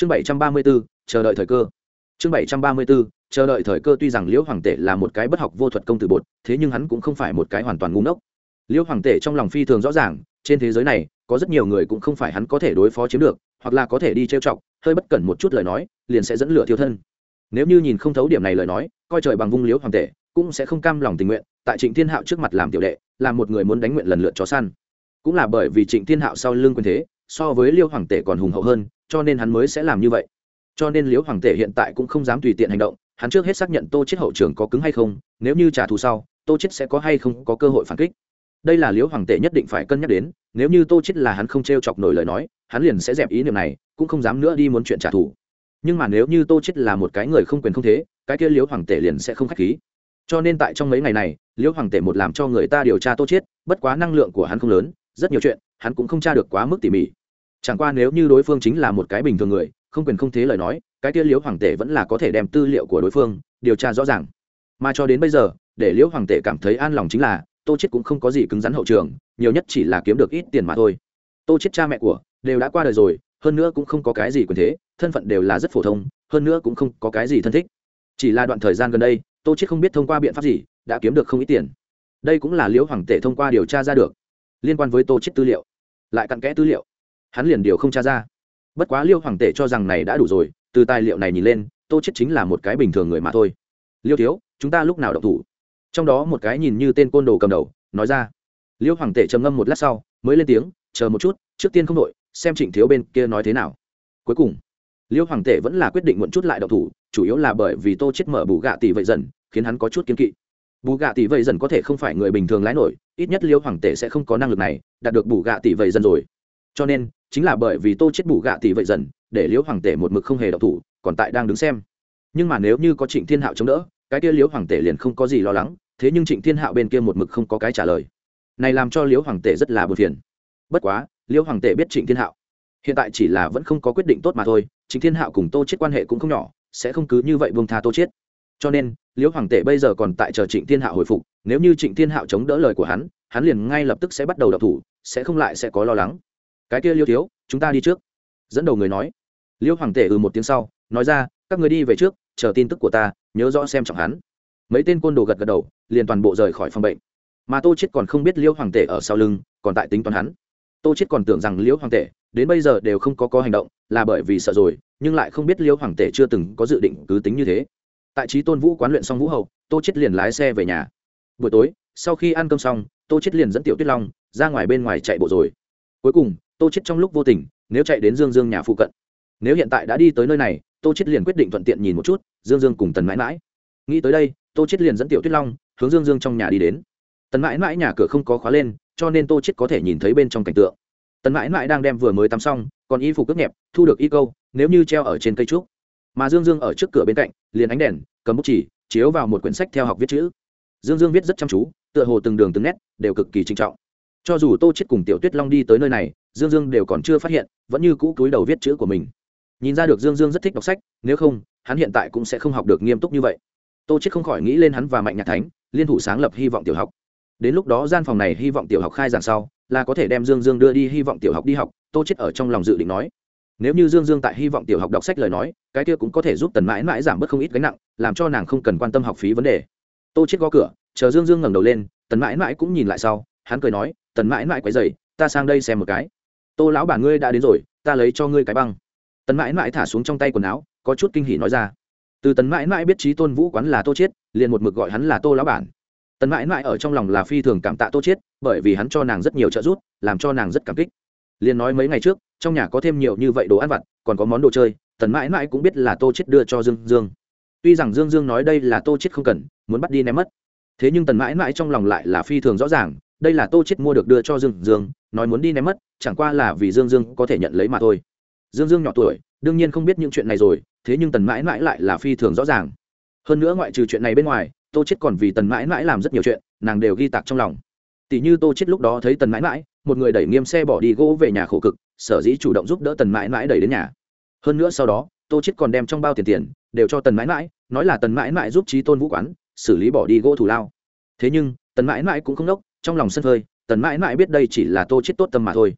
chương bảy trăm ba mươi b ố chờ đợi thời cơ. Chương bảy trăm ba mươi b ố chờ đợi thời cơ tuy rằng liễu hoàng tể là một cái bất học vô thuật công tử bột, thế nhưng hắn cũng không phải một cái hoàn toàn ngu ngốc. Liễu hoàng tể trong lòng phi thường rõ ràng, trên thế giới này, có rất nhiều người cũng không phải hắn có thể đối phó chiếm được, hoặc là có thể đi trêu chọc, hơi bất cẩn một chút lời nói, liền sẽ dẫn lửa thiêu thân. Nếu như nhìn không thấu điểm này lời nói, coi trời bằng vung liễu hoàng tể, cũng sẽ không cam lòng tình nguyện, tại trịnh thiên hạo trước mặt làm tiểu đệ, là một người muốn đánh nguyện lần lượt chó săn. Cũng là bởi vì trịnh thiên hạo sau lưng quyền thế, so với liêu hoàng tể còn hùng hậu hơn cho nên hắn mới sẽ làm như vậy. Cho nên liễu hoàng tể hiện tại cũng không dám tùy tiện hành động, hắn trước hết xác nhận tô chết hậu trường có cứng hay không, nếu như trả thù sau, tô chết sẽ có hay không có cơ hội phản kích. Đây là liễu hoàng tể nhất định phải cân nhắc đến, nếu như tô chết là hắn không t r e o chọc nổi lời nói, hắn liền sẽ dẹp ý niệm này, cũng không dám nữa đi muốn chuyện trả thù. Nhưng mà nếu như tô chết là một cái người không quyền không thế, cái kia liễu hoàng tể liền sẽ không k h á c h khí. Cho nên tại trong mấy ngày này, liễu hoàng tể một làm cho người ta điều tra tô chết bất quá năng lượng của hắn không lớn, rất nhiều chuyện, hắn cũng không tra được quá mức tỉ mỉ chẳng qua nếu như đối phương chính là một cái bình thường người, không quyền không thế lời nói, cái kia liễu hoàng tể vẫn là có thể đem tư liệu của đối phương điều tra rõ ràng. Mà cho đến bây giờ, để liễu hoàng tể cảm thấy an lòng chính là, tô chết cũng không có gì cứng rắn hậu trường, nhiều nhất chỉ là kiếm được ít tiền mà thôi. Tô chết cha mẹ của đều đã qua đời rồi, hơn nữa cũng không có cái gì quyền thế, thân phận đều là rất phổ thông, hơn nữa cũng không có cái gì thân thích. Chỉ là đoạn thời gian gần đây, tô chết không biết thông qua biện pháp gì, đã kiếm được không ít tiền. Đây cũng là liễu hoàng tể thông qua điều tra ra được, liên quan với tô chết tư liệu. Lại cặn kẽ tư liệu hắn liền điều không tra ra. Bất quá liêu hoàng tể cho rằng này đã đủ rồi, từ tài liệu này nhìn lên, tô chết chính là một cái bình thường người mà thôi. Liêu thiếu, chúng ta lúc nào động thủ? Trong đó một cái nhìn như tên côn đồ cầm đầu, nói ra. Liêu hoàng tể trầm ngâm một lát sau, mới lên tiếng, chờ một chút, trước tiên không đội xem trịnh thiếu bên kia nói thế nào. Cuối cùng, liêu hoàng tể vẫn là quyết định muộn chút lại động thủ, chủ yếu là bởi vì tô chết mở bù gạ tỷ vậy dần, khiến hắn có chút kiên kỵ. Bù gạ tỷ vậy dần có thể không phải người bình thường lái nổi, ít nhất liêu hoàng tể sẽ không có năng lực này, đạt được bù gạ tỷ vậy dần rồi. Cho nên chính là bởi vì tô chết bù gạ tỷ vậy dần, để liễu hoàng tể một mực không hề độc thủ, còn tại đang đứng xem. Nhưng mà nếu như có trịnh thiên hạo chống đỡ, cái kia liễu hoàng tể liền không có gì lo lắng, thế nhưng trịnh thiên hạo bên kia một mực không có cái trả lời. Này làm cho liễu hoàng tể rất là buồn phiền. Bất quá, liễu hoàng tể biết trịnh thiên hạo. Hiện tại chỉ là vẫn không có quyết định tốt mà thôi, trịnh thiên hạo cùng tô chết quan hệ cũng không nhỏ, sẽ không cứ như vậy buông tha tô chết. Cho nên, liễu hoàng tể bây giờ còn tại chờ trịnh thiên hạo hồi phục, nếu như trịnh thiên hạo chống đỡ lời của hắn hắn liền ngay lập tức sẽ bắt đầu đọc thủ, sẽ không lại sẽ có lo lắng cái kia liêu thiếu, chúng ta đi trước. Dẫn đầu người nói. Liêu hoàng tể ừ một tiếng sau, nói ra, các người đi về trước, chờ tin tức của ta, nhớ rõ xem trọng hắn. Mấy tên côn đồ gật gật đầu, liền toàn bộ rời khỏi phòng bệnh. Mà tô chết còn không biết liêu hoàng tể ở sau lưng, còn tại tính toán hắn. Tô chết còn tưởng rằng liêu hoàng tể, đến bây giờ đều không có có hành động, là bởi vì sợ rồi, nhưng lại không biết liêu hoàng tể chưa từng có dự định cứ tính như thế. Tại trí tôn vũ quán luyện xong vũ hậu, tô chết liền lái xe về nhà. Buổi tối, sau khi ăn cơm xong, tô chết liền dẫn tiểu tuyết long ra ngoài bên ngoài chạy bộ rồi. Cuối cùng tô chết trong lúc vô tình, nếu chạy đến dương dương nhà phụ cận. Nếu hiện tại đã đi tới nơi này, tô chết liền quyết định thuận tiện nhìn một chút, dương dương cùng tần mãi mãi. Nghĩ tới đây, tô chết liền dẫn tiểu tuyết long hướng dương dương trong nhà đi đến. Tần mãi mãi nhà cửa không có khóa lên, cho nên tô chết có thể nhìn thấy bên trong cảnh tượng. Tần mãi mãi đang đem vừa mới tắm xong, còn y phục cướp nhẹp, thu được y câu, nếu như treo ở trên cây trúc. Mà dương dương ở trước cửa bên cạnh, liền ánh đèn, cầm bút chỉ, chiếu vào một quyển sách theo học viết chữ. Dương dương viết rất chăm chú, tựa hồ từng đường từng nét, đều cực kỳ trinh trọng. Cho dù tô chết cùng tiểu tuyết long đi tới nơi này dương dương đều còn chưa phát hiện, vẫn như cũ túi đầu viết chữ của mình. Nhìn ra được dương dương rất thích đọc sách, nếu không, hắn hiện tại cũng sẽ không học được nghiêm túc như vậy. Tô chết không khỏi nghĩ lên hắn và mạnh nhạc thánh, liên thủ sáng lập hy vọng tiểu học. Đến lúc đó gian phòng này hy vọng tiểu học khai giảng sau, là có thể đem dương dương đưa đi hy vọng tiểu học đi học, tô chết ở trong lòng dự định nói. Nếu như dương dương tại hy vọng tiểu học đọc sách lời nói, cái kia cũng có thể giúp tần mãi mãi giảm bớt không ít gánh nặng, làm cho nàng không cần quan tâm học phí vấn đề. Tô chết gõ cửa, chờ dương dương ngẩng đầu lên, tần mãi mãi cũng nhìn lại sau, hắn cười nói, tần mãi mãi quấy dày ta sang đây xem một cái tô lão bà ngươi đã đến rồi, ta lấy cho ngươi cái băng. Tần mãi mãi thả xuống trong tay quần áo, có chút kinh hỉ nói ra. Từ tần mãi mãi biết trí tôn vũ quán là tô chiết, liền một mực gọi hắn là tô lão bản. Tần mãi mãi ở trong lòng là phi thường cảm tạ tô chiết, bởi vì hắn cho nàng rất nhiều trợ giúp, làm cho nàng rất cảm kích. Liền nói mấy ngày trước, trong nhà có thêm nhiều như vậy đồ ăn vặt, còn có món đồ chơi, tần mãi mãi cũng biết là tô chiết đưa cho dương dương. Tuy rằng dương dương nói đây là tô chiết không cần, muốn bắt đi ném mất. Thế nhưng tần mãi mãi trong lòng lại là phi thường rõ ràng, đây là tô chiết mua được đưa cho dương dương nói muốn đi ném mất, chẳng qua là vì dương dương có thể nhận lấy mà thôi. Dương dương nhỏ tuổi, đương nhiên không biết những chuyện này rồi, thế nhưng tần mãi mãi lại là phi thường rõ ràng. Hơn nữa ngoại trừ chuyện này bên ngoài, tô chết còn vì tần mãi mãi làm rất nhiều chuyện, nàng đều ghi tạc trong lòng. Tỷ như tô chết lúc đó thấy tần mãi mãi, một người đẩy nghiêm xe bỏ đi gỗ về nhà khổ cực, sở dĩ chủ động giúp đỡ tần mãi mãi đẩy đến nhà. Hơn nữa sau đó, tô chết còn đem trong bao tiền tiền, đều cho tần mãi mãi, nói là tần mãi mãi giúp trí tôn vũ quán, xử lý bỏ đi gỗ thủ lao. Thế nhưng, tần mãi mãi cũng không đốc, trong lòng sân phơi tần mãi mãi biết đây chỉ là tô chết tốt tâm mà thôi.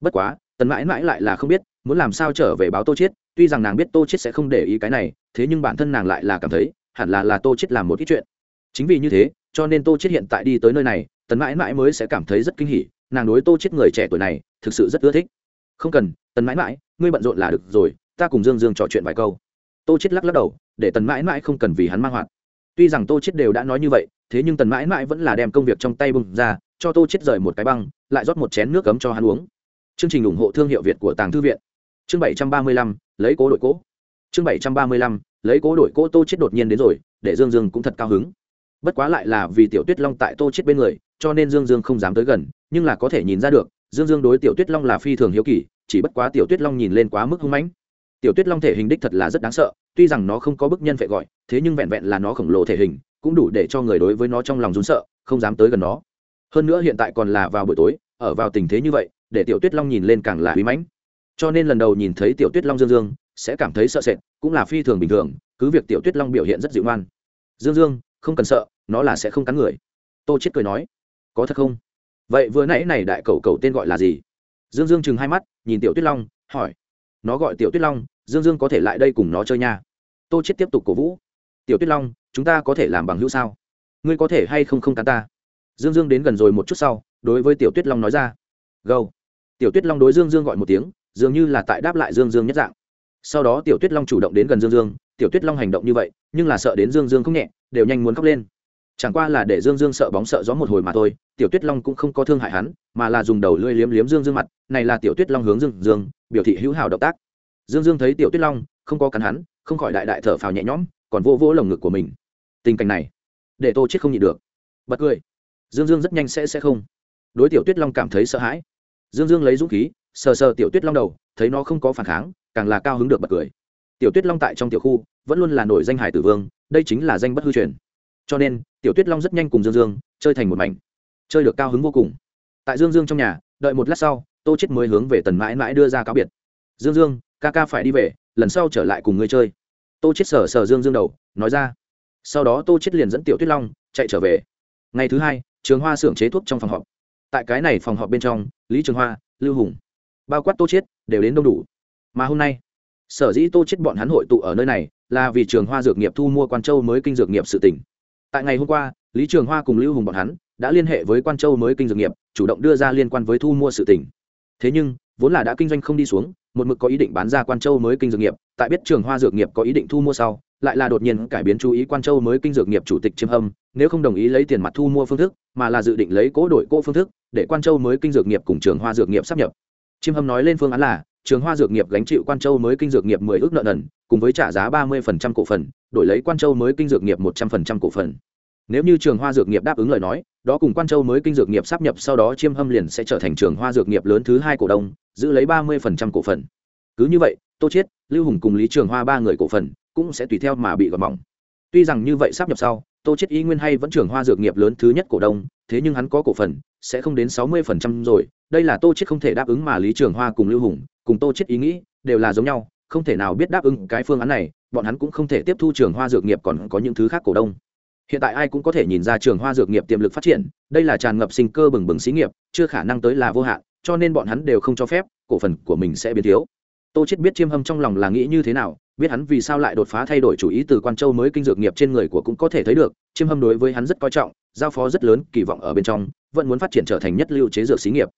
Bất quá, tần mãi mãi lại là không biết, muốn làm sao trở về báo tô chết, tuy rằng nàng biết tô chết sẽ không để ý cái này, thế nhưng bản thân nàng lại là cảm thấy, hẳn là là tô chết làm một ít chuyện. Chính vì như thế, cho nên tô chết hiện tại đi tới nơi này, tần mãi mãi mới sẽ cảm thấy rất kinh hỉ, nàng đối tô chết người trẻ tuổi này, thực sự rất ưa thích. Không cần, tần mãi mãi, ngươi bận rộn là được rồi, ta cùng dương dương trò chuyện vài câu. Tô chết lắc lắc đầu, để tần mãi mãi không cần vì hắn mang hoạt. Tuy rằng tô chết đều đã nói như vậy, thế nhưng tần mãi mãi vẫn là đem công việc trong tay bung ra cho tô chết rời một cái băng, lại rót một chén nước cấm cho hắn uống. Chương trình ủng hộ thương hiệu việt của tàng thư viện. Chương bảy trăm ba mươi lăm, lấy cố đổi cố. Chương bảy trăm ba mươi lăm, lấy cố đổi cố, tô chết đột nhiên đến rồi, để dương dương cũng thật cao hứng. Bất quá lại là vì tiểu tuyết long tại tô chết bên người, cho nên dương dương không dám tới gần, nhưng là có thể nhìn ra được, dương dương đối tiểu tuyết long là phi thường hiếu kỳ, chỉ bất quá tiểu tuyết long nhìn lên quá mức hung mãnh. Tiểu tuyết long thể hình đích thật là rất đáng sợ, tuy rằng nó không có bức nhân phải gọi, thế nhưng vẹn vẹn là nó khổng lồ thể hình, cũng đủ để cho người đối với nó trong lòng rún sợ, không dám tới gần nó hơn nữa hiện tại còn là vào buổi tối, ở vào tình thế như vậy, để tiểu tuyết long nhìn lên càng là uy mãnh. Cho nên lần đầu nhìn thấy tiểu tuyết long dương dương, sẽ cảm thấy sợ sệt, cũng là phi thường bình thường, cứ việc tiểu tuyết long biểu hiện rất dịu ngoan. Dương dương, không cần sợ, nó là sẽ không cắn người. Tô chết cười nói, có thật không? Vậy vừa nãy này đại cầu cầu tên gọi là gì? Dương dương chừng hai mắt, nhìn tiểu tuyết long, hỏi. Nó gọi tiểu tuyết long, dương dương có thể lại đây cùng nó chơi nha. Tô chết tiếp tục cổ vũ. Tiểu tuyết long, chúng ta có thể làm bằng hữu sao? Ngươi có thể hay không không cắn ta? Dương dương đến gần rồi một chút sau, đối với tiểu tuyết long nói ra. Gâu tiểu tuyết long đối dương dương gọi một tiếng, dường như là tại đáp lại dương dương nhất dạng. Sau đó tiểu tuyết long chủ động đến gần dương dương, tiểu tuyết long hành động như vậy, nhưng là sợ đến dương dương không nhẹ, đều nhanh muốn khóc lên. Chẳng qua là để dương dương sợ bóng sợ gió một hồi mà thôi, tiểu tuyết long cũng không có thương hại hắn, mà là dùng đầu lưỡi liếm liếm dương dương mặt, này là tiểu tuyết long hướng dương dương, biểu thị hữu hảo động tác. Dương dương thấy tiểu tuyết long, không có cắn hắn, không khỏi đại đại thở phào nhẹ nhõm, còn vô vô lồng ngực của mình. Tình cảnh này, để tô chết không nhịn được. Bật cười dương dương rất nhanh sẽ sẽ không. Đối tiểu tuyết long cảm thấy sợ hãi. Dương dương lấy dũng khí, sờ sờ tiểu tuyết long đầu, thấy nó không có phản kháng, càng là cao hứng được bật cười. Tiểu tuyết long tại trong tiểu khu, vẫn luôn là nổi danh hải tử vương, đây chính là danh bất hư truyền. Cho nên, tiểu tuyết long rất nhanh cùng dương dương chơi thành một mảnh. Chơi được cao hứng vô cùng. Tại dương dương trong nhà, đợi một lát sau, tô chết mới hướng về tần mãi mãi đưa ra cáo biệt. Dương dương, ca ca phải đi về, lần sau trở lại cùng ngươi chơi. Tô chết sờ sờ dương dương đầu, nói ra. Sau đó tô chết liền dẫn tiểu tuyết long chạy trở về. Ngày thứ hai trường hoa xưởng chế thuốc trong phòng họp. Tại cái này phòng họp bên trong, lý trường hoa, lưu hùng, bao quát tô chết đều đến đông đủ. Mà hôm nay, sở dĩ tô chết bọn hắn hội tụ ở nơi này là vì trường hoa dược nghiệp thu mua quan châu mới kinh dược nghiệp sự tỉnh tại ngày hôm qua, lý trường hoa cùng lưu hùng bọn hắn đã liên hệ với quan châu mới kinh dược nghiệp, chủ động đưa ra liên quan với thu mua sự tỉnh thế nhưng, vốn là đã kinh doanh không đi xuống, một mực có ý định bán ra quan châu mới kinh dược nghiệp, tại biết trường hoa dược nghiệp có ý định thu mua sau lại là đột nhiên cải biến chú ý quan châu mới kinh dược nghiệp chủ tịch chiêm hâm, nếu không đồng ý lấy tiền mặt thu mua phương thức, mà là dự định lấy cố đổi cố phương thức, để quan châu mới kinh dược nghiệp cùng trường hoa dược nghiệp sắp nhập. Chiêm hâm nói lên phương án là, trường hoa dược nghiệp gánh chịu quan châu mới kinh dược nghiệp mười ước nợ nần, cùng với trả giá ba mươi phần trăm cổ phần, đổi lấy quan châu mới kinh dược nghiệp một trăm phần trăm cổ phần. Nếu như trường hoa dược nghiệp đáp ứng lời nói, đó cùng quan châu mới kinh dược nghiệp sắp nhập sau đó chiêm hâm liền sẽ trở thành trường hoa dược nghiệp lớn thứ hai cổ đông, giữ lấy ba mươi phần trăm cổ phần. Cứ như vậy, tô chiết, lưu hùng cùng lý trường hoa ba người cổ phần cũng sẽ tùy theo mà bị gọt mỏng. Tuy rằng như vậy sắp nhập sau, tô chiết y nguyên hay vẫn trường hoa dược nghiệp lớn thứ nhất cổ đông, thế nhưng hắn có cổ phần, sẽ không đến sáu mươi phần trăm rồi. Đây là tô chiết không thể đáp ứng mà lý trường hoa cùng lưu hùng, cùng tô chiết ý nghĩ, đều là giống nhau, không thể nào biết đáp ứng cái phương án này, bọn hắn cũng không thể tiếp thu trường hoa dược nghiệp còn có những thứ khác cổ đông. Hiện tại ai cũng có thể nhìn ra trường hoa dược nghiệp tiềm lực phát triển, đây là tràn ngập sinh cơ bừng bừng xí nghiệp, chưa khả năng tới là vô hạn, cho nên bọn hắn đều không cho phép, cổ phần của mình sẽ biến thiếu. Tô chết biết chiêm hâm trong lòng là nghĩ như thế nào biết hắn vì sao lại đột phá thay đổi chủ ý từ quan châu mới kinh dược nghiệp trên người của cũng có thể thấy được, chiêm hâm đối với hắn rất coi trọng, giao phó rất lớn, kỳ vọng ở bên trong, vẫn muốn phát triển trở thành nhất lưu chế dược xí nghiệp.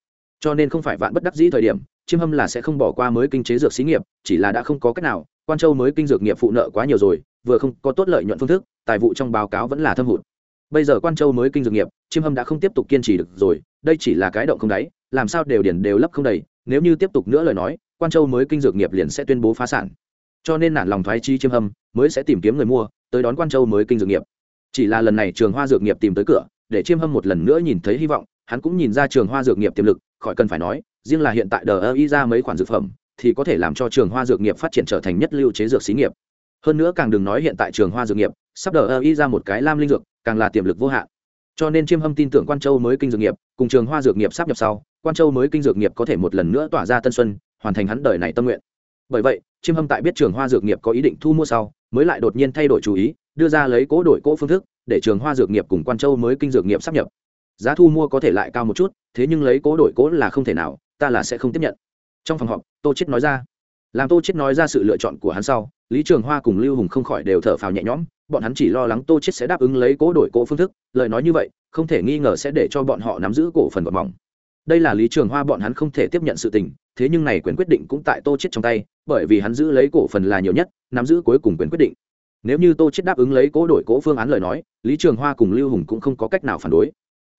Cho nên không phải vạn bất đắc dĩ thời điểm, chiêm hâm là sẽ không bỏ qua mới kinh chế dược xí nghiệp, chỉ là đã không có cách nào, quan châu mới kinh dược nghiệp phụ nợ quá nhiều rồi, vừa không có tốt lợi nhuận phương thức, tài vụ trong báo cáo vẫn là thâm hụt. Bây giờ quan châu mới kinh dược nghiệp, chiêm hâm đã không tiếp tục kiên trì được rồi, đây chỉ là cái động không đáy, làm sao đều điển đều lấp không đầy, nếu như tiếp tục nữa lời nói, quan châu mới kinh dược nghiệp liền sẽ tuyên bố phá sản cho nên nản lòng thoái chi chiêm hâm, mới sẽ tìm kiếm người mua, tới đón quan châu mới kinh dược nghiệp. Chỉ là lần này trường hoa dược nghiệp tìm tới cửa, để chiêm hâm một lần nữa nhìn thấy hy vọng, hắn cũng nhìn ra trường hoa dược nghiệp tiềm lực, khỏi cần phải nói, riêng là hiện tại đờ ơ y ra mấy khoản dược phẩm, thì có thể làm cho trường hoa dược nghiệp phát triển trở thành nhất lưu chế dược xí nghiệp. Hơn nữa càng đừng nói hiện tại trường hoa dược nghiệp, sắp đờ ơ y ra một cái lam linh dược, càng là tiềm lực vô hạn. Cho nên chiêm hâm tin tưởng quan châu mới kinh dược nghiệp, cùng trường hoa dược nghiệp sắp nhập sau, quan châu mới kinh dược nghiệp có thể một lần nữa tỏa ra tân xuân, hoàn thành hắn đời này tâm nguyện bởi vậy, chiêm hâm tại biết trường hoa dược nghiệp có ý định thu mua sau, mới lại đột nhiên thay đổi chú ý, đưa ra lấy cố đổi cố phương thức, để trường hoa dược nghiệp cùng quan châu mới kinh dược nghiệp sắp nhập. Giá thu mua có thể lại cao một chút, thế nhưng lấy cố đổi cố là không thể nào, ta là sẽ không tiếp nhận. Trong phòng họp, tô chết nói ra. Làm tô chết nói ra sự lựa chọn của hắn sau, lý trường hoa cùng lưu hùng không khỏi đều thở phào nhẹ nhõm, bọn hắn chỉ lo lắng tô chết sẽ đáp ứng lấy cố đổi cố phương thức, lời nói như vậy, không thể nghi ngờ sẽ để cho bọn họ nắm giữ cổ phần bọt mỏng đây là lý trường hoa bọn hắn không thể tiếp nhận sự tình, thế nhưng này quyền quyết định cũng tại tô chết trong tay bởi vì hắn giữ lấy cổ phần là nhiều nhất, nắm giữ cuối cùng quyền quyết định. Nếu như tô chết đáp ứng lấy cố đổi cố phương án lời nói, lý trường hoa cùng lưu hùng cũng không có cách nào phản đối.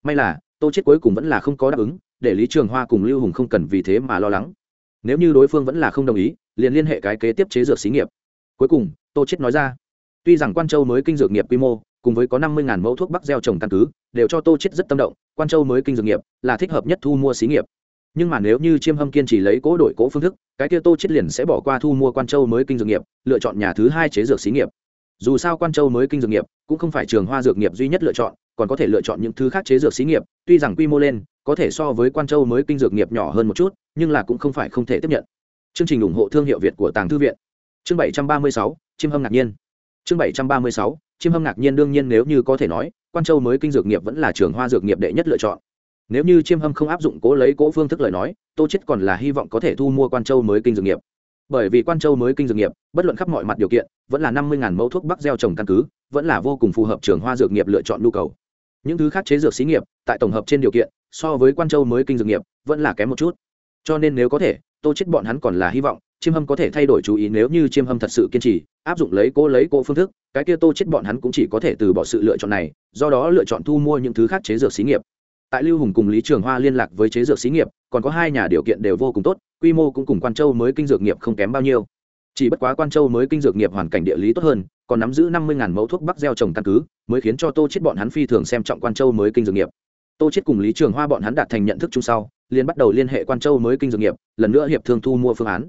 May là, tô chết cuối cùng vẫn là không có đáp ứng, để lý trường hoa cùng lưu hùng không cần vì thế mà lo lắng. Nếu như đối phương vẫn là không đồng ý, liền liên hệ cái kế tiếp chế dược xí nghiệp. Cuối cùng, tô chết nói ra, tuy rằng quan châu mới kinh dược nghiệp quy mô, cùng với có năm mươi mẫu thuốc bắc gieo trồng căn cứ, đều cho tô chết rất tâm động, quan châu mới kinh dược nghiệp là thích hợp nhất thu mua xí nghiệp nhưng mà nếu như chiêm hâm kiên trì lấy cố đổi cố phương thức, cái kia tô chết liền sẽ bỏ qua thu mua quan châu mới kinh dược nghiệp, lựa chọn nhà thứ hai chế dược xí nghiệp. Dù sao quan châu mới kinh dược nghiệp cũng không phải trường hoa dược nghiệp duy nhất lựa chọn, còn có thể lựa chọn những thứ khác chế dược xí nghiệp, tuy rằng quy mô lên, có thể so với quan châu mới kinh dược nghiệp nhỏ hơn một chút, nhưng là cũng không phải không thể tiếp nhận. Chương trình ủng hộ thương hiệu việt của tàng thư viện. Chương bảy trăm ba mươi sáu, chiêm hâm ngạc nhiên. Chương bảy trăm ba mươi sáu, chiêm hâm ngạc nhiên đương nhiên nếu như có thể nói, quan châu mới kinh dược nghiệp vẫn là trường hoa dược nghiệp đệ nhất lựa chọn nếu như chiêm hâm không áp dụng cố lấy cố phương thức lời nói, tô chết còn là hy vọng có thể thu mua quan châu mới kinh dược nghiệp. Bởi vì quan châu mới kinh dược nghiệp, bất luận khắp mọi mặt điều kiện, vẫn là năm mươi mẫu thuốc bắc gieo trồng căn cứ, vẫn là vô cùng phù hợp trường hoa dược nghiệp lựa chọn nhu cầu. Những thứ khác chế dược xí nghiệp, tại tổng hợp trên điều kiện, so với quan châu mới kinh dược nghiệp, vẫn là kém một chút. Cho nên nếu có thể, tô chết bọn hắn còn là hy vọng, chiêm hâm có thể thay đổi chú ý nếu như chiêm hâm thật sự kiên trì, áp dụng lấy cố lấy cố phương thức, cái kia tô chết bọn hắn cũng chỉ có thể từ bỏ sự lựa chọn này, do đó lựa chọn thu mua những thứ khác chế dược xí nghiệp tại lưu hùng cùng lý trường hoa liên lạc với chế dược xí nghiệp, còn có hai nhà điều kiện đều vô cùng tốt, quy mô cũng cùng quan châu mới kinh dược nghiệp không kém bao nhiêu. Chỉ bất quá quan châu mới kinh dược nghiệp hoàn cảnh địa lý tốt hơn, còn nắm giữ năm mươi mẫu thuốc bắc gieo trồng căn cứ, mới khiến cho tô chết bọn hắn phi thường xem trọng quan châu mới kinh dược nghiệp. Tô chết cùng lý trường hoa bọn hắn đạt thành nhận thức chung sau, liền bắt đầu liên hệ quan châu mới kinh dược nghiệp, lần nữa hiệp thương thu mua phương án.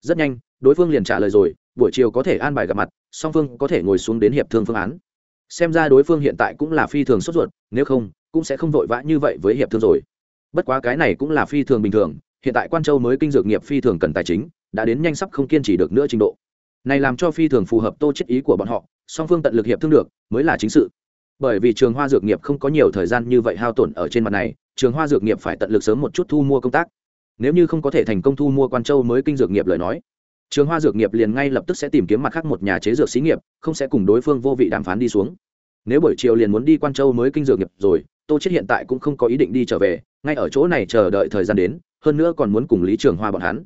Rất nhanh, đối phương liền trả lời rồi, buổi chiều có thể an bài gặp mặt, song phương có thể ngồi xuống đến hiệp thương phương án. Xem ra đối phương hiện tại cũng là phi thường sốt ruột, nếu không cũng sẽ không vội vã như vậy với hiệp thương rồi. Bất quá cái này cũng là phi thường bình thường, hiện tại quan châu mới kinh dược nghiệp phi thường cần tài chính, đã đến nhanh sắp không kiên trì được nữa trình độ. Này làm cho phi thường phù hợp tô chết ý của bọn họ, song phương tận lực hiệp thương được, mới là chính sự. Bởi vì trường hoa dược nghiệp không có nhiều thời gian như vậy hao tổn ở trên mặt này, trường hoa dược nghiệp phải tận lực sớm một chút thu mua công tác. Nếu như không có thể thành công thu mua quan châu mới kinh dược nghiệp lời nói, trường hoa dược nghiệp liền ngay lập tức sẽ tìm kiếm mặt khác một nhà chế dược xí nghiệp, không sẽ cùng đối phương vô vị đàm phán đi xuống. Nếu buổi chiều liền muốn đi quan châu mới kinh dược nghiệp rồi tô chết hiện tại cũng không có ý định đi trở về, ngay ở chỗ này chờ đợi thời gian đến, hơn nữa còn muốn cùng lý trường hoa bọn hắn.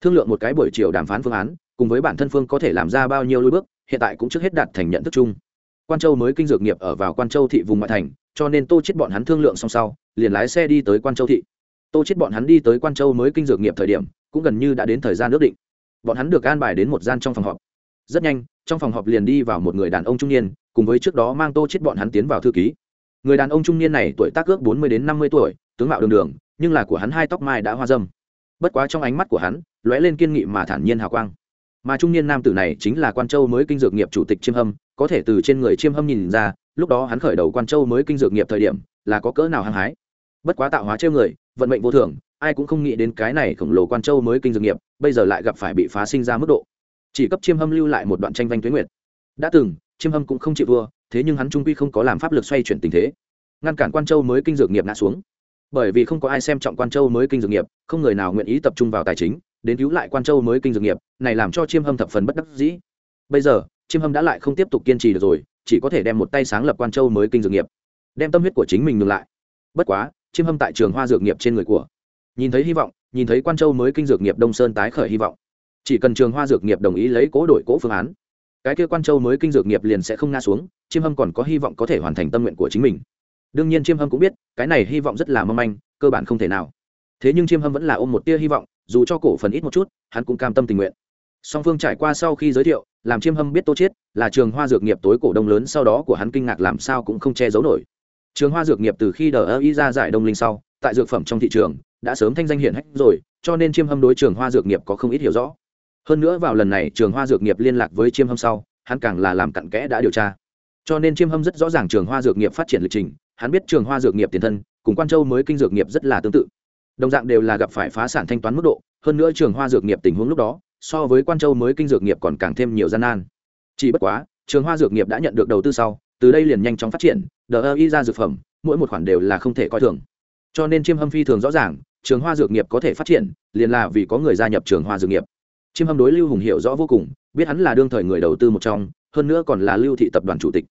Thương lượng một cái buổi chiều đàm phán phương án, cùng với bản thân phương có thể làm ra bao nhiêu lối bước, hiện tại cũng trước hết đạt thành nhận thức chung. Quan châu mới kinh dược nghiệp ở vào quan châu thị vùng ngoại thành, cho nên tô chết bọn hắn thương lượng xong sau, liền lái xe đi tới quan châu thị. Tô chết bọn hắn đi tới quan châu mới kinh dược nghiệp thời điểm, cũng gần như đã đến thời gian ước định. Bọn hắn được an bài đến một gian trong phòng họp. Rất nhanh, trong phòng họp liền đi vào một người đàn ông trung niên, cùng với trước đó mang tô chết bọn hắn tiến vào thư ký người đàn ông trung niên này tuổi tác ước bốn mươi đến năm mươi tuổi, tướng mạo đường đường, nhưng là của hắn hai tóc mai đã hoa dâm. Bất quá trong ánh mắt của hắn, lóe lên kiên nghị mà thản nhiên hào quang. Mà trung niên nam tử này chính là quan châu mới kinh dược nghiệp chủ tịch chiêm hâm, có thể từ trên người chiêm hâm nhìn ra, lúc đó hắn khởi đầu quan châu mới kinh dược nghiệp thời điểm, là có cỡ nào hăng hái. Bất quá tạo hóa trêu người, vận mệnh vô thường, ai cũng không nghĩ đến cái này khổng lồ quan châu mới kinh dược nghiệp, bây giờ lại gặp phải bị phá sinh ra mức độ. Chỉ cấp chiêm hâm lưu lại một đoạn tranh vanh tuyến nguyệt. Đã từng, chiêm hâm cũng không chịu vua thế nhưng hắn trung quy không có làm pháp lực xoay chuyển tình thế. Ngăn cản quan châu mới kinh dược nghiệp ngã xuống. Bởi vì không có ai xem trọng quan châu mới kinh dược nghiệp, không người nào nguyện ý tập trung vào tài chính, đến cứu lại quan châu mới kinh dược nghiệp, này làm cho chiêm hâm thập phần bất đắc dĩ. Bây giờ, chiêm hâm đã lại không tiếp tục kiên trì được rồi, chỉ có thể đem một tay sáng lập quan châu mới kinh dược nghiệp, đem tâm huyết của chính mình ngừng lại. Bất quá, chiêm hâm tại trường hoa dược nghiệp trên người của, nhìn thấy hy vọng, nhìn thấy quan châu mới kinh dược nghiệp đông sơn tái khởi hy vọng. Chỉ cần trường hoa dược nghiệp đồng ý lấy cố đổi cố phương án cái kia quan châu mới kinh dược nghiệp liền sẽ không nga xuống, chiêm hâm còn có hy vọng có thể hoàn thành tâm nguyện của chính mình. Đương nhiên chiêm hâm cũng biết, cái này hy vọng rất là mâm anh cơ bản không thể nào. Thế nhưng chiêm hâm vẫn là ôm một tia hy vọng, dù cho cổ phần ít một chút, hắn cũng cam tâm tình nguyện. Song phương trải qua sau khi giới thiệu, làm chiêm hâm biết tô chiết là trường hoa dược nghiệp tối cổ đông lớn, sau đó của hắn kinh ngạc làm sao cũng không che giấu nổi. Trường hoa dược nghiệp từ khi đờ ơ y ra giải đông linh sau, tại dược phẩm trong thị trường, đã sớm thanh danh hiển hách rồi, cho nên chiêm hâm đối trường hoa dược nghiệp có không ít hiểu rõ hơn nữa vào lần này trường hoa dược nghiệp liên lạc với chiêm hâm sau, hắn càng là làm cặn kẽ đã điều tra. Cho nên chiêm hâm rất rõ ràng trường hoa dược nghiệp phát triển lịch trình, hắn biết trường hoa dược nghiệp tiền thân, cùng quan châu mới kinh dược nghiệp rất là tương tự. Đồng dạng đều là gặp phải phá sản thanh toán mức độ, hơn nữa trường hoa dược nghiệp tình huống lúc đó, so với quan châu mới kinh dược nghiệp còn càng thêm nhiều gian nan. Chỉ bất quá, trường hoa dược nghiệp đã nhận được đầu tư sau, từ đây liền nhanh chóng phát triển, đờ ơ y ra dược phẩm, mỗi một khoản đều là không thể coi thường. Cho nên chiêm hâm phi thường rõ ràng, trường hoa dược nghiệp có thể phát triển, liền là vì có người gia nhập trường hoa dược nghiệp chiêm hâm đối lưu hùng hiểu rõ vô cùng, biết hắn là đương thời người đầu tư một trong, hơn nữa còn là lưu thị tập đoàn chủ tịch.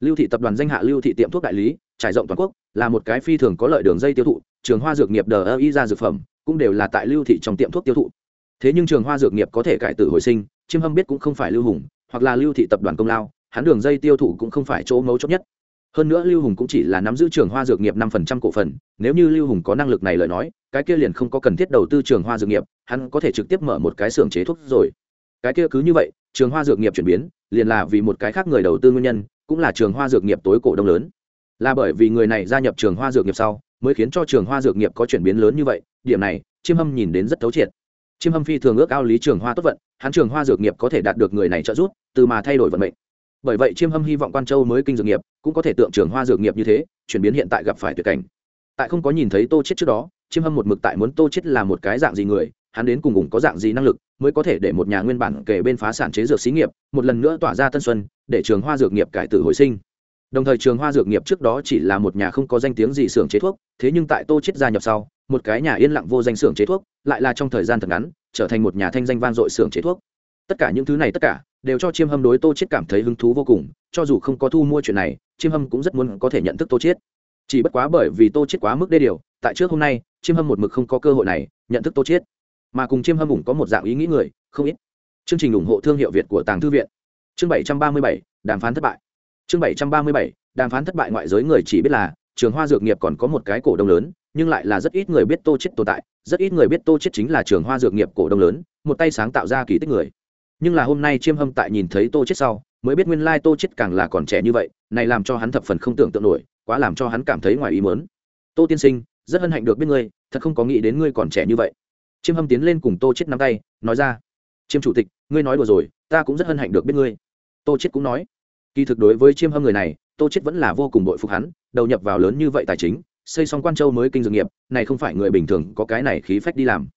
Lưu thị tập đoàn danh hạ lưu thị tiệm thuốc đại lý, trải rộng toàn quốc, là một cái phi thường có lợi đường dây tiêu thụ, trường hoa dược nghiệp đờ ơ y ra dược phẩm, cũng đều là tại lưu thị trong tiệm thuốc tiêu thụ. Thế nhưng trường hoa dược nghiệp có thể cải tử hồi sinh, chiêm hâm biết cũng không phải lưu hùng, hoặc là lưu thị tập đoàn công lao, hắn đường dây tiêu thụ cũng không phải chỗ mấu chốt nhất. Hơn nữa lưu hùng cũng chỉ là nắm giữ trường hoa dược nghiệp năm phần trăm cổ phần, nếu như lưu hùng có năng lực này lời nói, cái kia liền không có cần thiết đầu tư trường hoa dược nghiệp hắn có thể trực tiếp mở một cái xưởng chế thuốc rồi. Cái kia cứ như vậy, trường hoa dược nghiệp chuyển biến, liền là vì một cái khác người đầu tư nguyên nhân, cũng là trường hoa dược nghiệp tối cổ đông lớn. Là bởi vì người này gia nhập trường hoa dược nghiệp sau, mới khiến cho trường hoa dược nghiệp có chuyển biến lớn như vậy, điểm này, chiêm hâm nhìn đến rất thấu triệt. Chiêm hâm phi thường ước ao lý trường hoa tốt vận, hắn trường hoa dược nghiệp có thể đạt được người này trợ giúp, từ mà thay đổi vận mệnh. Bởi vậy chiêm hâm hy vọng quan châu mới kinh dược nghiệp, cũng có thể tượng trường hoa dược nghiệp như thế, chuyển biến hiện tại gặp phải tuyệt cảnh. Tại không có nhìn thấy tô chết trước đó, chiêm hâm một mực tại muốn tô chết là một cái dạng gì người hắn đến cùng cùng có dạng gì năng lực mới có thể để một nhà nguyên bản kể bên phá sản chế dược xí nghiệp một lần nữa tỏa ra tân xuân, để trường hoa dược nghiệp cải tử hồi sinh. Đồng thời trường hoa dược nghiệp trước đó chỉ là một nhà không có danh tiếng gì xưởng chế thuốc, thế nhưng tại tô chết gia nhập sau, một cái nhà yên lặng vô danh xưởng chế thuốc, lại là trong thời gian thật ngắn, trở thành một nhà thanh danh vang dội xưởng chế thuốc. Tất cả những thứ này tất cả, đều cho chiêm hâm đối tô chết cảm thấy hứng thú vô cùng, cho dù không có thu mua chuyện này, chiêm hâm cũng rất muốn có thể nhận thức tô chết chỉ bất quá bởi vì tô chết quá mức đê điều, tại trước hôm nay, chiêm hâm một mực không có cơ hội này, nhận thức tô chết mà cùng chiêm hâm ủng có một dạng ý nghĩ người, không ít. Chương trình ủng hộ thương hiệu việt của tàng thư viện. Chương bảy trăm ba mươi bảy, đàm phán thất bại. Chương bảy trăm ba mươi bảy, đàm phán thất bại ngoại giới người chỉ biết là, trường hoa dược nghiệp còn có một cái cổ đông lớn, nhưng lại là rất ít người biết tô chết tồn tại. Rất ít người biết tô chết chính là trường hoa dược nghiệp cổ đông lớn, một tay sáng tạo ra kỳ tích người. Nhưng là hôm nay chiêm hâm tại nhìn thấy tô chết sau, mới biết nguyên lai tô chết càng là còn trẻ như vậy, này làm cho hắn thập phần không tưởng tượng nổi, quá làm cho hắn cảm thấy ngoài ý muốn. Tô tiên sinh, rất hân hạnh được biết ngươi, thật không có nghĩ đến ngươi còn trẻ như vậy chiêm hâm tiến lên cùng tô chết nắm tay, nói ra, chiêm chủ tịch, ngươi nói đùa rồi, ta cũng rất hân hạnh được biết ngươi. Tô chết cũng nói, kỳ thực đối với chiêm hâm người này, tô chết vẫn là vô cùng bội phục hắn, đầu nhập vào lớn như vậy tài chính, xây xong quan châu mới kinh dược nghiệp, này không phải người bình thường có cái này khí phách đi làm.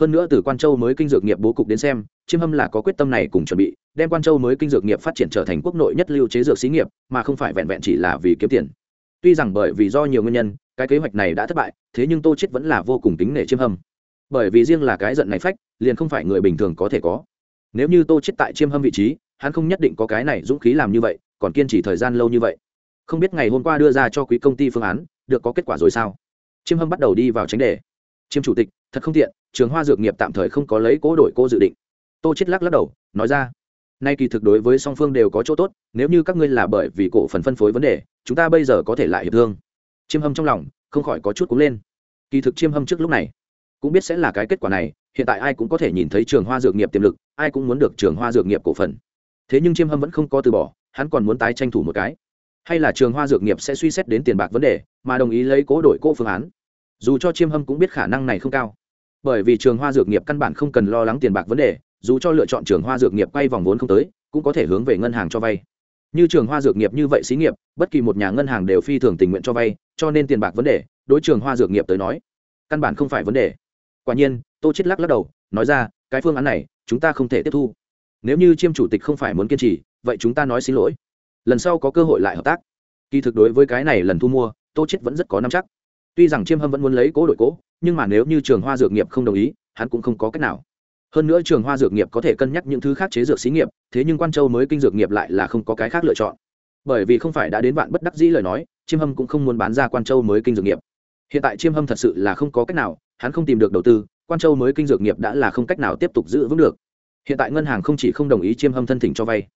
Hơn nữa từ quan châu mới kinh dược nghiệp bố cục đến xem, chiêm hâm là có quyết tâm này cùng chuẩn bị, đem quan châu mới kinh dược nghiệp phát triển trở thành quốc nội nhất lưu chế dược xí nghiệp, mà không phải vẹn vẹn chỉ là vì kiếm tiền. Tuy rằng bởi vì do nhiều nguyên nhân, cái kế hoạch này đã thất bại, thế nhưng tô chết vẫn là vô cùng tính nể chiêm hâm bởi vì riêng là cái giận này phách, liền không phải người bình thường có thể có. Nếu như tô chết tại chiêm hâm vị trí, hắn không nhất định có cái này dũng khí làm như vậy, còn kiên trì thời gian lâu như vậy. Không biết ngày hôm qua đưa ra cho quý công ty phương án, được có kết quả rồi sao? Chiêm hâm bắt đầu đi vào tránh đề. Chiêm chủ tịch, thật không tiện, trường hoa dược nghiệp tạm thời không có lấy cố đổi cô dự định. Tô chết lắc lắc đầu, nói ra, nay kỳ thực đối với song phương đều có chỗ tốt, nếu như các ngươi là bởi vì cổ phần phân phối vấn đề, chúng ta bây giờ có thể lại hiệp thương. Chiêm hâm trong lòng không khỏi có chút cúng lên. Kỳ thực chiêm hâm trước lúc này cũng biết sẽ là cái kết quả này, hiện tại ai cũng có thể nhìn thấy trường hoa dược nghiệp tiềm lực, ai cũng muốn được trường hoa dược nghiệp cổ phần. Thế nhưng chiêm hâm vẫn không có từ bỏ, hắn còn muốn tái tranh thủ một cái. Hay là trường hoa dược nghiệp sẽ suy xét đến tiền bạc vấn đề, mà đồng ý lấy cố đổi cố phương án. Dù cho chiêm hâm cũng biết khả năng này không cao. Bởi vì trường hoa dược nghiệp căn bản không cần lo lắng tiền bạc vấn đề, dù cho lựa chọn trường hoa dược nghiệp quay vòng vốn không tới, cũng có thể hướng về ngân hàng cho vay. Như trường hoa dược nghiệp như vậy xí nghiệp, bất kỳ một nhà ngân hàng đều phi thường tình nguyện cho vay, cho nên tiền bạc vấn đề, đối trường hoa dược nghiệp tới nói, căn bản không phải vấn đề quả nhiên, tô chết lắc lắc đầu, nói ra, cái phương án này, chúng ta không thể tiếp thu. Nếu như chiêm chủ tịch không phải muốn kiên trì, vậy chúng ta nói xin lỗi. Lần sau có cơ hội lại hợp tác. Kỳ thực đối với cái này lần thu mua, tô chết vẫn rất có nắm chắc. Tuy rằng chiêm hâm vẫn muốn lấy cố đội cố, nhưng mà nếu như trường hoa dược nghiệp không đồng ý, hắn cũng không có cách nào. Hơn nữa trường hoa dược nghiệp có thể cân nhắc những thứ khác chế dược xí nghiệp, thế nhưng quan châu mới kinh dược nghiệp lại là không có cái khác lựa chọn. Bởi vì không phải đã đến bạn bất đắc dĩ lời nói, chiêm hâm cũng không muốn bán ra quan châu mới kinh dược nghiệp hiện tại chiêm hâm thật sự là không có cách nào, hắn không tìm được đầu tư, quan châu mới kinh dược nghiệp đã là không cách nào tiếp tục giữ vững được. Hiện tại ngân hàng không chỉ không đồng ý chiêm hâm thân thỉnh cho vay,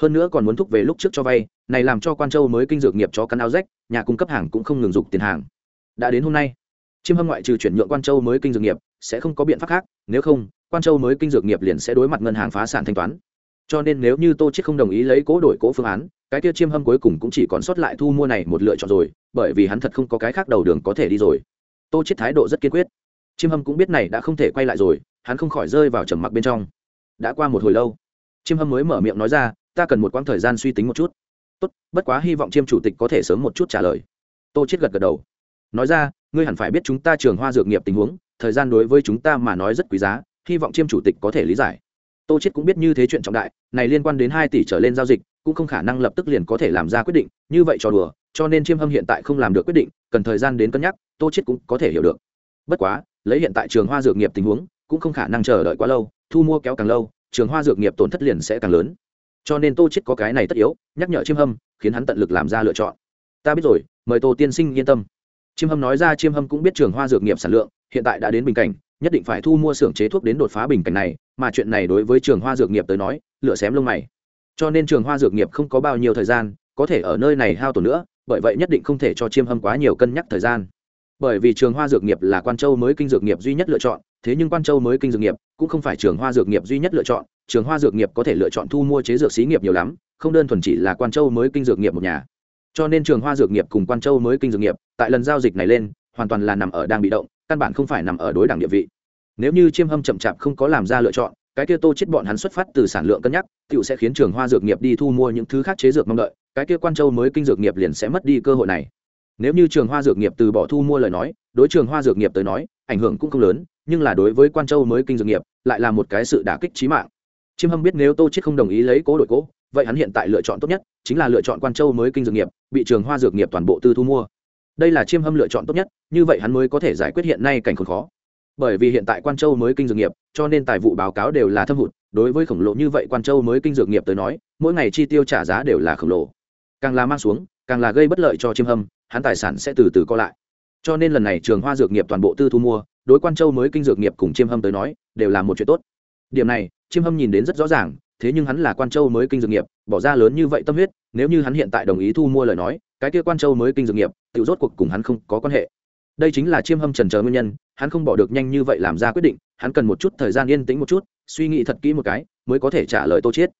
hơn nữa còn muốn thúc về lúc trước cho vay, này làm cho quan châu mới kinh dược nghiệp cho cắn áo rách, nhà cung cấp hàng cũng không ngừng dục tiền hàng. Đã đến hôm nay, chiêm hâm ngoại trừ chuyển nhượng quan châu mới kinh dược nghiệp, sẽ không có biện pháp khác, nếu không, quan châu mới kinh dược nghiệp liền sẽ đối mặt ngân hàng phá sản thanh toán cho nên nếu như tô chết không đồng ý lấy cố đổi cố phương án, cái kia chiêm hâm cuối cùng cũng chỉ còn sót lại thu mua này một lựa chọn rồi, bởi vì hắn thật không có cái khác đầu đường có thể đi rồi. Tô chết thái độ rất kiên quyết. Chiêm hâm cũng biết này đã không thể quay lại rồi, hắn không khỏi rơi vào trầm mặc bên trong. Đã qua một hồi lâu, chiêm hâm mới mở miệng nói ra, ta cần một quãng thời gian suy tính một chút. Tốt, bất quá hy vọng chiêm chủ tịch có thể sớm một chút trả lời. Tô chết gật gật đầu. Nói ra, ngươi hẳn phải biết chúng ta trường hoa dược nghiệp tình huống, thời gian đối với chúng ta mà nói rất quý giá, hy vọng chiêm chủ tịch có thể lý giải tô chết cũng biết như thế chuyện trọng đại, này liên quan đến hai tỷ trở lên giao dịch, cũng không khả năng lập tức liền có thể làm ra quyết định, như vậy cho đùa, cho nên chiêm hâm hiện tại không làm được quyết định, cần thời gian đến cân nhắc, tô chết cũng có thể hiểu được. Bất quá, lấy hiện tại trường hoa dược nghiệp tình huống, cũng không khả năng chờ đợi quá lâu, thu mua kéo càng lâu, trường hoa dược nghiệp tổn thất liền sẽ càng lớn. Cho nên tô chết có cái này tất yếu, nhắc nhở chiêm hâm, khiến hắn tận lực làm ra lựa chọn. Ta biết rồi, mời tô tiên sinh yên tâm. Chiêm hâm nói ra, chiêm hâm cũng biết trường hoa dược nghiệp sản lượng hiện tại đã đến bình cảnh, nhất định phải thu mua xưởng chế thuốc đến đột phá bình cảnh này mà chuyện này đối với trường hoa dược nghiệp tới nói lựa xém lông mày. Cho nên trường hoa dược nghiệp không có bao nhiêu thời gian, có thể ở nơi này hao tổn nữa, bởi vậy nhất định không thể cho chiêm hâm quá nhiều cân nhắc thời gian. Bởi vì trường hoa dược nghiệp là quan châu mới kinh dược nghiệp duy nhất lựa chọn, thế nhưng quan châu mới kinh dược nghiệp cũng không phải trường hoa dược nghiệp duy nhất lựa chọn, trường hoa dược nghiệp có thể lựa chọn thu mua chế dược xí nghiệp nhiều lắm, không đơn thuần chỉ là quan châu mới kinh dược nghiệp một nhà. Cho nên trường hoa dược nghiệp cùng quan châu mới kinh dược nghiệp, tại lần giao dịch này lên, hoàn toàn là nằm ở đang bị động, căn bản không phải nằm ở đối đẳng địa vị nếu như chiêm hâm chậm chạp không có làm ra lựa chọn, cái kia tô chết bọn hắn xuất phát từ sản lượng cân nhắc tựu sẽ khiến trường hoa dược nghiệp đi thu mua những thứ khác chế dược mong đợi, cái kia quan châu mới kinh dược nghiệp liền sẽ mất đi cơ hội này. Nếu như trường hoa dược nghiệp từ bỏ thu mua lời nói, đối trường hoa dược nghiệp tới nói, ảnh hưởng cũng không lớn, nhưng là đối với quan châu mới kinh dược nghiệp, lại là một cái sự đả kích trí mạng. Chiêm hâm biết nếu tô chết không đồng ý lấy cố đội cố, vậy hắn hiện tại lựa chọn tốt nhất chính là lựa chọn quan châu mới kinh dược nghiệp, bị trường hoa dược nghiệp toàn bộ tư thu mua. Đây là chiêm hâm lựa chọn tốt nhất, như vậy hắn mới có thể giải quyết hiện nay cảnh khốn khó bởi vì hiện tại quan châu mới kinh dược nghiệp, cho nên tài vụ báo cáo đều là thâm hụt, đối với khổng lồ như vậy quan châu mới kinh dược nghiệp tới nói, mỗi ngày chi tiêu trả giá đều là khổng lồ. Càng là mang xuống, càng là gây bất lợi cho chiêm hâm, hắn tài sản sẽ từ từ co lại. Cho nên lần này trường hoa dược nghiệp toàn bộ tư thu mua, đối quan châu mới kinh dược nghiệp cùng chiêm hâm tới nói, đều là một chuyện tốt. Điểm này, chiêm hâm nhìn đến rất rõ ràng, thế nhưng hắn là quan châu mới kinh dược nghiệp, bỏ ra lớn như vậy tâm huyết, nếu như hắn hiện tại đồng ý thu mua lời nói, cái kia quan châu mới kinh dược nghiệp tự rốt cuộc cùng hắn không có quan hệ. Đây chính là chiêm hâm trần chờ nguyên nhân hắn không bỏ được nhanh như vậy làm ra quyết định, hắn cần một chút thời gian yên tĩnh một chút, suy nghĩ thật kỹ một cái, mới có thể trả lời tô chiết.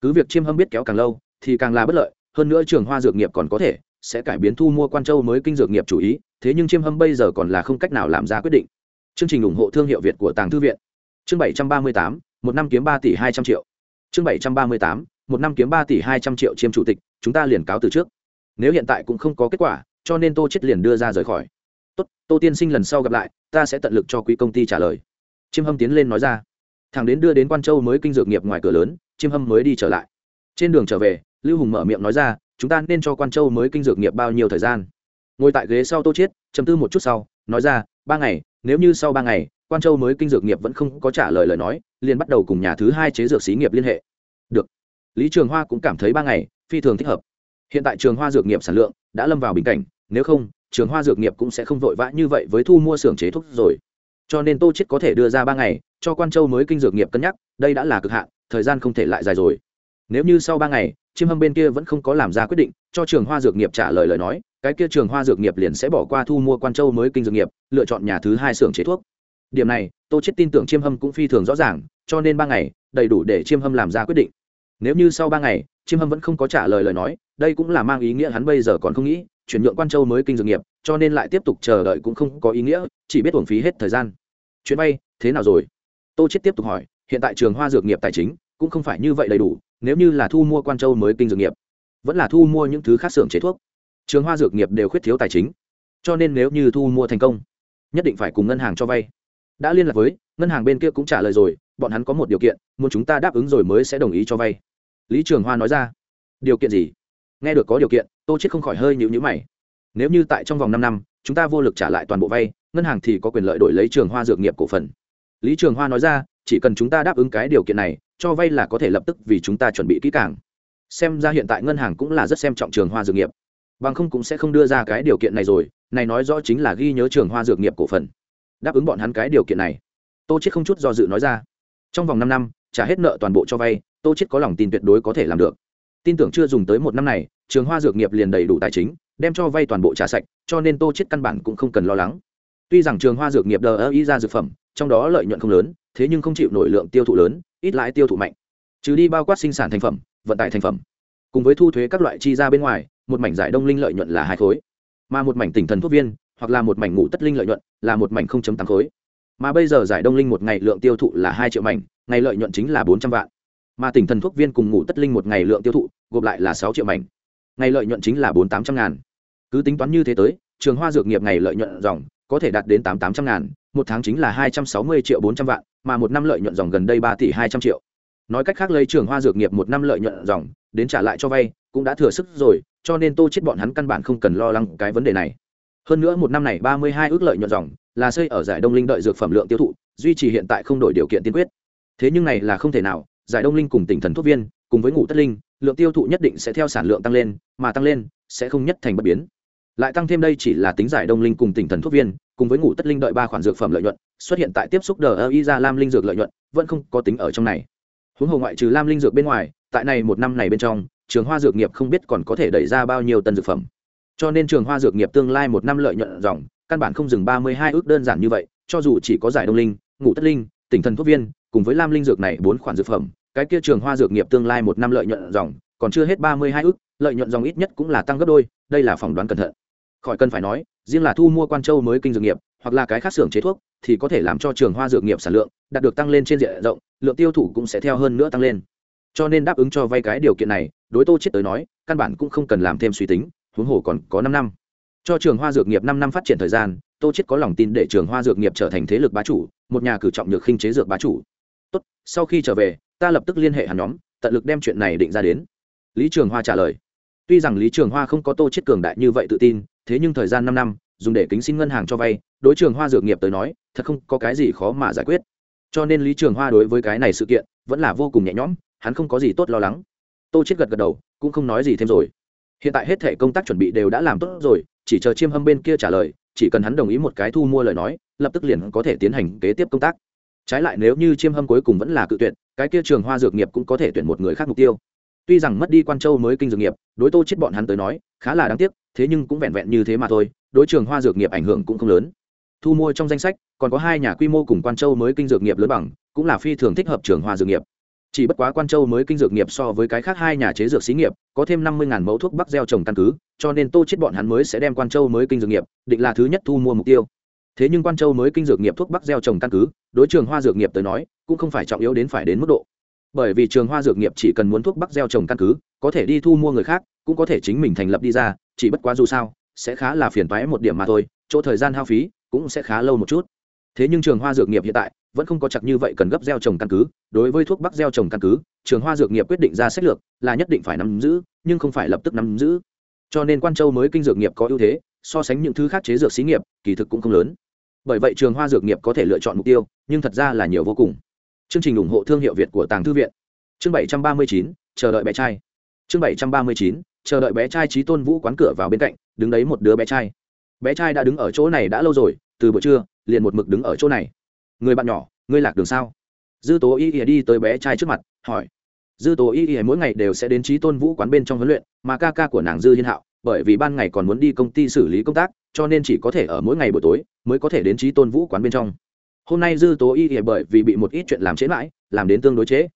Cứ việc chiêm hâm biết kéo càng lâu, thì càng là bất lợi, hơn nữa trường hoa dược nghiệp còn có thể, sẽ cải biến thu mua quan châu mới kinh dược nghiệp chủ ý, thế nhưng chiêm hâm bây giờ còn là không cách nào làm ra quyết định. Chương trình ủng hộ thương hiệu việt của tàng thư viện. Chương bảy trăm ba mươi tám, một năm kiếm ba tỷ hai trăm triệu. Chương bảy trăm ba mươi tám, một năm kiếm ba tỷ hai trăm triệu chiêm chủ tịch, chúng ta liền cáo từ trước. Nếu hiện tại cũng không có kết quả, cho nên tô chết liền đưa ra rời khỏi tốt, tô tiên sinh lần sau gặp lại, ta sẽ tận lực cho quý công ty trả lời. Chiêm hâm tiến lên nói ra. Thằng đến đưa đến quan châu mới kinh dược nghiệp ngoài cửa lớn, chiêm hâm mới đi trở lại. Trên đường trở về, lưu hùng mở miệng nói ra, chúng ta nên cho quan châu mới kinh dược nghiệp bao nhiêu thời gian? Ngồi tại ghế sau tô chiết chấm tư một chút sau, nói ra, ba ngày, nếu như sau ba ngày, quan châu mới kinh dược nghiệp vẫn không có trả lời lời nói, liền bắt đầu cùng nhà thứ hai chế dược xí nghiệp liên hệ. Được. Lý trường hoa cũng cảm thấy ba ngày, phi thường thích hợp. Hiện tại trường hoa dược nghiệp sản lượng đã lâm vào bình cảnh, nếu không trường hoa dược nghiệp cũng sẽ không vội vã như vậy với thu mua xưởng chế thuốc rồi. Cho nên tô chết có thể đưa ra ba ngày, cho quan châu mới kinh dược nghiệp cân nhắc, đây đã là cực hạn, thời gian không thể lại dài rồi. Nếu như sau ba ngày chiêm hâm bên kia vẫn không có làm ra quyết định, cho trường hoa dược nghiệp trả lời lời nói, cái kia trường hoa dược nghiệp liền sẽ bỏ qua thu mua quan châu mới kinh dược nghiệp, lựa chọn nhà thứ hai xưởng chế thuốc. Điểm này, tô chết tin tưởng chiêm hâm cũng phi thường rõ ràng, cho nên ba ngày, đầy đủ để chiêm hâm làm ra quyết định. Nếu như sau ba ngày chiêm hâm vẫn không có trả lời lời nói, đây cũng là mang ý nghĩa hắn bây giờ còn không nghĩ chuyển nhượng quan châu mới kinh dược nghiệp, cho nên lại tiếp tục chờ đợi cũng không có ý nghĩa, chỉ biết uổng phí hết thời gian. Chuyến bay, thế nào rồi? Tô chết tiếp tục hỏi, hiện tại trường hoa dược nghiệp tài chính cũng không phải như vậy đầy đủ, nếu như là thu mua quan châu mới kinh dược nghiệp, vẫn là thu mua những thứ khác xưởng chế thuốc. Trường hoa dược nghiệp đều khuyết thiếu tài chính, cho nên nếu như thu mua thành công, nhất định phải cùng ngân hàng cho vay. Đã liên lạc với, ngân hàng bên kia cũng trả lời rồi, bọn hắn có một điều kiện, muốn chúng ta đáp ứng rồi mới sẽ đồng ý cho vay. Lý trường hoa nói ra, điều kiện gì? Nghe được có điều kiện tô chết không khỏi hơi nhịu nhữ mày. Nếu như tại trong vòng năm năm, chúng ta vô lực trả lại toàn bộ vay, ngân hàng thì có quyền lợi đổi lấy trường hoa dược nghiệp cổ phần. Lý trường hoa nói ra, chỉ cần chúng ta đáp ứng cái điều kiện này, cho vay là có thể lập tức vì chúng ta chuẩn bị kỹ càng. Xem ra hiện tại ngân hàng cũng là rất xem trọng trường hoa dược nghiệp. Bằng không cũng sẽ không đưa ra cái điều kiện này rồi, này nói rõ chính là ghi nhớ trường hoa dược nghiệp cổ phần. Đáp ứng bọn hắn cái điều kiện này. Tô chết không chút do dự nói ra. Trong vòng năm năm, trả hết nợ toàn bộ cho vay, tô chết có lòng tin tuyệt đối có thể làm được. Tin tưởng chưa dùng tới một năm này trường hoa dược nghiệp liền đầy đủ tài chính, đem cho vay toàn bộ trả sạch, cho nên tô chết căn bản cũng không cần lo lắng. Tuy rằng trường hoa dược nghiệp đờ ơ ý ra dược phẩm, trong đó lợi nhuận không lớn, thế nhưng không chịu nổi lượng tiêu thụ lớn, ít lãi tiêu thụ mạnh. Trừ đi bao quát sinh sản thành phẩm, vận tải thành phẩm. Cùng với thu thuế các loại chi ra bên ngoài, một mảnh giải đông linh lợi nhuận là hai khối. Mà một mảnh tỉnh thần thuốc viên, hoặc là một mảnh ngủ tất linh lợi nhuận, là một mảnh không chấm tám khối. Mà bây giờ giải đông linh một ngày lượng tiêu thụ là hai triệu mảnh, ngày lợi nhuận chính là bốn trăm vạn. Mà tỉnh thần thuốc viên cùng ngủ tất linh một ngày lượng tiêu thụ, gộp lại là sáu triệu mảnh ngày lợi nhuận chính là bốn tám trăm ngàn. Cứ tính toán như thế tới, trường hoa dược nghiệp ngày lợi nhuận dòng có thể đạt đến tám tám trăm ngàn, một tháng chính là hai trăm sáu mươi triệu bốn trăm vạn, mà một năm lợi nhuận dòng gần đây ba tỷ hai trăm triệu. Nói cách khác lấy trường hoa dược nghiệp một năm lợi nhuận dòng, đến trả lại cho vay, cũng đã thừa sức rồi, cho nên tô chết bọn hắn căn bản không cần lo lắng cái vấn đề này. Hơn nữa một năm này ba mươi hai ước lợi nhuận dòng, là xây ở giải đông linh đợi dược phẩm lượng tiêu thụ, duy trì hiện tại không đổi điều kiện tiên quyết. Thế nhưng này là không thể nào, giải đông linh cùng tỉnh thần thuốc viên cùng với ngủ tất linh, lượng tiêu thụ nhất định sẽ theo sản lượng tăng lên, mà tăng lên sẽ không nhất thành bất biến. Lại tăng thêm đây chỉ là tính giải đông linh cùng tỉnh thần thuốc viên, cùng với ngủ tất linh đợi ba khoản dược phẩm lợi nhuận, xuất hiện tại tiếp xúc đờ ơ y ra lam linh dược lợi nhuận, vẫn không có tính ở trong này. Huống hồ ngoại trừ lam linh dược bên ngoài, tại này một năm này bên trong, trường hoa dược nghiệp không biết còn có thể đẩy ra bao nhiêu tân dược phẩm. Cho nên trường hoa dược nghiệp tương lai một năm lợi nhuận dòng, căn bản không dừng ba mươi hai ước đơn giản như vậy, cho dù chỉ có giải đông linh, ngủ tất linh, tỉnh thần thuốc viên, cùng với lam linh dược này bốn khoản dược phẩm cái kia trường hoa dược nghiệp tương lai một năm lợi nhuận dòng, còn chưa hết ba mươi hai ước lợi nhuận dòng ít nhất cũng là tăng gấp đôi, đây là phỏng đoán cẩn thận. Khỏi cần phải nói, riêng là thu mua quan châu mới kinh dược nghiệp, hoặc là cái khác xưởng chế thuốc, thì có thể làm cho trường hoa dược nghiệp sản lượng đạt được tăng lên trên diện rộng, lượng tiêu thụ cũng sẽ theo hơn nữa tăng lên. Cho nên đáp ứng cho vay cái điều kiện này, đối tô chết tới nói, căn bản cũng không cần làm thêm suy tính, huống hồ còn có năm năm. Cho trường hoa dược nghiệp năm năm phát triển thời gian, tô chết có lòng tin để trường hoa dược nghiệp trở thành thế lực bá chủ, một nhà cử trọng nhược khinh chế dược bá chủ tốt, sau khi trở về, ta lập tức liên hệ hắn nhóm, tận lực đem chuyện này định ra đến. Lý trường hoa trả lời. Tuy rằng lý trường hoa không có tô chết cường đại như vậy tự tin, thế nhưng thời gian năm năm, dùng để kính xin ngân hàng cho vay, đối trường hoa dược nghiệp tới nói, thật không có cái gì khó mà giải quyết. Cho nên lý trường hoa đối với cái này sự kiện, vẫn là vô cùng nhẹ nhõm, hắn không có gì tốt lo lắng. Tô chết gật gật đầu, cũng không nói gì thêm rồi. Hiện tại hết thể công tác chuẩn bị đều đã làm tốt rồi, chỉ chờ chiêm hâm bên kia trả lời, chỉ cần hắn đồng ý một cái thu mua lời nói, lập tức liền có thể tiến hành kế tiếp công tác trái lại nếu như chiêm hâm cuối cùng vẫn là cự tuyệt, cái kia trường hoa dược nghiệp cũng có thể tuyển một người khác mục tiêu. Tuy rằng mất đi quan châu mới kinh dược nghiệp, đối tô chết bọn hắn tới nói, khá là đáng tiếc, thế nhưng cũng vẹn vẹn như thế mà thôi, đối trường hoa dược nghiệp ảnh hưởng cũng không lớn. Thu mua trong danh sách, còn có hai nhà quy mô cùng quan châu mới kinh dược nghiệp lớn bằng, cũng là phi thường thích hợp trường hoa dược nghiệp. Chỉ bất quá quan châu mới kinh dược nghiệp so với cái khác hai nhà chế dược xí nghiệp, có thêm năm mươi mẫu thuốc bắc gieo trồng căn cứ, cho nên tô chết bọn hắn mới sẽ đem quan châu mới kinh dược nghiệp, định là thứ nhất thu mua mục tiêu thế nhưng quan châu mới kinh dược nghiệp thuốc bắc gieo trồng căn cứ, đối trường hoa dược nghiệp tới nói, cũng không phải trọng yếu đến phải đến mức độ. Bởi vì trường hoa dược nghiệp chỉ cần muốn thuốc bắc gieo trồng căn cứ, có thể đi thu mua người khác, cũng có thể chính mình thành lập đi ra, chỉ bất quá dù sao, sẽ khá là phiền toái một điểm mà thôi, chỗ thời gian hao phí, cũng sẽ khá lâu một chút. Thế nhưng trường hoa dược nghiệp hiện tại, vẫn không có chặt như vậy cần gấp gieo trồng căn cứ, đối với thuốc bắc gieo trồng căn cứ, trường hoa dược nghiệp quyết định ra sách lược, là nhất định phải nắm giữ, nhưng không phải lập tức nắm giữ. Cho nên quan châu mới kinh dược nghiệp có ưu thế, so sánh những thứ khác chế dược xí nghiệp, kỳ thực cũng không lớn bởi vậy trường hoa dược nghiệp có thể lựa chọn mục tiêu, nhưng thật ra là nhiều vô cùng. Chương trình ủng hộ thương hiệu việt của tàng thư viện. Chương bảy trăm ba mươi chín, chờ đợi bé trai. Chương bảy trăm ba mươi chín, chờ đợi bé trai trí tôn vũ quán cửa vào bên cạnh, đứng đấy một đứa bé trai. Bé trai đã đứng ở chỗ này đã lâu rồi, từ buổi trưa, liền một mực đứng ở chỗ này. Người bạn nhỏ, ngươi lạc đường sao? Dư tố y ỉa đi tới bé trai trước mặt, hỏi. Dư tố y ỉa mỗi ngày đều sẽ đến trí tôn vũ quán bên trong huấn luyện, mà ca ca của nàng dư hiên hạo bởi vì ban ngày còn muốn đi công ty xử lý công tác, cho nên chỉ có thể ở mỗi ngày buổi tối mới có thể đến trí tôn vũ quán bên trong. Hôm nay dư tố y thì bởi vì bị một ít chuyện làm trễ mãi, làm đến tương đối chế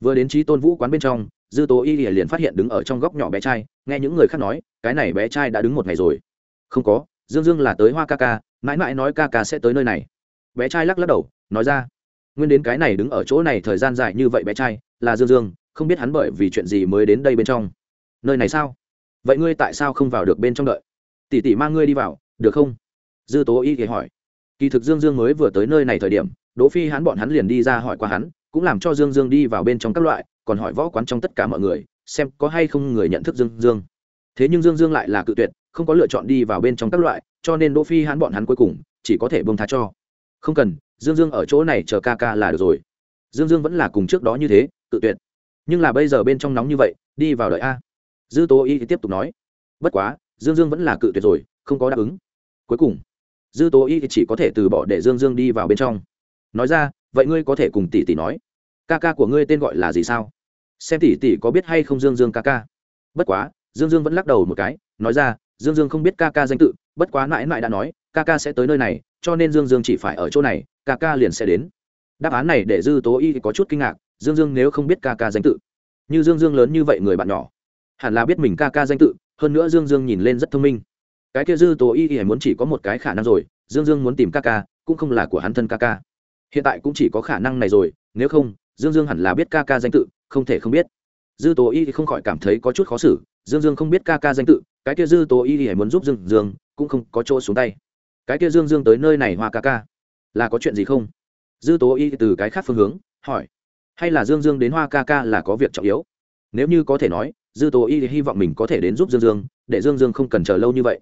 vừa đến trí tôn vũ quán bên trong, dư tố y thì liền phát hiện đứng ở trong góc nhỏ bé trai, nghe những người khác nói, cái này bé trai đã đứng một ngày rồi. Không có, dương dương là tới hoa ca ca, mãi mãi nói ca ca sẽ tới nơi này. Bé trai lắc lắc đầu, nói ra, nguyên đến cái này đứng ở chỗ này thời gian dài như vậy bé trai, là dương dương, không biết hắn bởi vì chuyện gì mới đến đây bên trong. Nơi này sao? Vậy ngươi tại sao không vào được bên trong đợi? Tỷ tỷ mang ngươi đi vào, được không? Dư tố y thì hỏi. Kỳ thực dương dương mới vừa tới nơi này thời điểm, đỗ phi hắn bọn hắn liền đi ra hỏi qua hắn, cũng làm cho dương dương đi vào bên trong các loại, còn hỏi võ quán trong tất cả mọi người, xem có hay không người nhận thức dương dương. Thế nhưng dương dương lại là cự tuyệt, không có lựa chọn đi vào bên trong các loại, cho nên đỗ phi hắn bọn hắn cuối cùng, chỉ có thể bông tha cho. Không cần, dương dương ở chỗ này chờ ca ca là được rồi. Dương dương vẫn là cùng trước đó như thế, cự tuyệt. Nhưng là bây giờ bên trong nóng như vậy, đi vào đợi a dư tố y tiếp tục nói, bất quá, dương dương vẫn là cự tuyệt rồi, không có đáp ứng. Cuối cùng, dư tố y chỉ có thể từ bỏ để dương dương đi vào bên trong. Nói ra, vậy ngươi có thể cùng tỷ tỷ nói, ca ca của ngươi tên gọi là gì sao? Xem tỷ tỷ có biết hay không dương dương ca ca. Bất quá, dương dương vẫn lắc đầu một cái, nói ra, dương dương không biết ca ca danh tự, bất quá mãi mãi đã nói, ca ca sẽ tới nơi này, cho nên dương dương chỉ phải ở chỗ này, ca ca liền sẽ đến. Đáp án này để dư tố y có chút kinh ngạc, dương dương nếu không biết ca ca danh tự, như dương dương lớn như vậy người bạn nhỏ hẳn là biết mình ca ca danh tự, hơn nữa dương dương nhìn lên rất thông minh. Cái kia dư tố y y muốn chỉ có một cái khả năng rồi, dương dương muốn tìm ca ca, cũng không là của hắn thân ca ca. Hiện tại cũng chỉ có khả năng này rồi, nếu không, dương dương hẳn là biết ca ca danh tự, không thể không biết. Dư tố y không khỏi cảm thấy có chút khó xử, dương dương không biết ca ca danh tự, cái kia dư tố y y muốn giúp dương dương, cũng không có chỗ xuống tay. Cái kia dương dương tới nơi này hoa ca ca, là có chuyện gì không? Dư tố y từ cái khác phương hướng, hỏi. Hay là dương dương đến hoa ca ca là có việc trọng yếu? Nếu như có thể nói dư tố y hy vọng mình có thể đến giúp dương dương, để dương dương không cần chờ lâu như vậy.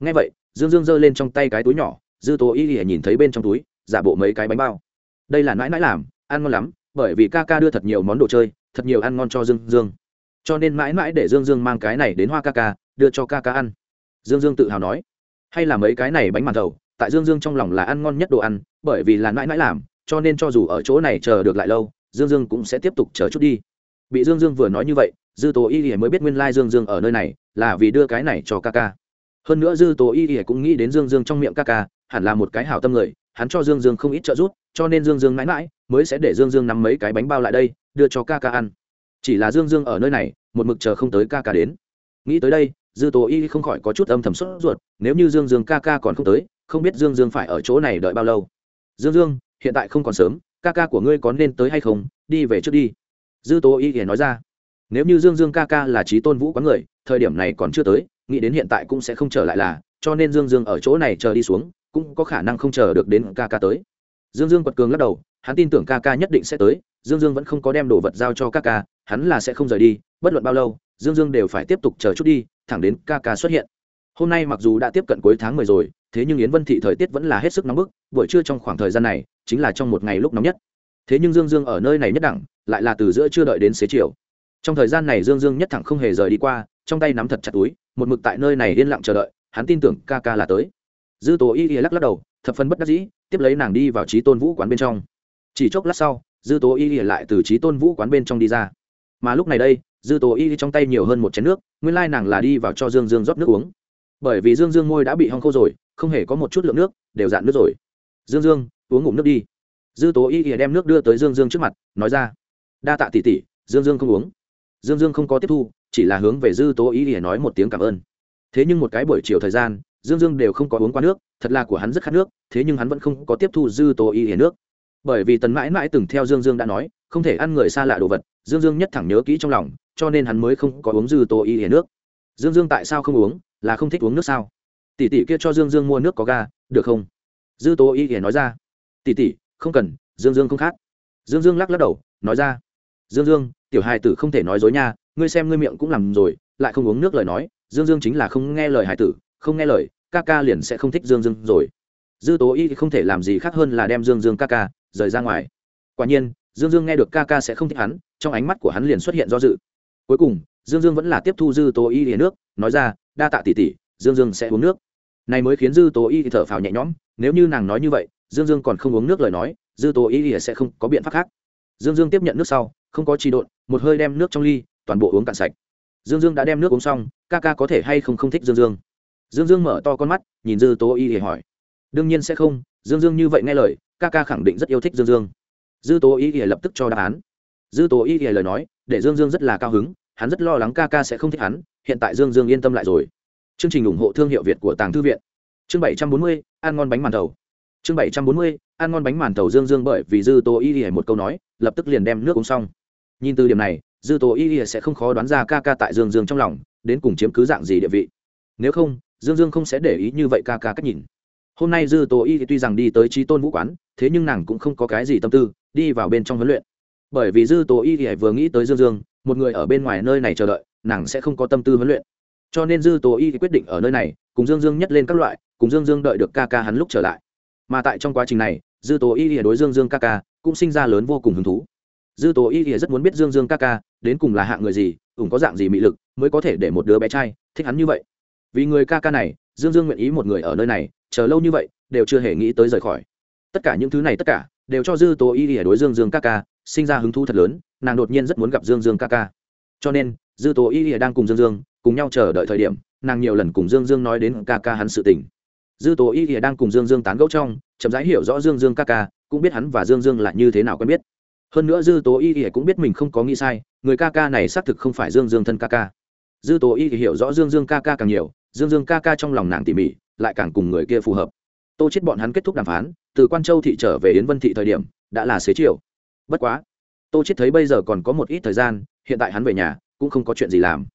Ngay vậy, dương dương giơ lên trong tay cái túi nhỏ, dư tố y nhìn thấy bên trong túi, giả bộ mấy cái bánh bao. Đây là nãi nãi làm, ăn ngon lắm, bởi vì ca ca đưa thật nhiều món đồ chơi, thật nhiều ăn ngon cho dương dương. Cho nên mãi mãi để dương dương mang cái này đến hoa ca ca, đưa cho ca ca ăn. Dương dương tự hào nói, hay là mấy cái này bánh màn thầu, tại dương dương trong lòng là ăn ngon nhất đồ ăn, bởi vì là mãi mãi làm, cho nên cho dù ở chỗ này chờ được lại lâu, dương dương cũng sẽ tiếp tục chờ chút đi. Bị dương dương vừa nói như vậy dư tố y y mới biết nguyên lai dương dương ở nơi này, là vì đưa cái này cho ca ca. Hơn nữa dư tố y y cũng nghĩ đến dương dương trong miệng ca ca, hẳn là một cái hảo tâm người, hắn cho dương dương không ít trợ giúp, cho nên dương dương mãi mãi mới sẽ để dương dương nắm mấy cái bánh bao lại đây, đưa cho ca ca ăn. Chỉ là dương dương ở nơi này, một mực chờ không tới ca ca đến. Nghĩ tới đây, dư tố y không khỏi có chút âm thầm sốt ruột, nếu như dương dương ca ca còn không tới, không biết dương dương phải ở chỗ này đợi bao lâu. Dương dương, hiện tại không còn sớm, ca ca của ngươi có nên tới hay không? Đi về trước đi. Dư tố y thì nói ra nếu như dương dương ca ca là trí tôn vũ quán người, thời điểm này còn chưa tới, nghĩ đến hiện tại cũng sẽ không trở lại là, cho nên dương dương ở chỗ này chờ đi xuống, cũng có khả năng không chờ được đến ca ca tới. Dương dương quật cường lắc đầu, hắn tin tưởng ca ca nhất định sẽ tới, dương dương vẫn không có đem đồ vật giao cho ca ca, hắn là sẽ không rời đi, bất luận bao lâu, dương dương đều phải tiếp tục chờ chút đi, thẳng đến ca ca xuất hiện. Hôm nay mặc dù đã tiếp cận cuối tháng mười rồi, thế nhưng yến vân thị thời tiết vẫn là hết sức nóng bức, buổi trưa trong khoảng thời gian này, chính là trong một ngày lúc nóng nhất. Thế nhưng dương dương ở nơi này nhất đẳng, lại là từ giữa chưa đợi đến xế chiều trong thời gian này dương dương nhất thẳng không hề rời đi qua, trong tay nắm thật chặt túi, một mực tại nơi này yên lặng chờ đợi, hắn tin tưởng ca ca là tới. Dư tố y y lắc lắc đầu, thập phân bất đắc dĩ, tiếp lấy nàng đi vào trí tôn vũ quán bên trong. Chỉ chốc lát sau, dư tố y y lại từ trí tôn vũ quán bên trong đi ra. Mà lúc này đây, dư tố y trong tay nhiều hơn một chén nước, nguyên lai nàng là đi vào cho dương dương rót nước uống. Bởi vì dương dương môi đã bị hong khô rồi, không hề có một chút lượng nước, đều dạn nước rồi. Dương dương, uống ngụm nước đi. Dư tố y ỉa đem nước đưa tới dương dương trước mặt, nói ra. Đa tạ tỉ tỉ dương dương không uống dương dương không có tiếp thu, chỉ là hướng về dư tố ý để nói một tiếng cảm ơn. Thế nhưng một cái buổi chiều thời gian, dương dương đều không có uống qua nước, thật là của hắn rất khát nước, thế nhưng hắn vẫn không có tiếp thu dư tố ý để nước. Bởi vì tần mãi mãi từng theo dương dương đã nói, không thể ăn người xa lạ đồ vật, dương dương nhất thẳng nhớ kỹ trong lòng, cho nên hắn mới không có uống dư tố ý để nước. Dương dương tại sao không uống, là không thích uống nước sao? Tỷ tỷ kia cho dương dương mua nước có ga, được không? Dư tố ý để nói ra. Tỷ tỷ, không cần, dương dương không khát. Dương dương lắc lắc đầu, nói ra dương dương, tiểu hài tử không thể nói dối nha, ngươi xem ngươi miệng cũng làm rồi, lại không uống nước lời nói, dương dương chính là không nghe lời hài tử, không nghe lời, ca ca liền sẽ không thích dương dương rồi. Dư tố y không thể làm gì khác hơn là đem dương dương ca ca rời ra ngoài. Quả nhiên, dương dương nghe được ca ca sẽ không thích hắn, trong ánh mắt của hắn liền xuất hiện do dự. Cuối cùng, dương dương vẫn là tiếp thu dư tố y hiến nước, nói ra, đa tạ tỷ tỷ, dương dương sẽ uống nước. Này mới khiến dư tố y thở phào nhẹ nhõm, nếu như nàng nói như vậy, dương dương còn không uống nước lời nói, dư tố y sẽ không có biện pháp khác dương dương tiếp nhận nước sau, không có trì độn, một hơi đem nước trong ly, toàn bộ uống cạn sạch. Dương dương đã đem nước uống xong, ca ca có thể hay không không thích dương dương? Dương dương mở to con mắt, nhìn dư tố y ỉa hỏi. Đương nhiên sẽ không, dương dương như vậy nghe lời, ca ca khẳng định rất yêu thích dương dương. Dư tố y ỉa lập tức cho đáp án. Dư tố y ỉa lời nói, để dương dương rất là cao hứng, hắn rất lo lắng ca ca sẽ không thích hắn, hiện tại dương dương yên tâm lại rồi. Chương trình ủng hộ thương hiệu việt của tàng thư viện. Chương bảy trăm bốn mươi, ăn ngon bánh màn thầu. Chương bảy trăm bốn mươi, ăn ngon bánh màn tàu dương dương bởi vì dư tô y y một câu nói lập tức liền đem nước uống xong. Nhìn từ điểm này, dư tô y y sẽ không khó đoán ra ca ca tại dương dương trong lòng, đến cùng chiếm cứ dạng gì địa vị. Nếu không, dương dương không sẽ để ý như vậy ca ca cách nhìn. Hôm nay dư tô y tuy rằng đi tới trí tôn vũ quán, thế nhưng nàng cũng không có cái gì tâm tư, đi vào bên trong huấn luyện. Bởi vì dư tô y vừa nghĩ tới dương dương, một người ở bên ngoài nơi này chờ đợi, nàng sẽ không có tâm tư huấn luyện. Cho nên dư tô y quyết định ở nơi này, cùng dương dương nhất lên các loại, cùng dương dương đợi được ca ca hắn lúc trở lại. Mà tại trong quá trình này dư tố y ỉa đối dương dương ca ca cũng sinh ra lớn vô cùng hứng thú. Dư tố y ỉa rất muốn biết dương dương ca ca đến cùng là hạng người gì, ủng có dạng gì mị lực mới có thể để một đứa bé trai thích hắn như vậy. Vì người ca ca này, dương dương nguyện ý một người ở nơi này, chờ lâu như vậy, đều chưa hề nghĩ tới rời khỏi. Tất cả những thứ này tất cả đều cho dư tố y ỉa đối dương dương ca ca sinh ra hứng thú thật lớn, nàng đột nhiên rất muốn gặp dương dương ca ca. Cho nên, dư tố y ỉa đang cùng dương dương cùng nhau chờ đợi thời điểm, nàng nhiều lần cùng dương dương nói đến ca ca hắn sự tình dư tố y thì đang cùng dương dương tán gẫu trong, chậm rãi hiểu rõ dương dương ca ca, cũng biết hắn và dương dương là như thế nào quen biết. Hơn nữa dư tố y thì cũng biết mình không có nghĩ sai, người ca ca này xác thực không phải dương dương thân ca ca. Dư tố y thì hiểu rõ dương dương ca ca càng nhiều, dương dương ca ca trong lòng nàng tỉ mỉ, lại càng cùng người kia phù hợp. Tô chết bọn hắn kết thúc đàm phán, từ quan châu thị trở về yến vân thị thời điểm, đã là xế chiều. Bất quá, tô chết thấy bây giờ còn có một ít thời gian, hiện tại hắn về nhà, cũng không có chuyện gì làm.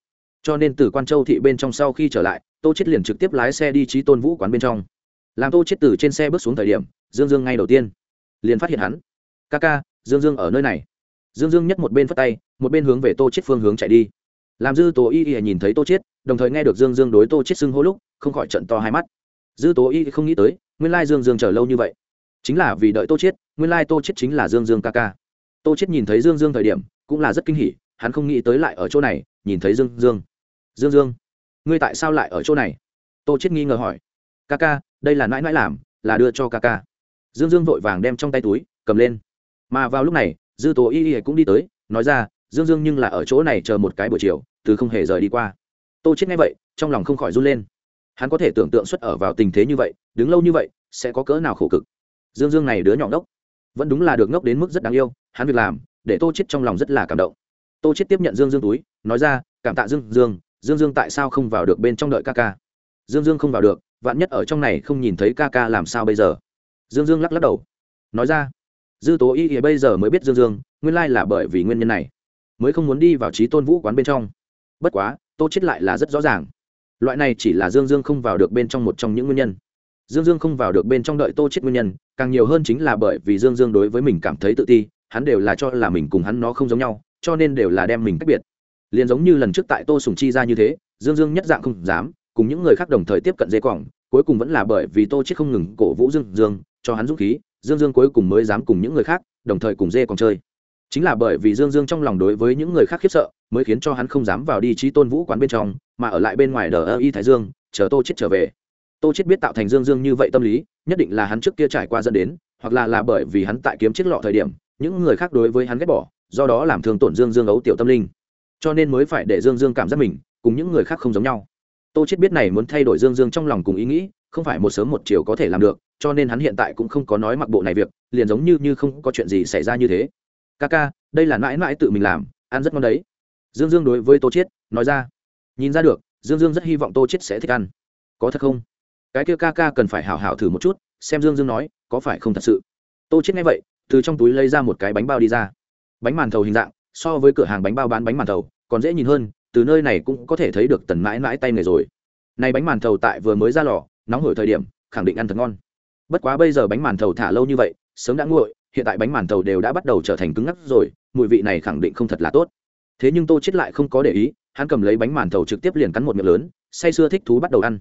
Cho nên từ quan châu thị bên trong sau khi trở lại tô chết liền trực tiếp lái xe đi trí tôn vũ quán bên trong. Làm tô chết từ trên xe bước xuống thời điểm, dương dương ngay đầu tiên liền phát hiện hắn. Ca ca, dương dương ở nơi này. Dương dương nhất một bên phất tay, một bên hướng về tô chết phương hướng chạy đi. Làm dư tố y y nhìn thấy tô chết, đồng thời nghe được dương dương đối tô chết xưng hô lúc, không khỏi trận to hai mắt. Dư tố y không nghĩ tới, nguyên lai dương dương chờ lâu như vậy. Chính là vì đợi tô chết, nguyên lai tô chết chính là dương dương ca ca. Tô chết nhìn thấy dương dương thời điểm, cũng là rất kinh hỉ, hắn không nghĩ tới lại ở chỗ này, nhìn thấy dương dương. Dương dương ngươi tại sao lại ở chỗ này? Tô chết nghi ngờ hỏi. Ca ca, đây là nãi nãi làm, là đưa cho ca ca. Dương dương vội vàng đem trong tay túi, cầm lên. Mà vào lúc này, dư tố y y cũng đi tới, nói ra, dương dương nhưng là ở chỗ này chờ một cái buổi chiều, từ không hề rời đi qua. Tô chết nghe vậy, trong lòng không khỏi run lên. Hắn có thể tưởng tượng xuất ở vào tình thế như vậy, đứng lâu như vậy, sẽ có cỡ nào khổ cực. Dương dương này đứa nhỏ ngốc, vẫn đúng là được ngốc đến mức rất đáng yêu, hắn việc làm, để tô chết trong lòng rất là cảm động. Tô chết tiếp nhận dương dương túi, nói ra, cảm tạ dương dương dương dương tại sao không vào được bên trong đợi ca ca? Dương dương không vào được, vạn nhất ở trong này không nhìn thấy ca ca làm sao bây giờ? Dương dương lắc lắc đầu. Nói ra, dư tố y thì bây giờ mới biết dương dương, nguyên lai là bởi vì nguyên nhân này. Mới không muốn đi vào trí tôn vũ quán bên trong. Bất quá, tô chết lại là rất rõ ràng. Loại này chỉ là dương dương không vào được bên trong một trong những nguyên nhân. Dương dương không vào được bên trong đợi tô chết nguyên nhân, càng nhiều hơn chính là bởi vì dương dương đối với mình cảm thấy tự ti, hắn đều là cho là mình cùng hắn nó không giống nhau, cho nên đều là đem mình cách biệt liền giống như lần trước tại tô sùng chi ra như thế, dương dương nhất dạng không dám, cùng những người khác đồng thời tiếp cận dây quỏng cuối cùng vẫn là bởi vì tô chết không ngừng cổ vũ dương dương, cho hắn dũng khí, dương dương cuối cùng mới dám cùng những người khác, đồng thời cùng dê còn chơi. Chính là bởi vì dương dương trong lòng đối với những người khác khiếp sợ, mới khiến cho hắn không dám vào đi trí tôn vũ quán bên trong, mà ở lại bên ngoài đờ ơ y thái dương, chờ tô chết trở về. Tô chết biết tạo thành dương dương như vậy tâm lý, nhất định là hắn trước kia trải qua dẫn đến, hoặc là là bởi vì hắn tại kiếm chiếc lọ thời điểm, những người khác đối với hắn ghét bỏ, do đó làm thương tổn dương dương ấu tiểu tâm linh cho nên mới phải để dương dương cảm giác mình cùng những người khác không giống nhau. Tô chết biết này muốn thay đổi dương dương trong lòng cùng ý nghĩ, không phải một sớm một chiều có thể làm được, cho nên hắn hiện tại cũng không có nói mặc bộ này việc, liền giống như như không có chuyện gì xảy ra như thế. Ca ca, đây là mãi mãi tự mình làm, ăn rất ngon đấy. Dương dương đối với tô chết nói ra. Nhìn ra được, dương dương rất hy vọng tô chết sẽ thích ăn. Có thật không? Cái kia ca ca cần phải hảo hảo thử một chút, xem dương dương nói, có phải không thật sự? Tô chết nghe vậy, từ trong túi lấy ra một cái bánh bao đi ra. Bánh màn thầu hình dạng so với cửa hàng bánh bao bán bánh màn thầu, còn dễ nhìn hơn, từ nơi này cũng có thể thấy được tần mãi mãi tay nghề rồi. Này bánh màn thầu tại vừa mới ra lò, nóng hổi thời điểm, khẳng định ăn thật ngon. Bất quá bây giờ bánh màn thầu thả lâu như vậy, sớm đã nguội, hiện tại bánh màn thầu đều đã bắt đầu trở thành cứng ngắc rồi, mùi vị này khẳng định không thật là tốt. Thế nhưng tô chết lại không có để ý, hắn cầm lấy bánh màn thầu trực tiếp liền cắn một miệng lớn, say sưa thích thú bắt đầu ăn.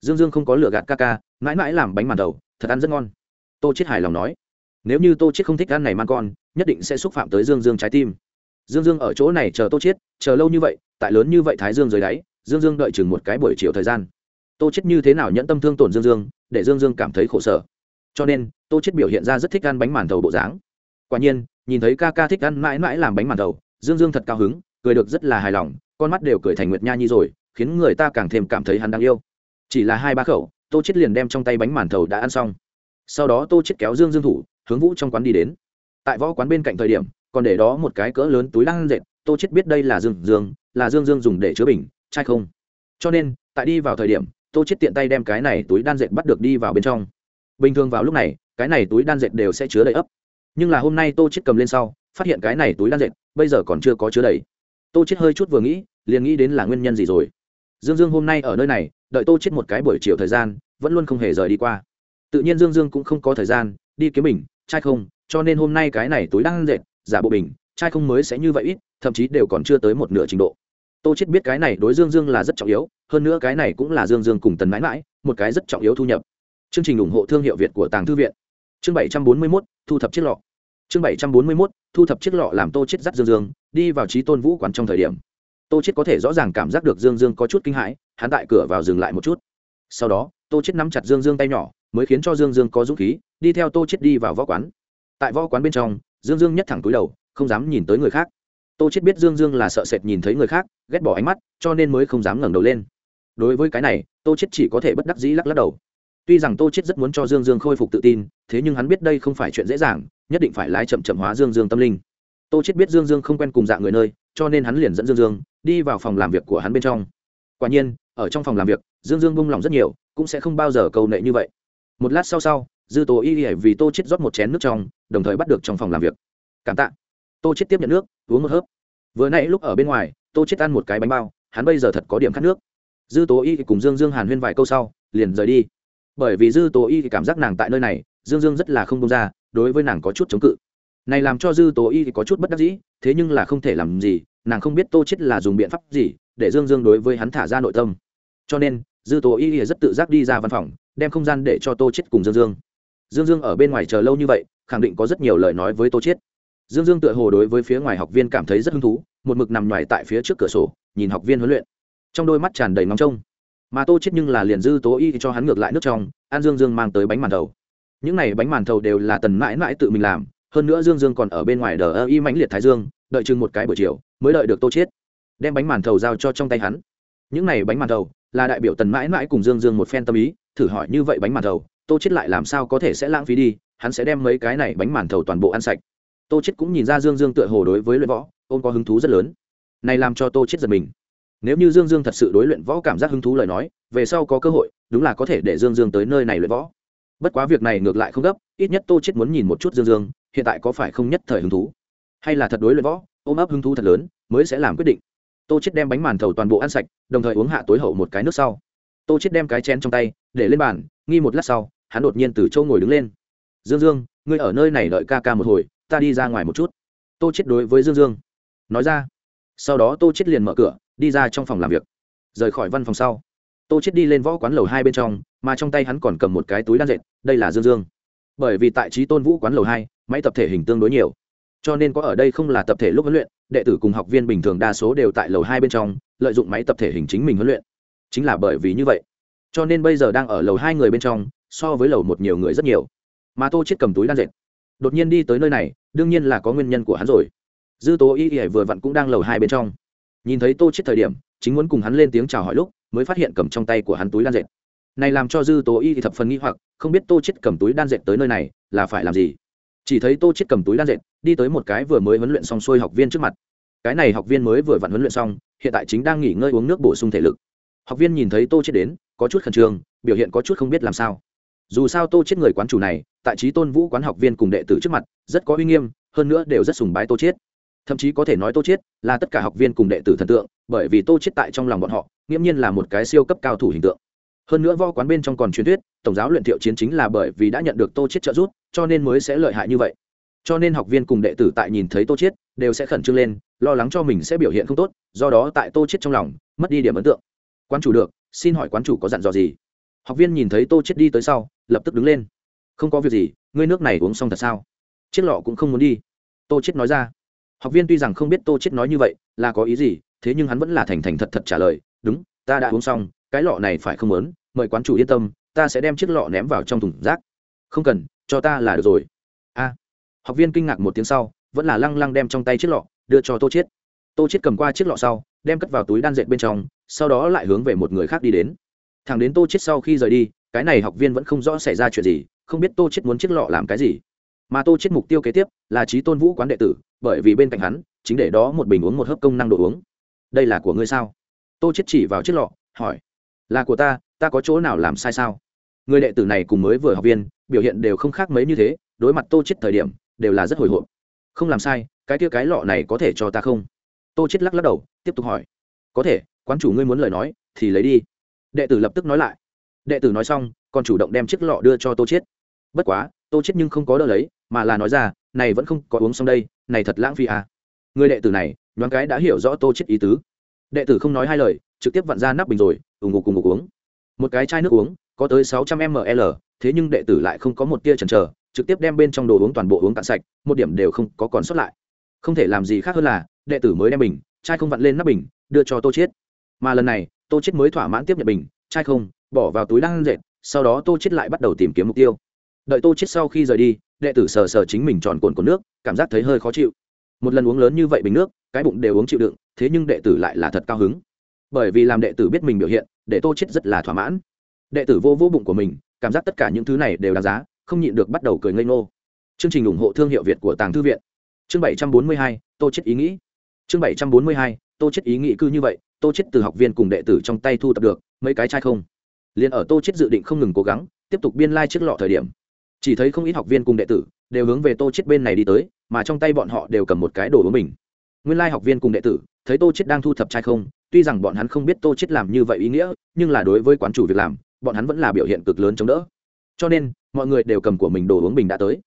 Dương dương không có lựa gạt ca ca, mãi mãi làm bánh màn thầu, thật ăn rất ngon. Tô chết hài lòng nói, nếu như tô chết không thích ăn này man con, nhất định sẽ xúc phạm tới dương dương trái tim dương dương ở chỗ này chờ tô chết chờ lâu như vậy, tại lớn như vậy thái dương dưới đáy, dương dương đợi chừng một cái buổi chiều thời gian. Tô chết như thế nào nhẫn tâm thương tổn dương dương, để dương dương cảm thấy khổ sở. Cho nên, tô chết biểu hiện ra rất thích ăn bánh màn thầu bộ dáng. Quả nhiên, nhìn thấy ca ca thích ăn mãi mãi làm bánh màn thầu, dương dương thật cao hứng, cười được rất là hài lòng, con mắt đều cười thành nguyệt nha nhi rồi, khiến người ta càng thêm cảm thấy hắn đáng yêu. Chỉ là hai ba khẩu, tô chết liền đem trong tay bánh màn thầu đã ăn xong. Sau đó tô chết kéo dương dương thủ, hướng vũ trong quán đi đến. Tại võ quán bên cạnh thời điểm còn để đó một cái cỡ lớn túi đang dệt tô chết biết đây là dương dương là dương dương dùng để chứa bình chai không? Cho nên tại đi vào thời điểm tô chết tiện tay đem cái này túi đan dệt bắt được đi vào bên trong. Bình thường vào lúc này cái này túi đan dệt đều sẽ chứa đầy ấp. Nhưng là hôm nay tô chết cầm lên sau phát hiện cái này túi đan dệt bây giờ còn chưa có chứa đầy. Tô chết hơi chút vừa nghĩ liền nghĩ đến là nguyên nhân gì rồi. Dương dương hôm nay ở nơi này đợi tô chết một cái buổi chiều thời gian vẫn luôn không hề rời đi qua. Tự nhiên dương dương cũng không có thời gian đi kiếm mình, trai không cho nên hôm nay cái này túi đan dệt giả bộ bình trai không mới sẽ như vậy ít thậm chí đều còn chưa tới một nửa trình độ. Tô chết biết cái này đối dương dương là rất trọng yếu hơn nữa cái này cũng là dương dương cùng tần mãi mãi một cái rất trọng yếu thu nhập. Chương trình ủng hộ thương hiệu việt của tàng thư viện. Chương bảy trăm bốn mươi 741, thu thập chiếc lọ. Chương bảy trăm bốn mươi 741, thu thập chiếc lọ làm tô chết dắt dương dương đi vào trí tôn vũ quán trong thời điểm. Tô chết có thể rõ ràng cảm giác được dương dương có chút kinh hãi hắn tại cửa vào dừng lại một chút. Sau đó tô chết nắm chặt dương dương tay nhỏ mới khiến cho dương dương có dũng khí đi theo tô chết đi vào võ quán. Tại võ quán bên trong dương dương nhất thẳng túi đầu, không dám nhìn tới người khác. Tô chết biết dương dương là sợ sệt nhìn thấy người khác, ghét bỏ ánh mắt, cho nên mới không dám ngẩng đầu lên. Đối với cái này, tô chết chỉ có thể bất đắc dĩ lắc lắc đầu. Tuy rằng tô chết rất muốn cho dương dương khôi phục tự tin, thế nhưng hắn biết đây không phải chuyện dễ dàng, nhất định phải lái chậm chậm hóa dương dương tâm linh. Tô chết biết dương dương không quen cùng dạng người nơi, cho nên hắn liền dẫn dương dương đi vào phòng làm việc của hắn bên trong. Quả nhiên, ở trong phòng làm việc, dương dương bung lòng rất nhiều, cũng sẽ không bao giờ cầu nệ như vậy. Một lát sau sau dư tố y ỉa vì tô chết rót một chén nước trong, đồng thời bắt được trong phòng làm việc. Cảm tạ. Tô chết tiếp nhận nước, uống một hớp. Vừa nãy lúc ở bên ngoài, tô chết ăn một cái bánh bao, hắn bây giờ thật có điểm khát nước. Dư tố y cùng dương dương hàn huyên vài câu sau, liền rời đi. Bởi vì dư tố y cảm giác nàng tại nơi này, dương dương rất là không công ra, đối với nàng có chút chống cự. Này làm cho dư tố y có chút bất đắc dĩ, thế nhưng là không thể làm gì, nàng không biết tô chết là dùng biện pháp gì để dương dương đối với hắn thả ra nội tâm. Cho nên, dư tố y rất tự giác đi ra văn phòng, đem không gian để cho tô chết cùng dương dương dương dương ở bên ngoài chờ lâu như vậy, khẳng định có rất nhiều lời nói với tô chết dương dương tựa hồ đối với phía ngoài học viên cảm thấy rất hứng thú, một mực nằm ngoài tại phía trước cửa sổ, nhìn học viên huấn luyện. Trong đôi mắt tràn đầy ngóng trông. Mà tô chết nhưng là liền dư tố y cho hắn ngược lại nước trong, an dương dương mang tới bánh màn thầu. Những này bánh màn thầu đều là tần mãi mãi tự mình làm, hơn nữa dương dương còn ở bên ngoài đờ ơ y mãnh liệt thái dương, đợi chừng một cái buổi chiều mới đợi được tô chết đem bánh màn thầu giao cho trong tay hắn. Những này bánh màn thầu là đại biểu tần mãi mãi cùng dương dương một phen tâm ý, thử hỏi như vậy bánh màn thầu tô chết lại làm sao có thể sẽ lãng phí đi, hắn sẽ đem mấy cái này bánh màn thầu toàn bộ ăn sạch. Tô chết cũng nhìn ra dương dương tựa hồ đối với luyện võ, ôm có hứng thú rất lớn. Này làm cho tô chết giật mình. Nếu như dương dương thật sự đối luyện võ cảm giác hứng thú lời nói, về sau có cơ hội, đúng là có thể để dương dương tới nơi này luyện võ. Bất quá việc này ngược lại không gấp, ít nhất tô chết muốn nhìn một chút dương dương, hiện tại có phải không nhất thời hứng thú? Hay là thật đối luyện võ, ôm ấp hứng thú thật lớn, mới sẽ làm quyết định. Tô chết đem bánh màn thầu toàn bộ ăn sạch, đồng thời uống hạ tối hậu một cái nước sau. Tô chết đem cái chén trong tay, để lên bàn, nghi một lát sau hắn đột nhiên từ chỗ ngồi đứng lên. Dương dương, ngươi ở nơi này đợi ca ca một hồi, ta đi ra ngoài một chút. Tô chết đối với dương dương nói ra. Sau đó tô chết liền mở cửa, đi ra trong phòng làm việc. Rời khỏi văn phòng sau, tô chết đi lên võ quán lầu hai bên trong, mà trong tay hắn còn cầm một cái túi đan dệt, đây là dương dương. Bởi vì tại trí tôn vũ quán lầu hai, máy tập thể hình tương đối nhiều, cho nên có ở đây không là tập thể lúc huấn luyện, đệ tử cùng học viên bình thường đa số đều tại lầu hai bên trong, lợi dụng máy tập thể hình chính mình huấn luyện. Chính là bởi vì như vậy. Cho nên bây giờ đang ở lầu hai người bên trong so với lầu một nhiều người rất nhiều. Mà tô chết cầm túi đan dệt, đột nhiên đi tới nơi này, đương nhiên là có nguyên nhân của hắn rồi. Dư tố y y vừa vặn cũng đang lầu hai bên trong. Nhìn thấy tô chết thời điểm, chính muốn cùng hắn lên tiếng chào hỏi lúc, mới phát hiện cầm trong tay của hắn túi đan dệt. Này làm cho dư tố y thì thập phần nghi hoặc, không biết tô chết cầm túi đan dệt tới nơi này là phải làm gì. Chỉ thấy tô chết cầm túi đan dệt, đi tới một cái vừa mới huấn luyện xong xuôi học viên trước mặt. Cái này học viên mới vừa vặn huấn luyện xong, hiện tại chính đang nghỉ ngơi uống nước bổ sung thể lực. Học viên nhìn thấy tô chết đến, có chút khẩn trương, biểu hiện có chút không biết làm sao dù sao tô chết người quán chủ này, tại trí tôn vũ quán học viên cùng đệ tử trước mặt, rất có uy nghiêm, hơn nữa đều rất sùng bái tô chết. Thậm chí có thể nói tô chết là tất cả học viên cùng đệ tử thần tượng, bởi vì tô chết tại trong lòng bọn họ, nghiễm nhiên là một cái siêu cấp cao thủ hình tượng. Hơn nữa võ quán bên trong còn truyền thuyết, tổng giáo luyện thiệu chiến chính là bởi vì đã nhận được tô chết trợ giúp, cho nên mới sẽ lợi hại như vậy. Cho nên học viên cùng đệ tử tại nhìn thấy tô chết, đều sẽ khẩn trương lên, lo lắng cho mình sẽ biểu hiện không tốt, do đó tại tô chết trong lòng, mất đi điểm ấn tượng. Quán chủ được, xin hỏi quán chủ có dặn dò gì? Học viên nhìn thấy tô chết đi tới sau, lập tức đứng lên. Không có việc gì, ngươi nước này uống xong thật sao? Chiếc lọ cũng không muốn đi. Tô chết nói ra. Học viên tuy rằng không biết tô chết nói như vậy, là có ý gì, thế nhưng hắn vẫn là thành thành thật thật trả lời, đúng, ta đã uống xong, cái lọ này phải không muốn, mời quán chủ yên tâm, ta sẽ đem chiếc lọ ném vào trong thùng rác. Không cần, cho ta là được rồi. A. Học viên kinh ngạc một tiếng sau, vẫn là lăng lăng đem trong tay chiếc lọ, đưa cho tô chết. tô chết cầm qua chiếc lọ sau, đem cất vào túi đan dệt bên trong, sau đó lại hướng về một người khác đi đến thằng đến tô chiết sau khi rời đi, cái này học viên vẫn không rõ xảy ra chuyện gì, không biết tô chiết muốn chiếc lọ làm cái gì. Mà tô chiết mục tiêu kế tiếp là trí tôn vũ quán đệ tử, bởi vì bên cạnh hắn, chính để đó một bình uống một hớp công năng đồ uống. Đây là của ngươi sao? Tô chiết chỉ vào chiếc lọ, hỏi. Là của ta ta có chỗ nào làm sai sao? Người đệ tử này cùng mới vừa học viên, biểu hiện đều không khác mấy như thế, đối mặt tô chết thời điểm, đều là rất hồi hộp. Không làm sai, cái kia cái lọ này có thể cho ta không? Tô chết lắc lắc đầu, tiếp tục hỏi. Có thể, quán chủ ngươi muốn lời nói, thì lấy đi đệ tử lập tức nói lại. Đệ tử nói xong, còn chủ động đem chiếc lọ đưa cho tô chết bất quá, tô chết nhưng không có đỡ lấy, mà là nói ra, này vẫn không có uống xong đây, này thật lãng phí à. Người đệ tử này nhoáng cái đã hiểu rõ tô chết ý tứ. Đệ tử không nói hai lời, trực tiếp vặn ra nắp bình rồi ủng ngục cùng ngục uống. Một cái chai nước uống, có tới sáu trăm ml, thế nhưng đệ tử lại không có một tia chần chờ, trực tiếp đem bên trong đồ uống toàn bộ uống cạn sạch, một điểm đều không có còn sót lại. Không thể làm gì khác hơn là, đệ tử mới đem bình, chai không vặn lên nắp bình, đưa cho tô chiết. Mà lần này tô chết mới thỏa mãn tiếp nhận bình chai không, bỏ vào túi đang dệt, sau đó tô chết lại bắt đầu tìm kiếm mục tiêu. Đợi tô chết sau khi rời đi, đệ tử sờ sờ chính mình tròn cuộn của nước, cảm giác thấy hơi khó chịu. Một lần uống lớn như vậy bình nước, cái bụng đều uống chịu đựng, thế nhưng đệ tử lại là thật cao hứng. Bởi vì làm đệ tử biết mình biểu hiện, để tô chết rất là thỏa mãn. Đệ tử vô vô bụng của mình, cảm giác tất cả những thứ này đều đáng giá, không nhịn được bắt đầu cười ngây ngô. Chương trình ủng hộ thương hiệu việt của tàng thư viện. Chương bảy trăm bốn mươi hai, tô chết ý nghĩ. Chương bảy trăm bốn mươi hai, tô chết ý nghĩ cư như vậy tô chết từ học viên cùng đệ tử trong tay thu tập được, mấy cái chai không. Liền ở tô chết dự định không ngừng cố gắng, tiếp tục biên lai like chiếc lọ thời điểm. Chỉ thấy không ít học viên cùng đệ tử đều hướng về tô chết bên này đi tới, mà trong tay bọn họ đều cầm một cái đồ uống mình. Nguyên lai like học viên cùng đệ tử thấy tô chết đang thu thập chai không, tuy rằng bọn hắn không biết tô chết làm như vậy ý nghĩa, nhưng là đối với quán chủ việc làm, bọn hắn vẫn là biểu hiện cực lớn chống đỡ. Cho nên, mọi người đều cầm của mình đồ uống bình đã tới.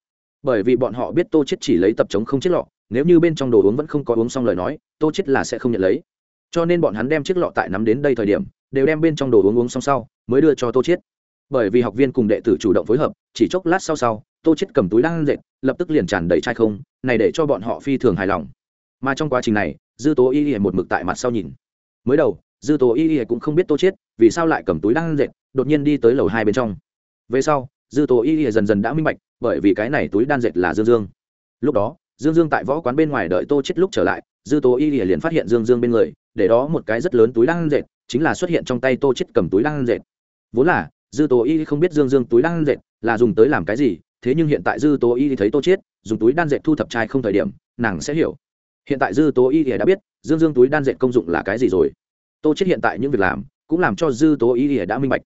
Bởi vì bọn họ biết tô chết chỉ lấy tập chống không chiếc lọ, nếu như bên trong đồ uống vẫn không có uống xong lời nói, tô chết là sẽ không nhận lấy cho nên bọn hắn đem chiếc lọ tại nắm đến đây thời điểm, đều đem bên trong đồ uống uống xong sau, mới đưa cho tô chết bởi vì học viên cùng đệ tử chủ động phối hợp, chỉ chốc lát sau sau, tô chết cầm túi đang dệt, lập tức liền tràn đầy chai không, này để cho bọn họ phi thường hài lòng. Mà trong quá trình này, dư tố y y một mực tại mặt sau nhìn. Mới đầu, dư tố y y cũng không biết tô chết vì sao lại cầm túi đang dệt, đột nhiên đi tới lầu hai bên trong. Về sau, dư tố y y dần dần đã minh bạch, bởi vì cái này túi đan dệt là dương dương. Lúc đó, dương dương tại võ quán bên ngoài đợi tô chết lúc trở lại, dư tố y liền phát hiện dương dương bên người để đó một cái rất lớn túi đan dệt, chính là xuất hiện trong tay tô chết cầm túi đan dệt. Vốn là, dư tố y không biết dương dương túi đan dệt là dùng tới làm cái gì, thế nhưng hiện tại dư tố y thấy tô chết dùng túi đan dệt thu thập trai không thời điểm, nàng sẽ hiểu. Hiện tại dư tố y đã biết dương dương túi đan dệt công dụng là cái gì rồi. Tô chết hiện tại những việc làm cũng làm cho dư tố y đã minh bạch.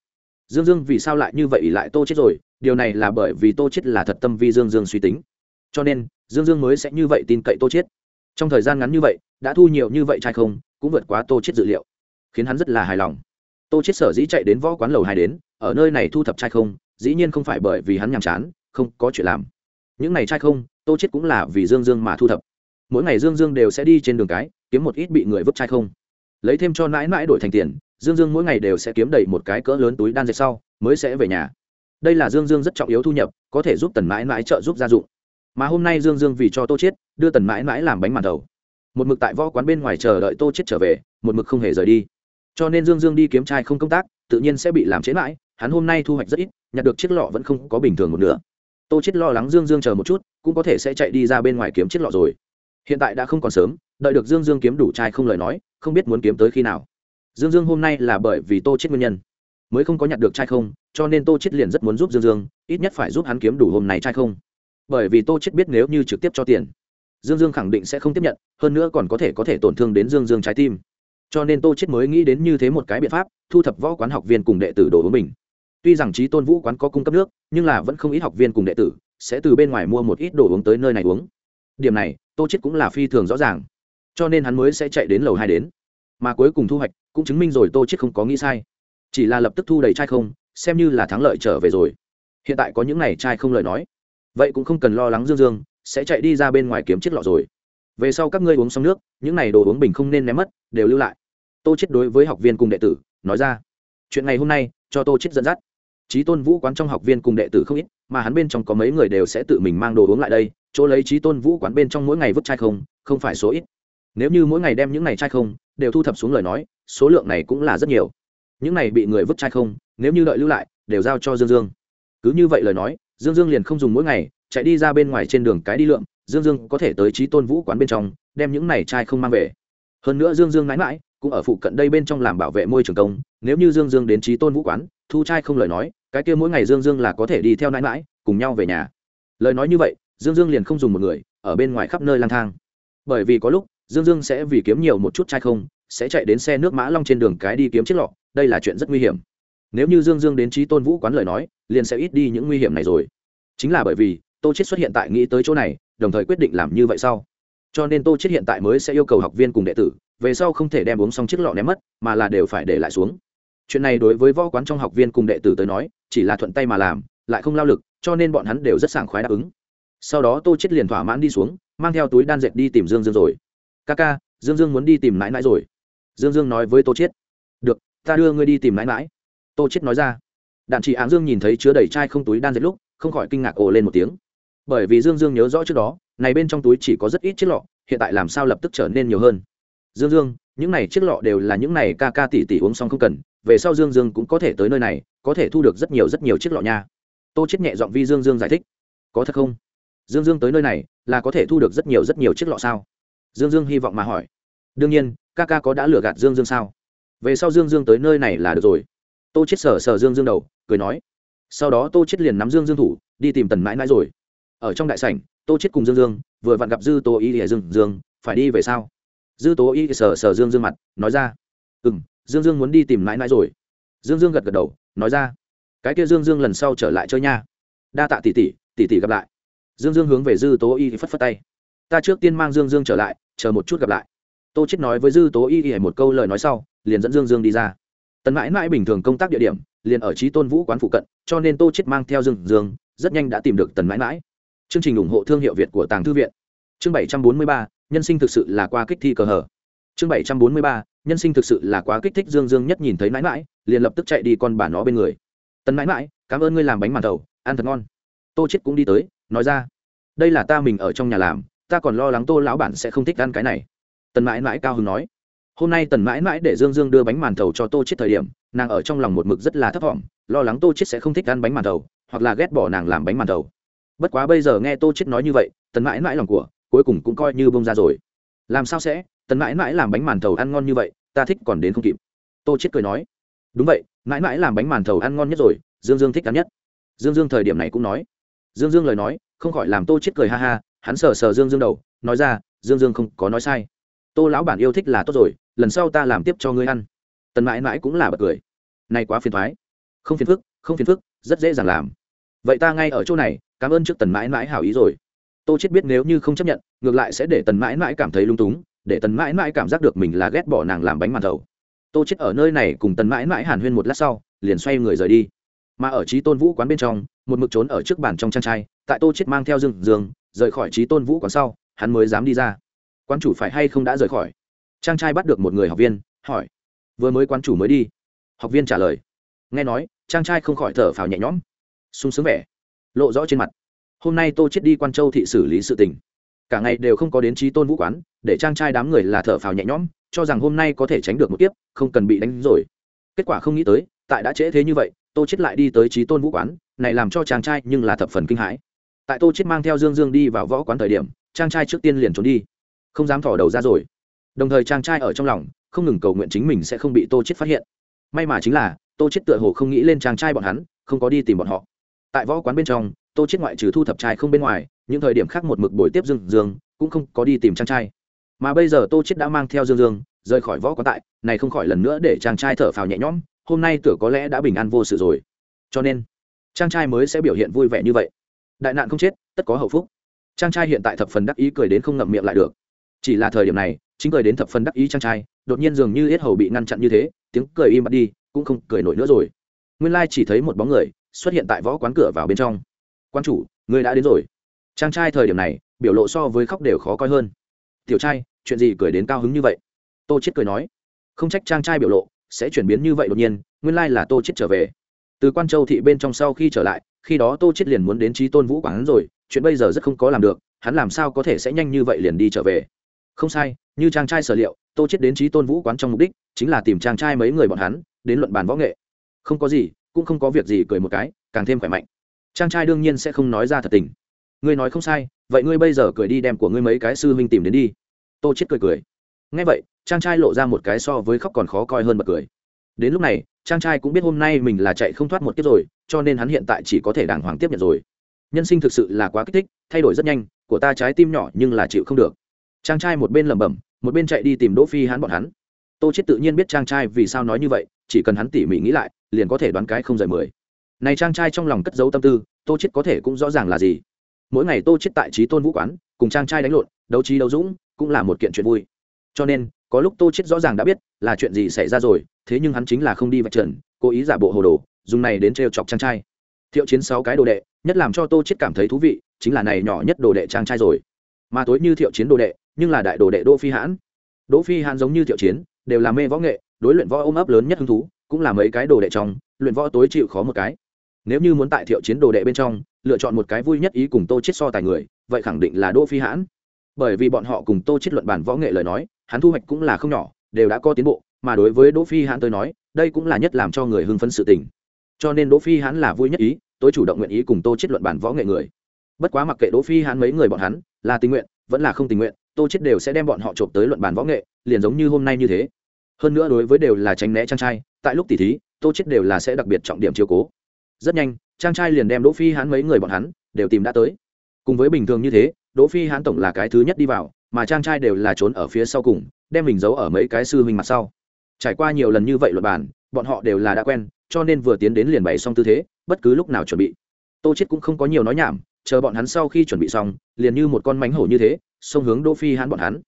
Dương dương vì sao lại như vậy lại tô chết rồi? Điều này là bởi vì tô chết là thật tâm vì dương dương suy tính. Cho nên, dương dương mới sẽ như vậy tin cậy tô chết trong thời gian ngắn như vậy, đã thu nhiều như vậy trai không cũng vượt quá tô chết dự liệu, khiến hắn rất là hài lòng. Tô chết sở dĩ chạy đến võ quán lầu hai đến, ở nơi này thu thập trai không, dĩ nhiên không phải bởi vì hắn nhàm chán, không có chuyện làm. Những ngày trai không, tô chết cũng là vì dương dương mà thu thập. Mỗi ngày dương dương đều sẽ đi trên đường cái, kiếm một ít bị người vứt trai không. Lấy thêm cho mãi mãi đổi thành tiền, dương dương mỗi ngày đều sẽ kiếm đầy một cái cỡ lớn túi đan dệt sau, mới sẽ về nhà. Đây là dương dương rất trọng yếu thu nhập, có thể giúp tần mãi mãi trợ giúp gia dụng. Mà hôm nay dương dương vì cho tô chết đưa tần mãi mãi làm bánh màn đầu một mực tại võ quán bên ngoài chờ đợi tô chết trở về, một mực không hề rời đi. Cho nên dương dương đi kiếm trai không công tác, tự nhiên sẽ bị làm chế mãi, hắn hôm nay thu hoạch rất ít, nhặt được chiếc lọ vẫn không có bình thường một nửa. Tô chết lo lắng dương dương chờ một chút, cũng có thể sẽ chạy đi ra bên ngoài kiếm chiếc lọ rồi. Hiện tại đã không còn sớm, đợi được dương dương kiếm đủ trai không lời nói, không biết muốn kiếm tới khi nào. Dương dương hôm nay là bởi vì tô chết nguyên nhân. Mới không có nhặt được trai không, cho nên tô chết liền rất muốn giúp dương dương, ít nhất phải giúp hắn kiếm đủ hôm nay trai không. Bởi vì tô chết biết nếu như trực tiếp cho tiền dương dương khẳng định sẽ không tiếp nhận, hơn nữa còn có thể có thể tổn thương đến dương dương trái tim. Cho nên tô chết mới nghĩ đến như thế một cái biện pháp, thu thập võ quán học viên cùng đệ tử đồ uống mình. Tuy rằng trí tôn vũ quán có cung cấp nước, nhưng là vẫn không ít học viên cùng đệ tử, sẽ từ bên ngoài mua một ít đồ uống tới nơi này uống. Điểm này, tô chết cũng là phi thường rõ ràng. Cho nên hắn mới sẽ chạy đến lầu hai đến. Mà cuối cùng thu hoạch, cũng chứng minh rồi tô chết không có nghĩ sai. Chỉ là lập tức thu đầy chai không, xem như là thắng lợi trở về rồi. Hiện tại có những này chai không lời nói. Vậy cũng không cần lo lắng dương dương sẽ chạy đi ra bên ngoài kiếm chiếc lọ rồi. Về sau các ngươi uống xong nước, những này đồ uống bình không nên ném mất, đều lưu lại. Tô chết đối với học viên cùng đệ tử, nói ra. Chuyện ngày hôm nay, cho tô chết dẫn dắt. Trí tôn vũ quán trong học viên cùng đệ tử không ít, mà hắn bên trong có mấy người đều sẽ tự mình mang đồ uống lại đây, chỗ lấy trí tôn vũ quán bên trong mỗi ngày vứt chai không không phải số ít. Nếu như mỗi ngày đem những này chai không, đều thu thập xuống lời nói, số lượng này cũng là rất nhiều. Những này bị người vứt chai không, nếu như đợi lưu lại, đều giao cho dương dương. Cứ như vậy lời nói, dương dương liền không dùng mỗi ngày chạy đi ra bên ngoài trên đường cái đi lượm, dương dương có thể tới trí tôn vũ quán bên trong, đem những này chai không mang về. Hơn nữa dương dương mãi mãi cũng ở phụ cận đây bên trong làm bảo vệ môi trường công, nếu như dương dương đến trí tôn vũ quán, thu chai không lời nói, cái kia mỗi ngày dương dương là có thể đi theo nãi mãi, cùng nhau về nhà. Lời nói như vậy, dương dương liền không dùng một người, ở bên ngoài khắp nơi lang thang. Bởi vì có lúc, dương dương sẽ vì kiếm nhiều một chút chai không, sẽ chạy đến xe nước mã long trên đường cái đi kiếm chiếc lọ, đây là chuyện rất nguy hiểm. Nếu như dương dương đến trí tôn vũ quán lời nói, liền sẽ ít đi những nguy hiểm này rồi. Chính là bởi vì tô chết xuất hiện tại nghĩ tới chỗ này, đồng thời quyết định làm như vậy sau. Cho nên tô chết hiện tại mới sẽ yêu cầu học viên cùng đệ tử, về sau không thể đem uống xong chiếc lọ ném mất, mà là đều phải để lại xuống. Chuyện này đối với võ quán trong học viên cùng đệ tử tới nói, chỉ là thuận tay mà làm, lại không lao lực, cho nên bọn hắn đều rất sảng khoái đáp ứng. Sau đó tô chết liền thỏa mãn đi xuống, mang theo túi đan dệt đi tìm dương dương rồi. Ca ca, dương dương muốn đi tìm nãi nãi rồi. Dương dương nói với tô chết được, ta đưa ngươi đi tìm nãi nãi tô chết nói ra. Đạn chị áng dương nhìn thấy chứa đầy chai không túi đan dệt lúc, không khỏi kinh ngạc ồ lên một tiếng bởi vì dương dương nhớ rõ trước đó, này bên trong túi chỉ có rất ít chiếc lọ, hiện tại làm sao lập tức trở nên nhiều hơn? Dương dương, những này chiếc lọ đều là những này ca ca tỷ tỷ uống xong không cần, về sau dương dương cũng có thể tới nơi này, có thể thu được rất nhiều rất nhiều chiếc lọ nha. Tô chết nhẹ giọng vi dương dương giải thích. Có thật không? Dương dương tới nơi này, là có thể thu được rất nhiều rất nhiều chiếc lọ sao? Dương dương hy vọng mà hỏi. Đương nhiên, ca ca có đã lừa gạt dương dương sao? Về sau dương dương tới nơi này là được rồi. Tô chết sờ sờ dương dương đầu, cười nói. Sau đó tô chết liền nắm dương dương thủ, đi tìm tần mãi mãi rồi ở trong đại sảnh, tô chết cùng dương dương, vừa vặn gặp dư tố y lìa dương dương, phải đi về sao? Dư tố y sờ sờ dương dương mặt, nói ra. Ừ m dương dương muốn đi tìm mãi mãi rồi. Dương dương gật gật đầu, nói ra. Cái kia dương dương lần sau trở lại chơi nha. Đa tạ tỷ tỷ tỷ tỷ gặp lại. Dương dương hướng về dư tố y thì phất phất tay. Ta trước tiên mang dương dương trở lại, chờ một chút gặp lại. Tô chết nói với dư tố y y một câu lời nói sau, liền dẫn dương dương đi ra. Tần mãi mãi bình thường công tác địa điểm, liền ở trí tôn vũ quán phụ cận, cho nên tô chết mang theo dương dương, rất nhanh đã tìm được tần mãi mãi chương trình ủng hộ thương hiệu việt của tàng thư viện. Chương bảy trăm bốn mươi ba, nhân sinh thực sự là qua kích thi cờ hở chương bảy trăm bốn mươi ba, nhân sinh thực sự là quá kích thích dương dương nhất nhìn thấy mãi mãi, liền lập tức chạy đi con bà nó bên người. Tần mãi mãi, cảm ơn ngươi làm bánh màn thầu, ăn thật ngon. Tô chết cũng đi tới, nói ra, đây là ta mình ở trong nhà làm, ta còn lo lắng tô lão bản sẽ không thích ăn cái này. Tần mãi mãi cao hứng nói, hôm nay tần mãi mãi để dương dương đưa bánh màn thầu cho tô chết thời điểm, nàng ở trong lòng một mực rất là thấp thỏm, lo lắng tô chết sẽ không thích ăn bánh màn thầu, hoặc là ghét bỏ nàng làm bánh màn thầu bất quá bây giờ nghe tô chết nói như vậy, tần mãi mãi lòng của cuối cùng cũng coi như bông ra rồi. Làm sao sẽ? Tần mãi mãi làm bánh màn thầu ăn ngon như vậy, ta thích còn đến không kịp. Tô chết cười nói. Đúng vậy, mãi mãi làm bánh màn thầu ăn ngon nhất rồi, dương dương thích ăn nhất. Dương dương thời điểm này cũng nói. Dương dương lời nói, không khỏi làm tô chết cười ha ha, hắn sờ sờ dương dương đầu, nói ra, dương dương không có nói sai. Tô lão bản yêu thích là tốt rồi, lần sau ta làm tiếp cho ngươi ăn. Tần mãi mãi cũng là bật cười. Này quá phiền thoái. Không phiền phức, không phiền phức, rất dễ dàng làm vậy ta ngay ở chỗ này, cảm ơn trước tần mãi mãi hảo ý rồi. Tô chết biết nếu như không chấp nhận, ngược lại sẽ để tần mãi mãi cảm thấy lung túng, để tần mãi mãi cảm giác được mình là ghét bỏ nàng làm bánh màn thầu. Tô chết ở nơi này cùng tần mãi mãi hàn huyên một lát sau, liền xoay người rời đi. Mà ở trí tôn vũ quán bên trong, một mực trốn ở trước bàn trong trang trai, tại tô chết mang theo dương dương, rời khỏi trí tôn vũ quán sau, hắn mới dám đi ra. Quán chủ phải hay không đã rời khỏi? Trang trai bắt được một người học viên, hỏi. Vừa mới quán chủ mới đi. Học viên trả lời. Nghe nói, trang trai không khỏi thở phào nhẹ nhõm sung sướng vẻ, lộ rõ trên mặt. Hôm nay tô chết đi quan châu thị xử lý sự tình. Cả ngày đều không có đến trí tôn vũ quán, để trang trai đám người là thở phào nhẹ nhõm, cho rằng hôm nay có thể tránh được một kiếp, không cần bị đánh rồi. Kết quả không nghĩ tới, tại đã trễ thế như vậy, tô chết lại đi tới trí tôn vũ quán, này làm cho chàng trai nhưng là thập phần kinh hãi. Tại tô chết mang theo dương dương đi vào võ quán thời điểm, trang trai trước tiên liền trốn đi, không dám thỏ đầu ra rồi. Đồng thời trang trai ở trong lòng, không ngừng cầu nguyện chính mình sẽ không bị tô chết phát hiện. May mà chính là, tô chết tựa hồ không nghĩ lên trang trai bọn hắn, không có đi tìm bọn họ tại võ quán bên trong, tô chết ngoại trừ thu thập trai không bên ngoài, những thời điểm khác một mực buổi tiếp dương dương, cũng không có đi tìm trang trai. Mà bây giờ tô chết đã mang theo dương dương, rời khỏi võ quán tại, này không khỏi lần nữa để chàng trai thở phào nhẹ nhõm, hôm nay tựa có lẽ đã bình an vô sự rồi. Cho nên trang trai mới sẽ biểu hiện vui vẻ như vậy. Đại nạn không chết, tất có hậu phúc. Trang trai hiện tại thập phần đắc ý cười đến không ngậm miệng lại được. Chỉ là thời điểm này, chính cười đến thập phần đắc ý trang trai, đột nhiên dường như yết hầu bị ngăn chặn như thế, tiếng cười im bặt đi, cũng không cười nổi nữa rồi. Nguyên lai chỉ thấy một bóng người xuất hiện tại võ quán cửa vào bên trong. Quan chủ người đã đến rồi. Trang trai thời điểm này, biểu lộ so với khóc đều khó coi hơn. Tiểu trai, chuyện gì cười đến cao hứng như vậy? Tô chết cười nói. Không trách trang trai biểu lộ sẽ chuyển biến như vậy đột nhiên, nguyên lai là tô chết trở về. Từ quan châu thị bên trong sau khi trở lại, khi đó tô chết liền muốn đến trí tôn vũ quán rồi, chuyện bây giờ rất không có làm được, hắn làm sao có thể sẽ nhanh như vậy liền đi trở về? Không sai, như trang trai sở liệu, tô chết đến trí tôn vũ quán trong mục đích chính là tìm trang trai mấy người bọn hắn đến luận bàn võ nghệ. Không có gì cũng không có việc gì cười một cái, càng thêm khỏe mạnh. Trang trai đương nhiên sẽ không nói ra thật tình. Ngươi nói không sai, vậy ngươi bây giờ cười đi đem của ngươi mấy cái sư huynh tìm đến đi. Tô chết cười cười. Nghe vậy, trang trai lộ ra một cái so với khóc còn khó coi hơn bật cười. Đến lúc này, trang trai cũng biết hôm nay mình là chạy không thoát một kiếp rồi, cho nên hắn hiện tại chỉ có thể đàng hoàng tiếp nhận rồi. Nhân sinh thực sự là quá kích thích, thay đổi rất nhanh, của ta trái tim nhỏ nhưng là chịu không được. Trang trai một bên lẩm bẩm, một bên chạy đi tìm đỗ phi hắn bọn hắn. Tô chết tự nhiên biết trang trai vì sao nói như vậy, chỉ cần hắn tỉ mỉ nghĩ lại liền có thể đoán cái không rời mười. Này trang trai trong lòng cất giấu tâm tư, tô chết có thể cũng rõ ràng là gì. Mỗi ngày tô chết tại trí tôn vũ quán, cùng trang trai đánh lộn, đấu trí đấu dũng, cũng là một kiện chuyện vui. Cho nên, có lúc tô chết rõ ràng đã biết là chuyện gì xảy ra rồi, thế nhưng hắn chính là không đi vạch trần, cố ý giả bộ hồ đồ, dùng này đến trêu chọc trang trai. Thiệu chiến sáu cái đồ đệ, nhất làm cho tô chết cảm thấy thú vị, chính là này nhỏ nhất đồ đệ trang trai rồi. Mà tối như thiệu chiến đồ đệ, nhưng là đại đồ đệ đỗ phi hãn. Đỗ phi hãn giống như thiệu chiến, đều là mê võ nghệ, đối luyện võ ôm ấp lớn nhất hứng thú cũng là mấy cái đồ đệ trong, luyện võ tối chịu khó một cái. Nếu như muốn tại thiệu chiến đồ đệ bên trong, lựa chọn một cái vui nhất ý cùng tô chết so tài người, vậy khẳng định là đỗ phi hãn. Bởi vì bọn họ cùng tô chết luận bản võ nghệ lời nói, hắn thu hoạch cũng là không nhỏ, đều đã có tiến bộ, mà đối với đỗ phi hãn tôi nói, đây cũng là nhất làm cho người hưng phấn sự tình. Cho nên đỗ phi hãn là vui nhất ý tôi chủ động nguyện ý cùng tô chết luận bản võ nghệ người. Bất quá mặc kệ đỗ phi hãn mấy người bọn hắn, là tình nguyện, vẫn là không tình nguyện, tô chết đều sẽ đem bọn họ chộp tới luận bản võ nghệ, liền giống như hôm nay như thế hơn nữa đối với đều là tránh né trang trai, tại lúc tỉ thí, tô chết đều là sẽ đặc biệt trọng điểm chiếu cố. Rất nhanh trang trai liền đem đỗ phi hãn mấy người bọn hắn đều tìm đã tới. Cùng với bình thường như thế, đỗ phi hãn tổng là cái thứ nhất đi vào, mà trang trai đều là trốn ở phía sau cùng, đem mình giấu ở mấy cái sư huynh mặt sau. Trải qua nhiều lần như vậy luật bản bọn họ đều là đã quen, cho nên vừa tiến đến liền bày xong tư thế, bất cứ lúc nào chuẩn bị. Tô chết cũng không có nhiều nói nhảm, chờ bọn hắn sau khi chuẩn bị xong, liền như một con mánh hổ như thế, xông hướng đỗ phi hãn bọn hắn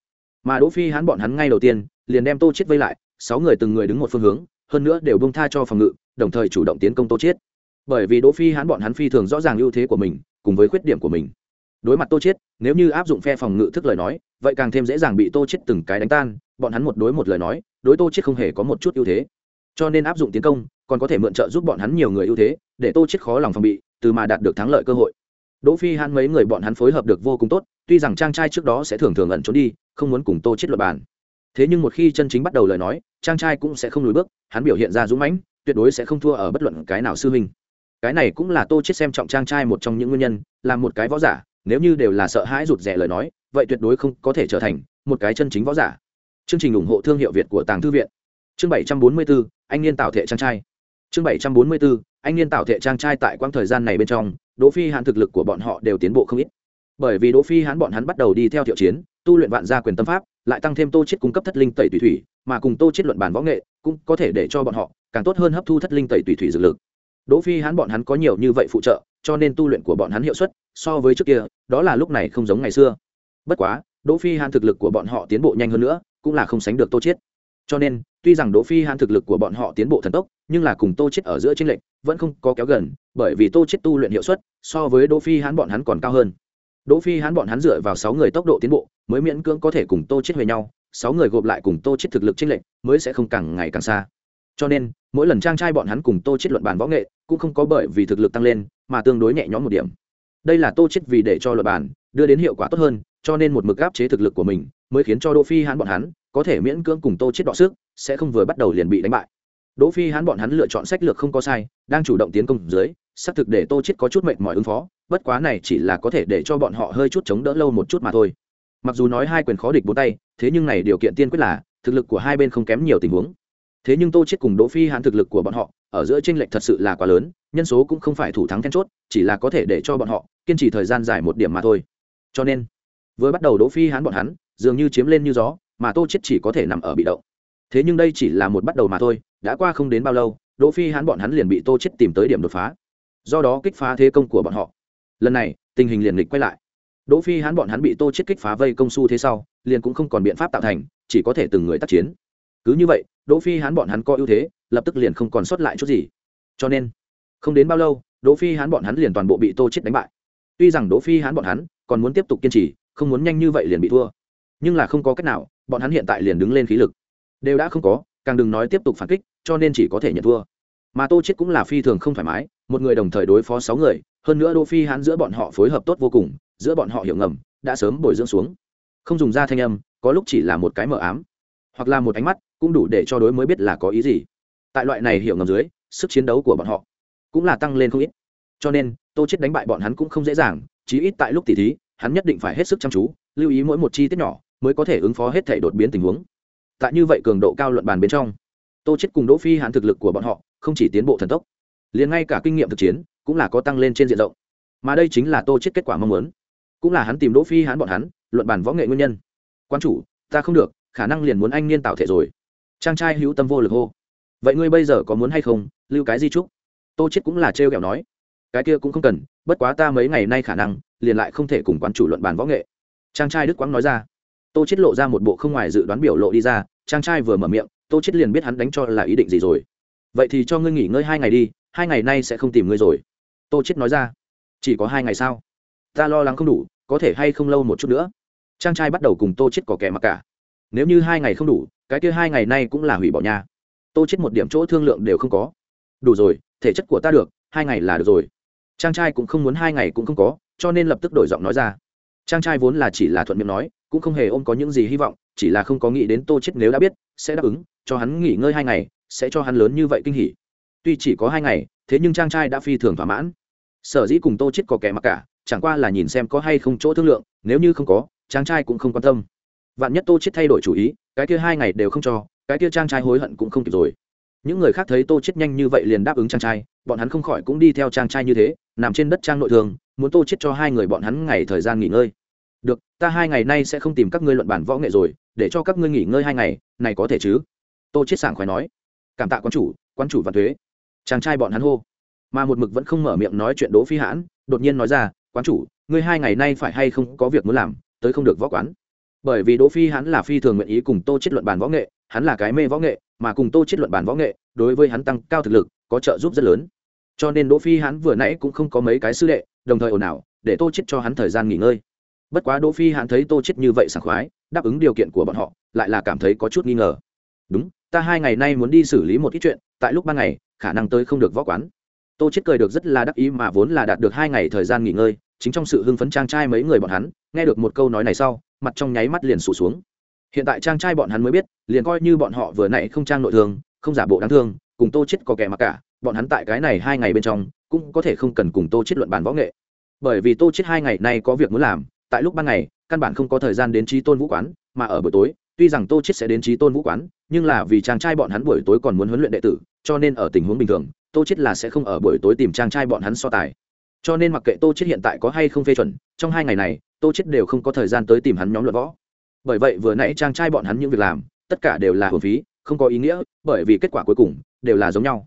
mà đỗ phi hãn bọn hắn ngay đầu tiên, liền đem tô chết vây lại, sáu người từng người đứng một phương hướng, hơn nữa đều bông tha cho phòng ngự, đồng thời chủ động tiến công tô chết bởi vì đỗ phi hãn bọn hắn phi thường rõ ràng ưu thế của mình, cùng với khuyết điểm của mình. Đối mặt tô chết nếu như áp dụng phe phòng ngự thức lời nói, vậy càng thêm dễ dàng bị tô chết từng cái đánh tan, bọn hắn một đối một lời nói, đối tô chết không hề có một chút ưu thế. Cho nên áp dụng tiến công, còn có thể mượn trợ giúp bọn hắn nhiều người ưu thế, để tô chết khó lòng phòng bị, từ mà đạt được thắng lợi cơ hội đỗ phi hãn mấy người bọn hắn phối hợp được vô cùng tốt tuy rằng trang trai trước đó sẽ thường thường ẩn trốn đi không muốn cùng tô chết luật bàn. Thế nhưng một khi chân chính bắt đầu lời nói trang trai cũng sẽ không lùi bước hắn biểu hiện ra dũng mãnh tuyệt đối sẽ không thua ở bất luận cái nào sư huynh. Cái này cũng là tô chết xem trọng trang trai một trong những nguyên nhân là một cái võ giả nếu như đều là sợ hãi rụt rè lời nói vậy tuyệt đối không có thể trở thành một cái chân chính võ giả. Chương trình ủng hộ thương hiệu việt của tàng thư viện. Chương 744, anh niên tạo thể trang trai. Chương 744, anh niên tạo thể trang trai tại quãng thời gian này bên trong đỗ phi hãn thực lực của bọn họ đều tiến bộ không ít. Bởi vì đỗ phi hãn bọn hắn bắt đầu đi theo thiệu chiến, tu luyện vạn gia quyền tâm pháp, lại tăng thêm tô chết cung cấp thất linh tẩy tùy thủy, mà cùng tô chết luận bàn võ nghệ cũng có thể để cho bọn họ càng tốt hơn hấp thu thất linh tẩy tùy thủy dược lực. Đỗ phi hãn bọn hắn có nhiều như vậy phụ trợ, cho nên tu luyện của bọn hắn hiệu suất so với trước kia, đó là lúc này không giống ngày xưa. Bất quá, đỗ phi hãn thực lực của bọn họ tiến bộ nhanh hơn nữa, cũng là không sánh được tô chết cho nên, tuy rằng đỗ phi hãn thực lực của bọn họ tiến bộ thần tốc, nhưng là cùng tô chết ở giữa tranh lệch vẫn không có kéo gần bởi vì tô chết tu luyện hiệu suất, so với đỗ phi hãn bọn hắn còn cao hơn. Đỗ phi hãn bọn hắn dựa vào sáu người tốc độ tiến bộ, mới miễn cưỡng có thể cùng tô chết về nhau, sáu người gộp lại cùng tô chết thực lực tranh lệch, mới sẽ không càng ngày càng xa. Cho nên, mỗi lần trang trai bọn hắn cùng tô chết luận bàn võ nghệ, cũng không có bởi vì thực lực tăng lên, mà tương đối nhẹ nhõm một điểm. Đây là tô chết vì để cho luận bàn đưa đến hiệu quả tốt hơn, cho nên một mực áp chế thực lực của mình, mới khiến cho đỗ phi hãn bọn hắn có thể miễn cưỡng cùng tô chết đọ sức, sẽ không vừa bắt đầu liền bị đánh bại. Đỗ phi hãn bọn hắn lựa chọn sách lược không có sai, đang chủ động tiến công dưới xác thực để tô chết có chút mệt mỏi ứng phó, bất quá này chỉ là có thể để cho bọn họ hơi chút chống đỡ lâu một chút mà thôi. Mặc dù nói hai quyền khó địch bốn tay, thế nhưng này điều kiện tiên quyết là, thực lực của hai bên không kém nhiều tình huống. Thế nhưng tô chết cùng đỗ phi hãn thực lực của bọn họ, ở giữa tranh lệch thật sự là quá lớn, nhân số cũng không phải thủ thắng then chốt, chỉ là có thể để cho bọn họ kiên trì thời gian dài một điểm mà thôi. Cho nên, vừa bắt đầu đỗ phi hãn bọn hắn, dường như chiếm lên như gió, mà tô chết chỉ có thể nằm ở bị động. Thế nhưng đây chỉ là một bắt đầu mà thôi, đã qua không đến bao lâu, đỗ phi hãn bọn hắn liền bị tô chết tìm tới điểm đột phá do đó kích phá thế công của bọn họ. Lần này, tình hình liền lịch quay lại. Đỗ phi hãn bọn hắn bị tô chết kích phá vây công su thế sau, liền cũng không còn biện pháp tạo thành, chỉ có thể từng người tác chiến. Cứ như vậy, đỗ phi hãn bọn hắn có ưu thế, lập tức liền không còn sót lại chút gì. Cho nên, không đến bao lâu, đỗ phi hãn bọn hắn liền toàn bộ bị tô chết đánh bại. Tuy rằng đỗ phi hãn bọn hắn còn muốn tiếp tục kiên trì, không muốn nhanh như vậy liền bị thua. Nhưng là không có cách nào, bọn hắn hiện tại liền đứng lên khí lực. Đều đã không có, càng đừng nói tiếp tục phản kích, cho nên chỉ có thể nhận thua. Mà tô chết cũng là phi thường không thoải mái một người đồng thời đối phó sáu người, hơn nữa đỗ phi hãn giữa bọn họ phối hợp tốt vô cùng, giữa bọn họ hiểu ngầm, đã sớm bồi dưỡng xuống. Không dùng ra thanh âm, có lúc chỉ là một cái mờ ám, hoặc là một ánh mắt, cũng đủ để cho đối mới biết là có ý gì. Tại loại này hiểu ngầm dưới, sức chiến đấu của bọn họ cũng là tăng lên không ít. Cho nên, tô chết đánh bại bọn hắn cũng không dễ dàng, chí ít tại lúc tỉ thí, hắn nhất định phải hết sức chăm chú, lưu ý mỗi một chi tiết nhỏ, mới có thể ứng phó hết thể đột biến tình huống. Tại như vậy cường độ cao luận bàn bên trong, tô chết cùng đỗ phi hãn thực lực của bọn họ không chỉ tiến bộ thần tốc liền ngay cả kinh nghiệm thực chiến cũng là có tăng lên trên diện rộng. Mà đây chính là tô chết kết quả mong muốn. Cũng là hắn tìm đỗ phi hắn bọn hắn, luận bàn võ nghệ nguyên nhân. Quan chủ, ta không được, khả năng liền muốn anh niên tạo thể rồi. Trang trai hữu tâm vô lực hô. Vậy ngươi bây giờ có muốn hay không, lưu cái di trúc? Tô chết cũng là trêu kẹo nói. Cái kia cũng không cần, bất quá ta mấy ngày nay khả năng, liền lại không thể cùng quan chủ luận bàn võ nghệ. Trang trai đức quang nói ra. Tô chết lộ ra một bộ không ngoài dự đoán biểu lộ đi ra, trang trai vừa mở miệng, tô chết liền biết hắn đánh cho là ý định gì rồi. Vậy thì cho ngươi nghỉ ngơi hai ngày đi hai ngày nay sẽ không tìm ngươi rồi. Tô chết nói ra. Chỉ có hai ngày sao? Ta lo lắng không đủ, có thể hay không lâu một chút nữa? Trang trai bắt đầu cùng tô chết có kẻ mặc cả. Nếu như hai ngày không đủ, cái kia hai ngày nay cũng là hủy bỏ nhà. Tô chết một điểm chỗ thương lượng đều không có. Đủ rồi, thể chất của ta được, hai ngày là được rồi. Trang trai cũng không muốn hai ngày cũng không có, cho nên lập tức đổi giọng nói ra. Trang trai vốn là chỉ là thuận miệng nói, cũng không hề ôm có những gì hy vọng, chỉ là không có nghĩ đến tô chết nếu đã biết, sẽ đáp ứng, cho hắn nghỉ ngơi hai ngày, sẽ cho hắn lớn như vậy kinh hỉ tuy chỉ có hai ngày, thế nhưng trang trai đã phi thường thỏa mãn. Sở dĩ cùng tô chết có kẻ mặc cả, chẳng qua là nhìn xem có hay không chỗ thương lượng, nếu như không có, trang trai cũng không quan tâm. Vạn nhất tô chết thay đổi chủ ý, cái kia hai ngày đều không cho, cái kia trang trai hối hận cũng không kịp rồi. Những người khác thấy tô chết nhanh như vậy liền đáp ứng trang trai, bọn hắn không khỏi cũng đi theo trang trai như thế, nằm trên đất trang nội thường, muốn tô chết cho hai người bọn hắn ngày thời gian nghỉ ngơi. Được, ta hai ngày nay sẽ không tìm các ngươi luận bản võ nghệ rồi, để cho các ngươi nghỉ ngơi hai ngày, này có thể chứ? Tô chết sảng khoái nói. Cảm tạ quan chủ quan chủ và thuế chàng trai bọn hắn hô. Mà một mực vẫn không mở miệng nói chuyện đỗ phi hãn, đột nhiên nói ra, quán chủ, ngươi hai ngày nay phải hay không có việc muốn làm, tới không được võ quán. Bởi vì đỗ phi hắn là phi thường nguyện ý cùng tô chết luận bàn võ nghệ, hắn là cái mê võ nghệ, mà cùng tô chết luận bàn võ nghệ, đối với hắn tăng cao thực lực, có trợ giúp rất lớn. Cho nên đỗ phi hắn vừa nãy cũng không có mấy cái sư đệ, đồng thời ồn ào, để tô chết cho hắn thời gian nghỉ ngơi. Bất quá đỗ phi hắn thấy tô chết như vậy sảng khoái, đáp ứng điều kiện của bọn họ, lại là cảm thấy có chút nghi ngờ. Đúng, ta hai ngày nay muốn đi xử lý một ít chuyện, tại lúc ban ngày khả năng tới không được võ quán. Tô chết cười được rất là đắc ý mà vốn là đạt được hai ngày thời gian nghỉ ngơi, chính trong sự hưng phấn trang trai mấy người bọn hắn, nghe được một câu nói này sau, mặt trong nháy mắt liền sụt xuống. Hiện tại trang trai bọn hắn mới biết, liền coi như bọn họ vừa nãy không trang nội thương, không giả bộ đáng thương, cùng tô chết có kẻ mặc cả, bọn hắn tại cái này hai ngày bên trong, cũng có thể không cần cùng tô chết luận bàn võ nghệ. Bởi vì tô chết hai ngày nay có việc muốn làm, tại lúc ban ngày, căn bản không có thời gian đến trí tôn vũ quán, mà ở buổi tối, tuy rằng tô chết sẽ đến trí tôn vũ quán, nhưng là vì chàng trai bọn hắn buổi tối còn muốn huấn luyện đệ tử cho nên ở tình huống bình thường, tô chết là sẽ không ở buổi tối tìm trang trai bọn hắn so tài. Cho nên mặc kệ tô chết hiện tại có hay không phê chuẩn, trong hai ngày này, tô chết đều không có thời gian tới tìm hắn nhóm luận võ. Bởi vậy vừa nãy trang trai bọn hắn những việc làm, tất cả đều là hồn phí, không có ý nghĩa, bởi vì kết quả cuối cùng đều là giống nhau.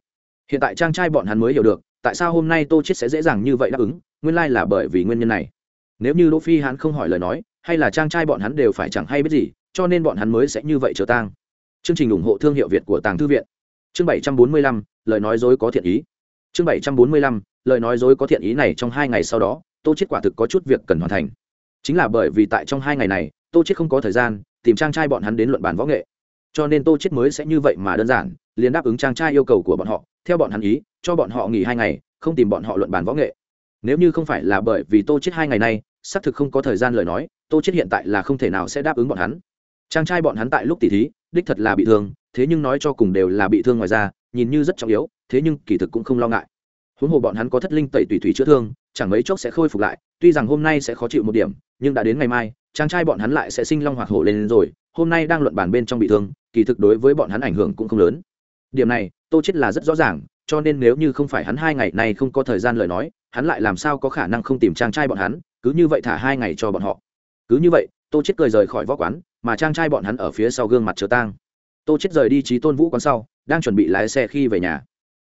Hiện tại trang trai bọn hắn mới hiểu được, tại sao hôm nay tô chết sẽ dễ dàng như vậy đáp ứng, nguyên lai là bởi vì nguyên nhân này. Nếu như đỗ phi hắn không hỏi lời nói, hay là trang trai bọn hắn đều phải chẳng hay biết gì, cho nên bọn hắn mới sẽ như vậy trở tang. Chương trình ủng hộ thương hiệu việt của tàng thư viện chương 745, lời nói dối có thiện ý. Chương 745, lời nói dối có thiện ý này trong hai ngày sau đó tô chết quả thực có chút việc cần hoàn thành. Chính là bởi vì tại trong hai ngày này tô chết không có thời gian tìm trang trai bọn hắn đến luận bàn võ nghệ. Cho nên tô chết mới sẽ như vậy mà đơn giản liền đáp ứng trang trai yêu cầu của bọn họ theo bọn hắn ý cho bọn họ nghỉ hai ngày không tìm bọn họ luận bàn võ nghệ. Nếu như không phải là bởi vì tô chết hai ngày nay xác thực không có thời gian lời nói tô chết hiện tại là không thể nào sẽ đáp ứng bọn hắn trang trai bọn hắn tại lúc tỉ thí, đích thật là bị thương, thế nhưng nói cho cùng đều là bị thương ngoài ra nhìn như rất trọng yếu, thế nhưng kỳ thực cũng không lo ngại. Huống hồ bọn hắn có thất linh tẩy tùy thủy chữa thương, chẳng mấy chốc sẽ khôi phục lại, tuy rằng hôm nay sẽ khó chịu một điểm, nhưng đã đến ngày mai trang trai bọn hắn lại sẽ sinh long hoạt hổ lên rồi, hôm nay đang luận bàn bên trong bị thương, kỳ thực đối với bọn hắn ảnh hưởng cũng không lớn. Điểm này, tô chết là rất rõ ràng, cho nên nếu như không phải hắn hai ngày này không có thời gian lời nói, hắn lại làm sao có khả năng không tìm trang trai bọn hắn, cứ như vậy thả hai ngày cho bọn họ. Cứ như vậy, tô chết cười rời khỏi võ quán mà trang trai bọn hắn ở phía sau gương mặt chờ tang. Tô chết rời đi trí tôn vũ quán sau, đang chuẩn bị lái xe khi về nhà.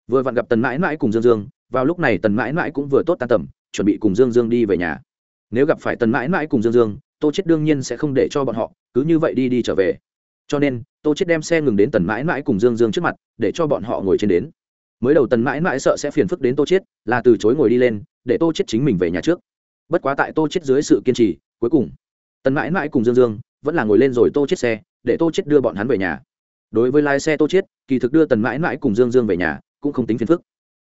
Vừa vặn gặp tần mãi mãi cùng dương dương, vào lúc này tần mãi mãi cũng vừa tốt tan tầm, chuẩn bị cùng dương dương đi về nhà. Nếu gặp phải tần mãi mãi cùng dương dương, tô chết đương nhiên sẽ không để cho bọn họ, cứ như vậy đi đi trở về. Cho nên, tô chết đem xe ngừng đến tần mãi mãi cùng dương dương trước mặt, để cho bọn họ ngồi trên đến. Mới đầu tần mãi mãi sợ sẽ phiền phức đến tô chết là từ chối ngồi đi lên, để tô chết chính mình về nhà trước. Bất quá tại tô chết dưới sự kiên trì, cuối cùng, tần mãi mãi cùng dương dương vẫn là ngồi lên rồi tô chết xe để tô chết đưa bọn hắn về nhà. Đối với lái xe tô chết kỳ thực đưa tần mãi mãi cùng dương dương về nhà cũng không tính phiền phức.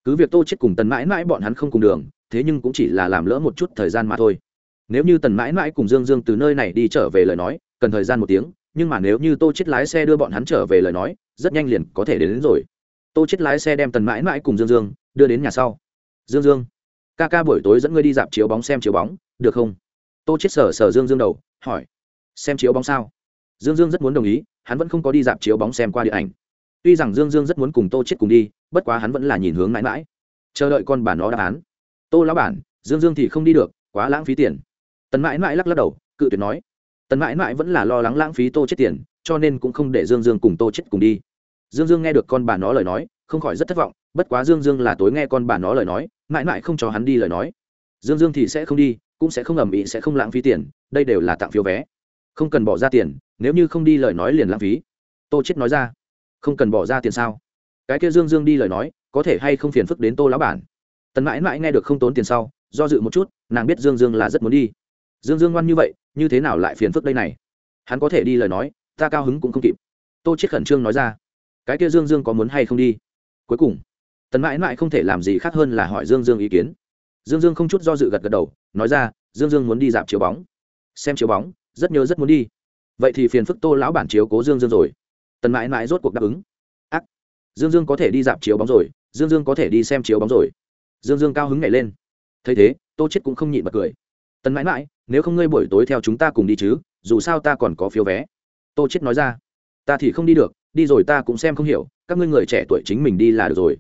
Cứ việc tô chết cùng tần mãi mãi bọn hắn không cùng đường thế nhưng cũng chỉ là làm lỡ một chút thời gian mà thôi. Nếu như tần mãi mãi cùng dương dương từ nơi này đi trở về lời nói cần thời gian một tiếng nhưng mà nếu như tô chết lái xe đưa bọn hắn trở về lời nói rất nhanh liền có thể đến, đến rồi. Tô chết lái xe đem tần mãi mãi cùng dương dương đưa đến nhà sau. Dương dương ca ca buổi tối dẫn ngươi đi dạp chiếu bóng xem chiếu bóng được không? Tô chết sờ sờ dương dương đầu hỏi xem chiếu bóng sao. Dương dương rất muốn đồng ý, hắn vẫn không có đi dạp chiếu bóng xem qua điện ảnh. Tuy rằng dương dương rất muốn cùng tô chết cùng đi, bất quá hắn vẫn là nhìn hướng mãi mãi. Chờ đợi con bà nó đáp án. Tô lão bản, dương dương thì không đi được, quá lãng phí tiền. Tần mãi mãi lắc lắc đầu, cự tuyệt nói. Tần mãi mãi vẫn là lo lắng lãng phí tô chết tiền, cho nên cũng không để dương dương cùng tô chết cùng đi. Dương dương nghe được con bà nó lời nói, không khỏi rất thất vọng, bất quá dương dương là tối nghe con bà nó lời nói, mãi mãi không cho hắn đi lời nói. Dương dương thì sẽ không đi, cũng sẽ không ầm ĩ, sẽ không lãng phí tiền, đây đều là tặng phiếu vé không cần bỏ ra tiền, nếu như không đi lời nói liền lãng phí. Tô chết nói ra. Không cần bỏ ra tiền sao? Cái kia dương dương đi lời nói, có thể hay không phiền phức đến tô lão bản? Tần mãi mãi nghe được không tốn tiền sau, do dự một chút, nàng biết dương dương là rất muốn đi. Dương dương ngoan như vậy, như thế nào lại phiền phức đây này? Hắn có thể đi lời nói, ta cao hứng cũng không kịp. Tô chết khẩn trương nói ra. Cái kia dương dương có muốn hay không đi? Cuối cùng, tần mãi mãi không thể làm gì khác hơn là hỏi dương dương ý kiến. Dương dương không chút do dự gật gật đầu, nói ra, dương dương muốn đi dạp chiếu bóng. Xem chiếu bóng? Rất nhớ rất muốn đi. Vậy thì phiền phức tô lão bản chiếu cố dương dương rồi. Tần mãi mãi rốt cuộc đáp ứng. Ác, dương dương có thể đi dạp chiếu bóng rồi, dương dương có thể đi xem chiếu bóng rồi. Dương dương cao hứng nhảy lên. Thấy thế, tô chết cũng không nhịn bật cười. Tần mãi mãi, nếu không ngươi buổi tối theo chúng ta cùng đi chứ, dù sao ta còn có phiếu vé. Tô chết nói ra. Ta thì không đi được, đi rồi ta cũng xem không hiểu, các ngươi người trẻ tuổi chính mình đi là được rồi.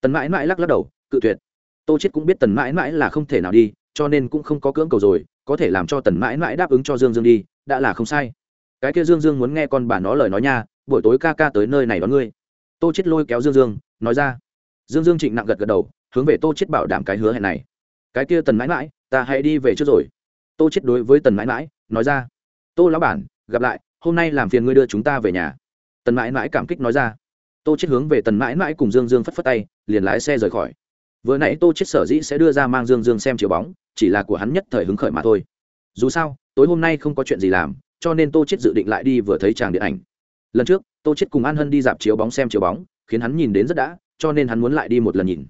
Tần mãi mãi lắc lắc đầu, cự tuyệt. Tô chết cũng biết tần mãi mãi là không thể nào đi cho nên cũng không có cưỡng cầu rồi, có thể làm cho tần mãi mãi đáp ứng cho dương dương đi, đã là không sai. Cái kia dương dương muốn nghe con bà nó lời nói nha, buổi tối ca ca tới nơi này đón ngươi. Tô chết lôi kéo dương dương, nói ra. Dương dương trịnh nặng gật gật đầu, hướng về tô chết bảo đảm cái hứa hẹn này. Cái kia tần mãi mãi, ta hãy đi về trước rồi. Tô chết đối với tần mãi mãi, nói ra. Tô lão bản, gặp lại, hôm nay làm phiền ngươi đưa chúng ta về nhà. Tần mãi mãi cảm kích nói ra. Tô chết hướng về tần mãi mãi cùng dương dương phất phất tay, liền lái xe rời khỏi. Vừa nãy tô chết sở dĩ sẽ đưa ra mang dương dương xem chiều bóng chỉ là của hắn nhất thời hứng khởi mà thôi. Dù sao, tối hôm nay không có chuyện gì làm, cho nên tô chết dự định lại đi vừa thấy chàng điện ảnh. Lần trước, tô chết cùng an hân đi dạp chiếu bóng xem chiếu bóng, khiến hắn nhìn đến rất đã, cho nên hắn muốn lại đi một lần nhìn.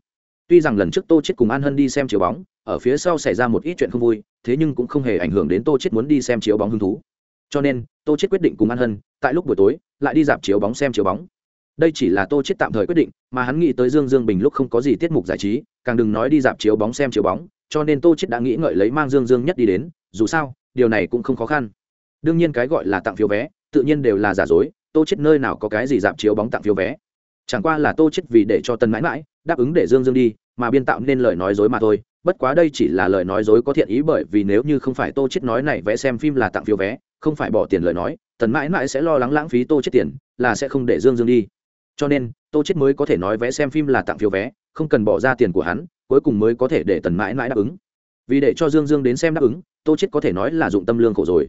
Tuy rằng lần trước tô chết cùng an hân đi xem chiếu bóng, ở phía sau xảy ra một ít chuyện không vui, thế nhưng cũng không hề ảnh hưởng đến tô chết muốn đi xem chiếu bóng hứng thú. Cho nên, tô chết quyết định cùng an hân, tại lúc buổi tối, lại đi dạp chiếu bóng xem chiếu bóng. Đây chỉ là tô chết tạm thời quyết định, mà hắn nghĩ tới dương dương bình lúc không có gì tiết mục giải trí, càng đừng nói đi dạp chiếu bóng xem chiếu bóng cho nên tô chết đã nghĩ ngợi lấy mang dương dương nhất đi đến, dù sao, điều này cũng không khó khăn. Đương nhiên cái gọi là tặng phiếu vé, tự nhiên đều là giả dối, tô chết nơi nào có cái gì dạp chiếu bóng tặng phiếu vé. Chẳng qua là tô chết vì để cho tân mãi mãi đáp ứng để dương dương đi, mà biên tạo nên lời nói dối mà thôi. Bất quá đây chỉ là lời nói dối có thiện ý bởi vì nếu như không phải tô chết nói này vẽ xem phim là tặng phiếu vé, không phải bỏ tiền lời nói tần mãi mãi sẽ lo lắng lãng phí tô chết tiền, là sẽ không để dương dương đi. Cho nên, tô chết mới có thể nói vé xem phim là tặng phiếu vé, không cần bỏ ra tiền của hắn cuối cùng mới có thể để tần mãi mãi đáp ứng. Vì để cho dương dương đến xem đáp ứng, tô chết có thể nói là dụng tâm lương khổ rồi.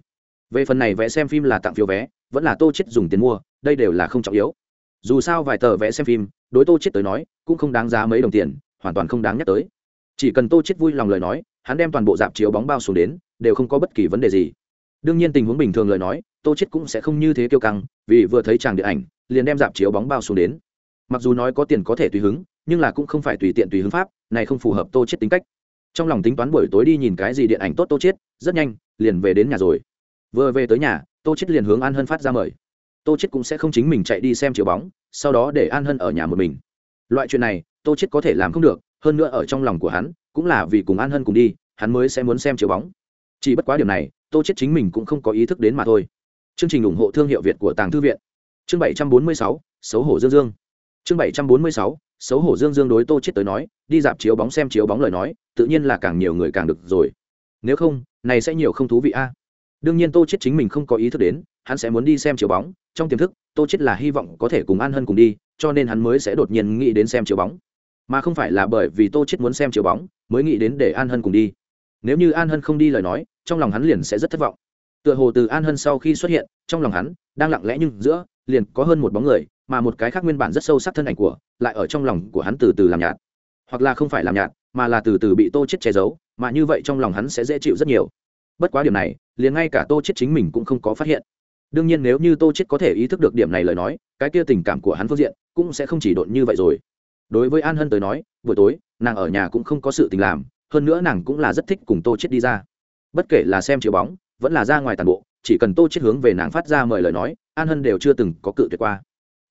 Về phần này vẽ xem phim là tặng phiếu vé, vẫn là tô chết dùng tiền mua, đây đều là không trọng yếu. Dù sao vài tờ vẽ xem phim, đối tô chết tới nói, cũng không đáng giá mấy đồng tiền, hoàn toàn không đáng nhắc tới. Chỉ cần tô chết vui lòng lời nói, hắn đem toàn bộ dạp chiếu bóng bao xuống đến, đều không có bất kỳ vấn đề gì. Đương nhiên tình huống bình thường lời nói, tô chết cũng sẽ không như thế kiêu căng, vì vừa thấy chàng điện ảnh, liền đem dạp chiếu bóng bao xuống đến. Mặc dù nói có tiền có thể tùy hứng, nhưng là cũng không phải tùy tiện tùy hứng pháp này không phù hợp tô chết tính cách. Trong lòng tính toán buổi tối đi nhìn cái gì điện ảnh tốt tô chết rất nhanh liền về đến nhà rồi. Vừa về tới nhà tô chết liền hướng an hân phát ra mời. Tô chết cũng sẽ không chính mình chạy đi xem chiếu bóng sau đó để an hân ở nhà một mình. Loại chuyện này tô chết có thể làm không được hơn nữa ở trong lòng của hắn cũng là vì cùng an hân cùng đi hắn mới sẽ muốn xem chiếu bóng. Chỉ bất quá điểm này tô chết chính mình cũng không có ý thức đến mà thôi. Chương trình ủng hộ thương hiệu việt của tàng thư viện. Chương 746, xấu hổ dương dương. Chương 746, xấu hổ dương dương đối tô chết tới nói, đi dạp chiếu bóng xem chiếu bóng lời nói, tự nhiên là càng nhiều người càng được rồi. Nếu không, này sẽ nhiều không thú vị a. À. Đương nhiên tô chết chính mình không có ý thức đến, hắn sẽ muốn đi xem chiếu bóng, trong tiềm thức, tô chết là hy vọng có thể cùng an hân cùng đi, cho nên hắn mới sẽ đột nhiên nghĩ đến xem chiếu bóng. Mà không phải là bởi vì tô chết muốn xem chiếu bóng, mới nghĩ đến để an hân cùng đi. Nếu như an hân không đi lời nói, trong lòng hắn liền sẽ rất thất vọng. Tựa hồ từ an hân sau khi xuất hiện, trong lòng hắn, đang lặng lẽ nhưng giữa, liền có hơn một bóng người mà một cái khác nguyên bản rất sâu sắc thân ảnh của, lại ở trong lòng của hắn từ từ làm nhạt. Hoặc là không phải làm nhạt, mà là từ từ bị tô chết che giấu, mà như vậy trong lòng hắn sẽ dễ chịu rất nhiều. Bất quá điểm này, liền ngay cả tô chết chính mình cũng không có phát hiện. Đương nhiên nếu như tô chết có thể ý thức được điểm này lời nói, cái kia tình cảm của hắn phương diện cũng sẽ không chỉ độn như vậy rồi. Đối với an hân tới nói, buổi tối, nàng ở nhà cũng không có sự tình làm, hơn nữa nàng cũng là rất thích cùng tô chết đi ra. Bất kể là xem chiếu bóng, vẫn là ra ngoài toàn bộ, chỉ cần tô chết hướng về nàng phát ra mời lời nói, an hân đều chưa từng có cự tuyệt qua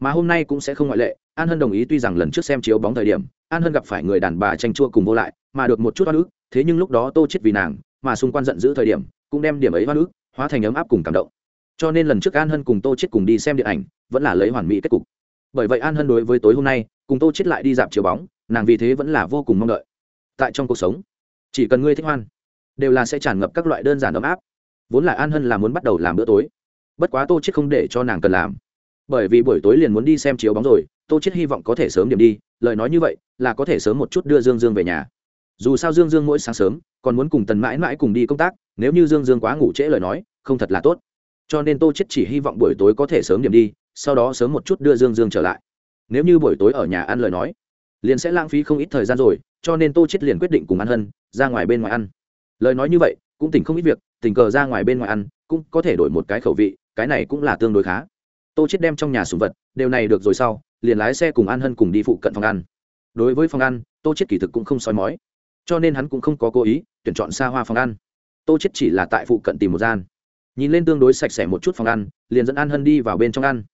mà hôm nay cũng sẽ không ngoại lệ, an hân đồng ý tuy rằng lần trước xem chiếu bóng thời điểm, an hân gặp phải người đàn bà tranh chua cùng vô lại, mà được một chút oan ức, thế nhưng lúc đó tô chết vì nàng, mà xung quanh giận dữ thời điểm, cũng đem điểm ấy oan ức hóa thành ấm áp cùng cảm động. Cho nên lần trước an hân cùng tô chết cùng đi xem điện ảnh, vẫn là lấy hoàn mỹ kết cục. Bởi vậy an hân đối với tối hôm nay, cùng tô chết lại đi dạp chiếu bóng, nàng vì thế vẫn là vô cùng mong đợi. Tại trong cuộc sống, chỉ cần ngươi thích hoan, đều là sẽ tràn ngập các loại đơn giản ấm áp. Vốn là an hân là muốn bắt đầu làm bữa tối. Bất quá tô chết không để cho nàng cần làm bởi vì buổi tối liền muốn đi xem chiếu bóng rồi, tô chết hy vọng có thể sớm điểm đi, lời nói như vậy là có thể sớm một chút đưa dương dương về nhà. Dù sao dương dương mỗi sáng sớm còn muốn cùng tần mãi mãi cùng đi công tác, nếu như dương dương quá ngủ trễ lời nói, không thật là tốt. Cho nên tô chết chỉ hy vọng buổi tối có thể sớm điểm đi, sau đó sớm một chút đưa dương dương trở lại. Nếu như buổi tối ở nhà ăn lời nói, liền sẽ lãng phí không ít thời gian rồi, cho nên tô chết liền quyết định cùng ăn hân ra ngoài bên ngoài ăn. Lời nói như vậy, cũng tỉnh không ít việc, tình cờ ra ngoài bên ngoài ăn cũng có thể đổi một cái khẩu vị, cái này cũng là tương đối khá tô chết đem trong nhà sùng vật điều này được rồi sau, liền lái xe cùng an hân cùng đi phụ cận phòng ăn. Đối với phòng ăn, tô chết kỳ thực cũng không soi mói. Cho nên hắn cũng không có cố ý tuyển chọn xa hoa phòng ăn. Tô chết chỉ là tại phụ cận tìm một gian. Nhìn lên tương đối sạch sẽ một chút phòng ăn, liền dẫn an hân đi vào bên trong ăn.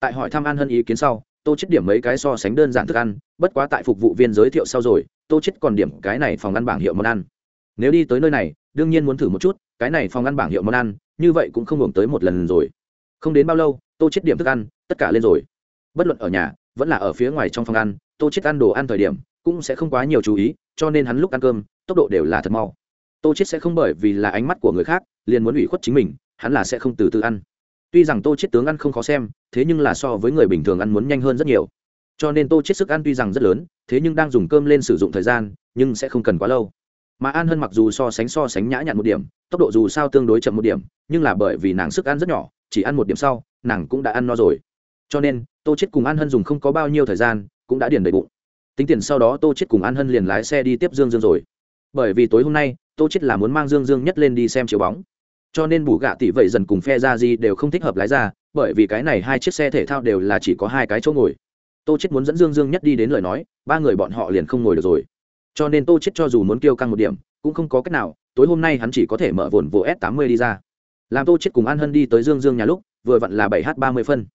Tại hỏi thăm an hân ý kiến sau, tô chết điểm mấy cái so sánh đơn giản thức ăn, bất quá tại phục vụ viên giới thiệu sau rồi, tô chết còn điểm cái này phòng ăn bảng hiệu món ăn. Nếu đi tới nơi này, đương nhiên muốn thử một chút, cái này phòng ăn bảng hiệu món ăn, như vậy cũng không hưởng tới một lần rồi. Không đến bao lâu tô chết điểm thức ăn, tất cả lên rồi. Bất luận ở nhà, vẫn là ở phía ngoài trong phòng ăn, tô chết ăn đồ ăn thời điểm, cũng sẽ không quá nhiều chú ý, cho nên hắn lúc ăn cơm, tốc độ đều là thật mau. Tô chết sẽ không bởi vì là ánh mắt của người khác, liền muốn ủy khuất chính mình, hắn là sẽ không từ từ ăn. Tuy rằng tô chết tướng ăn không khó xem, thế nhưng là so với người bình thường ăn muốn nhanh hơn rất nhiều. Cho nên tô chết sức ăn tuy rằng rất lớn, thế nhưng đang dùng cơm lên sử dụng thời gian, nhưng sẽ không cần quá lâu. Mà an hơn mặc dù so sánh so sánh nhã nhặn một điểm, tốc độ dù sao tương đối chậm một điểm, nhưng là bởi vì nàng sức ăn rất nhỏ, chỉ ăn một điểm sau nàng cũng đã ăn no rồi. Cho nên, tô chết cùng an hân dùng không có bao nhiêu thời gian, cũng đã điền đầy bụng. Tính tiền sau đó tô chết cùng an hân liền lái xe đi tiếp dương dương rồi. Bởi vì tối hôm nay, tô chết là muốn mang dương dương nhất lên đi xem chiếu bóng. Cho nên bù gạ tỷ vậy dần cùng phe ra gì đều không thích hợp lái ra, bởi vì cái này hai chiếc xe thể thao đều là chỉ có hai cái chỗ ngồi. Tô chết muốn dẫn dương dương nhất đi đến lời nói, ba người bọn họ liền không ngồi được rồi. Cho nên tô chết cho dù muốn kêu căng một điểm, cũng không có cách nào, tối hôm nay hắn chỉ có thể mở vồn vồ s 80 đi ra. Làm tô chết cùng an hân đi tới dương dương nhà lúc vừa vặn là bảy h ba mươi phân.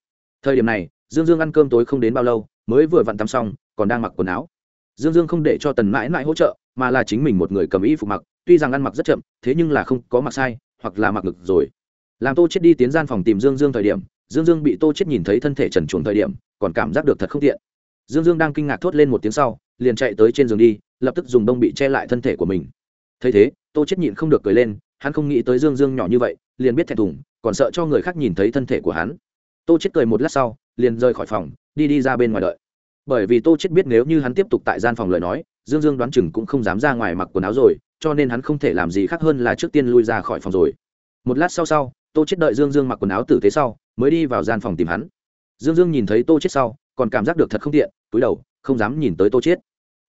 Thời điểm này, dương dương ăn cơm tối không đến bao lâu, mới vừa vặn tắm xong, còn đang mặc quần áo. Dương dương không để cho tần mãi mãi hỗ trợ, mà là chính mình một người cầm y phục mặc, tuy rằng ăn mặc rất chậm, thế nhưng là không có mặc sai, hoặc là mặc ngực rồi. Làm tô chết đi tiến gian phòng tìm dương dương thời điểm, dương dương bị tô chết nhìn thấy thân thể trần truồng thời điểm, còn cảm giác được thật không tiện. Dương dương đang kinh ngạc thốt lên một tiếng sau, liền chạy tới trên giường đi, lập tức dùng đông bị che lại thân thể của mình. Thấy thế, tô chết nhịn không được cười lên, hắn không nghĩ tới dương dương nhỏ như vậy liền biết thẹn thùng, còn sợ cho người khác nhìn thấy thân thể của hắn. Tô chết cười một lát sau, liền rời khỏi phòng, đi đi ra bên ngoài đợi. Bởi vì tô chết biết nếu như hắn tiếp tục tại gian phòng lời nói, dương dương đoán chừng cũng không dám ra ngoài mặc quần áo rồi, cho nên hắn không thể làm gì khác hơn là trước tiên lui ra khỏi phòng rồi. Một lát sau sau, tô chết đợi dương dương mặc quần áo tử tế sau, mới đi vào gian phòng tìm hắn. Dương dương nhìn thấy tô chết sau, còn cảm giác được thật không tiện, túi đầu, không dám nhìn tới tô chết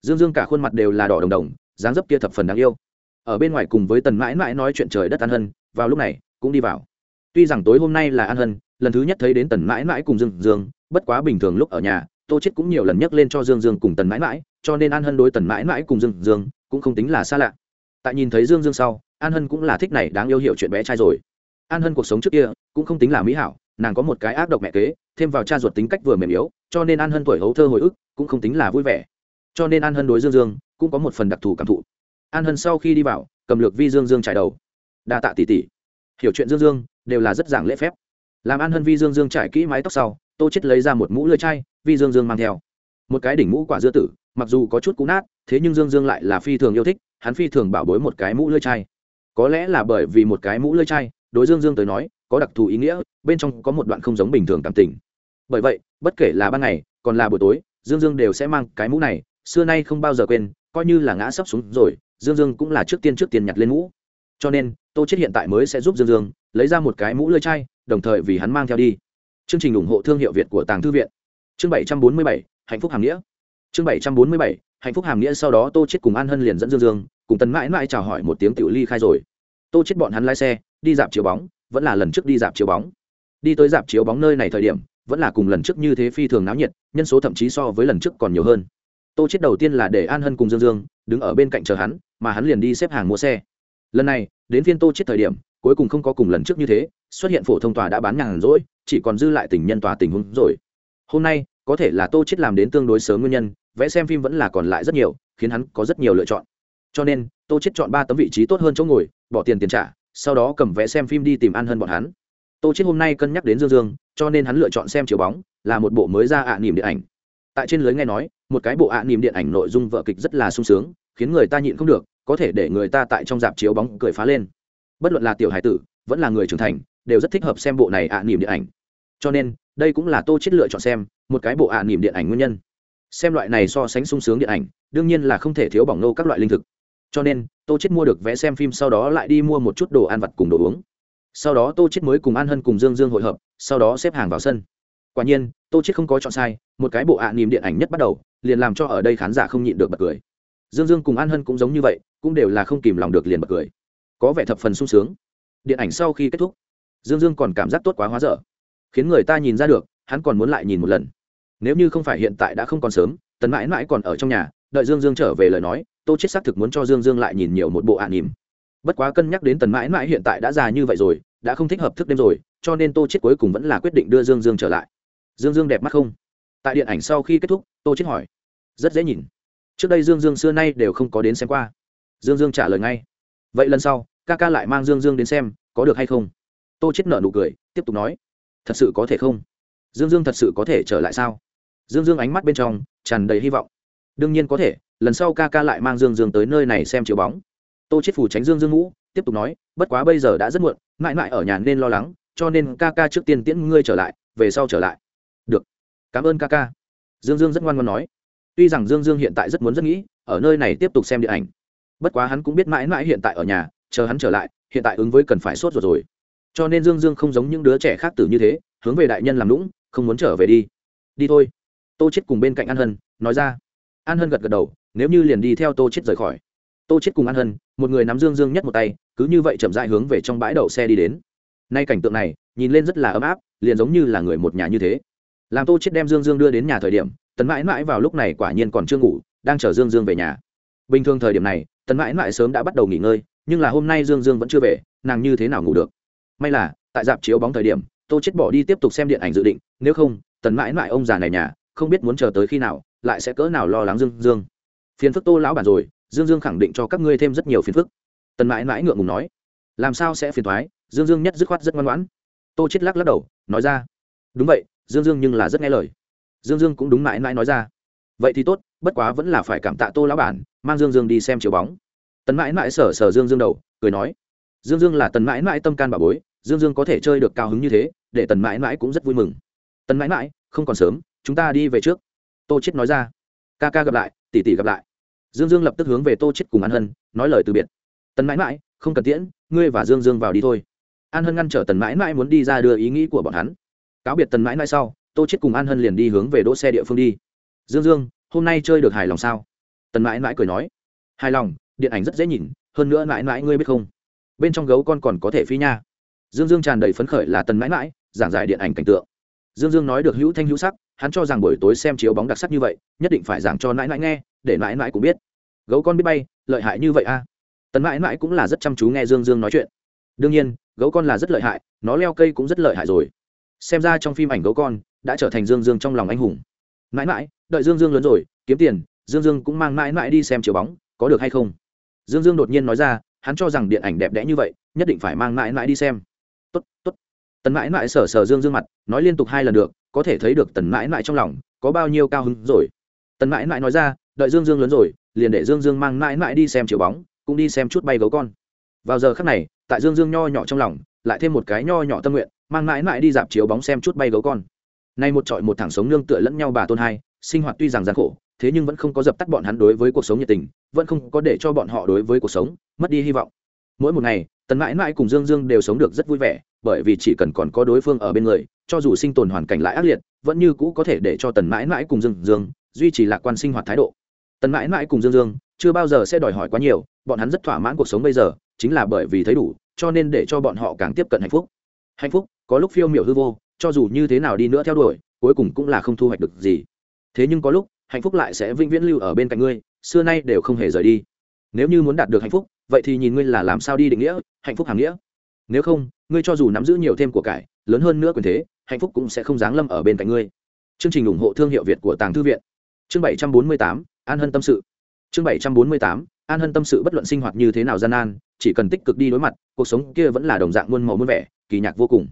dương dương cả khuôn mặt đều là đỏ đồng đồng, dáng dấp kia thập phần đáng yêu. Ở bên ngoài cùng với tần mãi mãi nói chuyện trời đất an hân, vào lúc này cũng đi vào. Tuy rằng tối hôm nay là an hân, lần thứ nhất thấy đến tần mãi mãi cùng dương dương, bất quá bình thường lúc ở nhà, tô chết cũng nhiều lần nhắc lên cho dương dương cùng tần mãi mãi, cho nên an hân đối tần mãi mãi cùng dương dương cũng không tính là xa lạ. Tại nhìn thấy dương dương sau, an hân cũng là thích này đáng yêu hiểu chuyện bé trai rồi. An hân cuộc sống trước kia cũng không tính là mỹ hảo, nàng có một cái ác độc mẹ kế, thêm vào cha ruột tính cách vừa mềm yếu, cho nên an hân tuổi hấu thơ hồi ức cũng không tính là vui vẻ. Cho nên an hân đối dương dương cũng có một phần đặc thù cảm thụ. An hân sau khi đi vào, cầm lược vi dương dương trải đầu. Đa tạ tỷ tỷ hiểu chuyện dương dương, đều là rất giảng lễ phép. Làm an hân vi dương dương trải kỹ mái tóc sau, tô chết lấy ra một mũ lưỡi chai, vi dương dương mang theo. Một cái đỉnh mũ quả dưa tử, mặc dù có chút cũ nát, thế nhưng dương dương lại là phi thường yêu thích, hắn phi thường bảo bối một cái mũ lưỡi chai. Có lẽ là bởi vì một cái mũ lưỡi chai, đối dương dương tới nói, có đặc thù ý nghĩa, bên trong có một đoạn không giống bình thường cảm tình. Bởi vậy, bất kể là ban ngày, còn là buổi tối, dương dương đều sẽ mang cái mũ này, xưa nay không bao giờ quên, coi như là ngã sắp xuống rồi, dương dương cũng là trước tiên trước tiên nhặt lên mũ cho nên tô chết hiện tại mới sẽ giúp dương dương lấy ra một cái mũ lưỡi chai đồng thời vì hắn mang theo đi. Chương trình ủng hộ thương hiệu việt của tàng thư viện. Chương 747, hạnh phúc hàm nghĩa. Chương 747, hạnh phúc hàm nghĩa sau đó tô chết cùng an hân liền dẫn dương dương cùng tần mãi mãi chào hỏi một tiếng tiểu ly khai rồi. Tô chết bọn hắn lái xe đi dạp chiếu bóng vẫn là lần trước đi dạp chiếu bóng. Đi tới dạp chiếu bóng nơi này thời điểm vẫn là cùng lần trước như thế phi thường náo nhiệt nhân số thậm chí so với lần trước còn nhiều hơn. Tô chết đầu tiên là để an hân cùng dương dương đứng ở bên cạnh chờ hắn mà hắn liền đi xếp hàng mua xe lần này, đến phiên tô chết thời điểm, cuối cùng không có cùng lần trước như thế, xuất hiện phổ thông tòa đã bán nhàn rỗi, chỉ còn dư lại tình nhân tòa tình huống rồi. Hôm nay, có thể là tô chết làm đến tương đối sớm nguyên nhân, vẽ xem phim vẫn là còn lại rất nhiều, khiến hắn có rất nhiều lựa chọn. Cho nên, tô chết chọn ba tấm vị trí tốt hơn chỗ ngồi, bỏ tiền tiền trả, sau đó cầm vẽ xem phim đi tìm ăn hơn bọn hắn. Tô chết hôm nay cân nhắc đến dương dương, cho nên hắn lựa chọn xem chiếu bóng, là một bộ mới ra ạ à niềm điện ảnh. Tại trên lưới nghe nói, một cái bộ ạ à niềm điện ảnh nội dung vợ kịch rất là sung sướng, khiến người ta nhịn không được có thể để người ta tại trong dạp chiếu bóng cười phá lên. Bất luận là tiểu hải tử, vẫn là người trưởng thành, đều rất thích hợp xem bộ này ạ à niềm điện ảnh. Cho nên, đây cũng là tô chết lựa chọn xem, một cái bộ ạ niềm điện ảnh nguyên nhân. Xem loại này so sánh sung sướng điện ảnh, đương nhiên là không thể thiếu bỏng nô các loại linh thực. Cho nên, tô chết mua được vé xem phim sau đó lại đi mua một chút đồ ăn vặt cùng đồ uống. Sau đó tô chết mới cùng an hân cùng dương dương hội hợp, sau đó xếp hàng vào sân. Quả nhiên, tô chết không có chọn sai, một cái bộ ạ niềm điện ảnh nhất bắt đầu, liền làm cho ở đây khán giả không nhịn được bật cười dương dương cùng an hân cũng giống như vậy, cũng đều là không kìm lòng được liền bật cười. Có vẻ thập phần sung sướng. Điện ảnh sau khi kết thúc, dương dương còn cảm giác tốt quá hóa dở. Khiến người ta nhìn ra được, hắn còn muốn lại nhìn một lần. Nếu như không phải hiện tại đã không còn sớm, tần mãi mãi còn ở trong nhà, đợi dương dương trở về lời nói, tô chết xác thực muốn cho dương dương lại nhìn nhiều một bộ ạ nỉm. Bất quá cân nhắc đến tần mãi mãi hiện tại đã già như vậy rồi, đã không thích hợp thức đêm rồi, cho nên tô chết cuối cùng vẫn là quyết định đưa dương dương trở lại. Dương dương đẹp mắt không? Tại điện ảnh sau khi kết thúc, tô chết hỏi. Rất dễ nhìn trước đây dương dương xưa nay đều không có đến xem qua. Dương dương trả lời ngay. Vậy lần sau, ca ca lại mang dương dương đến xem, có được hay không? Tô chết nở nụ cười, tiếp tục nói. Thật sự có thể không? Dương dương thật sự có thể trở lại sao? Dương dương ánh mắt bên trong, tràn đầy hy vọng. Đương nhiên có thể, lần sau ca ca lại mang dương dương tới nơi này xem chiếu bóng. Tô chết phủ tránh dương dương ngũ, tiếp tục nói, bất quá bây giờ đã rất muộn, mãi mãi ở nhà nên lo lắng, cho nên ca ca trước tiên tiễn ngươi trở lại, về sau trở lại. Được, cảm ơn ca ca. Dương dương rất ngoan ngoan nói tuy rằng dương dương hiện tại rất muốn rất nghĩ, ở nơi này tiếp tục xem điện ảnh. Bất quá hắn cũng biết mãi mãi hiện tại ở nhà, chờ hắn trở lại, hiện tại ứng với cần phải sốt ruột rồi. Cho nên dương dương không giống những đứa trẻ khác tử như thế, hướng về đại nhân làm lũng không muốn trở về đi. Đi thôi. Tô chết cùng bên cạnh an hân, nói ra. An hân gật gật đầu, nếu như liền đi theo tô chết rời khỏi. Tô chết cùng an hân, một người nắm dương dương nhất một tay, cứ như vậy chậm rãi hướng về trong bãi đậu xe đi đến. Nay cảnh tượng này, nhìn lên rất là ấm áp, liền giống như là người một nhà như thế. Làm tô chết đem dương dương đưa đến nhà thời điểm tần mãi mãi vào lúc này quả nhiên còn chưa ngủ, đang chờ dương dương về nhà. Bình thường thời điểm này, tần mãi mãi sớm đã bắt đầu nghỉ ngơi, nhưng là hôm nay dương dương vẫn chưa về, nàng như thế nào ngủ được? May là, tại dạp chiếu bóng thời điểm, tô chết bỏ đi tiếp tục xem điện ảnh dự định, nếu không, tần mãi mãi ông già này nhà, không biết muốn chờ tới khi nào, lại sẽ cỡ nào lo lắng dương dương. Phiền phức tô lão bản rồi, dương dương khẳng định cho các ngươi thêm rất nhiều phiền phức. Tần mãi mãi ngượng ngùng nói. Làm sao sẽ phiền thoái dương dương nhất dứt khoát rất ngoan ngoãn. Tô chết lắc lắc đầu, nói ra. Đúng vậy, dương dương nhưng là rất nghe lời dương dương cũng đúng mãi mãi nói ra. Vậy thì tốt, bất quá vẫn là phải cảm tạ tô lão bản, mang dương dương đi xem chiếu bóng. Tần mãi mãi sở sở dương dương đầu, cười nói, dương dương là tần mãi mãi tâm can bà bối, dương dương có thể chơi được cao hứng như thế, để tần mãi mãi cũng rất vui mừng. Tần mãi mãi, không còn sớm, chúng ta đi về trước. Tô chết nói ra. Ca ca gặp lại, tỷ tỷ gặp lại. Dương dương lập tức hướng về tô chết cùng an hân, nói lời từ biệt. Tần mãi mãi, không cần tiễn, ngươi và dương dương vào đi thôi. An hân ngăn trở tần mãi mãi muốn đi ra đưa ý nghĩ của bọn hắn. Cáo biệt tần mãi mãi sau tô chết cùng an hân liền đi hướng về đỗ xe địa phương đi. Dương dương, hôm nay chơi được hài lòng sao? Tần mãi mãi cười nói. Hài lòng, điện ảnh rất dễ nhìn, hơn nữa mãi mãi ngươi biết không? Bên trong gấu con còn có thể phi nha. Dương dương tràn đầy phấn khởi là tần mãi mãi, giảng giải điện ảnh cảnh tượng. Dương dương nói được hữu thanh hữu sắc, hắn cho rằng buổi tối xem chiếu bóng đặc sắc như vậy, nhất định phải giảng cho mãi mãi nghe, để mãi mãi cũng biết. Gấu con biết bay, lợi hại như vậy a. À? tần mãi mãi cũng là rất chăm chú nghe dương dương nói chuyện. Đương nhiên, gấu con là rất lợi hại, nó leo cây cũng rất lợi hại rồi. Xem ra trong phim ảnh gấu con đã trở thành dương dương trong lòng anh hùng. Mãi mãi, đợi dương dương lớn rồi, kiếm tiền, dương dương cũng mang mãi mãi đi xem chiếu bóng, có được hay không? Dương dương đột nhiên nói ra, hắn cho rằng điện ảnh đẹp đẽ như vậy, nhất định phải mang mãi mãi đi xem. Tốt tốt. Tần mãi mãi sờ sờ dương dương mặt, nói liên tục hai lần được, có thể thấy được tần mãi mãi trong lòng, có bao nhiêu cao hứng rồi. Tần mãi mãi nói ra, đợi dương dương lớn rồi, liền để dương dương mang mãi mãi đi xem chiếu bóng, cũng đi xem chút bay gấu con. Vào giờ khắc này, tại dương dương nho nhỏ trong lòng, lại thêm một cái nho nhỏ tâm nguyện, mang mãi mãi đi dạp chiếu bóng xem chút bay gấu con nay một trọi một thẳng sống nương tựa lẫn nhau bà tôn hai, sinh hoạt tuy rằng gian khổ, thế nhưng vẫn không có dập tắt bọn hắn đối với cuộc sống nhiệt tình, vẫn không có để cho bọn họ đối với cuộc sống mất đi hy vọng. Mỗi một ngày, tần mãi mãi cùng dương dương đều sống được rất vui vẻ, bởi vì chỉ cần còn có đối phương ở bên người, cho dù sinh tồn hoàn cảnh lại ác liệt, vẫn như cũ có thể để cho tần mãi mãi cùng dương dương duy trì lạc quan sinh hoạt thái độ. Tần mãi mãi cùng dương dương chưa bao giờ sẽ đòi hỏi quá nhiều, bọn hắn rất thỏa mãn cuộc sống bây giờ, chính là bởi vì thấy đủ, cho nên để cho bọn họ càng tiếp cận hạnh phúc. Hạnh phúc, có lúc phiêu miểu hư vô cho dù như thế nào đi nữa theo đuổi, cuối cùng cũng là không thu hoạch được gì. Thế nhưng có lúc, hạnh phúc lại sẽ vĩnh viễn lưu ở bên cạnh ngươi, xưa nay đều không hề rời đi. Nếu như muốn đạt được hạnh phúc, vậy thì nhìn ngươi là làm sao đi định nghĩa, hạnh phúc hàm nghĩa. Nếu không, ngươi cho dù nắm giữ nhiều thêm của cải, lớn hơn nữa quyền thế, hạnh phúc cũng sẽ không giáng lâm ở bên cạnh ngươi. Chương trình ủng hộ thương hiệu việt của tàng thư viện. Chương bảy trăm bốn mươi tám, an hân tâm sự. Chương bảy trăm bốn mươi tám, an hân tâm sự bất luận sinh hoạt như thế nào gian nan, chỉ cần tích cực đi đối mặt, cuộc sống kia vẫn là đồng dạng muôn màu muôn vẻ, kỳ nhạc vô cùng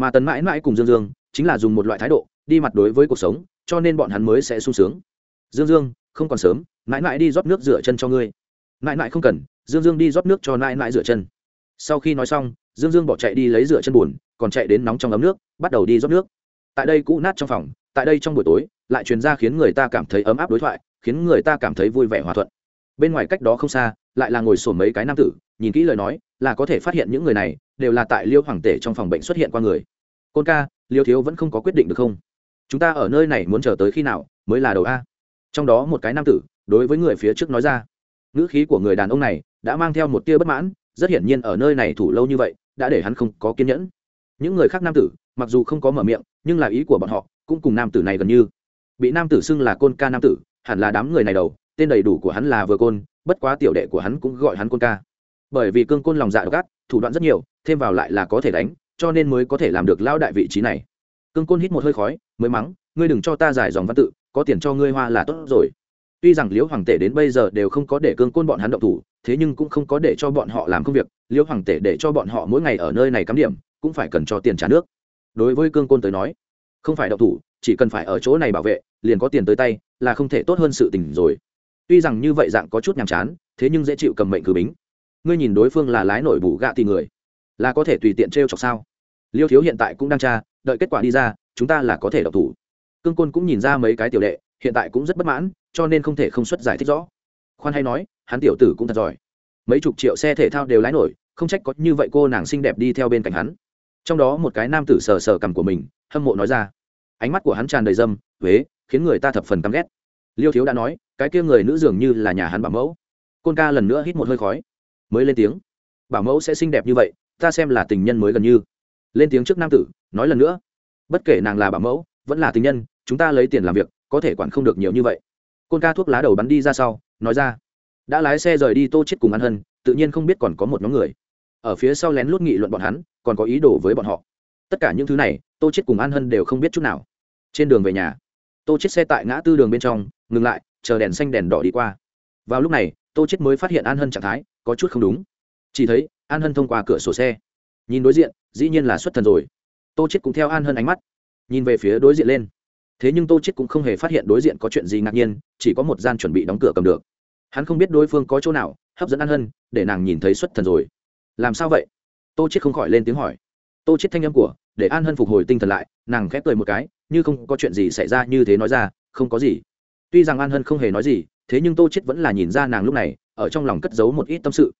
mà tần mãi mãi cùng dương dương chính là dùng một loại thái độ đi mặt đối với cuộc sống, cho nên bọn hắn mới sẽ sung sướng. Dương dương, không còn sớm, mãi mãi đi rót nước rửa chân cho ngươi. Mãi mãi không cần, dương dương đi rót nước cho mãi mãi rửa chân. Sau khi nói xong, dương dương bỏ chạy đi lấy rửa chân bùn còn chạy đến nóng trong ấm nước, bắt đầu đi rót nước. Tại đây cũ nát trong phòng, tại đây trong buổi tối, lại truyền ra khiến người ta cảm thấy ấm áp đối thoại, khiến người ta cảm thấy vui vẻ hòa thuận bên ngoài cách đó không xa, lại là ngồi sổ mấy cái nam tử, nhìn kỹ lời nói, là có thể phát hiện những người này, đều là tại liêu hoàng tể trong phòng bệnh xuất hiện qua người. Côn ca, liêu thiếu vẫn không có quyết định được không? Chúng ta ở nơi này muốn chờ tới khi nào, mới là đầu a. Trong đó một cái nam tử, đối với người phía trước nói ra. Ngữ khí của người đàn ông này, đã mang theo một tia bất mãn, rất hiển nhiên ở nơi này thủ lâu như vậy, đã để hắn không có kiên nhẫn. Những người khác nam tử, mặc dù không có mở miệng, nhưng là ý của bọn họ, cũng cùng nam tử này gần như. Bị nam tử xưng là côn ca nam tử, hẳn là đám người này đầu tên đầy đủ của hắn là vừa côn, bất quá tiểu đệ của hắn cũng gọi hắn côn ca. Bởi vì cương côn lòng dạ gắt thủ đoạn rất nhiều, thêm vào lại là có thể đánh, cho nên mới có thể làm được lao đại vị trí này. Cương côn hít một hơi khói, mới mắng, ngươi đừng cho ta giải dòng văn tự, có tiền cho ngươi hoa là tốt rồi. Tuy rằng liễu hoàng tể đến bây giờ đều không có để cương côn bọn hắn động thủ, thế nhưng cũng không có để cho bọn họ làm công việc. Liễu hoàng tể để cho bọn họ mỗi ngày ở nơi này cắm điểm, cũng phải cần cho tiền trả nước. Đối với cương côn tới nói, không phải động thủ, chỉ cần phải ở chỗ này bảo vệ, liền có tiền tới tay, là không thể tốt hơn sự tình rồi tuy rằng như vậy dạng có chút nhàm chán, thế nhưng dễ chịu cầm mệnh cử bính. Ngươi nhìn đối phương là lái nổi bù gạ thì người, là có thể tùy tiện t r e o chọc sao? Liêu thiếu hiện tại cũng đang tra, đợi kết quả đi ra, chúng ta là có thể độc thủ. Cương côn cũng nhìn ra mấy cái tiểu đệ, hiện tại cũng rất bất mãn, cho nên không thể không xuất giải thích rõ. Khoan hay nói, hắn tiểu tử cũng thật giỏi. Mấy chục triệu xe thể thao đều lái nổi, không trách có như vậy cô nàng xinh đẹp đi theo bên cạnh hắn. Trong đó một cái nam tử sờ sờ cằm của mình, hâm mộ nói ra. Ánh mắt của hắn tràn đầy dâm, huế, khiến người ta thập phần căm ghét. Liêu thiếu đã nói cái kia người nữ dường như là nhà hắn bảo mẫu. Côn ca lần nữa hít một hơi khói. Mới lên tiếng. Bảo mẫu sẽ xinh đẹp như vậy, ta xem là tình nhân mới gần như. Lên tiếng trước nam tử, nói lần nữa. Bất kể nàng là bảo mẫu, vẫn là tình nhân, chúng ta lấy tiền làm việc, có thể quản không được nhiều như vậy. Côn ca thuốc lá đầu bắn đi ra sau, nói ra. Đã lái xe rời đi tô chết cùng an hân, tự nhiên không biết còn có một nhóm người. Ở phía sau lén lút nghị luận bọn hắn, còn có ý đồ với bọn họ. Tất cả những thứ này, tô chết cùng an hân đều không biết chút nào. Trên đường về nhà, tô chết xe tại ngã tư đường bên trong ngừng lại, chờ đèn xanh đèn đỏ đi qua. Vào lúc này, tô chết mới phát hiện an hân trạng thái có chút không đúng. Chỉ thấy, an hân thông qua cửa sổ xe. Nhìn đối diện, dĩ nhiên là xuất thần rồi. Tô chết cũng theo an hân ánh mắt, nhìn về phía đối diện lên. Thế nhưng tô chết cũng không hề phát hiện đối diện có chuyện gì ngạc nhiên, chỉ có một gian chuẩn bị đóng cửa cầm được. Hắn không biết đối phương có chỗ nào, hấp dẫn an hân, để nàng nhìn thấy xuất thần rồi. Làm sao vậy? Tô chết không khỏi lên tiếng hỏi. Tô chết thanh âm của, để an hân phục hồi tinh thần lại, nàng khép cười một cái, như không có chuyện gì xảy ra như thế nói ra, không có gì tuy rằng an hân không hề nói gì, thế nhưng tô chết vẫn là nhìn ra nàng lúc này, ở trong lòng cất giấu một ít tâm sự.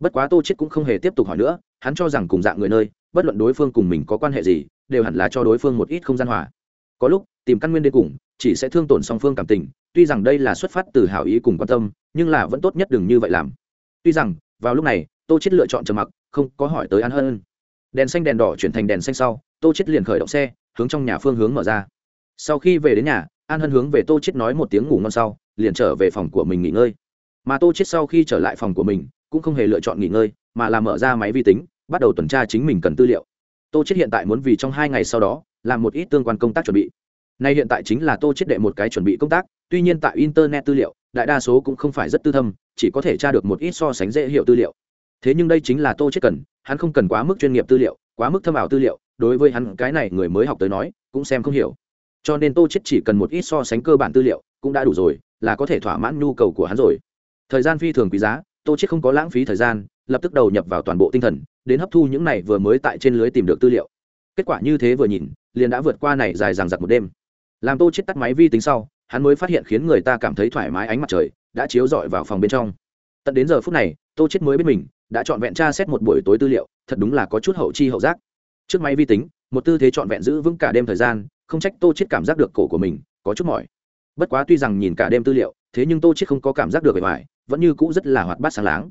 Bất quá tô chết cũng không hề tiếp tục hỏi nữa, hắn cho rằng cùng dạng người nơi, bất luận đối phương cùng mình có quan hệ gì, đều hẳn là cho đối phương một ít không gian hòa. Có lúc, tìm căn nguyên đến cùng, chỉ sẽ thương tổn song phương cảm tình, tuy rằng đây là xuất phát từ hảo ý cùng quan tâm, nhưng là vẫn tốt nhất đừng như vậy làm. Tuy rằng, vào lúc này, tô chết lựa chọn trầm mặc, không có hỏi tới an hân. Đèn xanh đèn đỏ chuyển thành đèn xanh sau, tô chết liền khởi động xe, hướng trong nhà phương hướng mở ra. Sau khi về đến nhà an hân hướng về tô chết nói một tiếng ngủ ngon sau, liền trở về phòng của mình nghỉ ngơi. Mà tô chết sau khi trở lại phòng của mình, cũng không hề lựa chọn nghỉ ngơi, mà là mở ra máy vi tính, bắt đầu tuần tra chính mình cần tư liệu. Tô chết hiện tại muốn vì trong hai ngày sau đó, làm một ít tương quan công tác chuẩn bị. Nay hiện tại chính là tô chết đệ một cái chuẩn bị công tác, tuy nhiên tại internet tư liệu, đại đa số cũng không phải rất tư thâm, chỉ có thể tra được một ít so sánh dễ hiểu tư liệu. Thế nhưng đây chính là tô chết cần, hắn không cần quá mức chuyên nghiệp tư liệu, quá mức thâm ảo tư liệu, đối với hắn cái này người mới học tới nói, cũng xem không hiểu cho nên tô chết chỉ cần một ít so sánh cơ bản tư liệu cũng đã đủ rồi, là có thể thỏa mãn nhu cầu của hắn rồi. Thời gian phi thường quý giá, tô chết không có lãng phí thời gian, lập tức đầu nhập vào toàn bộ tinh thần, đến hấp thu những này vừa mới tại trên lưới tìm được tư liệu. Kết quả như thế vừa nhìn, liền đã vượt qua này dài dằng dặc một đêm. Làm tô chết tắt máy vi tính sau, hắn mới phát hiện khiến người ta cảm thấy thoải mái ánh mặt trời đã chiếu rọi vào phòng bên trong. Tận đến giờ phút này, tô chết mới biết mình đã chọn vẹn tra xét một buổi tối tư liệu, thật đúng là có chút hậu chi hậu giác. Trước máy vi tính, một tư thế chọn vẹn giữ vững cả đêm thời gian không trách tô chết cảm giác được cổ của mình, có chút mỏi. Bất quá tuy rằng nhìn cả đêm tư liệu, thế nhưng tô chết không có cảm giác được bề ngoài, vẫn như cũ rất là hoạt bát sáng láng.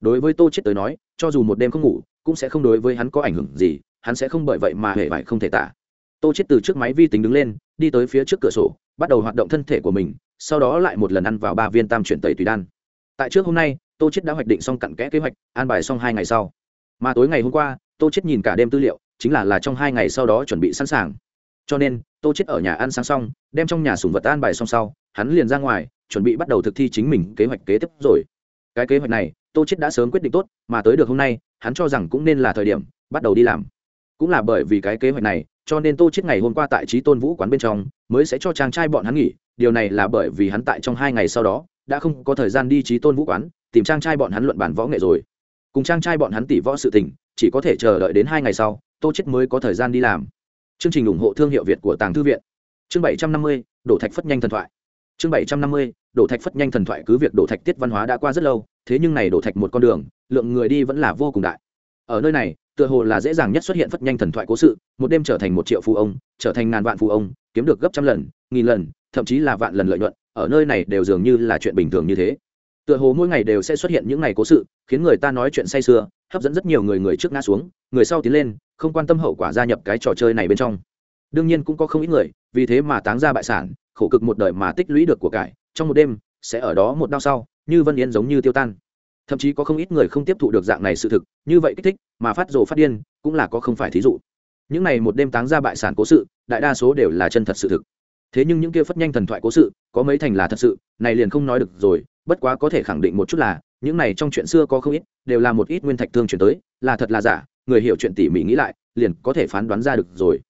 Đối với tô chết tới nói, cho dù một đêm không ngủ, cũng sẽ không đối với hắn có ảnh hưởng gì, hắn sẽ không bởi vậy mà hề vải không thể tả. Tô chết từ trước máy vi tính đứng lên, đi tới phía trước cửa sổ, bắt đầu hoạt động thân thể của mình, sau đó lại một lần ăn vào ba viên tam chuyển tẩy tùy đan. Tại trước hôm nay, tô chết đã hoạch định xong cặn kẽ kế hoạch, an bài xong hai ngày sau. Mà tối ngày hôm qua, tô chết nhìn cả đêm tư liệu, chính là là trong hai ngày sau đó chuẩn bị sẵn sàng cho nên, tô chết ở nhà ăn sáng xong, đem trong nhà sùng vật an bài xong sau, hắn liền ra ngoài, chuẩn bị bắt đầu thực thi chính mình kế hoạch kế tiếp rồi. Cái kế hoạch này, tô chết đã sớm quyết định tốt, mà tới được hôm nay, hắn cho rằng cũng nên là thời điểm, bắt đầu đi làm. Cũng là bởi vì cái kế hoạch này, cho nên tô chết ngày hôm qua tại trí tôn vũ quán bên trong, mới sẽ cho chàng trai bọn hắn nghỉ. Điều này là bởi vì hắn tại trong hai ngày sau đó, đã không có thời gian đi trí tôn vũ quán, tìm trang trai bọn hắn luận bản võ nghệ rồi. Cùng trang trai bọn hắn tỉ võ sự tình, chỉ có thể chờ đợi đến hai ngày sau, tô chết mới có thời gian đi làm chương trình ủng hộ thương hiệu việt của tàng thư viện. Chương bảy trăm năm mươi, đổ thạch phất nhanh thần thoại. Chương bảy trăm năm mươi, đổ thạch phất nhanh thần thoại cứ việc đổ thạch tiết văn hóa đã qua rất lâu, thế nhưng này đổ thạch một con đường, lượng người đi vẫn là vô cùng đại. Ở nơi này, tựa hồ là dễ dàng nhất xuất hiện phất nhanh thần thoại cố sự, một đêm trở thành một triệu phú ông, trở thành ngàn vạn phú ông, kiếm được gấp trăm lần, nghìn lần, thậm chí là vạn lần lợi nhuận, ở nơi này đều dường như là chuyện bình thường như thế tựa hồ mỗi ngày đều sẽ xuất hiện những ngày cố sự, khiến người ta nói chuyện say sưa, hấp dẫn rất nhiều người người trước ngã xuống, người sau tiến lên, không quan tâm hậu quả gia nhập cái trò chơi này bên trong. Đương nhiên cũng có không ít người, vì thế mà táng ra bại sản, khổ cực một đời mà tích lũy được của cải, trong một đêm, sẽ ở đó một đau sau, như vân yên giống như tiêu tan. Thậm chí có không ít người không tiếp thụ được dạng này sự thực, như vậy kích thích, mà phát rồ phát điên, cũng là có không phải thí dụ. Những này một đêm táng ra bại sản cố sự, đại đa số đều là chân thật sự thực thế nhưng những kia phất nhanh thần thoại cố sự, có mấy thành là thật sự, này liền không nói được rồi, bất quá có thể khẳng định một chút là, những này trong chuyện xưa có không ít, đều là một ít nguyên thạch thương chuyển tới, là thật là giả, người hiểu chuyện tỉ mỉ nghĩ lại, liền có thể phán đoán ra được rồi.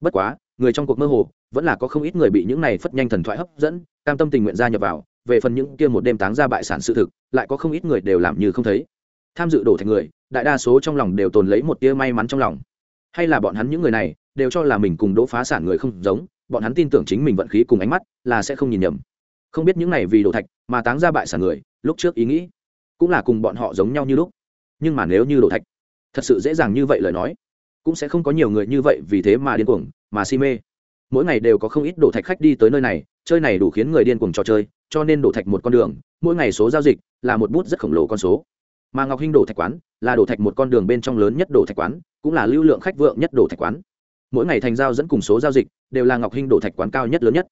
Bất quá, người trong cuộc mơ hồ, vẫn là có không ít người bị những này phất nhanh thần thoại hấp dẫn, cam tâm tình nguyện gia nhập vào, về phần những kia một đêm táng ra bại sản sự thực, lại có không ít người đều làm như không thấy. Tham dự đổ thành người, đại đa số trong lòng đều tồn lấy một tia may mắn trong lòng. Hay là bọn hắn những người này, đều cho là mình cùng đỗ phá sản người không giống bọn hắn tin tưởng chính mình vận khí cùng ánh mắt là sẽ không nhìn nhầm. Không biết những này vì đổ thạch mà táng ra bại sản người, lúc trước ý nghĩ cũng là cùng bọn họ giống nhau như lúc. Nhưng mà nếu như đổ thạch thật sự dễ dàng như vậy lời nói, cũng sẽ không có nhiều người như vậy vì thế mà điên cuồng, mà si mê. Mỗi ngày đều có không ít đổ thạch khách đi tới nơi này, chơi này đủ khiến người điên cuồng trò chơi, cho nên đổ thạch một con đường, mỗi ngày số giao dịch là một bút rất khổng lồ con số. Mà ngọc hinh đổ thạch quán là đổ thạch một con đường bên trong lớn nhất đổ thạch quán, cũng là lưu lượng khách vượng nhất đổ thạch quán mỗi ngày thành giao dẫn cùng số giao dịch đều là ngọc hinh đổ thạch quán cao nhất lớn nhất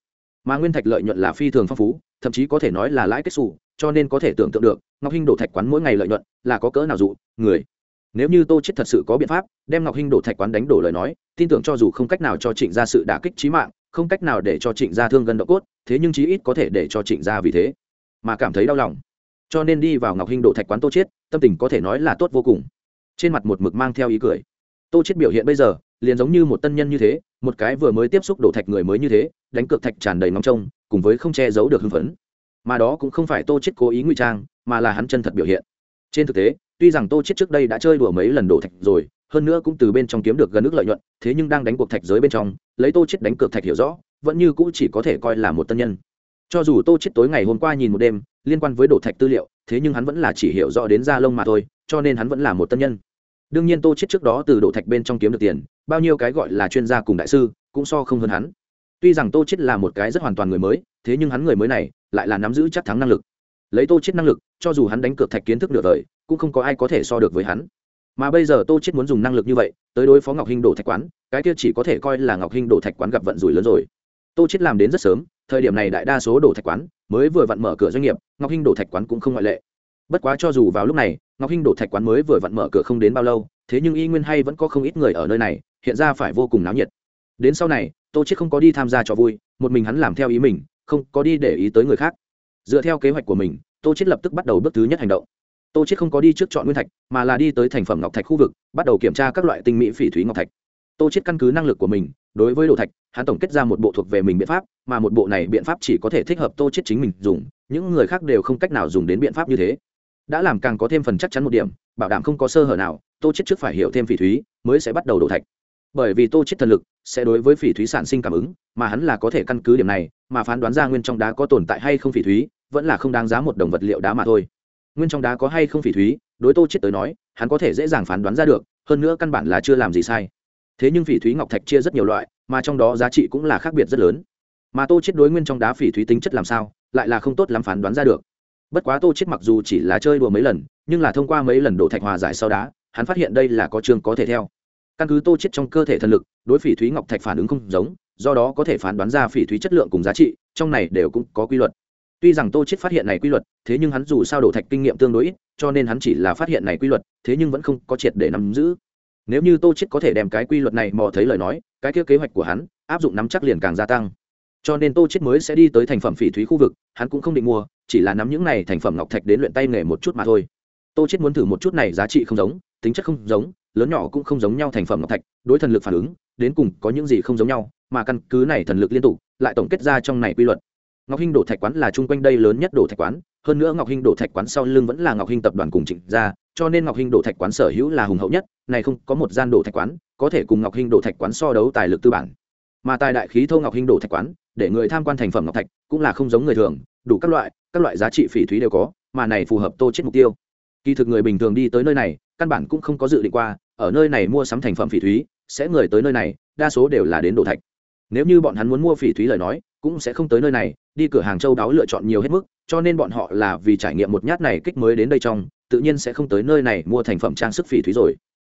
mà nguyên thạch lợi nhuận là phi thường phong phú thậm chí có thể nói là lãi kết xù cho nên có thể tưởng tượng được ngọc hinh đổ thạch quán mỗi ngày lợi nhuận là có cỡ nào dụ người nếu như tô chết thật sự có biện pháp đem ngọc hinh đổ thạch quán đánh đổ lời nói tin tưởng cho dù không cách nào cho trịnh gia sự đả kích trí mạng không cách nào để cho trịnh gia thương gần độ cốt thế nhưng chí ít có thể để cho trịnh gia vì thế mà cảm thấy đau lòng cho nên đi vào ngọc hinh đổ thạch quán tô chết tâm tình có thể nói là tốt vô cùng trên mặt một mực mang theo ý cười tô chết biểu hiện bây giờ liền giống như một tân nhân như thế, một cái vừa mới tiếp xúc đổ thạch người mới như thế, đánh cược thạch tràn đầy ngóng trông, cùng với không che giấu được hưng phấn. Mà đó cũng không phải tô chết cố ý ngụy trang, mà là hắn chân thật biểu hiện. Trên thực tế, tuy rằng tô chết trước đây đã chơi đùa mấy lần đổ thạch rồi, hơn nữa cũng từ bên trong kiếm được gần ước lợi nhuận, thế nhưng đang đánh cuộc thạch giới bên trong, lấy tô chết đánh cược thạch hiểu rõ, vẫn như cũ chỉ có thể coi là một tân nhân. Cho dù tô chết tối ngày hôm qua nhìn một đêm, liên quan với đổ thạch tư liệu, thế nhưng hắn vẫn là chỉ hiểu rõ đến da lông mà thôi, cho nên hắn vẫn là một tân nhân đương nhiên tô chết trước đó từ đổ thạch bên trong kiếm được tiền, bao nhiêu cái gọi là chuyên gia cùng đại sư, cũng so không hơn hắn. Tuy rằng tô chết là một cái rất hoàn toàn người mới, thế nhưng hắn người mới này lại là nắm giữ chắc thắng năng lực. Lấy tô chết năng lực, cho dù hắn đánh cược thạch kiến thức nửa đời, cũng không có ai có thể so được với hắn. Mà bây giờ tô chết muốn dùng năng lực như vậy, tới đối phó ngọc hinh đổ thạch quán, cái kia chỉ có thể coi là ngọc hinh đổ thạch quán gặp vận rủi lớn rồi. Tô chết làm đến rất sớm, thời điểm này đại đa số đổ thạch quán mới vừa vặn mở cửa doanh nghiệp, ngọc hinh đổ thạch quán cũng không ngoại lệ. Bất quá cho dù vào lúc này ngọc hinh đổ thạch quán mới vừa vặn mở cửa không đến bao lâu, thế nhưng y nguyên hay vẫn có không ít người ở nơi này, hiện ra phải vô cùng náo nhiệt. Đến sau này, tô chết không có đi tham gia trò vui, một mình hắn làm theo ý mình, không có đi để ý tới người khác. Dựa theo kế hoạch của mình, tô chết lập tức bắt đầu bước thứ nhất hành động. Tô chết không có đi trước chọn nguyên thạch, mà là đi tới thành phẩm ngọc thạch khu vực, bắt đầu kiểm tra các loại tinh mỹ phỉ thúy ngọc thạch. Tô chết căn cứ năng lực của mình, đối với đồ thạch, hắn tổng kết ra một bộ thuộc về mình biện pháp, mà một bộ này biện pháp chỉ có thể thích hợp tô chết chính mình dùng, những người khác đều không cách nào dùng đến biện pháp như thế đã làm càng có thêm phần chắc chắn một điểm, bảo đảm không có sơ hở nào, tô chết trước phải hiểu thêm phỉ thúy, mới sẽ bắt đầu đổ thạch. Bởi vì tô chết thần lực sẽ đối với phỉ thúy sản sinh cảm ứng, mà hắn là có thể căn cứ điểm này, mà phán đoán ra nguyên trong đá có tồn tại hay không phỉ thúy, vẫn là không đáng giá một đồng vật liệu đá mà thôi. Nguyên trong đá có hay không phỉ thúy, đối tô chết tới nói, hắn có thể dễ dàng phán đoán ra được, hơn nữa căn bản là chưa làm gì sai. Thế nhưng phỉ thúy ngọc thạch chia rất nhiều loại, mà trong đó giá trị cũng là khác biệt rất lớn. Mà tô chết đối nguyên trong đá phỉ thúy tính chất làm sao, lại là không tốt lắm phán đoán ra được bất quá tô chết mặc dù chỉ là chơi đùa mấy lần, nhưng là thông qua mấy lần đổ thạch hòa giải sau đá, hắn phát hiện đây là có chương có thể theo. Căn cứ tô chết trong cơ thể thần lực, đối phỉ thúy ngọc thạch phản ứng không giống, do đó có thể phán đoán ra phỉ thúy chất lượng cùng giá trị, trong này đều cũng có quy luật. Tuy rằng tô chết phát hiện này quy luật, thế nhưng hắn dù sao đổ thạch kinh nghiệm tương đối ít, cho nên hắn chỉ là phát hiện này quy luật, thế nhưng vẫn không có triệt để nắm giữ. Nếu như tô chết có thể đem cái quy luật này mò thấy lời nói, cái kia kế hoạch của hắn, áp dụng nắm chắc liền càng gia tăng. Cho nên tô chết mới sẽ đi tới thành phẩm phỉ thúy khu vực, hắn cũng không định mua chỉ là nắm những này thành phẩm ngọc thạch đến luyện tay nghề một chút mà thôi. Tô chết muốn thử một chút này giá trị không giống, tính chất không giống, lớn nhỏ cũng không giống nhau thành phẩm ngọc thạch, đối thần lực phản ứng, đến cùng có những gì không giống nhau, mà căn cứ này thần lực liên tục, lại tổng kết ra trong này quy luật. Ngọc hinh đổ thạch quán là chung quanh đây lớn nhất đổ thạch quán, hơn nữa ngọc hinh đổ thạch quán sau lưng vẫn là ngọc hinh tập đoàn cùng trịnh gia cho nên ngọc hinh đổ thạch quán sở hữu là hùng hậu nhất, này không có một gian đổ thạch quán có thể cùng ngọc hinh đổ thạch quán so đấu tài lực tư bản. Mà tài đại khí thô ngọc hinh đổ thạch quán, để người tham quan thành phẩm ngọc thạch cũng là không giống người thường đủ các loại các loại giá trị phỉ thúy đều có mà này phù hợp tô chết mục tiêu. Kỳ thực người bình thường đi tới nơi này căn bản cũng không có dự định qua ở nơi này mua sắm thành phẩm phỉ thúy sẽ người tới nơi này đa số đều là đến đồ thạch. Nếu như bọn hắn muốn mua phỉ thúy lời nói cũng sẽ không tới nơi này đi cửa hàng châu đáo lựa chọn nhiều hết mức cho nên bọn họ là vì trải nghiệm một nhát này kích mới đến đây trong tự nhiên sẽ không tới nơi này mua thành phẩm trang sức phỉ thúy rồi.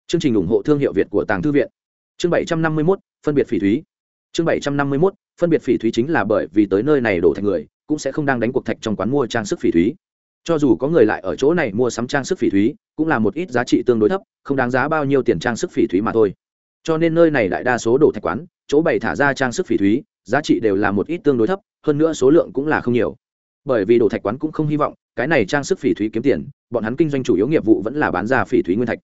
Chương trình ủng hộ thương hiệu việt của tàng thư viện. Chương bảy trăm năm mươi 751, phân biệt phỉ thúy. Chương bảy trăm năm mươi 751, phân biệt phỉ thúy chính là bởi vì tới nơi này đổ thành người cũng sẽ không đang đánh cuộc thạch trong quán mua trang sức phỉ thúy. Cho dù có người lại ở chỗ này mua sắm trang sức phỉ thúy, cũng là một ít giá trị tương đối thấp, không đáng giá bao nhiêu tiền trang sức phỉ thúy mà thôi. Cho nên nơi này đại đa số đổ thạch quán, chỗ bày thả ra trang sức phỉ thúy, giá trị đều là một ít tương đối thấp, hơn nữa số lượng cũng là không nhiều. Bởi vì đồ thạch quán cũng không hy vọng, cái này trang sức phỉ thúy kiếm tiền, bọn hắn kinh doanh chủ yếu nghiệp vụ vẫn là bán ra phỉ thúy nguyên thạch.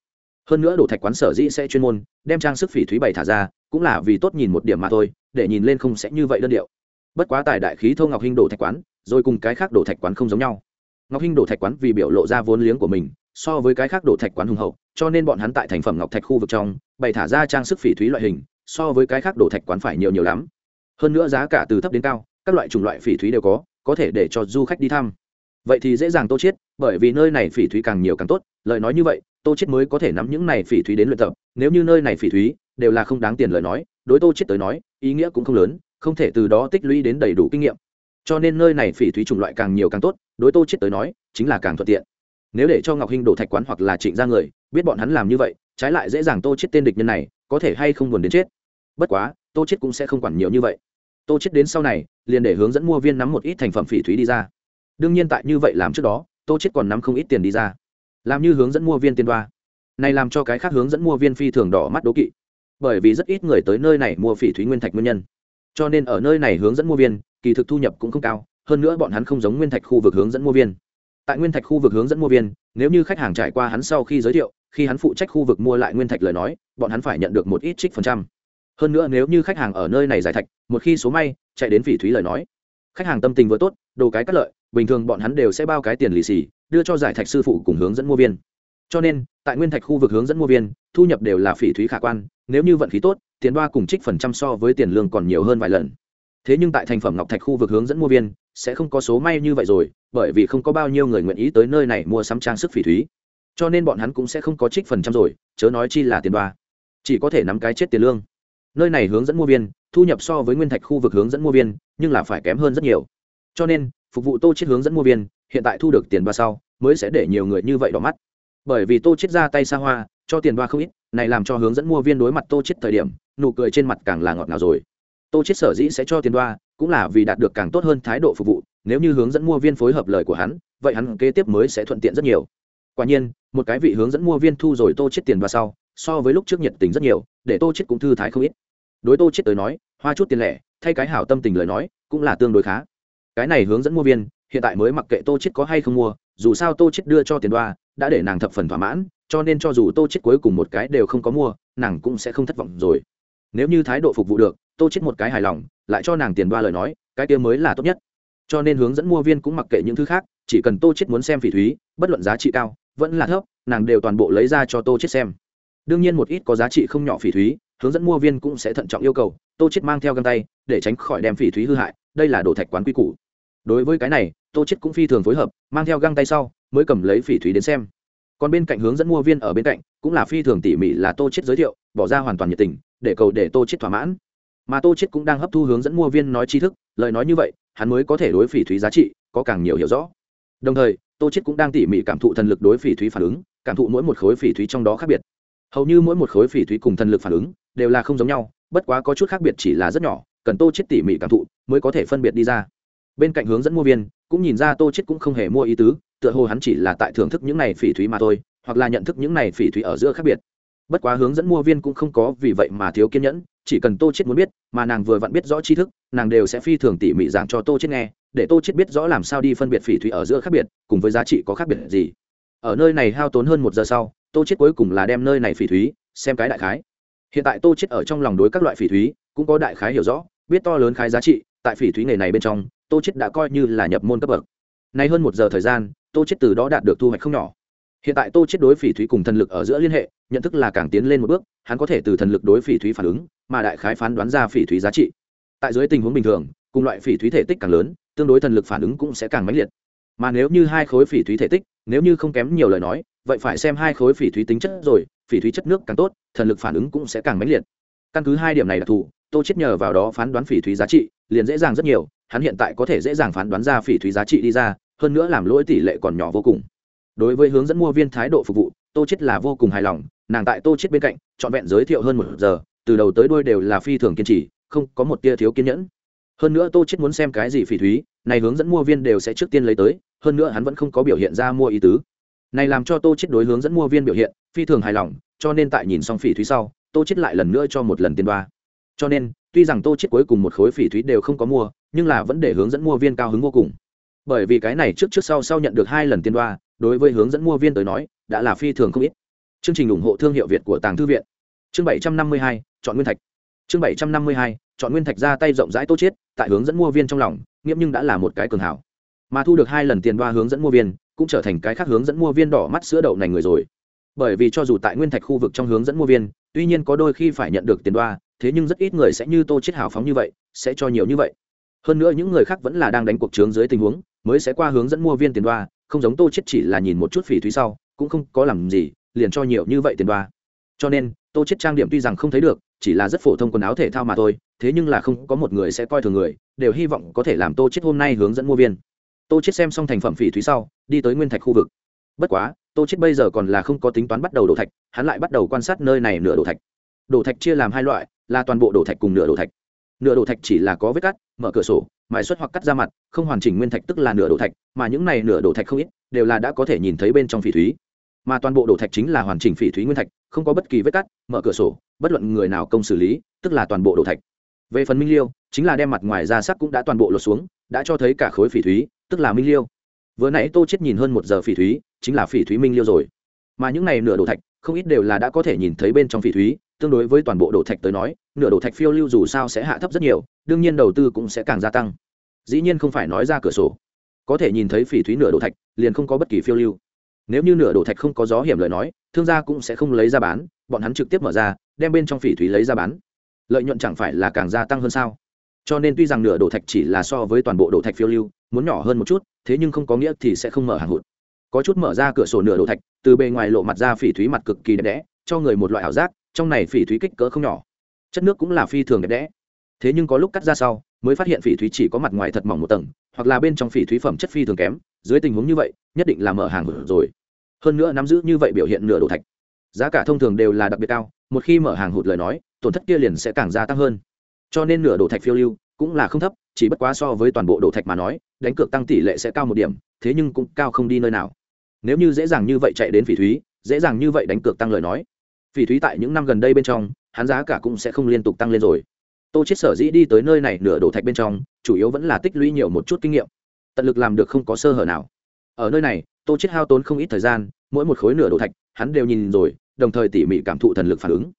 Hơn nữa đồ thạch quán sở dĩ sẽ chuyên môn đem trang sức phỉ thúy bày thả ra, cũng là vì tốt nhìn một điểm mà thôi, để nhìn lên không sẽ như vậy đơn điệu bất quá tài đại khí thô ngọc hinh đồ thạch quán rồi cùng cái khác đồ thạch quán không giống nhau. Ngọc hinh đồ thạch quán vì biểu lộ ra vốn liếng của mình so với cái khác đồ thạch quán hùng hậu cho nên bọn hắn tại thành phẩm ngọc thạch khu vực trong bày thả ra trang sức phỉ thúy loại hình so với cái khác đồ thạch quán phải nhiều nhiều lắm. Hơn nữa giá cả từ thấp đến cao các loại chủng loại phỉ thúy đều có có thể để cho du khách đi thăm. Vậy thì dễ dàng tô Chiết, bởi vì nơi này phỉ thúy càng nhiều càng tốt lời nói như vậy tô Chiết mới có thể nắm những này phỉ thúy đến luyện tập. Nếu như nơi này phỉ thúy đều là không đáng tiền lời nói đối tô Chiết tới nói ý nghĩa cũng không lớn không thể từ đó tích lũy đến đầy đủ kinh nghiệm. Cho nên nơi này phỉ thúy chủng loại càng nhiều càng tốt, đối tô chết tới nói, chính là càng thuận tiện. Nếu để cho ngọc hinh đổ thạch quán hoặc là trịnh ra người, biết bọn hắn làm như vậy, trái lại dễ dàng tô chết tên địch nhân này, có thể hay không buồn đến chết. Bất quá, tô chết cũng sẽ không quản nhiều như vậy. Tô chết đến sau này, liền để hướng dẫn mua viên nắm một ít thành phẩm phỉ thúy đi ra. Đương nhiên tại như vậy làm trước đó, tô chết còn nắm không ít tiền đi ra. Làm như hướng dẫn mua viên tiền đoa. Này làm cho cái khác hướng dẫn mua viên phi thường đỏ mắt đố kỵ. Bởi vì rất ít người tới nơi này mua phỉ thúy nguyên thạch nguyên nhân cho nên ở nơi này hướng dẫn mua viên, kỳ thực thu nhập cũng không cao, hơn nữa bọn hắn không giống nguyên thạch khu vực hướng dẫn mua viên. Tại nguyên thạch khu vực hướng dẫn mua viên, nếu như khách hàng trải qua hắn sau khi giới thiệu, khi hắn phụ trách khu vực mua lại nguyên thạch lời nói, bọn hắn phải nhận được một ít trích phần trăm. Hơn nữa nếu như khách hàng ở nơi này giải thạch, một khi số may, chạy đến phỉ thúy lời nói. Khách hàng tâm tình vừa tốt, đồ cái cắt lợi, bình thường bọn hắn đều sẽ bao cái tiền lì xì, đưa cho giải thạch sư phụ cùng hướng dẫn mua viên. Cho nên, tại nguyên thạch khu vực hướng dẫn mua viên, thu nhập đều là phỉ thúy khả quan, nếu như vận khí tốt tiền đoa cùng trích phần trăm so với tiền lương còn nhiều hơn vài lần. Thế nhưng tại thành phẩm ngọc thạch khu vực hướng dẫn mua viên, sẽ không có số may như vậy rồi, bởi vì không có bao nhiêu người nguyện ý tới nơi này mua sắm trang sức phỉ thúy. Cho nên bọn hắn cũng sẽ không có trích phần trăm rồi, chớ nói chi là tiền đoa. Chỉ có thể nắm cái chết tiền lương. Nơi này hướng dẫn mua viên, thu nhập so với nguyên thạch khu vực hướng dẫn mua viên, nhưng là phải kém hơn rất nhiều. Cho nên, phục vụ tô chết hướng dẫn mua viên, hiện tại thu được tiền đoa sau, mới sẽ để nhiều người như vậy đỏ mắt. Bởi vì tô chết ra tay xa hoa, cho tiền đoa không ít này làm cho hướng dẫn mua viên đối mặt tô chết thời điểm, nụ cười trên mặt càng là ngọt ngào rồi. Tô chết sở dĩ sẽ cho tiền đoa, cũng là vì đạt được càng tốt hơn thái độ phục vụ, nếu như hướng dẫn mua viên phối hợp lời của hắn, vậy hắn kế tiếp mới sẽ thuận tiện rất nhiều. Quả nhiên, một cái vị hướng dẫn mua viên thu rồi tô chết tiền đoa sau, so với lúc trước nhiệt tình rất nhiều, để tô chết cũng thư thái không ít. Đối tô chết tới nói, hoa chút tiền lẻ, thay cái hảo tâm tình lời nói, cũng là tương đối khá. Cái này hướng dẫn mua viên, hiện tại mới mặc kệ tô chết có hay không mua, dù sao tô chết đưa cho tiền đoa đã để nàng thập phần thỏa mãn, cho nên cho dù tô chết cuối cùng một cái đều không có mua, nàng cũng sẽ không thất vọng rồi. Nếu như thái độ phục vụ được, tô chết một cái hài lòng, lại cho nàng tiền đoa lời nói, cái kia mới là tốt nhất. Cho nên hướng dẫn mua viên cũng mặc kệ những thứ khác, chỉ cần tô chết muốn xem phỉ thúy, bất luận giá trị cao, vẫn là thấp, nàng đều toàn bộ lấy ra cho tô chết xem. Đương nhiên một ít có giá trị không nhỏ phỉ thúy, hướng dẫn mua viên cũng sẽ thận trọng yêu cầu, tô chết mang theo găng tay, để tránh khỏi đem phỉ thúy hư hại, đây là đồ thạch quán quy củ. Đối với cái này, tô chết cũng phi thường phối hợp, mang theo găng tay sau mới cầm lấy phỉ thúy đến xem. Còn bên cạnh hướng dẫn mua viên ở bên cạnh, cũng là phi thường tỉ mỉ là tô chết giới thiệu, bỏ ra hoàn toàn nhiệt tình, để cầu để tô chết thỏa mãn. Mà tô chết cũng đang hấp thu hướng dẫn mua viên nói tri thức, lời nói như vậy, hắn mới có thể đối phỉ thúy giá trị có càng nhiều hiểu rõ. Đồng thời, tô chết cũng đang tỉ mỉ cảm thụ thần lực đối phỉ thúy phản ứng, cảm thụ mỗi một khối phỉ thúy trong đó khác biệt. Hầu như mỗi một khối phỉ thúy cùng thần lực phản ứng đều là không giống nhau, bất quá có chút khác biệt chỉ là rất nhỏ, cần tô chết tỉ mỉ cảm thụ mới có thể phân biệt đi ra. Bên cạnh hướng dẫn mua viên, cũng nhìn ra tô chết cũng không hề mua ý tứ tựa hồ hắn chỉ là tại thưởng thức những này phỉ thúy mà thôi, hoặc là nhận thức những này phỉ thúy ở giữa khác biệt. Bất quá hướng dẫn mua viên cũng không có vì vậy mà thiếu kiên nhẫn, chỉ cần tô chết muốn biết, mà nàng vừa vặn biết rõ tri thức, nàng đều sẽ phi thường tỉ mỉ giảng cho tô chết nghe, để tô chết biết rõ làm sao đi phân biệt phỉ thúy ở giữa khác biệt, cùng với giá trị có khác biệt gì. Ở nơi này hao tốn hơn một giờ sau, tô chết cuối cùng là đem nơi này phỉ thúy, xem cái đại khái. Hiện tại tô chết ở trong lòng đối các loại phỉ thúy, cũng có đại khái hiểu rõ, biết to lớn khái giá trị, tại phỉ thúy nghề này bên trong, tô chết đã coi như là nhập môn cấp bậc. Nay hơn một giờ thời gian tô chết từ đó đạt được thu hoạch không nhỏ. Hiện tại tô chết đối phỉ thúy cùng thần lực ở giữa liên hệ, nhận thức là càng tiến lên một bước, hắn có thể từ thần lực đối phỉ thúy phản ứng, mà đại khái phán đoán ra phỉ thúy giá trị. Tại dưới tình huống bình thường, cùng loại phỉ thúy thể tích càng lớn, tương đối thần lực phản ứng cũng sẽ càng mãnh liệt. Mà nếu như hai khối phỉ thúy thể tích, nếu như không kém nhiều lời nói, vậy phải xem hai khối phỉ thúy tính chất rồi, phỉ thúy chất nước càng tốt, thần lực phản ứng cũng sẽ càng mãnh liệt. Căn cứ hai điểm này đặc thù, tô chết nhờ vào đó phán đoán phỉ thúy giá trị, liền dễ dàng rất nhiều, hắn hiện tại có thể dễ dàng phán đoán ra phỉ thúy giá trị đi ra hơn nữa làm lỗi tỷ lệ còn nhỏ vô cùng. Đối với hướng dẫn mua viên thái độ phục vụ, tô chết là vô cùng hài lòng, nàng tại tô chết bên cạnh, trọn vẹn giới thiệu hơn một giờ, từ đầu tới đuôi đều là phi thường kiên trì, không có một tia thiếu kiên nhẫn. Hơn nữa tô chết muốn xem cái gì phỉ thúy, này hướng dẫn mua viên đều sẽ trước tiên lấy tới, hơn nữa hắn vẫn không có biểu hiện ra mua ý tứ. Này làm cho tô chết đối hướng dẫn mua viên biểu hiện, phi thường hài lòng, cho nên tại nhìn xong phỉ thúy sau, tô chết lại lần nữa cho một lần tiền đoa. Cho nên, tuy rằng tô chết cuối cùng một khối phỉ thúy đều không có mua, nhưng là vẫn để hướng dẫn mua viên cao hứng vô cùng bởi vì cái này trước trước sau sau nhận được hai lần tiền đoa, đối với hướng dẫn mua viên tới nói, đã là phi thường không ít. Chương trình ủng hộ thương hiệu việt của tàng thư viện. Chương bảy trăm năm mươi hai, chọn nguyên thạch. Chương bảy trăm năm mươi hai, chọn nguyên thạch ra tay rộng rãi tô chết tại hướng dẫn mua viên trong lòng, nghiễm nhưng đã là một cái cường hảo. Mà thu được hai lần tiền đoa hướng dẫn mua viên, cũng trở thành cái khác hướng dẫn mua viên đỏ mắt sữa đậu này người rồi. Bởi vì cho dù tại nguyên thạch khu vực trong hướng dẫn mua viên, tuy nhiên có đôi khi phải nhận được tiền đoa, thế nhưng rất ít người sẽ như tô chết hào phóng như vậy, sẽ cho nhiều như vậy. Hơn nữa những người khác vẫn là đang đánh cuộc trướng dưới tình huống mới sẽ qua hướng dẫn mua viên tiền đoa, không giống tô chết chỉ là nhìn một chút phỉ thúy sau, cũng không có làm gì, liền cho nhiều như vậy tiền đoa. Cho nên, tô chết trang điểm tuy rằng không thấy được, chỉ là rất phổ thông quần áo thể thao mà thôi, thế nhưng là không có một người sẽ coi thường người, đều hy vọng có thể làm tô chết hôm nay hướng dẫn mua viên. Tô chết xem xong thành phẩm phỉ thúy sau, đi tới nguyên thạch khu vực. Bất quá, tô chết bây giờ còn là không có tính toán bắt đầu đổ thạch, hắn lại bắt đầu quan sát nơi này nửa đổ thạch. Đổ thạch chia làm hai loại, là toàn bộ đổ thạch cùng nửa đổ thạch. Nửa đổ thạch chỉ là có vết cắt, mở cửa sổ mài xuất hoặc cắt ra mặt, không hoàn chỉnh nguyên thạch tức là nửa đồ thạch, mà những này nửa đồ thạch không ít, đều là đã có thể nhìn thấy bên trong phỉ thúy. Mà toàn bộ đồ thạch chính là hoàn chỉnh phỉ thúy nguyên thạch, không có bất kỳ vết cắt, mở cửa sổ, bất luận người nào công xử lý, tức là toàn bộ đồ thạch. Về phần minh liêu, chính là đem mặt ngoài ra sắc cũng đã toàn bộ lột xuống, đã cho thấy cả khối phỉ thúy, tức là minh liêu. Vừa nãy tô chết nhìn hơn một giờ phỉ thúy, chính là phỉ thúy minh liêu rồi. Mà những này nửa đồ thạch, không ít đều là đã có thể nhìn thấy bên trong phỉ thúy, tương đối với toàn bộ đồ thạch tới nói, nửa đồ thạch phiêu lưu dù sao sẽ hạ thấp rất nhiều, đương nhiên đầu tư cũng sẽ càng gia tăng dĩ nhiên không phải nói ra cửa sổ. Có thể nhìn thấy phỉ thúy nửa đồ thạch, liền không có bất kỳ phiêu lưu. Nếu như nửa đồ thạch không có gió hiểm lời nói, thương gia cũng sẽ không lấy ra bán, bọn hắn trực tiếp mở ra, đem bên trong phỉ thúy lấy ra bán. Lợi nhuận chẳng phải là càng gia tăng hơn sao? Cho nên tuy rằng nửa đồ thạch chỉ là so với toàn bộ đồ thạch phiêu lưu, muốn nhỏ hơn một chút, thế nhưng không có nghĩa thì sẽ không mở hàng hụt. Có chút mở ra cửa sổ nửa đồ thạch, từ bề ngoài lộ mặt ra phỉ thúy mặt cực kỳ đẹp đẽ, cho người một loại ảo giác, trong này phỉ thúy kích cỡ không nhỏ. Chất nước cũng là phi thường đẹp đẽ thế nhưng có lúc cắt ra sau, mới phát hiện phỉ thúy chỉ có mặt ngoài thật mỏng một tầng, hoặc là bên trong phỉ thúy phẩm chất phi thường kém, dưới tình huống như vậy, nhất định là mở hàng rồi. Hơn nữa nắm giữ như vậy biểu hiện nửa đồ thạch, giá cả thông thường đều là đặc biệt cao, một khi mở hàng hụt lời nói, tổn thất kia liền sẽ càng gia tăng hơn. Cho nên nửa đồ thạch phiêu lưu cũng là không thấp, chỉ bất quá so với toàn bộ đồ thạch mà nói, đánh cược tăng tỷ lệ sẽ cao một điểm, thế nhưng cũng cao không đi nơi nào. Nếu như dễ dàng như vậy chạy đến phỉ thúy, dễ dàng như vậy đánh cược tăng lời nói, phỉ thúy tại những năm gần đây bên trong, hắn giá cả cũng sẽ không liên tục tăng lên rồi tô chết sở dĩ đi tới nơi này nửa đồ thạch bên trong, chủ yếu vẫn là tích lũy nhiều một chút kinh nghiệm. Tận lực làm được không có sơ hở nào. Ở nơi này, tô chết hao tốn không ít thời gian, mỗi một khối nửa đồ thạch, hắn đều nhìn rồi, đồng thời tỉ mỉ cảm thụ thần lực phản ứng.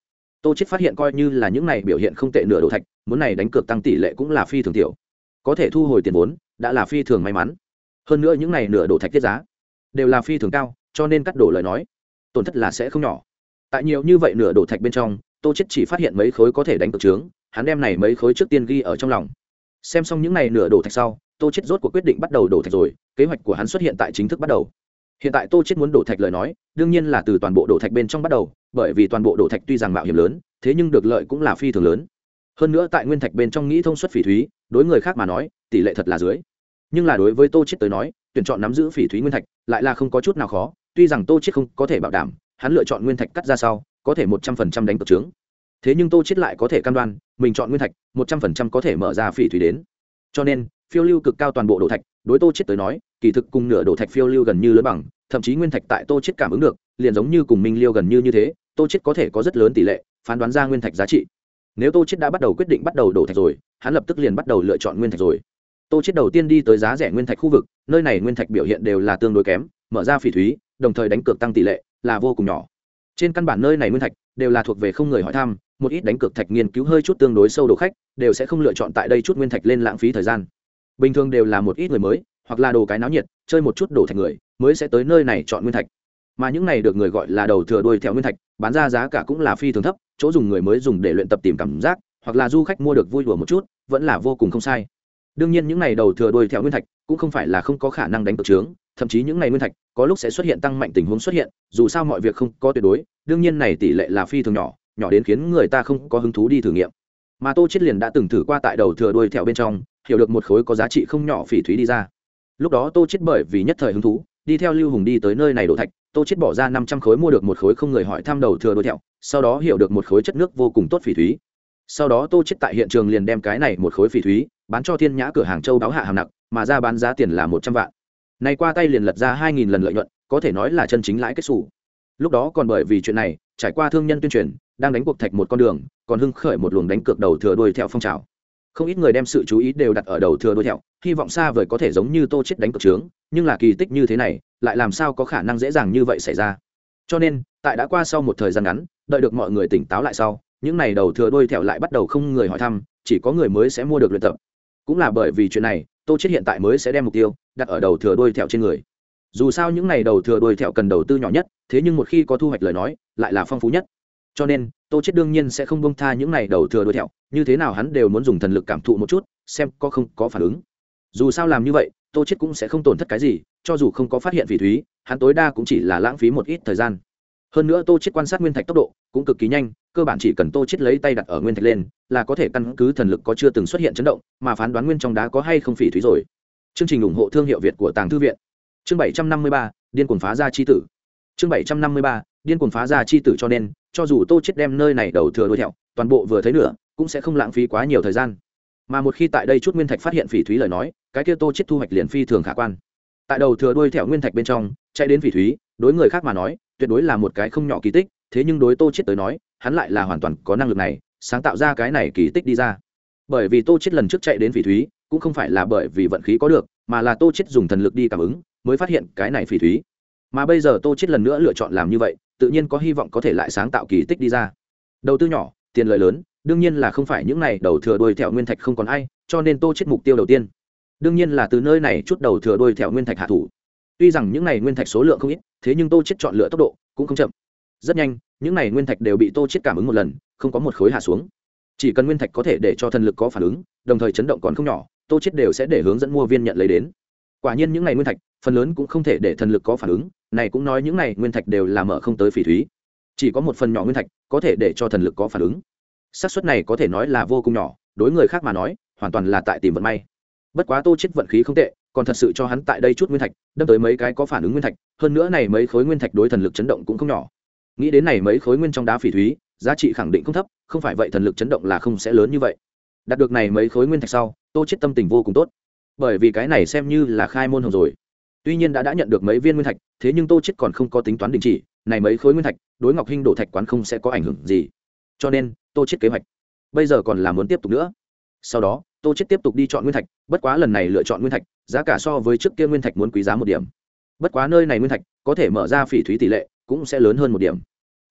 Tô chết phát hiện coi như là những này biểu hiện không tệ nửa đồ thạch, muốn này đánh cược tăng tỷ lệ cũng là phi thường tiểu. Có thể thu hồi tiền vốn, đã là phi thường may mắn. Hơn nữa những này nửa đồ thạch tiết giá, đều là phi thường cao, cho nên cắt đổ lời nói, tổn thất là sẽ không nhỏ. Tại nhiều như vậy nửa đồ thạch bên trong, tô chết chỉ phát hiện mấy khối có thể đánh cược trướng hắn đem này mấy khối trước tiên ghi ở trong lòng. Xem xong những này nửa đổ thạch sau, tô chết rốt cuộc quyết định bắt đầu đổ thạch rồi, kế hoạch của hắn xuất hiện tại chính thức bắt đầu. Hiện tại tô chết muốn đổ thạch lời nói, đương nhiên là từ toàn bộ đổ thạch bên trong bắt đầu, bởi vì toàn bộ đổ thạch tuy rằng mạo hiểm lớn, thế nhưng được lợi cũng là phi thường lớn. Hơn nữa tại nguyên thạch bên trong nghĩ thông suất phỉ thúy, đối người khác mà nói, tỷ lệ thật là dưới. Nhưng là đối với tô chết tới nói, tuyển chọn nắm giữ phỉ thúy nguyên thạch lại là không có chút nào khó, tuy rằng tô chết không có thể bảo đảm, hắn lựa chọn nguyên thạch cắt ra sau, có thể một trăm phần trăm đánh cược trướng thế nhưng tô chết lại có thể cam đoan, mình chọn nguyên thạch, một trăm phần trăm có thể mở ra phỉ thủy đến. Cho nên, phiêu lưu cực cao toàn bộ đồ thạch, đối tô chết tới nói, kỳ thực cùng nửa đồ thạch phiêu lưu gần như lớn bằng, thậm chí nguyên thạch tại tô chết cảm ứng được, liền giống như cùng minh liêu gần như như thế, tô chết có thể có rất lớn tỷ lệ phán đoán ra nguyên thạch giá trị. Nếu tô chết đã bắt đầu quyết định bắt đầu đổ thạch rồi, hắn lập tức liền bắt đầu lựa chọn nguyên thạch rồi. Tô chết đầu tiên đi tới giá rẻ nguyên thạch khu vực, nơi này nguyên thạch biểu hiện đều là tương đối kém, mở ra phỉ thúy, đồng thời đánh cược tăng tỷ lệ là vô cùng nhỏ. Trên căn bản nơi này nguyên thạch đều là thuộc về không người hỏi thăm, một ít đánh cược thạch nghiên cứu hơi chút tương đối sâu đồ khách, đều sẽ không lựa chọn tại đây chút nguyên thạch lên lãng phí thời gian. Bình thường đều là một ít người mới, hoặc là đồ cái náo nhiệt, chơi một chút đồ thạch người, mới sẽ tới nơi này chọn nguyên thạch. Mà những này được người gọi là đầu thừa đuôi theo nguyên thạch, bán ra giá cả cũng là phi thường thấp, chỗ dùng người mới dùng để luyện tập tìm cảm giác, hoặc là du khách mua được vui đùa một chút, vẫn là vô cùng không sai. Đương nhiên những này đầu thừa đuôi theo nguyên thạch, cũng không phải là không có khả năng đánh cược trướng thậm chí những này nguyên thạch có lúc sẽ xuất hiện tăng mạnh tình huống xuất hiện, dù sao mọi việc không có tuyệt đối đương nhiên này tỷ lệ là phi thường nhỏ nhỏ đến khiến người ta không có hứng thú đi thử nghiệm. Mà tô chết liền đã từng thử qua tại đầu thừa đuôi theo bên trong, hiểu được một khối có giá trị không nhỏ phỉ thúy đi ra. Lúc đó tô chết bởi vì nhất thời hứng thú, đi theo lưu hùng đi tới nơi này đổ thạch, tô chết bỏ ra năm trăm khối mua được một khối không người hỏi thăm đầu thừa đuôi theo sau đó hiểu được một khối chất nước vô cùng tốt phỉ thúy. Sau đó tô chết tại hiện trường liền đem cái này một khối phỉ thúy bán cho thiên nhã cửa hàng châu đáo hạ hàm nặng mà ra bán giá tiền là một trăm vạn. Này qua tay liền lật ra hai nghìn lần lợi nhuận, có thể nói là chân chính lãi kết xù lúc đó còn bởi vì chuyện này, trải qua thương nhân tuyên truyền, đang đánh cuộc thạch một con đường, còn hưng khởi một luồng đánh cược đầu thừa đuôi theo phong trào. Không ít người đem sự chú ý đều đặt ở đầu thừa đuôi theo, hy vọng xa vời có thể giống như tô chết đánh cược trướng, nhưng là kỳ tích như thế này, lại làm sao có khả năng dễ dàng như vậy xảy ra. Cho nên, tại đã qua sau một thời gian ngắn, đợi được mọi người tỉnh táo lại sau, những này đầu thừa đuôi theo lại bắt đầu không người hỏi thăm, chỉ có người mới sẽ mua được luyện tập. Cũng là bởi vì chuyện này, tô chết hiện tại mới sẽ đem mục tiêu đặt ở đầu thừa đuôi theo trên người dù sao những này đầu thừa đuôi thẹo cần đầu tư nhỏ nhất, thế nhưng một khi có thu hoạch lời nói, lại là phong phú nhất. Cho nên, tô chết đương nhiên sẽ không bông tha những này đầu thừa đuôi thẹo, như thế nào hắn đều muốn dùng thần lực cảm thụ một chút, xem có không có phản ứng. Dù sao làm như vậy, tô chết cũng sẽ không tổn thất cái gì, cho dù không có phát hiện phỉ thúy, hắn tối đa cũng chỉ là lãng phí một ít thời gian. Hơn nữa tô chết quan sát nguyên thạch tốc độ cũng cực kỳ nhanh, cơ bản chỉ cần tô chết lấy tay đặt ở nguyên thạch lên, là có thể căn cứ thần lực có chưa từng xuất hiện chấn động, mà phán đoán nguyên trong đá có hay không phỉ thúy rồi. Chương trình ủng hộ thương hiệu việt của tàng thư viện chương 753, điên cuồng phá ra chi tử. Chương 753, điên cuồng phá ra chi tử cho nên cho dù tô chết đem nơi này đầu thừa đuôi thẹo, toàn bộ vừa thấy nữa cũng sẽ không lãng phí quá nhiều thời gian. Mà một khi tại đây chút nguyên thạch phát hiện phỉ thúy lời nói cái kia tô chết thu hoạch liền phi thường khả quan. Tại đầu thừa đuôi thẹo nguyên thạch bên trong chạy đến phỉ thúy đối người khác mà nói tuyệt đối là một cái không nhỏ kỳ tích thế nhưng đối tô chết tới nói hắn lại là hoàn toàn có năng lực này sáng tạo ra cái này kỳ tích đi ra. Bởi vì tô chết lần trước chạy đến phỉ thúy cũng không phải là bởi vì vận khí có được mà là tô chết dùng thần lực đi cảm ứng mới phát hiện cái này phỉ thúy. Mà bây giờ tô chết lần nữa lựa chọn làm như vậy, tự nhiên có hy vọng có thể lại sáng tạo kỳ tích đi ra. Đầu tư nhỏ, tiền lợi lớn, đương nhiên là không phải những này đầu thừa đuôi thẹo nguyên thạch không còn ai, cho nên tô chết mục tiêu đầu tiên. Đương nhiên là từ nơi này chút đầu thừa đuôi thẹo nguyên thạch hạ thủ. Tuy rằng những này nguyên thạch số lượng không ít, thế nhưng tô chết chọn lựa tốc độ cũng không chậm. Rất nhanh, những này nguyên thạch đều bị tô chết cảm ứng một lần, không có một khối hạ xuống. Chỉ cần nguyên thạch có thể để cho thần lực có phản ứng, đồng thời chấn động còn không nhỏ, tô chết đều sẽ để hướng dẫn mua viên nhận lấy đến. Quả nhiên những này nguyên thạch phần lớn cũng không thể để thần lực có phản ứng, này cũng nói những này nguyên thạch đều là mở không tới phỉ thúy. Chỉ có một phần nhỏ nguyên thạch có thể để cho thần lực có phản ứng. Xác suất này có thể nói là vô cùng nhỏ, đối người khác mà nói, hoàn toàn là tại tìm vận may. Bất quá tô chết vận khí không tệ, còn thật sự cho hắn tại đây chút nguyên thạch, đâm tới mấy cái có phản ứng nguyên thạch, hơn nữa này mấy khối nguyên thạch đối thần lực chấn động cũng không nhỏ. Nghĩ đến này mấy khối nguyên trong đá phỉ thúy, giá trị khẳng định không thấp, không phải vậy thần lực chấn động là không sẽ lớn như vậy. Đạt được này mấy khối nguyên thạch sau, tô chết tâm tình vô cùng tốt. Bởi vì cái này xem như là khai môn hồng rồi tuy nhiên đã đã nhận được mấy viên nguyên thạch, thế nhưng tô chết còn không có tính toán đình chỉ, này mấy khối nguyên thạch, đối ngọc hinh đổ thạch quán không sẽ có ảnh hưởng gì. Cho nên, tô chết kế hoạch bây giờ còn là muốn tiếp tục nữa. Sau đó, tô chết tiếp tục đi chọn nguyên thạch, bất quá lần này lựa chọn nguyên thạch, giá cả so với trước kia nguyên thạch muốn quý giá một điểm. Bất quá nơi này nguyên thạch, có thể mở ra phỉ thúy tỷ lệ cũng sẽ lớn hơn một điểm.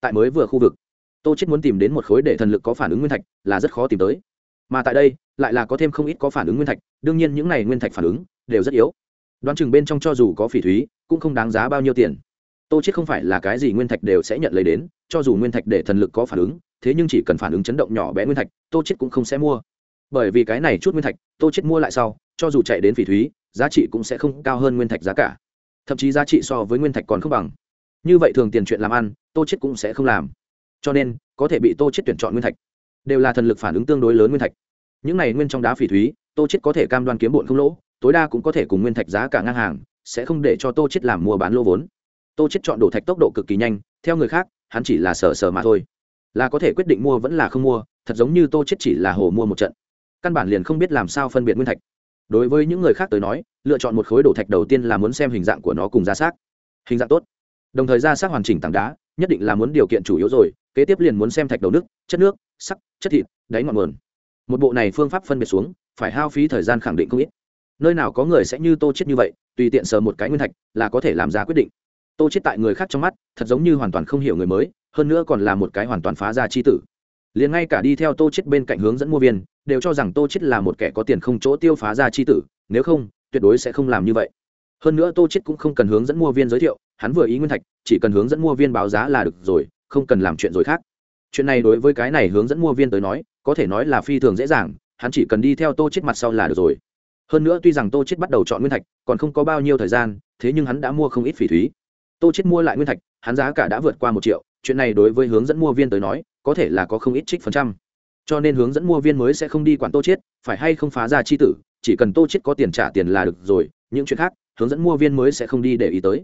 Tại mới vừa khu vực, tô chết muốn tìm đến một khối để thần lực có phản ứng nguyên thạch là rất khó tìm tới. Mà tại đây, lại là có thêm không ít có phản ứng nguyên thạch, đương nhiên những này nguyên thạch phản ứng đều rất yếu đoán chừng bên trong cho dù có phỉ thúy, cũng không đáng giá bao nhiêu tiền. Tô chết không phải là cái gì nguyên thạch đều sẽ nhận lấy đến, cho dù nguyên thạch để thần lực có phản ứng, thế nhưng chỉ cần phản ứng chấn động nhỏ bé nguyên thạch, tô chết cũng không sẽ mua. Bởi vì cái này chút nguyên thạch, tô chết mua lại sau, cho dù chạy đến phỉ thúy, giá trị cũng sẽ không cao hơn nguyên thạch giá cả. Thậm chí giá trị so với nguyên thạch còn không bằng. Như vậy thường tiền chuyện làm ăn, tô chết cũng sẽ không làm. Cho nên, có thể bị tô chết tuyển chọn nguyên thạch, đều là thần lực phản ứng tương đối lớn nguyên thạch. Những này nguyên trong đá phỉ thúy, tô chết có thể cam đoan kiếm bụn không lỗ tối đa cũng có thể cùng nguyên thạch giá cả ngang hàng, sẽ không để cho tô chết làm mua bán lô vốn. Tô chết chọn đồ thạch tốc độ cực kỳ nhanh, theo người khác, hắn chỉ là sờ sờ mà thôi. Là có thể quyết định mua vẫn là không mua, thật giống như tô chết chỉ là hồ mua một trận. Căn bản liền không biết làm sao phân biệt nguyên thạch. Đối với những người khác tới nói, lựa chọn một khối đồ thạch đầu tiên là muốn xem hình dạng của nó cùng ra xác. Hình dạng tốt. Đồng thời ra xác hoàn chỉnh tảng đá, nhất định là muốn điều kiện chủ yếu rồi, kế tiếp liền muốn xem thạch đầu nước chất nước, sắc, chất thịt, đáy ngọn nguồn. Một bộ này phương pháp phân biệt xuống, phải hao phí thời gian khẳng định không ít nơi nào có người sẽ như tô chết như vậy, tùy tiện sờ một cái nguyên thạch là có thể làm ra quyết định. Tô chết tại người khác trong mắt, thật giống như hoàn toàn không hiểu người mới, hơn nữa còn là một cái hoàn toàn phá ra chi tử. Liền ngay cả đi theo tô chết bên cạnh hướng dẫn mua viên, đều cho rằng tô chết là một kẻ có tiền không chỗ tiêu phá ra chi tử, nếu không, tuyệt đối sẽ không làm như vậy. Hơn nữa tô chết cũng không cần hướng dẫn mua viên giới thiệu, hắn vừa ý nguyên thạch, chỉ cần hướng dẫn mua viên báo giá là được rồi, không cần làm chuyện rồi khác. Chuyện này đối với cái này hướng dẫn mua viên tới nói, có thể nói là phi thường dễ dàng, hắn chỉ cần đi theo tô chết mặt sau là được rồi hơn nữa tuy rằng tô chết bắt đầu chọn nguyên thạch, còn không có bao nhiêu thời gian, thế nhưng hắn đã mua không ít phỉ thúy. Tô chết mua lại nguyên thạch, hắn giá cả đã vượt qua một triệu, chuyện này đối với hướng dẫn mua viên tới nói, có thể là có không ít trích phần trăm. Cho nên hướng dẫn mua viên mới sẽ không đi quản tô chết phải hay không phá ra chi tử, chỉ cần tô chết có tiền trả tiền là được rồi, những chuyện khác, hướng dẫn mua viên mới sẽ không đi để ý tới.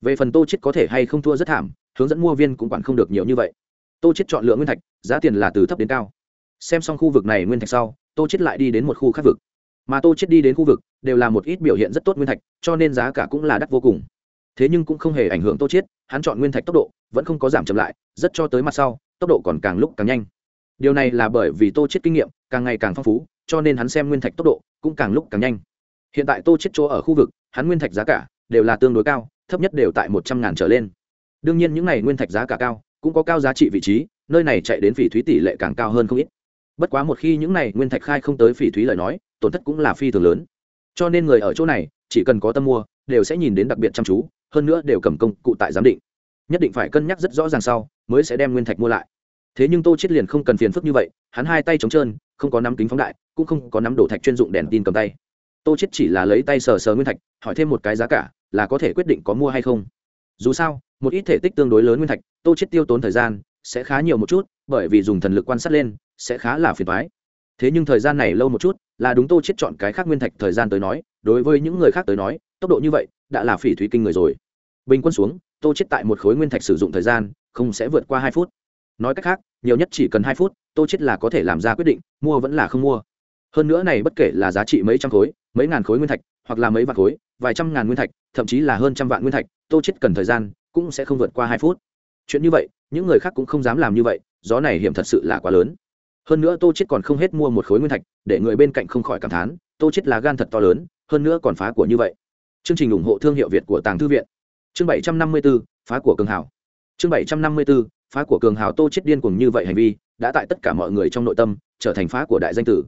Về phần tô chết có thể hay không thua rất thảm, hướng dẫn mua viên cũng quản không được nhiều như vậy. Tô chết chọn lựa nguyên thạch, giá tiền là từ thấp đến cao. Xem xong khu vực này nguyên thạch sau, tô chết lại đi đến một khu khác vực mà tô chết đi đến khu vực đều là một ít biểu hiện rất tốt nguyên thạch, cho nên giá cả cũng là đắt vô cùng. Thế nhưng cũng không hề ảnh hưởng tô chết, hắn chọn nguyên thạch tốc độ vẫn không có giảm chậm lại, rất cho tới mặt sau, tốc độ còn càng lúc càng nhanh. Điều này là bởi vì tô chết kinh nghiệm càng ngày càng phong phú, cho nên hắn xem nguyên thạch tốc độ cũng càng lúc càng nhanh. Hiện tại tô chết chỗ ở khu vực, hắn nguyên thạch giá cả đều là tương đối cao, thấp nhất đều tại một trăm ngàn trở lên. Đương nhiên những này nguyên thạch giá cả cao cũng có cao giá trị vị trí, nơi này chạy đến phỉ thúy tỷ lệ càng cao hơn không ít bất quá một khi những này nguyên thạch khai không tới phỉ thúy lời nói, tổn thất cũng là phi thường lớn. Cho nên người ở chỗ này, chỉ cần có tâm mua, đều sẽ nhìn đến đặc biệt chăm chú, hơn nữa đều cầm công cụ tại giám định. Nhất định phải cân nhắc rất rõ ràng sau, mới sẽ đem nguyên thạch mua lại. Thế nhưng tô chết liền không cần phiền phức như vậy, hắn hai tay trống trơn, không có nắm kính phóng đại, cũng không có nắm đổ thạch chuyên dụng đèn tin cầm tay. Tô chết chỉ là lấy tay sờ sờ nguyên thạch, hỏi thêm một cái giá cả, là có thể quyết định có mua hay không. Dù sao, một ít thể tích tương đối lớn nguyên thạch, tô chết tiêu tốn thời gian, sẽ khá nhiều một chút, bởi vì dùng thần lực quan sát lên sẽ khá là phiền toái. Thế nhưng thời gian này lâu một chút, là đúng tô chết chọn cái khác nguyên thạch thời gian tới nói, đối với những người khác tới nói, tốc độ như vậy, đã là phỉ thúy kinh người rồi. Bình quân xuống, tô chết tại một khối nguyên thạch sử dụng thời gian, không sẽ vượt qua hai phút. Nói cách khác, nhiều nhất chỉ cần hai phút, tô chết là có thể làm ra quyết định, mua vẫn là không mua. Hơn nữa này bất kể là giá trị mấy trăm khối, mấy ngàn khối nguyên thạch, hoặc là mấy vạn khối, vài trăm ngàn nguyên thạch, thậm chí là hơn trăm vạn nguyên thạch, tô chết cần thời gian, cũng sẽ không vượt qua hai phút. Chuyện như vậy, những người khác cũng không dám làm như vậy, gió này hiểm thật sự là quá lớn hơn nữa tô chết còn không hết mua một khối nguyên thạch để người bên cạnh không khỏi cảm thán tô chết là gan thật to lớn hơn nữa còn phá của như vậy. Chương trình ủng hộ thương hiệu việt của tàng thư viện. Chương 754, phá của cường hảo. Chương 754, phá của cường hảo tô chết điên cuồng như vậy hành vi đã tại tất cả mọi người trong nội tâm trở thành phá của đại danh tử.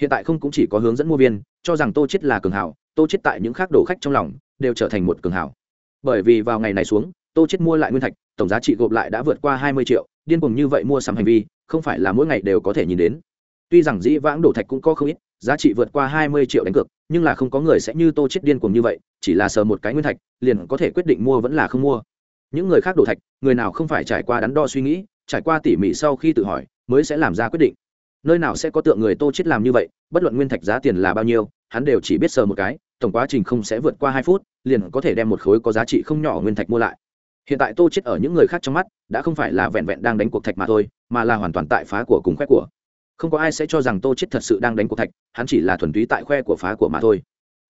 Hiện tại không cũng chỉ có hướng dẫn mua viên cho rằng tô chết là cường hảo tô chết tại những khác đổ khách trong lòng đều trở thành một cường hảo. Bởi vì vào ngày này xuống tô chết mua lại nguyên thạch tổng giá trị gộp lại đã vượt qua hai mươi triệu điên cuồng như vậy mua sắm hành vi, không phải là mỗi ngày đều có thể nhìn đến. Tuy rằng dĩ vãng đổ thạch cũng có không ít, giá trị vượt qua hai mươi triệu đánh cược, nhưng là không có người sẽ như tô chết điên cuồng như vậy, chỉ là sờ một cái nguyên thạch, liền có thể quyết định mua vẫn là không mua. Những người khác đổ thạch, người nào không phải trải qua đắn đo suy nghĩ, trải qua tỉ mỉ sau khi tự hỏi, mới sẽ làm ra quyết định. Nơi nào sẽ có tượng người tô chết làm như vậy, bất luận nguyên thạch giá tiền là bao nhiêu, hắn đều chỉ biết sờ một cái, tổng quá trình không sẽ vượt qua hai phút, liền có thể đem một khối có giá trị không nhỏ nguyên thạch mua lại hiện tại tô chết ở những người khác trong mắt, đã không phải là vẹn vẹn đang đánh cuộc thạch mà thôi, mà là hoàn toàn tại phá của cùng khoe của. Không có ai sẽ cho rằng tô chết thật sự đang đánh cuộc thạch, hắn chỉ là thuần túy tại khoe của phá của mà thôi.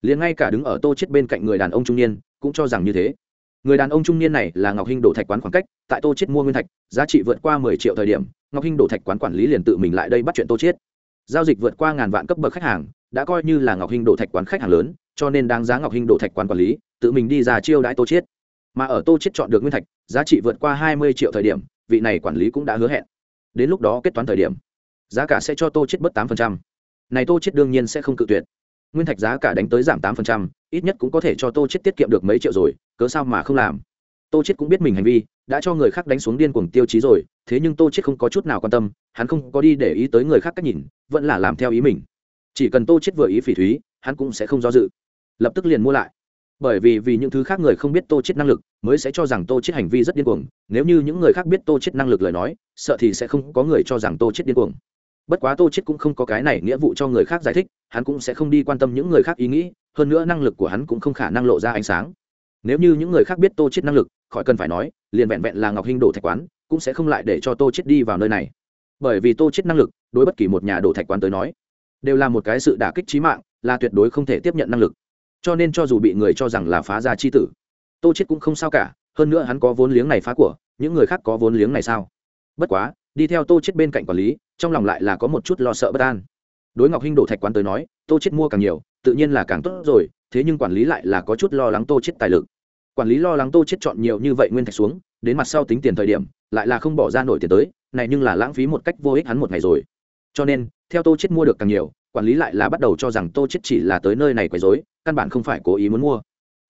Liền ngay cả đứng ở tô chết bên cạnh người đàn ông trung niên, cũng cho rằng như thế. Người đàn ông trung niên này là ngọc hinh đổ thạch quán khoảng cách, tại tô chết mua nguyên thạch, giá trị vượt qua mười triệu thời điểm, ngọc hinh đổ thạch quán quản lý liền tự mình lại đây bắt chuyện tô chết. Giao dịch vượt qua ngàn vạn cấp bậc khách hàng, đã coi như là ngọc hinh đổ thạch quán khách hàng lớn, cho nên đáng giá ngọc hinh đổ thạch quán quản lý, tự mình đi ra chiêu đãi tô chết mà ở tô chết chọn được nguyên thạch, giá trị vượt qua hai mươi triệu thời điểm, vị này quản lý cũng đã hứa hẹn. Đến lúc đó kết toán thời điểm, giá cả sẽ cho tô chết bớt tám phần trăm. Này tô chết đương nhiên sẽ không cự tuyệt. Nguyên thạch giá cả đánh tới giảm tám phần trăm, ít nhất cũng có thể cho tô chết tiết kiệm được mấy triệu rồi, cớ sao mà không làm? Tô chết cũng biết mình hành vi, đã cho người khác đánh xuống điên cuồng tiêu chí rồi, thế nhưng tô chết không có chút nào quan tâm, hắn không có đi để ý tới người khác cách nhìn, vẫn là làm theo ý mình. Chỉ cần tô chết vừa ý phỉ thúy, hắn cũng sẽ không do dự. Lập tức liền mua lại bởi vì vì những thứ khác người không biết tô chết năng lực mới sẽ cho rằng tô chết hành vi rất điên cuồng. Nếu như những người khác biết tô chết năng lực lời nói, sợ thì sẽ không có người cho rằng tô chết điên cuồng. Bất quá tô chết cũng không có cái này nghĩa vụ cho người khác giải thích, hắn cũng sẽ không đi quan tâm những người khác ý nghĩ, hơn nữa năng lực của hắn cũng không khả năng lộ ra ánh sáng. Nếu như những người khác biết tô chết năng lực, khỏi cần phải nói, liền vẹn vẹn là ngọc hinh đổ thạch quán, cũng sẽ không lại để cho tô chết đi vào nơi này. Bởi vì tô chết năng lực, đối bất kỳ một nhà đổ thạch quán tới nói, đều là một cái sự đả kích trí mạng, là tuyệt đối không thể tiếp nhận năng lực cho nên cho dù bị người cho rằng là phá gia chi tử, tô chết cũng không sao cả, hơn nữa hắn có vốn liếng này phá của, những người khác có vốn liếng này sao? Bất quá, đi theo tô chết bên cạnh quản lý, trong lòng lại là có một chút lo sợ bất an. Đối ngọc hinh đổ thạch quán tới nói, tô chết mua càng nhiều, tự nhiên là càng tốt rồi, thế nhưng quản lý lại là có chút lo lắng tô chết tài lực. Quản lý lo lắng tô chết chọn nhiều như vậy nguyên thạch xuống, đến mặt sau tính tiền thời điểm, lại là không bỏ ra nổi tiền tới, này nhưng là lãng phí một cách vô ích hắn một ngày rồi. Cho nên, theo tô chết mua được càng nhiều, quản lý lại là bắt đầu cho rằng tô chết chỉ là tới nơi này quấy rối căn bản không phải cố ý muốn mua.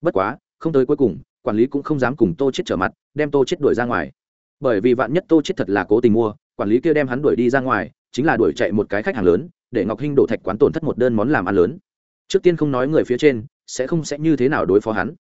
Bất quá, không tới cuối cùng, quản lý cũng không dám cùng tô chết trở mặt, đem tô chết đuổi ra ngoài. Bởi vì vạn nhất tô chết thật là cố tình mua, quản lý kia đem hắn đuổi đi ra ngoài, chính là đuổi chạy một cái khách hàng lớn, để ngọc hinh đổ thạch quán tổn thất một đơn món làm ăn lớn. Trước tiên không nói người phía trên, sẽ không sẽ như thế nào đối phó hắn.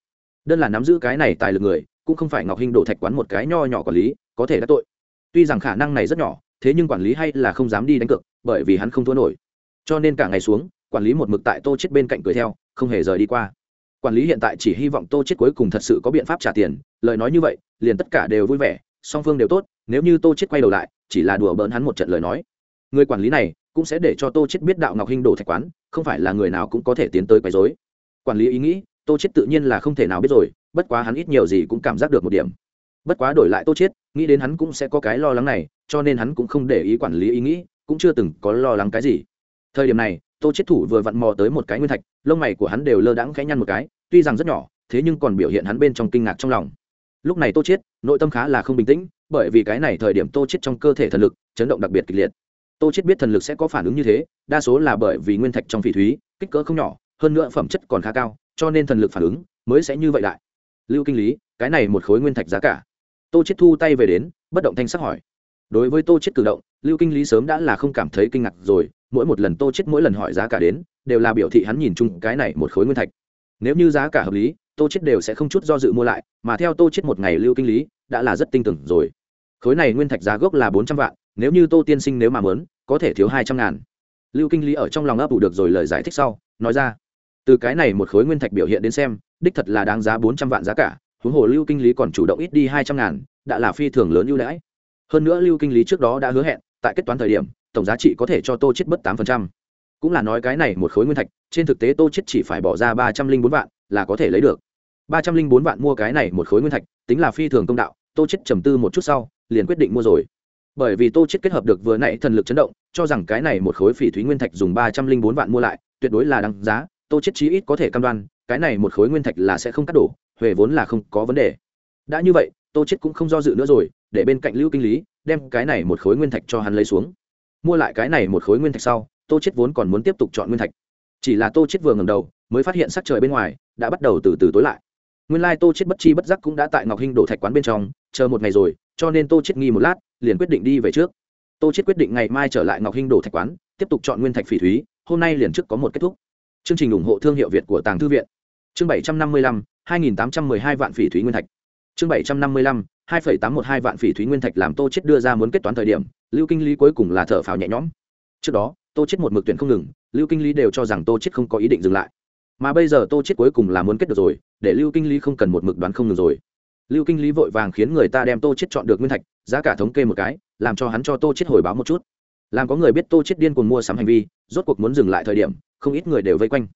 Đơn là nắm giữ cái này tài lực người, cũng không phải ngọc hinh đổ thạch quán một cái nho nhỏ quản lý, có thể đã tội. Tuy rằng khả năng này rất nhỏ, thế nhưng quản lý hay là không dám đi đánh cược, bởi vì hắn không thua nổi. Cho nên cả ngày xuống quản lý một mực tại tô chết bên cạnh cười theo, không hề rời đi qua. Quản lý hiện tại chỉ hy vọng tô chết cuối cùng thật sự có biện pháp trả tiền, lời nói như vậy, liền tất cả đều vui vẻ, song phương đều tốt, nếu như tô chết quay đầu lại, chỉ là đùa bỡn hắn một trận lời nói. Người quản lý này cũng sẽ để cho tô chết biết đạo ngọc hinh đổ thạch quán, không phải là người nào cũng có thể tiến tới quấy rối. Quản lý ý nghĩ, tô chết tự nhiên là không thể nào biết rồi, bất quá hắn ít nhiều gì cũng cảm giác được một điểm. Bất quá đổi lại tô chết, nghĩ đến hắn cũng sẽ có cái lo lắng này, cho nên hắn cũng không để ý quản lý ý nghĩ, cũng chưa từng có lo lắng cái gì. Thời điểm này tô chết thủ vừa vặn mò tới một cái nguyên thạch, lông mày của hắn đều lơ đãng khẽ nhăn một cái, tuy rằng rất nhỏ, thế nhưng còn biểu hiện hắn bên trong kinh ngạc trong lòng. Lúc này tô chết, nội tâm khá là không bình tĩnh, bởi vì cái này thời điểm tô chết trong cơ thể thần lực chấn động đặc biệt kịch liệt. Tô chết biết thần lực sẽ có phản ứng như thế, đa số là bởi vì nguyên thạch trong phỉ thúy, kích cỡ không nhỏ, hơn nữa phẩm chất còn khá cao, cho nên thần lực phản ứng mới sẽ như vậy đại. Lưu kinh lý, cái này một khối nguyên thạch giá cả. Tô chết thu tay về đến, bất động thanh sắc hỏi đối với tô chết cử động, lưu kinh lý sớm đã là không cảm thấy kinh ngạc rồi, mỗi một lần tô chết mỗi lần hỏi giá cả đến, đều là biểu thị hắn nhìn chung cái này một khối nguyên thạch. Nếu như giá cả hợp lý, tô chết đều sẽ không chút do dự mua lại, mà theo tô chết một ngày lưu kinh lý đã là rất tinh tưởng rồi. Khối này nguyên thạch giá gốc là bốn trăm vạn, nếu như tô tiên sinh nếu mà muốn, có thể thiếu hai trăm ngàn. Lưu kinh lý ở trong lòng ấp ủ được rồi lời giải thích sau, nói ra. Từ cái này một khối nguyên thạch biểu hiện đến xem, đích thật là đáng giá bốn trăm vạn giá cả, huống hồ lưu kinh lý còn chủ động ít đi hai trăm ngàn, đã là phi thường lớn ưu đãi hơn nữa lưu kinh lý trước đó đã hứa hẹn, tại kết toán thời điểm, tổng giá trị có thể cho tô chết bất tám phần trăm. Cũng là nói cái này một khối nguyên thạch, trên thực tế tô chết chỉ phải bỏ ra ba trăm linh bốn vạn là có thể lấy được. Ba trăm linh bốn vạn mua cái này một khối nguyên thạch, tính là phi thường công đạo, tô chết trầm tư một chút sau, liền quyết định mua rồi. Bởi vì tô chết kết hợp được vừa nãy thần lực chấn động, cho rằng cái này một khối phỉ thúy nguyên thạch dùng ba trăm linh bốn vạn mua lại, tuyệt đối là đáng giá, tô chết chí ít có thể cam đoan, cái này một khối nguyên thạch là sẽ không cắt đổ, huề vốn là không có vấn đề. Đã như vậy, tô chết cũng không do dự nữa rồi để bên cạnh lưu kinh lý, đem cái này một khối nguyên thạch cho hắn lấy xuống. Mua lại cái này một khối nguyên thạch sau, tô chết vốn còn muốn tiếp tục chọn nguyên thạch. Chỉ là tô chết vừa ngẩng đầu, mới phát hiện sắc trời bên ngoài đã bắt đầu từ từ tối lại. Nguyên lai tô chết bất chi bất giác cũng đã tại ngọc hinh đổ thạch quán bên trong, chờ một ngày rồi, cho nên tô chết nghi một lát, liền quyết định đi về trước. Tô chết quyết định ngày mai trở lại ngọc hinh đổ thạch quán, tiếp tục chọn nguyên thạch phỉ thúy, hôm nay liền trước có một kết thúc. Chương trình ủng hộ thương hiệu việt của tàng thư viện. Chương bảy trăm năm mươi lăm, hai nghìn tám trăm mười hai vạn phỉ thúy nguyên thạch. Chương bảy trăm năm mươi lăm hai phẩy tám một hai vạn phỉ thúy nguyên thạch làm tô chết đưa ra muốn kết toán thời điểm, lưu kinh lý cuối cùng là thở phào nhẹ nhõm. Trước đó, tô chết một mực tuyển không ngừng, lưu kinh lý đều cho rằng tô chết không có ý định dừng lại. Mà bây giờ tô chết cuối cùng là muốn kết được rồi, để lưu kinh lý không cần một mực đoán không ngừng rồi. Lưu kinh lý vội vàng khiến người ta đem tô chết chọn được nguyên thạch, giá cả thống kê một cái, làm cho hắn cho tô chết hồi báo một chút. Làm có người biết tô chết điên cuồng mua sắm hành vi, rốt cuộc muốn dừng lại thời điểm, không ít người đều vây quanh.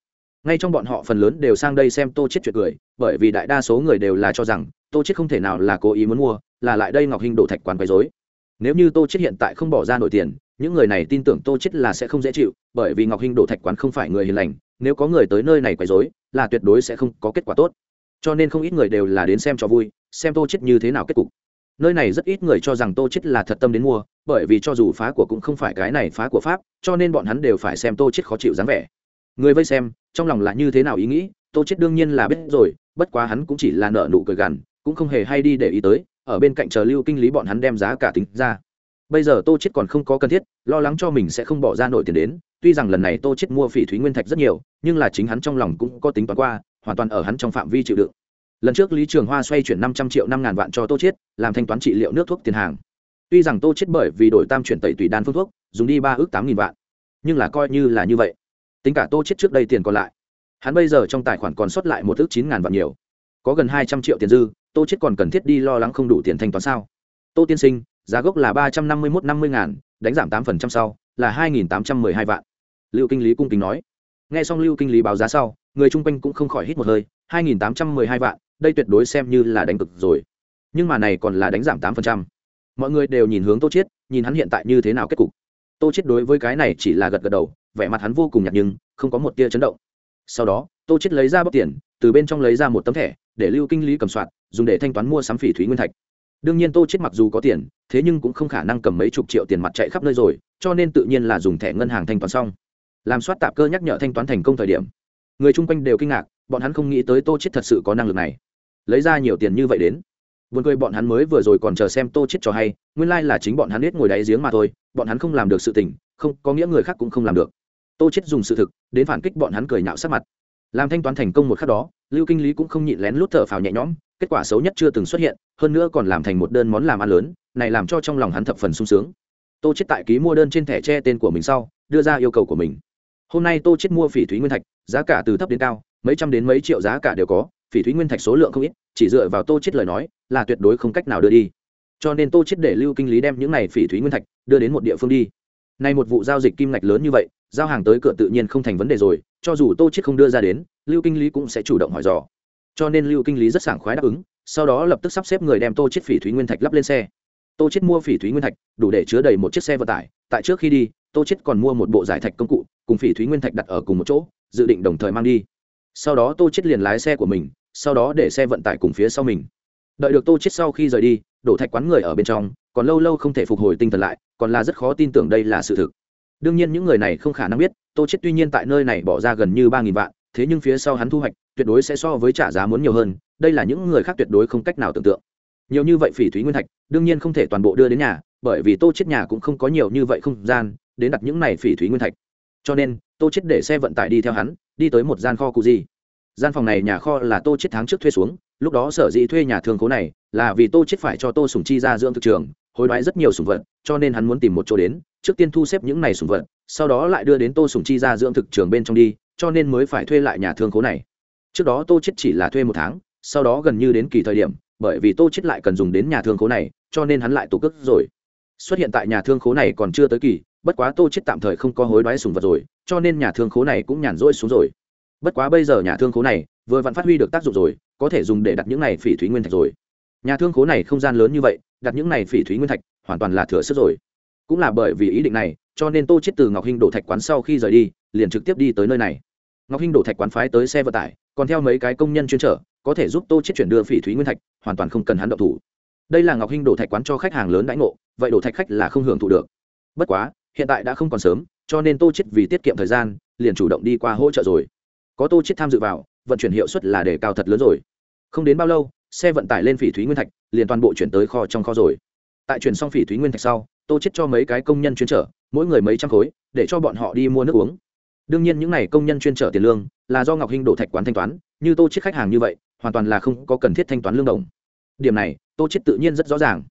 Ngay trong bọn họ phần lớn đều sang đây xem tô chết chuyện cười, bởi vì đại đa số người đều là cho rằng tô chết không thể nào là cố ý muốn mua, là lại đây ngọc hình đổ thạch quán quấy rối. Nếu như tô chết hiện tại không bỏ ra nổi tiền, những người này tin tưởng tô chết là sẽ không dễ chịu, bởi vì ngọc hình đổ thạch quán không phải người hiền lành, nếu có người tới nơi này quấy rối, là tuyệt đối sẽ không có kết quả tốt. Cho nên không ít người đều là đến xem cho vui, xem tô chết như thế nào kết cục. Nơi này rất ít người cho rằng tô chết là thật tâm đến mua, bởi vì cho dù phá của cũng không phải cái này phá của pháp, cho nên bọn hắn đều phải xem tô chết khó chịu dáng vẻ. Người vây xem, trong lòng là như thế nào ý nghĩ, tô chết đương nhiên là biết rồi, bất quá hắn cũng chỉ là nợ nụ cười gằn cũng không hề hay đi để ý tới, ở bên cạnh chờ lưu kinh lý bọn hắn đem giá cả tính ra. Bây giờ tô chết còn không có cần thiết, lo lắng cho mình sẽ không bỏ ra nổi tiền đến, tuy rằng lần này tô chết mua phỉ thúy nguyên thạch rất nhiều, nhưng là chính hắn trong lòng cũng có tính toán qua, hoàn toàn ở hắn trong phạm vi chịu đựng. Lần trước lý trường hoa xoay chuyển năm trăm triệu năm ngàn vạn cho tô chết làm thanh toán trị liệu nước thuốc tiền hàng. Tuy rằng tô chết bởi vì đổi tam chuyển tẩy tùy đan phương thuốc, dùng đi ba ước tám nghìn vạn, nhưng là coi như là như vậy. Tính cả tô chết trước đây tiền còn lại, hắn bây giờ trong tài khoản còn sót lại một ước chín ngàn vạn nhiều. Có gần hai trăm triệu tiền dư tô chết còn cần thiết đi lo lắng không đủ tiền thanh toán sao? Tô tiên sinh giá gốc là ba trăm năm mươi một năm mươi ngàn đánh giảm tám phần trăm sau là hai nghìn tám trăm mười hai vạn. Lưu kinh lý cung kính nói. Nghe xong lưu kinh lý báo giá sau người chung quanh cũng không khỏi hít một hơi hai nghìn tám trăm mười hai vạn đây tuyệt đối xem như là đánh cực rồi. Nhưng mà này còn là đánh giảm tám phần trăm. Mọi người đều nhìn hướng tô chết, nhìn hắn hiện tại như thế nào kết cục. Tô chết đối với cái này chỉ là gật gật đầu vẻ mặt hắn vô cùng nhạt nhưng không có một tia chấn động. Sau đó tô chết lấy ra bóc tiền từ bên trong lấy ra một tấm thẻ để lưu kinh lý cầm soạn dùng để thanh toán mua sắm phỉ thúy nguyên thạch. Đương nhiên tô chiết mặc dù có tiền, thế nhưng cũng không khả năng cầm mấy chục triệu tiền mặt chạy khắp nơi rồi, cho nên tự nhiên là dùng thẻ ngân hàng thanh toán xong. Làm soát tạp cơ nhắc nhở thanh toán thành công thời điểm, người chung quanh đều kinh ngạc, bọn hắn không nghĩ tới tô chiết thật sự có năng lực này. Lấy ra nhiều tiền như vậy đến. Buồn cười bọn hắn mới vừa rồi còn chờ xem tô chết cho hay, nguyên lai là chính bọn hắn biết ngồi đáy giếng mà thôi, bọn hắn không làm được sự tình, không, có nghĩa người khác cũng không làm được. Tô chết dùng sự thực, đến phản kích bọn hắn cười nhạo sát mặt. Làm thanh toán thành công một khắc đó, lưu kinh lý cũng không nhịn lén lút thở phào nhẹ nhõm kết quả xấu nhất chưa từng xuất hiện, hơn nữa còn làm thành một đơn món làm ăn lớn, này làm cho trong lòng hắn thập phần sung sướng. Tô chết tại ký mua đơn trên thẻ che tên của mình sau, đưa ra yêu cầu của mình. Hôm nay tô chết mua phỉ thúy nguyên thạch, giá cả từ thấp đến cao, mấy trăm đến mấy triệu giá cả đều có, phỉ thúy nguyên thạch số lượng không ít, chỉ dựa vào tô chết lời nói, là tuyệt đối không cách nào đưa đi. Cho nên tô chết để lưu kinh lý đem những này phỉ thúy nguyên thạch, đưa đến một địa phương đi. Nay một vụ giao dịch kim ngạch lớn như vậy, giao hàng tới cửa tự nhiên không thành vấn đề rồi, cho dù tô chết không đưa ra đến, lưu kinh lý cũng sẽ chủ động hỏi dò cho nên lưu kinh lý rất sảng khoái đáp ứng, sau đó lập tức sắp xếp người đem tô chết phỉ thúy nguyên thạch lắp lên xe. Tô chết mua phỉ thúy nguyên thạch, đủ để chứa đầy một chiếc xe vận tải, tại trước khi đi, tô chết còn mua một bộ giải thạch công cụ, cùng phỉ thúy nguyên thạch đặt ở cùng một chỗ, dự định đồng thời mang đi. Sau đó tô chết liền lái xe của mình, sau đó để xe vận tải cùng phía sau mình. Đợi được tô chết sau khi rời đi, đổ thạch quán người ở bên trong, còn lâu lâu không thể phục hồi tinh thần lại, còn là rất khó tin tưởng đây là sự thực. Đương nhiên những người này không khả năng biết, tô chết tuy nhiên tại nơi này bỏ ra gần như ba nghìn vạn, thế nhưng phía sau hắn thu hoạch tuyệt đối sẽ so với trả giá muốn nhiều hơn, đây là những người khác tuyệt đối không cách nào tưởng tượng. Nhiều như vậy phỉ thúy nguyên thạch, đương nhiên không thể toàn bộ đưa đến nhà, bởi vì tô chết nhà cũng không có nhiều như vậy không gian, đến đặt những này phỉ thúy nguyên thạch. Cho nên, tô chết để xe vận tải đi theo hắn, đi tới một gian kho cụ gì. Gian phòng này nhà kho là tô chết tháng trước thuê xuống, lúc đó sở dĩ thuê nhà thương khố này là vì tô chết phải cho tô sùng chi ra dưỡng thực trường, hối đoái rất nhiều sùng vật, cho nên hắn muốn tìm một chỗ đến, trước tiên thu xếp những này sùng vật, sau đó lại đưa đến tô sùng chi ra dưỡng thực trường bên trong đi, cho nên mới phải thuê lại nhà thương khố này trước đó tô chết chỉ là thuê một tháng, sau đó gần như đến kỳ thời điểm, bởi vì tô chết lại cần dùng đến nhà thương khố này, cho nên hắn lại tổ cước rồi. Xuất hiện tại nhà thương khố này còn chưa tới kỳ, bất quá tô chết tạm thời không có hối đoái sùng vật rồi, cho nên nhà thương khố này cũng nhàn rỗi xuống rồi. Bất quá bây giờ nhà thương khố này vừa vặn phát huy được tác dụng rồi, có thể dùng để đặt những này phỉ thúy nguyên thạch rồi. Nhà thương khố này không gian lớn như vậy, đặt những này phỉ thúy nguyên thạch hoàn toàn là thừa sức rồi. Cũng là bởi vì ý định này, cho nên tô chết từ ngọc hinh đổ thạch quán sau khi rời đi, liền trực tiếp đi tới nơi này. Ngọc hinh đổ thạch quán phái tới xe vận tải còn theo mấy cái công nhân chuyên trở, có thể giúp tô chết chuyển đưa phỉ thúy nguyên thạch, hoàn toàn không cần hắn động thủ. Đây là ngọc hinh đổ thạch quán cho khách hàng lớn đãi ngộ, vậy đổ thạch khách là không hưởng thụ được. Bất quá, hiện tại đã không còn sớm, cho nên tô chết vì tiết kiệm thời gian, liền chủ động đi qua hỗ trợ rồi. Có tô chết tham dự vào, vận chuyển hiệu suất là đề cao thật lớn rồi. Không đến bao lâu, xe vận tải lên phỉ thúy nguyên thạch, liền toàn bộ chuyển tới kho trong kho rồi. Tại chuyển xong phỉ thúy nguyên thạch sau, tô chết cho mấy cái công nhân chuyên trở, mỗi người mấy trăm khối, để cho bọn họ đi mua nước uống đương nhiên những n à y công nhân chuyên trở tiền lương là do ngọc hinh đổ thạch quán thanh toán, như tô chết khách hàng như vậy, hoàn toàn là không có cần thiết thanh toán lương đồng. Điểm này, tô chết tự nhiên rất rõ ràng.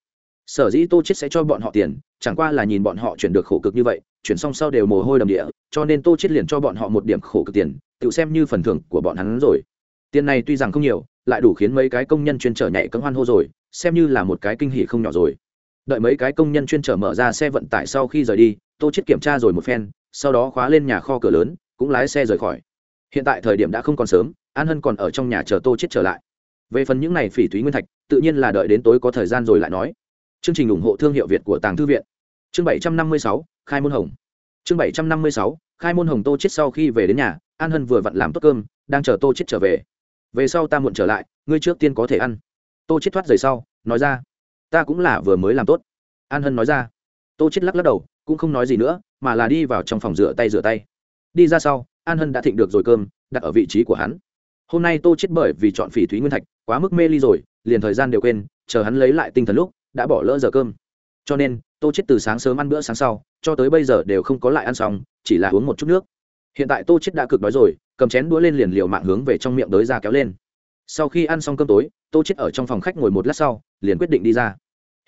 Sở dĩ tô chết sẽ cho bọn họ tiền, chẳng qua là nhìn bọn họ chuyển được khổ cực như vậy, chuyển xong sau đều mồ hôi đầm địa, cho nên tô chết liền cho bọn họ một điểm khổ cực tiền, tự xem như phần thưởng của bọn hắn rồi. Tiền này tuy rằng không nhiều, lại đủ khiến mấy cái công nhân chuyên trở nhảy cấm hoan hô rồi, xem như là một cái kinh hỉ không nhỏ rồi. Đợi mấy cái công nhân chuyên trở mở ra xe vận tải sau khi rời đi, tô chết kiểm tra rồi một phen sau đó khóa lên nhà kho cửa lớn cũng lái xe rời khỏi. Hiện tại thời điểm đã không còn sớm an hân còn ở trong nhà chờ tô chết trở lại. Về phần những này phỉ thúy nguyên thạch tự nhiên là đợi đến tối có thời gian rồi lại nói. Chương trình ủng hộ thương hiệu việt của tàng thư viện. Chương 756, khai môn hồng. Chương 756, khai môn hồng tô chết sau khi về đến nhà an hân vừa vặn làm tốt cơm đang chờ tô chết trở về. Về sau ta muộn trở lại ngươi trước tiên có thể ăn. Tô chết thoát rời sau nói ra. Ta cũng là vừa mới làm tốt. An hân nói ra. Tô chết lắc lắc đầu cũng không nói gì nữa, mà là đi vào trong phòng rửa tay rửa tay. Đi ra sau, an hân đã thịnh được rồi cơm, đặt ở vị trí của hắn. Hôm nay tô chết bởi vì chọn phỉ thúy nguyên thạch, quá mức mê ly rồi, liền thời gian đều quên, chờ hắn lấy lại tinh thần lúc, đã bỏ lỡ giờ cơm. Cho nên, tô chết từ sáng sớm ăn bữa sáng sau, cho tới bây giờ đều không có lại ăn xong, chỉ là uống một chút nước. Hiện tại tô chết đã cực đói rồi, cầm chén đũa lên liền liều mạng hướng về trong miệng đới ra kéo lên. Sau khi ăn xong cơm tối, tô chết ở trong phòng khách ngồi một lát sau, liền quyết định đi ra.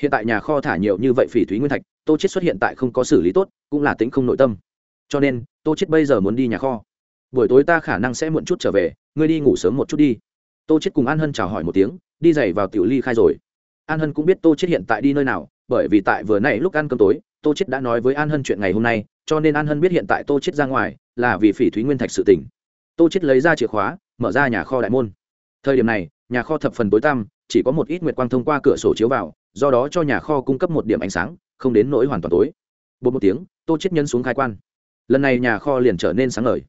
Hiện tại nhà kho thả nhiều như vậy phỉ thúy nguyên thạch tô chết xuất hiện tại không có xử lý tốt, cũng là tính không nội tâm. Cho nên, tô chết bây giờ muốn đi nhà kho. Buổi tối ta khả năng sẽ muộn chút trở về, ngươi đi ngủ sớm một chút đi. Tô chết cùng an hân chào hỏi một tiếng, đi giày vào tiểu ly khai rồi. An hân cũng biết tô chết hiện tại đi nơi nào, bởi vì tại vừa nãy lúc ăn cơm tối, tô chết đã nói với an hân chuyện ngày hôm nay, cho nên an hân biết hiện tại tô chết ra ngoài là vì phỉ thúy nguyên thạch sự tình. tô chết lấy ra chìa khóa, mở ra nhà kho đại môn. Thời điểm này, nhà kho thập phần tối tăm, chỉ có một ít nguyệt quang thông qua cửa sổ chiếu vào, do đó cho nhà kho cung cấp một điểm ánh sáng không đến nỗi hoàn toàn tối. Bột một tiếng, tô chết nhân xuống khai quan. Lần này nhà kho liền trở nên sáng ngời.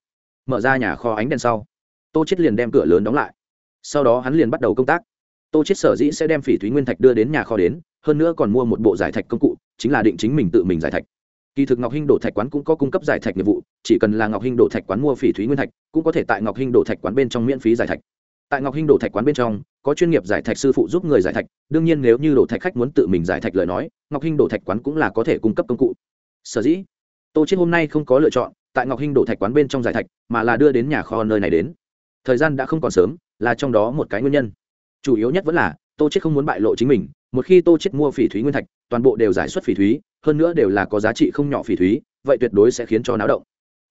Mở ra nhà kho ánh đèn sau, tô chết liền đem cửa lớn đóng lại. Sau đó hắn liền bắt đầu công tác. Tô chết sở dĩ sẽ đem phỉ thúy nguyên thạch đưa đến nhà kho đến, hơn nữa còn mua một bộ giải thạch công cụ, chính là định chính mình tự mình giải thạch. Kỳ thực ngọc hinh đổ thạch quán cũng có cung cấp giải thạch nghiệp vụ, chỉ cần là ngọc hinh đổ thạch quán mua phỉ thúy nguyên thạch, cũng có thể tại ngọc hinh đổ thạch quán bên trong miễn phí giải thạch tại ngọc hinh đổ thạch quán bên trong, có chuyên nghiệp giải thạch sư phụ giúp người giải thạch, đương nhiên nếu như đổ thạch khách muốn tự mình giải thạch lời nói, ngọc hinh đổ thạch quán cũng là có thể cung cấp công cụ. Sở dĩ, tô chết hôm nay không có lựa chọn, tại ngọc hinh đổ thạch quán bên trong giải thạch, mà là đưa đến nhà kho nơi này đến. Thời gian đã không còn sớm, là trong đó một cái nguyên nhân. Chủ yếu nhất vẫn là, tô chết không muốn bại lộ chính mình, một khi tô chết mua phỉ thúy nguyên thạch, toàn bộ đều giải xuất phỉ thúy, hơn nữa đều là có giá trị không nhỏ phỉ thúy, vậy tuyệt đối sẽ khiến cho náo động.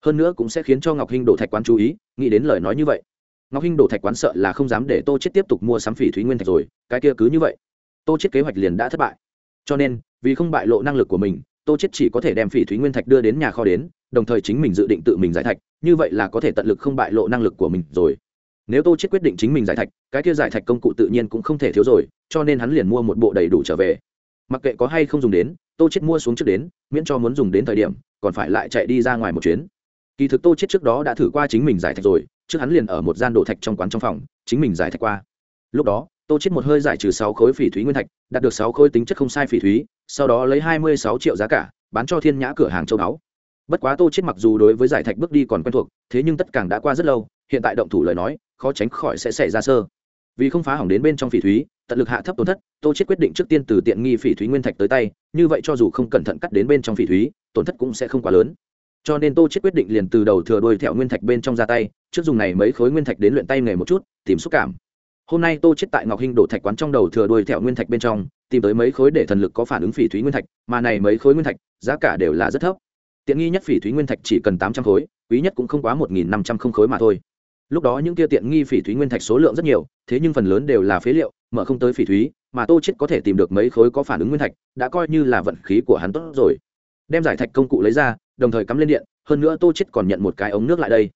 Hơn nữa cũng sẽ khiến cho ngọc hinh đổ thạch quán chú ý, nghĩ đến lời nói như vậy ngọc hinh đổ thạch quán sợ là không dám để tô chết tiếp tục mua sắm phỉ thúy nguyên thạch rồi, cái kia cứ như vậy. Tô chết kế hoạch liền đã thất bại. Cho nên, vì không bại lộ năng lực của mình, tô chết chỉ có thể đem phỉ thúy nguyên thạch đưa đến nhà kho đến, đồng thời chính mình dự định tự mình giải thạch, như vậy là có thể tận lực không bại lộ năng lực của mình rồi. Nếu tô chết quyết định chính mình giải thạch, cái kia giải thạch công cụ tự nhiên cũng không thể thiếu rồi, cho nên hắn liền mua một bộ đầy đủ trở về. Mặc kệ có hay không dùng đến, tô chết mua xuống trước đến, miễn cho muốn dùng đến thời điểm, còn phải lại chạy đi ra ngoài một chuyến kỳ thực tô chết trước đó đã thử qua chính mình giải thạch rồi, trước hắn liền ở một gian đổ thạch trong quán trong phòng, chính mình giải thạch qua. Lúc đó, tô chết một hơi giải trừ sáu khối phỉ thúy nguyên thạch, đạt được sáu khối tính chất không sai phỉ thúy, sau đó lấy hai mươi sáu triệu giá cả, bán cho thiên nhã cửa hàng châu báu. Bất quá tô chết mặc dù đối với giải thạch bước đi còn quen thuộc, thế nhưng tất cả đã qua rất lâu, hiện tại động thủ lời nói, khó tránh khỏi sẽ xảy ra sơ. Vì không phá hỏng đến bên trong phỉ thúy, tận lực hạ thấp tổn thất, tô chết quyết định trước tiên từ tiện nghi phỉ thúy nguyên thạch tới tay, như vậy cho dù không cẩn thận cắt đến bên trong phỉ thúy, tổn thất cũng sẽ không quá lớn cho nên tô chết quyết định liền từ đầu thừa đuôi thẹo nguyên thạch bên trong ra tay, trước dùng này mấy khối nguyên thạch đến luyện tay nghề một chút, tìm xúc cảm. Hôm nay tô chết tại ngọc hinh đổ thạch quán trong đầu thừa đuôi thẹo nguyên thạch bên trong, tìm tới mấy khối để thần lực có phản ứng phỉ thúy nguyên thạch, mà này mấy khối nguyên thạch, giá cả đều là rất thấp. Tiện nghi nhất phỉ thúy nguyên thạch chỉ cần tám trăm khối, quý nhất cũng không quá một nghìn năm trăm không khối mà thôi. Lúc đó những kia tiện nghi phỉ thúy nguyên thạch số lượng rất nhiều, thế nhưng phần lớn đều là phế liệu, mở không tới phỉ thúy, mà tô chết có thể tìm được mấy khối có phản ứng nguyên thạch, đã coi như là vận khí của hắn tốt rồi. Đem giải thạch công cụ lấy ra đồng thời cắm lên điện, hơn nữa tô chết còn nhận một cái ống nước lại đây.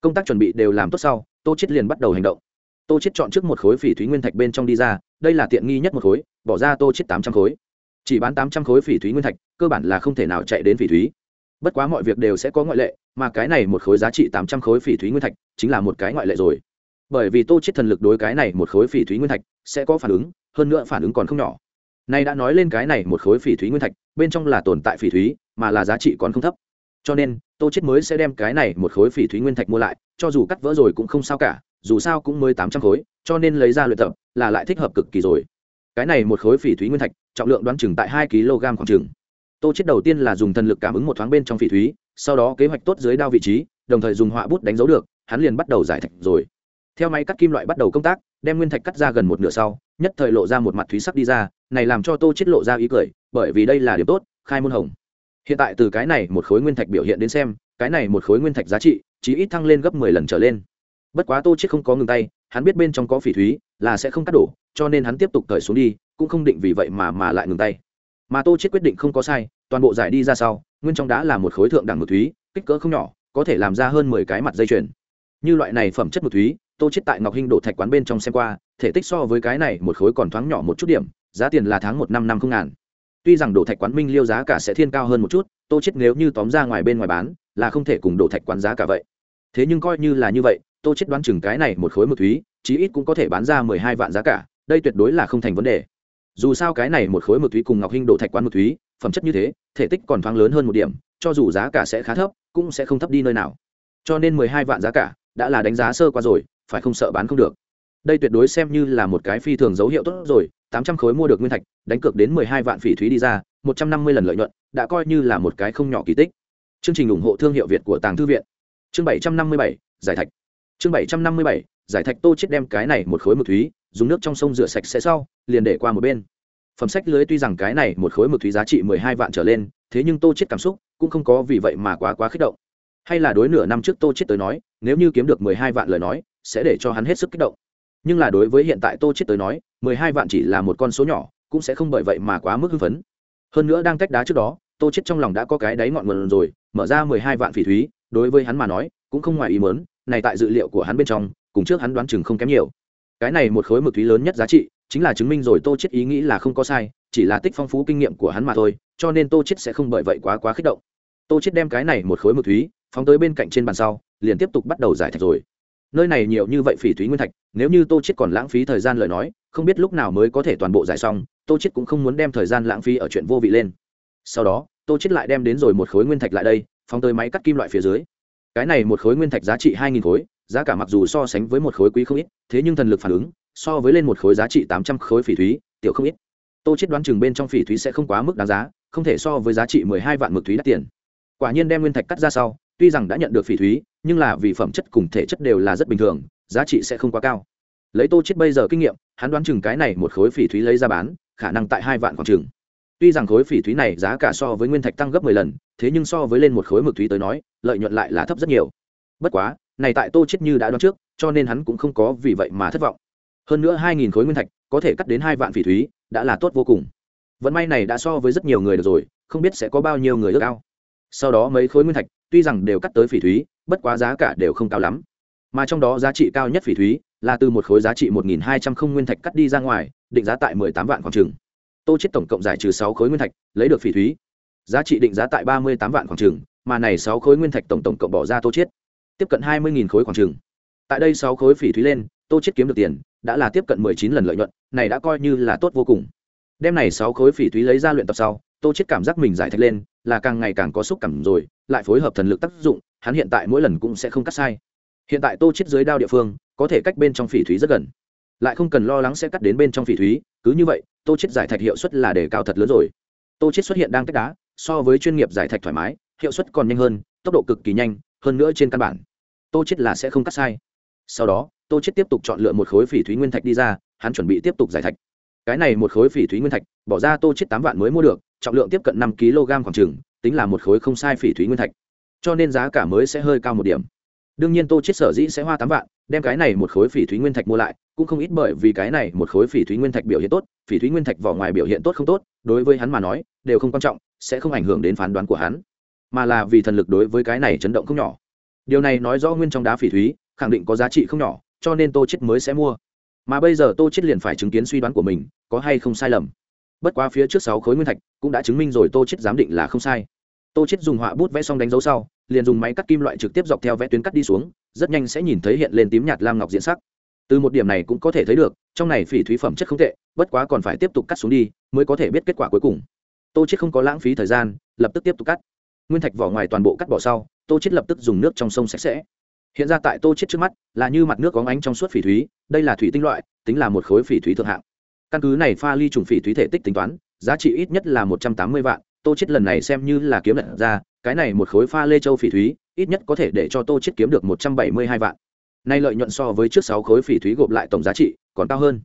Công tác chuẩn bị đều làm tốt sau, tô chết liền bắt đầu hành động. Tô chết chọn trước một khối phỉ thúy nguyên thạch bên trong đi ra, đây là tiện nghi nhất một khối, bỏ ra tô chết tám trăm khối. Chỉ bán tám trăm khối phỉ thúy nguyên thạch, cơ bản là không thể nào chạy đến phỉ thúy. Bất quá mọi việc đều sẽ có ngoại lệ, mà cái này một khối giá trị tám trăm khối phỉ thúy nguyên thạch, chính là một cái ngoại lệ rồi. Bởi vì tô chết thần lực đối cái này một khối phỉ thúy nguyên thạch sẽ có phản ứng, hơn nữa phản ứng còn không nhỏ. Nay đã nói lên cái này một khối phỉ thúy nguyên thạch, bên trong là tồn tại phỉ thúy, mà là giá trị còn không thấp cho nên tô chết mới sẽ đem cái này một khối phỉ thúy nguyên thạch mua lại, cho dù cắt vỡ rồi cũng không sao cả, dù sao cũng mới tám trăm khối, cho nên lấy ra luyện tập là lại thích hợp cực kỳ rồi. Cái này một khối phỉ thúy nguyên thạch, trọng lượng đoán chừng tại hai kg khoảng chừng. Tô chết đầu tiên là dùng thần lực cảm ứng một thoáng bên trong phỉ thúy, sau đó kế hoạch tốt dưới đao vị trí, đồng thời dùng họa bút đánh dấu được, hắn liền bắt đầu giải thạch rồi. Theo máy cắt kim loại bắt đầu công tác, đem nguyên thạch cắt ra gần một nửa sau, nhất thời lộ ra một mặt thúy sắc đi ra, này làm cho tô chết lộ ra ý cười, bởi vì đây là điểm tốt, khai môn hồng hiện tại từ cái này một khối nguyên thạch biểu hiện đến xem, cái này một khối nguyên thạch giá trị chỉ ít thăng lên gấp mười lần trở lên. Bất quá tô chết không có ngừng tay, hắn biết bên trong có phỉ thúy, là sẽ không cắt đổ, cho nên hắn tiếp tục cởi xuống đi, cũng không định vì vậy mà mà lại ngừng tay. Mà tô chết quyết định không có sai, toàn bộ giải đi ra sau, nguyên trong đá là một khối thượng đẳng mực thúy, kích cỡ không nhỏ, có thể làm ra hơn mười cái mặt dây chuyền. Như loại này phẩm chất mực thúy, tô chết tại ngọc hinh đổ thạch quán bên trong xem qua, thể tích so với cái này một khối còn thoáng nhỏ một chút điểm, giá tiền là tháng một năm năm không ngàn tuy rằng đồ thạch quán minh liêu giá cả sẽ thiên cao hơn một chút, tô chết nếu như tóm ra ngoài bên ngoài bán, là không thể cùng đồ thạch quán giá cả vậy. Thế nhưng coi như là như vậy, tô chết đoán chừng cái này một khối mực thúy, chí ít cũng có thể bán ra mười hai vạn giá cả, đây tuyệt đối là không thành vấn đề. Dù sao cái này một khối mực thúy cùng ngọc hinh đồ thạch quán mực thúy, phẩm chất như thế, thể tích còn thoáng lớn hơn một điểm, cho dù giá cả sẽ khá thấp, cũng sẽ không thấp đi nơi nào. Cho nên mười hai vạn giá cả đã là đánh giá sơ qua rồi, phải không sợ bán không được. Đây tuyệt đối xem như là một cái phi thường dấu hiệu tốt rồi tám trăm khối mua được nguyên thạch, đánh cược đến mười hai vạn phỉ thúy đi ra, một trăm năm mươi lần lợi nhuận, đã coi như là một cái không nhỏ kỳ tích. Chương trình ủng hộ thương hiệu việt của tàng thư viện. Chương bảy trăm năm mươi bảy, giải thạch. Chương bảy trăm năm mươi bảy, giải thạch tô chết đem cái này một khối mực thúy, dùng nước trong sông rửa sạch sẽ sau, liền để qua một bên. Phẩm sách lưới tuy rằng cái này một khối mực thúy giá trị mười hai vạn trở lên, thế nhưng tô chết cảm xúc cũng không có vì vậy mà quá quá kích động. Hay là đối nửa năm trước tô chết tới nói, nếu như kiếm được mười hai vạn lời nói, sẽ để cho hắn hết sức kích động. Nhưng là đối với hiện tại tô chết tới nói mười hai vạn chỉ là một con số nhỏ, cũng sẽ không bởi vậy mà quá mức hưng phấn. Hơn nữa đang tách đá trước đó, tô chết trong lòng đã có cái đáy ngọn nguồn rồi, mở ra mười hai vạn phỉ thúy, đối với hắn mà nói, cũng không ngoài ý mớn này tại dự liệu của hắn bên trong, cùng trước hắn đoán chừng không kém nhiều. Cái này một khối mực thúy lớn nhất giá trị, chính là chứng minh rồi tô chết ý nghĩ là không có sai, chỉ là tích phong phú kinh nghiệm của hắn mà thôi, cho nên tô chết sẽ không bởi vậy quá quá kích động. Tô chết đem cái này một khối mực thúy, phóng tới bên cạnh trên bàn sau, liền tiếp tục bắt đầu giải thạch rồi nơi này nhiều như vậy phỉ thúy nguyên thạch, nếu như tô chết còn lãng phí thời gian lời nói, không biết lúc nào mới có thể toàn bộ giải xong, tô chết cũng không muốn đem thời gian lãng phí ở chuyện vô vị lên. Sau đó, tô chết lại đem đến rồi một khối nguyên thạch lại đây, phóng tới máy cắt kim loại phía dưới. Cái này một khối nguyên thạch giá trị hai nghìn khối, giá cả mặc dù so sánh với một khối quý không ít, thế nhưng thần lực phản ứng, so với lên một khối giá trị tám trăm khối phỉ thúy, tiểu không ít. Tô chết đoán chừng bên trong phỉ thúy sẽ không quá mức đáng giá, không thể so với giá trị mười hai vạn mực thúy đắt tiền. Quả nhiên đem nguyên thạch cắt ra sau tuy rằng đã nhận được phỉ thúy, nhưng là vì phẩm chất cùng thể chất đều là rất bình thường, giá trị sẽ không quá cao. Lấy tô chết bây giờ kinh nghiệm, hắn đoán chừng cái này một khối phỉ thúy lấy ra bán, khả năng tại hai vạn khoảng chừng. Tuy rằng khối phỉ thúy này giá cả so với nguyên thạch tăng gấp mười lần, thế nhưng so với lên một khối mực thúy tới nói, lợi nhuận lại là thấp rất nhiều. Bất quá, này tại tô chết như đã đoán trước, cho nên hắn cũng không có vì vậy mà thất vọng. Hơn nữa hai nghìn khối nguyên thạch, có thể cắt đến hai vạn phỉ thúy, đã là tốt vô cùng. Vận may này đã so với rất nhiều người được rồi, không biết sẽ có bao nhiêu người ước ao. Sau đó mấy khối nguyên thạch tuy rằng đều cắt tới phỉ thúy, bất quá giá cả đều không cao lắm mà trong đó giá trị cao nhất phỉ thúy là từ một khối giá trị một nghìn hai trăm không nguyên thạch cắt đi ra ngoài, định giá tại mười tám vạn khoảng trường. tô chết tổng cộng giải trừ sáu khối nguyên thạch, lấy được phỉ thúy giá trị định giá tại ba mươi tám vạn khoảng trường. mà này sáu khối nguyên thạch tổng tổng cộng bỏ ra tô chết tiếp cận hai mươi khối khoảng trường. tại đây sáu khối phỉ thúy lên, tô chết kiếm được tiền, đã là tiếp cận mười chín lần lợi nhuận, này đã coi như là tốt vô cùng đem này sáu khối phỉ thúy lấy ra luyện tập sau tô chết cảm giác mình giải thạch lên, là càng ngày càng có xúc cảm rồi, lại phối hợp thần lực tác dụng, hắn hiện tại mỗi lần cũng sẽ không cắt sai. Hiện tại tô chết dưới đao địa phương, có thể cách bên trong phỉ thúy rất gần. Lại không cần lo lắng sẽ cắt đến bên trong phỉ thúy, cứ như vậy, tô chết giải thạch hiệu suất là đề cao thật lớn rồi. Tô chết xuất hiện đang tách đá, so với chuyên nghiệp giải thạch thoải mái, hiệu suất còn nhanh hơn, tốc độ cực kỳ nhanh, hơn nữa trên căn bản. Tô chết là sẽ không cắt sai. Sau đó, tô chết tiếp tục chọn lựa một khối phỉ thúy nguyên thạch đi ra, hắn chuẩn bị tiếp tục giải thạch. Cái này một khối phỉ thúy nguyên thạch, bỏ ra tô chết tám vạn mới mua được trọng lượng tiếp cận năm kg khoảng chừng, tính là một khối không sai phỉ thúy nguyên thạch. Cho nên giá cả mới sẽ hơi cao một điểm. Đương nhiên tô chết sở dĩ sẽ hoa tám vạn, đem cái này một khối phỉ thúy nguyên thạch mua lại, cũng không ít bởi vì cái này một khối phỉ thúy nguyên thạch biểu hiện tốt, phỉ thúy nguyên thạch vỏ ngoài biểu hiện tốt không tốt, đối với hắn mà nói, đều không quan trọng, sẽ không ảnh hưởng đến phán đoán của hắn. Mà là vì thần lực đối với cái này chấn động không nhỏ. Điều này nói rõ nguyên trong đá phỉ thúy, khẳng định có giá trị không nhỏ, cho nên tô chết mới sẽ mua. Mà bây giờ tô chết liền phải chứng kiến suy đoán của mình, có hay không sai lầm bất quá phía trước sáu khối nguyên thạch cũng đã chứng minh rồi tô chết giám định là không sai. Tô chết dùng họa bút vẽ xong đánh dấu sau, liền dùng máy cắt kim loại trực tiếp dọc theo vẽ tuyến cắt đi xuống, rất nhanh sẽ nhìn thấy hiện lên tím nhạt lam ngọc diễn sắc. Từ một điểm này cũng có thể thấy được, trong này phỉ thúy phẩm chất không tệ, bất quá còn phải tiếp tục cắt xuống đi mới có thể biết kết quả cuối cùng. Tô chết không có lãng phí thời gian, lập tức tiếp tục cắt. Nguyên thạch vỏ ngoài toàn bộ cắt bỏ sau, tô chết lập tức dùng nước trong sông sạch sẽ. Hiện ra tại tô chết trước mắt là như mặt nước có ánh trong suốt phỉ thúy, đây là thủy tinh loại, tính là một khối phỉ thúy thượng hạng căn cứ này pha ly trùng phỉ thúy thể tích tính toán, giá trị ít nhất là một trăm tám mươi vạn, tô chết lần này xem như là kiếm lận ra, cái này một khối pha lê châu phỉ thúy, ít nhất có thể để cho tô chết kiếm được một trăm bảy mươi hai vạn. Nay lợi nhuận so với trước sáu khối phỉ thúy gộp lại tổng giá trị còn cao hơn.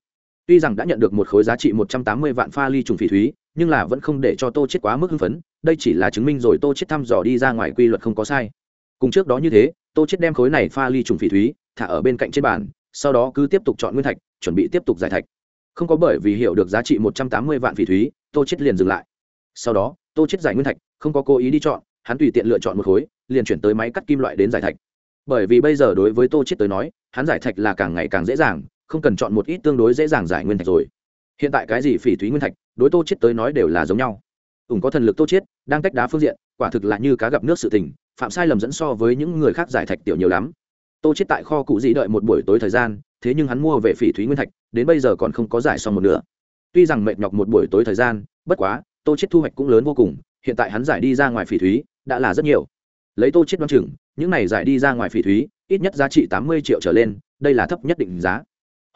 Tuy rằng đã nhận được một khối giá trị một trăm tám mươi vạn pha ly trùng phỉ thúy, nhưng là vẫn không để cho tô chết quá mức hưng phấn, đây chỉ là chứng minh rồi tô chết thăm dò đi ra ngoài quy luật không có sai. Cùng trước đó như thế, tô chết đem khối này pha ly trùng phỉ thúy thả ở bên cạnh trên bàn, sau đó cứ tiếp tục chọn nguyên thạch, chuẩn bị tiếp tục giải thạch không có bởi vì hiểu được giá trị một trăm tám mươi vạn phỉ thúy, tô chết liền dừng lại. Sau đó, tô chết giải nguyên thạch, không có cố ý đi chọn, hắn tùy tiện lựa chọn một khối, liền chuyển tới máy cắt kim loại đến giải thạch. Bởi vì bây giờ đối với tô chết tới nói, hắn giải thạch là càng ngày càng dễ dàng, không cần chọn một ít tương đối dễ dàng giải nguyên thạch rồi. Hiện tại cái gì phỉ thúy nguyên thạch, đối tô chết tới nói đều là giống nhau. Ủng có thần lực tô chết đang tách đá phương diện, quả thực là như cá gặp nước sự tình, phạm sai lầm dẫn so với những người khác giải thạch tiểu nhiều lắm. Tô chết tại kho cụ dĩ đợi một buổi tối thời gian, thế nhưng hắn mua về phỉ thúy nguyên thạch đến bây giờ còn không có giải xong một nửa. Tuy rằng mệt nhọc một buổi tối thời gian, bất quá, tô chết thu hoạch cũng lớn vô cùng, hiện tại hắn giải đi ra ngoài phỉ thúy, đã là rất nhiều. Lấy tô chết đoán chừng, những này giải đi ra ngoài phỉ thúy, ít nhất giá trị tám mươi triệu trở lên, đây là thấp nhất định giá.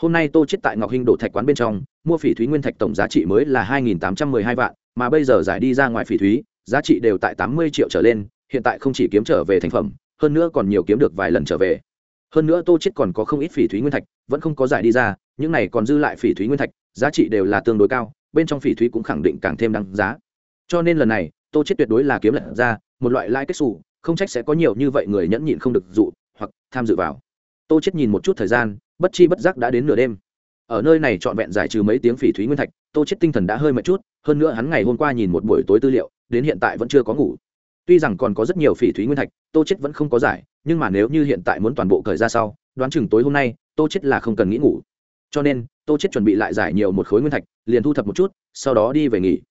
Hôm nay tô chết tại ngọc hinh đổ thạch quán bên trong, mua phỉ thúy nguyên thạch tổng giá trị mới là hai nghìn tám trăm mười hai vạn, mà bây giờ giải đi ra ngoài phỉ thúy, giá trị đều tại tám mươi triệu trở lên, hiện tại không chỉ kiếm trở về thành phẩm, hơn nữa còn nhiều kiếm được vài lần trở về. Hơn nữa tô chết còn có không ít phỉ thúy nguyên thạch, vẫn không có giải đi ra những này còn dư lại phỉ thúy nguyên thạch, giá trị đều là tương đối cao, bên trong phỉ thúy cũng khẳng định càng thêm đáng giá. Cho nên lần này, tô chết tuyệt đối là kiếm lật ra, một loại lãi kết xù, không trách sẽ có nhiều như vậy người nhẫn nhịn không được dụ hoặc tham dự vào. Tô chết nhìn một chút thời gian, bất chi bất giác đã đến nửa đêm. Ở nơi này trọn vẹn giải trừ mấy tiếng phỉ thúy nguyên thạch, tô chết tinh thần đã hơi mệt chút, hơn nữa hắn ngày hôm qua nhìn một buổi tối tư liệu, đến hiện tại vẫn chưa có ngủ. Tuy rằng còn có rất nhiều phỉ thúy nguyên thạch, tô chết vẫn không có giải, nhưng mà nếu như hiện tại muốn toàn bộ cởi ra sau, đoán chừng tối hôm nay, tô chết là không cần nghĩ ngủ cho nên, tô chết chuẩn bị lại giải nhiều một khối nguyên thạch, liền thu thập một chút, sau đó đi về nghỉ.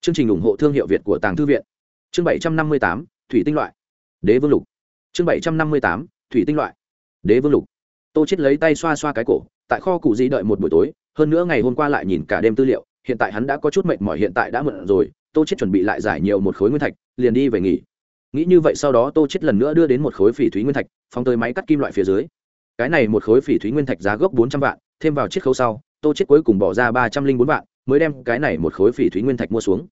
Chương trình ủng hộ thương hiệu việt của tàng thư viện. Chương bảy trăm năm mươi tám, thủy tinh loại. Đế vương lục. Chương bảy trăm năm mươi tám, thủy tinh loại. Đế vương lục. Tô chết lấy tay xoa xoa cái cổ, tại kho cụ di đợi một buổi tối, hơn nữa ngày hôm qua lại nhìn cả đêm tư liệu, hiện tại hắn đã có chút mệt mỏi, hiện tại đã mượn rồi, tô chết chuẩn bị lại giải nhiều một khối nguyên thạch, liền đi về nghỉ. Nghĩ như vậy sau đó tô chết lần nữa đưa đến một khối phỉ thúy nguyên thạch, phóng tới máy cắt kim loại phía dưới cái này một khối phỉ thúy nguyên thạch giá gốc bốn trăm vạn, thêm vào chiết khấu sau, tô chết cuối cùng bỏ ra ba trăm linh bốn vạn, mới đem cái này một khối phỉ thúy nguyên thạch mua xuống.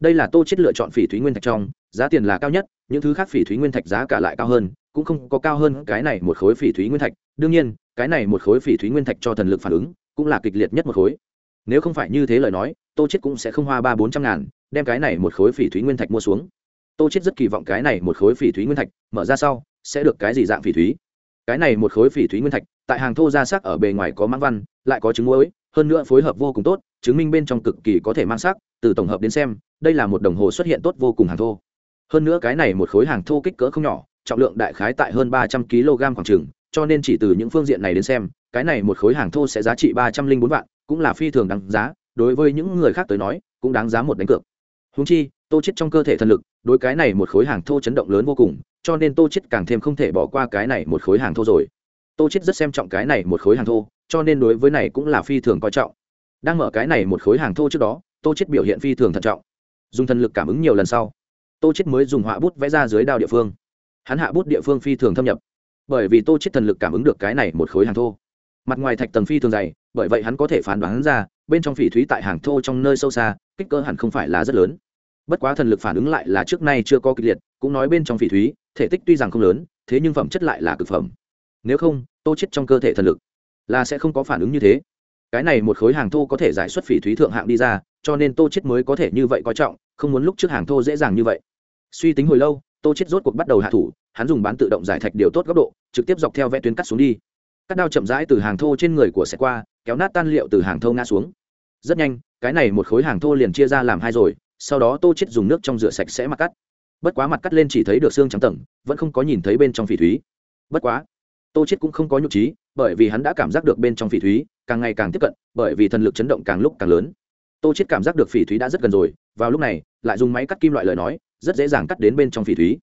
Đây là tô chết lựa chọn phỉ thúy nguyên thạch trong, giá tiền là cao nhất, những thứ khác phỉ thúy nguyên thạch giá cả lại cao hơn, cũng không có cao hơn cái này một khối phỉ thúy nguyên thạch. Đương nhiên, cái này một khối phỉ thúy nguyên thạch cho thần lực phản ứng, cũng là kịch liệt nhất một khối. Nếu không phải như thế lời nói, tô chết cũng sẽ không hoa ba bốn trăm ngàn, đem cái này một khối phỉ thúy nguyên thạch mua xuống. Tô chết rất kỳ vọng cái này một khối phỉ thúy nguyên thạch mở ra sau, sẽ được cái gì dạng phỉ thúy? Cái này một khối phỉ thúy nguyên thạch, tại hàng thô ra sắc ở bề ngoài có mãng văn, lại có trứng muối, hơn nữa phối hợp vô cùng tốt, chứng minh bên trong cực kỳ có thể mang sắc, từ tổng hợp đến xem, đây là một đồng hồ xuất hiện tốt vô cùng hàng thô. Hơn nữa cái này một khối hàng thô kích cỡ không nhỏ, trọng lượng đại khái tại hơn ba trăm kg khoảng chừng, cho nên chỉ từ những phương diện này đến xem, cái này một khối hàng thô sẽ giá trị ba trăm linh bốn vạn, cũng là phi thường đáng giá, đối với những người khác tới nói, cũng đáng giá một đánh cược. Húng chi, tô chết trong cơ thể thần lực, đối cái này một khối hàng thô chấn động lớn vô cùng cho nên tô chết càng thêm không thể bỏ qua cái này một khối hàng thô rồi. Tô chết rất xem trọng cái này một khối hàng thô, cho nên đối với này cũng là phi thường coi trọng. Đang mở cái này một khối hàng thô trước đó, tô chết biểu hiện phi thường thận trọng. Dùng thần lực cảm ứng nhiều lần sau, tô chết mới dùng họa bút vẽ ra dưới đao địa phương. Hắn hạ bút địa phương phi thường thâm nhập, bởi vì tô chết thần lực cảm ứng được cái này một khối hàng thô. Mặt ngoài thạch tầng phi thường dày, bởi vậy hắn có thể phán đoán ra, bên trong phỉ thúy tại hàng thô trong nơi sâu xa, kích cỡ hẳn không phải là rất lớn. Bất quá thần lực phản ứng lại là trước nay chưa có kịch liệt cũng nói bên trong phỉ thúy, thể tích tuy rằng không lớn, thế nhưng phẩm chất lại là cực phẩm. Nếu không, tô chết trong cơ thể thần lực là sẽ không có phản ứng như thế. Cái này một khối hàng thô có thể giải xuất phỉ thúy thượng hạng đi ra, cho nên tô chết mới có thể như vậy coi trọng, không muốn lúc trước hàng thô dễ dàng như vậy. Suy tính hồi lâu, tô chết rốt cuộc bắt đầu hạ thủ, hắn dùng bán tự động giải thạch điều tốt góc độ, trực tiếp dọc theo vẽ tuyến cắt xuống đi. Cắt đao chậm rãi từ hàng thô trên người của xe qua, kéo nát tan liệu từ hàng thô ngã xuống. Rất nhanh, cái này một khối hàng thô liền chia ra làm hai rồi, sau đó tô chết dùng nước trong rửa sạch sẽ mặt cắt bất quá mặt cắt lên chỉ thấy được xương trắng tầng, vẫn không có nhìn thấy bên trong phỉ thúy. Bất quá, tô chết cũng không có nhục trí, bởi vì hắn đã cảm giác được bên trong phỉ thúy càng ngày càng tiếp cận, bởi vì thần lực chấn động càng lúc càng lớn. Tô chết cảm giác được phỉ thúy đã rất gần rồi, vào lúc này, lại dùng máy cắt kim loại lời nói, rất dễ dàng cắt đến bên trong phỉ thúy.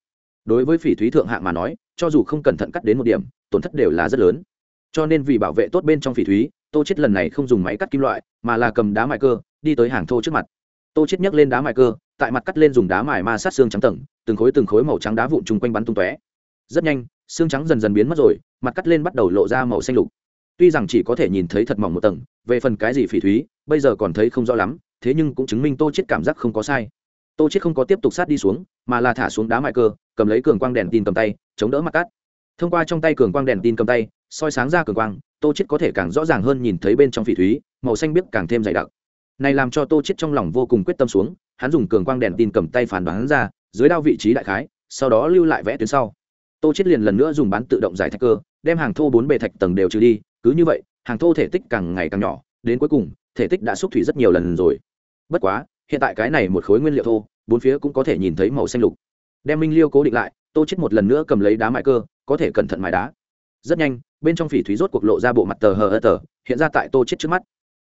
Đối với phỉ thúy thượng hạng mà nói, cho dù không cẩn thận cắt đến một điểm, tổn thất đều là rất lớn. Cho nên vì bảo vệ tốt bên trong phỉ thúy, tô chết lần này không dùng máy cắt kim loại, mà là cầm đá mài cơ, đi tới hàng thô trước mặt. Tô chết nhấc lên đá mài cơ tại mặt cắt lên dùng đá mài ma sát xương trắng tầng, từng khối từng khối màu trắng đá vụn chung quanh bắn tung tóe. Rất nhanh, xương trắng dần dần biến mất rồi, mặt cắt lên bắt đầu lộ ra màu xanh lục. Tuy rằng chỉ có thể nhìn thấy thật mỏng một tầng, về phần cái gì phỉ thúy, bây giờ còn thấy không rõ lắm, thế nhưng cũng chứng minh tô chết cảm giác không có sai. Tô chết không có tiếp tục sát đi xuống, mà là thả xuống đá mại cơ, cầm lấy cường quang đèn tin cầm tay, chống đỡ mặt cắt. Thông qua trong tay cường quang đèn tin cầm tay, soi sáng ra cường quang, tô chết có thể càng rõ ràng hơn nhìn thấy bên trong phỉ thúy, màu xanh biếc càng thêm dày đặc này làm cho tô chết trong lòng vô cùng quyết tâm xuống, hắn dùng cường quang đèn tin cầm tay phản đoán ra, dưới đao vị trí đại khái, sau đó lưu lại vẽ tuyến sau. Tô chết liền lần nữa dùng bán tự động giải thạch cơ, đem hàng thô bốn bề thạch tầng đều trừ đi, cứ như vậy, hàng thô thể tích càng ngày càng nhỏ, đến cuối cùng, thể tích đã xúc thủy rất nhiều lần rồi. Bất quá, hiện tại cái này một khối nguyên liệu thô, bốn phía cũng có thể nhìn thấy màu xanh lục. Đem minh liêu cố định lại, tô chết một lần nữa cầm lấy đá mại cơ, có thể cẩn thận mài đá. Rất nhanh, bên trong phỉ thúy rốt cuộc lộ ra bộ mặt tờ hờ ơ tờ, hiện ra tại tô chết trước mắt.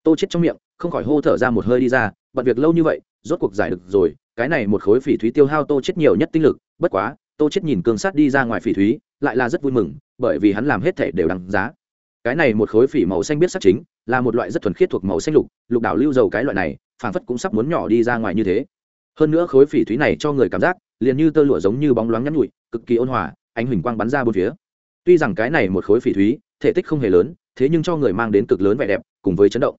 Tô chết trong miệng không khỏi hô thở ra một hơi đi ra, bận việc lâu như vậy, rốt cuộc giải được rồi, cái này một khối phỉ thúy tiêu hao tô chết nhiều nhất tinh lực, bất quá, tô chết nhìn cương sát đi ra ngoài phỉ thúy, lại là rất vui mừng, bởi vì hắn làm hết thể đều đăng giá. Cái này một khối phỉ màu xanh biết sắc chính, là một loại rất thuần khiết thuộc màu xanh lục lục đảo lưu dầu cái loại này, phảng phất cũng sắp muốn nhỏ đi ra ngoài như thế. Hơn nữa khối phỉ thúy này cho người cảm giác, liền như tơ lụa giống như bóng loáng nhắn nhụi, cực kỳ ôn hòa, ánh huỳnh quang bắn ra bốn phía. Tuy rằng cái này một khối phỉ thúy, thể tích không hề lớn, thế nhưng cho người mang đến cực lớn vẻ đẹp, cùng với chấn động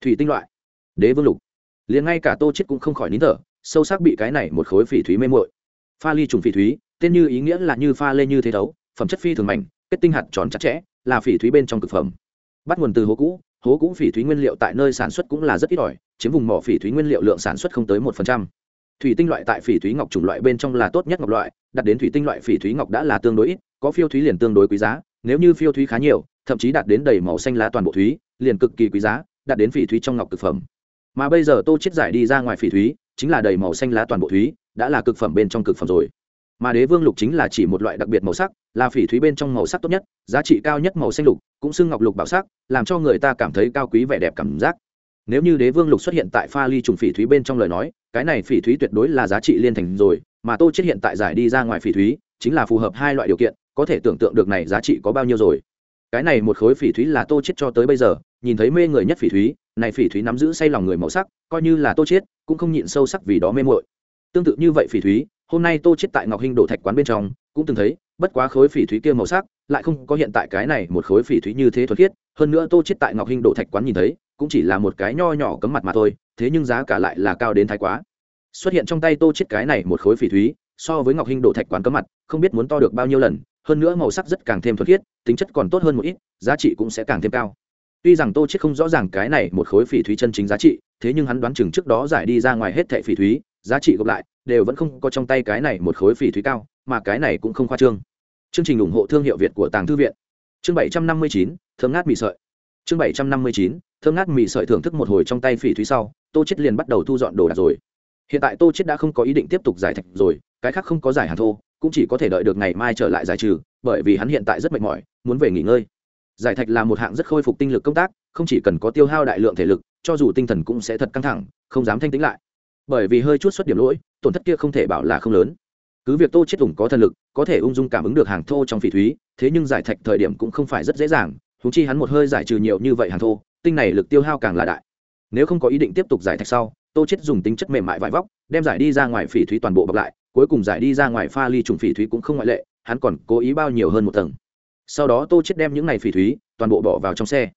thủy tinh loại. Đế vương lục. Liền ngay cả tô chết cũng không khỏi nín thở, sâu sắc bị cái này một khối phỉ thúy mê muội. Pha ly trùng phỉ thúy, tên như ý nghĩa là như pha lê như thế thấu, phẩm chất phi thường mảnh, kết tinh hạt tròn chặt chẽ, là phỉ thúy bên trong cực phẩm. Bắt nguồn từ hố cũ hố cũ phỉ thúy nguyên liệu tại nơi sản xuất cũng là rất ít ỏi, chiếm vùng mỏ phỉ thúy nguyên liệu lượng sản xuất không tới một phần trăm. Thủy tinh loại tại phỉ thúy ngọc chủng loại bên trong là tốt nhất ngọc loại, đặt đến thủy tinh loại phỉ thúy ngọc đã là tương đối ít, có phiêu thúy liền tương đối quý giá, nếu như phiêu thúy khá nhiều, thậm chí đạt đến đầy màu xanh lá toàn bộ thúy, liền cực kỳ quý giá đạt đến phỉ thúy trong ngọc cực phẩm. Mà bây giờ tô chết giải đi ra ngoài phỉ thúy, chính là đầy màu xanh lá toàn bộ thúy, đã là cực phẩm bên trong cực phẩm rồi. Mà đế vương lục chính là chỉ một loại đặc biệt màu sắc, là phỉ thúy bên trong màu sắc tốt nhất, giá trị cao nhất màu xanh lục, cũng xưng ngọc lục bảo sắc, làm cho người ta cảm thấy cao quý vẻ đẹp cảm giác. Nếu như đế vương lục xuất hiện tại pha ly trùng phỉ thúy bên trong lời nói, cái này phỉ thúy tuyệt đối là giá trị liên thành rồi, mà tô chết hiện tại giải đi ra ngoài phỉ thúy, chính là phù hợp hai loại điều kiện, có thể tưởng tượng được này giá trị có bao nhiêu rồi. Cái này một khối phỉ thúy là tô chết cho tới bây giờ nhìn thấy mê người nhất phỉ thúy, này phỉ thúy nắm giữ say lòng người màu sắc, coi như là tô chết cũng không nhịn sâu sắc vì đó mê muội. Tương tự như vậy phỉ thúy, hôm nay tô chết tại ngọc hinh đổ thạch quán bên trong, cũng từng thấy, bất quá khối phỉ thúy kia màu sắc, lại không có hiện tại cái này một khối phỉ thúy như thế thuần khiết, hơn nữa tô chết tại ngọc hinh đổ thạch quán nhìn thấy, cũng chỉ là một cái nho nhỏ cấm mặt mà thôi, thế nhưng giá cả lại là cao đến thái quá. Xuất hiện trong tay tô chết cái này một khối phỉ thúy, so với ngọc hinh đổ thạch quán cấm mặt, không biết muốn to được bao nhiêu lần, hơn nữa màu sắc rất càng thêm thuần khiết, tính chất còn tốt hơn một ít, giá trị cũng sẽ càng thêm cao tuy rằng tô chết không rõ ràng cái này một khối phỉ thúy chân chính giá trị, thế nhưng hắn đoán chừng trước đó giải đi ra ngoài hết thệ phỉ thúy, giá trị gộp lại, đều vẫn không có trong tay cái này một khối phỉ thúy cao, mà cái này cũng không khoa trương. Chương trình ủng hộ thương hiệu việt của tàng thư viện. Chương bảy trăm năm mươi chín, thơm ngát mì sợi. Chương bảy trăm năm mươi chín, thơm ngát mì sợi thưởng thức một hồi trong tay phỉ thúy sau, tô chết liền bắt đầu thu dọn đồ đạc rồi. Hiện tại tô chết đã không có ý định tiếp tục giải thạch rồi, cái khác không có giải hàn thô, cũng chỉ có thể đợi được ngày mai trở lại giải trừ, bởi vì hắn hiện tại rất mệt mỏi, muốn về nghỉ ngơi giải thạch là một hạng rất khôi phục tinh lực công tác, không chỉ cần có tiêu hao đại lượng thể lực, cho dù tinh thần cũng sẽ thật căng thẳng, không dám thanh tĩnh lại. Bởi vì hơi chút xuất điểm lỗi, tổn thất kia không thể bảo là không lớn. Cứ việc tô chết ủng có thần lực, có thể ung dung cảm ứng được hàng thô trong phỉ thúy, thế nhưng giải thạch thời điểm cũng không phải rất dễ dàng húng chi hắn một hơi giải trừ nhiều như vậy hàng thô, tinh này lực tiêu hao càng là đại. Nếu không có ý định tiếp tục giải thạch sau, tô chết dùng tính chất mềm mại vải vóc, đem giải đi ra ngoài phỉ thúy toàn bộ bọc lại, cuối cùng giải đi ra ngoài pha ly trùng phỉ thúy cũng không ngoại lệ, hắn còn cố ý bao nhiêu hơn một tầng sau đó tô chết đem những này phỉ thúy toàn bộ bỏ vào trong xe.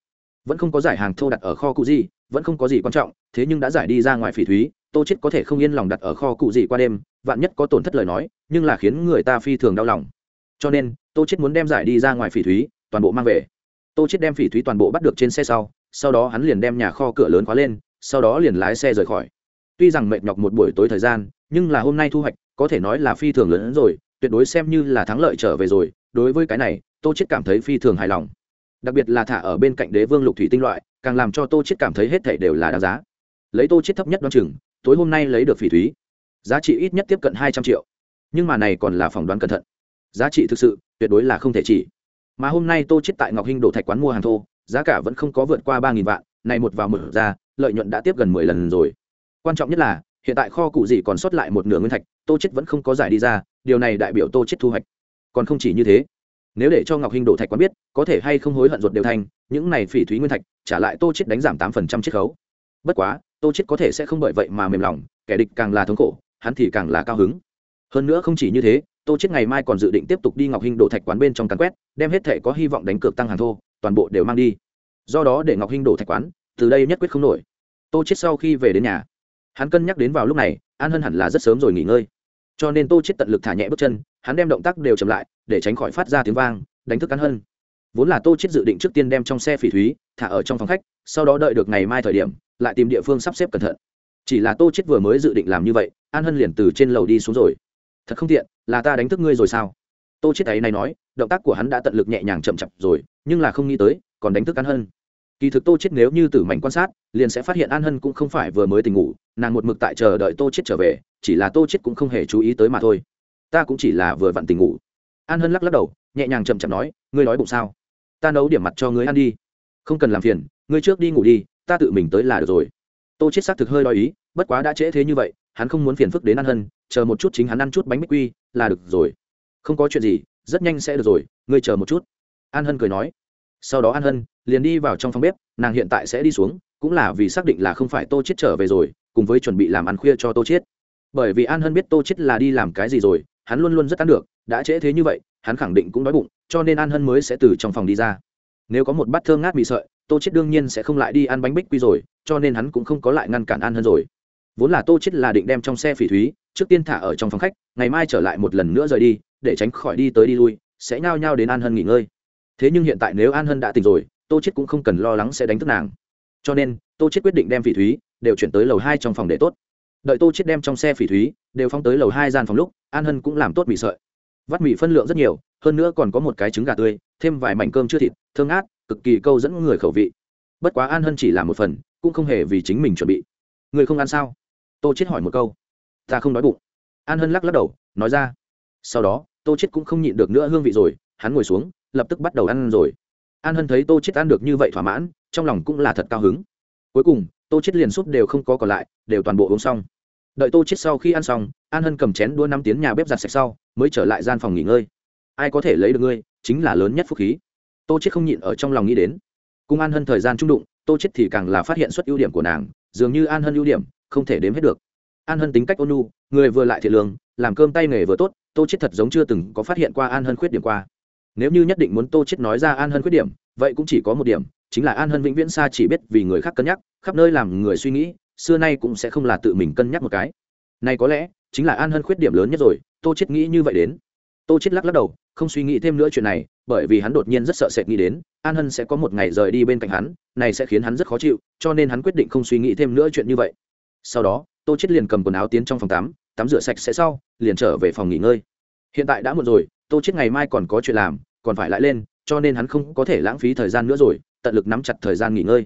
Vẫn không có giải hàng thô đặt ở kho cụ gì, vẫn không có gì quan trọng, thế nhưng đã giải đi ra ngoài phỉ thúy, tô chết có thể không yên lòng đặt ở kho cụ gì qua đêm, vạn nhất có tổn thất lời nói, nhưng là khiến người ta phi thường đau lòng. Cho nên, tô chết muốn đem giải đi ra ngoài phỉ thúy, toàn bộ mang về. Tô chết đem phỉ thúy toàn bộ bắt được trên xe sau sau đó hắn liền đem nhà kho cửa lớn khóa lên, sau đó liền lái xe rời khỏi. Tuy rằng mệt nhọc một buổi tối thời gian, nhưng là hôm nay thu hoạch, có thể nói là phi thường lớn hơn rồi, tuyệt đối xem như là thắng lợi trở về rồi. Đối với cái này tô chết cảm thấy phi thường hài lòng. Đặc biệt là thả ở bên cạnh đế vương lục thủy tinh loại, càng làm cho tô chết cảm thấy hết thảy đều là đáng giá. Lấy tô chết thấp nhất đoán chừng, tối hôm nay lấy được phỉ thúy, giá trị ít nhất tiếp cận hai trăm triệu. Nhưng mà này còn là phỏng đoán cẩn thận. Giá trị thực sự, tuyệt đối là không thể chỉ. Mà hôm nay tô chết tại ngọc hinh đổ thạch quán mua hàng thô, giá cả vẫn không có vượt qua ba nghìn vạn, này một vào một ra, lợi nhuận đã tiếp gần mười lần rồi. Quan trọng nhất là, hiện tại kho cụ gì còn sót lại một nửa nguyên thạch, tô chết vẫn không có giải đi ra, điều này đại biểu tô chết thu hoạch. Còn không chỉ như thế nếu để cho ngọc hinh đổ thạch quán biết, có thể hay không hối hận ruột đều thành, những này phỉ thúy nguyên thạch, trả lại tô chết đánh giảm tám phần trăm chiết khấu. Bất quá, tô chết có thể sẽ không bởi vậy mà mềm lòng, kẻ địch càng là thống khổ, hắn thì càng là cao hứng. Hơn nữa không chỉ như thế, tô chết ngày mai còn dự định tiếp tục đi ngọc hinh đổ thạch quán bên trong càn quét, đem hết thể có hy vọng đánh cược tăng hàng thô, toàn bộ đều mang đi. Do đó để ngọc hinh đổ thạch quán, từ đây nhất quyết không nổi. Tô chết sau khi về đến nhà, hắn cân nhắc đến vào lúc này, an hân hẳn là rất sớm rồi nghỉ ngơi cho nên tô chết tận lực thả nhẹ bước chân, hắn đem động tác đều chậm lại, để tránh khỏi phát ra tiếng vang, đánh thức an hân vốn là tô chết dự định trước tiên đem trong xe phỉ thúy thả ở trong phòng khách, sau đó đợi được ngày mai thời điểm, lại tìm địa phương sắp xếp cẩn thận. Chỉ là tô chết vừa mới dự định làm như vậy, an hân liền từ trên lầu đi xuống rồi. Thật không tiện, là ta đánh thức ngươi rồi sao? Tô chết ấy này nói, động tác của hắn đã tận lực nhẹ nhàng chậm chậm rồi, nhưng là không nghĩ tới, còn đánh thức an hân. Kỳ thực tô chết nếu như tử mảnh quan sát, liền sẽ phát hiện an hân cũng không phải vừa mới tỉnh ngủ, nàng một mực tại chờ đợi tô chết trở về chỉ là tô chết cũng không hề chú ý tới mà thôi. Ta cũng chỉ là vừa vặn tỉnh ngủ. An hân lắc lắc đầu, nhẹ nhàng chậm chậm nói, ngươi nói bụng sao? Ta nấu điểm mặt cho ngươi ăn đi. Không cần làm phiền, ngươi trước đi ngủ đi, ta tự mình tới là được rồi. Tô chết xác thực hơi đòi ý, bất quá đã trễ thế như vậy, hắn không muốn phiền phức đến an hân, chờ một chút chính hắn ăn chút bánh bích quy, là được rồi. Không có chuyện gì, rất nhanh sẽ được rồi, ngươi chờ một chút. An hân cười nói. Sau đó an hân liền đi vào trong phòng bếp, nàng hiện tại sẽ đi xuống, cũng là vì xác định là không phải tô chết trở về rồi, cùng với chuẩn bị làm ăn khuya cho tô chết bởi vì an hân biết tô chết là đi làm cái gì rồi, hắn luôn luôn rất ăn được, đã trễ thế như vậy, hắn khẳng định cũng đói bụng, cho nên an hân mới sẽ từ trong phòng đi ra. Nếu có một bát thơm ngát bị sợi, tô chết đương nhiên sẽ không lại đi ăn bánh bích quy rồi, cho nên hắn cũng không có lại ngăn cản an hân rồi. Vốn là tô chết là định đem trong xe phỉ thúy, trước tiên thả ở trong phòng khách, ngày mai trở lại một lần nữa rời đi, để tránh khỏi đi tới đi lui, sẽ nhao nhao đến an hân nghỉ ngơi. Thế nhưng hiện tại nếu an hân đã tỉnh rồi, tô chết cũng không cần lo lắng sẽ đánh thức nàng. Cho nên, tô chết quyết định đem phỉ thúy đều chuyển tới lầu hai trong phòng để tốt đợi tô chết đem trong xe phỉ thúy đều phóng tới lầu hai gian phòng lúc, an hân cũng làm tốt mì sợi. Vắt mì phân lượng rất nhiều, hơn nữa còn có một cái trứng gà tươi, thêm vài mảnh cơm chưa thịt, thơm ngát, cực kỳ câu dẫn người khẩu vị. Bất quá an hân chỉ làm một phần, cũng không hề vì chính mình chuẩn bị. Người không ăn sao? Tô chết hỏi một câu. Ta không đói bụng. An hân lắc lắc đầu, nói ra. Sau đó, tô chết cũng không nhịn được nữa hương vị rồi, hắn ngồi xuống, lập tức bắt đầu ăn rồi. An hân thấy tô chết ăn được như vậy thỏa mãn, trong lòng cũng là thật cao hứng. Cuối cùng, tô chết liền súp đều không có còn lại, đều toàn bộ uống xong đợi tô chết sau khi ăn xong, an hân cầm chén đua năm tiếng nhà bếp giặt sạch sau, mới trở lại gian phòng nghỉ ngơi. Ai có thể lấy được ngươi, chính là lớn nhất phúc khí. Tô chết không nhịn ở trong lòng nghĩ đến. Cùng an hân thời gian trung đụng, tô chết thì càng là phát hiện xuất ưu điểm của nàng, dường như an hân ưu điểm, không thể đếm hết được. An hân tính cách ôn nhu, người vừa lại thiệt lương, làm cơm tay nghề vừa tốt, tô chết thật giống chưa từng có phát hiện qua an hân khuyết điểm qua. Nếu như nhất định muốn tô chết nói ra an hân khuyết điểm, vậy cũng chỉ có một điểm, chính là an hân vĩnh viễn xa chỉ biết vì người khác cân nhắc, khắp nơi làm người suy nghĩ xưa nay cũng sẽ không là tự mình cân nhắc một cái. Này có lẽ, chính là an hân khuyết điểm lớn nhất rồi, tô chết nghĩ như vậy đến. Tô chết lắc lắc đầu, không suy nghĩ thêm nữa chuyện này, bởi vì hắn đột nhiên rất sợ sệt nghĩ đến, an hân sẽ có một ngày rời đi bên cạnh hắn, này sẽ khiến hắn rất khó chịu, cho nên hắn quyết định không suy nghĩ thêm nữa chuyện như vậy. Sau đó, tô chết liền cầm quần áo tiến trong phòng tắm tắm rửa sạch sẽ sau, liền trở về phòng nghỉ ngơi. Hiện tại đã muộn rồi, tô chết ngày mai còn có chuyện làm, còn phải lại lên, cho nên hắn không có thể lãng phí thời gian nữa rồi, tận lực nắm chặt thời gian nghỉ ngơi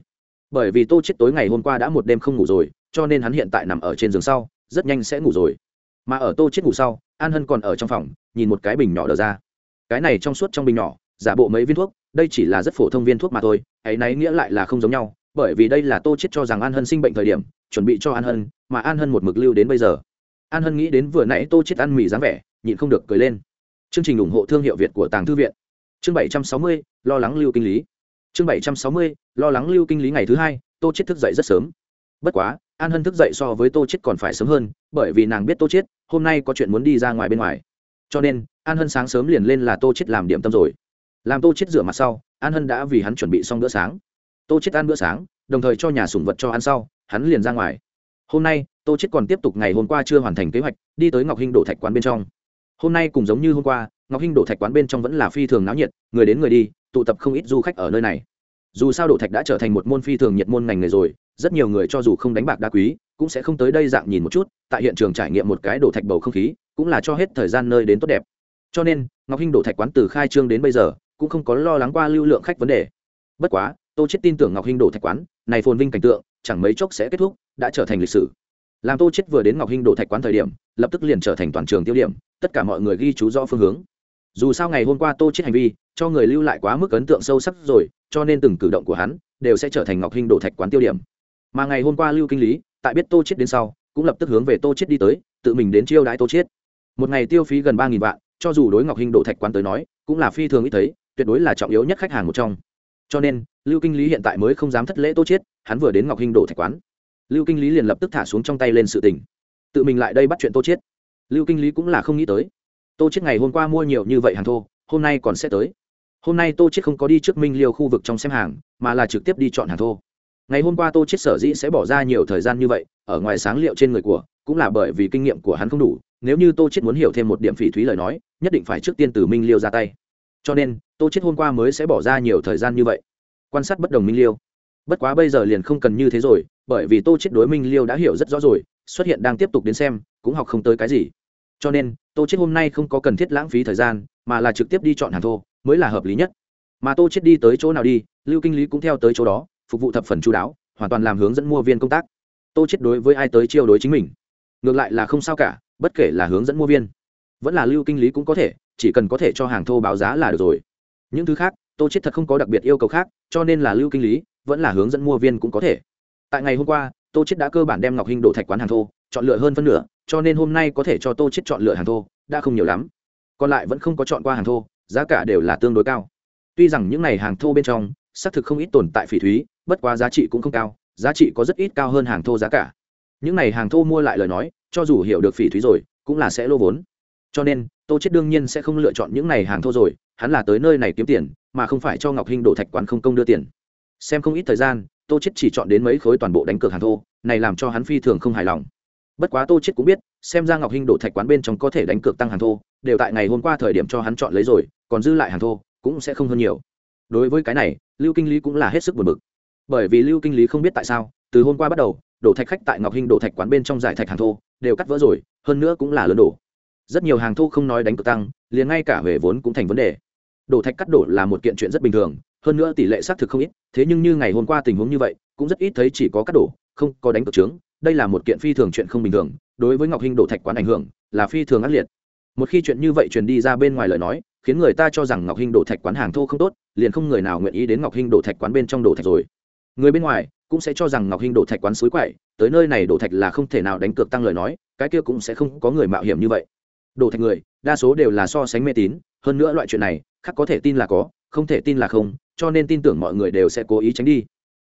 bởi vì tô chết tối ngày hôm qua đã một đêm không ngủ rồi, cho nên hắn hiện tại nằm ở trên giường sau, rất nhanh sẽ ngủ rồi. Mà ở tô chết ngủ sau, an hân còn ở trong phòng, nhìn một cái bình nhỏ đờ ra. Cái này trong suốt trong bình nhỏ, giả bộ mấy viên thuốc, đây chỉ là rất phổ thông viên thuốc mà thôi, ấy nấy nghĩa lại là không giống nhau, bởi vì đây là tô chết cho rằng an hân sinh bệnh thời điểm, chuẩn bị cho an hân, mà an hân một mực lưu đến bây giờ. An hân nghĩ đến vừa nãy tô chết ăn mì dáng vẻ, nhịn không được cười lên. Chương trình ủng hộ thương hiệu việt của tàng thư viện. Chương bảy trăm sáu mươi, lo lắng lưu kinh lý chương bảy trăm sáu mươi, lo lắng lưu kinh lý ngày thứ hai, tô chết thức dậy rất sớm. Bất quá, an hân thức dậy so với tô chết còn phải sớm hơn, bởi vì nàng biết tô chết hôm nay có chuyện muốn đi ra ngoài bên ngoài. Cho nên, an hân sáng sớm liền lên là tô chết làm điểm tâm rồi. Làm tô chết rửa mặt sau, an hân đã vì hắn chuẩn bị xong bữa sáng. Tô chết ăn bữa sáng, đồng thời cho nhà sủng vật cho ăn sau, hắn liền ra ngoài. Hôm nay, tô chết còn tiếp tục ngày hôm qua chưa hoàn thành kế hoạch, đi tới ngọc hinh đổ thạch quán bên trong. Hôm nay cũng giống như hôm qua ngọc hinh đổ thạch quán bên trong vẫn là phi thường náo nhiệt, người đến người đi, tụ tập không ít du khách ở nơi này. Dù sao đổ thạch đã trở thành một môn phi thường nhiệt môn ngành nghề rồi, rất nhiều người cho dù không đánh bạc đá quý, cũng sẽ không tới đây dạng nhìn một chút, tại hiện trường trải nghiệm một cái đổ thạch bầu không khí, cũng là cho hết thời gian nơi đến tốt đẹp. Cho nên, ngọc hinh đổ thạch quán từ khai trương đến bây giờ, cũng không có lo lắng qua lưu lượng khách vấn đề. Bất quá tô chết tin tưởng ngọc hinh đổ thạch quán, này phồn vinh cảnh tượng, chẳng mấy chốc sẽ kết thúc, đã trở thành lịch sử. Làm tô chết vừa đến ngọc hinh đổ thạch quán thời điểm, lập tức liền trở thành toàn trường tiêu điểm, tất cả mọi người ghi chú rõ phương hướng dù sao ngày hôm qua tô chết hành vi, cho người lưu lại quá mức ấn tượng sâu sắc rồi, cho nên từng cử động của hắn đều sẽ trở thành ngọc hinh đổ thạch quán tiêu điểm. Mà ngày hôm qua lưu kinh lý, tại biết tô chết đến sau, cũng lập tức hướng về tô chết đi tới, tự mình đến chiêu đãi tô chết. Một ngày tiêu phí gần ba nghìn vạn, cho dù đối ngọc hinh đổ thạch quán tới nói, cũng là phi thường ít thấy, tuyệt đối là trọng yếu nhất khách hàng một trong. Cho nên, lưu kinh lý hiện tại mới không dám thất lễ tô chết, hắn vừa đến ngọc hinh đổ thạch quán. Lưu kinh lý liền lập tức thả xuống trong tay lên sự tình. Tự mình lại đây bắt chuyện tô chết. Lưu kinh lý cũng là không nghĩ tới tô chết ngày hôm qua mua nhiều như vậy hàng thô, hôm nay còn sẽ tới. Hôm nay tô chết không có đi trước minh liêu khu vực trong xem hàng, mà là trực tiếp đi chọn hàng thô. Ngày hôm qua tô chết sở dĩ sẽ bỏ ra nhiều thời gian như vậy, ở ngoài sáng liệu trên người của, cũng là bởi vì kinh nghiệm của hắn không đủ. Nếu như tô chết muốn hiểu thêm một điểm phỉ thúy lời nói, nhất định phải trước tiên từ minh liêu ra tay. Cho nên, tô chết hôm qua mới sẽ bỏ ra nhiều thời gian như vậy. Quan sát bất đồng minh liêu. Bất quá bây giờ liền không cần như thế rồi, bởi vì tô chết đối minh liêu đã hiểu rất rõ rồi, xuất hiện đang tiếp tục đến xem, cũng học không tới cái gì. Cho nên tô chết hôm nay không có cần thiết lãng phí thời gian, mà là trực tiếp đi chọn hàng thô, mới là hợp lý nhất. Mà tô chết đi tới chỗ nào đi, lưu kinh lý cũng theo tới chỗ đó, phục vụ thập phần chú đáo, hoàn toàn làm hướng dẫn mua viên công tác. Tô chết đối với ai tới chiêu đối chính mình. Ngược lại là không sao cả, bất kể là hướng dẫn mua viên. Vẫn là lưu kinh lý cũng có thể, chỉ cần có thể cho hàng thô báo giá là được rồi. Những thứ khác, tô chết thật không có đặc biệt yêu cầu khác, cho nên là lưu kinh lý vẫn là hướng dẫn mua viên cũng có thể. Tại ngày hôm qua, tô chết đã cơ bản đem ngọc hình đổ thạch quán hàng thô chọn lựa hơn phân nửa, cho nên hôm nay có thể cho tô chết chọn lựa hàng thô, đã không nhiều lắm. Còn lại vẫn không có chọn qua hàng thô, giá cả đều là tương đối cao. Tuy rằng những này hàng thô bên trong, xác thực không ít tồn tại phỉ thúy, bất quá giá trị cũng không cao, giá trị có rất ít cao hơn hàng thô giá cả. Những này hàng thô mua lại lời nói, cho dù hiểu được phỉ thúy rồi, cũng là sẽ lô vốn. Cho nên, tô chết đương nhiên sẽ không lựa chọn những này hàng thô rồi, hắn là tới nơi này kiếm tiền, mà không phải cho ngọc hinh đổ thạch quán không công đưa tiền. Xem không ít thời gian, tô chết chỉ chọn đến mấy khối toàn bộ đánh cược hàng thô, này làm cho hắn phi thường không hài lòng bất quá tô chết cũng biết, xem ra ngọc hinh đổ thạch quán bên trong có thể đánh cược tăng hàng thô, đều tại ngày hôm qua thời điểm cho hắn chọn lấy rồi, còn dư lại hàng thô, cũng sẽ không hơn nhiều. Đối với cái này, lưu kinh lý cũng là hết sức buồn bực. Bởi vì lưu kinh lý không biết tại sao, từ hôm qua bắt đầu, đổ thạch khách tại ngọc hinh đổ thạch quán bên trong giải thạch hàng thô, đều cắt vỡ rồi, hơn nữa cũng là lớn đổ. Rất nhiều hàng thô không nói đánh cược tăng, liền ngay cả về vốn cũng thành vấn đề. Đổ thạch cắt đổ là một kiện chuyện rất bình thường, hơn nữa tỷ lệ xác thực không ít, thế nhưng như ngày hôm qua tình huống như vậy, cũng rất ít thấy chỉ có cắt đổ, không có đánh cược trướng đây là một kiện phi thường chuyện không bình thường, đối với ngọc hinh đổ thạch quán ảnh hưởng là phi thường ác liệt. Một khi chuyện như vậy truyền đi ra bên ngoài lời nói, khiến người ta cho rằng ngọc hinh đổ thạch quán hàng thô không tốt, liền không người nào nguyện ý đến ngọc hinh đổ thạch quán bên trong đổ thạch rồi. Người bên ngoài cũng sẽ cho rằng ngọc hinh đổ thạch quán suối quậy, tới nơi này đổ thạch là không thể nào đánh cược tăng lời nói, cái kia cũng sẽ không có người mạo hiểm như vậy. Đổ thạch người, đa số đều là so sánh mê tín, hơn nữa loại chuyện này, khác có thể tin là có, không thể tin là không, cho nên tin tưởng mọi người đều sẽ cố ý tránh đi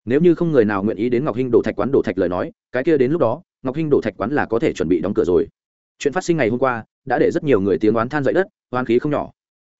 nếu như không người nào nguyện ý đến ngọc hinh đổ thạch quán đổ thạch lời nói, cái kia đến lúc đó, ngọc hinh đổ thạch quán là có thể chuẩn bị đóng cửa rồi. Chuyện phát sinh ngày hôm qua đã để rất nhiều người tiếng oán than dậy đất, oán khí không nhỏ.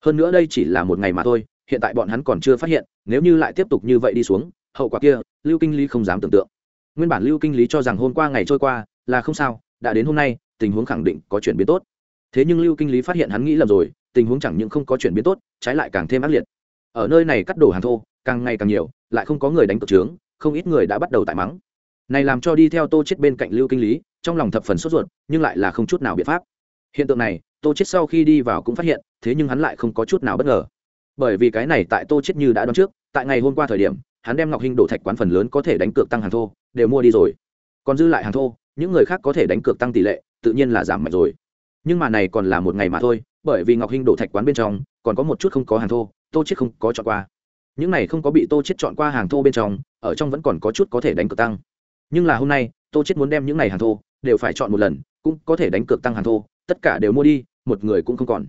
Hơn nữa đây chỉ là một ngày mà thôi, hiện tại bọn hắn còn chưa phát hiện, nếu như lại tiếp tục như vậy đi xuống, hậu quả kia, lưu kinh lý không dám tưởng tượng. Nguyên bản lưu kinh lý cho rằng hôm qua ngày trôi qua là không sao, đã đến hôm nay, tình huống khẳng định có chuyển biến tốt. Thế nhưng lưu kinh lý phát hiện hắn nghĩ lầm rồi, tình huống chẳng những không có chuyển biến tốt, trái lại càng thêm ác liệt. Ở nơi này cắt đổ hàng thô càng ngày càng nhiều, lại không có người đánh cược trướng, không ít người đã bắt đầu tại mắng. Này làm cho đi theo tô chết bên cạnh lưu kinh lý, trong lòng thập phần sốt ruột, nhưng lại là không chút nào biện pháp. Hiện tượng này, tô chết sau khi đi vào cũng phát hiện, thế nhưng hắn lại không có chút nào bất ngờ. Bởi vì cái này tại tô chết như đã đoán trước, tại ngày hôm qua thời điểm, hắn đem ngọc hình đổ thạch quán phần lớn có thể đánh cược tăng hàng thô, đều mua đi rồi. Còn dư lại hàng thô, những người khác có thể đánh cược tăng tỷ lệ, tự nhiên là giảm mạnh rồi. Nhưng mà này còn là một ngày mà thôi, bởi vì ngọc hình đổ thạch quán bên trong, còn có một chút không có hàng thô, tô chết không có chọn qua những này không có bị tô chết chọn qua hàng thô bên trong, ở trong vẫn còn có chút có thể đánh cược tăng. Nhưng là hôm nay, tô chết muốn đem những này hàng thô đều phải chọn một lần, cũng có thể đánh cược tăng hàng thô, tất cả đều mua đi, một người cũng không còn.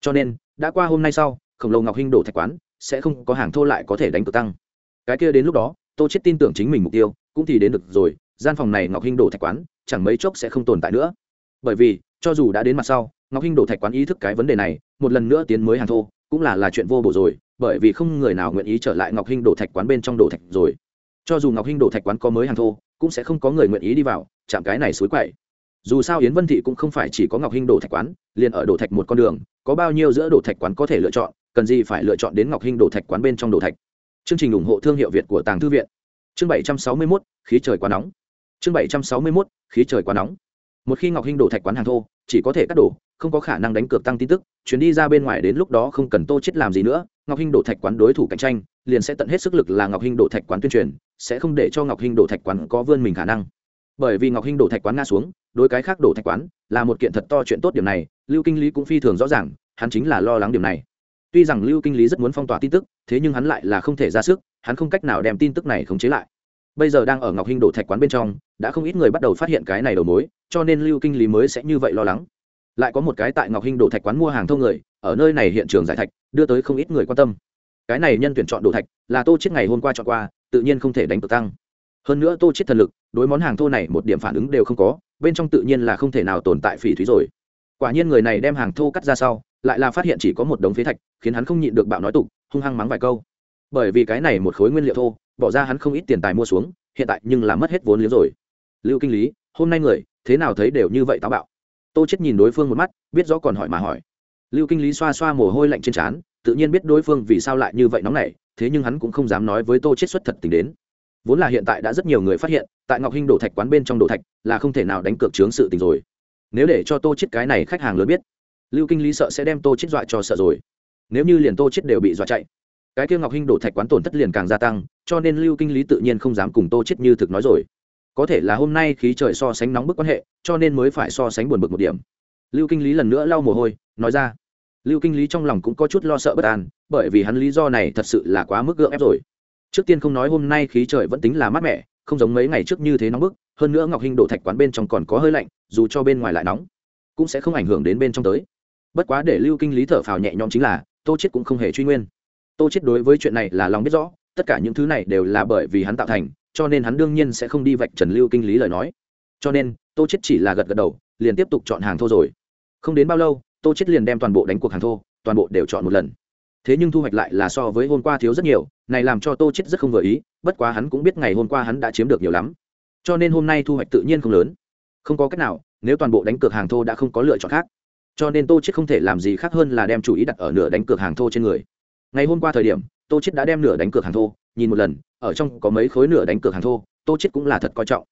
Cho nên, đã qua hôm nay sau, khổng lồ ngọc hinh đổ thạch quán, sẽ không có hàng thô lại có thể đánh cược tăng. Cái kia đến lúc đó, tô chết tin tưởng chính mình mục tiêu, cũng thì đến được rồi, gian phòng này ngọc hinh đổ thạch quán, chẳng mấy chốc sẽ không tồn tại nữa. Bởi vì, cho dù đã đến mặt sau, ngọc hinh đổ thạch quán ý thức cái vấn đề này, một lần nữa tiến mới hàng thô, cũng là là chuyện vô bổ rồi bởi vì không người nào nguyện ý trở lại ngọc hinh đổ thạch quán bên trong đổ thạch rồi. Cho dù ngọc hinh đổ thạch quán có mới hàng thô cũng sẽ không có người nguyện ý đi vào chạm cái này suối quậy. Dù sao yến vân thị cũng không phải chỉ có ngọc hinh đổ thạch quán liền ở đổ thạch một con đường có bao nhiêu giữa đổ thạch quán có thể lựa chọn cần gì phải lựa chọn đến ngọc hinh đổ thạch quán bên trong đổ thạch. Chương trình ủng hộ thương hiệu việt của tàng thư viện. Chương bảy trăm sáu mươi 761, khí trời quá nóng. Chương bảy trăm sáu mươi 761, khí trời quá nóng. Một khi ngọc hinh đổ thạch quán hàng thô chỉ có thể cắt đổ không có khả năng đánh cược tăng tin tức chuyến đi ra bên ngoài đến lúc đó không cần tô chết làm gì nữa ngọc hinh đổ thạch quán đối thủ cạnh tranh, liền sẽ tận hết sức lực là ngọc hinh đổ thạch quán tuyên truyền, sẽ không để cho ngọc hinh đổ thạch quán có vươn mình khả năng. Bởi vì ngọc hinh đổ thạch quán nga xuống, đối cái khác đổ thạch quán là một kiện thật to chuyện tốt điểm này, lưu kinh lý cũng phi thường rõ ràng, hắn chính là lo lắng điểm này. Tuy rằng lưu kinh lý rất muốn phong tỏa tin tức, thế nhưng hắn lại là không thể ra sức, hắn không cách nào đem tin tức này khống chế lại. Bây giờ đang ở ngọc hinh đổ thạch quán bên trong, đã không ít người bắt đầu phát hiện cái này đầu mối, cho nên lưu kinh lý mới sẽ như vậy lo lắng. Lại có một cái tại ngọc hinh đổ thạch quán mua hàng thông người, ở nơi này hiện trường giải thạch đưa tới không ít người quan tâm. Cái này nhân tuyển chọn đồ thạch, là tô chết ngày hôm qua chọn qua, tự nhiên không thể đánh cực tăng. Hơn nữa tô chết thần lực, đối món hàng thô này một điểm phản ứng đều không có, bên trong tự nhiên là không thể nào tồn tại phỉ thúy rồi. Quả nhiên người này đem hàng thô cắt ra sau, lại là phát hiện chỉ có một đống phế thạch, khiến hắn không nhịn được bạo nói tục, hung hăng mắng vài câu. Bởi vì cái này một khối nguyên liệu thô, bỏ ra hắn không ít tiền tài mua xuống, hiện tại nhưng là mất hết vốn liếng rồi. Lưu kinh lý, hôm nay người, thế nào thấy đều như vậy táo bạo. Tô chết nhìn đối phương một mắt, biết rõ còn hỏi mà hỏi lưu kinh lý xoa xoa mồ hôi lạnh trên trán, tự nhiên biết đối phương vì sao lại như vậy nóng nảy, thế nhưng hắn cũng không dám nói với tô chết xuất thật tình đến. Vốn là hiện tại đã rất nhiều người phát hiện, tại ngọc hinh đổ thạch quán bên trong đổ thạch là không thể nào đánh cược chướng sự tình rồi. Nếu để cho tô chết cái này khách hàng lớn biết, lưu kinh lý sợ sẽ đem tô chết dọa cho sợ rồi. Nếu như liền tô chết đều bị dọa chạy, cái kia ngọc hinh đổ thạch quán tổn thất liền càng gia tăng, cho nên lưu kinh lý tự nhiên không dám cùng tô chết như thực nói rồi. Có thể là hôm nay khí trời so sánh nóng bức quan hệ, cho nên mới phải so sánh buồn bực một điểm lưu kinh lý lần nữa lau mồ hôi, nói ra. Lưu kinh lý trong lòng cũng có chút lo sợ bất an, bởi vì hắn lý do này thật sự là quá mức gượng ép rồi. Trước tiên không nói hôm nay khí trời vẫn tính là mát mẻ, không giống mấy ngày trước như thế nóng bức, hơn nữa ngọc hinh đổ thạch quán bên trong còn có hơi lạnh, dù cho bên ngoài lại nóng, cũng sẽ không ảnh hưởng đến bên trong tới. Bất quá để lưu kinh lý thở phào nhẹ nhõm chính là, tô chết cũng không hề truy nguyên. Tô chết đối với chuyện này là lòng biết rõ, tất cả những thứ này đều là bởi vì hắn tạo thành, cho nên hắn đương nhiên sẽ không đi vạch trần lưu kinh lý lời nói. Cho nên, tô chết chỉ là gật gật đầu, liền tiếp tục chọn hàng thô rồi không đến bao lâu, tô chết liền đem toàn bộ đánh cuộc hàng thô, toàn bộ đều chọn một lần. Thế nhưng thu hoạch lại là so với hôm qua thiếu rất nhiều, này làm cho tô chết rất không vừa ý, bất quá hắn cũng biết ngày hôm qua hắn đã chiếm được nhiều lắm. Cho nên hôm nay thu hoạch tự nhiên không lớn. Không có cách nào, nếu toàn bộ đánh cược hàng thô đã không có lựa chọn khác. Cho nên tô chết không thể làm gì khác hơn là đem chủ ý đặt ở nửa đánh cược hàng thô trên người. Ngày hôm qua thời điểm, tô chết đã đem nửa đánh cược hàng thô, nhìn một lần, ở trong có mấy khối nửa đánh cược hàng thô, tô chết cũng là thật coi trọng.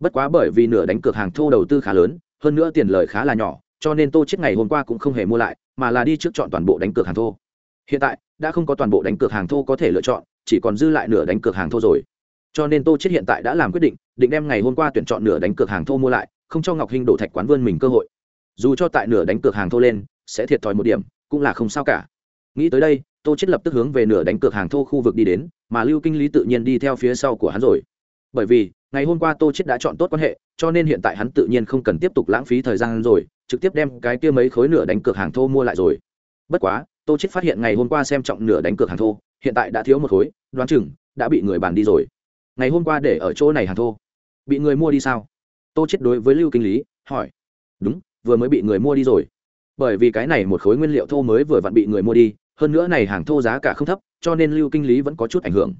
Bất quá bởi vì nửa đánh cược hàng thô đầu tư khá lớn, hơn nữa tiền lời khá là nhỏ cho nên tô chết ngày hôm qua cũng không hề mua lại, mà là đi trước chọn toàn bộ đánh cược hàng thô. Hiện tại, đã không có toàn bộ đánh cược hàng thô có thể lựa chọn, chỉ còn dư lại nửa đánh cược hàng thô rồi. Cho nên tô chết hiện tại đã làm quyết định định đem ngày hôm qua tuyển chọn nửa đánh cược hàng thô mua lại, không cho ngọc hinh đổ thạch quán vươn mình cơ hội. Dù cho tại nửa đánh cược hàng thô lên, sẽ thiệt thòi một điểm, cũng là không sao cả. Nghĩ tới đây, tô chết lập tức hướng về nửa đánh cược hàng thô khu vực đi đến, mà lưu kinh lý tự nhiên đi theo phía sau của hắn rồi. Bởi vì, ngày hôm qua tô chết đã chọn tốt quan hệ, cho nên hiện tại hắn tự nhiên không cần tiếp tục lãng phí thời gian rồi trực tiếp đem cái kia mấy khối nửa đánh cược hàng thô mua lại rồi. Bất quá, tô chết phát hiện ngày hôm qua xem trọng nửa đánh cược hàng thô, hiện tại đã thiếu một khối, đoán chừng đã bị người bàn đi rồi. Ngày hôm qua để ở chỗ này hàng thô, bị người mua đi sao? Tô chết đối với lưu kinh lý hỏi. Đúng, vừa mới bị người mua đi rồi. Bởi vì cái này một khối nguyên liệu thô mới vừa vặn bị người mua đi, hơn nữa này hàng thô giá cả không thấp, cho nên lưu kinh lý vẫn có chút ảnh hưởng.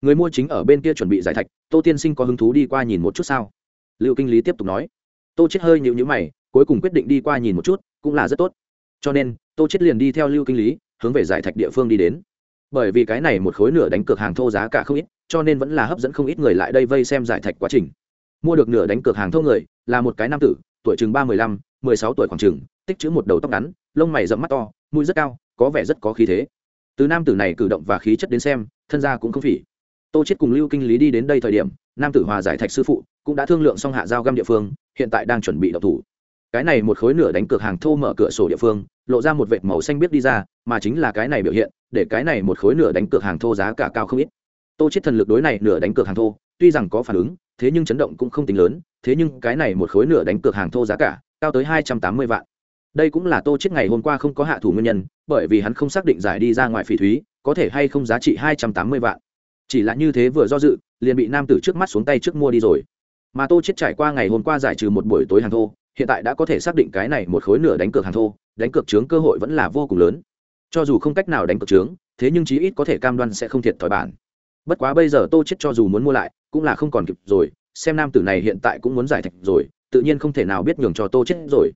Người mua chính ở bên kia chuẩn bị giải thạch, tô tiên sinh có hứng thú đi qua nhìn một chút sao? Lưu kinh lý tiếp tục nói. Tô chết hơi nhịu nhữ mày cuối cùng quyết định đi qua nhìn một chút, cũng là rất tốt. Cho nên, tô chết liền đi theo lưu kinh lý, hướng về giải thạch địa phương đi đến. Bởi vì cái này một khối nửa đánh cược hàng thô giá cả không ít, cho nên vẫn là hấp dẫn không ít người lại đây vây xem giải thạch quá trình. Mua được nửa đánh cược hàng thô người, là một cái nam tử, tuổi chừng ba mươi lăm, mười sáu tuổi khoảng chừng, tích chữ một đầu tóc ngắn, lông mày rậm mắt to, mũi rất cao, có vẻ rất có khí thế. Từ nam tử này cử động và khí chất đến xem, thân gia cũng không phỉ. Tô chết cùng lưu kinh lý đi đến đây thời điểm, nam tử hòa giải thạch sư phụ, cũng đã thương lượng xong hạ giao găm địa phương, hiện tại đang chuẩn bị đậu thủ cái này một khối nửa đánh cược hàng thô mở cửa sổ địa phương, lộ ra một vệt màu xanh biết đi ra, mà chính là cái này biểu hiện, để cái này một khối nửa đánh cược hàng thô giá cả cao không ít. Tô chết thần lực đối này nửa đánh cược hàng thô, tuy rằng có phản ứng, thế nhưng chấn động cũng không tính lớn, thế nhưng cái này một khối nửa đánh cược hàng thô giá cả, cao tới hai trăm tám mươi vạn. Đây cũng là tô chết ngày hôm qua không có hạ thủ nguyên nhân, bởi vì hắn không xác định giải đi ra ngoài phỉ thúy, có thể hay không giá trị hai trăm tám mươi vạn. Chỉ là như thế vừa do dự, liền bị nam tử trước mắt xuống tay trước mua đi rồi. Mà tô chết trải qua ngày hôm qua giải trừ một buổi tối hàng thô hiện tại đã có thể xác định cái này một khối nửa đánh cược hàng thô, đánh cược trướng cơ hội vẫn là vô cùng lớn. Cho dù không cách nào đánh cược trướng thế nhưng chí ít có thể cam đoan sẽ không thiệt thòi bản. Bất quá bây giờ tô chết cho dù muốn mua lại, cũng là không còn kịp rồi, xem nam tử này hiện tại cũng muốn giải thạch rồi, tự nhiên không thể nào biết nhường cho tô chết rồi.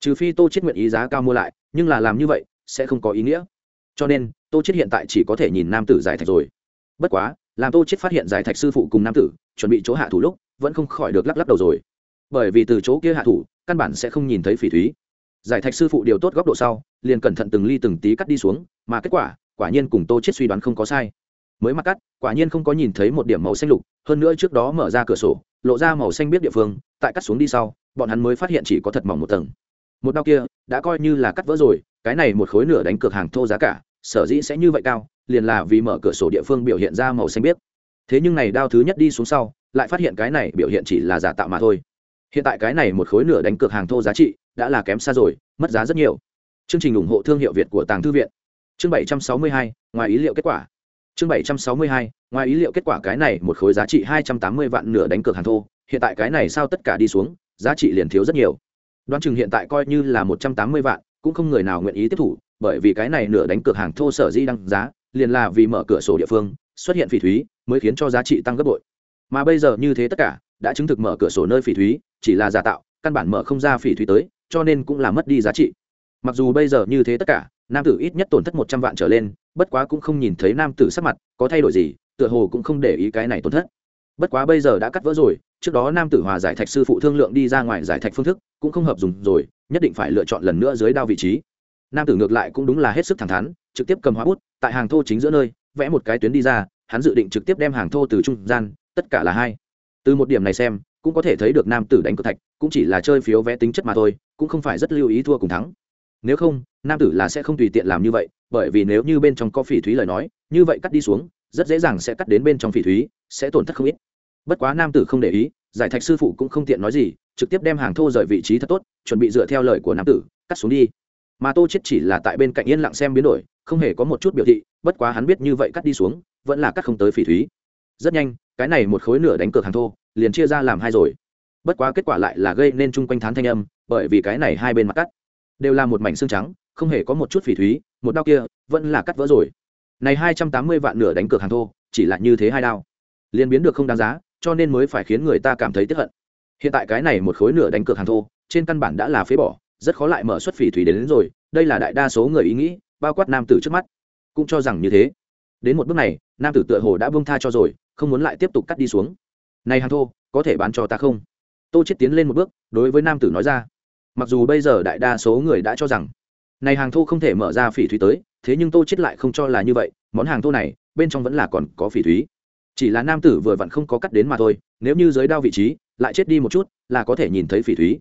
Trừ phi tô chết nguyện ý giá cao mua lại, nhưng là làm như vậy, sẽ không có ý nghĩa. Cho nên, tô chết hiện tại chỉ có thể nhìn nam tử giải thạch rồi. Bất quá, làm tô chết phát hiện giải thạch sư phụ cùng nam tử, chuẩn bị chỗ hạ thủ lúc, vẫn không khỏi được lắc lắc đầu rồi. Bởi vì từ chỗ kia hạ thủ căn bản sẽ không nhìn thấy phỉ thúy. Giải thạch sư phụ điều tốt góc độ sau, liền cẩn thận từng ly từng tí cắt đi xuống, mà kết quả quả nhiên cùng tô chết suy đoán không có sai. Mới mặc cắt, quả nhiên không có nhìn thấy một điểm màu xanh lục, hơn nữa trước đó mở ra cửa sổ, lộ ra màu xanh biết địa phương, tại cắt xuống đi sau, bọn hắn mới phát hiện chỉ có thật mỏng một tầng. Một đau kia, đã coi như là cắt vỡ rồi, cái này một khối nửa đánh cược hàng thô giá cả, sở dĩ sẽ như vậy cao, liền là vì mở cửa sổ địa phương biểu hiện ra màu xanh biết. Thế nhưng này đao thứ nhất đi xuống sau, lại phát hiện cái này biểu hiện chỉ là giả tạo mà thôi hiện tại cái này một khối nửa đánh cược hàng thô giá trị đã là kém xa rồi, mất giá rất nhiều. Chương trình ủng hộ thương hiệu việt của tàng thư viện. Chương bảy trăm sáu mươi hai, ngoài ý liệu kết quả. Chương bảy trăm sáu mươi hai, ngoài ý liệu kết quả cái này một khối giá trị hai trăm tám mươi vạn nửa đánh cược hàng thô, hiện tại cái này sao tất cả đi xuống, giá trị liền thiếu rất nhiều. Đoán chừng hiện tại coi như là một trăm tám mươi vạn, cũng không người nào nguyện ý tiếp thủ, bởi vì cái này nửa đánh cược hàng thô sở di đăng giá, liền là vì mở cửa sổ địa phương, xuất hiện phỉ thúy, mới khiến cho giá trị tăng gấp bội. Mà bây giờ như thế tất cả đã chứng thực mở cửa sổ nơi phỉ thúy, chỉ là giả tạo, căn bản mở không ra phỉ thúy tới, cho nên cũng là mất đi giá trị. Mặc dù bây giờ như thế tất cả, nam tử ít nhất tổn thất một trăm vạn trở lên, bất quá cũng không nhìn thấy nam tử sắc mặt có thay đổi gì, tựa hồ cũng không để ý cái này tổn thất. Bất quá bây giờ đã cắt vỡ rồi, trước đó nam tử hòa giải thạch sư phụ thương lượng đi ra ngoài giải thạch phương thức cũng không hợp dùng rồi, nhất định phải lựa chọn lần nữa dưới đao vị trí. Nam tử ngược lại cũng đúng là hết sức thẳng thắn, trực tiếp cầm hóa bút, tại hàng thô chính giữa nơi, vẽ một cái tuyến đi ra, hắn dự định trực tiếp đem hàng thô từ trung gian, tất cả là hai từ một điểm này xem, cũng có thể thấy được nam tử đánh cược thạch, cũng chỉ là chơi phiếu vẽ tính chất mà thôi, cũng không phải rất lưu ý thua cùng thắng. Nếu không, nam tử là sẽ không tùy tiện làm như vậy, bởi vì nếu như bên trong có phỉ thúy lời nói, như vậy cắt đi xuống, rất dễ dàng sẽ cắt đến bên trong phỉ thúy, sẽ tổn thất không ít. Bất quá nam tử không để ý, giải thạch sư phụ cũng không tiện nói gì, trực tiếp đem hàng thô rời vị trí thật tốt, chuẩn bị dựa theo lời của nam tử, cắt xuống đi. Mà tô chết chỉ là tại bên cạnh yên lặng xem biến đổi, không hề có một chút biểu thị, bất quá hắn biết như vậy cắt đi xuống, vẫn là cắt không tới phỉ thúy. Rất nhanh cái này một khối nửa đánh cược hàng thô liền chia ra làm hai rồi. Bất quá kết quả lại là gây nên chung quanh thán thanh âm bởi vì cái này hai bên mặt cắt đều là một mảnh xương trắng không hề có một chút phỉ thúy một đao kia vẫn là cắt vỡ rồi. Này hai trăm tám mươi vạn nửa đánh cược hàng thô chỉ là như thế hai đao liền biến được không đáng giá cho nên mới phải khiến người ta cảm thấy tiếc hận. Hiện tại cái này một khối nửa đánh cược hàng thô trên căn bản đã là phế bỏ rất khó lại mở xuất phỉ thủy đến, đến rồi đây là đại đa số người ý nghĩ bao quát nam tử trước mắt cũng cho rằng như thế. Đến một bước này nam tử tựa hồ đã bông tha cho rồi không muốn lại tiếp tục cắt đi xuống. Này hàng thô, có thể bán cho ta không? Tô chết tiến lên một bước, đối với nam tử nói ra. Mặc dù bây giờ đại đa số người đã cho rằng, này hàng thô không thể mở ra phỉ thúy tới, thế nhưng tô chết lại không cho là như vậy, món hàng thô này, bên trong vẫn là còn có phỉ thúy. Chỉ là nam tử vừa vặn không có cắt đến mà thôi, nếu như giới đao vị trí, lại chết đi một chút, là có thể nhìn thấy phỉ thúy.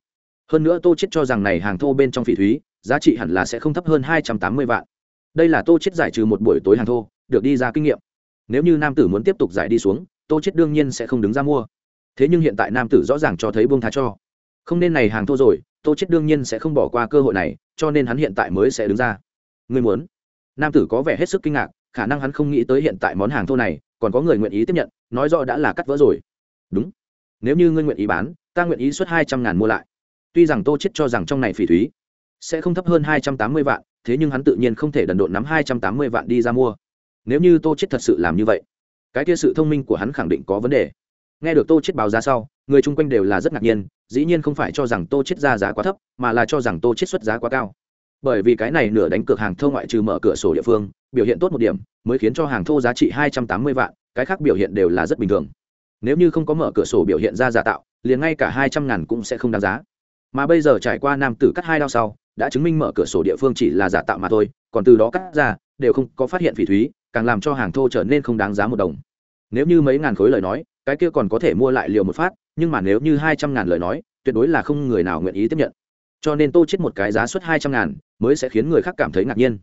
Hơn nữa tô chết cho rằng này hàng thô bên trong phỉ thúy, giá trị hẳn là sẽ không thấp hơn hai trăm tám mươi vạn. Đây là tô chết giải trừ một buổi tối hàng thô, được đi ra kinh nghiệm nếu như nam tử muốn tiếp tục giải đi xuống, tô chết đương nhiên sẽ không đứng ra mua. Thế nhưng hiện tại nam tử rõ ràng cho thấy buông tha cho. Không nên này hàng thô rồi, tô chết đương nhiên sẽ không bỏ qua cơ hội này, cho nên hắn hiện tại mới sẽ đứng ra. Ngươi muốn? Nam tử có vẻ hết sức kinh ngạc, khả năng hắn không nghĩ tới hiện tại món hàng thô này, còn có người nguyện ý tiếp nhận, nói rõ đã là cắt vỡ rồi. Đúng. Nếu như ngươi nguyện ý bán, ta nguyện ý xuất hai trăm ngàn mua lại. Tuy rằng tô chết cho rằng trong này phỉ thúy sẽ không thấp hơn hai trăm tám mươi vạn, thế nhưng hắn tự nhiên không thể đần độn nắm hai trăm tám mươi vạn đi ra mua nếu như tô chết thật sự làm như vậy, cái kia sự thông minh của hắn khẳng định có vấn đề. Nghe được tô chết báo giá sau, người chung quanh đều là rất ngạc nhiên, dĩ nhiên không phải cho rằng tô chết ra giá quá thấp, mà là cho rằng tô chết xuất giá quá cao. Bởi vì cái này nửa đánh cược hàng thô ngoại trừ mở cửa sổ địa phương, biểu hiện tốt một điểm, mới khiến cho hàng thô giá trị hai trăm tám mươi vạn, cái khác biểu hiện đều là rất bình thường. Nếu như không có mở cửa sổ biểu hiện ra giả tạo, liền ngay cả hai trăm ngàn cũng sẽ không đáng giá. Mà bây giờ trải qua nam tử cắt hai đao sau, đã chứng minh mở cửa sổ địa phương chỉ là giả tạo mà thôi, còn từ đó cắt ra, đều không có phát hiện phỉ thúy càng làm cho hàng thô trở nên không đáng giá một đồng. Nếu như mấy ngàn khối lời nói, cái kia còn có thể mua lại liều một phát, nhưng mà nếu như hai trăm ngàn lời nói, tuyệt đối là không người nào nguyện ý tiếp nhận. Cho nên tô chết một cái giá suất hai trăm ngàn, mới sẽ khiến người khác cảm thấy ngạc nhiên.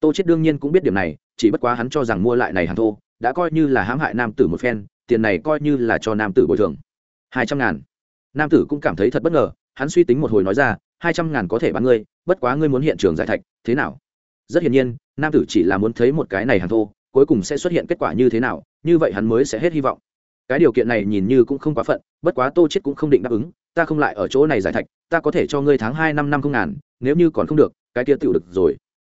Tô chết đương nhiên cũng biết điểm này, chỉ bất quá hắn cho rằng mua lại này hàng thô, đã coi như là hãm hại nam tử một phen, tiền này coi như là cho nam tử bồi thường. Hai trăm ngàn. Nam tử cũng cảm thấy thật bất ngờ, hắn suy tính một hồi nói ra, hai trăm ngàn có thể bán ngươi, bất quá ngươi muốn hiện trường giải thạch, thế nào? Rất hiển nhiên, nam tử chỉ là muốn thấy một cái này hàng thô cuối cùng sẽ xuất hiện kết quả như thế nào, như vậy hắn mới sẽ hết hy vọng. Cái điều kiện này nhìn như cũng không quá phận, bất quá tô chết cũng không định đáp ứng, ta không lại ở chỗ này giải thạch, ta có thể cho ngươi tháng hai năm năm không ngàn, nếu như còn không được, cái kia tựu được rồi.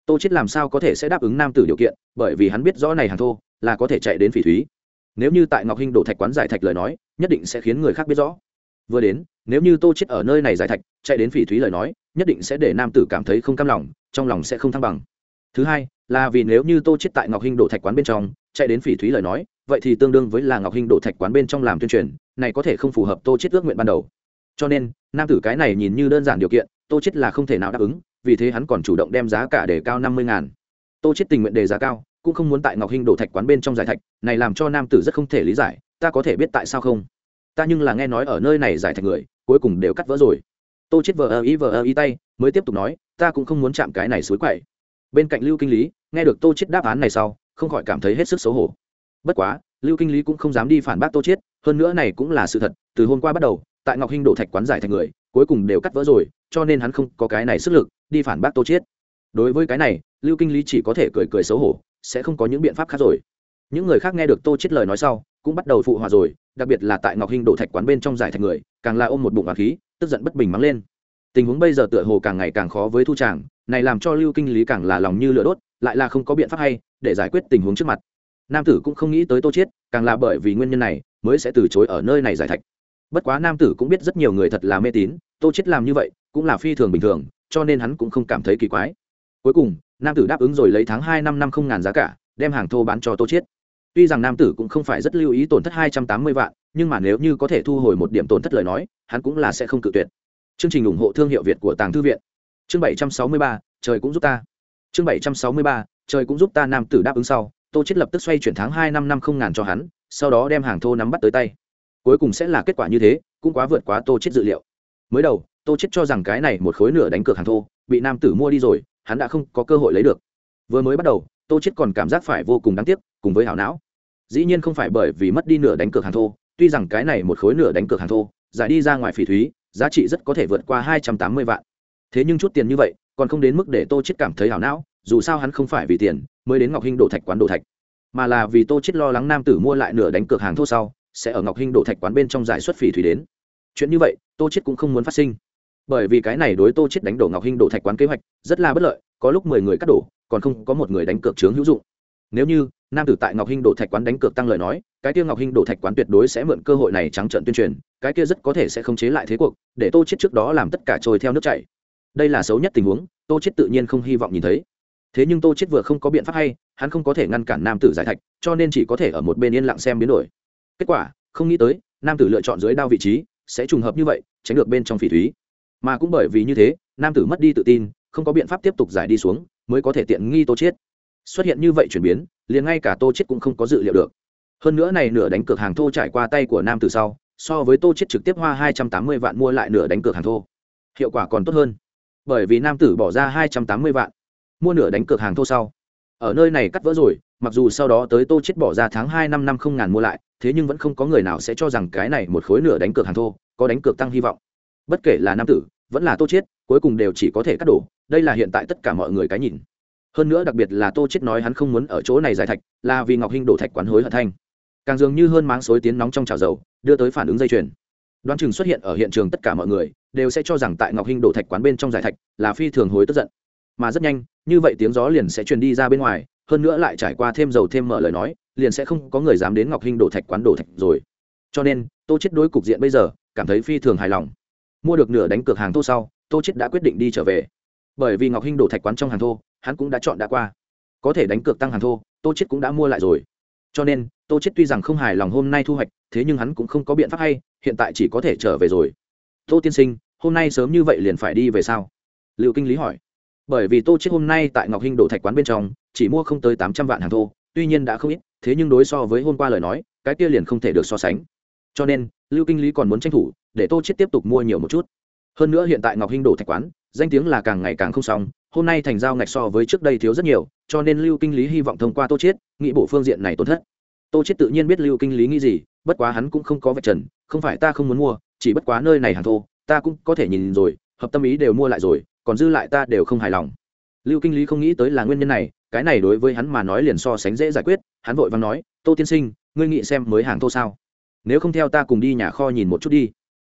Tô chết làm sao có thể sẽ đáp ứng nam tử điều kiện, bởi vì hắn biết rõ này hàng thô, là có thể chạy đến phỉ thúy. Nếu như tại ngọc hinh đổ thạch quán giải thạch lời nói, nhất định sẽ khiến người khác biết rõ. Vừa đến, nếu như tô chết ở nơi này giải thạch, chạy đến phỉ thúy lời nói, nhất định sẽ để nam tử cảm thấy không cam lòng, trong lòng sẽ không thăng bằng. Thứ hai là vì nếu như tô chết tại ngọc hinh đổ thạch quán bên trong, chạy đến phỉ thúy lời nói, vậy thì tương đương với là ngọc hinh đổ thạch quán bên trong làm tuyên truyền, này có thể không phù hợp tô chết ước nguyện ban đầu. Cho nên, nam tử cái này nhìn như đơn giản điều kiện, tô chết là không thể nào đáp ứng, vì thế hắn còn chủ động đem giá cả để cao năm mươi ngàn. Tô chết tình nguyện đề giá cao, cũng không muốn tại ngọc hinh đổ thạch quán bên trong giải thạch, này làm cho nam tử rất không thể lý giải, ta có thể biết tại sao không? Ta nhưng là nghe nói ở nơi này giải thạch người, cuối cùng đều cắt vỡ rồi. Tô chết vờ ơ ý vờ ơ ý tay, mới tiếp tục nói, ta cũng không muốn chạm cái này suối quậy bên cạnh lưu kinh lý, nghe được tô chết đáp án này sau, không khỏi cảm thấy hết sức xấu hổ. Bất quá, lưu kinh lý cũng không dám đi phản bác tô chết hơn nữa này cũng là sự thật, từ hôm qua bắt đầu, tại ngọc hinh đổ thạch quán giải thành người, cuối cùng đều cắt vỡ rồi, cho nên hắn không có cái này sức lực đi phản bác tô chết đối với cái này, lưu kinh lý chỉ có thể cười cười xấu hổ, sẽ không có những biện pháp khác rồi. Những người khác nghe được tô chết lời nói sau, cũng bắt đầu phụ hòa rồi, đặc biệt là tại ngọc hinh đổ thạch quán bên trong giải thành người, càng là ôm một bụng hỏa khí, tức giận bất bình mắng lên tình huống bây giờ tựa hồ càng ngày càng khó với thu tràng này làm cho lưu kinh lý càng là lòng như lửa đốt lại là không có biện pháp hay để giải quyết tình huống trước mặt. Nam tử cũng không nghĩ tới tô chiết, càng là bởi vì nguyên nhân này mới sẽ từ chối ở nơi này giải thạch. Bất quá nam tử cũng biết rất nhiều người thật là mê tín tô chiết làm như vậy cũng là phi thường bình thường cho nên hắn cũng không cảm thấy kỳ quái. Cuối cùng nam tử đáp ứng rồi lấy tháng hai năm năm không ngàn giá cả đem hàng thô bán cho tô chiết. tuy rằng nam tử cũng không phải rất lưu ý tổn thất hai trăm tám mươi vạn nhưng mà nếu như có thể thu hồi một điểm tổn thất lời nói hắn cũng là sẽ không cự tuyệt chương trình ủng hộ thương hiệu việt của tàng thư viện. Chương bảy trăm sáu mươi ba, trời cũng giúp ta. Chương bảy trăm sáu mươi ba, trời cũng giúp ta nam tử đáp ứng sau. Tô chết lập tức xoay chuyển tháng hai năm năm không ngàn cho hắn, sau đó đem hàng thô nắm bắt tới tay. Cuối cùng sẽ là kết quả như thế, cũng quá vượt quá tô chết dự liệu. Mới đầu, tô chết cho rằng cái này một khối nửa đánh cược hàng thô, bị nam tử mua đi rồi, hắn đã không có cơ hội lấy được. Vừa mới bắt đầu, tô chết còn cảm giác phải vô cùng đáng tiếc, cùng với hảo não. Dĩ nhiên không phải bởi vì mất đi nửa đánh cược hàng thô, tuy rằng cái này một khối nửa đánh cược hàng thô, giải đi ra ngoài phỉ thúy giá trị rất có thể vượt qua hai trăm tám mươi vạn. Thế nhưng chút tiền như vậy, còn không đến mức để tô chết cảm thấy hảo não, dù sao hắn không phải vì tiền, mới đến ngọc hinh đổ thạch quán đổ thạch. Mà là vì tô chết lo lắng nam tử mua lại nửa đánh cược hàng thô sau, sẽ ở ngọc hinh đổ thạch quán bên trong giải xuất phỉ thủy đến. Chuyện như vậy, tô chết cũng không muốn phát sinh. Bởi vì cái này đối tô chết đánh đổ ngọc hinh đổ thạch quán kế hoạch, rất là bất lợi, có lúc mười người cắt đổ, còn không có một người đánh cược chướng hữu dụng. Nếu như nam tử tại ngọc hinh đổ thạch quán đánh cược tăng lời nói cái kia ngọc hinh đổ thạch quán tuyệt đối sẽ mượn cơ hội này trắng trợn tuyên truyền, cái kia rất có thể sẽ không chế lại thế cuộc, để tô chết trước đó làm tất cả trôi theo nước chảy. Đây là xấu nhất tình huống, tô chết tự nhiên không hy vọng nhìn thấy. Thế nhưng tô chết vừa không có biện pháp hay, hắn không có thể ngăn cản nam tử giải thạch, cho nên chỉ có thể ở một bên yên lặng xem biến đổi. Kết quả, không nghĩ tới, nam tử lựa chọn dưới đao vị trí, sẽ trùng hợp như vậy, tránh được bên trong phỉ thúy. Mà cũng bởi vì như thế, nam tử mất đi tự tin, không có biện pháp tiếp tục giải đi xuống, mới có thể tiện nghi tô chết xuất hiện như vậy chuyển biến, liền ngay cả tô chết cũng không có dự liệu được hơn nữa này nửa đánh cược hàng thô trải qua tay của nam tử sau, so với tô chết trực tiếp hoa hai trăm tám mươi vạn mua lại nửa đánh cược hàng thô. Hiệu quả còn tốt hơn, bởi vì nam tử bỏ ra hai trăm tám mươi vạn mua nửa đánh cược hàng thô sau. Ở nơi này cắt vỡ rồi, mặc dù sau đó tới tô chết bỏ ra tháng hai năm năm không ngàn mua lại, thế nhưng vẫn không có người nào sẽ cho rằng cái này một khối nửa đánh cược hàng thô có đánh cược tăng hy vọng. Bất kể là nam tử, vẫn là tô chết cuối cùng đều chỉ có thể cắt đổ, đây là hiện tại tất cả mọi người cái nhìn. Hơn nữa đặc biệt là tô chết nói hắn không muốn ở chỗ này giải thạch, là vì ngọc hinh đổ thạch quán hối hận thanh càng dường như hơn máng xối tiến nóng trong chảo dầu, đưa tới phản ứng dây chuyền. Đoán chừng xuất hiện ở hiện trường tất cả mọi người, đều sẽ cho rằng tại ngọc hinh đổ thạch quán bên trong giải thạch là phi thường hối tức giận. Mà rất nhanh, như vậy tiếng gió liền sẽ truyền đi ra bên ngoài, hơn nữa lại trải qua thêm dầu thêm mở lời nói, liền sẽ không có người dám đến ngọc hinh đổ thạch quán đổ thạch rồi. Cho nên, tô chết đối cục diện bây giờ, cảm thấy phi thường hài lòng. Mua được nửa đánh cược hàng thô sau, tô chết đã quyết định đi trở về. Bởi vì ngọc hinh đổ thạch quán trong hàng thô, hắn cũng đã chọn đã qua. Có thể đánh cược tăng hàng thô, tô chết cũng đã mua lại rồi cho nên, tô chết tuy rằng không hài lòng hôm nay thu hoạch, thế nhưng hắn cũng không có biện pháp hay, hiện tại chỉ có thể trở về rồi. Tô tiên sinh, hôm nay sớm như vậy liền phải đi về sao? Liệu kinh lý hỏi. Bởi vì tô chết hôm nay tại ngọc hinh đổ thạch quán bên trong, chỉ mua không tới tám trăm vạn hàng thô, tuy nhiên đã không ít, thế nhưng đối so với hôm qua lời nói, cái kia liền không thể được so sánh. Cho nên, lưu kinh lý còn muốn tranh thủ, để tô chết tiếp tục mua nhiều một chút. Hơn nữa hiện tại ngọc hinh đổ thạch quán, danh tiếng là càng ngày càng không xong hôm nay thành giao ngạch so với trước đây thiếu rất nhiều, cho nên lưu kinh lý hy vọng thông qua tô chiết nghị bộ phương diện này tổn thất. Tô chiết tự nhiên biết lưu kinh lý nghĩ gì, bất quá hắn cũng không có vạch trần, không phải ta không muốn mua, chỉ bất quá nơi này hàng thô, ta cũng có thể nhìn rồi, hợp tâm ý đều mua lại rồi, còn dư lại ta đều không hài lòng. Lưu kinh lý không nghĩ tới là nguyên nhân này, cái này đối với hắn mà nói liền so sánh dễ giải quyết, hắn vội vàng nói, tô tiên sinh, ngươi nghĩ xem mới hàng thô sao? Nếu không theo ta cùng đi nhà kho nhìn một chút đi.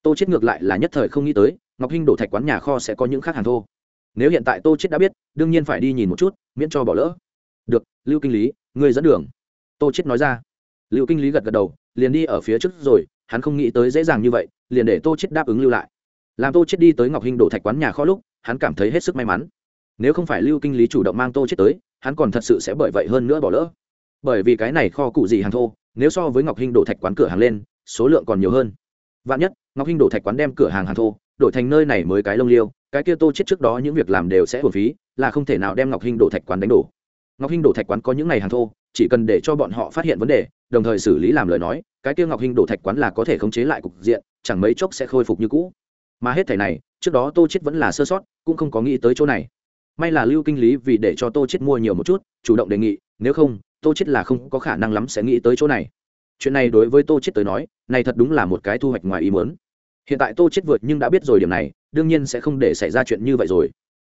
Tô chết ngược lại là nhất thời không nghĩ tới, ngọc hinh đổ thạch quán nhà kho sẽ có những khác hàng thô nếu hiện tại tô chết đã biết, đương nhiên phải đi nhìn một chút, miễn cho bỏ lỡ. Được, lưu kinh lý người dẫn đường. Tô chết nói ra. Lưu kinh lý gật gật đầu, liền đi ở phía trước rồi, hắn không nghĩ tới dễ dàng như vậy, liền để tô chết đáp ứng lưu lại. Làm tô chết đi tới ngọc hinh đổ thạch quán nhà kho lúc, hắn cảm thấy hết sức may mắn. Nếu không phải lưu kinh lý chủ động mang tô chết tới, hắn còn thật sự sẽ bởi vậy hơn nữa bỏ lỡ. Bởi vì cái này kho cụ gì hàng thô, nếu so với ngọc hinh đổ thạch quán cửa hàng lên, số lượng còn nhiều hơn. Vạn nhất, ngọc hinh đổ thạch quán đem cửa hàng hàng thô, đổi thành nơi này mới cái lông liêu cái kia tô chết trước đó những việc làm đều sẽ hưởng phí, là không thể nào đem ngọc hinh đổ thạch quán đánh đổ. Ngọc hinh đổ thạch quán có những ngày hàng thô, chỉ cần để cho bọn họ phát hiện vấn đề, đồng thời xử lý làm lời nói, cái kia ngọc hinh đổ thạch quán là có thể khống chế lại cục diện, chẳng mấy chốc sẽ khôi phục như cũ. Mà hết thẻ này, trước đó tô chết vẫn là sơ sót, cũng không có nghĩ tới chỗ này. May là lưu kinh lý vì để cho tô chết mua nhiều một chút, chủ động đề nghị, nếu không, tô chết là không có khả năng lắm sẽ nghĩ tới chỗ này. Chuyện này đối với tô chết tới nói, này thật đúng là một cái thu hoạch ngoài ý muốn. Hiện tại tô chết vượt nhưng đã biết rồi điểm này đương nhiên sẽ không để xảy ra chuyện như vậy rồi.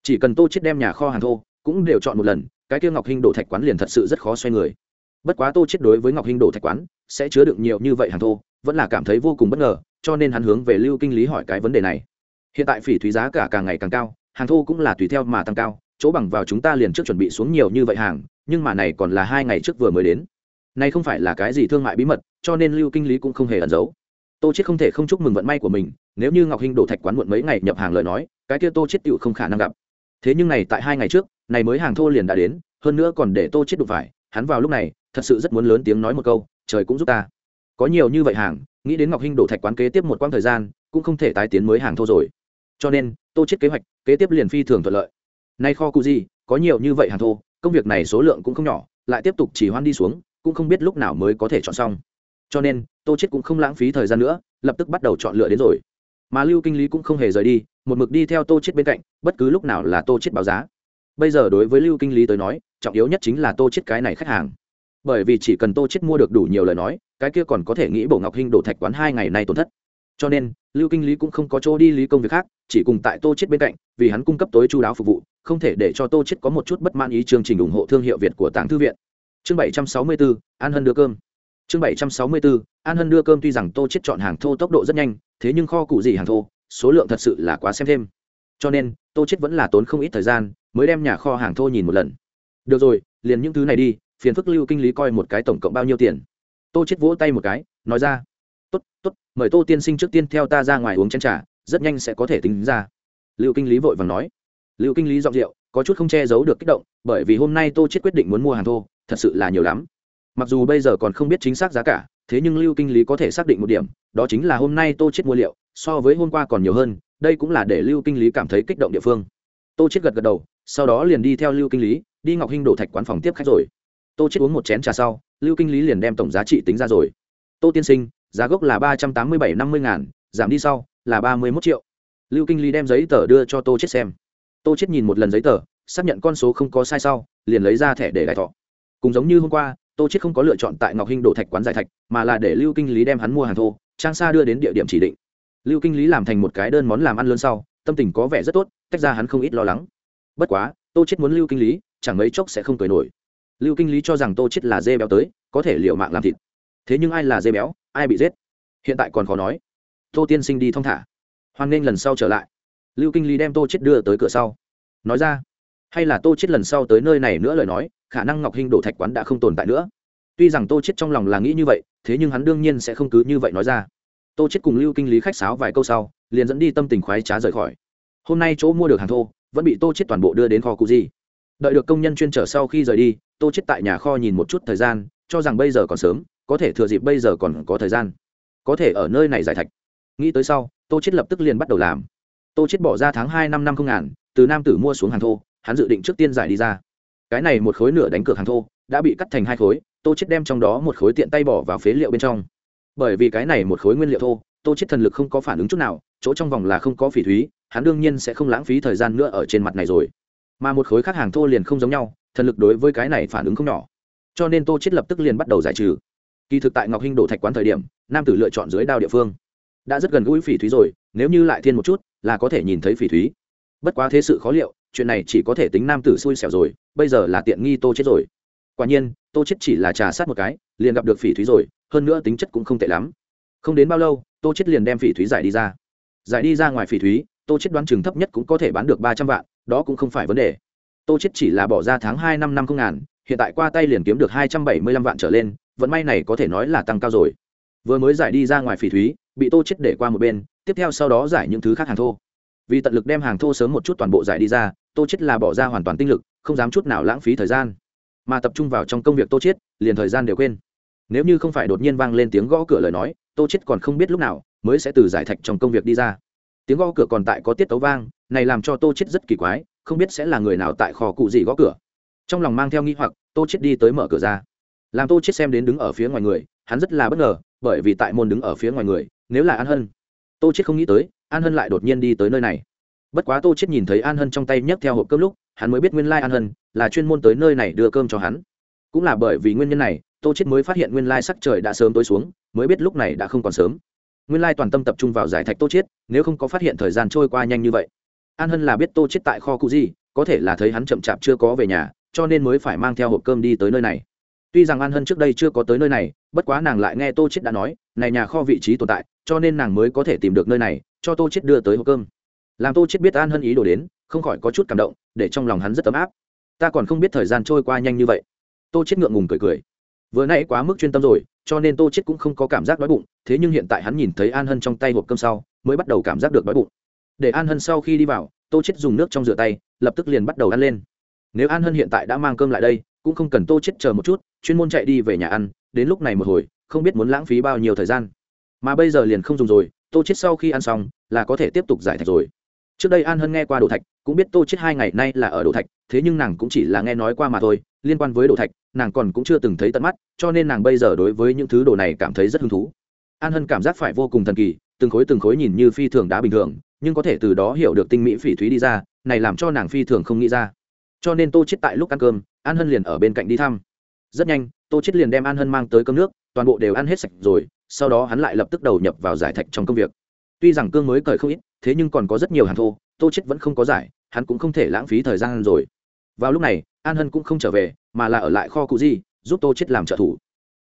Chỉ cần tô chết đem nhà kho hàng thô cũng đều chọn một lần, cái kia ngọc hinh đổ thạch quán liền thật sự rất khó xoay người. Bất quá tô chết đối với ngọc hinh đổ thạch quán sẽ chứa đựng nhiều như vậy hàng thô, vẫn là cảm thấy vô cùng bất ngờ, cho nên hắn hướng về lưu kinh lý hỏi cái vấn đề này. Hiện tại phỉ thúy giá cả càng ngày càng cao, hàng thô cũng là tùy theo mà tăng cao, chỗ bằng vào chúng ta liền trước chuẩn bị xuống nhiều như vậy hàng, nhưng mà này còn là hai ngày trước vừa mới đến. Này không phải là cái gì thương mại bí mật, cho nên lưu kinh lý cũng không hề ẩn giấu tô chết không thể không chúc mừng vận may của mình, nếu như ngọc hinh đổ thạch quán muộn mấy ngày nhập hàng lời nói, cái kia tô chết tựu không khả năng gặp. Thế nhưng này tại hai ngày trước, này mới hàng thô liền đã đến, hơn nữa còn để tô chết đụng phải, hắn vào lúc này, thật sự rất muốn lớn tiếng nói một câu, trời cũng giúp ta. Có nhiều như vậy hàng, nghĩ đến ngọc hinh đổ thạch quán kế tiếp một quãng thời gian, cũng không thể tái tiến mới hàng thô rồi. Cho nên, tô chết kế hoạch, kế tiếp liền phi thường thuận lợi. Nay kho cụ gì có nhiều như vậy hàng thô, công việc này số lượng cũng không nhỏ, lại tiếp tục chỉ hoan đi xuống, cũng không biết lúc nào mới có thể chọn xong. Cho nên tô chết cũng không lãng phí thời gian nữa lập tức bắt đầu chọn lựa đến rồi. Mà lưu kinh lý cũng không hề rời đi một mực đi theo tô chết bên cạnh bất cứ lúc nào là tô chết báo giá. Bây giờ đối với lưu kinh lý tới nói trọng yếu nhất chính là tô chết cái này khách hàng. Bởi vì chỉ cần tô chết mua được đủ nhiều lời nói cái kia còn có thể nghĩ bổ ngọc hinh đổ thạch quán hai ngày nay tổn thất. Cho nên lưu kinh lý cũng không có chỗ đi lý công việc khác chỉ cùng tại tô chết bên cạnh vì hắn cung cấp tối chu đáo phục vụ không thể để cho tô chết có một chút bất mãn ý chương trình ủng hộ thương hiệu việt của tàng thư viện. Chương 764, an hân đưa cơm. Chương 764, an hân đưa cơm tuy rằng tô chết chọn hàng thô tốc độ rất nhanh, thế nhưng kho cụ gì hàng thô, số lượng thật sự là quá xem thêm. Cho nên, tô chết vẫn là tốn không ít thời gian mới đem nhà kho hàng thô nhìn một lần. Được rồi, liền những thứ này đi, phiền phức lưu kinh lý coi một cái tổng cộng bao nhiêu tiền. Tô chết vỗ tay một cái, nói ra. Tốt tốt, mời tô tiên sinh trước tiên theo ta ra ngoài uống chén trà, rất nhanh sẽ có thể tính ra. Lưu kinh lý vội vàng nói. Lưu kinh lý giọng rượu có chút không che giấu được kích động, bởi vì hôm nay tô chết quyết định muốn mua hàng thô, thật sự là nhiều lắm. Mặc dù bây giờ còn không biết chính xác giá cả thế nhưng lưu kinh lý có thể xác định một điểm, đó chính là hôm nay tô chết mua liệu, so với hôm qua còn nhiều hơn, đây cũng là để lưu kinh lý cảm thấy kích động địa phương. Tô chết gật gật đầu, sau đó liền đi theo lưu kinh lý, đi ngọc hinh đổ thạch quán phòng tiếp khách rồi. Tô chết uống một chén trà sau, lưu kinh lý liền đem tổng giá trị tính ra rồi. Tô tiên sinh, giá gốc là ba trăm tám mươi bảy năm mươi ngàn, giảm đi sau, là ba mươi mốt triệu. Lưu kinh lý đem giấy tờ đưa cho tô chết xem. Tô chết nhìn một lần giấy tờ, xác nhận con số không có sai sau, liền lấy ra thẻ để đại thọ. Cùng giống như hôm qua tô chết không có lựa chọn tại ngọc hinh đổ thạch quán giải thạch, mà là để lưu kinh lý đem hắn mua hàng thô, trang xa đưa đến địa điểm chỉ định. Lưu kinh lý làm thành một cái đơn món làm ăn lớn sau, tâm tình có vẻ rất tốt, tách ra hắn không ít lo lắng. Bất quá, tô chết muốn lưu kinh lý, chẳng mấy chốc sẽ không cười nổi. Lưu kinh lý cho rằng tô chết là dê béo tới, có thể liệu mạng làm thịt. Thế nhưng ai là dê béo, ai bị giết? Hiện tại còn khó nói. Tô tiên sinh đi thong thả. Hoan nghênh lần sau trở lại. Lưu kinh lý đem tô chết đưa tới cửa sau. Nói ra hay là tô chết lần sau tới nơi này nữa lời nói, khả năng ngọc hinh đổ thạch quán đã không tồn tại nữa. Tuy rằng tô chết trong lòng là nghĩ như vậy, thế nhưng hắn đương nhiên sẽ không cứ như vậy nói ra. Tô chết cùng lưu kinh lý khách sáo vài câu sau, liền dẫn đi tâm tình khoái trá rời khỏi. Hôm nay chỗ mua được hàng thô, vẫn bị tô chết toàn bộ đưa đến kho cụ gì. Đợi được công nhân chuyên trở sau khi rời đi, tô chết tại nhà kho nhìn một chút thời gian, cho rằng bây giờ còn sớm, có thể thừa dịp bây giờ còn có thời gian. Có thể ở nơi này giải thạch. Nghĩ tới sau, tô chết lập tức liền bắt đầu làm. Tô chết bỏ ra tháng hai năm năm không ngàn, từ nam tử mua xuống hàng thô hắn dự định trước tiên giải đi ra. Cái này một khối nửa đánh cược hàng thô, đã bị cắt thành hai khối, tô chết đem trong đó một khối tiện tay bỏ vào phế liệu bên trong. Bởi vì cái này một khối nguyên liệu thô, tô chết thần lực không có phản ứng chút nào, chỗ trong vòng là không có phỉ thúy, hắn đương nhiên sẽ không lãng phí thời gian nữa ở trên mặt này rồi. Mà một khối khác hàng thô liền không giống nhau, thần lực đối với cái này phản ứng không nhỏ. Cho nên tô chết lập tức liền bắt đầu giải trừ. Kỳ thực tại ngọc hinh đổ thạch quán thời điểm, nam tử lựa chọn dưới đao địa phương. Đã rất gần gũi phỉ thúy rồi, nếu như lại thiên một chút, là có thể nhìn thấy phỉ thúy. Bất quá thế sự khó liệu chuyện này chỉ có thể tính nam tử xui xẻo rồi, bây giờ là tiện nghi tô chết rồi. Quả nhiên, tô chết chỉ là trà sát một cái, liền gặp được phỉ thúy rồi, hơn nữa tính chất cũng không tệ lắm. Không đến bao lâu, tô chết liền đem phỉ thúy giải đi ra. Giải đi ra ngoài phỉ thúy, tô chết đoán chừng thấp nhất cũng có thể bán được ba trăm vạn, đó cũng không phải vấn đề. Tô chết chỉ là bỏ ra tháng hai năm năm không ngàn, hiện tại qua tay liền kiếm được hai trăm bảy mươi lăm vạn trở lên, vận may này có thể nói là tăng cao rồi. Vừa mới giải đi ra ngoài phỉ thúy, bị tô chết để qua một bên, tiếp theo sau đó giải những thứ khác hàng thô. Vì tận lực đem hàng thô sớm một chút toàn bộ giải đi ra tô chết là bỏ ra hoàn toàn tinh lực, không dám chút nào lãng phí thời gian. Mà tập trung vào trong công việc tô chết, liền thời gian đều quên. Nếu như không phải đột nhiên vang lên tiếng gõ cửa lời nói, tô chết còn không biết lúc nào mới sẽ từ giải thạch trong công việc đi ra. Tiếng gõ cửa còn tại có tiết tấu vang, này làm cho tô chết rất kỳ quái, không biết sẽ là người nào tại kho cụ gì gõ cửa. Trong lòng mang theo nghi hoặc, tô chết đi tới mở cửa ra. Làm tô chết xem đến đứng ở phía ngoài người, hắn rất là bất ngờ, bởi vì tại môn đứng ở phía ngoài người, nếu là an hân, tô chết không nghĩ tới, an hân lại đột nhiên đi tới nơi này bất quá tô chết nhìn thấy an hân trong tay nhấc theo hộp cơm lúc, hắn mới biết nguyên lai an hân là chuyên môn tới nơi này đưa cơm cho hắn. Cũng là bởi vì nguyên nhân này, tô chết mới phát hiện nguyên lai sắc trời đã sớm tối xuống, mới biết lúc này đã không còn sớm. Nguyên lai toàn tâm tập trung vào giải thạch tô chết nếu không có phát hiện thời gian trôi qua nhanh như vậy. An hân là biết tô chết tại kho cụ gì, có thể là thấy hắn chậm chạp chưa có về nhà, cho nên mới phải mang theo hộp cơm đi tới nơi này. Tuy rằng an hân trước đây chưa có tới nơi này, bất quá nàng lại nghe tô chết đã nói, này nhà kho vị trí tồn tại, cho nên nàng mới có thể tìm được nơi này, cho tô chết đưa tới hộp cơm làm tô chết biết an hân ý đồ đến, không khỏi có chút cảm động, để trong lòng hắn rất ấm áp. Ta còn không biết thời gian trôi qua nhanh như vậy. Tô chết ngượng ngùng cười cười. Vừa nãy quá mức chuyên tâm rồi, cho nên tô chết cũng không có cảm giác đói bụng, thế nhưng hiện tại hắn nhìn thấy an hân trong tay hộp cơm sau, mới bắt đầu cảm giác được đói bụng. Để an hân sau khi đi vào, tô chết dùng nước trong rửa tay, lập tức liền bắt đầu ăn lên. Nếu an hân hiện tại đã mang cơm lại đây, cũng không cần tô chết chờ một chút, chuyên môn chạy đi về nhà ăn, đến lúc này một hồi, không biết muốn lãng phí bao nhiêu thời gian. Mà bây giờ liền không dùng rồi, tô chết sau khi ăn xong, là có thể tiếp tục giải thạch rồi trước đây an hân nghe qua đồ thạch, cũng biết tô chết hai ngày nay là ở đồ thạch, thế nhưng nàng cũng chỉ là nghe nói qua mà thôi, liên quan với đồ thạch, nàng còn cũng chưa từng thấy tận mắt, cho nên nàng bây giờ đối với những thứ đồ này cảm thấy rất hứng thú. An hân cảm giác phải vô cùng thần kỳ, từng khối từng khối nhìn như phi thường đá bình thường, nhưng có thể từ đó hiểu được tinh mỹ phỉ thúy đi ra, này làm cho nàng phi thường không nghĩ ra. Cho nên tô chết tại lúc ăn cơm, an hân liền ở bên cạnh đi thăm. Rất nhanh, tô chết liền đem an hân mang tới cơm nước, toàn bộ đều ăn hết sạch rồi, sau đó hắn lại lập tức đầu nhập vào giải thạch trong công việc. Tuy rằng cương mới cởi không ít thế nhưng còn có rất nhiều hàng thô, tô chết vẫn không có giải, hắn cũng không thể lãng phí thời gian rồi. Vào lúc này, an hân cũng không trở về, mà là ở lại kho cụ di, giúp tô chết làm trợ thủ.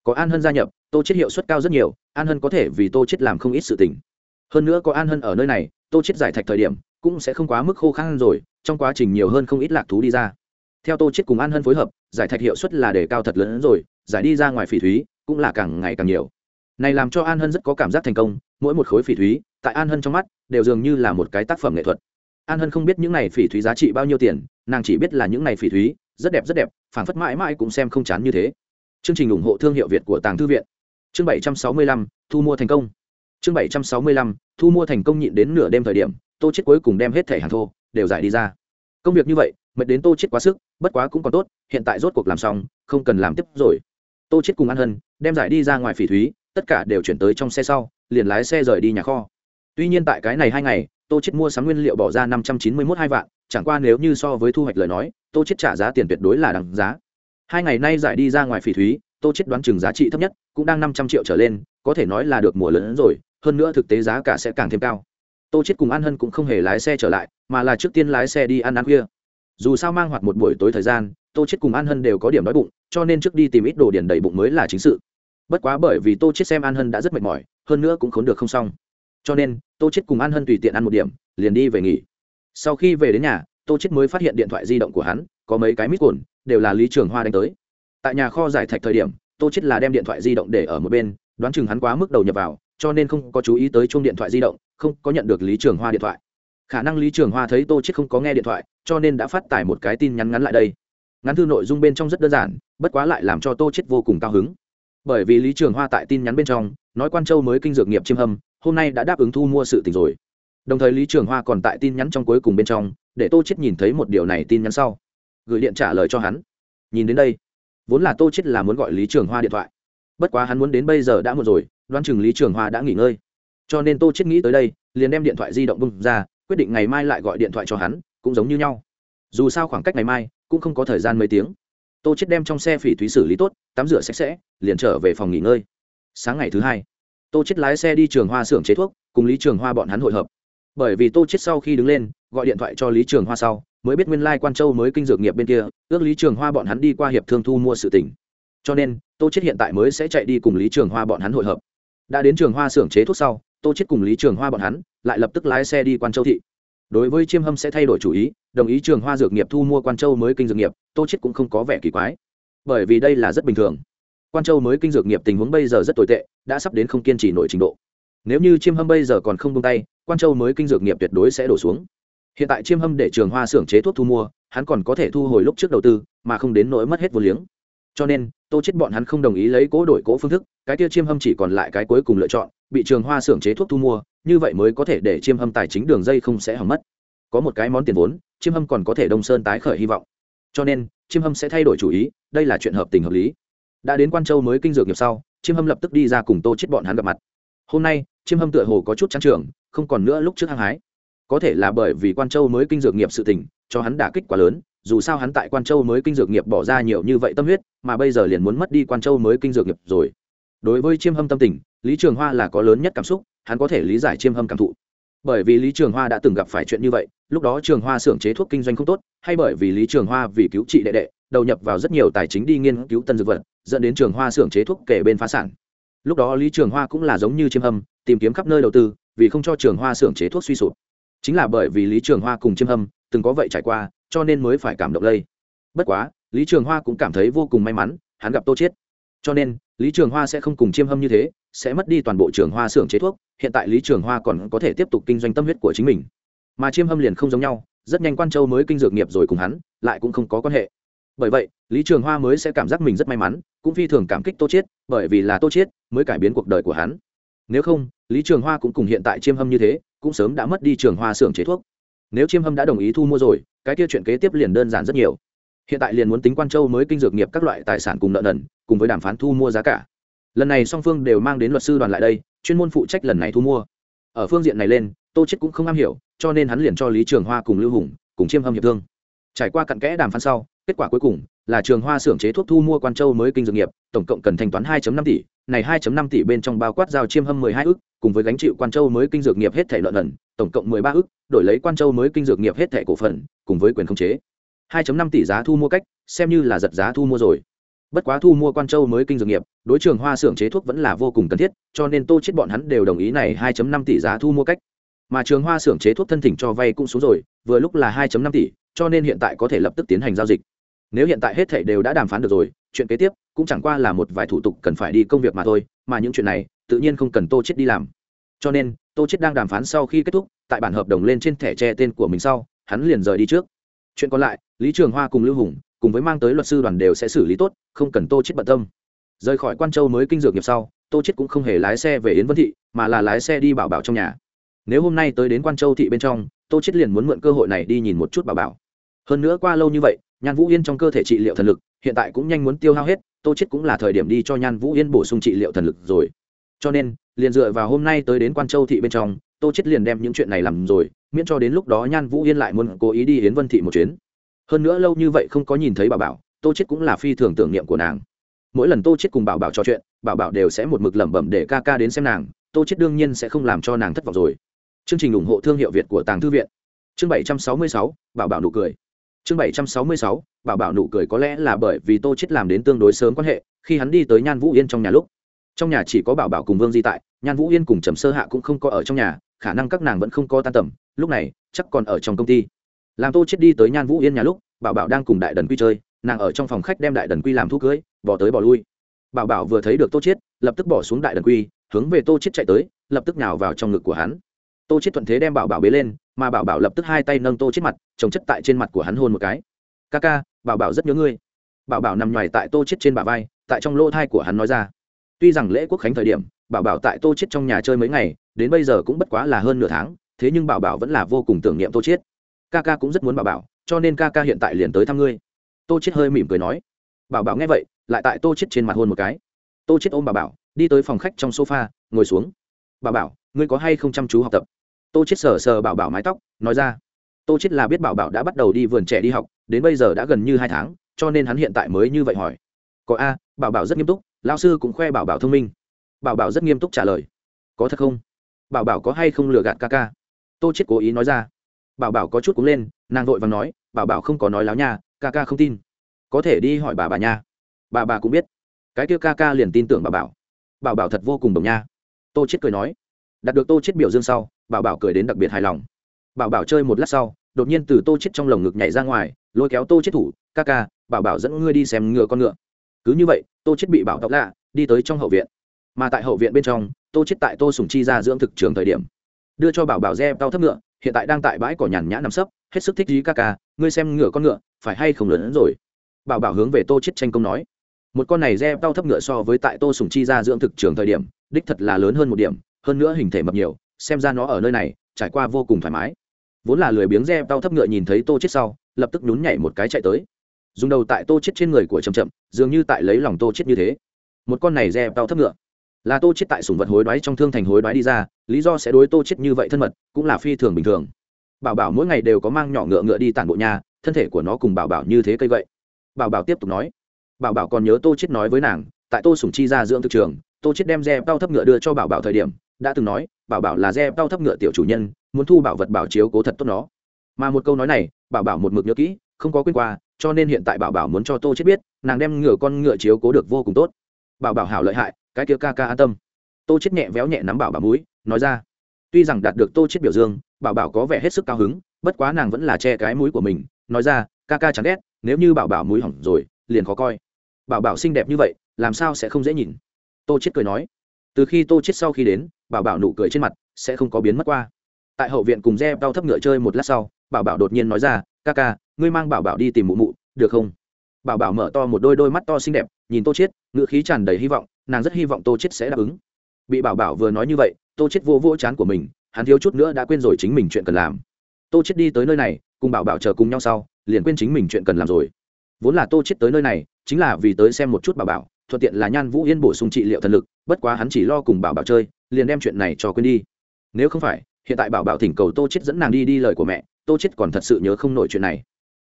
Có an hân gia nhập, tô chết hiệu suất cao rất nhiều, an hân có thể vì tô chết làm không ít sự tình. Hơn nữa có an hân ở nơi này, tô chết giải thạch thời điểm, cũng sẽ không quá mức khô khan rồi, trong quá trình nhiều hơn không ít lạc thú đi ra. Theo tô chết cùng an hân phối hợp, giải thạch hiệu suất là đề cao thật lớn hơn rồi, giải đi ra ngoài phỉ thúy cũng là càng ngày càng nhiều. Này làm cho an hân rất có cảm giác thành công, mỗi một khối phỉ thúy, tại an hân trong mắt đều dường như là một cái tác phẩm nghệ thuật. An hân không biết những này phỉ thúy giá trị bao nhiêu tiền, nàng chỉ biết là những này phỉ thúy, rất đẹp rất đẹp, phảng phất mãi mãi cũng xem không chán như thế. Chương trình ủng hộ thương hiệu việt của tàng thư viện. Chương bảy trăm sáu mươi lăm, thu mua thành công. Chương bảy trăm sáu mươi lăm, thu mua thành công nhịn đến nửa đêm thời điểm, tô chết cuối cùng đem hết thẻ hàng thô, đều giải đi ra. Công việc như vậy, mệt đến tô chết quá sức, bất quá cũng còn tốt, hiện tại rốt cuộc làm xong, không cần làm tiếp rồi. Tô chết cùng an hân đem giải đi ra ngoài phỉ thúy, tất cả đều chuyển tới trong xe sau, liền lái xe rời đi nhà kho tuy nhiên tại cái này hai ngày, tô chết mua sắm nguyên liệu bỏ ra năm trăm chín mươi mốt hai vạn, chẳng qua nếu như so với thu hoạch lời nói, tô chết trả giá tiền tuyệt đối là đằng giá. Hai ngày nay giải đi ra ngoài phỉ thúy, tô chết đoán chừng giá trị thấp nhất cũng đang năm trăm triệu trở lên, có thể nói là được mùa lớn rồi, hơn nữa thực tế giá cả sẽ càng thêm cao. Tô chết cùng an hân cũng không hề lái xe trở lại, mà là trước tiên lái xe đi ăn ăn khuya. Dù sao mang hoạt một buổi tối thời gian, tô chết cùng an hân đều có điểm đói bụng, cho nên trước đi tìm ít đồ điền đầy bụng mới là chính sự. Bất quá bởi vì tô chết xem an hân đã rất mệt mỏi, hơn nữa cũng khốn được không xong cho nên, tô chết cùng an hân tùy tiện ăn một điểm, liền đi về nghỉ. Sau khi về đến nhà, tô chết mới phát hiện điện thoại di động của hắn, có mấy cái mít cồn đều là lý trường hoa đánh tới. Tại nhà kho giải thạch thời điểm, tô chết là đem điện thoại di động để ở một bên, đoán chừng hắn quá mức đầu nhập vào, cho nên không có chú ý tới chuông điện thoại di động, không có nhận được lý trường hoa điện thoại. Khả năng lý trường hoa thấy tô chết không có nghe điện thoại, cho nên đã phát tải một cái tin nhắn ngắn lại đây. Ngắn thư nội dung bên trong rất đơn giản, bất quá lại làm cho tô chết vô cùng cao hứng. Bởi vì lý trường hoa tại tin nhắn bên trong, nói quan châu mới kinh dược nghiệp chiêm hâm hôm nay đã đáp ứng thu mua sự tình rồi. Đồng thời lý trường hoa còn tại tin nhắn trong cuối cùng bên trong, để tô chết nhìn thấy một điều này tin nhắn sau. Gửi điện trả lời cho hắn. Nhìn đến đây, vốn là tô chết là muốn gọi lý trường hoa điện thoại. Bất quá hắn muốn đến bây giờ đã muộn rồi, đoán chừng lý trường hoa đã nghỉ ngơi. Cho nên tô chết nghĩ tới đây, liền đem điện thoại di động bung ra, quyết định ngày mai lại gọi điện thoại cho hắn, cũng giống như nhau. Dù sao khoảng cách ngày mai, cũng không có thời gian mấy tiếng. Tô chết đem trong xe phỉ thúy xử lý tốt, tắm rửa sạch sẽ, liền trở về phòng nghỉ ngơi. Sáng ngày thứ hai tô chết lái xe đi trường hoa xưởng chế thuốc, cùng lý trường hoa bọn hắn hội hợp. Bởi vì tô chết sau khi đứng lên, gọi điện thoại cho lý trường hoa sau, mới biết nguyên lai quan châu mới kinh dược nghiệp bên kia, ước lý trường hoa bọn hắn đi qua hiệp thương thu mua sự tỉnh cho nên, tô chết hiện tại mới sẽ chạy đi cùng lý trường hoa bọn hắn hội hợp. Đã đến trường hoa xưởng chế thuốc sau, tô chết cùng lý trường hoa bọn hắn lại lập tức lái xe đi quan châu thị. Đối với chiêm hâm sẽ thay đổi chủ ý, đồng ý trường hoa dược nghiệp thu mua quan châu mới kinh dược nghiệp, tô chết cũng không có vẻ kỳ quái. Bởi vì đây là rất bình thường quan châu mới kinh dược nghiệp tình huống bây giờ rất tồi tệ, đã sắp đến không kiên trì nổi trình độ. Nếu như chiêm hâm bây giờ còn không tung tay, quan châu mới kinh dược nghiệp tuyệt đối sẽ đổ xuống. Hiện tại chiêm hâm để trường hoa xưởng chế thuốc thu mua, hắn còn có thể thu hồi lúc trước đầu tư, mà không đến nỗi mất hết vô liếng. Cho nên, tô chết bọn hắn không đồng ý lấy cố đổi cố phương thức, cái kia chiêm hâm chỉ còn lại cái cuối cùng lựa chọn, bị trường hoa xưởng chế thuốc thu mua, như vậy mới có thể để chiêm hâm tài chính đường dây không sẽ hỏng mất. Có một cái món tiền vốn, chiêm hâm còn có thể đông sơn tái khởi hy vọng. Cho nên, chiêm hâm sẽ thay đổi chủ ý, đây là chuyện hợp tình hợp lý đã đến quan châu mới kinh dược nghiệp sau chiêm hâm lập tức đi ra cùng tô chết bọn hắn gặp mặt. Hôm nay chiêm hâm tựa hồ có chút trắng trưởng, không còn nữa lúc trước hăng hái. Có thể là bởi vì quan châu mới kinh dược nghiệp sự tình cho hắn đả kích quá lớn dù sao hắn tại quan châu mới kinh dược nghiệp bỏ ra nhiều như vậy tâm huyết mà bây giờ liền muốn mất đi quan châu mới kinh dược nghiệp rồi. Đối với chiêm hâm tâm tình lý trường hoa là có lớn nhất cảm xúc hắn có thể lý giải chiêm hâm cảm thụ. Bởi vì lý trường hoa đã từng gặp phải chuyện như vậy lúc đó trường hoa xưởng chế thuốc kinh doanh không tốt hay bởi vì lý trường hoa vì cứu trị đệ đệ đầu nhập vào rất nhiều tài chính đi nghiên cứu tân dược vật dẫn đến trường hoa xưởng chế thuốc kể bên phá sản. Lúc đó lý trường hoa cũng là giống như chiêm hâm, tìm kiếm khắp nơi đầu tư, vì không cho trường hoa xưởng chế thuốc suy sụp. Chính là bởi vì lý trường hoa cùng chiêm hâm từng có vậy trải qua, cho nên mới phải cảm động lây. Bất quá, lý trường hoa cũng cảm thấy vô cùng may mắn, hắn gặp tô chiết. Cho nên, lý trường hoa sẽ không cùng chiêm hâm như thế, sẽ mất đi toàn bộ trường hoa xưởng chế thuốc, hiện tại lý trường hoa còn có thể tiếp tục kinh doanh tâm huyết của chính mình. Mà chiêm hâm liền không giống nhau, rất nhanh quan châu mới kinh dược nghiệp rồi cùng hắn, lại cũng không có quan hệ bởi vậy, lý trường hoa mới sẽ cảm giác mình rất may mắn, cũng phi thường cảm kích tô chiết, bởi vì là tô chiết mới cải biến cuộc đời của hắn. Nếu không, lý trường hoa cũng cùng hiện tại chiêm hâm như thế, cũng sớm đã mất đi trường hoa xưởng chế thuốc. Nếu chiêm hâm đã đồng ý thu mua rồi, cái kia chuyện kế tiếp liền đơn giản rất nhiều. Hiện tại liền muốn tính quan châu mới kinh dược nghiệp các loại tài sản cùng nợ nần, cùng với đàm phán thu mua giá cả. Lần này song phương đều mang đến luật sư đoàn lại đây, chuyên môn phụ trách lần này thu mua. Ở phương diện này lên, tô chết cũng không am hiểu, cho nên hắn liền cho lý trường hoa cùng lưu hùng, cùng chiêm hâm hiệp thương trải qua cặn kẽ đàm phán sau, kết quả cuối cùng là trường hoa xưởng chế thuốc thu mua quan châu mới kinh dược nghiệp, tổng cộng cần thanh toán 2.5 tỷ, này 2.5 tỷ bên trong bao quát giao chiêm hâm 12 ức, cùng với gánh chịu quan châu mới kinh dược nghiệp hết thẻ lợn nhuận tổng cộng 13 ức, đổi lấy quan châu mới kinh dược nghiệp hết thẻ cổ phần, cùng với quyền khống chế. 2.5 tỷ giá thu mua cách, xem như là giật giá thu mua rồi. Bất quá thu mua quan châu mới kinh dược nghiệp, đối trường hoa xưởng chế thuốc vẫn là vô cùng cần thiết, cho nên tô chết bọn hắn đều đồng ý này 2.5 tỷ giá thu mua cách. Mà trường hoa xưởng chế thuốc thân thỉnh cho vay cũng xuống rồi, vừa lúc là 2.5 tỷ cho nên hiện tại có thể lập tức tiến hành giao dịch. Nếu hiện tại hết thảy đều đã đàm phán được rồi, chuyện kế tiếp cũng chẳng qua là một vài thủ tục cần phải đi công việc mà thôi, mà những chuyện này tự nhiên không cần tô chết đi làm. Cho nên, tô chết đang đàm phán sau khi kết thúc, tại bản hợp đồng lên trên thẻ che tên của mình sau, hắn liền rời đi trước. Chuyện còn lại, lý trường hoa cùng lưu hùng cùng với mang tới luật sư đoàn đều sẽ xử lý tốt, không cần tô chết bận tâm. Rời khỏi quan châu mới kinh dược nghiệp sau, tô chết cũng không hề lái xe về yến vân thị, mà là lái xe đi bảo bảo trong nhà. Nếu hôm nay tới đến quan châu thị bên trong, tô chết liền muốn mượn cơ hội này đi nhìn một chút bảo bảo hơn nữa qua lâu như vậy nhan vũ yên trong cơ thể trị liệu thần lực hiện tại cũng nhanh muốn tiêu hao hết tô chết cũng là thời điểm đi cho nhan vũ yên bổ sung trị liệu thần lực rồi. Cho nên liền dựa vào hôm nay tới đến quan châu thị bên trong tô chết liền đem những chuyện này làm rồi miễn cho đến lúc đó nhan vũ yên lại muốn cố ý đi hiến vân thị một chuyến. Hơn nữa lâu như vậy không có nhìn thấy bảo bảo tô chết cũng là phi thường tưởng niệm của nàng. Mỗi lần tô chết cùng bảo bảo trò chuyện bảo bảo đều sẽ một mực lẩm bẩm để ca ca đến xem nàng tô chết đương nhiên sẽ không làm cho nàng thất vọng rồi. Chương trình ủng hộ thương hiệu việt của tàng thư viện. Chương 766, bảo bảo nụ cười chương 766, bảo bảo nụ cười có lẽ là bởi vì tô chết làm đến tương đối sớm quan hệ khi hắn đi tới nhan vũ yên trong nhà lúc. Trong nhà chỉ có bảo bảo cùng vương di tại nhan vũ yên cùng trầm sơ hạ cũng không có ở trong nhà khả năng các nàng vẫn không có tan tầm lúc này chắc còn ở trong công ty. Làm tô chết đi tới nhan vũ yên nhà lúc bảo bảo đang cùng đại đần quy chơi nàng ở trong phòng khách đem đại đần quy làm thuốc cưới bỏ tới bỏ lui. Bảo bảo vừa thấy được tô chết lập tức bỏ xuống đại đần quy hướng về tô chết chạy tới lập tức nhào vào trong ngực của hắn tô chết thuận thế đem bảo bảo bế lên, mà bảo bảo lập tức hai tay nâng tô chết mặt, chồng chất tại trên mặt của hắn hôn một cái. Ca ca, bảo bảo rất nhớ ngươi. Bảo bảo nằm ngoài tại tô chết trên bả vai, tại trong lỗ thai của hắn nói ra. Tuy rằng lễ quốc khánh thời điểm, bảo bảo tại tô chết trong nhà chơi mấy ngày, đến bây giờ cũng bất quá là hơn nửa tháng, thế nhưng bảo bảo vẫn là vô cùng tưởng niệm tô chết ca ca cũng rất muốn bảo bảo, cho nên ca ca hiện tại liền tới thăm ngươi. Tô chết hơi mỉm cười nói. Bảo bảo nghe vậy, lại tại tô chết trên mặt hôn một cái. Tô chết ôm bảo bảo, đi tới phòng khách trong sofa, ngồi xuống. Bảo bảo, ngươi có hay không chăm chú học tập? Tô chết sờ sờ bảo bảo mái tóc, nói ra, tô chết là biết bảo bảo đã bắt đầu đi vườn trẻ đi học, đến bây giờ đã gần như hai tháng, cho nên hắn hiện tại mới như vậy hỏi. Có a, bảo bảo rất nghiêm túc lao sư cũng khoe bảo bảo thông minh. Bảo bảo rất nghiêm túc trả lời, có thật không? Bảo bảo có hay không lừa gạt ca ca? Tô chết cố ý nói ra. Bảo bảo có chút cúng lên, nàng vội và nói, bảo bảo không có nói láo nha, ca ca không tin. Có thể đi hỏi bà bà nha. Bà bà cũng biết. Cái kia ca ca liền tin tưởng bảo bảo. Bảo bảo thật vô cùng đồng nha. Tô chết cười nói. Đạt được tô chết biểu dương sau bảo bảo cười đến đặc biệt hài lòng. Bảo bảo chơi một lát sau, đột nhiên từ tô chết trong lồng ngực nhảy ra ngoài, lôi kéo tô chết thủ, ca ca, bảo bảo dẫn ngươi đi xem ngựa con ngựa. Cứ như vậy, tô chết bị bảo tóc lạ, đi tới trong hậu viện. Mà tại hậu viện bên trong, tô chết tại tô sùng chi ra dưỡng thực trường thời điểm. Đưa cho bảo bảo re tao thấp ngựa, hiện tại đang tại bãi cỏ nhàn nhã nằm sấp, hết sức thích dí ca ca, ngươi xem ngựa con ngựa, phải hay không lớn hơn rồi? Bảo bảo hướng về tô chết tranh công nói. Một con này re tao thấp ngựa so với tại tô sùng chi ra dưỡng thực trường thời điểm, đích thật là lớn hơn một điểm, hơn nữa hình thể mập nhiều xem ra nó ở nơi này, trải qua vô cùng thoải mái. Vốn là lười biếng re tao thấp ngựa nhìn thấy tô chết sau, lập tức nhún nhảy một cái chạy tới. Dùng đầu tại tô chết trên người của chậm chậm, dường như tại lấy lòng tô chết như thế. Một con này re tao thấp ngựa. Là tô chết tại sủng vật hối đoái trong thương thành hối đoái đi ra, lý do sẽ đối tô chết như vậy thân mật, cũng là phi thường bình thường. Bảo bảo mỗi ngày đều có mang nhỏ ngựa ngựa đi tản bộ nhà, thân thể của nó cùng bảo bảo như thế cây vậy bảo bảo tiếp tục nói. Bảo bảo còn nhớ tô chết nói với nàng, tại tô sủng chi ra dưỡng thực trường, tô chết đem re bao thấp ngựa đưa cho bảo bảo thời điểm, đã từng nói bảo bảo là re bao thấp ngựa tiểu chủ nhân, muốn thu bảo vật bảo chiếu cố thật tốt nó. Mà một câu nói này, bảo bảo một mực nhớ kỹ, không có quên qua, cho nên hiện tại bảo bảo muốn cho tô chết biết, nàng đem ngựa con ngựa chiếu cố được vô cùng tốt. Bảo bảo hảo lợi hại, cái kia ca ca an tâm. Tô chết nhẹ véo nhẹ nắm bảo bảo mũi, nói ra. Tuy rằng đạt được tô chết biểu dương, bảo bảo có vẻ hết sức cao hứng, bất quá nàng vẫn là che cái mũi của mình, nói ra, ca ca chẳng ghét, nếu như bảo bảo mũi hỏng rồi, liền khó coi. Bảo bảo xinh đẹp như vậy, làm sao sẽ không dễ nhìn? Tô chết cười nói. Từ khi tô chết sau khi đến bảo bảo nụ cười trên mặt sẽ không có biến mất qua. Tại hậu viện cùng re đau thấp ngựa chơi một lát sau, bảo bảo đột nhiên nói ra, ca ca, ngươi mang bảo bảo đi tìm mụ mụ, được không? Bảo bảo mở to một đôi đôi mắt to xinh đẹp, nhìn tô chết ngựa khí tràn đầy hy vọng, nàng rất hy vọng tô chết sẽ đáp ứng. Bị bảo bảo vừa nói như vậy, tô chết vô vô chán của mình, hắn thiếu chút nữa đã quên rồi chính mình chuyện cần làm. Tô chết đi tới nơi này, cùng bảo bảo chờ cùng nhau sau, liền quên chính mình chuyện cần làm rồi. Vốn là tô chết tới nơi này, chính là vì tới xem một chút bảo bảo, thuận tiện là nhan vũ yên bổ sung trị liệu thần lực, bất quá hắn chỉ lo cùng bảo bảo chơi liền đem chuyện này cho quên đi. Nếu không phải, hiện tại bảo bảo thỉnh cầu tô chết dẫn nàng đi đi lời của mẹ, tô chết còn thật sự nhớ không nổi chuyện này.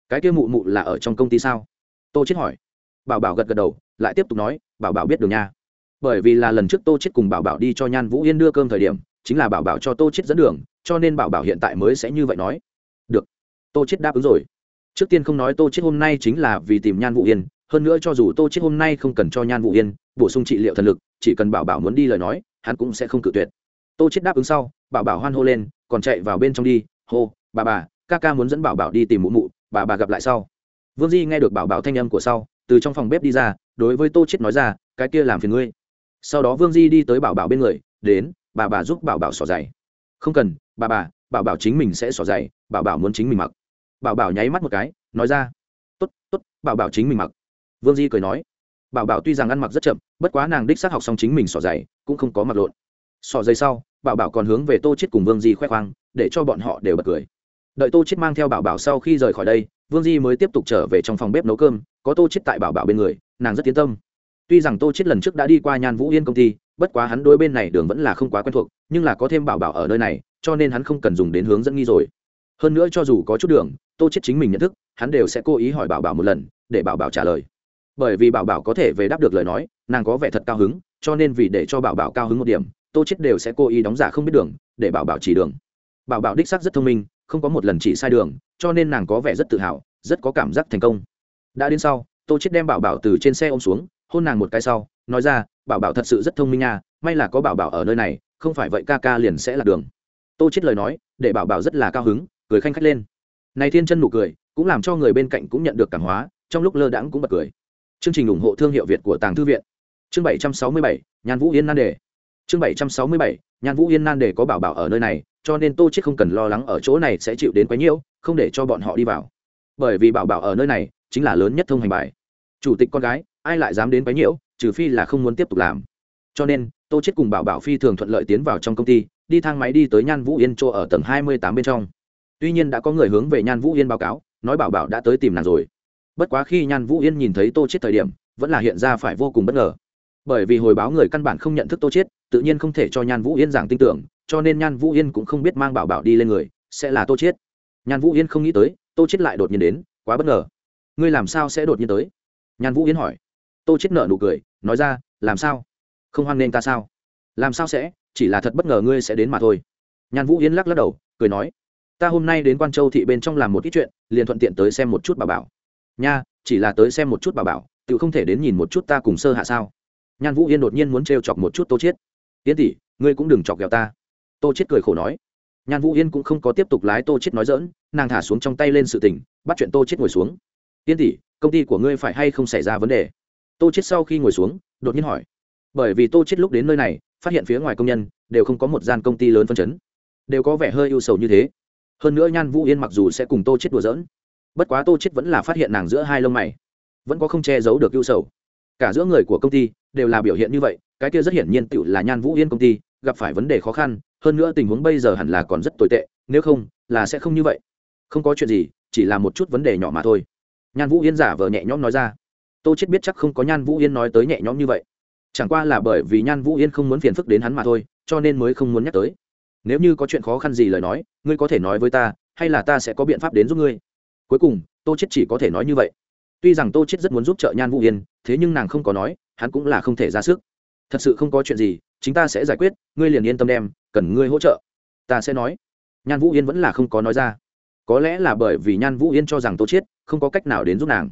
Cái kia mụ mụ là ở trong công ty sao? Tô chết hỏi. Bảo bảo gật gật đầu, lại tiếp tục nói, bảo bảo biết đường nha. Bởi vì là lần trước tô chết cùng bảo bảo đi cho nhan vũ yên đưa cơm thời điểm, chính là bảo bảo cho tô chết dẫn đường, cho nên bảo bảo hiện tại mới sẽ như vậy nói. Được. Tô chết đáp ứng rồi. Trước tiên không nói tô chết hôm nay chính là vì tìm nhan vũ yên, hơn nữa cho dù tô chết hôm nay không cần cho nhan vũ yên bổ sung trị liệu thần lực, chỉ cần bảo bảo muốn đi lời nói hắn cũng sẽ không cự tuyệt. Tô chết đáp ứng sau, bảo bảo hoan hô lên, còn chạy vào bên trong đi, hô, bà bà, ca ca muốn dẫn bảo bảo đi tìm mụ mụ, bà bà gặp lại sau. Vương di nghe được bảo bảo thanh âm của sau, từ trong phòng bếp đi ra, đối với tô chết nói ra, cái kia làm phiền ngươi. Sau đó vương di đi tới bảo bảo bên người, đến, bà bà giúp bảo bảo xỏ giày. Không cần, bà bà, bảo bảo chính mình sẽ xỏ giày, bảo bảo muốn chính mình mặc. Bảo bảo nháy mắt một cái, nói ra, tốt tốt, bảo bảo chính mình mặc. Vương di cười nói bảo bảo tuy rằng ăn mặc rất chậm, bất quá nàng đích xác học xong chính mình sỏ dày cũng không có mặc lộn. Sỏ dày sau, bảo bảo còn hướng về tô chết cùng vương di khoe khoang, để cho bọn họ đều bật cười. Đợi tô chết mang theo bảo bảo sau khi rời khỏi đây, vương di mới tiếp tục trở về trong phòng bếp nấu cơm, có tô chết tại bảo bảo bên người, nàng rất tiến tâm. Tuy rằng tô chết lần trước đã đi qua nhan vũ yên công ty, bất quá hắn đối bên này đường vẫn là không quá quen thuộc, nhưng là có thêm bảo bảo ở nơi này, cho nên hắn không cần dùng đến hướng dẫn nghi rồi. Hơn nữa cho dù có chút đường, tô chết chính mình nhận thức, hắn đều sẽ cố ý hỏi bảo bảo một lần, để bảo bảo trả lời bởi vì bảo bảo có thể về đáp được lời nói, nàng có vẻ thật cao hứng, cho nên vì để cho bảo bảo cao hứng một điểm, tô chết đều sẽ cố ý đóng giả không biết đường, để bảo bảo chỉ đường. Bảo bảo đích xác rất thông minh, không có một lần chỉ sai đường, cho nên nàng có vẻ rất tự hào, rất có cảm giác thành công. Đã đến sau, tô chết đem bảo bảo từ trên xe ôm xuống, hôn nàng một cái sau, nói ra, bảo bảo thật sự rất thông minh nha, may là có bảo bảo ở nơi này, không phải vậy ca ca liền sẽ là đường. Tô chết lời nói, để bảo bảo rất là cao hứng, cười khanh khách lên. Này thiên chân nụ cười, cũng làm cho người bên cạnh cũng nhận được cảm hóa, trong lúc lơ đãng cũng bật cười chương trình ủng hộ thương hiệu việt của tàng thư viện. Chương 767, nhan vũ yên nan đề. Chương 767, nhan vũ yên nan đề có bảo bảo ở nơi này cho nên tô chết không cần lo lắng ở chỗ này sẽ chịu đến quấy nhiễu không để cho bọn họ đi vào. Bởi vì bảo bảo ở nơi này chính là lớn nhất thông hành bài. Chủ tịch con gái ai lại dám đến quấy nhiễu trừ phi là không muốn tiếp tục làm. Cho nên tô chết cùng bảo bảo phi thường thuận lợi tiến vào trong công ty đi thang máy đi tới nhan vũ yên chỗ ở tầng hai mươi tám bên trong. Tuy nhiên đã có người hướng về nhan vũ yên báo cáo nói bảo bảo đã tới tìm nàng rồi bất quá khi nhan vũ yên nhìn thấy tô chết thời điểm, vẫn là hiện ra phải vô cùng bất ngờ. Bởi vì hồi báo người căn bản không nhận thức tô chết tự nhiên không thể cho nhan vũ yên giảng tin tưởng, cho nên nhan vũ yên cũng không biết mang bảo bảo đi lên người, sẽ là tô chết nhan vũ yên không nghĩ tới, tô chết lại đột nhiên đến, quá bất ngờ. Ngươi làm sao sẽ đột nhiên tới? Nhan vũ yên hỏi. Tô chết nở nụ cười, nói ra, làm sao? Không hoan nghênh ta sao? Làm sao sẽ? Chỉ là thật bất ngờ ngươi sẽ đến mà thôi. Nhan vũ yên lắc lắc đầu, cười nói, ta hôm nay đến quan châu thị bên trong làm một ít chuyện, liền thuận tiện tới xem một chút bà bảo nha, chỉ là tới xem một chút bà bảo tự không thể đến nhìn một chút ta cùng sơ hạ sao? Nhan vũ yên đột nhiên muốn trêu chọc một chút tô chết yên tỷ, ngươi cũng đừng chọc ghẹo ta. Tô chết cười khổ nói. Nhan vũ yên cũng không có tiếp tục lái tô chết nói dỡn nàng thả xuống trong tay lên sự tình, bắt chuyện tô chết ngồi xuống. Yên tỷ, công ty của ngươi phải hay không xảy ra vấn đề? Tô chết sau khi ngồi xuống, đột nhiên hỏi. Bởi vì tô chết lúc đến nơi này, phát hiện phía ngoài công nhân, đều không có một gian công ty lớn phân chấn. Đều có vẻ hơi ưu sầu như thế. Hơn nữa nhan vũ yên mặc dù sẽ cùng tô chết đùa giỡn bất quá tô chết vẫn là phát hiện nàng giữa hai lông mày, vẫn có không che giấu được ưu sầu. Cả giữa người của công ty đều là biểu hiện như vậy, cái kia rất hiển nhiên tựu là nhan vũ yên công ty, gặp phải vấn đề khó khăn, hơn nữa tình huống bây giờ hẳn là còn rất tồi tệ, nếu không là sẽ không như vậy. Không có chuyện gì, chỉ là một chút vấn đề nhỏ mà thôi. Nhan vũ yên giả vờ nhẹ nhõm nói ra. Tô chết biết chắc không có nhan vũ yên nói tới nhẹ nhõm như vậy. Chẳng qua là bởi vì nhan vũ yên không muốn phiền phức đến hắn mà thôi, cho nên mới không muốn nhắc tới. Nếu như có chuyện khó khăn gì lời nói, ngươi có thể nói với ta, hay là ta sẽ có biện pháp đến giúp ngươi cuối cùng, tô chết chỉ có thể nói như vậy. Tuy rằng tô chết rất muốn giúp trợ nhan vũ yên, thế nhưng nàng không có nói, hắn cũng là không thể ra sức. Thật sự không có chuyện gì chúng ta sẽ giải quyết, ngươi liền yên tâm đem, cần ngươi hỗ trợ. Ta sẽ nói. Nhan vũ yên vẫn là không có nói ra. Có lẽ là bởi vì nhan vũ yên cho rằng tô chết không có cách nào đến giúp nàng.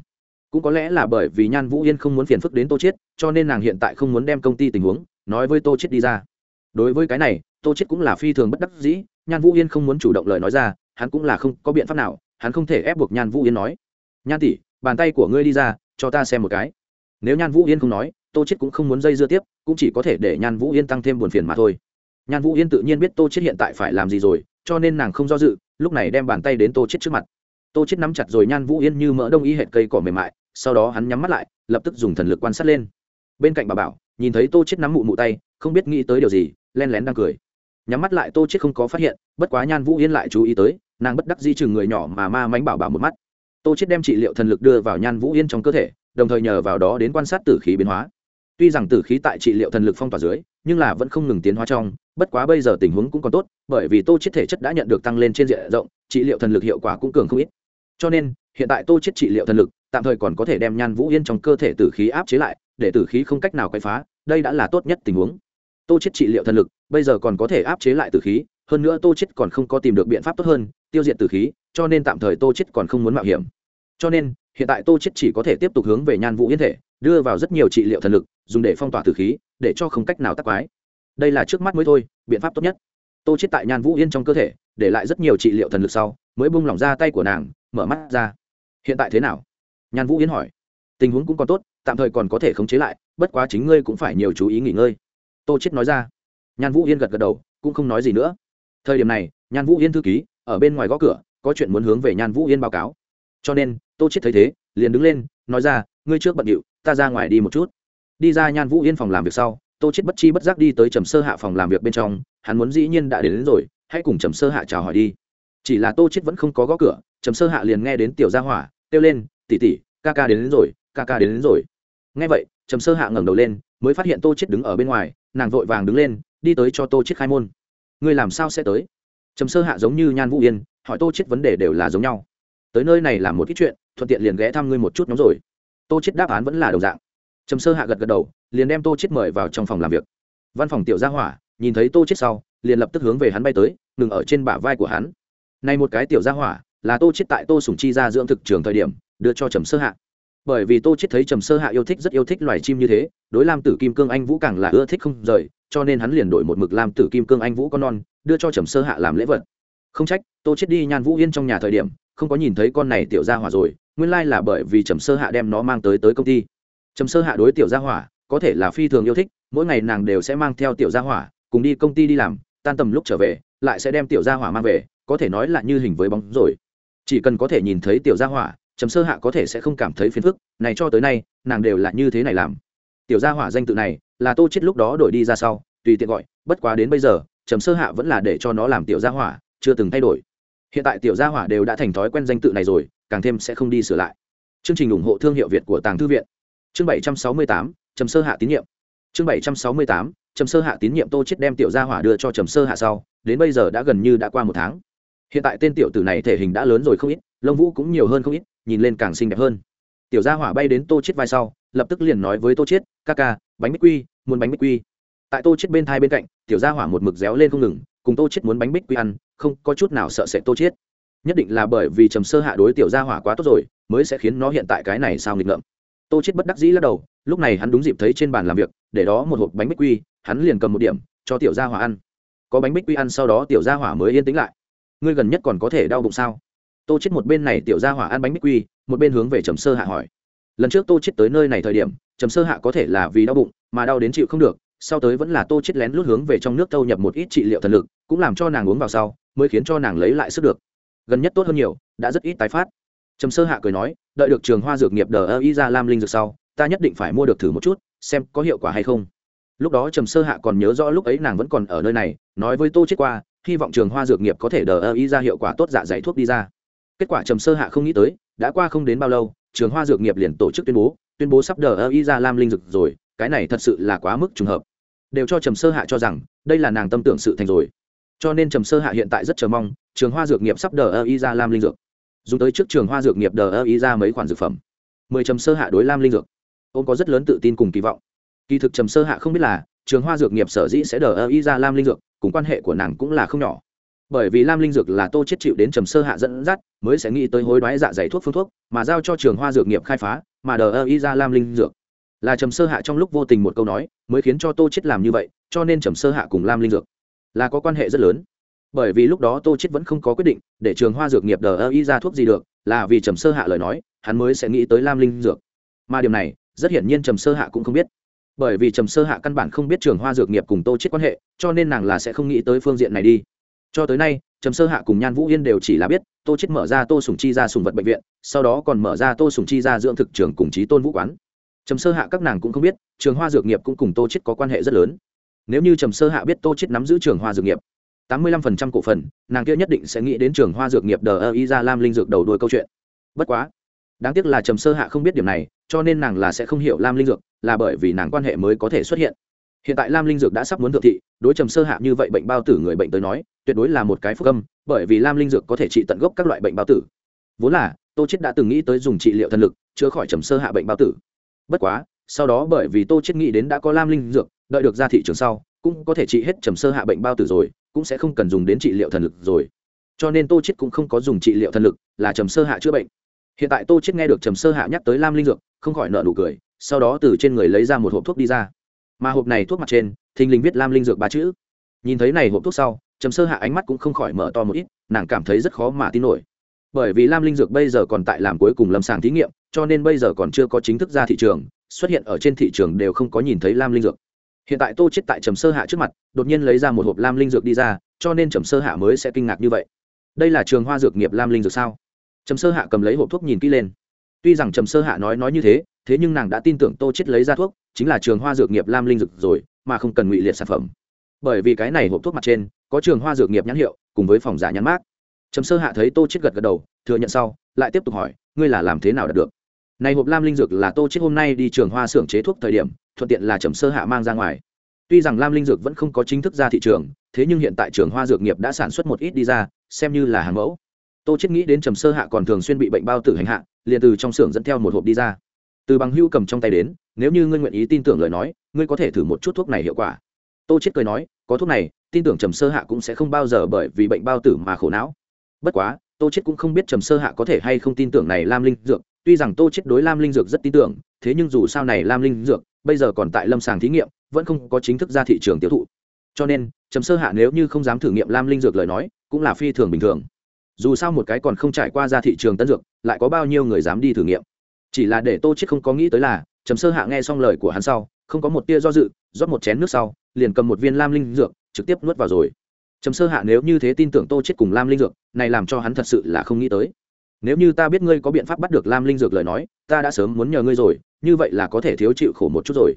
Cũng có lẽ là bởi vì nhan vũ yên không muốn phiền phức đến tô chết cho nên nàng hiện tại không muốn đem công ty tình huống nói với tô chết đi ra. Đối với cái này, tô chết cũng là phi thường bất đắc dĩ, nhan vũ yên không muốn chủ động lời nói ra, hắn cũng là không có biện pháp nào hắn không thể ép buộc nhan vũ yên nói. Nhan tỷ, bàn tay của ngươi đi ra, cho ta xem một cái. Nếu nhan vũ yên không nói, tô chết cũng không muốn dây dưa tiếp, cũng chỉ có thể để nhan vũ yên tăng thêm buồn phiền mà thôi. Nhan vũ yên tự nhiên biết tô chết hiện tại phải làm gì rồi, cho nên nàng không do dự, lúc này đem bàn tay đến tô chết trước mặt. Tô chết nắm chặt rồi nhan vũ yên như mỡ đông y hệt cây cỏ mềm mại, sau đó hắn nhắm mắt lại, lập tức dùng thần lực quan sát lên. Bên cạnh bà bảo, nhìn thấy tô chết nắm mụ mụ tay, không biết nghĩ tới điều gì, len lén đang cười. Nhắm mắt lại tô chết không có phát hiện, bất quá nhan vũ yên lại chú ý tới nàng bất đắc di chừng người nhỏ mà ma mánh bảo bảo một mắt. Tô chết đem trị liệu thần lực đưa vào nhan vũ yên trong cơ thể, đồng thời nhờ vào đó đến quan sát tử khí biến hóa. Tuy rằng tử khí tại trị liệu thần lực phong tỏa dưới, nhưng là vẫn không ngừng tiến hóa trong, bất quá bây giờ tình huống cũng còn tốt, bởi vì tô chết thể chất đã nhận được tăng lên trên diện rộng, trị liệu thần lực hiệu quả cũng cường không ít. Cho nên, hiện tại tô chết trị liệu thần lực, tạm thời còn có thể đem nhan vũ yên trong cơ thể tử khí áp chế lại, để tử khí không cách nào quay phá, đây đã là tốt nhất tình huống. Tô chết trị liệu thần lực, bây giờ còn có thể áp chế lại tử khí hơn nữa tô chết còn không có tìm được biện pháp tốt hơn, tiêu diệt tử khí, cho nên tạm thời tô chết còn không muốn mạo hiểm. Cho nên, hiện tại tô chết chỉ có thể tiếp tục hướng về nhan vũ yên thể, đưa vào rất nhiều trị liệu thần lực, dùng để phong tỏa tử khí, để cho không cách nào tắc quái. Đây là trước mắt mới thôi, biện pháp tốt nhất. Tô chết tại nhan vũ yên trong cơ thể, để lại rất nhiều trị liệu thần lực sau, mới bung lỏng ra tay của nàng, mở mắt ra. Hiện tại thế nào? Nhan vũ yên hỏi. Tình huống cũng còn tốt, tạm thời còn có thể khống chế lại, bất quá chính ngươi cũng phải nhiều chú ý nghỉ ngơi. Tô chết nói ra. Nhan vũ yên gật gật đầu, cũng không nói gì nữa thời điểm này nhan vũ yên thư ký ở bên ngoài gõ cửa có chuyện muốn hướng về nhan vũ yên báo cáo. Cho nên tô chết thấy thế liền đứng lên nói ra ngươi trước bận điệu ta ra ngoài đi một chút. Đi ra nhan vũ yên phòng làm việc sau tô chết bất chi bất giác đi tới trầm sơ hạ phòng làm việc bên trong hắn muốn dĩ nhiên đã đến, đến rồi hãy cùng trầm sơ hạ chào hỏi đi. Chỉ là tô chết vẫn không có gõ cửa trầm sơ hạ liền nghe đến tiểu gia hỏa kêu lên tỉ tỉ ca ca đến, đến rồi ca ca đến, đến rồi. Nghe vậy trầm sơ hạ ngẩng đầu lên mới phát hiện tô chết đứng ở bên ngoài nàng vội vàng đứng lên đi tới cho tô chết khai môn ngươi làm sao sẽ tới? Trầm sơ hạ giống như nhan vũ yên, hỏi tô chết vấn đề đều là giống nhau. Tới nơi này làm một ít chuyện, thuận tiện liền ghé thăm ngươi một chút nhóm rồi. Tô chết đáp án vẫn là đồng dạng. Trầm sơ hạ gật gật đầu, liền đem tô chết mời vào trong phòng làm việc. Văn phòng tiểu gia hỏa, nhìn thấy tô chết sau, liền lập tức hướng về hắn bay tới, ngừng ở trên bả vai của hắn. Này một cái tiểu gia hỏa, là tô chết tại tô sủng chi ra dưỡng thực trường thời điểm, đưa cho trầm sơ hạ. Bởi vì tô chết thấy trầm sơ hạ yêu thích, rất yêu thích loài chim như thế, đối lam tử kim cương anh vũ càng là ưa thích không rời cho nên hắn liền đổi một mực lam tử kim cương anh vũ con non, đưa cho trầm sơ hạ làm lễ vật. Không trách, tô chết đi nhan vũ yên trong nhà thời điểm, không có nhìn thấy con này tiểu gia hỏa rồi, nguyên lai là bởi vì trầm sơ hạ đem nó mang tới tới công ty. Trầm sơ hạ đối tiểu gia hỏa, có thể là phi thường yêu thích, mỗi ngày nàng đều sẽ mang theo tiểu gia hỏa, cùng đi công ty đi làm, tan tầm lúc trở về, lại sẽ đem tiểu gia hỏa mang về, có thể nói là như hình với bóng rồi. Chỉ cần có thể nhìn thấy tiểu gia hỏa, trầm sơ hạ có thể sẽ không cảm thấy phiền phức, này cho tới nay, nàng đều là như thế này làm. Tiểu gia hỏa danh tự này là tô chết lúc đó đổi đi ra sau, tùy tiện gọi, bất quá đến bây giờ, trầm sơ hạ vẫn là để cho nó làm tiểu gia hỏa, chưa từng thay đổi. Hiện tại tiểu gia hỏa đều đã thành thói quen danh tự này rồi, càng thêm sẽ không đi sửa lại. Chương trình ủng hộ thương hiệu việt của tàng thư viện. Chương bảy trăm sáu mươi tám, trầm sơ hạ tín nhiệm. Chương bảy trăm sáu mươi tám, trầm sơ hạ tín nhiệm tô chết đem tiểu gia hỏa đưa cho trầm sơ hạ sau, đến bây giờ đã gần như đã qua một tháng. Hiện tại tên tiểu tử này thể hình đã lớn rồi không ít, lông vũ cũng nhiều hơn không ít, nhìn lên càng xinh đẹp hơn. Tiểu gia hỏa bay đến tô chết vai sau, lập tức liền nói với tô chết, ca ca bánh bích quy, muốn bánh bích quy. Tại tô chết bên thai bên cạnh, tiểu gia hỏa một mực réo lên không ngừng, cùng tô chết muốn bánh bích quy ăn, không có chút nào sợ sẽ tô chết. Nhất định là bởi vì trầm sơ hạ đối tiểu gia hỏa quá tốt rồi, mới sẽ khiến nó hiện tại cái này sao nghịch ngợm. Tô chết bất đắc dĩ lắc đầu, lúc này hắn đúng dịp thấy trên bàn làm việc, để đó một hộp bánh bích quy, hắn liền cầm một điểm, cho tiểu gia hỏa ăn. Có bánh bích quy ăn sau đó tiểu gia hỏa mới yên tĩnh lại. Ngươi gần nhất còn có thể đau bụng sao? Tô chết một bên này tiểu gia hỏa ăn bánh bích quy, một bên hướng về trầm sơ hạ hỏi lần trước tô chết tới nơi này thời điểm, trầm sơ hạ có thể là vì đau bụng, mà đau đến chịu không được, sau tới vẫn là tô chết lén lút hướng về trong nước thâu nhập một ít trị liệu thần lực, cũng làm cho nàng uống vào sau, mới khiến cho nàng lấy lại sức được. Gần nhất tốt hơn nhiều, đã rất ít tái phát. Trầm sơ hạ cười nói, đợi được trường hoa dược nghiệp đờ ơ y ra lam linh dược sau, ta nhất định phải mua được thử một chút, xem có hiệu quả hay không. Lúc đó trầm sơ hạ còn nhớ rõ lúc ấy nàng vẫn còn ở nơi này, nói với tô chết qua, hy vọng trường hoa dược nghiệp có thể đờ ơ y ra hiệu quả tốt dạ dày thuốc đi ra. Kết quả trầm sơ hạ không nghĩ tới, đã qua không đến bao lâu trường hoa dược nghiệp liền tổ chức tuyên bố tuyên bố sắp đờ ơ y ra lam linh dược rồi, cái này thật sự là quá mức trùng hợp. Đều cho trầm sơ hạ cho rằng, đây là nàng tâm tưởng sự thành rồi. Cho nên trầm sơ hạ hiện tại rất chờ mong, trường hoa dược nghiệp sắp đờ ơ y ra lam linh dược. Dùng tới trước trường hoa dược nghiệp đờ ơ y ra mấy khoản dược phẩm. Mười trầm sơ hạ đối lam linh dược. Ông có rất lớn tự tin cùng kỳ vọng. Kỳ thực trầm sơ hạ không biết là, trường hoa dược nghiệp sở dĩ sẽ đờ ơ y ra lam linh dược, cùng quan hệ của nàng cũng là không nhỏ bởi vì lam linh dược là tô chết chịu đến trầm sơ hạ dẫn dắt, mới sẽ nghĩ tới hối đoái dạ dày thuốc phương thuốc, mà giao cho trường hoa dược nghiệp khai phá, mà đờ ơ y ra lam linh dược. Là trầm sơ hạ trong lúc vô tình một câu nói, mới khiến cho tô chết làm như vậy, cho nên trầm sơ hạ cùng lam linh dược là có quan hệ rất lớn. Bởi vì lúc đó tô chết vẫn không có quyết định để trường hoa dược nghiệp đờ ơ y ra thuốc gì được, là vì trầm sơ hạ lời nói, hắn mới sẽ nghĩ tới lam linh dược. Mà điều này, rất hiển nhiên trầm sơ hạ cũng không biết. Bởi vì trầm sơ hạ căn bản không biết trường hoa dược nghiệp cùng tô chết quan hệ, cho nên nàng là sẽ không nghĩ tới phương diện này đi cho tới nay, trầm sơ hạ cùng nhan vũ yên đều chỉ là biết, tô chết mở ra tô sùng chi ra sùng vật bệnh viện, sau đó còn mở ra tô sùng chi ra dưỡng thực trường cùng trí tôn vũ quán. Trầm sơ hạ các nàng cũng không biết, trường hoa dược nghiệp cũng cùng tô chết có quan hệ rất lớn. Nếu như trầm sơ hạ biết tô chết nắm giữ trường hoa dược nghiệp, tám mươi lăm phần trăm cổ phần, nàng kia nhất định sẽ nghĩ đến trường hoa dược nghiệp đờ ơ y ra lam linh dược đầu đuôi câu chuyện. Bất quá, đáng tiếc là trầm sơ hạ không biết điểm này, cho nên nàng là sẽ không hiểu lam linh dược, là bởi vì nàng quan hệ mới có thể xuất hiện hiện tại lam linh dược đã sắp muốn thượng thị, đối trầm sơ hạ như vậy bệnh bao tử người bệnh tới nói, tuyệt đối là một cái phúc âm, bởi vì lam linh dược có thể trị tận gốc các loại bệnh bao tử. Vốn là, tô chết đã từng nghĩ tới dùng trị liệu thần lực, chữa khỏi trầm sơ hạ bệnh bao tử. Bất quá, sau đó bởi vì tô chết nghĩ đến đã có lam linh dược, đợi được ra thị trường sau, cũng có thể trị hết trầm sơ hạ bệnh bao tử rồi, cũng sẽ không cần dùng đến trị liệu thần lực rồi. Cho nên tô chết cũng không có dùng trị liệu thần lực, là trầm sơ hạ chữa bệnh. Hiện tại tô chết nghe được trầm sơ hạ nhắc tới lam linh dược, không khỏi nợ nụ cười, sau đó từ trên người lấy ra một hộp thuốc đi ra mà hộp này thuốc mặt trên, thình lình viết lam linh dược ba chữ. Nhìn thấy này hộp thuốc sau, trầm sơ hạ ánh mắt cũng không khỏi mở to một ít, nàng cảm thấy rất khó mà tin nổi. Bởi vì lam linh dược bây giờ còn tại làm cuối cùng lâm sàng thí nghiệm, cho nên bây giờ còn chưa có chính thức ra thị trường, xuất hiện ở trên thị trường đều không có nhìn thấy lam linh dược. Hiện tại tô chết tại trầm sơ hạ trước mặt, đột nhiên lấy ra một hộp lam linh dược đi ra, cho nên trầm sơ hạ mới sẽ kinh ngạc như vậy. Đây là trường hoa dược nghiệp lam linh dược sao? Trầm sơ hạ cầm lấy hộp thuốc nhìn kỹ lên. Tuy rằng trầm sơ hạ nói nói như thế thế nhưng nàng đã tin tưởng tô chết lấy ra thuốc, chính là trường hoa dược nghiệp lam linh dược rồi, mà không cần ngụy liệt sản phẩm. Bởi vì cái này hộp thuốc mặt trên, có trường hoa dược nghiệp nhãn hiệu, cùng với phòng giả nhãn mát trầm sơ hạ thấy tô chết gật gật đầu, thừa nhận sau, lại tiếp tục hỏi, ngươi là làm thế nào đạt được? Này hộp lam linh dược là tô chết hôm nay đi trường hoa xưởng chế thuốc thời điểm, thuận tiện là trầm sơ hạ mang ra ngoài. Tuy rằng lam linh dược vẫn không có chính thức ra thị trường, thế nhưng hiện tại trường hoa dược nghiệp đã sản xuất một ít đi ra, xem như là hàng mẫu. Tô chết nghĩ đến trầm sơ hạ còn thường xuyên bị bệnh bao tử hành hạ, liền từ trong xưởng dẫn theo một hộp đi ra từ bằng hưu cầm trong tay đến, nếu như ngươi nguyện ý tin tưởng lời nói, ngươi có thể thử một chút thuốc này hiệu quả. Tô chết cười nói, có thuốc này, tin tưởng trầm sơ hạ cũng sẽ không bao giờ bởi vì bệnh bao tử mà khổ não. Bất quá, tô chết cũng không biết trầm sơ hạ có thể hay không tin tưởng này lam linh dược. Tuy rằng tô chết đối lam linh dược rất tin tưởng, thế nhưng dù sao này lam linh dược, bây giờ còn tại lâm sàng thí nghiệm, vẫn không có chính thức ra thị trường tiêu thụ. Cho nên, trầm sơ hạ nếu như không dám thử nghiệm lam linh dược lời nói, cũng là phi thường bình thường. Dù sao một cái còn không trải qua ra thị trường tân dược, lại có bao nhiêu người dám đi thử nghiệm? Chỉ là để tô chết không có nghĩ tới là, trầm sơ hạ nghe xong lời của hắn sau, không có một tia do dự, rót một chén nước sau, liền cầm một viên lam linh dược, trực tiếp nuốt vào rồi. Trầm sơ hạ nếu như thế tin tưởng tô chết cùng lam linh dược, này làm cho hắn thật sự là không nghĩ tới. Nếu như ta biết ngươi có biện pháp bắt được lam linh dược lời nói, ta đã sớm muốn nhờ ngươi rồi, như vậy là có thể thiếu chịu khổ một chút rồi.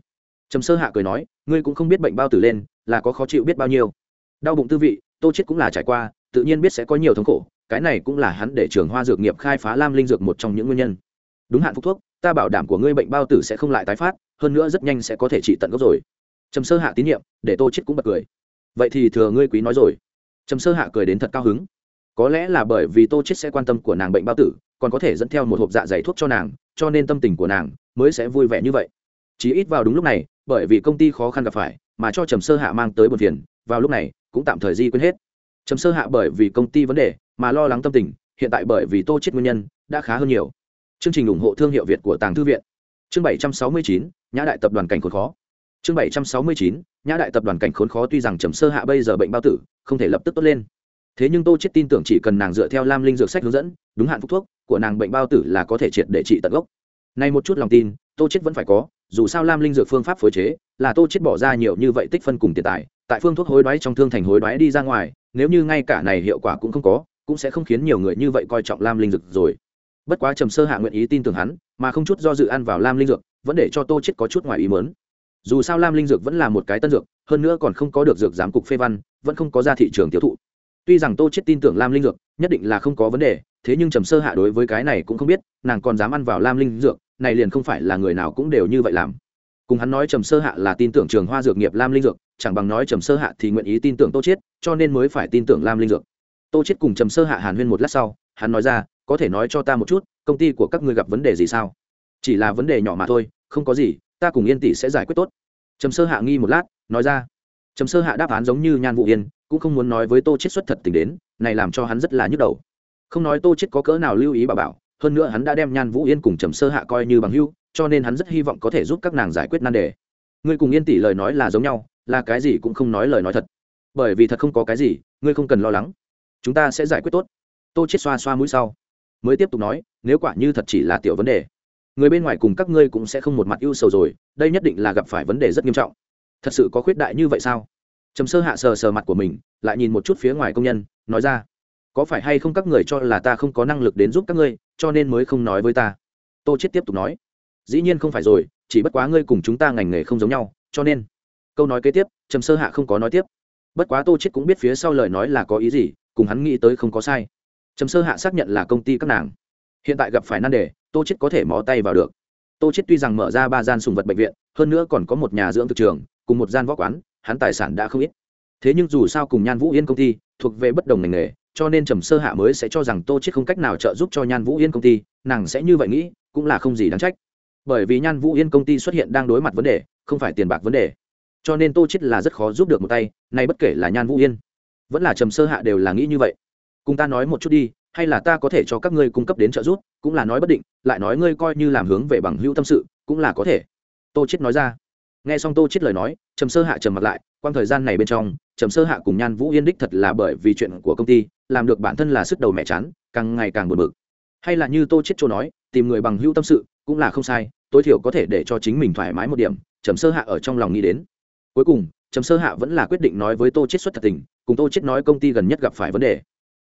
Trầm sơ hạ cười nói, ngươi cũng không biết bệnh bao tử lên, là có khó chịu biết bao nhiêu. Đau bụng tư vị, tô chết cũng là trải qua, tự nhiên biết sẽ có nhiều thống khổ, cái này cũng là hắn để trường hoa dược nghiệp khai phá lam linh dược một trong những nguyên nhân đúng hạn phục thuốc, ta bảo đảm của ngươi bệnh bao tử sẽ không lại tái phát, hơn nữa rất nhanh sẽ có thể trị tận gốc rồi. Trầm sơ hạ tín nhiệm, để tô chết cũng bật cười. Vậy thì thừa ngươi quý nói rồi. Trầm sơ hạ cười đến thật cao hứng. Có lẽ là bởi vì tô chết sẽ quan tâm của nàng bệnh bao tử, còn có thể dẫn theo một hộp dạ dày thuốc cho nàng, cho nên tâm tình của nàng mới sẽ vui vẻ như vậy. Chỉ ít vào đúng lúc này, bởi vì công ty khó khăn gặp phải, mà cho trầm sơ hạ mang tới một phiền, vào lúc này cũng tạm thời di quên hết. Trầm sơ hạ bởi vì công ty vấn đề mà lo lắng tâm tình, hiện tại bởi vì tô chết nguyên nhân đã khá hơn nhiều chương trình ủng hộ thương hiệu việt của tàng thư viện. Chương 769, nhã đại tập đoàn cảnh khốn khó. Chương 769, nhã đại tập đoàn cảnh khốn khó tuy rằng trầm sơ hạ bây giờ bệnh bao tử không thể lập tức tốt lên. Thế nhưng tô chết tin tưởng chỉ cần nàng dựa theo lam linh dược sách hướng dẫn đúng hạn phúc thuốc của nàng bệnh bao tử là có thể triệt để trị tận gốc. Nay một chút lòng tin tô chết vẫn phải có dù sao lam linh dược phương pháp phối chế là tô chết bỏ ra nhiều như vậy tích phân cùng tiền tài tại phương thuốc hối đoái trong thương thành hối đoái đi ra ngoài nếu như ngay cả này hiệu quả cũng không có cũng sẽ không khiến nhiều người như vậy coi trọng lam linh dược rồi bất quá trầm sơ hạ nguyện ý tin tưởng hắn mà không chút do dự ăn vào lam linh dược vẫn để cho tô chết có chút ngoài ý mớn dù sao lam linh dược vẫn là một cái tân dược hơn nữa còn không có được dược giám cục phê văn vẫn không có ra thị trường tiêu thụ. Tuy rằng tô chết tin tưởng lam linh dược nhất định là không có vấn đề thế nhưng trầm sơ hạ đối với cái này cũng không biết nàng còn dám ăn vào lam linh dược này liền không phải là người nào cũng đều như vậy làm. Cùng hắn nói trầm sơ hạ là tin tưởng trường hoa dược nghiệp lam linh dược chẳng bằng nói trầm sơ hạ thì nguyện ý tin tưởng tô chết, cho nên mới phải tin tưởng lam linh dược. Tô chết cùng trầm sơ hạ hàn huyên một lát sau hắn nói ra có thể nói cho ta một chút, công ty của các ngươi gặp vấn đề gì sao? Chỉ là vấn đề nhỏ mà thôi, không có gì, ta cùng yên tỷ sẽ giải quyết tốt. Trầm sơ hạ nghi một lát, nói ra. Trầm sơ hạ đáp án giống như nhan vũ yên, cũng không muốn nói với tô chết xuất thật tình đến, này làm cho hắn rất là nhức đầu. Không nói tô chết có cỡ nào lưu ý bà bảo, hơn nữa hắn đã đem nhan vũ yên cùng trầm sơ hạ coi như bằng hữu, cho nên hắn rất hy vọng có thể giúp các nàng giải quyết nan đề. Ngươi cùng yên tỷ lời nói là giống nhau, là cái gì cũng không nói lời nói thật. Bởi vì thật không có cái gì, ngươi không cần lo lắng. Chúng ta sẽ giải quyết tốt. Tô chết xoa xoa mũi sau mới tiếp tục nói, nếu quả như thật chỉ là tiểu vấn đề, người bên ngoài cùng các ngươi cũng sẽ không một mặt ưu sầu rồi, đây nhất định là gặp phải vấn đề rất nghiêm trọng. Thật sự có khuyết đại như vậy sao? Trầm sơ hạ sờ sờ mặt của mình, lại nhìn một chút phía ngoài công nhân, nói ra, có phải hay không các người cho là ta không có năng lực đến giúp các ngươi, cho nên mới không nói với ta? Tô chết tiếp tục nói, dĩ nhiên không phải rồi, chỉ bất quá ngươi cùng chúng ta ngành nghề không giống nhau, cho nên, câu nói kế tiếp, trầm sơ hạ không có nói tiếp. Bất quá tô chết cũng biết phía sau lời nói là có ý gì, cùng hắn nghĩ tới không có sai trầm sơ hạ xác nhận là công ty các nàng. Hiện tại gặp phải nan đề, tô chết có thể mó tay vào được. Tô chết tuy rằng mở ra ba gian sùng vật bệnh viện, hơn nữa còn có một nhà dưỡng thực trường, cùng một gian võ quán, hắn tài sản đã không ít. Thế nhưng dù sao cùng nhan vũ yên công ty thuộc về bất đồng ngành nghề, cho nên trầm sơ hạ mới sẽ cho rằng tô chết không cách nào trợ giúp cho nhan vũ yên công ty, nàng sẽ như vậy nghĩ, cũng là không gì đáng trách. Bởi vì nhan vũ yên công ty xuất hiện đang đối mặt vấn đề, không phải tiền bạc vấn đề. Cho nên tô chết là rất khó giúp được một tay, nay bất kể là nhan vũ yên, vẫn là trầm sơ hạ đều là nghĩ như vậy cùng ta nói một chút đi, hay là ta có thể cho các ngươi cung cấp đến trợ giúp, cũng là nói bất định, lại nói ngươi coi như làm hướng về bằng hữu tâm sự, cũng là có thể. Tô chết nói ra. Nghe xong tô chết lời nói, trầm sơ hạ trầm mặt lại, quang thời gian này bên trong, trầm sơ hạ cùng nhan vũ yên đích thật là bởi vì chuyện của công ty, làm được bản thân là sức đầu mẹ chán, càng ngày càng buồn bực. Hay là như tô chết chỗ nói, tìm người bằng hữu tâm sự, cũng là không sai, tối thiểu có thể để cho chính mình thoải mái một điểm, trầm sơ hạ ở trong lòng nghĩ đến. Cuối cùng, trầm sơ hạ vẫn là quyết định nói với tô chết xuất thật tình, cùng tô chết nói công ty gần nhất gặp phải vấn đề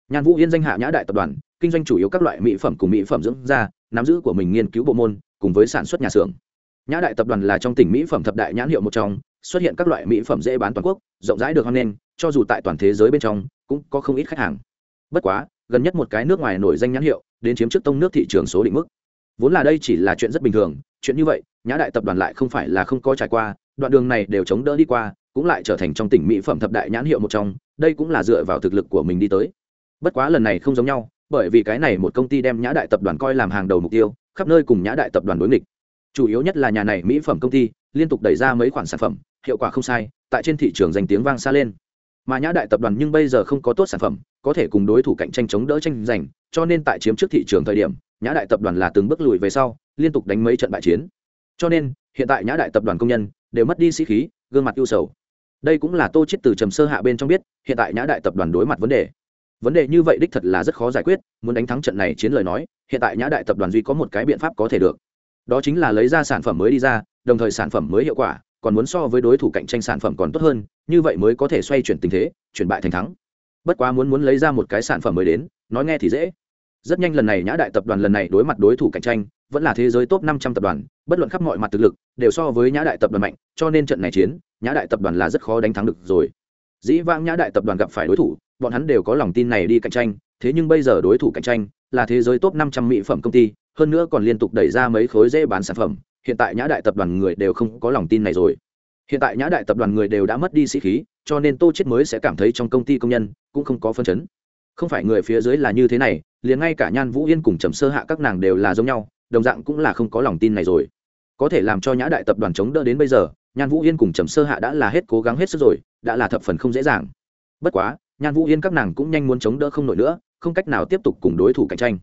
nhan vũ yên danh hạ nhã đại tập đoàn, kinh doanh chủ yếu các loại mỹ phẩm cùng mỹ phẩm dưỡng da, nắm giữ của mình nghiên cứu bộ môn, cùng với sản xuất nhà xưởng. Nhã đại tập đoàn là trong tỉnh mỹ phẩm thập đại nhãn hiệu một trong, xuất hiện các loại mỹ phẩm dễ bán toàn quốc, rộng rãi được hoan nghênh, cho dù tại toàn thế giới bên trong, cũng có không ít khách hàng. Bất quá, gần nhất một cái nước ngoài nổi danh nhãn hiệu, đến chiếm trước tông nước thị trường số định mức. Vốn là đây chỉ là chuyện rất bình thường, chuyện như vậy, nhã đại tập đoàn lại không phải là không có trải qua, đoạn đường này đều chống đỡ đi qua, cũng lại trở thành trong tỉnh mỹ phẩm thập đại nhãn hiệu một trong, đây cũng là dựa vào thực lực của mình đi tới bất quá lần này không giống nhau, bởi vì cái này một công ty đem nhã đại tập đoàn coi làm hàng đầu mục tiêu, khắp nơi cùng nhã đại tập đoàn đối nghịch. Chủ yếu nhất là nhà này mỹ phẩm công ty, liên tục đẩy ra mấy khoản sản phẩm, hiệu quả không sai, tại trên thị trường danh tiếng vang xa lên. Mà nhã đại tập đoàn nhưng bây giờ không có tốt sản phẩm, có thể cùng đối thủ cạnh tranh chống đỡ tranh giành, cho nên tại chiếm trước thị trường thời điểm, nhã đại tập đoàn là từng bước lùi về sau, liên tục đánh mấy trận bại chiến. Cho nên, hiện tại nhã đại tập đoàn công nhân đều mất đi sĩ khí, gương mặt ưu sầu. Đây cũng là tô chết từ trầm sơ hạ bên trong biết, hiện tại nhã đại tập đoàn đối mặt vấn đề vấn đề như vậy đích thật là rất khó giải quyết, muốn đánh thắng trận này chiến lời nói, hiện tại nhã đại tập đoàn duy có một cái biện pháp có thể được. Đó chính là lấy ra sản phẩm mới đi ra, đồng thời sản phẩm mới hiệu quả, còn muốn so với đối thủ cạnh tranh sản phẩm còn tốt hơn, như vậy mới có thể xoay chuyển tình thế, chuyển bại thành thắng. Bất quá muốn muốn lấy ra một cái sản phẩm mới đến, nói nghe thì dễ. Rất nhanh lần này nhã đại tập đoàn lần này đối mặt đối thủ cạnh tranh, vẫn là thế giới top năm trăm tập đoàn, bất luận khắp mọi mặt thực lực, đều so với nhã đại tập đoàn mạnh, cho nên trận này chiến, nhã đại tập đoàn là rất khó đánh thắng được rồi. Dĩ vãng nhã đại tập đoàn gặp phải đối thủ bọn hắn đều có lòng tin này đi cạnh tranh, thế nhưng bây giờ đối thủ cạnh tranh là thế giới top năm trăm mỹ phẩm công ty, hơn nữa còn liên tục đẩy ra mấy khối dễ bán sản phẩm, hiện tại nhã đại tập đoàn người đều không có lòng tin này rồi. Hiện tại nhã đại tập đoàn người đều đã mất đi sĩ khí, cho nên tô chết mới sẽ cảm thấy trong công ty công nhân cũng không có phân chấn. Không phải người phía dưới là như thế này, liền ngay cả nhan vũ yên cùng trầm sơ hạ các nàng đều là giống nhau, đồng dạng cũng là không có lòng tin này rồi. Có thể làm cho nhã đại tập đoàn chống đỡ đến bây giờ, nhan vũ yên cùng trầm sơ hạ đã là hết cố gắng hết sức rồi, đã là thập phần không dễ dàng. Bất quá nhan vũ yên các nàng cũng nhanh muốn chống đỡ không nổi nữa, không cách nào tiếp tục cùng đối thủ cạnh tranh.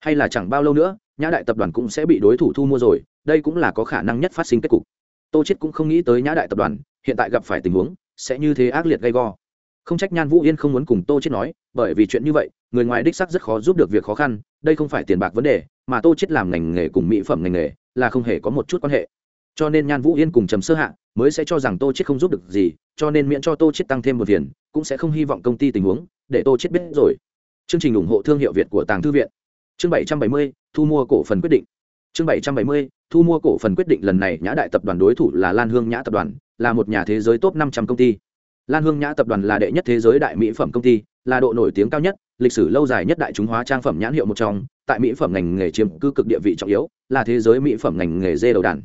Hay là chẳng bao lâu nữa, nhã đại tập đoàn cũng sẽ bị đối thủ thu mua rồi, đây cũng là có khả năng nhất phát sinh kết cục. Tô chết cũng không nghĩ tới nhã đại tập đoàn, hiện tại gặp phải tình huống, sẽ như thế ác liệt gay go. Không trách nhan vũ yên không muốn cùng tô chết nói, bởi vì chuyện như vậy, người ngoài đích sắc rất khó giúp được việc khó khăn, đây không phải tiền bạc vấn đề, mà tô chết làm ngành nghề cùng mỹ phẩm ngành nghề, là không hề có một chút quan hệ. Cho nên nhan vũ yên cùng trầm sơ hạ mới sẽ cho rằng tô chết không giúp được gì, cho nên miễn cho tô chết tăng thêm một tiền cũng sẽ không hy vọng công ty tình huống để tô chết biết rồi. Chương trình ủng hộ thương hiệu việt của tàng thư viện. Chương 770, thu mua cổ phần quyết định. Chương 770, thu mua cổ phần quyết định lần này nhã đại tập đoàn đối thủ là lan hương nhã tập đoàn là một nhà thế giới top 500 công ty. Lan hương nhã tập đoàn là đệ nhất thế giới đại mỹ phẩm công ty là độ nổi tiếng cao nhất lịch sử lâu dài nhất đại chúng hóa trang phẩm nhãn hiệu một trong tại mỹ phẩm ngành nghề chiếm cư cực địa vị trọng yếu là thế giới mỹ phẩm ngành nghề dê đầu đàn.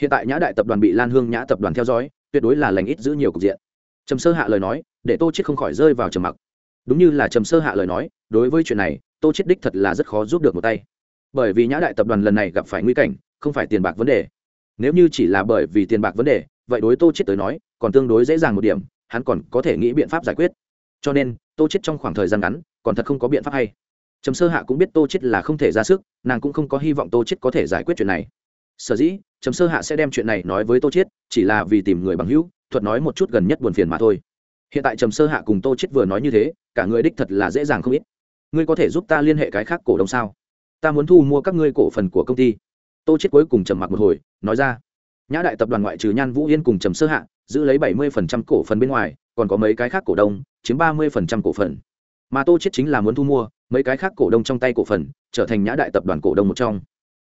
Hiện tại nhã đại tập đoàn bị lan hương nhã tập đoàn theo dõi tuyệt đối là lành ít giữ nhiều cục diện. Trầm sơ hạ lời nói để tô chết không khỏi rơi vào trầm mặc. Đúng như là trầm sơ hạ lời nói, đối với chuyện này, tô chết đích thật là rất khó giúp được một tay. Bởi vì nhã đại tập đoàn lần này gặp phải nguy cảnh, không phải tiền bạc vấn đề. Nếu như chỉ là bởi vì tiền bạc vấn đề, vậy đối tô chết tới nói, còn tương đối dễ dàng một điểm, hắn còn có thể nghĩ biện pháp giải quyết. Cho nên, tô chết trong khoảng thời gian ngắn, còn thật không có biện pháp hay. Trầm sơ hạ cũng biết tô chết là không thể ra sức, nàng cũng không có hy vọng tô chết có thể giải quyết chuyện này. Sở dĩ, trầm sơ hạ sẽ đem chuyện này nói với tô chết chỉ là vì tìm người bằng hữu, thuật nói một chút gần nhất buồn phiền mà thôi hiện tại trầm sơ hạ cùng tô chết vừa nói như thế, cả người đích thật là dễ dàng không ít. Ngươi có thể giúp ta liên hệ cái khác cổ đông sao? Ta muốn thu mua các ngươi cổ phần của công ty. Tô chết cuối cùng trầm mặc một hồi, nói ra. Nhã đại tập đoàn ngoại trừ nhan vũ yên cùng trầm sơ hạ, giữ lấy bảy mươi phần trăm cổ phần bên ngoài, còn có mấy cái khác cổ đông, chiếm ba mươi phần trăm cổ phần. Mà tô chết chính là muốn thu mua mấy cái khác cổ đông trong tay cổ phần, trở thành nhã đại tập đoàn cổ đông một trong.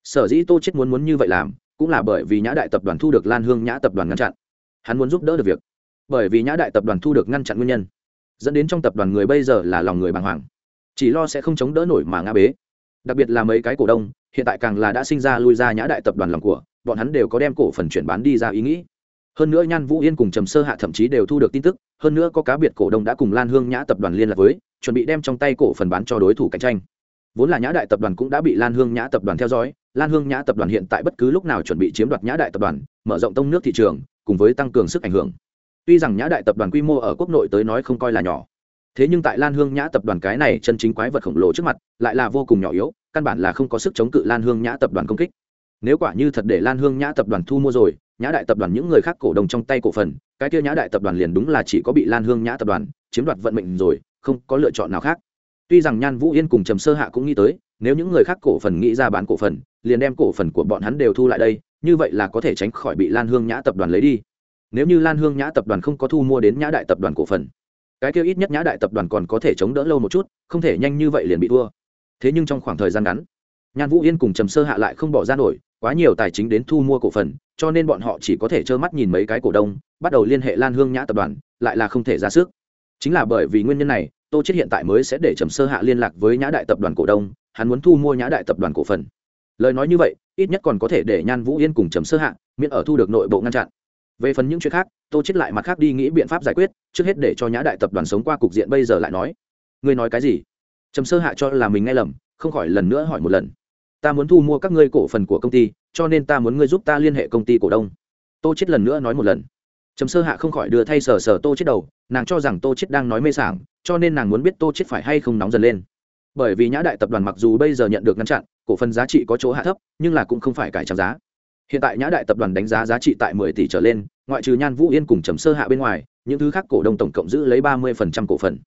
Sở dĩ tô chết muốn muốn như vậy làm, cũng là bởi vì nhã đại tập đoàn thu được lan hương nhã tập đoàn ngăn chặn. Hắn muốn giúp đỡ được việc bởi vì nhã đại tập đoàn thu được ngăn chặn nguyên nhân, dẫn đến trong tập đoàn người bây giờ là lòng người bàng hoàng, chỉ lo sẽ không chống đỡ nổi mà ngã bế. Đặc biệt là mấy cái cổ đông, hiện tại càng là đã sinh ra lui ra nhã đại tập đoàn lòng của, bọn hắn đều có đem cổ phần chuyển bán đi ra ý nghĩ. Hơn nữa nhan vũ yên cùng trầm sơ hạ thậm chí đều thu được tin tức, hơn nữa có cá biệt cổ đông đã cùng lan hương nhã tập đoàn liên lạc với, chuẩn bị đem trong tay cổ phần bán cho đối thủ cạnh tranh. Vốn là nhã đại tập đoàn cũng đã bị lan hương nhã tập đoàn theo dõi, lan hương nhã tập đoàn hiện tại bất cứ lúc nào chuẩn bị chiếm đoạt nhã đại tập đoàn, mở rộng tông nước thị trường, cùng với tăng cường sức ảnh hưởng tuy rằng nhã đại tập đoàn quy mô ở quốc nội tới nói không coi là nhỏ, thế nhưng tại lan hương nhã tập đoàn cái này chân chính quái vật khổng lồ trước mặt, lại là vô cùng nhỏ yếu, căn bản là không có sức chống cự lan hương nhã tập đoàn công kích. Nếu quả như thật để lan hương nhã tập đoàn thu mua rồi, nhã đại tập đoàn những người khác cổ đồng trong tay cổ phần, cái kia nhã đại tập đoàn liền đúng là chỉ có bị lan hương nhã tập đoàn chiếm đoạt vận mệnh rồi, không có lựa chọn nào khác. Tuy rằng nhan vũ yên cùng trầm sơ hạ cũng nghĩ tới, nếu những người khác cổ phần nghĩ ra bán cổ phần, liền đem cổ phần của bọn hắn đều thu lại đây, như vậy là có thể tránh khỏi bị lan hương nhã tập đoàn lấy đi nếu như lan hương nhã tập đoàn không có thu mua đến nhã đại tập đoàn cổ phần, cái kêu ít nhất nhã đại tập đoàn còn có thể chống đỡ lâu một chút, không thể nhanh như vậy liền bị thua. Thế nhưng trong khoảng thời gian ngắn, nhan vũ yên cùng trầm sơ hạ lại không bỏ ra nổi, quá nhiều tài chính đến thu mua cổ phần, cho nên bọn họ chỉ có thể trơ mắt nhìn mấy cái cổ đông, bắt đầu liên hệ lan hương nhã tập đoàn, lại là không thể ra sức. Chính là bởi vì nguyên nhân này, tô chết hiện tại mới sẽ để trầm sơ hạ liên lạc với nhã đại tập đoàn cổ đông, hắn muốn thu mua nhã đại tập đoàn cổ phần. Lời nói như vậy, ít nhất còn có thể để nhan vũ yên cùng trầm sơ hạ miễn ở thu được nội bộ ngăn chặn về phần những chuyện khác, tô chết lại mặt khác đi nghĩ biện pháp giải quyết, trước hết để cho nhã đại tập đoàn sống qua cục diện bây giờ lại nói. Ngươi nói cái gì? Trầm sơ hạ cho là mình nghe lầm, không khỏi lần nữa hỏi một lần. Ta muốn thu mua các ngươi cổ phần của công ty, cho nên ta muốn ngươi giúp ta liên hệ công ty cổ đông. Tô chết lần nữa nói một lần. Trầm sơ hạ không khỏi đưa thay sờ sờ tô chết đầu, nàng cho rằng tô chết đang nói mê sảng, cho nên nàng muốn biết tô chết phải hay không nóng dần lên. Bởi vì nhã đại tập đoàn mặc dù bây giờ nhận được ngăn chặn, cổ phần giá trị có chỗ hạ thấp, nhưng là cũng không phải cải trang giá hiện tại nhã đại tập đoàn đánh giá giá trị tại mười tỷ trở lên, ngoại trừ nhan vũ yên cùng trầm sơ hạ bên ngoài, những thứ khác cổ đông tổng cộng giữ lấy ba mươi phần trăm cổ phần.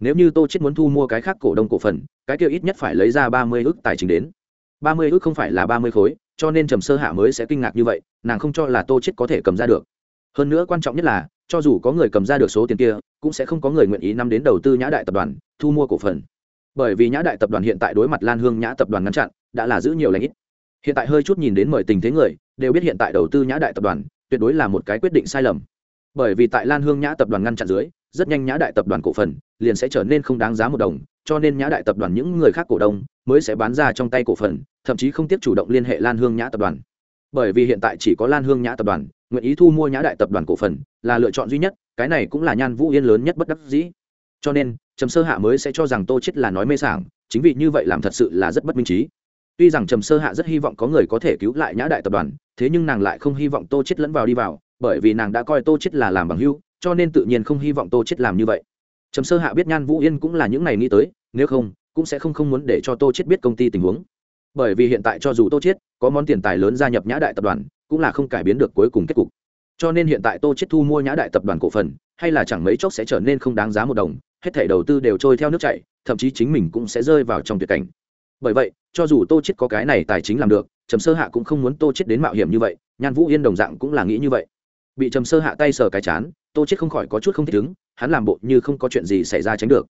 Nếu như tô chết muốn thu mua cái khác cổ đông cổ phần, cái kia ít nhất phải lấy ra ba mươi ước tài chính đến. ba mươi ước không phải là ba mươi khối, cho nên trầm sơ hạ mới sẽ kinh ngạc như vậy, nàng không cho là tô chết có thể cầm ra được. Hơn nữa quan trọng nhất là, cho dù có người cầm ra được số tiền kia, cũng sẽ không có người nguyện ý nắm đến đầu tư nhã đại tập đoàn, thu mua cổ phần. Bởi vì nhã đại tập đoàn hiện tại đối mặt lan hương nhã tập đoàn ngăn chặn, đã là giữ nhiều lãnh ít. Hiện tại hơi chút nhìn đến mời tình thế người đều biết hiện tại đầu tư nhã đại tập đoàn tuyệt đối là một cái quyết định sai lầm. Bởi vì tại lan hương nhã tập đoàn ngăn chặn dưới, rất nhanh nhã đại tập đoàn cổ phần liền sẽ trở nên không đáng giá một đồng, cho nên nhã đại tập đoàn những người khác cổ đông mới sẽ bán ra trong tay cổ phần, thậm chí không tiếp chủ động liên hệ lan hương nhã tập đoàn. Bởi vì hiện tại chỉ có lan hương nhã tập đoàn, nguyện ý thu mua nhã đại tập đoàn cổ phần là lựa chọn duy nhất, cái này cũng là nhan vũ yên lớn nhất bất đắc dĩ. Cho nên, trầm sơ hạ mới sẽ cho rằng tô chết là nói mê sảng, chính vì như vậy làm thật sự là rất bất minh trí tuy rằng trầm sơ hạ rất hy vọng có người có thể cứu lại nhã đại tập đoàn, thế nhưng nàng lại không hy vọng tô chết lẫn vào đi vào, bởi vì nàng đã coi tô chết là làm bằng hưu cho nên tự nhiên không hy vọng tô chết làm như vậy. Trầm sơ hạ biết nhan vũ yên cũng là những này nghĩ tới, nếu không, cũng sẽ không không muốn để cho tô chết biết công ty tình huống. Bởi vì hiện tại cho dù tô chết có món tiền tài lớn gia nhập nhã đại tập đoàn, cũng là không cải biến được cuối cùng kết cục. Cho nên hiện tại tô chết thu mua nhã đại tập đoàn cổ phần, hay là chẳng mấy chốc sẽ trở nên không đáng giá một đồng, hết thảy đầu tư đều trôi theo nước chảy, thậm chí chính mình cũng sẽ rơi vào trong tuyệt cảnh bởi vậy, cho dù tô chết có cái này tài chính làm được, trầm sơ hạ cũng không muốn tô chết đến mạo hiểm như vậy, nhan vũ yên đồng dạng cũng là nghĩ như vậy. Bị trầm sơ hạ tay sờ cái chán, tô chết không khỏi có chút không thích ứng, hắn làm bộ như không có chuyện gì xảy ra tránh được.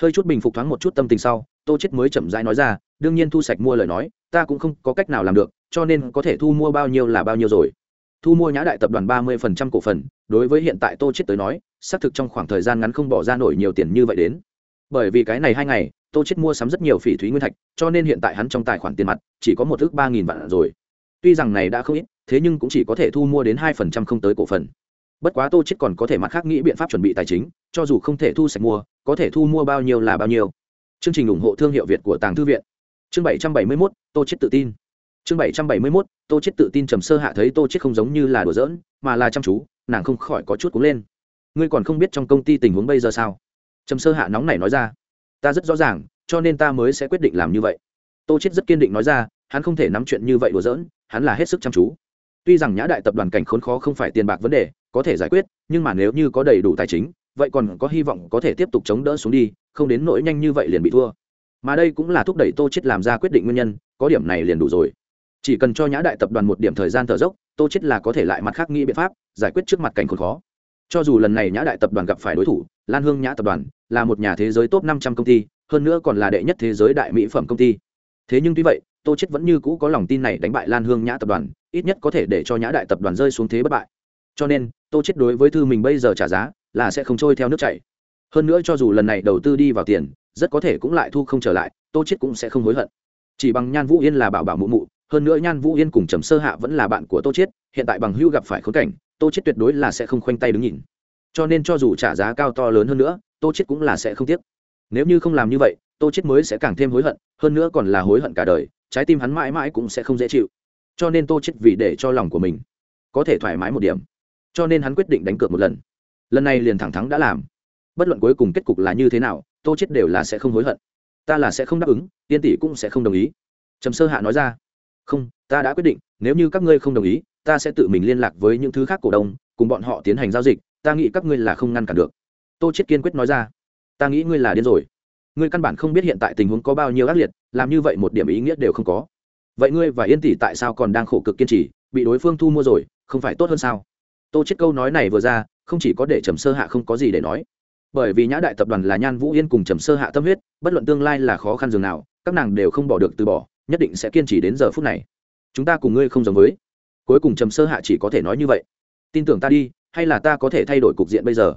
Hơi chút bình phục thoáng một chút tâm tình sau, tô chết mới chậm rãi nói ra, đương nhiên thu sạch mua lời nói, ta cũng không có cách nào làm được, cho nên có thể thu mua bao nhiêu là bao nhiêu rồi. Thu mua nhã đại tập đoàn ba mươi phần trăm cổ phần, đối với hiện tại tô chết tới nói, xác thực trong khoảng thời gian ngắn không bỏ ra nổi nhiều tiền như vậy đến. Bởi vì cái này hai ngày tô chết mua sắm rất nhiều phỉ thúy nguyên thạch cho nên hiện tại hắn trong tài khoản tiền mặt chỉ có một ước ba nghìn vạn rồi. Tuy rằng này đã không ít thế nhưng cũng chỉ có thể thu mua đến hai phần trăm không tới cổ phần. Bất quá tô chết còn có thể mặt khác nghĩ biện pháp chuẩn bị tài chính cho dù không thể thu sạch mua có thể thu mua bao nhiêu là bao nhiêu. Chương trình ủng hộ thương hiệu việt của tàng thư viện. Chương bảy trăm bảy mươi 771, tô chết tự tin. Chương bảy trăm bảy mươi 771, tô chết tự tin trầm sơ hạ thấy tô chết không giống như là đùa giỡn mà là chăm chú nàng không khỏi có chút cú lên. Ngươi còn không biết trong công ty tình huống bây giờ sao? Trầm sơ hạ nóng này nói ra ta rất rõ ràng, cho nên ta mới sẽ quyết định làm như vậy. Tô chết rất kiên định nói ra, hắn không thể nắm chuyện như vậy đùa giỡn, hắn là hết sức chăm chú. Tuy rằng nhã đại tập đoàn cảnh khốn khó không phải tiền bạc vấn đề, có thể giải quyết, nhưng mà nếu như có đầy đủ tài chính, vậy còn có hy vọng có thể tiếp tục chống đỡ xuống đi, không đến nỗi nhanh như vậy liền bị thua. Mà đây cũng là thúc đẩy tô chết làm ra quyết định nguyên nhân, có điểm này liền đủ rồi. Chỉ cần cho nhã đại tập đoàn một điểm thời gian thở dốc, tô chết là có thể lại mặt khác nghĩ biện pháp giải quyết trước mặt cảnh khốn khó. Cho dù lần này nhã đại tập đoàn gặp phải đối thủ lan hương nhã tập đoàn là một nhà thế giới top 500 công ty, hơn nữa còn là đệ nhất thế giới đại mỹ phẩm công ty. Thế nhưng tuy vậy, tô chết vẫn như cũ có lòng tin này đánh bại lan hương nhã tập đoàn, ít nhất có thể để cho nhã đại tập đoàn rơi xuống thế bất bại. Cho nên, tô chết đối với thư mình bây giờ trả giá là sẽ không trôi theo nước chảy. Hơn nữa cho dù lần này đầu tư đi vào tiền, rất có thể cũng lại thu không trở lại, tô chết cũng sẽ không hối hận. Chỉ bằng nhan vũ yên là bảo bảo mụ mụ, hơn nữa nhan vũ yên cùng trầm sơ hạ vẫn là bạn của tô chết hiện tại bằng Hưu gặp phải khốn cảnh, tô chết tuyệt đối là sẽ không khoanh tay đứng nhìn cho nên cho dù trả giá cao to lớn hơn nữa, tô chết cũng là sẽ không tiếc. Nếu như không làm như vậy, tô chết mới sẽ càng thêm hối hận, hơn nữa còn là hối hận cả đời, trái tim hắn mãi mãi cũng sẽ không dễ chịu. Cho nên tô chết vì để cho lòng của mình có thể thoải mái một điểm, cho nên hắn quyết định đánh cược một lần. Lần này liền thẳng thắng đã làm. Bất luận cuối cùng kết cục là như thế nào, tô chết đều là sẽ không hối hận. Ta là sẽ không đáp ứng, tiên tỷ cũng sẽ không đồng ý. Trầm sơ hạ nói ra. Không, ta đã quyết định, nếu như các ngươi không đồng ý, ta sẽ tự mình liên lạc với những thứ khác cổ đông, cùng bọn họ tiến hành giao dịch ta nghĩ các ngươi là không ngăn cản được. Tô chết kiên quyết nói ra. Ta nghĩ ngươi là điên rồi. Ngươi căn bản không biết hiện tại tình huống có bao nhiêu ác liệt, làm như vậy một điểm ý nghĩa đều không có. Vậy ngươi và yên tỷ tại sao còn đang khổ cực kiên trì, bị đối phương thu mua rồi, không phải tốt hơn sao? Tô chết câu nói này vừa ra, không chỉ có để trầm sơ hạ không có gì để nói. Bởi vì nhã đại tập đoàn là nhan vũ yên cùng trầm sơ hạ tâm huyết, bất luận tương lai là khó khăn dường nào, các nàng đều không bỏ được từ bỏ, nhất định sẽ kiên trì đến giờ phút này. Chúng ta cùng ngươi không giống với. Cuối cùng trầm sơ hạ chỉ có thể nói như vậy. Tin tưởng ta đi hay là ta có thể thay đổi cục diện bây giờ?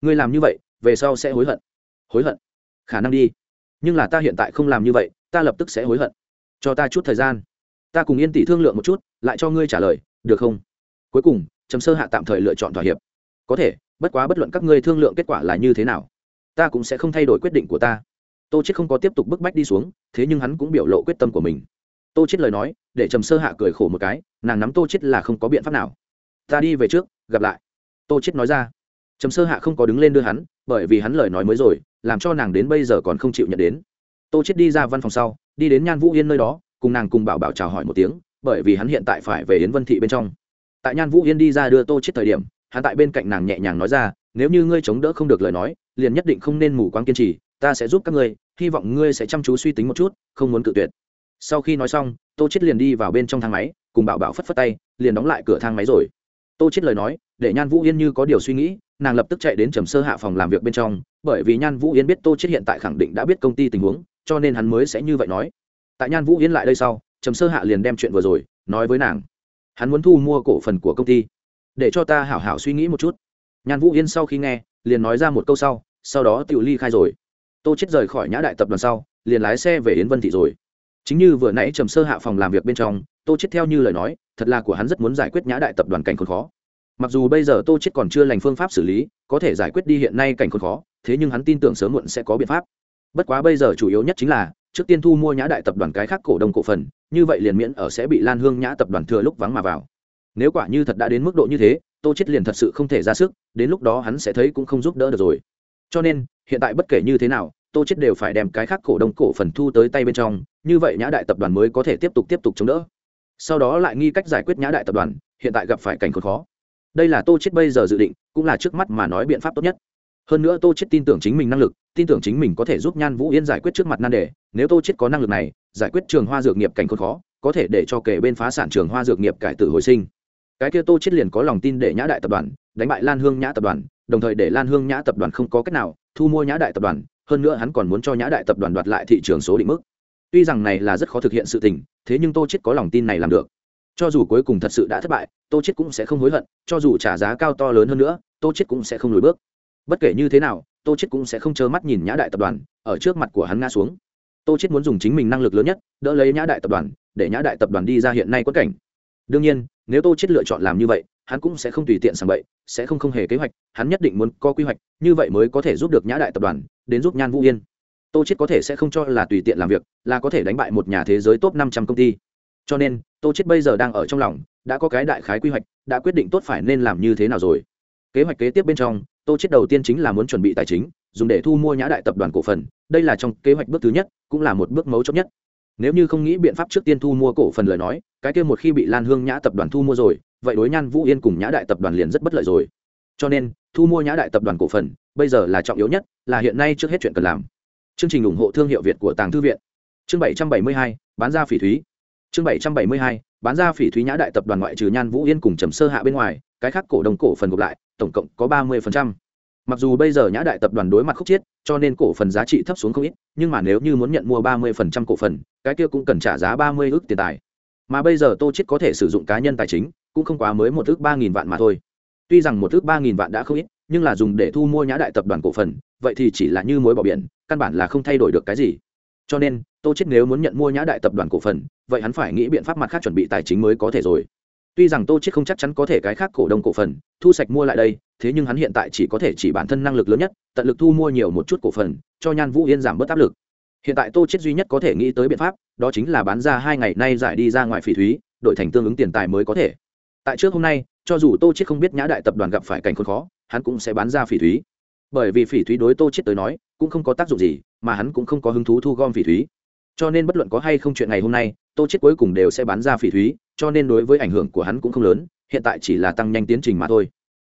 Ngươi làm như vậy, về sau sẽ hối hận. Hối hận? Khả năng đi. Nhưng là ta hiện tại không làm như vậy, ta lập tức sẽ hối hận. Cho ta chút thời gian. Ta cùng yên tỷ thương lượng một chút, lại cho ngươi trả lời, được không? Cuối cùng, trầm sơ hạ tạm thời lựa chọn thỏa hiệp. Có thể, bất quá bất luận các ngươi thương lượng kết quả là như thế nào, ta cũng sẽ không thay đổi quyết định của ta. Tô chết không có tiếp tục bức bách đi xuống, thế nhưng hắn cũng biểu lộ quyết tâm của mình. Tô chết lời nói, để trầm sơ hạ cười khổ một cái, nàng nắm tô chết là không có biện pháp nào. Ta đi về trước, gặp lại tô chết nói ra. Trầm sơ hạ không có đứng lên đưa hắn, bởi vì hắn lời nói mới rồi, làm cho nàng đến bây giờ còn không chịu nhận đến. Tô chết đi ra văn phòng sau, đi đến nhan vũ yên nơi đó, cùng nàng cùng bảo bảo chào hỏi một tiếng, bởi vì hắn hiện tại phải về yến vân thị bên trong. Tại nhan vũ yên đi ra đưa tô chết thời điểm, hắn tại bên cạnh nàng nhẹ nhàng nói ra, nếu như ngươi chống đỡ không được lời nói, liền nhất định không nên mù quáng kiên trì, ta sẽ giúp các ngươi, hy vọng ngươi sẽ chăm chú suy tính một chút, không muốn cự tuyệt. Sau khi nói xong, tô chết liền đi vào bên trong thang máy, cùng bảo bảo phất phất tay, liền đóng lại cửa thang máy rồi. Tô chết lời nói để nhan vũ yên như có điều suy nghĩ, nàng lập tức chạy đến trầm sơ hạ phòng làm việc bên trong, bởi vì nhan vũ yên biết tô chết hiện tại khẳng định đã biết công ty tình huống, cho nên hắn mới sẽ như vậy nói. Tại nhan vũ yên lại đây sau, trầm sơ hạ liền đem chuyện vừa rồi nói với nàng. Hắn muốn thu mua cổ phần của công ty. Để cho ta hảo hảo suy nghĩ một chút. Nhan vũ yên sau khi nghe, liền nói ra một câu sau sau đó tự ly khai rồi. Tô chết rời khỏi nhã đại tập đoàn sau, liền lái xe về yến vân thị rồi. Chính như vừa nãy trầm sơ hạ phòng làm việc bên trong, tô chết theo như lời nói, thật là của hắn rất muốn giải quyết nhã đại tập đoàn cảnh khốn khó mặc dù bây giờ tô chết còn chưa lành phương pháp xử lý, có thể giải quyết đi hiện nay cảnh khốn khó, thế nhưng hắn tin tưởng sớm muộn sẽ có biện pháp. Bất quá bây giờ chủ yếu nhất chính là, trước tiên thu mua nhã đại tập đoàn cái khác cổ đông cổ phần, như vậy liền miễn ở sẽ bị lan hương nhã tập đoàn thừa lúc vắng mà vào. Nếu quả như thật đã đến mức độ như thế, tô chết liền thật sự không thể ra sức, đến lúc đó hắn sẽ thấy cũng không giúp đỡ được rồi. Cho nên, hiện tại bất kể như thế nào, tô chết đều phải đem cái khác cổ đông cổ phần thu tới tay bên trong, như vậy nhã đại tập đoàn mới có thể tiếp tục tiếp tục chống đỡ. Sau đó lại nghi cách giải quyết nhã đại tập đoàn, hiện tại gặp phải cảnh khốn khó đây là tô chết bây giờ dự định, cũng là trước mắt mà nói biện pháp tốt nhất. Hơn nữa tô chết tin tưởng chính mình năng lực, tin tưởng chính mình có thể giúp nhan vũ yên giải quyết trước mặt nan đề. Nếu tô chết có năng lực này, giải quyết trường hoa dược nghiệp cảnh khốn khó, có thể để cho kể bên phá sản trường hoa dược nghiệp cải tử hồi sinh. Cái kia tô chết liền có lòng tin để nhã đại tập đoàn đánh bại lan hương nhã tập đoàn, đồng thời để lan hương nhã tập đoàn không có cách nào thu mua nhã đại tập đoàn, hơn nữa hắn còn muốn cho nhã đại tập đoàn đoạt lại thị trường số định mức. Tuy rằng này là rất khó thực hiện sự tình, thế nhưng tô chết có lòng tin này làm được cho dù cuối cùng thật sự đã thất bại, tô chết cũng sẽ không hối hận, cho dù trả giá cao to lớn hơn nữa, tô chết cũng sẽ không lùi bước. Bất kể như thế nào, tô chết cũng sẽ không trơ mắt nhìn nhã đại tập đoàn ở trước mặt của hắn ngã xuống. Tô chết muốn dùng chính mình năng lực lớn nhất, đỡ lấy nhã đại tập đoàn, để nhã đại tập đoàn đi ra hiện nay quất cảnh. Đương nhiên, nếu tô chết lựa chọn làm như vậy, hắn cũng sẽ không tùy tiện sang bậy, sẽ không không hề kế hoạch, hắn nhất định muốn có quy hoạch, như vậy mới có thể giúp được nhã đại tập đoàn, đến giúp nhan vũ yên. Tô chết có thể sẽ không cho là tùy tiện làm việc, là có thể đánh bại một nhà thế giới top 500 công ty cho nên, tô chết bây giờ đang ở trong lòng, đã có cái đại khái quy hoạch, đã quyết định tốt phải nên làm như thế nào rồi. Kế hoạch kế tiếp bên trong, tô chết đầu tiên chính là muốn chuẩn bị tài chính, dùng để thu mua nhã đại tập đoàn cổ phần. Đây là trong kế hoạch bước thứ nhất, cũng là một bước mấu chốt nhất. Nếu như không nghĩ biện pháp trước tiên thu mua cổ phần lời nói, cái kia một khi bị lan hương nhã tập đoàn thu mua rồi, vậy đối nhan vũ yên cùng nhã đại tập đoàn liền rất bất lợi rồi. Cho nên, thu mua nhã đại tập đoàn cổ phần, bây giờ là trọng yếu nhất, là hiện nay trước hết chuyện cần làm. Chương trình ủng hộ thương hiệu việt của tàng thư viện. Chương bảy trăm bảy mươi hai, bán ra phỉ thúy chương bảy trăm bảy mươi hai, bán ra phỉ thúy nhã đại tập đoàn ngoại trừ nhan vũ yên cùng trầm sơ hạ bên ngoài, cái khác cổ đông cổ phần gộp lại, tổng cộng có ba mươi mặc dù bây giờ nhã đại tập đoàn đối mặt khúc chiết, cho nên cổ phần giá trị thấp xuống không ít, nhưng mà nếu như muốn nhận mua ba mươi cổ phần, cái kia cũng cần trả giá ba mươi ước tiền tài. Mà bây giờ tô chiết có thể sử dụng cá nhân tài chính, cũng không quá mới một ước ba nghìn vạn mà thôi. Tuy rằng một ước ba nghìn vạn đã không ít, nhưng là dùng để thu mua nhã đại tập đoàn cổ phần, vậy thì chỉ là như mối bỏ biển, căn bản là không thay đổi được cái gì cho nên, tô chết nếu muốn nhận mua nhã đại tập đoàn cổ phần, vậy hắn phải nghĩ biện pháp mặt khác chuẩn bị tài chính mới có thể rồi. Tuy rằng tô chết không chắc chắn có thể cái khác cổ đông cổ phần, thu sạch mua lại đây, thế nhưng hắn hiện tại chỉ có thể chỉ bản thân năng lực lớn nhất, tận lực thu mua nhiều một chút cổ phần, cho nhan vũ yên giảm bớt áp lực. Hiện tại tô chết duy nhất có thể nghĩ tới biện pháp, đó chính là bán ra hai ngày nay giải đi ra ngoài phỉ thúy, đổi thành tương ứng tiền tài mới có thể. Tại trước hôm nay, cho dù tô chết không biết nhã đại tập đoàn gặp phải cảnh khốn khó, hắn cũng sẽ bán ra phỉ thúy. Bởi vì phỉ thúy đối tô chết tới nói, cũng không có tác dụng gì mà hắn cũng không có hứng thú thu gom phỉ thúy. Cho nên bất luận có hay không chuyện ngày hôm nay, tô chết cuối cùng đều sẽ bán ra phỉ thúy, cho nên đối với ảnh hưởng của hắn cũng không lớn, hiện tại chỉ là tăng nhanh tiến trình mà thôi.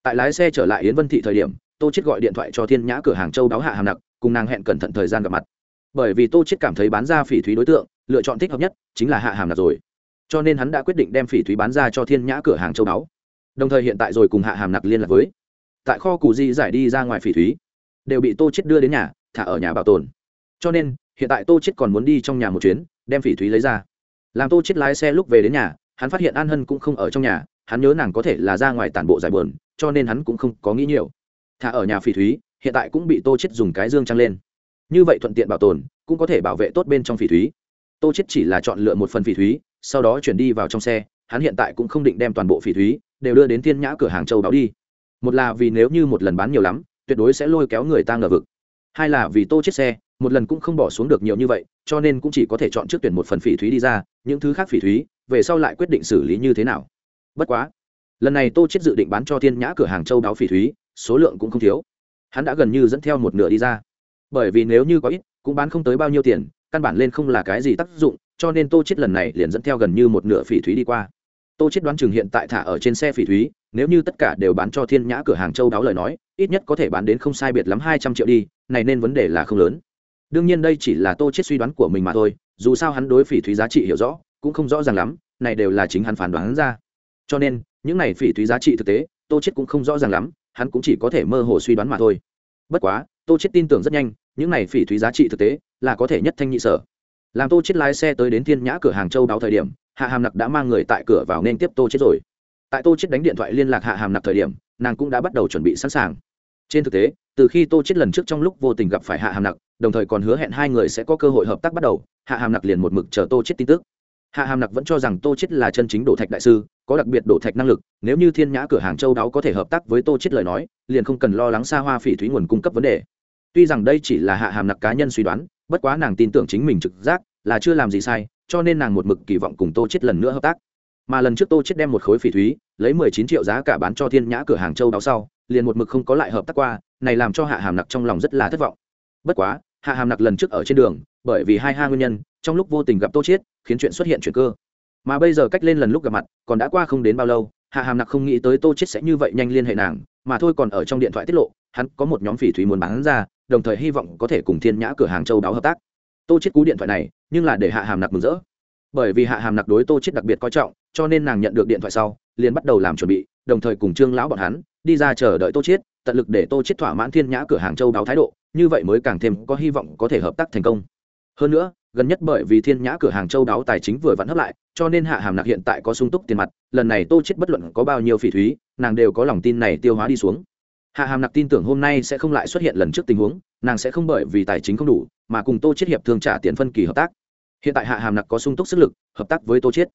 Tại lái xe trở lại yến vân thị thời điểm, tô chết gọi điện thoại cho thiên nhã cửa hàng châu đáo hạ hàm nặc, cùng nàng hẹn cẩn thận thời gian gặp mặt. Bởi vì tô chết cảm thấy bán ra phỉ thúy đối tượng, lựa chọn thích hợp nhất chính là hạ hàm nặc rồi. Cho nên hắn đã quyết định đem phỉ thúy bán ra cho thiên nhã cửa hàng châu đáo. Đồng thời hiện tại rồi cùng hạ hàm nặc liên lạc với. Tại kho cù di giải đi ra ngoài phỉ thúy. Đều bị tô chết đưa đến nhà thả ở nhà bảo tồn. Cho nên, hiện tại tô chết còn muốn đi trong nhà một chuyến, đem phỉ thúy lấy ra. Làm tô chết lái xe lúc về đến nhà, hắn phát hiện an hân cũng không ở trong nhà, hắn nhớ nàng có thể là ra ngoài tản bộ giải buồn, cho nên hắn cũng không có nghĩ nhiều. Thả ở nhà phỉ thúy, hiện tại cũng bị tô chết dùng cái dương trăng lên. Như vậy thuận tiện bảo tồn, cũng có thể bảo vệ tốt bên trong phỉ thúy. Tô chết chỉ là chọn lựa một phần phỉ thúy, sau đó chuyển đi vào trong xe, hắn hiện tại cũng không định đem toàn bộ phỉ thúy đều đưa đến thiên nhã cửa hàng châu báo đi. Một là vì nếu như một lần bán nhiều lắm, tuyệt đối sẽ lôi kéo người ta ngờ vực hai là vì tô chết xe, một lần cũng không bỏ xuống được nhiều như vậy, cho nên cũng chỉ có thể chọn trước tuyển một phần phỉ thúy đi ra, những thứ khác phỉ thúy, về sau lại quyết định xử lý như thế nào. Bất quá, lần này tô chết dự định bán cho thiên nhã cửa hàng châu đáo phỉ thúy, số lượng cũng không thiếu. Hắn đã gần như dẫn theo một nửa đi ra. Bởi vì nếu như có ít, cũng bán không tới bao nhiêu tiền, căn bản lên không là cái gì tác dụng, cho nên tô chết lần này liền dẫn theo gần như một nửa phỉ thúy đi qua. Tô chết đoán chừng hiện tại thả ở trên xe phỉ thúy, nếu như tất cả đều bán cho thiên nhã cửa hàng châu đáo lời nói, ít nhất có thể bán đến không sai biệt lắm hai trăm triệu đi này nên vấn đề là không lớn. Đương nhiên đây chỉ là tô chết suy đoán của mình mà thôi, dù sao hắn đối phỉ thúy giá trị hiểu rõ, cũng không rõ ràng lắm, này đều là chính hắn phán đoán ra. Cho nên, những này phỉ thúy giá trị thực tế, tô chết cũng không rõ ràng lắm, hắn cũng chỉ có thể mơ hồ suy đoán mà thôi. Bất quá, tô chết tin tưởng rất nhanh, những này phỉ thúy giá trị thực tế là có thể nhất thanh nhị sở. Làm tô chết lái xe tới đến thiên nhã cửa hàng châu đáo thời điểm, hạ hàm nặc đã mang người tại cửa vào nên tiếp tô chết rồi. Tại tô chết đánh điện thoại liên lạc hạ hàm nặc thời điểm, nàng cũng đã bắt đầu chuẩn bị sẵn sàng trên thực tế, từ khi tô chết lần trước trong lúc vô tình gặp phải hạ hàm nặc, đồng thời còn hứa hẹn hai người sẽ có cơ hội hợp tác bắt đầu, hạ hàm nặc liền một mực chờ tô chết tin tức. Hạ hàm nặc vẫn cho rằng tô chết là chân chính đổ thạch đại sư, có đặc biệt đổ thạch năng lực, nếu như thiên nhã cửa hàng châu đáo có thể hợp tác với tô chết lời nói, liền không cần lo lắng xa hoa phỉ thúy nguồn cung cấp vấn đề. Tuy rằng đây chỉ là hạ hàm nặc cá nhân suy đoán, bất quá nàng tin tưởng chính mình trực giác là chưa làm gì sai, cho nên nàng một mực kỳ vọng cùng tô chết lần nữa hợp tác. Mà lần trước tô chết đem một khối phỉ thúy, lấy mười chín triệu giá cả bán cho thiên nhã cửa hàng châu đáo sau liền một mực không có lại hợp tác qua này làm cho hạ hàm nặc trong lòng rất là thất vọng. Bất quá hạ hàm nặc lần trước ở trên đường bởi vì hai ha nguyên nhân trong lúc vô tình gặp tô Chiết, khiến chuyện xuất hiện chuyện cơ. Mà bây giờ cách lên lần lúc gặp mặt còn đã qua không đến bao lâu hạ hàm nặc không nghĩ tới tô chết sẽ như vậy nhanh liên hệ nàng mà thôi còn ở trong điện thoại tiết lộ hắn có một nhóm phỉ thúy muốn bán ra đồng thời hy vọng có thể cùng thiên nhã cửa hàng châu đáo hợp tác. Tô chết cú điện thoại này nhưng là để hạ hàm nặc mừng rỡ. Bởi vì hạ hàm nặc đối tô chết đặc biệt coi trọng cho nên nàng nhận được điện thoại sau liền bắt đầu làm chuẩn bị đồng thời cùng trương lão bọn hắn đi ra chờ đợi tô chiết, tận lực để tô chiết thỏa mãn thiên nhã cửa hàng châu đáo thái độ, như vậy mới càng thêm có hy vọng có thể hợp tác thành công. Hơn nữa, gần nhất bởi vì thiên nhã cửa hàng châu đáo tài chính vừa vặn hấp lại, cho nên hạ hàm nặc hiện tại có sung túc tiền mặt, lần này tô chết bất luận có bao nhiêu phỉ thúy, nàng đều có lòng tin này tiêu hóa đi xuống. Hạ hàm nặc tin tưởng hôm nay sẽ không lại xuất hiện lần trước tình huống, nàng sẽ không bởi vì tài chính không đủ, mà cùng tô chết hiệp thương trả tiền phân kỳ hợp tác. Hiện tại hạ hàm nặc có sung túc sức lực, hợp tác với tô chết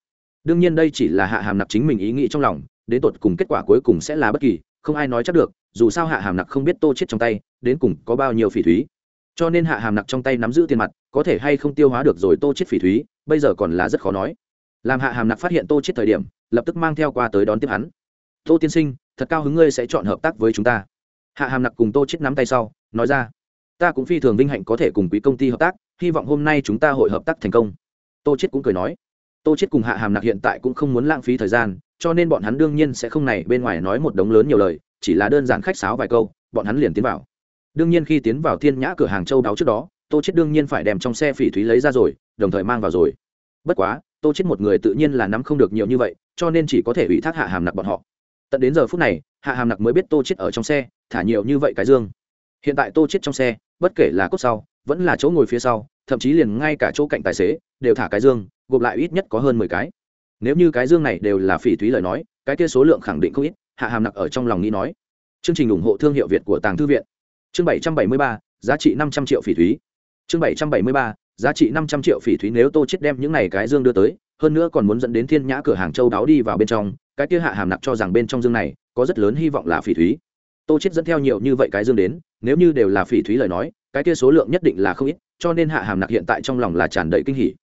đương nhiên đây chỉ là hạ hàm nặc chính mình ý nghĩ trong lòng đến tột cùng kết quả cuối cùng sẽ là bất kỳ, không ai nói chắc được, dù sao hạ hàm nặc không biết tô chết trong tay, đến cùng có bao nhiêu phỉ thúy. Cho nên hạ hàm nặc trong tay nắm giữ tiền mặt, có thể hay không tiêu hóa được rồi tô chết phỉ thúy, bây giờ còn là rất khó nói. Làm hạ hàm nặc phát hiện tô chết thời điểm, lập tức mang theo qua tới đón tiếp hắn. Tô tiên sinh, thật cao hứng ngươi sẽ chọn hợp tác với chúng ta. Hạ hàm nặc cùng tô chết nắm tay sau, nói ra. Ta cũng phi thường vinh hạnh có thể cùng quý công ty hợp tác, hy vọng hôm nay chúng ta hội hợp tác thành công. Tô chết cũng cười nói. Tô chết cùng hạ hàm nặc hiện tại cũng không muốn lãng phí thời gian cho nên bọn hắn đương nhiên sẽ không này bên ngoài nói một đống lớn nhiều lời, chỉ là đơn giản khách sáo vài câu, bọn hắn liền tiến vào. Đương nhiên khi tiến vào thiên nhã cửa hàng châu đáo trước đó, tô chết đương nhiên phải đem trong xe phỉ thúy lấy ra rồi, đồng thời mang vào rồi. Bất quá, tô chết một người tự nhiên là nắm không được nhiều như vậy, cho nên chỉ có thể ủy thác hạ hàm nặc bọn họ. Tận đến giờ phút này, hạ hàm nặc mới biết tô chết ở trong xe, thả nhiều như vậy cái dương. Hiện tại tô chết trong xe, bất kể là cốt sau, vẫn là chỗ ngồi phía sau, thậm chí liền ngay cả chỗ cạnh tài xế, đều thả cái dương, gộp lại ít nhất có hơn mười cái nếu như cái dương này đều là phỉ thúy lời nói, cái kia số lượng khẳng định không ít, hạ hàm nặc ở trong lòng nghĩ nói. Chương trình ủng hộ thương hiệu việt của tàng thư viện. Chương bảy trăm bảy mươi ba, giá trị năm trăm triệu phỉ thúy. Chương bảy trăm bảy mươi ba, giá trị năm trăm triệu phỉ thúy nếu tô chết đem những này cái dương đưa tới, hơn nữa còn muốn dẫn đến thiên nhã cửa hàng châu đáo đi vào bên trong, cái kia hạ hàm nặc cho rằng bên trong dương này có rất lớn hy vọng là phỉ thúy. Tô chết dẫn theo nhiều như vậy cái dương đến, nếu như đều là phỉ thúy lời nói, cái kia số lượng nhất định là không ít, cho nên hạ hàm nặc hiện tại trong lòng là tràn đầy kinh hỉ.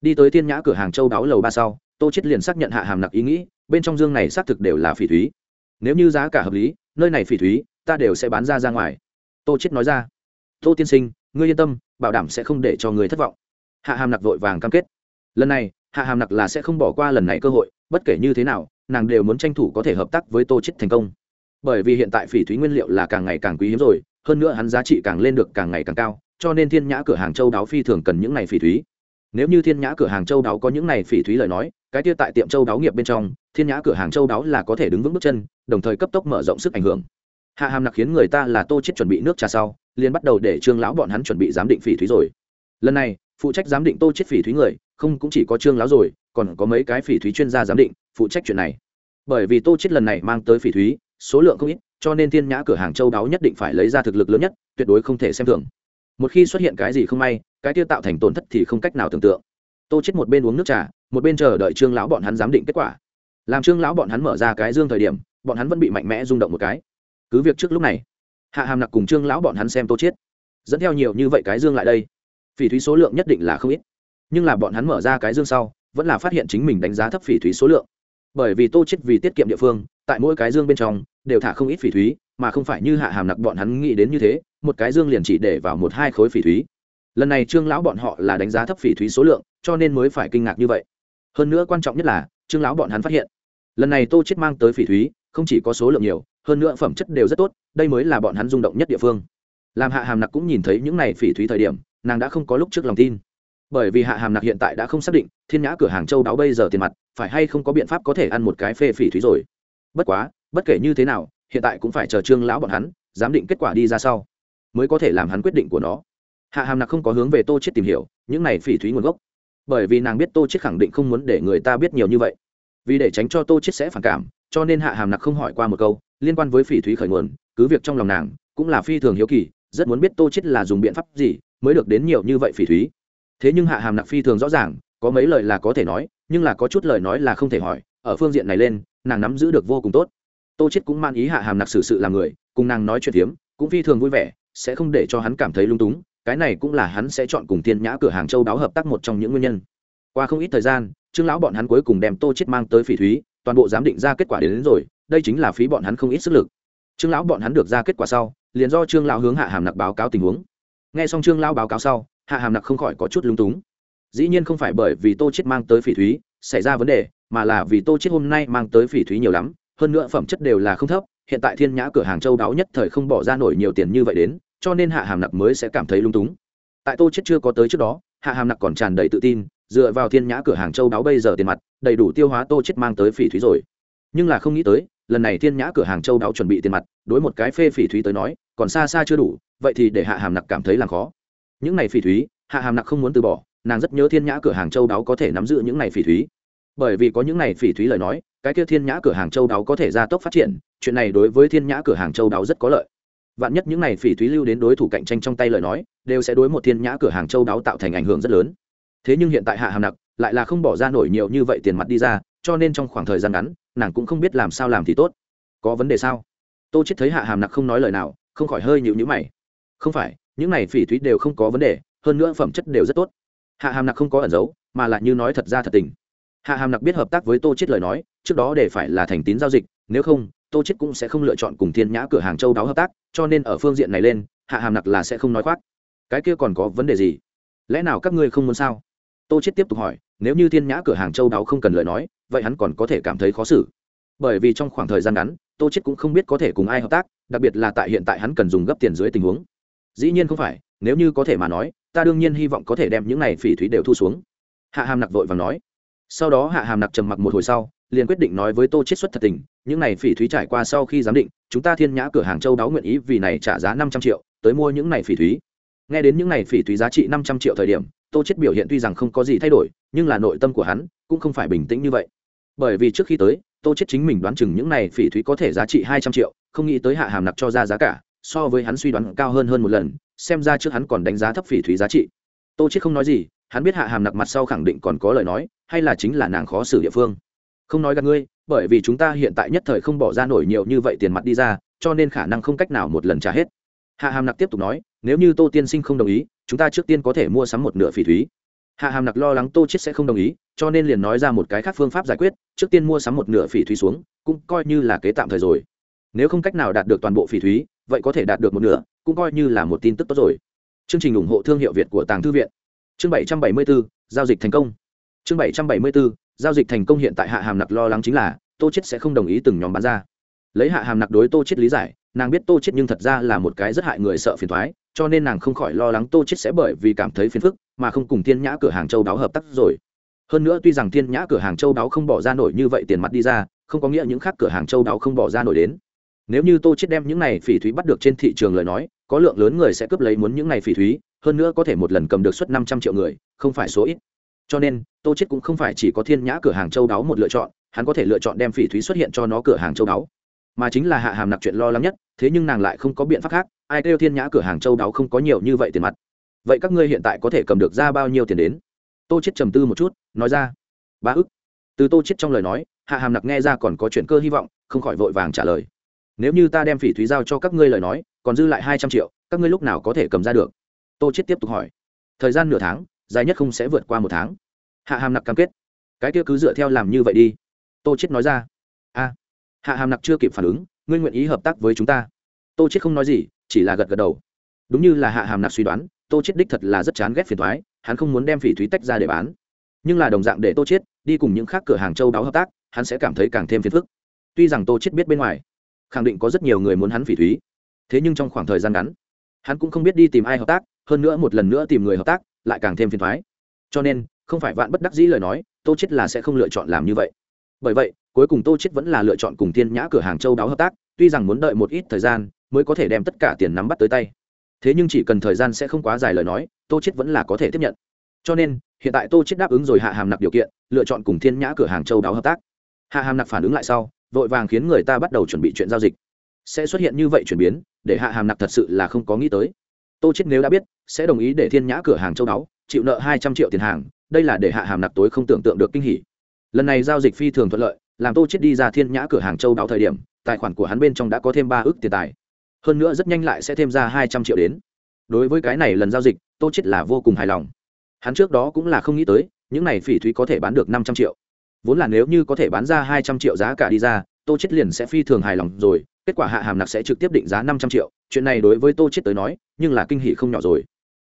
Đi tới thiên nhã cửa hàng châu đáo lầu ba sau tô chết liền xác nhận hạ hàm nặc ý nghĩ, bên trong dương này xác thực đều là phỉ thúy. Nếu như giá cả hợp lý, nơi này phỉ thúy, ta đều sẽ bán ra ra ngoài. Tô chết nói ra. Tô tiên sinh, ngươi yên tâm, bảo đảm sẽ không để cho người thất vọng. Hạ hàm nặc vội vàng cam kết. Lần này, hạ hàm nặc là sẽ không bỏ qua lần này cơ hội, bất kể như thế nào, nàng đều muốn tranh thủ có thể hợp tác với tô chết thành công. Bởi vì hiện tại phỉ thúy nguyên liệu là càng ngày càng quý hiếm rồi, hơn nữa hắn giá trị càng lên được càng ngày càng cao, cho nên thiên nhã cửa hàng châu đáo phi thường cần những này phỉ thúy nếu như thiên nhã cửa hàng châu đáo có những này phỉ thúy lời nói, cái kia tại tiệm châu đáo nghiệp bên trong, thiên nhã cửa hàng châu đáo là có thể đứng vững bước chân, đồng thời cấp tốc mở rộng sức ảnh hưởng. Hạ hàm nặc khiến người ta là tô chết chuẩn bị nước trà sau, liền bắt đầu để trương lão bọn hắn chuẩn bị giám định phỉ thúy rồi. Lần này, phụ trách giám định tô chết phỉ thúy người, không cũng chỉ có trương lão rồi, còn có mấy cái phỉ thúy chuyên gia giám định, phụ trách chuyện này. Bởi vì tô chết lần này mang tới phỉ thúy, số lượng không ít, cho nên thiên nhã cửa hàng châu đáo nhất định phải lấy ra thực lực lớn nhất, tuyệt đối không thể xem thường. Một khi xuất hiện cái gì không may cái tiêu tạo thành tổn thất thì không cách nào tưởng tượng. Tô chết một bên uống nước trà, một bên chờ đợi trương lão bọn hắn giám định kết quả. Làm trương lão bọn hắn mở ra cái dương thời điểm, bọn hắn vẫn bị mạnh mẽ rung động một cái. Cứ việc trước lúc này, hạ hàm nặc cùng trương lão bọn hắn xem tô chết. Dẫn theo nhiều như vậy cái dương lại đây. Phỉ thúy số lượng nhất định là không ít. Nhưng là bọn hắn mở ra cái dương sau, vẫn là phát hiện chính mình đánh giá thấp phỉ thúy số lượng. Bởi vì tô chết vì tiết kiệm địa phương, tại mỗi cái dương bên trong, đều thả không ít phỉ thúy, mà không phải như hạ hàm nặc bọn hắn nghĩ đến như thế, một cái dương liền chỉ để vào một hai khối phỉ thúy lần này trương lão bọn họ là đánh giá thấp phỉ thúy số lượng, cho nên mới phải kinh ngạc như vậy. Hơn nữa quan trọng nhất là, trương lão bọn hắn phát hiện, lần này tô chết mang tới phỉ thúy, không chỉ có số lượng nhiều, hơn nữa phẩm chất đều rất tốt, đây mới là bọn hắn rung động nhất địa phương. Làm hạ hàm nặc cũng nhìn thấy những này phỉ thúy thời điểm, nàng đã không có lúc trước lòng tin. Bởi vì hạ hàm nặc hiện tại đã không xác định, thiên nhã cửa hàng châu đáo bây giờ tiền mặt, phải hay không có biện pháp có thể ăn một cái phê phỉ thúy rồi. Bất quá, bất kể như thế nào, hiện tại cũng phải chờ trương lão bọn hắn, giám định kết quả đi ra sau, mới có thể làm hắn quyết định của nó hạ hàm nặc không có hướng về tô chết tìm hiểu, những này phỉ thúy nguồn gốc. Bởi vì nàng biết tô chết khẳng định không muốn để người ta biết nhiều như vậy. Vì để tránh cho tô chết sẽ phản cảm, cho nên hạ hàm nặc không hỏi qua một câu, liên quan với phỉ thúy khởi nguồn, cứ việc trong lòng nàng cũng là phi thường hiếu kỳ, rất muốn biết tô chết là dùng biện pháp gì mới được đến nhiều như vậy phỉ thúy. Thế nhưng hạ hàm nặc phi thường rõ ràng, có mấy lời là có thể nói, nhưng là có chút lời nói là không thể hỏi, ở phương diện này lên, nàng nắm giữ được vô cùng tốt. Tô chết cũng man ý hạ hàm nặc xử sự làm người, cùng nàng nói chuyện hiếm cũng phi thường vui vẻ, sẽ không để cho hắn cảm thấy lung túng cái này cũng là hắn sẽ chọn cùng thiên nhã cửa hàng châu đáo hợp tác một trong những nguyên nhân. Qua không ít thời gian trương lão bọn hắn cuối cùng đem tô chết mang tới phỉ thúy toàn bộ giám định ra kết quả đến, đến rồi đây chính là phí bọn hắn không ít sức lực. Trương lão bọn hắn được ra kết quả sau liền do trương lão hướng hạ hàm nặc báo cáo tình huống. Nghe xong trương lão báo cáo sau hạ hàm nặc không khỏi có chút lung túng. Dĩ nhiên không phải bởi vì tô chết mang tới phỉ thúy xảy ra vấn đề mà là vì tô chết hôm nay mang tới phỉ thúy nhiều lắm hơn nữa phẩm chất đều là không thấp hiện tại thiên nhã cửa hàng châu đáo nhất thời không bỏ ra nổi nhiều tiền như vậy đến cho nên hạ hàm nặc mới sẽ cảm thấy lung túng. Tại tô chết chưa có tới trước đó, hạ hàm nặc còn tràn đầy tự tin, dựa vào thiên nhã cửa hàng châu đáo bây giờ tiền mặt, đầy đủ tiêu hóa tô chết mang tới phỉ thúy rồi. Nhưng là không nghĩ tới, lần này thiên nhã cửa hàng châu đáo chuẩn bị tiền mặt, đối một cái phê phỉ thúy tới nói, còn xa xa chưa đủ, vậy thì để hạ hàm nặc cảm thấy là khó. Những này phỉ thúy, hạ hàm nặc không muốn từ bỏ, nàng rất nhớ thiên nhã cửa hàng châu đáo có thể nắm giữ những này phỉ thúy. Bởi vì có những này phỉ thúy lời nói, cái kia thiên nhã cửa hàng châu đáo có thể gia tốc phát triển, chuyện này đối với thiên nhã cửa hàng châu đáo rất có lợi vạn nhất những này phỉ thúy lưu đến đối thủ cạnh tranh trong tay lời nói, đều sẽ đối một thiên nhã cửa hàng châu đáo tạo thành ảnh hưởng rất lớn. Thế nhưng hiện tại hạ hàm nặc lại là không bỏ ra nổi nhiều như vậy tiền mặt đi ra, cho nên trong khoảng thời gian ngắn, nàng cũng không biết làm sao làm thì tốt. Có vấn đề sao? Tô chết thấy hạ hàm nặc không nói lời nào, không khỏi hơi nhịu nhữ mày. Không phải, những này phỉ thúy đều không có vấn đề, hơn nữa phẩm chất đều rất tốt. Hạ hàm nặc không có ẩn giấu, mà lại như nói thật ra thật tình. Hạ hàm nặc biết hợp tác với tô chết lời nói, trước đó để phải là thành tín giao dịch, nếu không, tô chết cũng sẽ không lựa chọn cùng thiên nhã cửa hàng châu đáo hợp tác cho nên ở phương diện này lên, hạ hàm nặc là sẽ không nói khoác. Cái kia còn có vấn đề gì? Lẽ nào các ngươi không muốn sao? Tô chết tiếp tục hỏi, nếu như thiên nhã cửa hàng châu đáo không cần lời nói, vậy hắn còn có thể cảm thấy khó xử. Bởi vì trong khoảng thời gian ngắn, tô chết cũng không biết có thể cùng ai hợp tác, đặc biệt là tại hiện tại hắn cần dùng gấp tiền dưới tình huống. Dĩ nhiên không phải, nếu như có thể mà nói, ta đương nhiên hy vọng có thể đem những này phỉ thúy đều thu xuống. Hạ hàm nặc vội và nói. Sau đó hạ hàm nặc trầm mặc một hồi sau liền quyết định nói với tô chết xuất thật tình, những này phỉ thúy trải qua sau khi giám định, chúng ta thiên nhã cửa hàng châu đáo nguyện ý vì này trả giá năm trăm triệu, tới mua những này phỉ thúy. Nghe đến những này phỉ thúy giá trị năm trăm triệu thời điểm, tô chết biểu hiện tuy rằng không có gì thay đổi, nhưng là nội tâm của hắn cũng không phải bình tĩnh như vậy. Bởi vì trước khi tới, tô chết chính mình đoán chừng những này phỉ thúy có thể giá trị hai trăm triệu, không nghĩ tới hạ hàm nặc cho ra giá cả, so với hắn suy đoán cao hơn hơn một lần, xem ra trước hắn còn đánh giá thấp phỉ thúy giá trị. Tô chết không nói gì, hắn biết hạ hàm nặc mặt sau khẳng định còn có lời nói, hay là chính là nàng khó xử địa phương không nói gặp ngươi bởi vì chúng ta hiện tại nhất thời không bỏ ra nổi nhiều như vậy tiền mặt đi ra cho nên khả năng không cách nào một lần trả hết. Hạ hàm nặc tiếp tục nói nếu như tô tiên sinh không đồng ý chúng ta trước tiên có thể mua sắm một nửa phỉ thúy. Hạ hàm nặc lo lắng tô chết sẽ không đồng ý cho nên liền nói ra một cái khác phương pháp giải quyết trước tiên mua sắm một nửa phỉ thúy xuống cũng coi như là kế tạm thời rồi. Nếu không cách nào đạt được toàn bộ phỉ thúy vậy có thể đạt được một nửa cũng coi như là một tin tức tốt rồi. Chương trình ủng hộ thương hiệu việt của tàng thư viện. Chương 774, giao dịch thành công. Chương 774, giao dịch thành công hiện tại hạ hàm nặc lo lắng chính là, tô chết sẽ không đồng ý từng nhóm bán ra. Lấy hạ hàm nặc đối tô chết lý giải, nàng biết tô chết nhưng thật ra là một cái rất hại người sợ phiền toái, cho nên nàng không khỏi lo lắng tô chết sẽ bởi vì cảm thấy phiền phức mà không cùng thiên nhã cửa hàng châu đáo hợp tác rồi. Hơn nữa tuy rằng thiên nhã cửa hàng châu đáo không bỏ ra nổi như vậy tiền mặt đi ra, không có nghĩa những khác cửa hàng châu đáo không bỏ ra nổi đến. Nếu như tô chết đem những này phỉ thúy bắt được trên thị trường lời nói, có lượng lớn người sẽ cướp lấy muốn những này phỉ thúy, hơn nữa có thể một lần cầm được suất năm trăm triệu người, không phải số ít cho nên, tô chết cũng không phải chỉ có thiên nhã cửa hàng châu đáo một lựa chọn, hắn có thể lựa chọn đem phỉ thúy xuất hiện cho nó cửa hàng châu đáo. Mà chính là hạ hàm nặc chuyện lo lắng nhất, thế nhưng nàng lại không có biện pháp khác, ai kêu thiên nhã cửa hàng châu đáo không có nhiều như vậy tiền mặt. Vậy các ngươi hiện tại có thể cầm được ra bao nhiêu tiền đến? Tô chết trầm tư một chút, nói ra, ba ức. Từ tô chết trong lời nói, hạ hàm nặc nghe ra còn có chuyện cơ hy vọng, không khỏi vội vàng trả lời. Nếu như ta đem phỉ thúy giao cho các ngươi lời nói, còn dư lại hai trăm triệu, các ngươi lúc nào có thể cầm ra được? Tô chết tiếp tục hỏi. Thời gian nửa tháng dài nhất không sẽ vượt qua một tháng. Hạ hàm nặc cam kết. Cái kia cứ dựa theo làm như vậy đi. Tô chết nói ra. A. Hạ hàm nặc chưa kịp phản ứng, ngươi nguyện ý hợp tác với chúng ta? Tô chết không nói gì, chỉ là gật gật đầu. Đúng như là hạ hàm nặc suy đoán, tô chết đích thật là rất chán ghét phiền thoái hắn không muốn đem phỉ thúy tách ra để bán. Nhưng là đồng dạng để tô chết đi cùng những khác cửa hàng châu đáo hợp tác, hắn sẽ cảm thấy càng thêm phiền phức. Tuy rằng tô chết biết bên ngoài, khẳng định có rất nhiều người muốn hắn phỉ thúy. Thế nhưng trong khoảng thời gian ngắn, hắn cũng không biết đi tìm ai hợp tác, hơn nữa một lần nữa tìm người hợp tác lại càng thêm phiền thoái. Cho nên, không phải vạn bất đắc dĩ lời nói, tô chết là sẽ không lựa chọn làm như vậy. Bởi vậy, cuối cùng tô chết vẫn là lựa chọn cùng thiên nhã cửa hàng châu đáo hợp tác, tuy rằng muốn đợi một ít thời gian mới có thể đem tất cả tiền nắm bắt tới tay. Thế nhưng chỉ cần thời gian sẽ không quá dài lời nói, tô chết vẫn là có thể tiếp nhận. Cho nên, hiện tại tô chết đáp ứng rồi hạ hàm nặc điều kiện, lựa chọn cùng thiên nhã cửa hàng châu đáo hợp tác. Hạ hàm nặc phản ứng lại sau, vội vàng khiến người ta bắt đầu chuẩn bị chuyện giao dịch. Sẽ xuất hiện như vậy chuyển biến, để hạ hàm nặc thật sự là không có nghĩ tới tô chết nếu đã biết, sẽ đồng ý để thiên nhã cửa hàng châu đáo, chịu nợ hai trăm triệu tiền hàng, đây là để hạ hàm nặc tối không tưởng tượng được kinh hỉ. Lần này giao dịch phi thường thuận lợi, làm tô chết đi ra thiên nhã cửa hàng châu đáo thời điểm, tài khoản của hắn bên trong đã có thêm ba ước tiền tài. Hơn nữa rất nhanh lại sẽ thêm ra hai trăm triệu đến. Đối với cái này lần giao dịch, tô chết là vô cùng hài lòng. Hắn trước đó cũng là không nghĩ tới, những này phỉ thúy có thể bán được năm trăm triệu. Vốn là nếu như có thể bán ra hai trăm triệu giá cả đi ra, tô chết liền sẽ phi thường hài lòng rồi kết quả hạ hàm nặc sẽ trực tiếp định giá năm trăm triệu. Chuyện này đối với tô chết tới nói, nhưng là kinh hỉ không nhỏ rồi.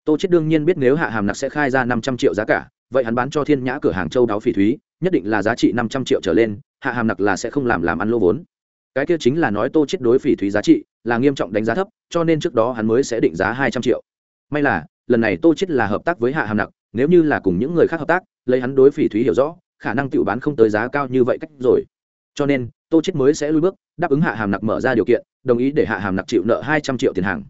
Tô chết đương nhiên biết nếu hạ hàm nặc sẽ khai ra năm trăm triệu giá cả, vậy hắn bán cho thiên nhã cửa hàng châu đáo phỉ thúy, nhất định là giá trị năm trăm triệu trở lên, hạ hàm nặc là sẽ không làm làm ăn lô vốn. Cái kia chính là nói tô chết đối phỉ thúy giá trị là nghiêm trọng đánh giá thấp, cho nên trước đó hắn mới sẽ định giá hai trăm triệu. May là, lần này tô chết là hợp tác với hạ hàm nặc, nếu như là cùng những người khác hợp tác, lấy hắn đối phỉ thúy hiểu rõ, khả năng tự bán không tới giá cao như vậy cách rồi. Cho nên tô chết mới sẽ lui bước, đáp ứng hạ hàm nặc mở ra điều kiện, đồng ý để hạ hàm nặc chịu nợ hai trăm triệu tiền hàng.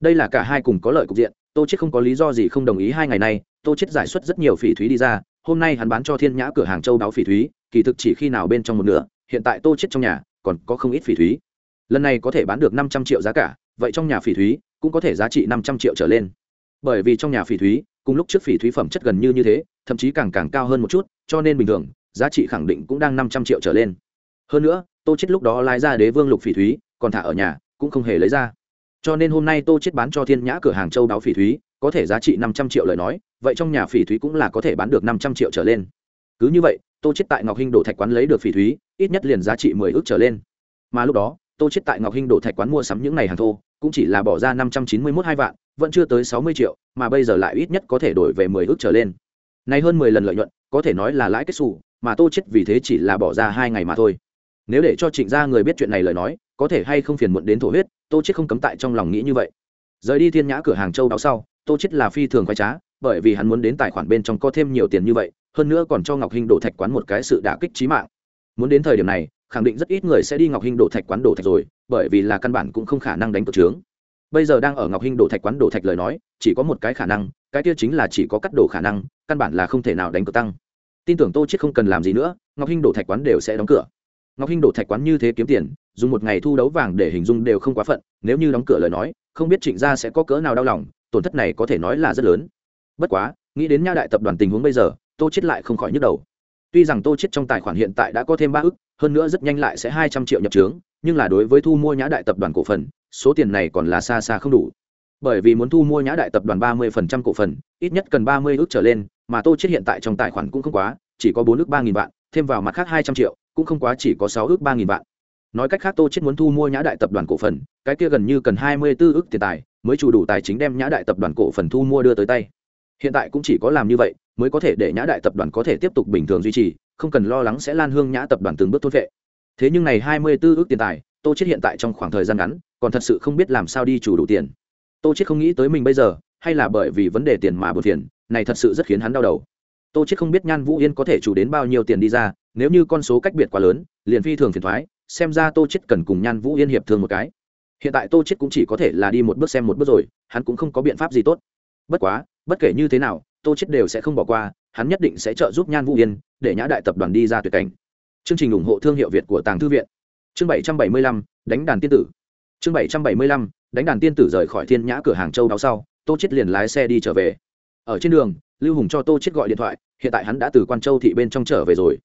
Đây là cả hai cùng có lợi cục diện, tô chết không có lý do gì không đồng ý hai ngày nay, tô chết giải xuất rất nhiều phỉ thúy đi ra, hôm nay hắn bán cho thiên nhã cửa hàng châu đáo phỉ thúy, kỳ thực chỉ khi nào bên trong một nửa, hiện tại tô chết trong nhà, còn có không ít phỉ thúy. Lần này có thể bán được năm trăm triệu giá cả, vậy trong nhà phỉ thúy cũng có thể giá trị năm trăm triệu trở lên. Bởi vì trong nhà phỉ thúy, cùng lúc trước phỉ thúy phẩm chất gần như như thế, thậm chí càng càng cao hơn một chút, cho nên bình thường, giá trị khẳng định cũng đang năm trăm triệu trở lên hơn nữa, tô chết lúc đó lái ra đế vương lục phỉ thúy, còn thả ở nhà, cũng không hề lấy ra. Cho nên hôm nay tô chết bán cho thiên nhã cửa hàng châu đáo phỉ thúy, có thể giá trị năm trăm triệu lời nói, vậy trong nhà phỉ thúy cũng là có thể bán được năm trăm triệu trở lên. Cứ như vậy, tô chết tại ngọc hinh đổ thạch quán lấy được phỉ thúy, ít nhất liền giá trị mười ước trở lên. Mà lúc đó, tô chết tại ngọc hinh đổ thạch quán mua sắm những này hàng thô, cũng chỉ là bỏ ra năm trăm chín mươi mốt hai vạn, vẫn chưa tới sáu mươi triệu, mà bây giờ lại ít nhất có thể đổi về mười ước trở lên. Nay hơn mười lần lợi nhuận, có thể nói là lãi kết xù, mà tô chết vì thế chỉ là bỏ ra hai ngày mà thôi nếu để cho trịnh gia người biết chuyện này lời nói, có thể hay không phiền muộn đến thổ huyết, tô chết không cấm tại trong lòng nghĩ như vậy. Rời đi thiên nhã cửa hàng châu đáo sau, tô chết là phi thường khoái trá, bởi vì hắn muốn đến tài khoản bên trong có thêm nhiều tiền như vậy, hơn nữa còn cho ngọc hinh đổ thạch quán một cái sự đả kích trí mạng. Muốn đến thời điểm này, khẳng định rất ít người sẽ đi ngọc hinh đổ thạch quán đổ thạch rồi, bởi vì là căn bản cũng không khả năng đánh cược trướng bây giờ đang ở ngọc hinh đổ thạch quán đổ thạch lời nói, chỉ có một cái khả năng, cái kia chính là chỉ có cắt đổ khả năng, căn bản là không thể nào đánh cược tăng. Tin tưởng tô chết không cần làm gì nữa, ngọc hinh đổ thạch quán đều sẽ đóng cửa ngọc hinh đổ thạch quán như thế kiếm tiền, dùng một ngày thu đấu vàng để hình dung đều không quá phận, nếu như đóng cửa lời nói, không biết trịnh gia sẽ có cỡ nào đau lòng, tổn thất này có thể nói là rất lớn. Bất quá, nghĩ đến nha đại tập đoàn tình huống bây giờ, tô chết lại không khỏi nhức đầu. Tuy rằng tô chết trong tài khoản hiện tại đã có thêm ba ức, hơn nữa rất nhanh lại sẽ hai trăm triệu nhập trướng, nhưng là đối với thu mua nhã đại tập đoàn cổ phần, số tiền này còn là xa xa không đủ. Bởi vì muốn thu mua nhã đại tập đoàn ba mươi phần trăm cổ phần, ít nhất cần ba mươi ước trở lên, mà tô chết hiện tại trong tài khoản cũng không quá, chỉ có bốn ước ba nghìn vạn, thêm vào mặt khác hai trăm triệu cũng không quá chỉ có sáu ước ba nghìn vạn. Nói cách khác, tô chết muốn thu mua nhã đại tập đoàn cổ phần, cái kia gần như cần hai mươi 24 ước tiền tài, mới chủ đủ tài chính đem nhã đại tập đoàn cổ phần thu mua đưa tới tay. Hiện tại cũng chỉ có làm như vậy, mới có thể để nhã đại tập đoàn có thể tiếp tục bình thường duy trì, không cần lo lắng sẽ lan hương nhã tập đoàn từng bước thôn vệ thế nhưng này hai mươi 24 ước tiền tài, tô chết hiện tại trong khoảng thời gian ngắn, còn thật sự không biết làm sao đi chủ đủ tiền. Tô chết không nghĩ tới mình bây giờ, hay là bởi vì vấn đề tiền mà buồn phiền, này thật sự rất khiến hắn đau đầu. Tô chết không biết nhan vũ yên có thể chủ đến bao nhiêu tiền đi ra nếu như con số cách biệt quá lớn liền phi thường phiền thoái xem ra tô chết cần cùng nhan vũ yên hiệp thương một cái. Hiện tại tô chết cũng chỉ có thể là đi một bước xem một bước rồi hắn cũng không có biện pháp gì tốt. Bất quá bất kể như thế nào tô chết đều sẽ không bỏ qua hắn nhất định sẽ trợ giúp nhan vũ yên để nhã đại tập đoàn đi ra tuyệt cảnh. Chương trình ủng hộ thương hiệu việt của tàng thư viện. Chương 775, đánh đàn tiên tử. Chương 775, đánh đàn tiên tử rời khỏi thiên nhã cửa hàng châu đáo sau tô chết liền lái xe đi trở về. Ở trên đường lưu hùng cho tô chết gọi điện thoại hiện tại hắn đã từ quan châu thị bên trong trở về rồi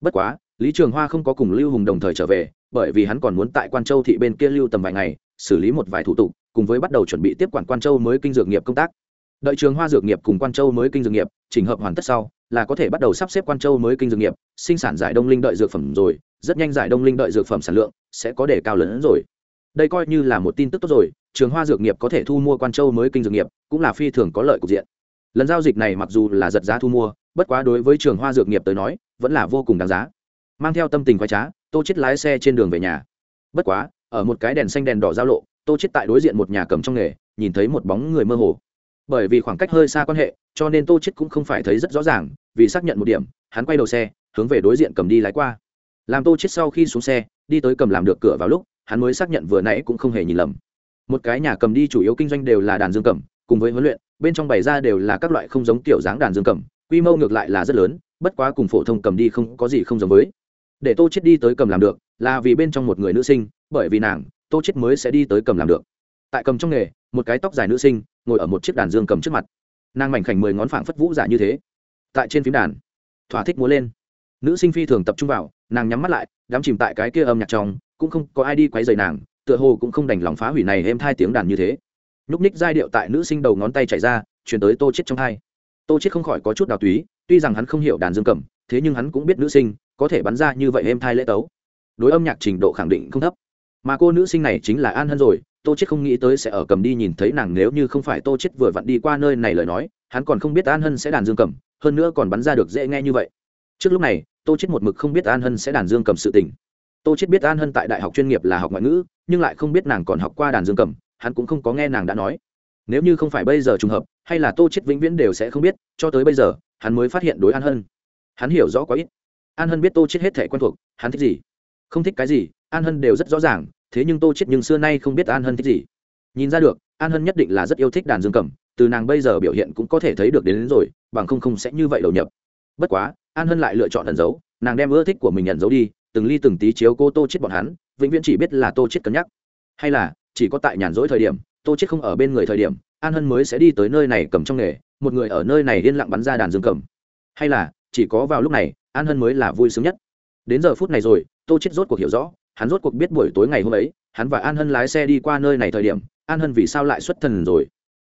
bất quá, lý trường hoa không có cùng lưu hùng đồng thời trở về, bởi vì hắn còn muốn tại quan châu thị bên kia lưu tầm vài ngày, xử lý một vài thủ tục, cùng với bắt đầu chuẩn bị tiếp quản quan châu mới kinh dược nghiệp công tác. Đợi trường hoa dược nghiệp cùng quan châu mới kinh dược nghiệp chỉnh hợp hoàn tất sau, là có thể bắt đầu sắp xếp quan châu mới kinh dược nghiệp, sinh sản giải đông linh đợi dược phẩm rồi, rất nhanh giải đông linh đợi dược phẩm sản lượng sẽ có đề cao lớn hơn rồi. Đây coi như là một tin tức tốt rồi, trường hoa dược nghiệp có thể thu mua quan châu mới kinh dược nghiệp, cũng là phi thường có lợi cục diện. Lần giao dịch này mặc dù là giật giá thu mua, bất quá đối với trường hoa dược nghiệp tới nói vẫn là vô cùng đáng giá. Mang theo tâm tình khoái trá, tô chết lái xe trên đường về nhà. Bất quá, ở một cái đèn xanh đèn đỏ giao lộ, tô chết tại đối diện một nhà cầm trong nghề, nhìn thấy một bóng người mơ hồ. Bởi vì khoảng cách hơi xa quan hệ, cho nên tô chết cũng không phải thấy rất rõ ràng, vì xác nhận một điểm, hắn quay đầu xe, hướng về đối diện cầm đi lái qua. Làm tô chết sau khi xuống xe, đi tới cầm làm được cửa vào lúc, hắn mới xác nhận vừa nãy cũng không hề nhìn lầm. Một cái nhà cầm đi chủ yếu kinh doanh đều là đàn dương cầm, cùng với huấn luyện, bên trong bày ra đều là các loại không giống kiểu dáng đàn dương cầm, quy mô ngược lại là rất lớn bất quá cùng phổ thông cầm đi không có gì không giống với. Để tô chết đi tới cầm làm được, là vì bên trong một người nữ sinh, bởi vì nàng, tô chết mới sẽ đi tới cầm làm được. Tại cầm trong nghề, một cái tóc dài nữ sinh, ngồi ở một chiếc đàn dương cầm trước mặt. Nàng mảnh khảnh mười ngón phảng phất vũ giả như thế. Tại trên phím đàn, thỏa thích múa lên. Nữ sinh phi thường tập trung vào, nàng nhắm mắt lại, đắm chìm tại cái kia âm nhạc trong, cũng không có ai đi quấy rầy nàng, tựa hồ cũng không đành lòng phá hủy này êm thai tiếng đàn như thế. Nhúc ních giai điệu tại nữ sinh đầu ngón tay chảy ra chuyển tới tô chết trong hai. Tô chết không khỏi có chút đào túy tuy rằng hắn không hiểu đàn dương cầm, thế nhưng hắn cũng biết nữ sinh có thể bắn ra như vậy êm thai lễ tấu. Đối âm nhạc trình độ khẳng định không thấp. Mà cô nữ sinh này chính là an hân rồi, tô chết không nghĩ tới sẽ ở cầm đi nhìn thấy nàng nếu như không phải tô chết vừa vặn đi qua nơi này lời nói, hắn còn không biết an hân sẽ đàn dương cầm, hơn nữa còn bắn ra được dễ nghe như vậy. Trước lúc này, tô chết một mực không biết an hân sẽ đàn dương cầm sự tình. Tô chết biết an hân tại đại học chuyên nghiệp là học ngoại ngữ, nhưng lại không biết nàng còn học qua đàn dương cầm, hắn cũng không có nghe nàng đã nói. Nếu như không phải bây giờ trùng hợp, hay là tô chết vĩnh viễn đều sẽ không biết, cho tới bây giờ hắn mới phát hiện đối an hân. Hắn hiểu rõ quá ít. An hân biết tô chết hết thể quen thuộc hắn thích gì? Không thích cái gì an hân đều rất rõ ràng thế nhưng tô chết nhưng xưa nay không biết an hân thích gì. Nhìn ra được an hân nhất định là rất yêu thích đàn dương cầm từ nàng bây giờ biểu hiện cũng có thể thấy được đến, đến rồi bằng không không sẽ như vậy đầu nhập. Bất quá an hân lại lựa chọn ẩn giấu nàng đem ưa thích của mình nhận giấu đi từng ly từng tí chiếu cô tô chết bọn hắn vĩnh viễn chỉ biết là tô chết cân nhắc. Hay là chỉ có tại nhàn rỗi thời điểm tô chết không ở bên người thời điểm an hân mới sẽ đi tới nơi này cầm trong nghề một người ở nơi này yên lặng bắn ra đàn dương cầm. Hay là, chỉ có vào lúc này, an hân mới là vui sướng nhất. Đến giờ phút này rồi, tô chết rốt cuộc hiểu rõ, hắn rốt cuộc biết buổi tối ngày hôm ấy, hắn và an hân lái xe đi qua nơi này thời điểm, an hân vì sao lại xuất thần rồi?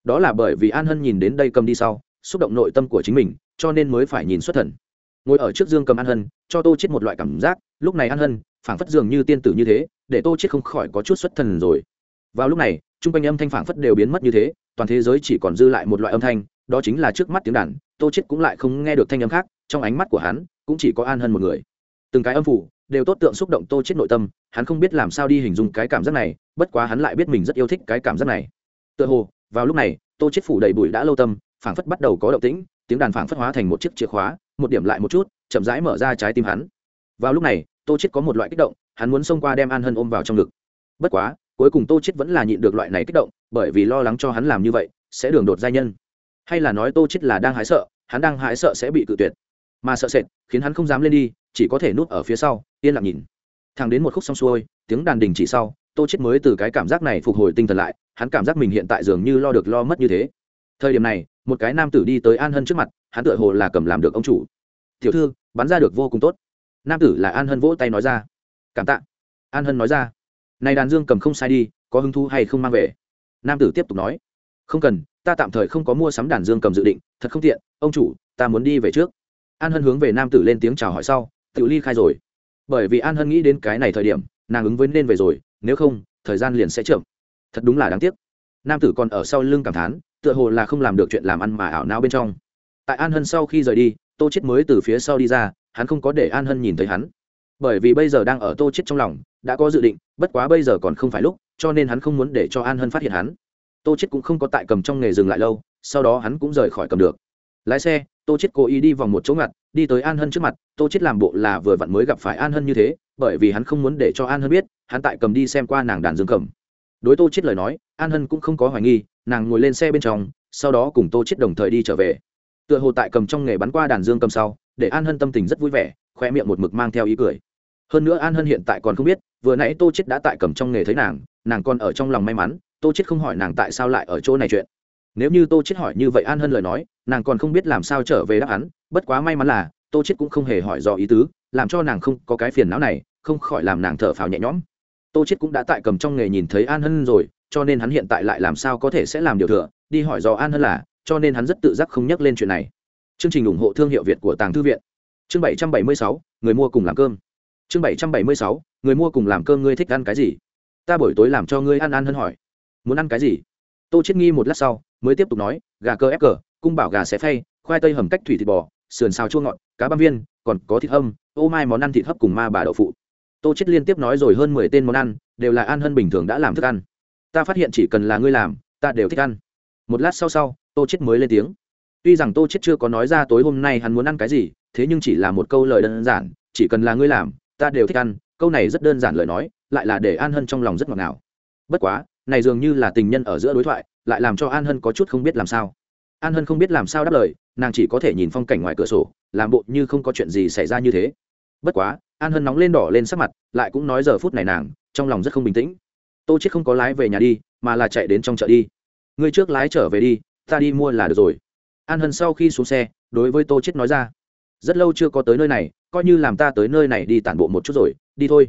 Đó là bởi vì an hân nhìn đến đây cầm đi sau, xúc động nội tâm của chính mình, cho nên mới phải nhìn xuất thần. Ngồi ở trước dương cầm an hân, cho tô chết một loại cảm giác, lúc này an hân, phảng phất dường như tiên tử như thế, để tô chết không khỏi có chút xuất thần rồi. Vào lúc này, trung quanh âm thanh phảng phất đều biến mất như thế, toàn thế giới chỉ còn dư lại một loại âm thanh đó chính là trước mắt tiếng đàn, tô chết cũng lại không nghe được thanh âm khác, trong ánh mắt của hắn cũng chỉ có an hân một người. Từng cái âm phủ đều tốt tượng xúc động tô chết nội tâm, hắn không biết làm sao đi hình dung cái cảm giác này, bất quá hắn lại biết mình rất yêu thích cái cảm giác này. Tựa hồ, vào lúc này, tô chết phủ đầy bụi đã lâu tâm, phảng phất bắt đầu có động tĩnh, tiếng đàn phảng phất hóa thành một chiếc chìa khóa, một điểm lại một chút, chậm rãi mở ra trái tim hắn. Vào lúc này, tô chết có một loại kích động, hắn muốn xông qua đem an hân ôm vào trong ngực. Bất quá, cuối cùng tô chết vẫn là nhịn được loại này kích động, bởi vì lo lắng cho hắn làm như vậy, sẽ đường đột giai nhân hay là nói tô chết là đang hái sợ, hắn đang hái sợ sẽ bị cự tuyệt. Mà sợ sệt, khiến hắn không dám lên đi, chỉ có thể núp ở phía sau, yên lặng nhìn. Thằng đến một khúc xong xuôi, tiếng đàn đình chỉ sau, tô chết mới từ cái cảm giác này phục hồi tinh thần lại, hắn cảm giác mình hiện tại dường như lo được lo mất như thế. Thời điểm này, một cái nam tử đi tới an hân trước mặt, hắn tựa hồ là cầm làm được ông chủ. Tiểu thư, bắn ra được vô cùng tốt. Nam tử là an hân vỗ tay nói ra. Cảm tạ. An hân nói ra. Này đàn dương cầm không sai đi, có hứng thú hay không mang về? Nam tử tiếp tục nói. Không cần ta tạm thời không có mua sắm đàn dương cầm dự định, thật không tiện, ông chủ, ta muốn đi về trước. An hân hướng về nam tử lên tiếng chào hỏi sau tự ly khai rồi. Bởi vì an hân nghĩ đến cái này thời điểm, nàng ứng với nên về rồi, nếu không, thời gian liền sẽ chậm. Thật đúng là đáng tiếc. Nam tử còn ở sau lưng cảm thán, tựa hồ là không làm được chuyện làm ăn mà ảo não bên trong. Tại an hân sau khi rời đi, tô chết mới từ phía sau đi ra, hắn không có để an hân nhìn thấy hắn. Bởi vì bây giờ đang ở tô chết trong lòng, đã có dự định, bất quá bây giờ còn không phải lúc, cho nên hắn không muốn để cho an hân phát hiện hắn tô chết cũng không có tại cầm trong nghề dừng lại lâu, sau đó hắn cũng rời khỏi cầm được. Lái xe, tô chết cố ý đi vòng một chỗ ngặt, đi tới an hân trước mặt, tô chết làm bộ là vừa vặn mới gặp phải an hân như thế, bởi vì hắn không muốn để cho an hân biết, hắn tại cầm đi xem qua nàng đàn dương cầm. Đối tô chết lời nói, an hân cũng không có hoài nghi, nàng ngồi lên xe bên trong, sau đó cùng tô chết đồng thời đi trở về. Tựa hồ tại cầm trong nghề bắn qua đàn dương cầm sau, để an hân tâm tình rất vui vẻ khoe miệng một mực mang theo ý cười. Hơn nữa an hân hiện tại còn không biết, vừa nãy tô chết đã tại cầm trong nghề thấy nàng nàng còn ở trong lòng may mắn tô chết không hỏi nàng tại sao lại ở chỗ này chuyện. Nếu như tô chết hỏi như vậy an hân lời nói nàng còn không biết làm sao trở về đáp án bất quá may mắn là tô chết cũng không hề hỏi do ý tứ làm cho nàng không có cái phiền não này không khỏi làm nàng thở phào nhẹ nhõm. Tô chết cũng đã tại cầm trong nghề nhìn thấy an hân rồi cho nên hắn hiện tại lại làm sao có thể sẽ làm điều thừa đi hỏi do an hân là cho nên hắn rất tự giác không nhắc lên chuyện này. Chương trình ủng hộ thương hiệu việt của tàng thư viện. Chương 776, người mua cùng làm cơm. Chương 776, người mua cùng làm cơm ngươi thích ăn cái gì? Ta buổi tối làm cho ngươi ăn ăn hân hỏi muốn ăn cái gì? Tô chết nghi một lát sau, mới tiếp tục nói, gà cơ ép cờ, cung bảo gà xé phay, khoai tây hầm cách thủy thịt bò, sườn xào chua ngọt, cá băm viên, còn có thịt hâm, ô mai món ăn thịt hấp cùng ma bà đậu phụ. Tô chết liên tiếp nói rồi hơn mười tên món ăn, đều là ăn hân bình thường đã làm thức ăn. Ta phát hiện chỉ cần là ngươi làm, ta đều thích ăn. Một lát sau sau, tô chết mới lên tiếng. Tuy rằng tô chết chưa có nói ra tối hôm nay hắn muốn ăn cái gì, thế nhưng chỉ là một câu lời đơn giản, chỉ cần là ngươi làm, ta đều thích ăn, câu này rất đơn giản lời nói, lại là để an hân trong lòng rất ngọt ngào. Bất quá này dường như là tình nhân ở giữa đối thoại, lại làm cho an hân có chút không biết làm sao. An hân không biết làm sao đáp lời, nàng chỉ có thể nhìn phong cảnh ngoài cửa sổ, làm bộ như không có chuyện gì xảy ra như thế. Bất quá, an hân nóng lên đỏ lên sắc mặt, lại cũng nói giờ phút này nàng, trong lòng rất không bình tĩnh. Tô chết không có lái về nhà đi, mà là chạy đến trong chợ đi. Người trước lái trở về đi, ta đi mua là được rồi. An hân sau khi xuống xe, đối với tô chết nói ra. Rất lâu chưa có tới nơi này, coi như làm ta tới nơi này đi tản bộ một chút rồi, đi thôi.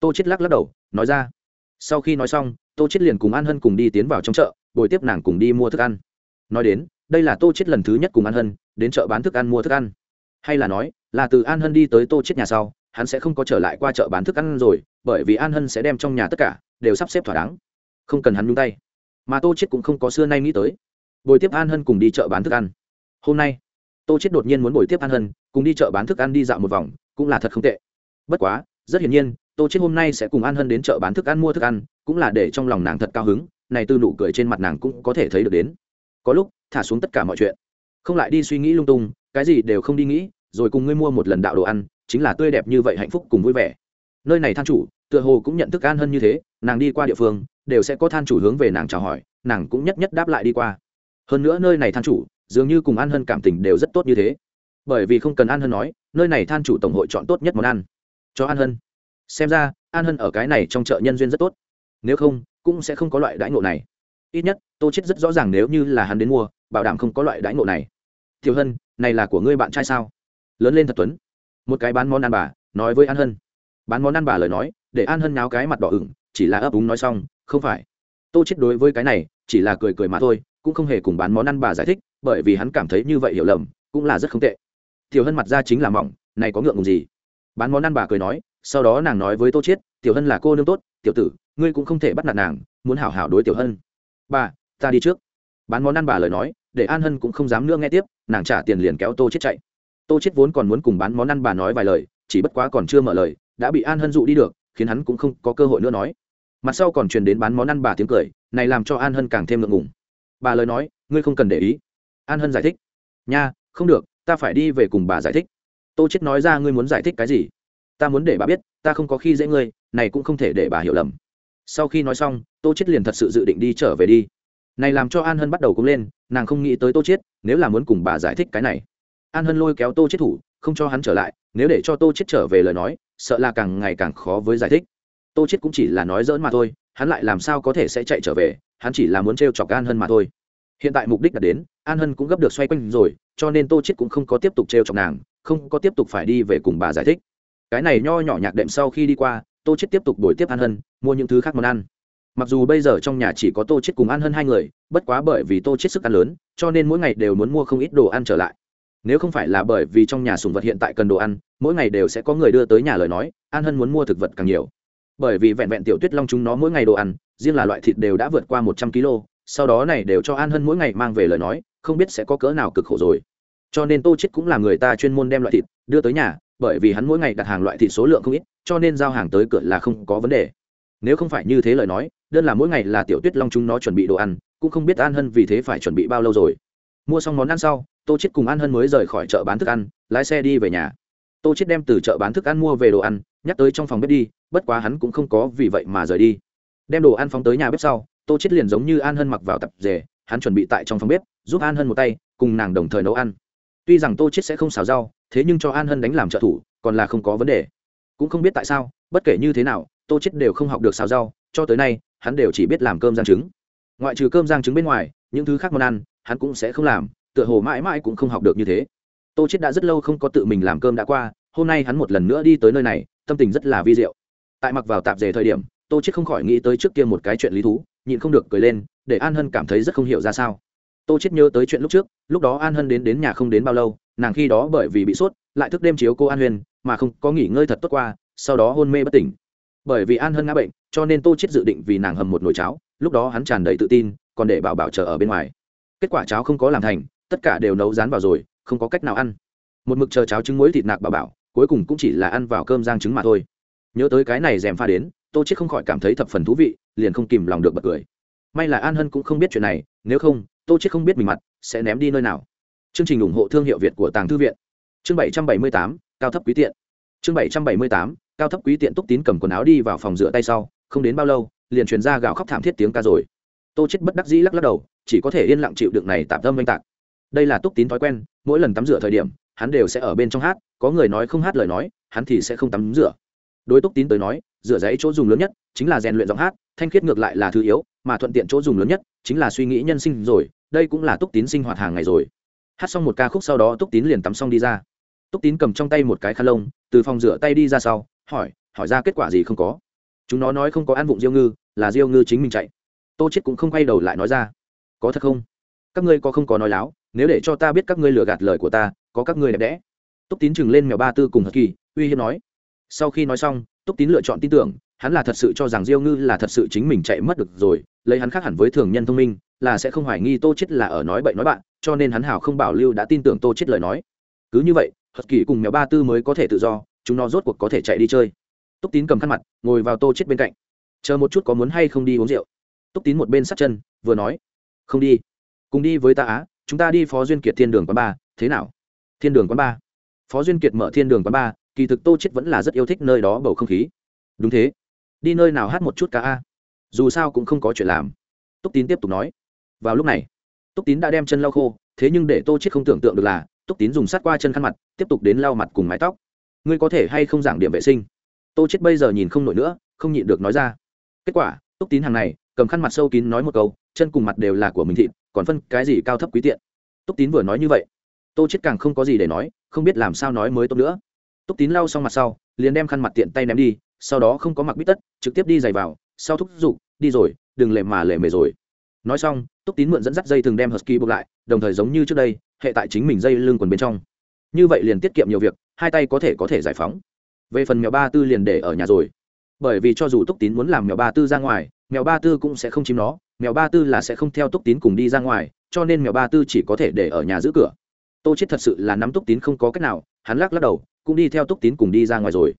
Tô chết lắc lắc đầu, nói ra. Sau khi nói xong tô chết liền cùng an hân cùng đi tiến vào trong chợ, bồi tiếp nàng cùng đi mua thức ăn. Nói đến, đây là tô chết lần thứ nhất cùng an hân đến chợ bán thức ăn mua thức ăn. Hay là nói, là từ an hân đi tới tô chết nhà sau, hắn sẽ không có trở lại qua chợ bán thức ăn rồi, bởi vì an hân sẽ đem trong nhà tất cả đều sắp xếp thỏa đáng. Không cần hắn nhung tay. Mà tô chết cũng không có xưa nay nghĩ tới, bồi tiếp an hân cùng đi chợ bán thức ăn. Hôm nay, tô chết đột nhiên muốn bồi tiếp an hân, cùng đi chợ bán thức ăn đi dạo một vòng, cũng là thật không tệ. Bất quá, rất hiển nhiên tô chết hôm nay sẽ cùng an hân đến chợ bán thức ăn mua thức ăn, cũng là để trong lòng nàng thật cao hứng, này từ nụ cười trên mặt nàng cũng có thể thấy được đến. Có lúc, thả xuống tất cả mọi chuyện. Không lại đi suy nghĩ lung tung, cái gì đều không đi nghĩ, rồi cùng ngươi mua một lần đạo đồ ăn, chính là tươi đẹp như vậy hạnh phúc cùng vui vẻ. Nơi này than chủ, tựa hồ cũng nhận thức an Hân như thế, nàng đi qua địa phương, đều sẽ có than chủ hướng về nàng chào hỏi, nàng cũng nhất nhất đáp lại đi qua. Hơn nữa nơi này than chủ, dường như cùng an hân cảm tình đều rất tốt như thế. Bởi vì không cần an hân nói, nơi này than chủ tổng hội chọn tốt nhất món ăn. Cho an hân xem ra, an hân ở cái này trong chợ nhân duyên rất tốt. Nếu không, cũng sẽ không có loại đãi ngộ này. Ít nhất, tô chết rất rõ ràng nếu như là hắn đến mua, bảo đảm không có loại đãi ngộ này. Tiểu hân, này là của ngươi bạn trai sao? Lớn lên thật tuấn. Một cái bán món ăn bà, nói với an hân. Bán món ăn bà lời nói, để an hân náo cái mặt đỏ ửng, chỉ là ấp úng nói xong, không phải. Tô chết đối với cái này, chỉ là cười cười mà thôi, cũng không hề cùng bán món ăn bà giải thích, bởi vì hắn cảm thấy như vậy hiểu lầm, cũng là rất không tệ. Tiểu hân mặt ra chính là mỏng, này có ngượng ngùng gì? Bán món ăn bà cười nói sau đó nàng nói với tô chiết, tiểu hân là cô nương tốt, tiểu tử, ngươi cũng không thể bắt nạt nàng, muốn hảo hảo đối tiểu hân. Bà, ta đi trước. Bán món ăn bà lời nói, để an hân cũng không dám nữa nghe tiếp, nàng trả tiền liền kéo tô chiết chạy. Tô chiết vốn còn muốn cùng bán món ăn bà nói vài lời, chỉ bất quá còn chưa mở lời, đã bị an hân dụ đi được, khiến hắn cũng không có cơ hội nữa nói. Mặt sau còn truyền đến bán món ăn bà tiếng cười, này làm cho an hân càng thêm ngượng ngùng. Bà lời nói, ngươi không cần để ý. An hân giải thích, nha, không được, ta phải đi về cùng bà giải thích. Tô chết nói ra, ngươi muốn giải thích cái gì? Ta muốn để bà biết, ta không có khi dễ ngươi, này cũng không thể để bà hiểu lầm. Sau khi nói xong, tô chết liền thật sự dự định đi trở về đi. Này làm cho an hân bắt đầu cũng lên, nàng không nghĩ tới tô chết nếu là muốn cùng bà giải thích cái này. An hân lôi kéo tô chết thủ, không cho hắn trở lại, nếu để cho tô chết trở về lời nói, sợ là càng ngày càng khó với giải thích. Tô chết cũng chỉ là nói dỡn mà thôi, hắn lại làm sao có thể sẽ chạy trở về, hắn chỉ là muốn trêu chọc an hân mà thôi. Hiện tại mục đích đã đến, an hân cũng gấp được xoay quanh rồi, cho nên tô chết cũng không có tiếp tục trêu chọc nàng, không có tiếp tục phải đi về cùng bà giải thích cái này nho nhỏ nhạc đệm sau khi đi qua, tô chết tiếp tục đổi tiếp an hân, mua những thứ khác món ăn. Mặc dù bây giờ trong nhà chỉ có tô chết cùng an hân hai người, bất quá bởi vì tô chết sức ăn lớn, cho nên mỗi ngày đều muốn mua không ít đồ ăn trở lại. Nếu không phải là bởi vì trong nhà sùng vật hiện tại cần đồ ăn, mỗi ngày đều sẽ có người đưa tới nhà lời nói, an hân muốn mua thực vật càng nhiều. Bởi vì vẹn vẹn tiểu tuyết long chúng nó mỗi ngày đồ ăn, riêng là loại thịt đều đã vượt qua một trăm kg sau đó này đều cho an hân mỗi ngày mang về lời nói, không biết sẽ có cỡ nào cực khổ rồi. Cho nên tô chết cũng là người ta chuyên môn đem loại thịt đưa tới nhà bởi vì hắn mỗi ngày đặt hàng loại thịt số lượng không ít, cho nên giao hàng tới cửa là không có vấn đề. Nếu không phải như thế lời nói, đơn là mỗi ngày là tiểu tuyết long chúng nó chuẩn bị đồ ăn, cũng không biết an hân vì thế phải chuẩn bị bao lâu rồi. Mua xong món ăn sau, tô chết cùng an hân mới rời khỏi chợ bán thức ăn, lái xe đi về nhà. Tô chết đem từ chợ bán thức ăn mua về đồ ăn, nhắc tới trong phòng bếp đi, bất quá hắn cũng không có vì vậy mà rời đi. Đem đồ ăn phóng tới nhà bếp sau, tô chết liền giống như an hân mặc vào tập rể, hắn chuẩn bị tại trong phòng bếp, giúp an hân một tay, cùng nàng đồng thời nấu ăn. Tuy rằng tô chết sẽ không xào rau thế nhưng cho an hân đánh làm trợ thủ, còn là không có vấn đề. Cũng không biết tại sao, bất kể như thế nào, tô chết đều không học được xào rau, cho tới nay, hắn đều chỉ biết làm cơm rang trứng. Ngoại trừ cơm rang trứng bên ngoài, những thứ khác món ăn, hắn cũng sẽ không làm, tựa hồ mãi mãi cũng không học được như thế. Tô chết đã rất lâu không có tự mình làm cơm đã qua, hôm nay hắn một lần nữa đi tới nơi này, tâm tình rất là vi diệu. Tại mặc vào tạp dề thời điểm, tô chết không khỏi nghĩ tới trước kia một cái chuyện lý thú, nhịn không được cười lên, để an hân cảm thấy rất không hiểu ra sao. Tô chết nhớ tới chuyện lúc trước, lúc đó an hân đến đến nhà không đến bao lâu nàng khi đó bởi vì bị sốt, lại thức đêm chiếu cô an huyền mà không có nghỉ ngơi thật tốt qua, sau đó hôn mê bất tỉnh. Bởi vì an hân ngã bệnh, cho nên tô chết dự định vì nàng hầm một nồi cháo, lúc đó hắn tràn đầy tự tin, còn để bảo bảo chờ ở bên ngoài. Kết quả cháo không có làm thành, tất cả đều nấu rán vào rồi, không có cách nào ăn. Một mực chờ cháo trứng muối thịt nạc bảo bảo, cuối cùng cũng chỉ là ăn vào cơm rang trứng mà thôi. Nhớ tới cái này rèm pha đến, tô chết không khỏi cảm thấy thập phần thú vị, liền không kìm lòng được bật cười. May là an hân cũng không biết chuyện này, nếu không, tô chết không biết mình mặt sẽ ném đi nơi nào chương trình ủng hộ thương hiệu việt của tàng thư viện. Chương 778, cao thấp quý tiện. Chương 778, cao thấp quý tiện túc tín cầm quần áo đi vào phòng rửa tay sau không đến bao lâu liền truyền ra gào khóc thảm thiết tiếng ca rồi. Tô chết bất đắc dĩ lắc lắc đầu chỉ có thể yên lặng chịu đựng này tạm tâm oanh tạc. Đây là túc tín thói quen mỗi lần tắm rửa thời điểm hắn đều sẽ ở bên trong hát có người nói không hát lời nói hắn thì sẽ không tắm rửa. Đối túc tín tới nói rửa giấy chỗ dùng lớn nhất chính là rèn luyện giọng hát thanh khiết ngược lại là thứ yếu mà thuận tiện chỗ dùng lớn nhất chính là suy nghĩ nhân sinh rồi đây cũng là túc tín sinh hoạt hàng ngày rồi hát xong một ca khúc sau đó túc tín liền tắm xong đi ra túc tín cầm trong tay một cái khăn lông từ phòng rửa tay đi ra sau hỏi hỏi ra kết quả gì không có chúng nó nói không có ăn vụng diêu ngư là diêu ngư chính mình chạy tô chết cũng không quay đầu lại nói ra có thật không các ngươi có không có nói láo nếu để cho ta biết các ngươi lừa gạt lời của ta có các ngươi đẹp đẽ túc tín chừng lên mèo ba tư cùng hật kỳ uy hiếp nói sau khi nói xong túc tín lựa chọn tin tưởng hắn là thật sự cho rằng diêu ngư là thật sự chính mình chạy mất được rồi lấy hắn khác hẳn với thường nhân thông minh là sẽ không hoài nghi tô chết là ở nói bậy nói bạn, cho nên hắn hảo không bảo lưu đã tin tưởng tô chết lời nói. Cứ như vậy, hật kỳ cùng mèo ba tư mới có thể tự do, chúng nó rốt cuộc có thể chạy đi chơi. Túc tín cầm khăn mặt, ngồi vào tô chết bên cạnh. Chờ một chút có muốn hay không đi uống rượu. Túc tín một bên sát chân, vừa nói, không đi. Cùng đi với ta á, chúng ta đi phó duyên kiệt thiên đường quán ba, thế nào? Thiên đường quán ba. Phó duyên kiệt mở thiên đường quán ba, kỳ thực tô chết vẫn là rất yêu thích nơi đó bầu không khí. Đúng thế. Đi nơi nào hát một chút ca a? Dù sao cũng không có chuyện làm. Túc tín tiếp tục nói vào lúc này, túc tín đã đem chân lau khô, thế nhưng để tô chết không tưởng tượng được là, túc tín dùng sát qua chân khăn mặt, tiếp tục đến lau mặt cùng mái tóc. Ngươi có thể hay không giảng điểm vệ sinh? Tô chết bây giờ nhìn không nổi nữa, không nhịn được nói ra. Kết quả, túc tín hàng này, cầm khăn mặt sâu kín nói một câu, chân cùng mặt đều là của mình thịt, còn phân cái gì cao thấp quý tiện. Túc tín vừa nói như vậy, tô chết càng không có gì để nói, không biết làm sao nói mới tốt nữa. Túc tín lau xong mặt sau, liền đem khăn mặt tiện tay ném đi, sau đó không có mặc bít tất, trực tiếp đi giày vào, sau thúc giục, đi rồi, đừng lề mà lề mề rồi nói xong, túc tín mượn dẫn dắt dây thường đem husky buộc lại, đồng thời giống như trước đây, hệ tại chính mình dây lưng quần bên trong. Như vậy liền tiết kiệm nhiều việc, hai tay có thể có thể giải phóng. Về phần mèo ba tư liền để ở nhà rồi. Bởi vì cho dù túc tín muốn làm mèo ba tư ra ngoài, mèo ba tư cũng sẽ không chìm nó, mèo ba tư là sẽ không theo túc tín cùng đi ra ngoài, cho nên mèo ba tư chỉ có thể để ở nhà giữ cửa. Tô chết thật sự là nắm túc tín không có cách nào, hắn lắc lắc đầu, cũng đi theo túc tín cùng đi ra ngoài rồi.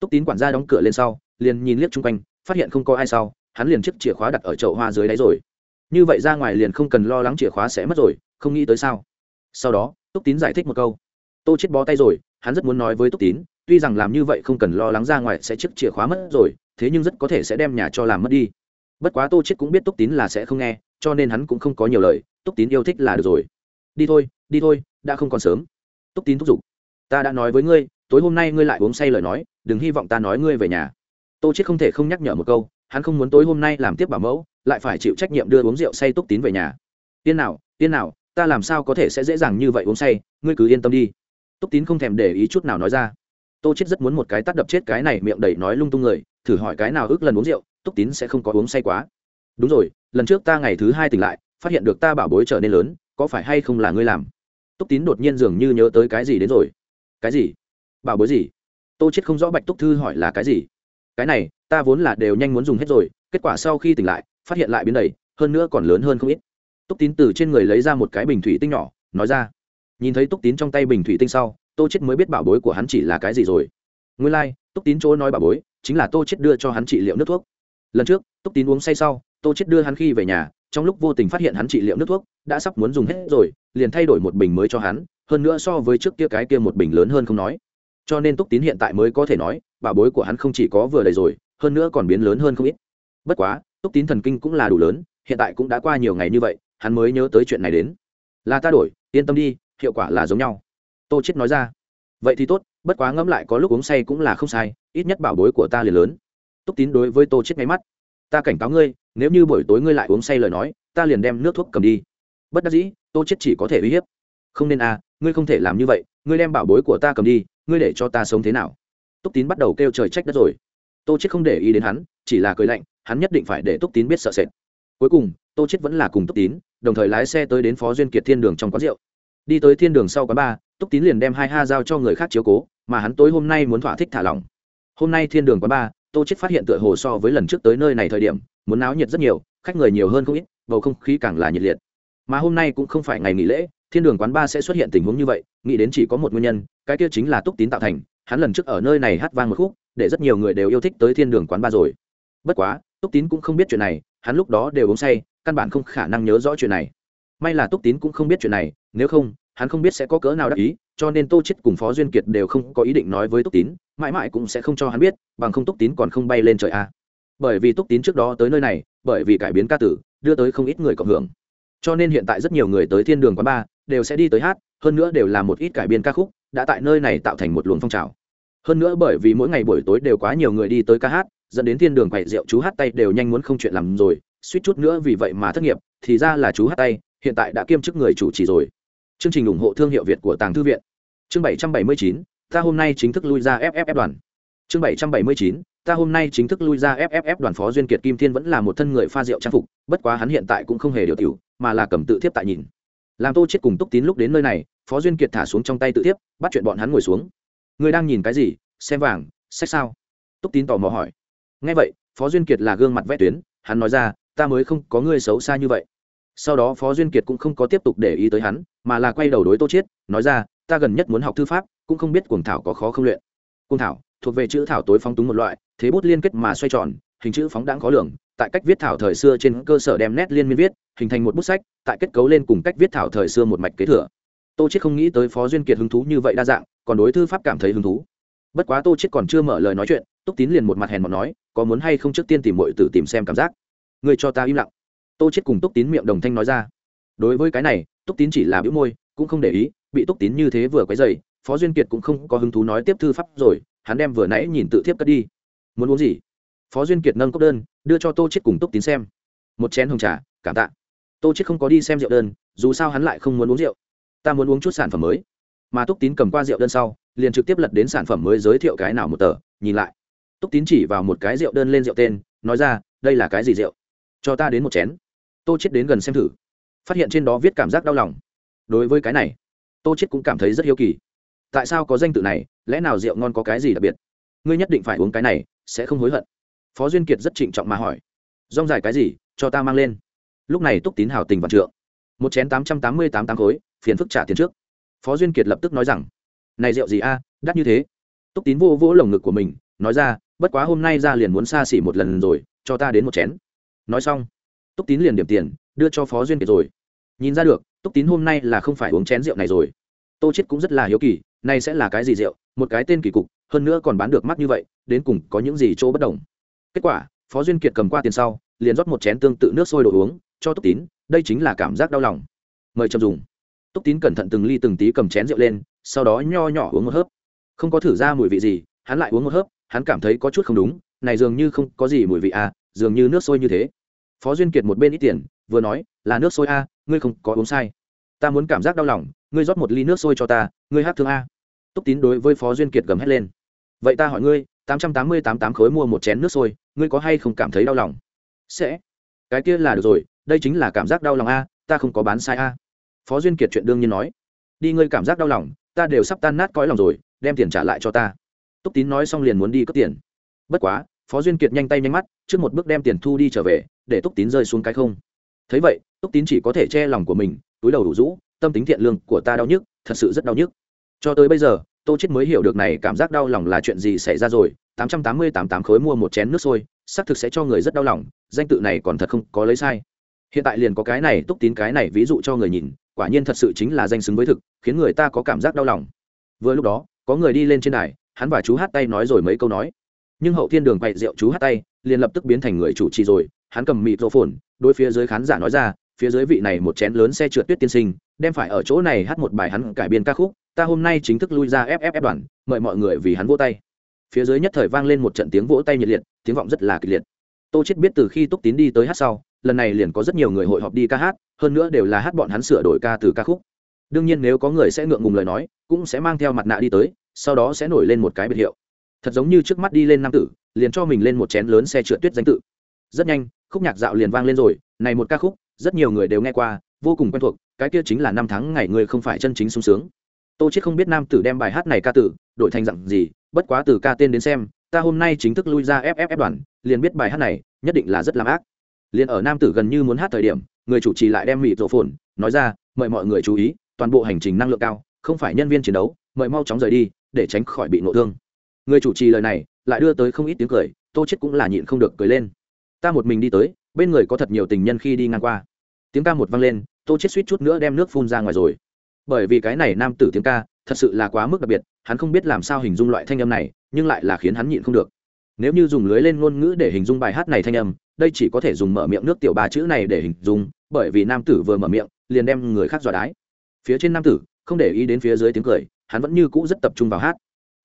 Túc tín quản gia đóng cửa lên sau, liền nhìn liếc chung quanh, phát hiện không có ai sau, hắn liền chiếc chìa khóa đặt ở chậu hoa dưới đáy rồi như vậy ra ngoài liền không cần lo lắng chìa khóa sẽ mất rồi, không nghĩ tới sao? Sau đó, túc tín giải thích một câu. Tô chết bó tay rồi, hắn rất muốn nói với túc tín, tuy rằng làm như vậy không cần lo lắng ra ngoài sẽ chiếc chìa khóa mất rồi, thế nhưng rất có thể sẽ đem nhà cho làm mất đi. Bất quá tô chết cũng biết túc tín là sẽ không nghe, cho nên hắn cũng không có nhiều lời, túc tín yêu thích là được rồi. Đi thôi đi thôi, đã không còn sớm. Túc tín thúc giục. Ta đã nói với ngươi, tối hôm nay ngươi lại uống say lời nói, đừng hy vọng ta nói ngươi về nhà. Tô chết không thể không nhắc nhở một câu, hắn không muốn tối hôm nay làm tiếp bảo mẫu lại phải chịu trách nhiệm đưa uống rượu say túc tín về nhà. Tiên nào tiên nào, ta làm sao có thể sẽ dễ dàng như vậy uống say, ngươi cứ yên tâm đi. Túc tín không thèm để ý chút nào nói ra. Tô chết rất muốn một cái tắt đập chết cái này miệng đầy nói lung tung người, thử hỏi cái nào ước lần uống rượu, túc tín sẽ không có uống say quá. Đúng rồi, lần trước ta ngày thứ hai tỉnh lại, phát hiện được ta bảo bối trở nên lớn, có phải hay không là ngươi làm? Túc tín đột nhiên dường như nhớ tới cái gì đến rồi. Cái gì? Bảo bối gì? Tô chết không rõ bạch túc thư hỏi là cái gì. Cái này, ta vốn là đều nhanh muốn dùng hết rồi, kết quả sau khi tỉnh lại phát hiện lại biến đầy hơn nữa còn lớn hơn không ít. Túc tín từ trên người lấy ra một cái bình thủy tinh nhỏ nói ra. Nhìn thấy túc tín trong tay bình thủy tinh sau tô chết mới biết bảo bối của hắn chỉ là cái gì rồi. Nguyên lai、like, túc tín chỗ nói bảo bối chính là tô chết đưa cho hắn trị liệu nước thuốc. Lần trước túc tín uống say sau tô chết đưa hắn khi về nhà trong lúc vô tình phát hiện hắn trị liệu nước thuốc đã sắp muốn dùng hết rồi liền thay đổi một bình mới cho hắn hơn nữa so với trước kia cái kia một bình lớn hơn không nói. Cho nên túc tín hiện tại mới có thể nói bảo bối của hắn không chỉ có vừa đầy rồi hơn nữa còn biến lớn hơn không ít. Bất quá túc tín thần kinh cũng là đủ lớn, hiện tại cũng đã qua nhiều ngày như vậy, hắn mới nhớ tới chuyện này đến. Là ta đổi, yên tâm đi, hiệu quả là giống nhau. Tô chết nói ra. Vậy thì tốt, bất quá ngẫm lại có lúc uống say cũng là không sai, ít nhất bảo bối của ta liền lớn. Túc tín đối với tô chết ngay mắt. Ta cảnh cáo ngươi, nếu như buổi tối ngươi lại uống say lời nói, ta liền đem nước thuốc cầm đi. Bất đắc dĩ, tô chết chỉ có thể uy hiếp. Không nên à ngươi không thể làm như vậy, ngươi đem bảo bối của ta cầm đi, ngươi để cho ta sống thế nào? Túc tín bắt đầu kêu trời trách đất rồi. Tô chết không để ý đến hắn, chỉ là cười lạnh hắn nhất định phải để túc tín biết sợ sệt. Cuối cùng, tô chết vẫn là cùng túc tín, đồng thời lái xe tới đến phó duyên kiệt thiên đường trong quán rượu. Đi tới thiên đường sau quán ba túc tín liền đem hai ha giao cho người khác chiếu cố, mà hắn tối hôm nay muốn thỏa thích thả lỏng. Hôm nay thiên đường quán ba tô chết phát hiện tựa hồ so với lần trước tới nơi này thời điểm, muốn náo nhiệt rất nhiều, khách người nhiều hơn không ít, bầu không khí càng là nhiệt liệt. Mà hôm nay cũng không phải ngày nghỉ lễ, thiên đường quán ba sẽ xuất hiện tình huống như vậy, nghĩ đến chỉ có một nguyên nhân, cái kia chính là túc tín tạo thành, hắn lần trước ở nơi này hát vang một khúc, để rất nhiều người đều yêu thích tới thiên đường quán ba rồi. Bất quá túc tín cũng không biết chuyện này, hắn lúc đó đều uống say, căn bản không khả năng nhớ rõ chuyện này. May là túc tín cũng không biết chuyện này, nếu không, hắn không biết sẽ có cỡ nào đắc ý, cho nên tô chết cùng phó duyên kiệt đều không có ý định nói với túc tín, mãi mãi cũng sẽ không cho hắn biết, bằng không túc tín còn không bay lên trời a bởi vì túc tín trước đó tới nơi này, bởi vì cải biến ca tử, đưa tới không ít người cộng hưởng. Cho nên hiện tại rất nhiều người tới thiên đường quán ba đều sẽ đi tới hát, hơn nữa đều là một ít cải biên ca khúc, đã tại nơi này tạo thành một luồng phong trào. Hơn nữa bởi vì mỗi ngày buổi tối đều quá nhiều người đi tới ca hát dẫn đến thiên đường quậy rượu chú hát tay đều nhanh muốn không chuyện làm rồi, suýt chút nữa vì vậy mà thất nghiệp, thì ra là chú hát tay, hiện tại đã kiêm chức người chủ trì rồi. Chương trình ủng hộ thương hiệu việt của tàng thư viện. Chương bảy trăm bảy mươi chín, ta hôm nay chính thức lui ra fff đoàn. Chương bảy trăm bảy mươi chín, ta hôm nay chính thức lui ra fff đoàn phó duyên kiệt kim thiên vẫn là một thân người pha rượu trang phục, bất quá hắn hiện tại cũng không hề điều tiểu, mà là cầm tự thiếp tại nhìn. Làm tô chết cùng túc tín lúc đến nơi này, phó duyên kiệt thả xuống trong tay tự thiếp, bắt chuyện bọn hắn ngồi xuống. Người đang nhìn cái gì? Xem vàng, sách sao? Túc tín tò mò hỏi ngay vậy, phó duyên kiệt là gương mặt vẽ tuyến, hắn nói ra, ta mới không có người xấu xa như vậy. Sau đó phó duyên kiệt cũng không có tiếp tục để ý tới hắn, mà là quay đầu đối tô chiết, nói ra, ta gần nhất muốn học thư pháp, cũng không biết cuồng thảo có khó không luyện. Cuồng thảo, thuộc về chữ thảo tối phóng túng một loại, thế bút liên kết mà xoay tròn, hình chữ phóng đáng khó lường, tại cách viết thảo thời xưa trên cơ sở đem nét liên miên viết, hình thành một bút sách, tại kết cấu lên cùng cách viết thảo thời xưa một mạch kế thừa. Tô chiết không nghĩ tới phó duyên kiệt hứng thú như vậy đa dạng, còn đối thư pháp cảm thấy hứng thú bất quá tô chết còn chưa mở lời nói chuyện, túc tín liền một mặt hèn mọn nói, có muốn hay không trước tiên tìm muội tử tìm xem cảm giác? Người cho ta im lặng. Tô chết cùng túc tín miệng đồng thanh nói ra. Đối với cái này, túc tín chỉ là bĩu môi, cũng không để ý, bị túc tín như thế vừa quấy dày phó duyên kiệt cũng không có hứng thú nói tiếp thư pháp rồi, hắn đem vừa nãy nhìn tự thiếp cất đi. Muốn uống gì? Phó duyên kiệt nâng cốc đơn, đưa cho tô chết cùng túc tín xem. Một chén hồng trà, cảm tạ. Tô chết không có đi xem rượu đơn, dù sao hắn lại không muốn uống rượu. Ta muốn uống chút sản phẩm mới. Mà túc tín cầm qua rượu đơn sau liền trực tiếp lật đến sản phẩm mới giới thiệu cái nào một tờ, nhìn lại. Túc tín chỉ vào một cái rượu đơn lên rượu tên, nói ra, đây là cái gì rượu? Cho ta đến một chén. Tô chết đến gần xem thử. Phát hiện trên đó viết cảm giác đau lòng. Đối với cái này, tô chết cũng cảm thấy rất hiếu kỳ. Tại sao có danh tự này, lẽ nào rượu ngon có cái gì đặc biệt? Ngươi nhất định phải uống cái này, sẽ không hối hận. Phó duyên kiệt rất trịnh trọng mà hỏi, rong dài cái gì, cho ta mang lên. Lúc này túc tín hào tình vạn trượng. Một chén tám trăm tám mươi tám tám khối, phiền phức trả tiền trước. Phó duyên kiệt lập tức nói rằng này rượu gì a, đắt như thế. Túc tín vô vỗ lồng ngực của mình, nói ra, bất quá hôm nay ra liền muốn xa xỉ một lần rồi, cho ta đến một chén. Nói xong, túc tín liền điểm tiền, đưa cho phó duyên kiệt rồi. Nhìn ra được, túc tín hôm nay là không phải uống chén rượu này rồi. Tô chết cũng rất là hiếu kỳ, này sẽ là cái gì rượu? Một cái tên kỳ cục, hơn nữa còn bán được mắt như vậy, đến cùng có những gì chỗ bất đồng? Kết quả, phó duyên kiệt cầm qua tiền sau, liền rót một chén tương tự nước sôi đồ uống, cho túc tín, đây chính là cảm giác đau lòng. Mời chậm dùng. Túc tín cẩn thận từng ly từng tí cầm chén rượu lên sau đó nho nhỏ uống một hớp. Không có thử ra mùi vị gì, hắn lại uống một hớp, hắn cảm thấy có chút không đúng, này dường như không có gì mùi vị à dường như nước sôi như thế. Phó duyên kiệt một bên ít tiền, vừa nói, là nước sôi a ngươi không có uống sai. Ta muốn cảm giác đau lòng, ngươi rót một ly nước sôi cho ta, ngươi hát thương a. Túc tín đối với phó duyên kiệt gầm hét lên. Vậy ta hỏi ngươi, tám trăm tám mươi tám tám khối mua một chén nước sôi, ngươi có hay không cảm thấy đau lòng? Sẽ. Cái kia là được rồi, đây chính là cảm giác đau lòng a, ta không có bán sai a. Phó duyên kiệt chuyện đương nhiên nói. Đi ngươi cảm giác đau lòng ta đều sắp tan nát cõi lòng rồi, đem tiền trả lại cho ta. Túc tín nói xong liền muốn đi cướp tiền. Bất quá, phó duyên kiệt nhanh tay nhanh mắt, trước một bước đem tiền thu đi trở về, để túc tín rơi xuống cái không. Thấy vậy, túc tín chỉ có thể che lòng của mình, túi đầu đủ rũ, tâm tính thiện lương của ta đau nhức, thật sự rất đau nhức. Cho tới bây giờ, tô chết mới hiểu được này cảm giác đau lòng là chuyện gì xảy ra rồi. Tám trăm tám mươi tám tám khối mua một chén nước sôi, xác thực sẽ cho người rất đau lòng, danh tự này còn thật không có lấy sai. Hiện tại liền có cái này, túc tín cái này ví dụ cho người nhìn quả nhiên thật sự chính là danh xứng với thực, khiến người ta có cảm giác đau lòng. Vừa lúc đó, có người đi lên trên đài, hắn và chú hát tay nói rồi mấy câu nói. Nhưng hậu thiên đường quậy rượu chú hát tay, liền lập tức biến thành người chủ trì rồi, hắn cầm mịt rô phồn đối phía dưới khán giả nói ra, phía dưới vị này một chén lớn xe trượt tuyết tiên sinh, đem phải ở chỗ này hát một bài hắn cải biên ca khúc, ta hôm nay chính thức lui ra fff đoàn, mời mọi người vì hắn vỗ tay. Phía dưới nhất thời vang lên một trận tiếng vỗ tay nhiệt liệt, tiếng vọng rất là kịch liệt. Tô chết biết từ khi túc tín đi tới hát sau lần này liền có rất nhiều người hội họp đi ca hát, hơn nữa đều là hát bọn hắn sửa đổi ca từ ca khúc. Đương nhiên nếu có người sẽ ngượng ngùng lời nói, cũng sẽ mang theo mặt nạ đi tới, sau đó sẽ nổi lên một cái biệt hiệu. Thật giống như trước mắt đi lên nam tử, liền cho mình lên một chén lớn xe trượt tuyết danh tự. Rất nhanh, khúc nhạc dạo liền vang lên rồi, này một ca khúc, rất nhiều người đều nghe qua, vô cùng quen thuộc, cái kia chính là năm tháng ngày người không phải chân chính sung sướng. Tô chết không biết nam tử đem bài hát này ca tử đổi thành dặn gì, bất quá từ ca tên đến xem, ta hôm nay chính thức lui ra fff đoàn, liền biết bài hát này, nhất định là rất làm ác liền ở nam tử gần như muốn hát thời điểm, người chủ trì lại đem mịt rộ phồn, nói ra, mời mọi người chú ý, toàn bộ hành trình năng lượng cao, không phải nhân viên chiến đấu, mời mau chóng rời đi, để tránh khỏi bị nộ thương. Người chủ trì lời này, lại đưa tới không ít tiếng cười, tô chết cũng là nhịn không được cười lên. Ta một mình đi tới, bên người có thật nhiều tình nhân khi đi ngang qua. Tiếng ca một vang lên, tô chết suýt chút nữa đem nước phun ra ngoài rồi. Bởi vì cái này nam tử tiếng ca, thật sự là quá mức đặc biệt, hắn không biết làm sao hình dung loại thanh âm này, nhưng lại là khiến hắn nhịn không được. Nếu như dùng lưới lên ngôn ngữ để hình dung bài hát này thanh âm đây chỉ có thể dùng mở miệng nước tiểu ba chữ này để hình dung, bởi vì nam tử vừa mở miệng, liền đem người khác dọa đái. Phía trên nam tử, không để ý đến phía dưới tiếng cười, hắn vẫn như cũ rất tập trung vào hát.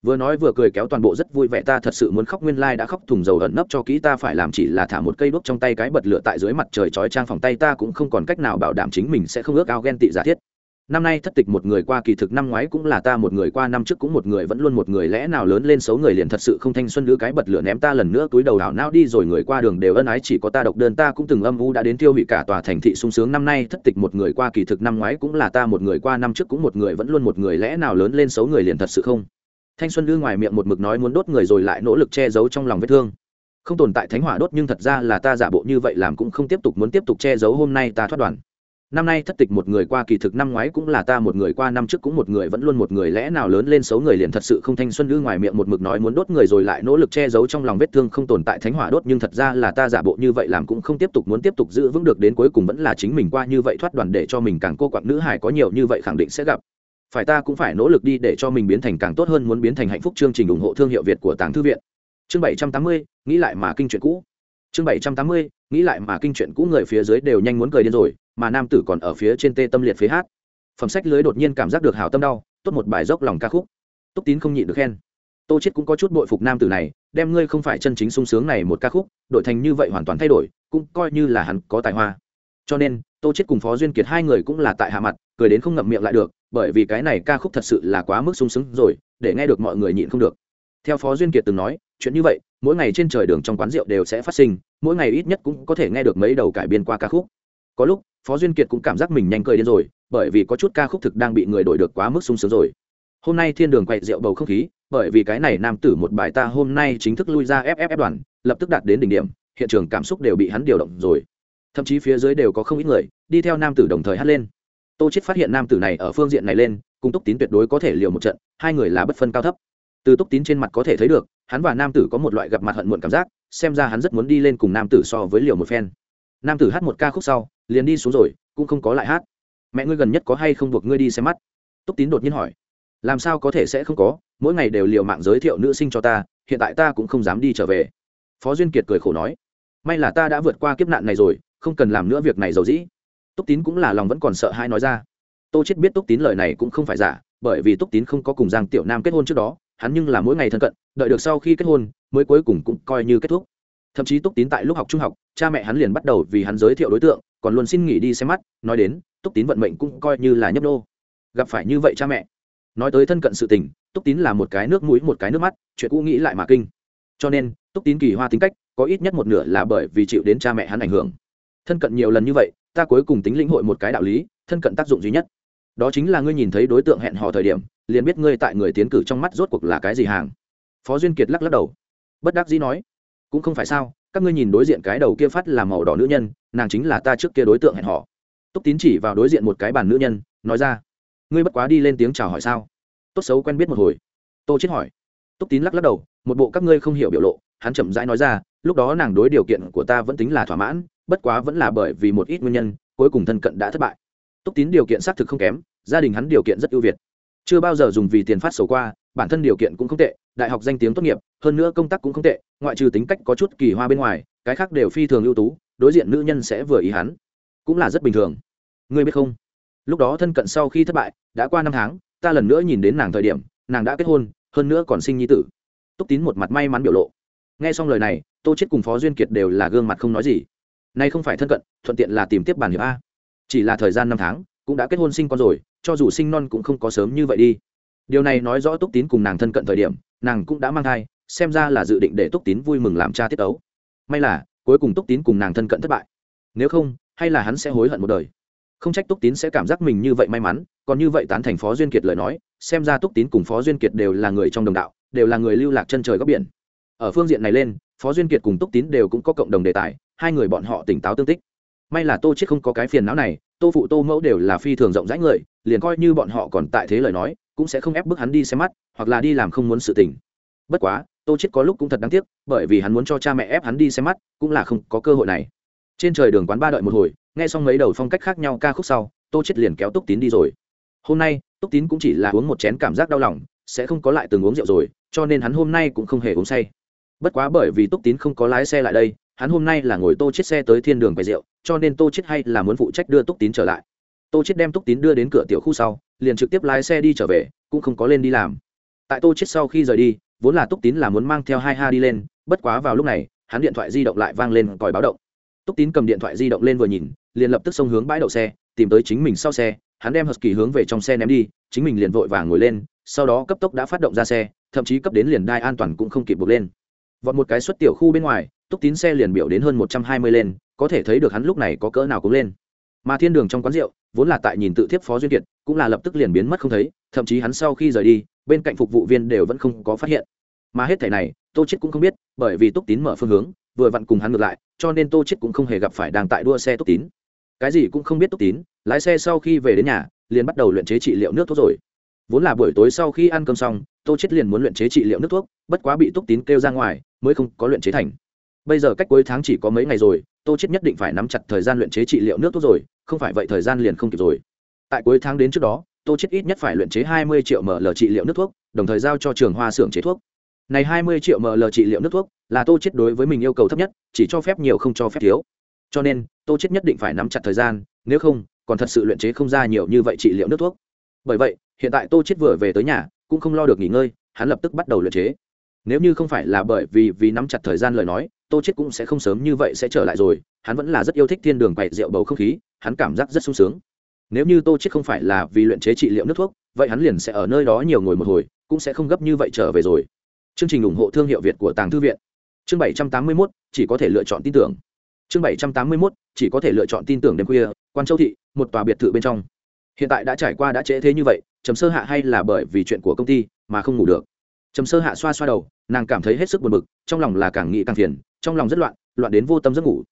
Vừa nói vừa cười kéo toàn bộ rất vui vẻ, ta thật sự muốn khóc, nguyên lai đã khóc thùng dầu ẩn nấp cho kỹ, ta phải làm chỉ là thả một cây đuốc trong tay cái bật lửa tại dưới mặt trời chói trang phòng tay, ta cũng không còn cách nào bảo đảm chính mình sẽ không ước ao ghen tị giả thiết năm nay thất tịch một người qua kỳ thực năm ngoái cũng là ta một người qua, năm trước cũng một người, vẫn luôn một người lẽ nào lớn lên xấu người liền thật sự không thanh xuân đưa cái bật lửa ném ta lần nữa túi đầu đảo nao đi rồi người qua đường đều ân ái chỉ có ta độc đơn, ta cũng từng âm u đã đến tiêu hủy cả tòa thành thị sung sướng. Năm nay thất tịch một người qua kỳ thực năm ngoái cũng là ta một người qua, năm trước cũng một người, vẫn luôn một người lẽ nào lớn lên xấu người liền thật sự không. Thanh xuân đưa ngoài miệng một mực nói muốn đốt người rồi lại nỗ lực che giấu trong lòng vết thương. Không tồn tại thánh hỏa đốt nhưng thật ra là ta giả bộ như vậy, làm cũng không tiếp tục, muốn tiếp tục che giấu hôm nay ta thoát đoàn năm nay thất tịch một người qua kỳ thực năm ngoái cũng là ta một người qua, năm trước cũng một người, vẫn luôn một người lẽ nào lớn lên xấu người liền thật sự không thanh xuân đưa ngoài miệng một mực nói muốn đốt người rồi lại nỗ lực che giấu trong lòng vết thương không tồn tại thánh hỏa đốt, nhưng thật ra là ta giả bộ như vậy làm cũng không tiếp tục muốn tiếp tục giữ vững được đến cuối cùng vẫn là chính mình qua như vậy thoát đoàn để cho mình càng cô quặng nữ hải có nhiều như vậy khẳng định sẽ gặp. Phải ta cũng phải nỗ lực đi để cho mình biến thành càng tốt hơn, muốn biến thành hạnh phúc chương trình ủng hộ thương hiệu việt của tàng thư viện. Chương bảy trăm tám mươi, nghĩ lại mà kinh chuyện cũ. Chương bảy trăm tám mươi, nghĩ lại mà kinh chuyện cũ, người phía dưới đều nhanh muốn cười điên rồi mà nam tử còn ở phía trên tê tâm liệt phía hát. Phẩm sách lưới đột nhiên cảm giác được hào tâm đau, tốt một bài dốc lòng ca khúc. Túc tín không nhịn được khen. Tô chết cũng có chút bội phục nam tử này, đem ngươi không phải chân chính sung sướng này một ca khúc, đổi thành như vậy hoàn toàn thay đổi, cũng coi như là hắn có tài hoa. Cho nên, tô chết cùng phó duyên kiệt hai người cũng là tại hạ mặt, cười đến không ngậm miệng lại được, bởi vì cái này ca khúc thật sự là quá mức sung sướng rồi, để nghe được mọi người nhịn không được. Theo phó duyên kiệt từng nói, chuyện như vậy, mỗi ngày trên trời đường trong quán rượu đều sẽ phát sinh, mỗi ngày ít nhất cũng có thể nghe được mấy đầu cải biên qua ca khúc. Có lúc phó duyên kiệt cũng cảm giác mình nhanh cười đến rồi, bởi vì có chút ca khúc thực đang bị người đổi được quá mức sung sướng rồi. Hôm nay thiên đường quậy rượu bầu không khí, bởi vì cái này nam tử một bài ta hôm nay chính thức lui ra ff đoàn, lập tức đạt đến đỉnh điểm, hiện trường cảm xúc đều bị hắn điều động rồi. Thậm chí phía dưới đều có không ít người, đi theo nam tử đồng thời hát lên. Tô chết phát hiện nam tử này ở phương diện này lên, cùng túc tín tuyệt đối có thể liều một trận, hai người là bất phân cao thấp. Từ túc tín trên mặt có thể thấy được, hắn và nam tử có một loại gặp mặt hận muộn cảm giác, xem ra hắn rất muốn đi lên cùng nam tử so với liều một phen. Nam tử hát một ca khúc sau liền đi xuống rồi, cũng không có lại hát. Mẹ ngươi gần nhất có hay không buộc ngươi đi xem mắt? Túc tín đột nhiên hỏi. Làm sao có thể sẽ không có, mỗi ngày đều liều mạng giới thiệu nữ sinh cho ta, hiện tại ta cũng không dám đi trở về. Phó duyên kiệt cười khổ nói. May là ta đã vượt qua kiếp nạn này rồi, không cần làm nữa việc này dầu dĩ. Túc tín cũng là lòng vẫn còn sợ hai nói ra. Tô chết biết túc tín lời này cũng không phải giả, bởi vì túc tín không có cùng giang tiểu nam kết hôn trước đó, hắn nhưng là mỗi ngày thân cận, đợi được sau khi kết hôn, mới cuối cùng cũng coi như kết thúc. Thậm chí túc tín tại lúc học trung học cha mẹ hắn liền bắt đầu vì hắn giới thiệu đối tượng, còn luôn xin nghỉ đi xem mắt, nói đến, túc tín vận mệnh cũng coi như là nhấp đô gặp phải như vậy cha mẹ. Nói tới thân cận sự tình, túc tín là một cái nước mũi, một cái nước mắt, chuyện cũ nghĩ lại mà kinh. Cho nên, túc tín kỳ hoa tính cách, có ít nhất một nửa là bởi vì chịu đến cha mẹ hắn ảnh hưởng. Thân cận nhiều lần như vậy, ta cuối cùng tính lĩnh hội một cái đạo lý, thân cận tác dụng duy nhất. Đó chính là ngươi nhìn thấy đối tượng hẹn hò thời điểm, liền biết ngươi tại người tiến cử trong mắt rốt cuộc là cái gì hàng. Phó duyên kiệt lắc lắc đầu. Bất đắc dĩ nói, cũng không phải sao các ngươi nhìn đối diện cái đầu kia phát là màu đỏ nữ nhân, nàng chính là ta trước kia đối tượng hẹn hò. Túc tín chỉ vào đối diện một cái bàn nữ nhân, nói ra, ngươi bất quá đi lên tiếng chào hỏi sao? Tốt xấu quen biết một hồi. Tô chết hỏi. Túc tín lắc lắc đầu, một bộ các ngươi không hiểu biểu lộ, hắn chậm rãi nói ra, lúc đó nàng đối điều kiện của ta vẫn tính là thỏa mãn, bất quá vẫn là bởi vì một ít nguyên nhân, cuối cùng thân cận đã thất bại. Túc tín điều kiện xác thực không kém, gia đình hắn điều kiện rất ưu việt. Chưa bao giờ dùng vì tiền phát sầu qua bản thân điều kiện cũng không tệ, đại học danh tiếng tốt nghiệp, hơn nữa công tác cũng không tệ, ngoại trừ tính cách có chút kỳ hoa bên ngoài, cái khác đều phi thường ưu tú, đối diện nữ nhân sẽ vừa ý hắn. Cũng là rất bình thường. Ngươi biết không? Lúc đó thân cận sau khi thất bại, đã qua năm tháng, ta lần nữa nhìn đến nàng thời điểm, nàng đã kết hôn, hơn nữa còn sinh nhi tử. Túc tín một mặt may mắn biểu lộ. Nghe xong lời này, tô chết cùng phó duyên kiệt đều là gương mặt không nói gì. Nay không phải thân cận, thuận tiện là tìm tiếp bàn hiệp a. Chỉ là thời gian năm tháng, cũng đã kết hôn sinh con rồi, cho dù sinh non cũng không có sớm như vậy đi điều này nói rõ túc tín cùng nàng thân cận thời điểm, nàng cũng đã mang thai, xem ra là dự định để túc tín vui mừng làm cha tiết ấu. May là, cuối cùng túc tín cùng nàng thân cận thất bại. Nếu không, hay là hắn sẽ hối hận một đời. Không trách túc tín sẽ cảm giác mình như vậy may mắn, còn như vậy tán thành phó duyên kiệt lời nói, xem ra túc tín cùng phó duyên kiệt đều là người trong đồng đạo, đều là người lưu lạc chân trời góc biển. Ở phương diện này lên, phó duyên kiệt cùng túc tín đều cũng có cộng đồng đề tài, hai người bọn họ tỉnh táo tương tích may là tô chết không có cái phiền não này, tô phụ tô mẫu đều là phi thường rộng rãi người, liền coi như bọn họ còn tại thế lời nói, cũng sẽ không ép bức hắn đi xem mắt, hoặc là đi làm không muốn sự tình. Bất quá, tô chết có lúc cũng thật đáng tiếc, bởi vì hắn muốn cho cha mẹ ép hắn đi xem mắt, cũng là không có cơ hội này. Trên trời đường quán ba đợi một hồi, nghe xong mấy đầu phong cách khác nhau ca khúc sau, tô chết liền kéo túc tín đi rồi. Hôm nay, túc tín cũng chỉ là uống một chén cảm giác đau lòng, sẽ không có lại từng uống rượu rồi, cho nên hắn hôm nay cũng không hề uống say. Bất quá bởi vì túc tín không có lái xe lại đây hắn hôm nay là ngồi tô chết xe tới thiên đường quầy rượu, cho nên tô chết hay là muốn phụ trách đưa túc tín trở lại. Tô chết đem túc tín đưa đến cửa tiểu khu sau, liền trực tiếp lái xe đi trở về, cũng không có lên đi làm. Tại tô chết sau khi rời đi, vốn là túc tín là muốn mang theo hai ha đi lên, bất quá vào lúc này, hắn điện thoại di động lại vang lên còi báo động. Túc tín cầm điện thoại di động lên vừa nhìn, liền lập tức xông hướng bãi đậu xe, tìm tới chính mình sau xe, hắn đem husky hướng về trong xe ném đi, chính mình liền vội vàng ngồi lên, sau đó cấp tốc đã phát động ra xe, thậm chí cấp đến liền đai an toàn cũng không kịp buộc lên. Vọt một cái xuất tiểu khu bên ngoài túc tín xe liền biểu đến hơn một trăm hai mươi lên, có thể thấy được hắn lúc này có cỡ nào cũng lên. Mà thiên đường trong quán rượu, vốn là tại nhìn tự thiếp phó duyên kiệt, cũng là lập tức liền biến mất không thấy, thậm chí hắn sau khi rời đi, bên cạnh phục vụ viên đều vẫn không có phát hiện. Mà hết thẻ này, tô chết cũng không biết, bởi vì túc tín mở phương hướng, vừa vặn cùng hắn ngược lại, cho nên tô chết cũng không hề gặp phải đang tại đua xe túc tín. Cái gì cũng không biết túc tín, lái xe sau khi về đến nhà, liền bắt đầu luyện chế trị liệu nước thuốc rồi. Vốn là buổi tối sau khi ăn cơm xong, tô chết liền muốn luyện chế trị liệu nước thuốc, bất quá bị túc tín kêu ra ngoài, mới không có luyện chế thành bây giờ cách cuối tháng chỉ có mấy ngày rồi, tô chết nhất định phải nắm chặt thời gian luyện chế trị liệu nước thuốc rồi, không phải vậy thời gian liền không kịp rồi. Tại cuối tháng đến trước đó, tô chết ít nhất phải luyện chế 20 triệu ml trị liệu nước thuốc, đồng thời giao cho trường hoa xưởng chế thuốc. Này 20 triệu ml trị liệu nước thuốc là tô chết đối với mình yêu cầu thấp nhất, chỉ cho phép nhiều không cho phép thiếu. Cho nên, tô chết nhất định phải nắm chặt thời gian, nếu không, còn thật sự luyện chế không ra nhiều như vậy trị liệu nước thuốc. Bởi vậy, hiện tại tô chết vừa về tới nhà, cũng không lo được nghỉ ngơi, hắn lập tức bắt đầu luyện chế. Nếu như không phải là bởi vì vì nắm chặt thời gian lời nói tô chết cũng sẽ không sớm như vậy sẽ trở lại rồi hắn vẫn là rất yêu thích thiên đường quậy rượu bầu không khí hắn cảm giác rất sung sướng. Nếu như tô chết không phải là vì luyện chế trị liệu nước thuốc vậy hắn liền sẽ ở nơi đó nhiều ngồi một hồi cũng sẽ không gấp như vậy trở về rồi. Chương trình ủng hộ thương hiệu việt của tàng thư viện. Chương 781, chỉ có thể lựa chọn tin tưởng. Chương 781, chỉ có thể lựa chọn tin tưởng đêm khuya quan châu thị một tòa biệt thự bên trong. Hiện tại đã trải qua đã trễ thế như vậy trầm sơ hạ hay là bởi vì chuyện của công ty mà không ngủ được. Trầm sơ hạ xoa xoa đầu nàng cảm thấy hết sức buồn bực trong lòng là càng nghĩ càng phiền trong lòng rất loạn loạn đến vô tâm giấc ngủ.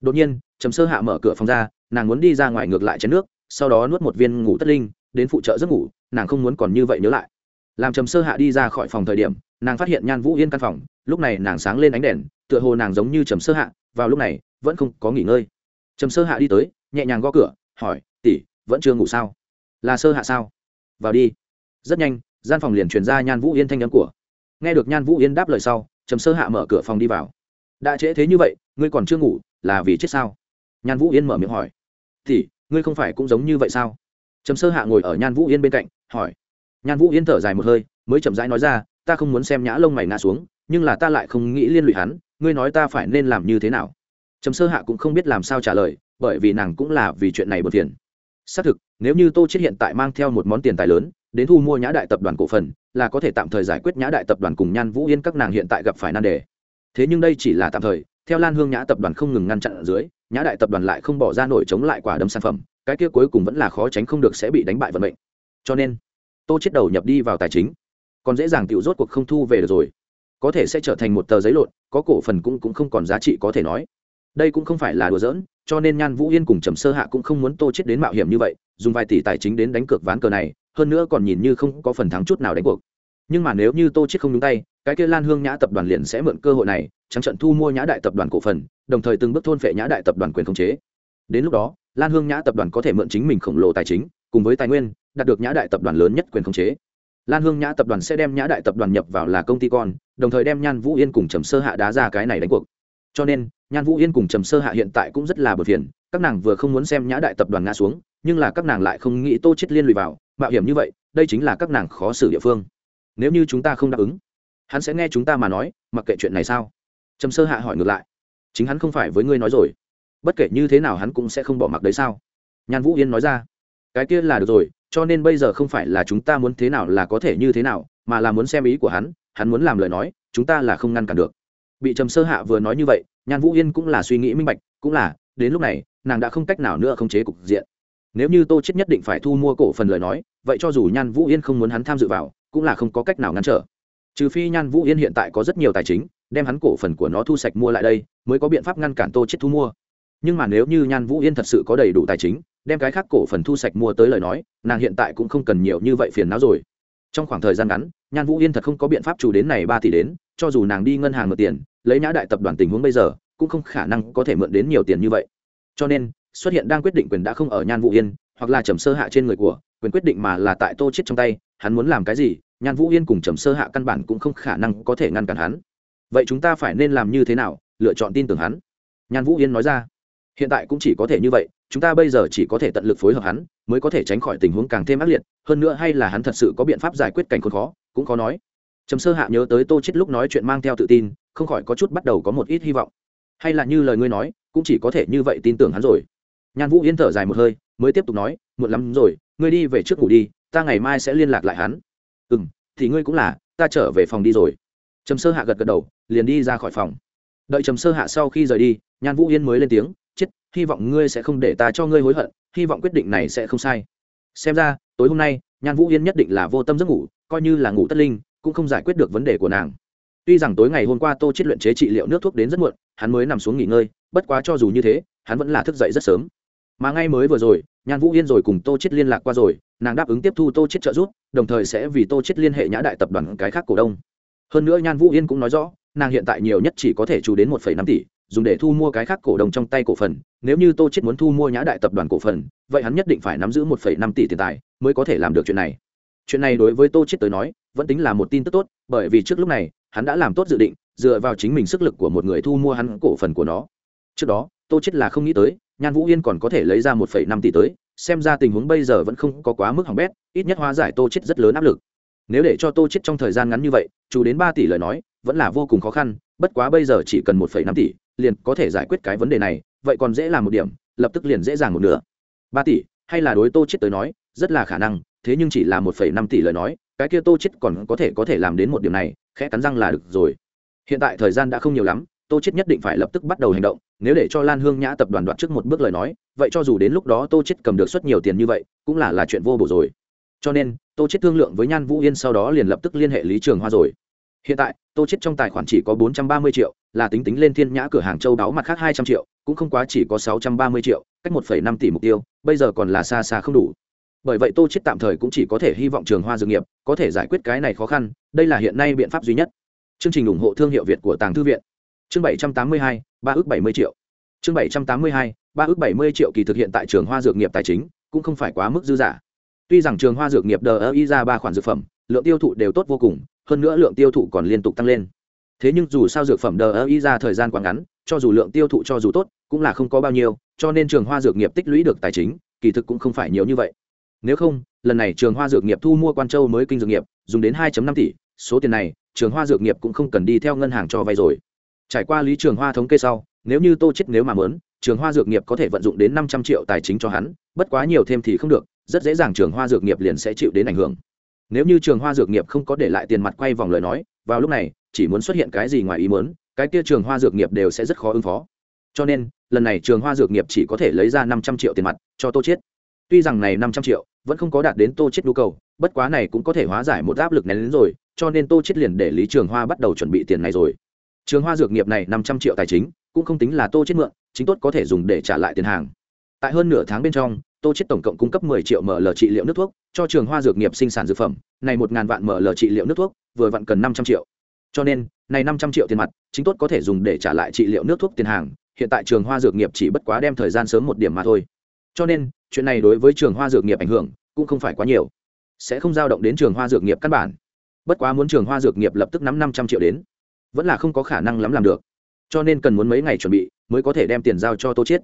Đột nhiên, trầm sơ hạ mở cửa phòng ra, nàng muốn đi ra ngoài ngược lại chén nước, sau đó nuốt một viên ngủ tất linh, đến phụ trợ giấc ngủ, nàng không muốn còn như vậy nhớ lại. Làm trầm sơ hạ đi ra khỏi phòng thời điểm, nàng phát hiện nhan vũ yên căn phòng, lúc này nàng sáng lên ánh đèn, tựa hồ nàng giống như trầm sơ hạ, vào lúc này, vẫn không có nghỉ ngơi. Trầm sơ hạ đi tới, nhẹ nhàng gõ cửa, hỏi, tỷ, vẫn chưa ngủ sao? Là sơ hạ sao? Vào đi. Rất nhanh, gian phòng liền truyền ra nhan vũ yên thanh nhắn của. Nghe được nhan vũ yên đáp lời sau, trầm sơ hạ mở cửa phòng đi vào đã trễ thế như vậy, ngươi còn chưa ngủ, là vì chết sao? Nhan vũ yên mở miệng hỏi. Thì, ngươi không phải cũng giống như vậy sao? Trầm sơ hạ ngồi ở nhan vũ yên bên cạnh, hỏi. Nhan vũ yên thở dài một hơi, mới chậm rãi nói ra, ta không muốn xem nhã lông mày ngã xuống, nhưng là ta lại không nghĩ liên lụy hắn, ngươi nói ta phải nên làm như thế nào? Trầm sơ hạ cũng không biết làm sao trả lời, bởi vì nàng cũng là vì chuyện này bật tiền xác thực, nếu như tô chết hiện tại mang theo một món tiền tài lớn, đến thu mua nhã đại tập đoàn cổ phần, là có thể tạm thời giải quyết nhã đại tập đoàn cùng nhan vũ yên các nàng hiện tại gặp phải nan đề thế nhưng đây chỉ là tạm thời, theo lan hương nhã tập đoàn không ngừng ngăn chặn ở dưới, nhã đại tập đoàn lại không bỏ ra nổi chống lại quả đấm sản phẩm, cái kia cuối cùng vẫn là khó tránh không được sẽ bị đánh bại vận mệnh. Cho nên, tô chết đầu nhập đi vào tài chính, còn dễ dàng tiểu rốt cuộc không thu về được rồi. Có thể sẽ trở thành một tờ giấy lộn, có cổ phần cũng cũng không còn giá trị có thể nói. Đây cũng không phải là đùa giỡn, cho nên nhan vũ yên cùng trầm sơ hạ cũng không muốn tô chết đến mạo hiểm như vậy, dùng vài tỷ tài chính đến đánh cược ván cờ này, hơn nữa còn nhìn như không có phần thắng chút nào đánh cuộc nhưng mà nếu như tô chết không đúng tay, cái kia lan hương nhã tập đoàn liền sẽ mượn cơ hội này, trắng trận thu mua nhã đại tập đoàn cổ phần, đồng thời từng bước thôn phệ nhã đại tập đoàn quyền khống chế. Đến lúc đó, lan hương nhã tập đoàn có thể mượn chính mình khổng lồ tài chính, cùng với tài nguyên, đạt được nhã đại tập đoàn lớn nhất quyền khống chế. Lan hương nhã tập đoàn sẽ đem nhã đại tập đoàn nhập vào là công ty con, đồng thời đem nhan vũ yên cùng trầm sơ hạ đá ra cái này đánh cuộc. Cho nên, nhan vũ yên cùng trầm sơ hạ hiện tại cũng rất là bờ phiền, các nàng vừa không muốn xem nhã đại tập đoàn ngã xuống, nhưng là các nàng lại không nghĩ tô chết liên lụy vào, mạo hiểm như vậy, đây chính là các nàng khó xử địa phương nếu như chúng ta không đáp ứng, hắn sẽ nghe chúng ta mà nói, mặc kệ chuyện này sao? Trầm sơ hạ hỏi ngược lại. Chính hắn không phải với ngươi nói rồi. Bất kể như thế nào hắn cũng sẽ không bỏ mặc đấy sao? Nhan vũ yên nói ra. Cái kia là được rồi, cho nên bây giờ không phải là chúng ta muốn thế nào là có thể như thế nào, mà là muốn xem ý của hắn hắn muốn làm lời nói, chúng ta là không ngăn cản được. Bị trầm sơ hạ vừa nói như vậy nhan vũ yên cũng là suy nghĩ minh bạch, cũng là, đến lúc này, nàng đã không cách nào nữa không chế cục diện. Nếu như tô chết nhất định phải thu mua cổ phần lời nói, vậy cho dù nhan vũ yên không muốn hắn tham dự vào cũng là không có cách nào ngăn trở. Trừ phi nhan vũ yên hiện tại có rất nhiều tài chính, đem hắn cổ phần của nó thu sạch mua lại đây, mới có biện pháp ngăn cản tô chết thu mua. Nhưng mà nếu như nhan vũ yên thật sự có đầy đủ tài chính, đem cái khác cổ phần thu sạch mua tới lời nói, nàng hiện tại cũng không cần nhiều như vậy phiền não rồi. Trong khoảng thời gian ngắn, nhan vũ yên thật không có biện pháp chủ đến này ba tỷ đến, cho dù nàng đi ngân hàng mượn tiền, lấy nhã đại tập đoàn tình huống bây giờ, cũng không khả năng có thể mượn đến nhiều tiền như vậy. Cho nên, xuất hiện đang quyết định quyền đã không ở nhan vũ yên, hoặc là trầm sơ hạ trên người của, quyền quyết định mà là tại tô chết trong tay, hắn muốn làm cái gì nhan vũ yên cùng trầm sơ hạ căn bản cũng không khả năng có thể ngăn cản hắn. Vậy chúng ta phải nên làm như thế nào, lựa chọn tin tưởng hắn? Nhan vũ yên nói ra. Hiện tại cũng chỉ có thể như vậy, chúng ta bây giờ chỉ có thể tận lực phối hợp hắn, mới có thể tránh khỏi tình huống càng thêm ác liệt, hơn nữa hay là hắn thật sự có biện pháp giải quyết cảnh khốn khó, cũng khó nói. Trầm sơ hạ nhớ tới tô chết lúc nói chuyện mang theo tự tin, không khỏi có chút bắt đầu có một ít hy vọng. Hay là như lời ngươi nói, cũng chỉ có thể như vậy tin tưởng hắn rồi. Nhan vũ yên thở dài một hơi, mới tiếp tục nói, muộn lắm rồi, ngươi đi về trước ngủ đi, ta ngày mai sẽ liên lạc lại hắn ừ m thì ngươi cũng là, ta trở về phòng đi rồi. Trầm sơ hạ gật gật đầu, liền đi ra khỏi phòng. Đợi trầm sơ hạ sau khi rời đi, nhan vũ yên mới lên tiếng, chết, hy vọng ngươi sẽ không để ta cho ngươi hối hận, hy vọng quyết định này sẽ không sai. Xem ra, tối hôm nay, nhan vũ yên nhất định là vô tâm giấc ngủ, coi như là ngủ tất linh, cũng không giải quyết được vấn đề của nàng. Tuy rằng tối ngày hôm qua tô chết luyện chế trị liệu nước thuốc đến rất muộn, hắn mới nằm xuống nghỉ ngơi, bất quá cho dù như thế, hắn vẫn là thức dậy rất sớm. Mà ngay mới vừa rồi, nhan vũ yên rồi cùng tô chết liên lạc qua rồi, nàng đáp ứng tiếp thu tô chết trợ giúp đồng thời sẽ vì tô chết liên hệ nhã đại tập đoàn cái khác cổ đông. Hơn nữa nhan vũ yên cũng nói rõ, nàng hiện tại nhiều nhất chỉ có thể trù đến một năm tỷ, dùng để thu mua cái khác cổ đông trong tay cổ phần. Nếu như tô chết muốn thu mua nhã đại tập đoàn cổ phần, vậy hắn nhất định phải nắm giữ một năm tỷ tiền tài mới có thể làm được chuyện này. Chuyện này đối với tô chết tới nói, vẫn tính là một tin tức tốt, bởi vì trước lúc này, hắn đã làm tốt dự định, dựa vào chính mình sức lực của một người thu mua hắn cổ phần của nó. Trước đó, tô chết là không nghĩ tới, nhan vũ yên còn có thể lấy ra một năm tỷ tới xem ra tình huống bây giờ vẫn không có quá mức hỏng bét, ít nhất hóa giải tô chết rất lớn áp lực. Nếu để cho tô chết trong thời gian ngắn như vậy, chú đến ba tỷ lời nói, vẫn là vô cùng khó khăn, bất quá bây giờ chỉ cần một năm tỷ, liền có thể giải quyết cái vấn đề này, vậy còn dễ làm một điểm, lập tức liền dễ dàng một nửa. Ba tỷ, hay là đối tô chết tới nói, rất là khả năng, thế nhưng chỉ là một phẩy năm tỷ lời nói, cái kia tô chết còn có thể có thể làm đến một điểm này, khẽ cắn răng là được rồi. Hiện tại thời gian đã không nhiều lắm, tô chết nhất định phải lập tức bắt đầu hành động, nếu để cho lan hương nhã tập đoàn đoạt trước một bước lời nói vậy cho dù đến lúc đó tô chết cầm được suất nhiều tiền như vậy, cũng là là chuyện vô bổ rồi. Cho nên, tô chết thương lượng với nhan vũ yên sau đó liền lập tức liên hệ lý trường hoa rồi. Hiện tại, tô chết trong tài khoản chỉ có bốn trăm ba mươi triệu, là tính tính lên thiên nhã cửa hàng châu đáo mặt khác hai trăm triệu, cũng không quá chỉ có sáu trăm ba mươi triệu, cách một phẩy năm tỷ mục tiêu, bây giờ còn là xa xa không đủ. Bởi vậy tô chết tạm thời cũng chỉ có thể hy vọng trường hoa dược nghiệp, có thể giải quyết cái này khó khăn, đây là hiện nay biện pháp duy nhất. Chương trình ủng hộ thương hiệu việt của tàng thư viện. Chương bảy trăm tám mươi hai, ba ước bảy mươi triệu. Chương bảy trăm tám mươi hai ba ước bảy mươi triệu kỳ thực hiện tại trường hoa dược nghiệp tài chính, cũng không phải quá mức dư giả. Tuy rằng trường hoa dược nghiệp đờ ơ y ra ba khoản dược phẩm, lượng tiêu thụ đều tốt vô cùng, hơn nữa lượng tiêu thụ còn liên tục tăng lên. Thế nhưng dù sao dược phẩm đờ ơ y ra thời gian quá ngắn, cho dù lượng tiêu thụ cho dù tốt, cũng là không có bao nhiêu, cho nên trường hoa dược nghiệp tích lũy được tài chính, kỳ thực cũng không phải nhiều như vậy. Nếu không, lần này trường hoa dược nghiệp thu mua quan châu mới kinh dược nghiệp, dùng đến 2 năm tỷ, số tiền này, trường hoa dược nghiệp cũng không cần đi theo ngân hàng cho vay rồi. Trải qua lý trường hoa thống kê sau nếu như tô chết nếu mà muốn, trường hoa dược nghiệp có thể vận dụng đến 500 triệu tài chính cho hắn, bất quá nhiều thêm thì không được, rất dễ dàng trường hoa dược nghiệp liền sẽ chịu đến ảnh hưởng. Nếu như trường hoa dược nghiệp không có để lại tiền mặt quay vòng lời nói, vào lúc này, chỉ muốn xuất hiện cái gì ngoài ý muốn, cái kia trường hoa dược nghiệp đều sẽ rất khó ứng phó. Cho nên, lần này trường hoa dược nghiệp chỉ có thể lấy ra 500 triệu tiền mặt cho tô chết. Tuy rằng này 500 triệu vẫn không có đạt đến tô chết nhu cầu, bất quá này cũng có thể hóa giải một áp lực nén đến rồi, cho nên tô chết liền để lý trường hoa bắt đầu chuẩn bị tiền này rồi. Trường hoa dược nghiệp này 500 triệu tài chính cũng không tính là tô chết mượn, chính tốt có thể dùng để trả lại tiền hàng. Tại hơn nửa tháng bên trong, tô chết tổng cộng cung cấp 10 triệu ml trị liệu nước thuốc cho trường hoa dược nghiệp sinh sản dược phẩm, này một ngàn vạn ml trị liệu nước thuốc, vừa vặn cần 500 triệu. Cho nên, này 500 triệu tiền mặt, chính tốt có thể dùng để trả lại trị liệu nước thuốc tiền hàng, hiện tại trường hoa dược nghiệp chỉ bất quá đem thời gian sớm một điểm mà thôi. Cho nên, chuyện này đối với trường hoa dược nghiệp ảnh hưởng cũng không phải quá nhiều. Sẽ không dao động đến trường hoa dược nghiệp căn bản. Bất quá muốn trường hoa dược nghiệp lập tức nắm năm trăm triệu đến, vẫn là không có khả năng lắm làm được cho nên cần muốn mấy ngày chuẩn bị mới có thể đem tiền giao cho tô chiết.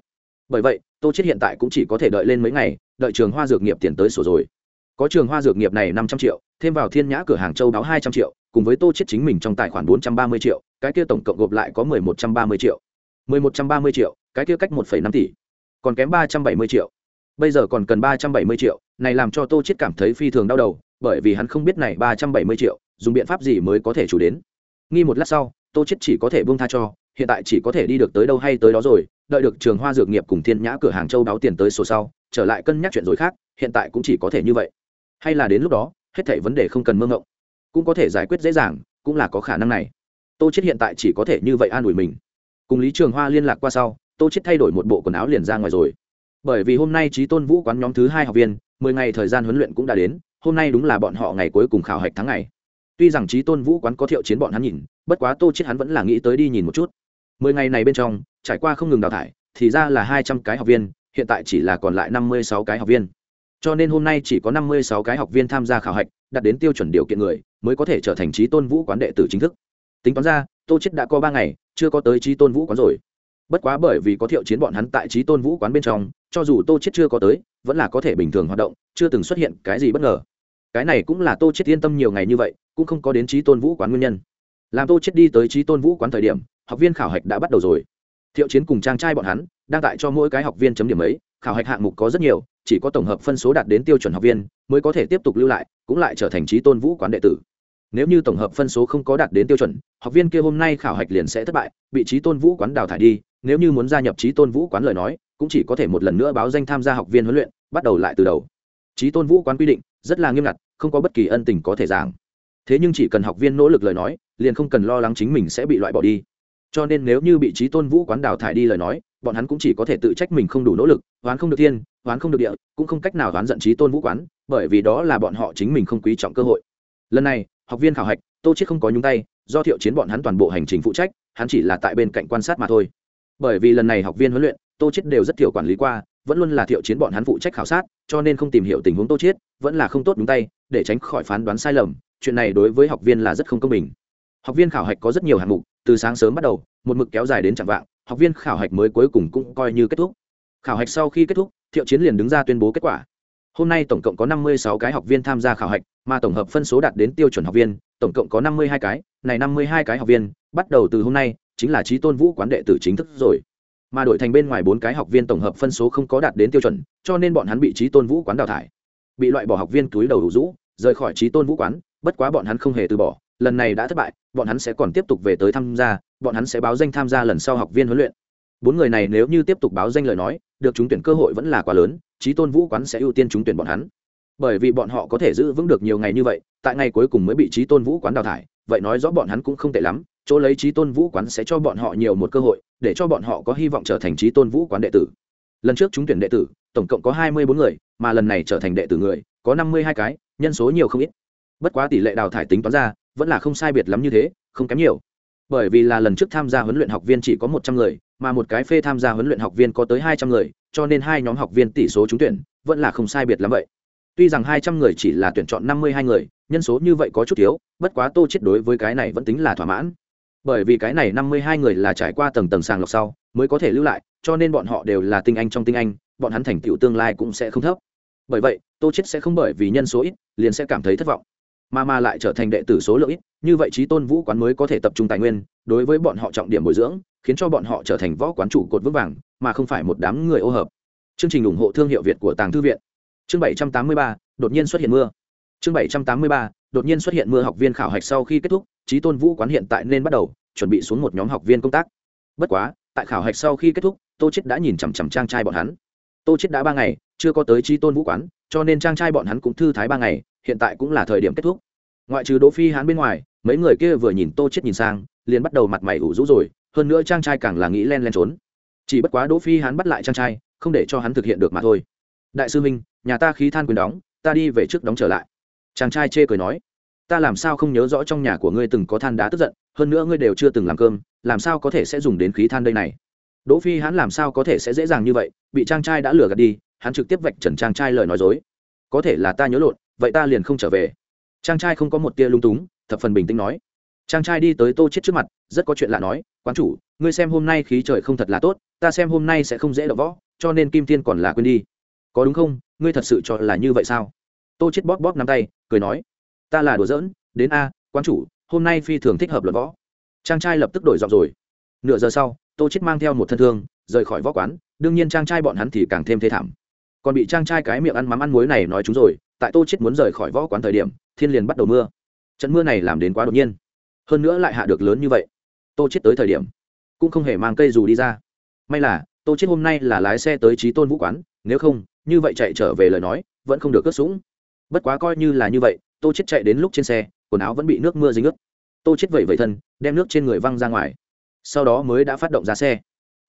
Bởi vậy, tô chiết hiện tại cũng chỉ có thể đợi lên mấy ngày, đợi trường hoa dược nghiệp tiền tới sổ rồi. Có trường hoa dược nghiệp này năm trăm triệu, thêm vào thiên nhã cửa hàng châu đáo hai trăm triệu, cùng với tô chiết chính mình trong tài khoản bốn trăm ba mươi triệu, cái kia tổng cộng gộp lại có mười một trăm ba mươi triệu. Mười một trăm ba mươi triệu, cái kia cách một phẩy năm tỷ. Còn kém ba trăm bảy mươi triệu. Bây giờ còn cần ba trăm bảy mươi triệu, này làm cho tô chiết cảm thấy phi thường đau đầu, bởi vì hắn không biết này ba trăm bảy mươi triệu, dùng biện pháp gì mới có thể chủ đến. Nghi một lát sau, tô chết chỉ có thể buông tha cho hiện tại chỉ có thể đi được tới đâu hay tới đó rồi, đợi được trường hoa dược nghiệp cùng thiên nhã cửa hàng châu báo tiền tới số sau, trở lại cân nhắc chuyện rồi khác, hiện tại cũng chỉ có thể như vậy. Hay là đến lúc đó, hết thảy vấn đề không cần mơ ngộng, cũng có thể giải quyết dễ dàng, cũng là có khả năng này. Tô chết hiện tại chỉ có thể như vậy an ủi mình. Cùng lý trường hoa liên lạc qua sau, tô chết thay đổi một bộ quần áo liền ra ngoài rồi. Bởi vì hôm nay trí tôn vũ quán nhóm thứ hai học viên, mười ngày thời gian huấn luyện cũng đã đến, hôm nay đúng là bọn họ ngày cuối cùng khảo hạch tháng ngày. Tuy rằng trí tôn vũ quán có thiệu chiến bọn hắn nhìn, bất quá tô chết hắn vẫn là nghĩ tới đi nhìn một chút mười ngày này bên trong, trải qua không ngừng đào thải, thì ra là hai trăm cái học viên, hiện tại chỉ là còn lại năm mươi sáu cái học viên. Cho nên hôm nay chỉ có năm mươi sáu cái học viên tham gia khảo hạch, đạt đến tiêu chuẩn điều kiện người, mới có thể trở thành trí tôn vũ quán đệ tử chính thức. Tính toán ra, tô chết đã có ba ngày, chưa có tới trí tôn vũ quán rồi. Bất quá bởi vì có thiệu chiến bọn hắn tại trí tôn vũ quán bên trong, cho dù tô chết chưa có tới, vẫn là có thể bình thường hoạt động, chưa từng xuất hiện cái gì bất ngờ. Cái này cũng là tô chết yên tâm nhiều ngày như vậy, cũng không có đến trí tôn vũ quán nguyên nhân. Làm tô chết đi tới trí tôn vũ quán thời điểm học viên khảo hạch đã bắt đầu rồi. Thiệu chiến cùng trang trai bọn hắn đang tại cho mỗi cái học viên chấm điểm ấy khảo hạch hạng mục có rất nhiều, chỉ có tổng hợp phân số đạt đến tiêu chuẩn học viên mới có thể tiếp tục lưu lại, cũng lại trở thành trí tôn vũ quán đệ tử. Nếu như tổng hợp phân số không có đạt đến tiêu chuẩn, học viên kia hôm nay khảo hạch liền sẽ thất bại, bị trí tôn vũ quán đào thải đi, nếu như muốn gia nhập trí tôn vũ quán lời nói, cũng chỉ có thể một lần nữa báo danh tham gia học viên huấn luyện, bắt đầu lại từ đầu. Trí tôn vũ quán quy định, rất là nghiêm ngặt, không có bất kỳ ân tình có thể giảng. Thế nhưng chỉ cần học viên nỗ lực lời nói, liền không cần lo lắng chính mình sẽ bị loại bỏ đi cho nên nếu như bị trí tôn vũ quán đào thải đi lời nói, bọn hắn cũng chỉ có thể tự trách mình không đủ nỗ lực, oán không được thiên, oán không được địa, cũng không cách nào oán giận trí tôn vũ quán, bởi vì đó là bọn họ chính mình không quý trọng cơ hội. Lần này, học viên khảo hạch, tô chết không có nhúng tay, do thiệu chiến bọn hắn toàn bộ hành trình phụ trách, hắn chỉ là tại bên cạnh quan sát mà thôi. Bởi vì lần này học viên huấn luyện, tô chết đều rất thiểu quản lý qua, vẫn luôn là thiệu chiến bọn hắn phụ trách khảo sát, cho nên không tìm hiểu tình huống tô chết vẫn là không tốt đúng tay, để tránh khỏi phán đoán sai lầm, chuyện này đối với học viên là rất không công bình. Học viên khảo hạch có rất nhiều hạng mục từ sáng sớm bắt đầu, một mực kéo dài đến chẳng vạng, học viên khảo hạch mới cuối cùng cũng coi như kết thúc. Khảo hạch sau khi kết thúc, thiệu chiến liền đứng ra tuyên bố kết quả. Hôm nay tổng cộng có năm mươi sáu cái học viên tham gia khảo hạch, mà tổng hợp phân số đạt đến tiêu chuẩn học viên, tổng cộng có năm mươi hai cái, này năm mươi hai cái học viên, bắt đầu từ hôm nay, chính là trí tôn vũ quán đệ tử chính thức rồi. Mà đổi thành bên ngoài bốn cái học viên tổng hợp phân số không có đạt đến tiêu chuẩn, cho nên bọn hắn bị trí tôn vũ quán đào thải. Bị loại bỏ học viên túi đầu đủ rũ, rời khỏi trí tôn vũ quán, bất quá bọn hắn không hề từ bỏ lần này đã thất bại, bọn hắn sẽ còn tiếp tục về tới tham gia, bọn hắn sẽ báo danh tham gia lần sau học viên huấn luyện. Bốn người này nếu như tiếp tục báo danh lời nói, được trúng tuyển cơ hội vẫn là quá lớn trí tôn vũ quán sẽ ưu tiên trúng tuyển bọn hắn. Bởi vì bọn họ có thể giữ vững được nhiều ngày như vậy, tại ngày cuối cùng mới bị trí tôn vũ quán đào thải, vậy nói rõ bọn hắn cũng không tệ lắm, chỗ lấy trí tôn vũ quán sẽ cho bọn họ nhiều một cơ hội, để cho bọn họ có hy vọng trở thành trí tôn vũ quán đệ tử. Lần trước trúng tuyển đệ tử, tổng cộng có hai mươi bốn người, mà lần này trở thành đệ tử người, có năm mươi hai cái, nhân số nhiều không ít. Bất quá tỷ lệ đào thải tính toán ra vẫn là không sai biệt lắm như thế, không kém nhiều. Bởi vì là lần trước tham gia huấn luyện học viên chỉ có một trăm người, mà một cái phê tham gia huấn luyện học viên có tới hai trăm người, cho nên hai nhóm học viên tỷ số trúng tuyển vẫn là không sai biệt lắm vậy. Tuy rằng hai trăm người chỉ là tuyển chọn năm mươi hai người, nhân số như vậy có chút thiếu, bất quá tô chết đối với cái này vẫn tính là thỏa mãn. Bởi vì cái này năm mươi hai người là trải qua tầng tầng sàng lọc sau, mới có thể lưu lại, cho nên bọn họ đều là tinh anh trong tinh anh, bọn hắn thành tựu tương lai cũng sẽ không thấp. Bởi vậy, tô chết sẽ không bởi vì nhân số ít, liền sẽ cảm thấy thất vọng mà mà lại trở thành đệ tử số lượng ít như vậy trí tôn vũ quán mới có thể tập trung tài nguyên đối với bọn họ trọng điểm bồi dưỡng khiến cho bọn họ trở thành võ quán chủ cột vững vàng mà không phải một đám người ô hợp. Chương trình ủng hộ thương hiệu việt của tàng thư viện. Chương 783, đột nhiên xuất hiện mưa. Chương 783, đột nhiên xuất hiện mưa học viên khảo hạch sau khi kết thúc trí tôn vũ quán hiện tại nên bắt đầu chuẩn bị xuống một nhóm học viên công tác. Bất quá tại khảo hạch sau khi kết thúc tô chết đã nhìn chằm chằm trang trai bọn hắn. Tô chết đã ba ngày chưa có tới trí tôn vũ quán cho nên trang trai bọn hắn cũng thư thái ba ngày hiện tại cũng là thời điểm kết thúc. Ngoại trừ đỗ phi hán bên ngoài, mấy người kia vừa nhìn tô chết nhìn sang, liền bắt đầu mặt mày ủ rũ rồi, hơn nữa trang trai càng là nghĩ len len trốn. Chỉ bất quá đỗ phi hán bắt lại trang trai, không để cho hắn thực hiện được mà thôi. Đại sư minh, nhà ta khí than quyền đóng, ta đi về trước đóng trở lại. Chàng trai chê cười nói, ta làm sao không nhớ rõ trong nhà của ngươi từng có than đá tức giận, hơn nữa ngươi đều chưa từng làm cơm, làm sao có thể sẽ dùng đến khí than đây này? Đỗ phi hắn làm sao có thể sẽ dễ dàng như vậy, bị trang trai đã lừa gạt đi, hắn trực tiếp vạch trần trang trai lời nói dối. Có thể là ta nhớ lộn vậy ta liền không trở về. Trang trai không có một tia lung túng, thập phần bình tĩnh nói. Trang trai đi tới tô chết trước mặt, rất có chuyện lạ nói, quán chủ, ngươi xem hôm nay khí trời không thật là tốt, ta xem hôm nay sẽ không dễ đọ võ, cho nên kim tiên còn là quên đi. Có đúng không? Ngươi thật sự cho là như vậy sao? Tô chết bóp bóp nắm tay, cười nói, ta là đùa giỡn, đến a, quán chủ, hôm nay phi thường thích hợp luận võ. Trang trai lập tức đổi giọng rồi. Nửa giờ sau, tô chết mang theo một thân thương, rời khỏi võ quán, đương nhiên trang trai bọn hắn thì càng thêm thê thảm. Còn bị trang trai cái miệng ăn mắm ăn muối này nói chúng rồi tại tô chết muốn rời khỏi võ quán thời điểm, thiên liền bắt đầu mưa. Trận mưa này làm đến quá đột nhiên. Hơn nữa lại hạ được lớn như vậy. Tô chết tới thời điểm, cũng không hề mang cây dù đi ra. May là, tô chết hôm nay là lái xe tới trí tôn vũ quán, nếu không, như vậy chạy trở về lời nói, vẫn không được cất sũng bất quá coi như là như vậy, tô chết chạy đến lúc trên xe, quần áo vẫn bị nước mưa dính ướt. Tô chết vẩy vẩy thân, đem nước trên người văng ra ngoài. Sau đó mới đã phát động ra xe.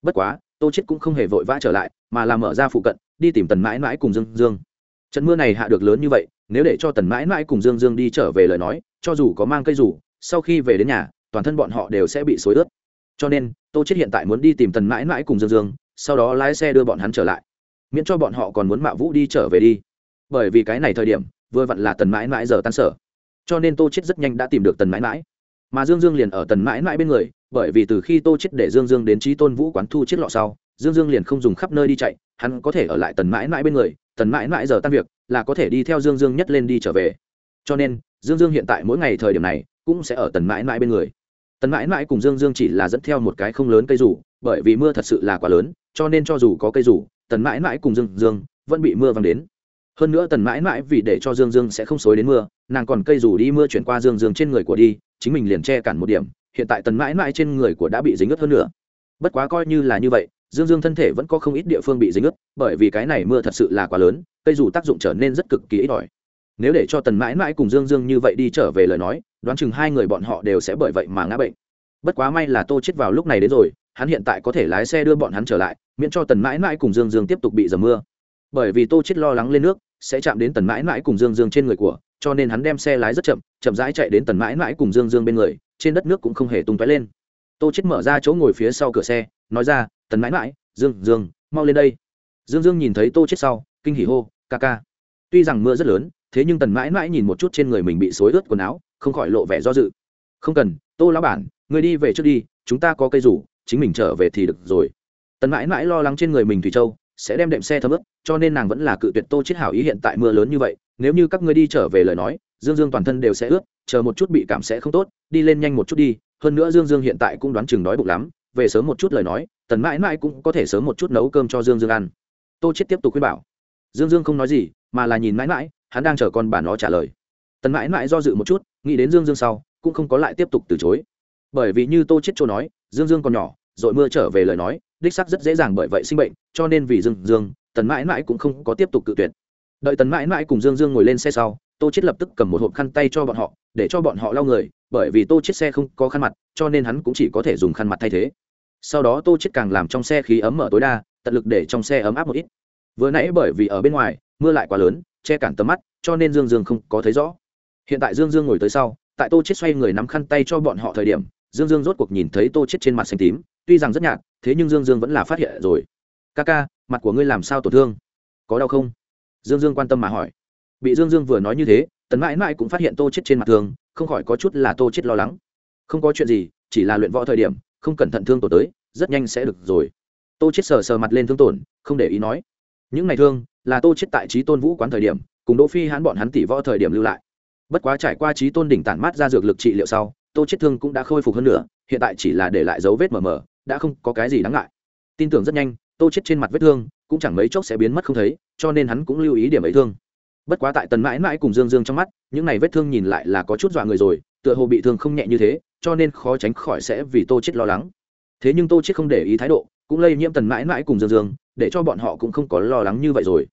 Bất quá, tô chết cũng không hề vội vã trở lại, mà là mở ra phụ cận, đi tìm tần mãi mãi cùng dương dương trận mưa này hạ được lớn như vậy, nếu để cho tần mãi mãi cùng dương dương đi trở về lời nói, cho dù có mang cây rủ, sau khi về đến nhà, toàn thân bọn họ đều sẽ bị xối ướt. Cho nên, tô chết hiện tại muốn đi tìm tần mãi mãi cùng dương dương, sau đó lái xe đưa bọn hắn trở lại. Miễn cho bọn họ còn muốn mạo vũ đi trở về đi. Bởi vì cái này thời điểm, vừa vặn là tần mãi mãi giờ tan sở. Cho nên tô chết rất nhanh đã tìm được tần mãi mãi. Mà dương dương liền ở tần mãi mãi bên người, bởi vì từ khi tô chết để dương dương đến trí tôn vũ quán thu chiếc lọ sau dương dương liền không dùng khắp nơi đi chạy, hắn có thể ở lại tần mãi mãi bên người, tần mãi mãi giờ tan việc, là có thể đi theo dương dương nhất lên đi trở về. Cho nên, dương dương hiện tại mỗi ngày thời điểm này, cũng sẽ ở tần mãi mãi bên người. Tần mãi mãi cùng dương dương chỉ là dẫn theo một cái không lớn cây rủ, bởi vì mưa thật sự là quá lớn, cho nên cho dù có cây rủ, tần mãi mãi cùng dương dương vẫn bị mưa văng đến. Hơn nữa tần mãi mãi vì để cho dương dương sẽ không xối đến mưa, nàng còn cây rủ đi mưa chuyển qua dương dương trên người của đi, chính mình liền che cản một điểm, hiện tại tần mãi mãi trên người của đã bị dính ướt hơn nữa. Bất quá coi như là như vậy dương dương thân thể vẫn có không ít địa phương bị dính ướt, bởi vì cái này mưa thật sự là quá lớn, cây dù tác dụng trở nên rất cực kỳ ít ỏi. Nếu để cho tần mãi mãi cùng dương dương như vậy đi trở về lời nói, đoán chừng hai người bọn họ đều sẽ bởi vậy mà ngã bệnh. Bất quá may là tô chết vào lúc này đến rồi, hắn hiện tại có thể lái xe đưa bọn hắn trở lại, miễn cho tần mãi mãi cùng dương dương tiếp tục bị dầm mưa. Bởi vì tô chết lo lắng lên nước, sẽ chạm đến tần mãi mãi cùng dương dương trên người của, cho nên hắn đem xe lái rất chậm chậm rãi chạy đến tần mãi mãi cùng dương dương bên người, trên đất nước cũng không hề tung tóe lên. Tô chết mở ra chỗ ngồi phía sau cửa xe, nói ra tần mãi mãi, dương dương, mau lên đây. Dương dương nhìn thấy tô chết sau, kinh hỉ hô, ca ca. Tuy rằng mưa rất lớn, thế nhưng tần mãi mãi nhìn một chút trên người mình bị xối ướt quần áo, không khỏi lộ vẻ do dự. Không cần, tô lão bản người đi về trước đi, chúng ta có cây rủ, chính mình trở về thì được rồi. Tần mãi mãi lo lắng trên người mình thủy châu, sẽ đem đệm xe thấm ướt, cho nên nàng vẫn là cự tuyệt tô chết hảo ý hiện tại mưa lớn như vậy. Nếu như các ngươi đi trở về lời nói, dương dương toàn thân đều sẽ ướt, chờ một chút bị cảm sẽ không tốt, đi lên nhanh một chút đi. Hơn nữa dương dương hiện tại cũng đoán chừng đói bụng lắm, về sớm một chút lời nói tần mãi mãi cũng có thể sớm một chút nấu cơm cho dương dương ăn. Tô chết tiếp tục khuyên bảo. Dương dương không nói gì, mà là nhìn mãi mãi, hắn đang chờ con bà nó trả lời. Tần mãi mãi do dự một chút, nghĩ đến dương dương sau, cũng không có lại tiếp tục từ chối. Bởi vì như tô chết chỗ nói, dương dương còn nhỏ, rồi mưa trở về lời nói, đích sắc rất dễ dàng bởi vậy sinh bệnh, cho nên vì dương dương, tần mãi mãi cũng không có tiếp tục cự tuyệt. Đợi tần mãi mãi cùng dương dương ngồi lên xe sau, tô chết lập tức cầm một hộp khăn tay cho bọn họ, để cho bọn họ lau người, bởi vì tô chết xe không có khăn mặt, cho nên hắn cũng chỉ có thể dùng khăn mặt thay thế sau đó tô chết càng làm trong xe khí ấm mở tối đa, tận lực để trong xe ấm áp một ít. Vừa nãy bởi vì ở bên ngoài, mưa lại quá lớn, che cản tầm mắt, cho nên dương dương không có thấy rõ. Hiện tại dương dương ngồi tới sau, tại tô chết xoay người nắm khăn tay cho bọn họ thời điểm, dương dương rốt cuộc nhìn thấy tô chết trên mặt xanh tím, tuy rằng rất nhạt, thế nhưng dương dương vẫn là phát hiện rồi. Ca ca, mặt của ngươi làm sao tổn thương? Có đau không? Dương dương quan tâm mà hỏi. Bị dương dương vừa nói như thế, tần mãi mãi cũng phát hiện tô chết trên mặt thường không khỏi có chút là tô chết lo lắng. Không có chuyện gì, chỉ là luyện võ thời điểm không cẩn thận thương tổn tới, rất nhanh sẽ được rồi. Tô chết sờ sờ mặt lên thương tổn, không để ý nói. Những ngày thương, là tô chết tại trí tôn vũ quán thời điểm, cùng đỗ phi hãn bọn hắn tỷ võ thời điểm lưu lại. Bất quá trải qua trí tôn đỉnh tản mát ra dược lực trị liệu sau, tô chết thương cũng đã khôi phục hơn nữa, hiện tại chỉ là để lại dấu vết mờ mờ, đã không có cái gì đáng ngại. Tin tưởng rất nhanh, tô chết trên mặt vết thương cũng chẳng mấy chốc sẽ biến mất không thấy, cho nên hắn cũng lưu ý điểm ấy thương. Bất quá tại tần mãi mãi cùng dương dương trong mắt, những này vết thương nhìn lại là có chút dọa người rồi tựa hồ bị thương không nhẹ như thế cho nên khó tránh khỏi sẽ vì tô chết lo lắng. Thế nhưng tô chết không để ý thái độ cũng lây nhiễm tần mãi mãi cùng dương dương để cho bọn họ cũng không có lo lắng như vậy rồi.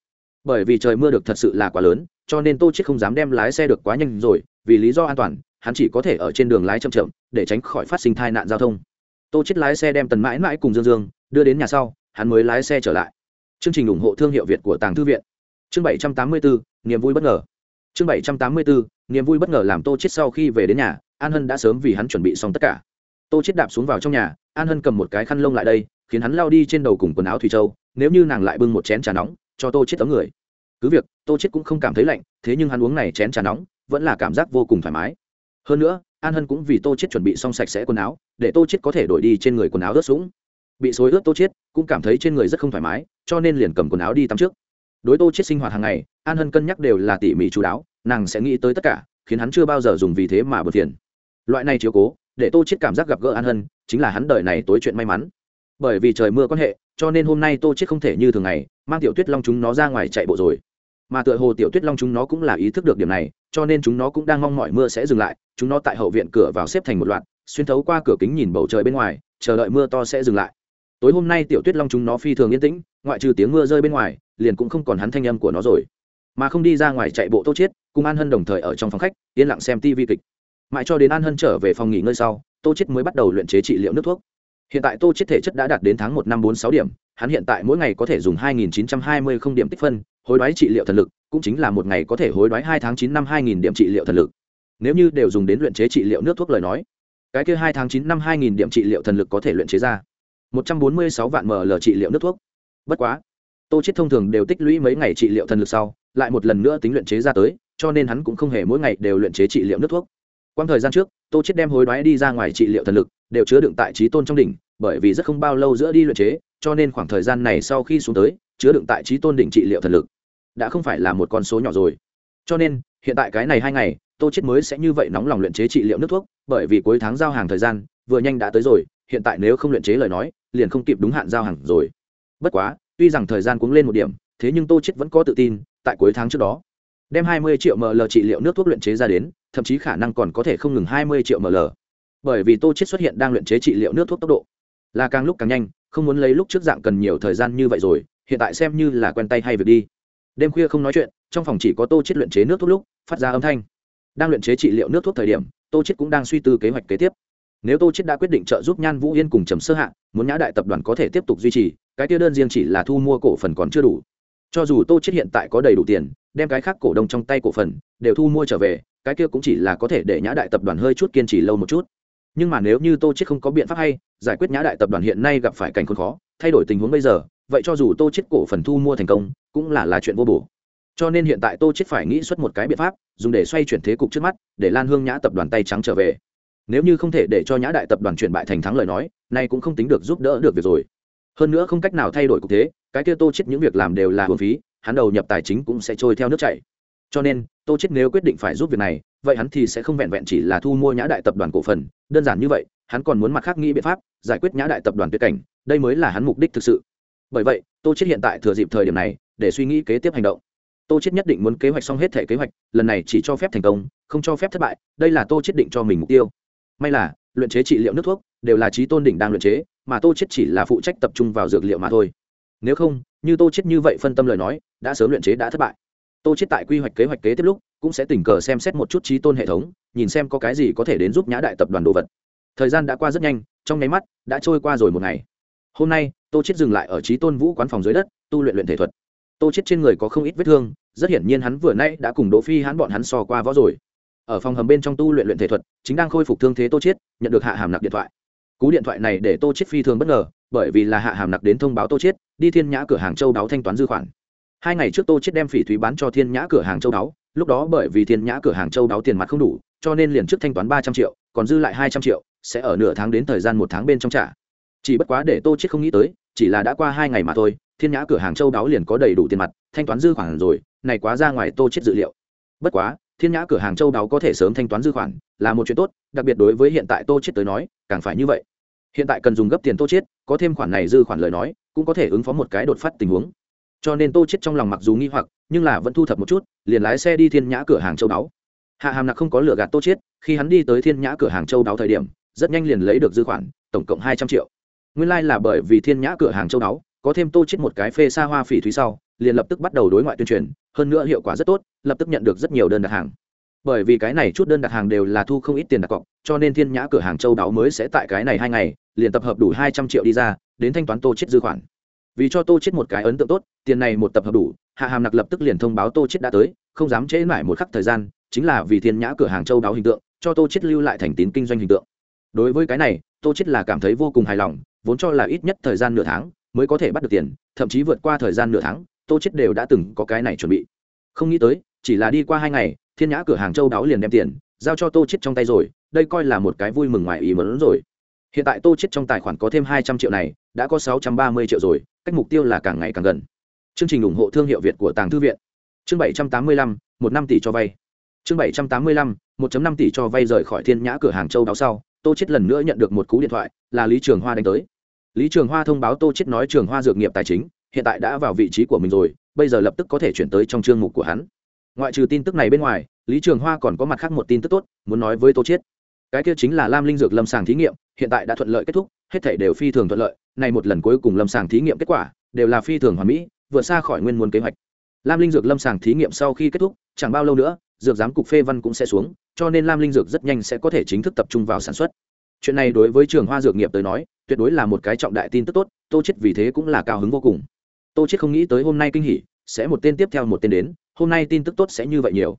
Bởi vì trời mưa được thật sự là quá lớn cho nên tô chết không dám đem lái xe được quá nhanh rồi vì lý do an toàn hắn chỉ có thể ở trên đường lái chậm chậm để tránh khỏi phát sinh tai nạn giao thông. Tô chết lái xe đem tần mãi mãi cùng dương dương đưa đến nhà sau hắn mới lái xe trở lại. Chương trình ủng hộ thương hiệu việt của tàng thư viện. Chương 784, niềm vui bất ngờ. Chương 784, niềm vui bất ngờ làm tô chết sau khi về đến nhà, an hân đã sớm vì hắn chuẩn bị xong tất cả. Tô chết đạp xuống vào trong nhà, an hân cầm một cái khăn lông lại đây, khiến hắn lao đi trên đầu cùng quần áo thủy châu, nếu như nàng lại bưng một chén trà nóng, cho tô chết tấm người. Cứ việc, tô chết cũng không cảm thấy lạnh, thế nhưng hắn uống này chén trà nóng, vẫn là cảm giác vô cùng thoải mái. Hơn nữa, an hân cũng vì tô chết chuẩn bị xong sạch sẽ quần áo, để tô chết có thể đổi đi trên người quần áo ướt sũng. Bị xối ướt tô chết, cũng cảm thấy trên người rất không thoải mái, cho nên liền cầm quần áo đi tắm trước. Đối tô chết sinh hoạt hàng ngày, an hân cân nhắc đều là tỉ mỉ chú đáo nàng sẽ nghĩ tới tất cả, khiến hắn chưa bao giờ dùng vì thế mà bật phiền. Loại này chiếu cố, để tô chết cảm giác gặp gỡ an hân, chính là hắn đời này tối chuyện may mắn. Bởi vì trời mưa quan hệ, cho nên hôm nay tô chết không thể như thường ngày, mang tiểu tuyết long chúng nó ra ngoài chạy bộ rồi. Mà tựa hồ tiểu tuyết long chúng nó cũng là ý thức được điểm này, cho nên chúng nó cũng đang mong mọi mưa sẽ dừng lại, chúng nó tại hậu viện cửa vào xếp thành một loạt, xuyên thấu qua cửa kính nhìn bầu trời bên ngoài, chờ đợi mưa to sẽ dừng lại. Tối hôm nay tiểu tuyết long chúng nó phi thường yên tĩnh, ngoại trừ tiếng mưa rơi bên ngoài, liền cũng không còn hắn thanh âm của nó rồi mà không đi ra ngoài chạy bộ tô chiết, cùng an hân đồng thời ở trong phòng khách, yên lặng xem tv kịch. Mãi cho đến an hân trở về phòng nghỉ ngơi sau, tô chiết mới bắt đầu luyện chế trị liệu nước thuốc. Hiện tại tô chiết thể chất đã đạt đến tháng một năm bốn sáu điểm, hắn hiện tại mỗi ngày có thể dùng 2.920 không điểm tích phân, hối đoái trị liệu thần lực, cũng chính là một ngày có thể hối đoái hai tháng chín năm 2.000 điểm trị liệu thần lực. Nếu như đều dùng đến luyện chế trị liệu nước thuốc lời nói, cái kia hai tháng chín năm 2.000 điểm trị liệu thần lực có thể luyện chế ra một trăm bốn mươi sáu vạn ml trị liệu nước thuốc. Bất quá, tô chết thông thường đều tích lũy mấy ngày trị liệu thần lực sau lại một lần nữa tính luyện chế ra tới, cho nên hắn cũng không hề mỗi ngày đều luyện chế trị liệu nước thuốc. Quang thời gian trước, tô chết đem hối đoái đi ra ngoài trị liệu thần lực, đều chứa đựng tại trí tôn trong đỉnh, bởi vì rất không bao lâu giữa đi luyện chế, cho nên khoảng thời gian này sau khi xuống tới, chứa đựng tại trí tôn đỉnh trị liệu thần lực, đã không phải là một con số nhỏ rồi. Cho nên, hiện tại cái này hai ngày, tô chết mới sẽ như vậy nóng lòng luyện chế trị liệu nước thuốc, bởi vì cuối tháng giao hàng thời gian, vừa nhanh đã tới rồi, hiện tại nếu không luyện chế lời nói, liền không kịp đúng hạn giao hàng rồi. Bất quá, tuy rằng thời gian cuống lên một điểm, thế nhưng tô chết vẫn có tự tin tại cuối tháng trước đó. Đem 20 triệu ml trị liệu nước thuốc luyện chế ra đến, thậm chí khả năng còn có thể không ngừng 20 triệu ml. Bởi vì tô chết xuất hiện đang luyện chế trị liệu nước thuốc tốc độ là càng lúc càng nhanh, không muốn lấy lúc trước dạng cần nhiều thời gian như vậy rồi, hiện tại xem như là quen tay hay việc đi. Đêm khuya không nói chuyện, trong phòng chỉ có tô chết luyện chế nước thuốc lúc, phát ra âm thanh. Đang luyện chế trị liệu nước thuốc thời điểm, tô chết cũng đang suy tư kế hoạch kế tiếp. Nếu tô chết đã quyết định trợ giúp nhan vũ yên cùng trầm sơ hạ, muốn nhã đại tập đoàn có thể tiếp tục duy trì, cái tiêu đơn riêng chỉ là thu mua cổ phần còn chưa đủ cho dù tô chết hiện tại có đầy đủ tiền, đem cái khác cổ đông trong tay cổ phần đều thu mua trở về, cái kia cũng chỉ là có thể để nhã đại tập đoàn hơi chút kiên trì lâu một chút. Nhưng mà nếu như tô chết không có biện pháp hay, giải quyết nhã đại tập đoàn hiện nay gặp phải cảnh khốn khó, thay đổi tình huống bây giờ, vậy cho dù tô chết cổ phần thu mua thành công, cũng là là chuyện vô bổ. Cho nên hiện tại tô chết phải nghĩ xuất một cái biện pháp, dùng để xoay chuyển thế cục trước mắt, để lan hương nhã tập đoàn tay trắng trở về. Nếu như không thể để cho nhã đại tập đoàn chuyển bại thành thắng lời nói, nay cũng không tính được giúp đỡ được việc rồi hơn nữa không cách nào thay đổi cục thế, cái kia tô chết những việc làm đều là hưởng phí, hắn đầu nhập tài chính cũng sẽ trôi theo nước chảy. Cho nên, tô chết nếu quyết định phải giúp việc này, vậy hắn thì sẽ không vẹn vẹn chỉ là thu mua nhã đại tập đoàn cổ phần. Đơn giản như vậy, hắn còn muốn mặt khác nghĩ biện pháp, giải quyết nhã đại tập đoàn tuyệt cảnh, đây mới là hắn mục đích thực sự. Bởi vậy, tô chết hiện tại thừa dịp thời điểm này, để suy nghĩ kế tiếp hành động. Tô chết nhất định muốn kế hoạch xong hết thể kế hoạch, lần này chỉ cho phép thành công, không cho phép thất bại, đây là tô chết định cho mình mục tiêu. May là, luyện chế trị liệu nước thuốc, đều là trí tôn đỉnh đang luyện chế mà tô chết chỉ là phụ trách tập trung vào dược liệu mà thôi. Nếu không, như tô chết như vậy phân tâm lời nói, đã sớm luyện chế đã thất bại. Tô chết tại quy hoạch kế hoạch kế tiếp lúc, cũng sẽ tình cờ xem xét một chút trí tôn hệ thống, nhìn xem có cái gì có thể đến giúp nhã đại tập đoàn đồ vật. Thời gian đã qua rất nhanh, trong nháy mắt, đã trôi qua rồi một ngày. Hôm nay, tô chết dừng lại ở trí tôn vũ quán phòng dưới đất, tu luyện luyện thể thuật. Tô chết trên người có không ít vết thương, rất hiển nhiên hắn vừa nay đã cùng đỗ phi hắn bọn hắn so qua võ rồi. Ở phòng hầm bên trong tu luyện luyện thể thuật, chính đang khôi phục thương thế tô chết, nhận được hạ hàm nặc điện thoại cú điện thoại này để tô chết phi thường bất ngờ, bởi vì là hạ hàm nặc đến thông báo tô chết đi thiên nhã cửa hàng châu đáo thanh toán dư khoản. Hai ngày trước tô chết đem phỉ thúy bán cho thiên nhã cửa hàng châu đáo, lúc đó bởi vì thiên nhã cửa hàng châu đáo tiền mặt không đủ, cho nên liền trước thanh toán ba trăm triệu, còn dư lại hai trăm triệu, sẽ ở nửa tháng đến thời gian một tháng bên trong trả. Chỉ bất quá để tô chết không nghĩ tới, chỉ là đã qua hai ngày mà thôi, thiên nhã cửa hàng châu đáo liền có đầy đủ tiền mặt, thanh toán dư khoản rồi, này quá ra ngoài tô chết dự liệu. Bất quá, thiên nhã cửa hàng châu đáo có thể sớm thanh toán dư khoản, là một chuyện tốt, đặc biệt đối với hiện tại tô chết tới nói, càng phải như vậy hiện tại cần dùng gấp tiền tô chết có thêm khoản này dư khoản lời nói, cũng có thể ứng phó một cái đột phát tình huống. Cho nên tô chết trong lòng mặc dù nghi hoặc, nhưng là vẫn thu thập một chút, liền lái xe đi thiên nhã cửa hàng châu đáo. Hạ hàm nặc không có lừa gạt tô chết khi hắn đi tới thiên nhã cửa hàng châu đáo thời điểm, rất nhanh liền lấy được dư khoản, tổng cộng hai trăm triệu. Nguyên lai like là bởi vì thiên nhã cửa hàng châu đáo, có thêm tô chết một cái phê xa hoa phỉ thúy sau, liền lập tức bắt đầu đối ngoại tuyên truyền, hơn nữa hiệu quả rất tốt, lập tức nhận được rất nhiều đơn đặt hàng bởi vì cái này chút đơn đặt hàng đều là thu không ít tiền đặt cọc, cho nên thiên nhã cửa hàng châu đáo mới sẽ tại cái này hai ngày, liền tập hợp đủ hai trăm triệu đi ra, đến thanh toán tô chết dư khoản. Vì cho tô chết một cái ấn tượng tốt, tiền này một tập hợp đủ, hạ hàm nặc lập tức liền thông báo tô chết đã tới, không dám trễ mãi một khắc thời gian, chính là vì thiên nhã cửa hàng châu đáo hình tượng, cho tô chết lưu lại thành tín kinh doanh hình tượng. Đối với cái này, tô chết là cảm thấy vô cùng hài lòng, vốn cho là ít nhất thời gian nửa tháng mới có thể bắt được tiền, thậm chí vượt qua thời gian nửa tháng, tô chết đều đã từng có cái này chuẩn bị. Không nghĩ tới, chỉ là đi qua hai ngày thiên nhã cửa hàng châu đáo liền đem tiền giao cho tô chết trong tay rồi, đây coi là một cái vui mừng ngoài ý muốn rồi. Hiện tại tô chết trong tài khoản có thêm hai trăm triệu này, đã có sáu trăm ba mươi triệu rồi, cách mục tiêu là càng ngày càng gần. Chương trình ủng hộ thương hiệu việt của tàng thư viện. Chương bảy trăm tám mươi lăm, một năm tỷ cho vay. Chương bảy trăm tám mươi lăm, một năm tỷ cho vay rời khỏi thiên nhã cửa hàng châu đáo sau, tô chết lần nữa nhận được một cú điện thoại, là lý trường hoa đánh tới. Lý trường hoa thông báo tô chết nói trường hoa dược nghiệp tài chính, hiện tại đã vào vị trí của mình rồi, bây giờ lập tức có thể chuyển tới trong chương mục của hắn ngoại trừ tin tức này bên ngoài lý trường hoa còn có mặt khác một tin tức tốt muốn nói với tô Chiết, cái kia chính là lam linh dược lâm sàng thí nghiệm hiện tại đã thuận lợi kết thúc hết thể đều phi thường thuận lợi này một lần cuối cùng lâm sàng thí nghiệm kết quả đều là phi thường hoàn mỹ vượt xa khỏi nguyên muốn kế hoạch. Lam linh dược lâm sàng thí nghiệm sau khi kết thúc chẳng bao lâu nữa dược giám cục phê văn cũng sẽ xuống cho nên lam linh dược rất nhanh sẽ có thể chính thức tập trung vào sản xuất. Chuyện này đối với trường hoa dược nghiệp tới nói tuyệt đối là một cái trọng đại tin tức tốt tô chết vì thế cũng là cao hứng vô cùng. Tô chết không nghĩ tới hôm nay kinh hỉ sẽ một tên tiếp theo một tên đến hôm nay tin tức tốt sẽ như vậy nhiều.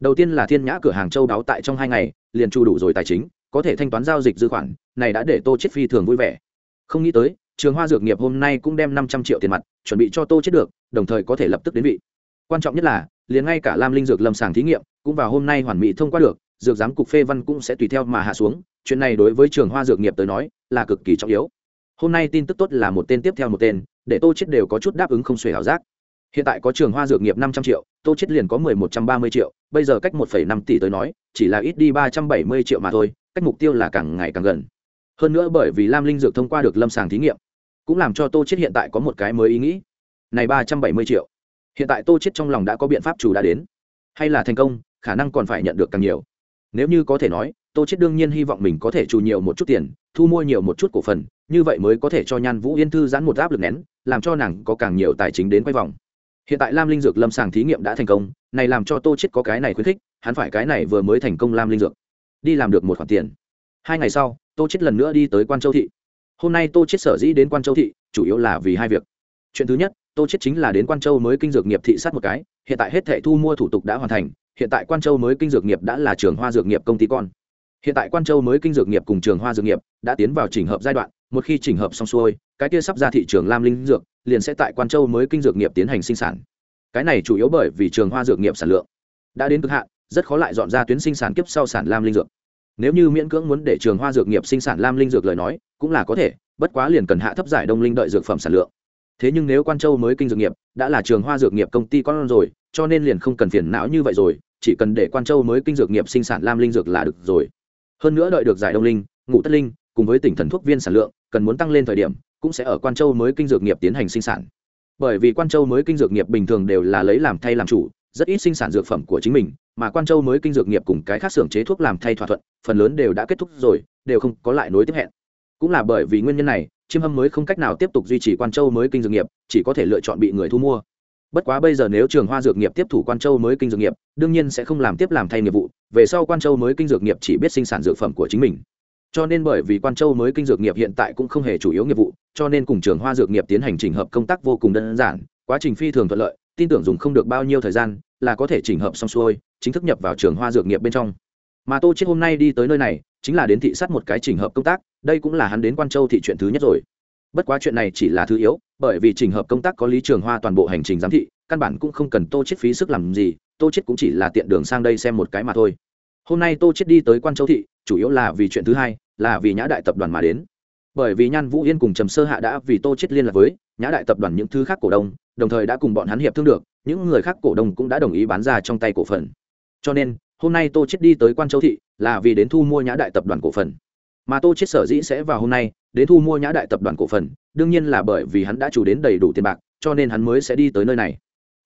Đầu tiên là thiên nhã cửa hàng châu đáo tại trong hai ngày, liền chu đủ rồi tài chính, có thể thanh toán giao dịch dư khoản, này đã để tô chết phi thường vui vẻ. Không nghĩ tới, trường hoa dược nghiệp hôm nay cũng đem năm trăm triệu tiền mặt chuẩn bị cho tô chết được, đồng thời có thể lập tức đến vị. Quan trọng nhất là, liền ngay cả lam linh dược lâm sàng thí nghiệm, cũng vào hôm nay hoàn mỹ thông qua được, dược giám cục phê văn cũng sẽ tùy theo mà hạ xuống, chuyện này đối với trường hoa dược nghiệp tới nói, là cực kỳ trọng yếu. Hôm nay tin tức tốt là một tên tiếp theo một tên, để tô chết đều có chút đáp ứng không xuể hảo giác hiện tại có trường hoa dược nghiệp năm trăm triệu, tô chết liền có mười một trăm ba mươi triệu, bây giờ cách một phẩy năm tỷ tới nói, chỉ là ít đi ba trăm bảy mươi triệu mà thôi, cách mục tiêu là càng ngày càng gần. Hơn nữa bởi vì lam linh dược thông qua được lâm sàng thí nghiệm, cũng làm cho tô chết hiện tại có một cái mới ý nghĩ. Này ba trăm bảy mươi triệu, hiện tại tô chết trong lòng đã có biện pháp chủ đã đến. Hay là thành công, khả năng còn phải nhận được càng nhiều. Nếu như có thể nói, tô chết đương nhiên hy vọng mình có thể chủ nhiều một chút tiền, thu mua nhiều một chút cổ phần, như vậy mới có thể cho nhan vũ yên thư giãn một áp lực nén, làm cho nàng có càng nhiều tài chính đến quay vòng hiện tại lam linh dược lâm sàng thí nghiệm đã thành công, này làm cho tô chết có cái này khuyến khích, hắn phải cái này vừa mới thành công lam linh dược. Đi làm được một khoản tiền. Hai ngày sau, tô chết lần nữa đi tới quan châu thị. Hôm nay tô chết sở dĩ đến quan châu thị, chủ yếu là vì hai việc. Chuyện thứ nhất, tô chết chính là đến quan châu mới kinh dược nghiệp thị sát một cái, hiện tại hết thẻ thu mua thủ tục đã hoàn thành, hiện tại quan châu mới kinh dược nghiệp đã là trường hoa dược nghiệp công ty con. Hiện tại quan châu mới kinh dược nghiệp cùng trường hoa dược nghiệp đã tiến vào chỉnh hợp giai đoạn một khi chỉnh hợp xong xuôi, cái kia sắp ra thị trường lam linh dược, liền sẽ tại quan châu mới kinh dược nghiệp tiến hành sinh sản. Cái này chủ yếu bởi vì trường hoa dược nghiệp sản lượng đã đến cực hạn, rất khó lại dọn ra tuyến sinh sản kiếp sau sản lam linh dược. Nếu như miễn cưỡng muốn để trường hoa dược nghiệp sinh sản lam linh dược lời nói, cũng là có thể, bất quá liền cần hạ thấp giải đông linh đợi dược phẩm sản lượng. Thế nhưng nếu quan châu mới kinh dược nghiệp đã là trường hoa dược nghiệp công ty con rồi, cho nên liền không cần phiền não như vậy rồi, chỉ cần để quan châu mới kinh dược nghiệp sinh sản lam linh dược là được rồi. Hơn nữa đợi được giải đông linh ngụ tất linh cùng với tỉnh thần thuốc viên sản lượng, cần muốn tăng lên thời điểm, cũng sẽ ở quan châu mới kinh dược nghiệp tiến hành sinh sản. Bởi vì quan châu mới kinh dược nghiệp bình thường đều là lấy làm thay làm chủ, rất ít sinh sản dược phẩm của chính mình, mà quan châu mới kinh dược nghiệp cùng cái khác xưởng chế thuốc làm thay thỏa thuận, phần lớn đều đã kết thúc rồi, đều không có lại nối tiếp hẹn. Cũng là bởi vì nguyên nhân này, chiêm hâm mới không cách nào tiếp tục duy trì quan châu mới kinh dược nghiệp, chỉ có thể lựa chọn bị người thu mua. Bất quá bây giờ nếu trường hoa dược nghiệp tiếp thủ quan châu mới kinh dược nghiệp, đương nhiên sẽ không làm tiếp làm thay nghiệp vụ, về sau quan châu mới kinh dược nghiệp chỉ biết sinh sản dược phẩm của chính mình cho nên bởi vì quan châu mới kinh dược nghiệp hiện tại cũng không hề chủ yếu nghiệp vụ, cho nên cùng trường hoa dược nghiệp tiến hành chỉnh hợp công tác vô cùng đơn giản, quá trình phi thường thuận lợi, tin tưởng dùng không được bao nhiêu thời gian là có thể chỉnh hợp xong xuôi, chính thức nhập vào trường hoa dược nghiệp bên trong. Mà tô chết hôm nay đi tới nơi này, chính là đến thị sát một cái chỉnh hợp công tác, đây cũng là hắn đến quan châu thị chuyện thứ nhất rồi. Bất quá chuyện này chỉ là thứ yếu, bởi vì chỉnh hợp công tác có lý trường hoa toàn bộ hành trình giám thị, căn bản cũng không cần tô chết phí sức làm gì, tô chết cũng chỉ là tiện đường sang đây xem một cái mà thôi. Hôm nay tô chết đi tới quan châu thị, chủ yếu là vì chuyện thứ hai là vì nhã đại tập đoàn mà đến. Bởi vì nhan vũ yên cùng trầm sơ hạ đã vì tô chết liên lạc với nhã đại tập đoàn những thứ khác cổ đông, đồng thời đã cùng bọn hắn hiệp thương được, những người khác cổ đông cũng đã đồng ý bán ra trong tay cổ phần. Cho nên, hôm nay tô chết đi tới quan châu thị là vì đến thu mua nhã đại tập đoàn cổ phần. Mà tô chết sở dĩ sẽ vào hôm nay, đến thu mua nhã đại tập đoàn cổ phần, đương nhiên là bởi vì hắn đã chủ đến đầy đủ tiền bạc, cho nên hắn mới sẽ đi tới nơi này.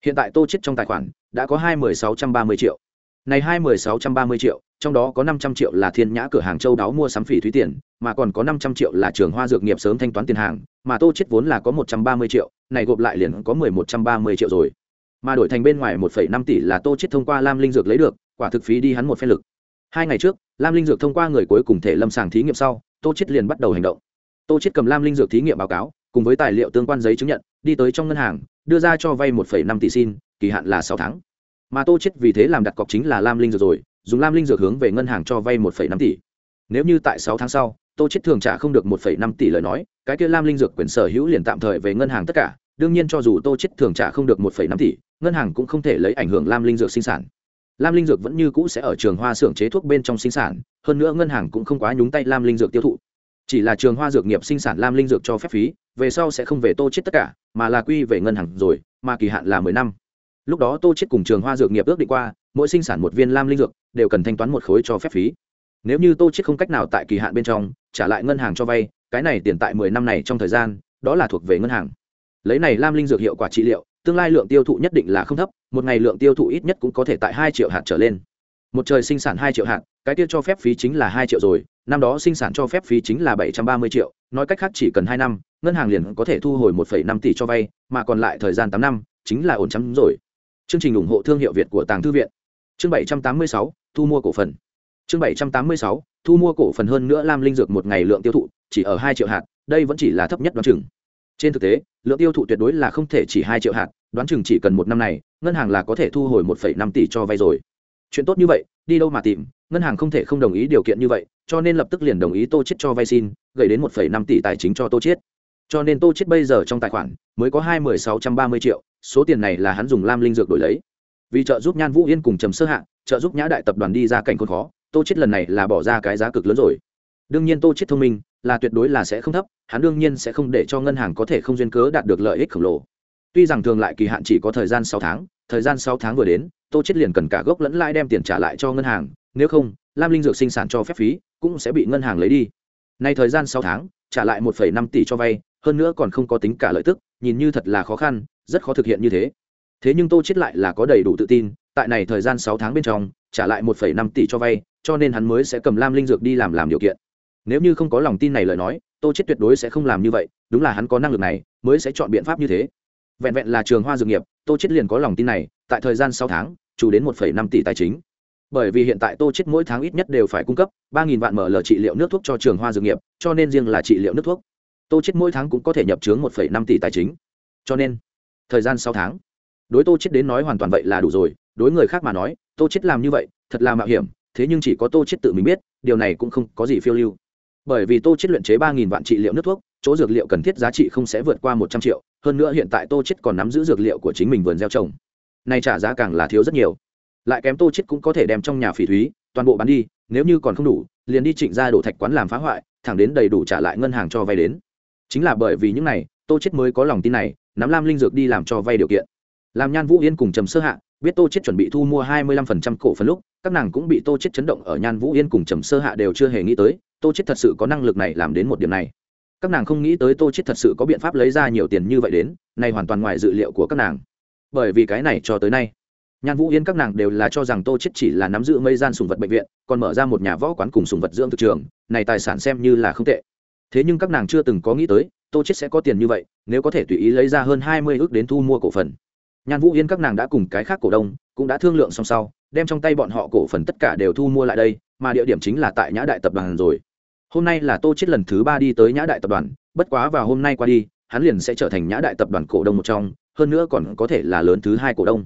Hiện tại tô chết trong tài khoản đã có hai sáu trăm ba mươi triệu. Này hai sáu trăm ba mươi triệu trong đó có năm trăm triệu là thiên nhã cửa hàng châu đáo mua sắm phỉ thúy tiền, mà còn có năm trăm triệu là trường hoa dược nghiệp sớm thanh toán tiền hàng, mà tô chết vốn là có một trăm ba mươi triệu, này gộp lại liền có mười một trăm ba mươi triệu rồi. Mà đổi thành bên ngoài một phẩy năm tỷ là tô chết thông qua lam linh dược lấy được, quả thực phí đi hắn một phen lực. Hai ngày trước, lam linh dược thông qua người cuối cùng thể lâm sàng thí nghiệm sau, tô chết liền bắt đầu hành động. Tô chết cầm lam linh dược thí nghiệm báo cáo, cùng với tài liệu tương quan giấy chứng nhận, đi tới trong ngân hàng, đưa ra cho vay một phẩy năm tỷ xin, kỳ hạn là sáu tháng. Mà tô chết vì thế làm đặt cọc chính là lam linh dược rồi dùng lam linh dược hướng về ngân hàng cho vay một phẩy năm tỷ. Nếu như tại sáu tháng sau, tô chết thường trả không được một phẩy năm tỷ lời nói, cái kia lam linh dược quyền sở hữu liền tạm thời về ngân hàng tất cả, đương nhiên cho dù tô chết thường trả không được một phẩy năm tỷ, ngân hàng cũng không thể lấy ảnh hưởng lam linh dược sinh sản. Lam linh dược vẫn như cũ sẽ ở trường hoa xưởng chế thuốc bên trong sinh sản, hơn nữa ngân hàng cũng không quá nhúng tay lam linh dược tiêu thụ. Chỉ là trường hoa dược nghiệp sinh sản lam linh dược cho phép phí, về sau sẽ không về tô chết tất cả, mà là quy về ngân hàng rồi, mà kỳ hạn là mười năm lúc đó tô chết cùng trường hoa dược nghiệp ước định qua, mỗi sinh sản một viên lam linh dược, đều cần thanh toán một khối cho phép phí. Nếu như tô chết không cách nào tại kỳ hạn bên trong, trả lại ngân hàng cho vay, cái này tiền tại mười năm này trong thời gian, đó là thuộc về ngân hàng. Lấy này lam linh dược hiệu quả trị liệu, tương lai lượng tiêu thụ nhất định là không thấp, một ngày lượng tiêu thụ ít nhất cũng có thể tại hai triệu hạt trở lên. Một trời sinh sản hai triệu hạt, cái tiêu cho phép phí chính là hai triệu rồi, năm đó sinh sản cho phép phí chính là bảy trăm ba mươi triệu, nói cách khác chỉ cần hai năm, ngân hàng liền có thể thu hồi một năm tỷ cho vay, mà còn lại thời gian tám năm, chính là ổn chấm rồi chương trình ủng hộ thương hiệu việt của tàng thư viện. Chương bảy trăm tám mươi sáu, thu mua cổ phần. Chương bảy trăm tám mươi sáu, thu mua cổ phần hơn nữa lam linh dược một ngày lượng tiêu thụ, chỉ ở hai triệu hạt, đây vẫn chỉ là thấp nhất đoán chừng. Trên thực tế, lượng tiêu thụ tuyệt đối là không thể chỉ hai triệu hạt, đoán chừng chỉ cần một năm này, ngân hàng là có thể thu hồi một năm tỷ cho vay rồi. Chuyện tốt như vậy, đi đâu mà tìm, ngân hàng không thể không đồng ý điều kiện như vậy, cho nên lập tức liền đồng ý tô chết cho vay xin, gửi đến một năm tỷ tài chính cho tô chết cho nên tô chết bây giờ trong tài khoản mới có hai sáu trăm ba mươi triệu, số tiền này là hắn dùng lam linh dược đổi lấy. Vì trợ giúp nhan vũ yên cùng trầm sơ hạ, trợ giúp nhã đại tập đoàn đi ra cảnh khốn khó, tô chết lần này là bỏ ra cái giá cực lớn rồi. Đương nhiên tô chết thông minh, là tuyệt đối là sẽ không thấp, hắn đương nhiên sẽ không để cho ngân hàng có thể không duyên cớ đạt được lợi ích khổng lồ. Tuy rằng thường lại kỳ hạn chỉ có thời gian sáu tháng, thời gian sáu tháng vừa đến, tô chết liền cần cả gốc lẫn lãi đem tiền trả lại cho ngân hàng, nếu không, lam linh dược sinh sản cho phép phí cũng sẽ bị ngân hàng lấy đi. Nay thời gian sáu tháng, trả lại một năm tỷ cho vay hơn nữa còn không có tính cả lợi tức, nhìn như thật là khó khăn, rất khó thực hiện như thế. Thế nhưng tô chết lại là có đầy đủ tự tin, tại này thời gian sáu tháng bên trong, trả lại một năm tỷ cho vay, cho nên hắn mới sẽ cầm lam linh dược đi làm làm điều kiện. Nếu như không có lòng tin này lời nói, tô chết tuyệt đối sẽ không làm như vậy, đúng là hắn có năng lực này, mới sẽ chọn biện pháp như thế. Vẹn vẹn là trường hoa dược nghiệp, tô chết liền có lòng tin này, tại thời gian sáu tháng, chủ đến một năm tỷ tài chính. Bởi vì hiện tại tô chết mỗi tháng ít nhất đều phải cung cấp ba vạn ml trị liệu nước thuốc cho trường hoa dược nghiệp, cho nên riêng là trị liệu nước thuốc tô chết mỗi tháng cũng có thể nhập trướng một năm tỷ tài chính. Cho nên, thời gian sáu tháng. Đối tô chết đến nói hoàn toàn vậy là đủ rồi. Đối người khác mà nói, tô chết làm như vậy, thật là mạo hiểm. Thế nhưng chỉ có tô chết tự mình biết, điều này cũng không có gì phiêu lưu. Bởi vì tô chết luyện chế ba nghìn vạn trị liệu nước thuốc, chỗ dược liệu cần thiết giá trị không sẽ vượt qua một trăm triệu. Hơn nữa hiện tại tô chết còn nắm giữ dược liệu của chính mình vườn gieo trồng. Nay trả giá càng là thiếu rất nhiều. Lại kém tô chết cũng có thể đem trong nhà phỉ thúy, toàn bộ bán đi, nếu như còn không đủ, liền đi trịnh ra đổ thạch quán làm phá hoại, thẳng đến đầy đủ trả lại ngân hàng cho vay đến chính là bởi vì những này, tô chết mới có lòng tin này, nắm lam linh dược đi làm cho vay điều kiện. Làm nhan vũ yên cùng trầm sơ hạ, biết tô chết chuẩn bị thu mua hai mươi lăm phần trăm cổ phần lúc, các nàng cũng bị tô chết chấn động ở nhan vũ yên cùng trầm sơ hạ đều chưa hề nghĩ tới, tô chết thật sự có năng lực này làm đến một điểm này. Các nàng không nghĩ tới tô chết thật sự có biện pháp lấy ra nhiều tiền như vậy đến, này hoàn toàn ngoài dự liệu của các nàng. Bởi vì cái này cho tới nay, nhan vũ yên các nàng đều là cho rằng tô chết chỉ là nắm giữ mây gian sùng vật bệnh viện, còn mở ra một nhà võ quán cùng sùng vật dưỡng thực trường, này tài sản xem như là không tệ thế nhưng các nàng chưa từng có nghĩ tới, tô chết sẽ có tiền như vậy, nếu có thể tùy ý lấy ra hơn hai mươi ước đến thu mua cổ phần. Nhan vũ yên các nàng đã cùng cái khác cổ đông, cũng đã thương lượng xong sau, đem trong tay bọn họ cổ phần tất cả đều thu mua lại đây, mà địa điểm chính là tại nhã đại tập đoàn rồi. Hôm nay là tô chết lần thứ ba đi tới nhã đại tập đoàn, bất quá vào hôm nay qua đi, hắn liền sẽ trở thành nhã đại tập đoàn cổ đông một trong, hơn nữa còn có thể là lớn thứ hai cổ đông.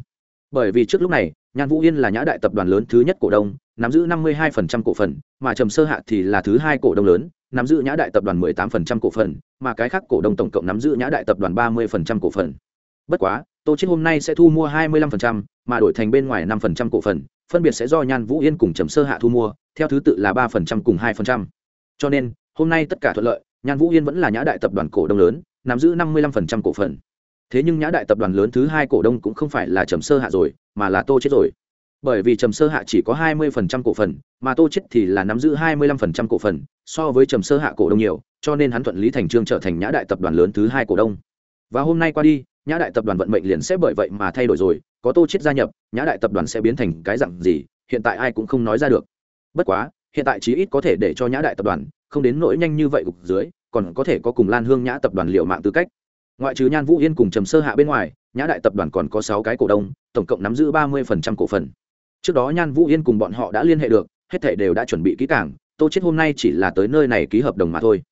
Bởi vì trước lúc này nhan vũ yên là nhã đại tập đoàn lớn thứ nhất cổ đông nắm giữ năm mươi 52% cổ phần mà trầm sơ hạ thì là thứ hai cổ đông lớn nắm giữ nhã đại tập đoàn 18% cổ phần mà cái khác cổ đông tổng cộng nắm giữ nhã đại tập đoàn 30% cổ phần bất quá tô chết hôm nay sẽ thu mua 25%, mà đổi thành bên ngoài 5% cổ phần phân biệt sẽ do nhan vũ yên cùng trầm sơ hạ thu mua theo thứ tự là 3% cùng 2%. cho nên hôm nay tất cả thuận lợi nhan vũ yên vẫn là nhã đại tập đoàn cổ đông lớn nắm giữ 55% cổ phần thế nhưng nhã đại tập đoàn lớn thứ hai cổ đông cũng không phải là trầm sơ hạ rồi, mà là tô chết rồi. Bởi vì trầm sơ hạ chỉ có 20% cổ phần, mà tô chết thì là nắm giữ 25% cổ phần, so với trầm sơ hạ cổ đông nhiều, cho nên hắn thuận lý thành trương trở thành nhã đại tập đoàn lớn thứ hai cổ đông. Và hôm nay qua đi, nhã đại tập đoàn vận mệnh liền sẽ bởi vậy mà thay đổi rồi, có tô chết gia nhập, nhã đại tập đoàn sẽ biến thành cái dạng gì, hiện tại ai cũng không nói ra được. Bất quá, hiện tại chí ít có thể để cho nhã đại tập đoàn không đến nỗi nhanh như vậy gục dưới, còn có thể có cùng lan hương nhã tập đoàn liệu mạng tư cách ngoại trừ nhan vũ yên cùng trầm sơ hạ bên ngoài, nhã đại tập đoàn còn có sáu cái cổ đông, tổng cộng nắm giữ ba mươi cổ phần. Trước đó nhan vũ yên cùng bọn họ đã liên hệ được, hết thể đều đã chuẩn bị kỹ cảng tô chết hôm nay chỉ là tới nơi này ký hợp đồng mà thôi.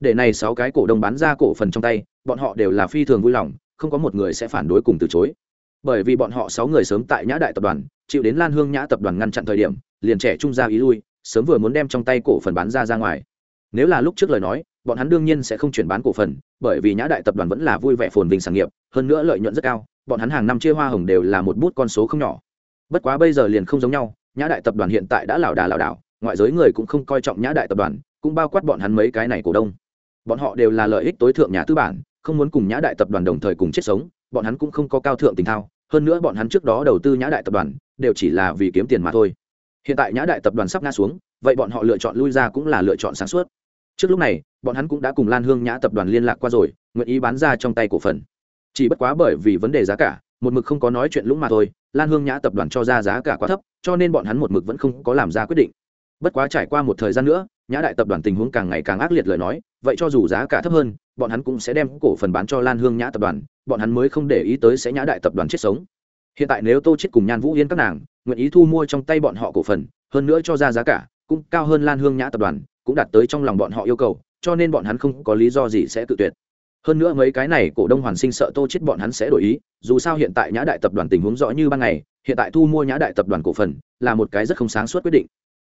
Để này sáu cái cổ đông bán ra cổ phần trong tay, bọn họ đều là phi thường vui lòng, không có một người sẽ phản đối cùng từ chối. Bởi vì bọn họ sáu người sớm tại nhã đại tập đoàn, chịu đến lan hương nhã tập đoàn ngăn chặn thời điểm, liền trẻ trung ra ý lui, sớm vừa muốn đem trong tay cổ phần bán ra ra ngoài. Nếu là lúc trước lời nói bọn hắn đương nhiên sẽ không chuyển bán cổ phần, bởi vì nhã đại tập đoàn vẫn là vui vẻ phồn vinh sản nghiệp, hơn nữa lợi nhuận rất cao, bọn hắn hàng năm chia hoa hồng đều là một bút con số không nhỏ. Bất quá bây giờ liền không giống nhau, nhã đại tập đoàn hiện tại đã lảo đà lảo đảo, ngoại giới người cũng không coi trọng nhã đại tập đoàn, cũng bao quát bọn hắn mấy cái này cổ đông. Bọn họ đều là lợi ích tối thượng nhà tư bản, không muốn cùng nhã đại tập đoàn đồng thời cùng chết sống, bọn hắn cũng không có cao thượng tình thao, hơn nữa bọn hắn trước đó đầu tư nhã đại tập đoàn, đều chỉ là vì kiếm tiền mà thôi. Hiện tại nhã đại tập đoàn sắp ngã xuống, vậy bọn họ lựa chọn lui ra cũng là lựa chọn sáng suốt trước lúc này, bọn hắn cũng đã cùng lan hương nhã tập đoàn liên lạc qua rồi, nguyện ý bán ra trong tay cổ phần. Chỉ bất quá bởi vì vấn đề giá cả, một mực không có nói chuyện lũng mà thôi, lan hương nhã tập đoàn cho ra giá cả quá thấp, cho nên bọn hắn một mực vẫn không có làm ra quyết định. Bất quá trải qua một thời gian nữa, nhã đại tập đoàn tình huống càng ngày càng ác liệt lời nói, vậy cho dù giá cả thấp hơn, bọn hắn cũng sẽ đem cổ phần bán cho lan hương nhã tập đoàn, bọn hắn mới không để ý tới sẽ nhã đại tập đoàn chết sống. Hiện tại nếu tô chết cùng nhan vũ yên các nàng, nguyện ý thu mua trong tay bọn họ cổ phần, hơn nữa cho ra giá cả, cũng cao hơn lan hương nhã tập đoàn cũng đạt tới trong lòng bọn họ yêu cầu cho nên bọn hắn không có lý do gì sẽ tự tuyệt. Hơn nữa mấy cái này cổ đông hoàn sinh sợ tô chết bọn hắn sẽ đổi ý dù sao hiện tại nhã đại tập đoàn tình huống rõ như ban ngày hiện tại thu mua nhã đại tập đoàn cổ phần là một cái rất không sáng suốt quyết định.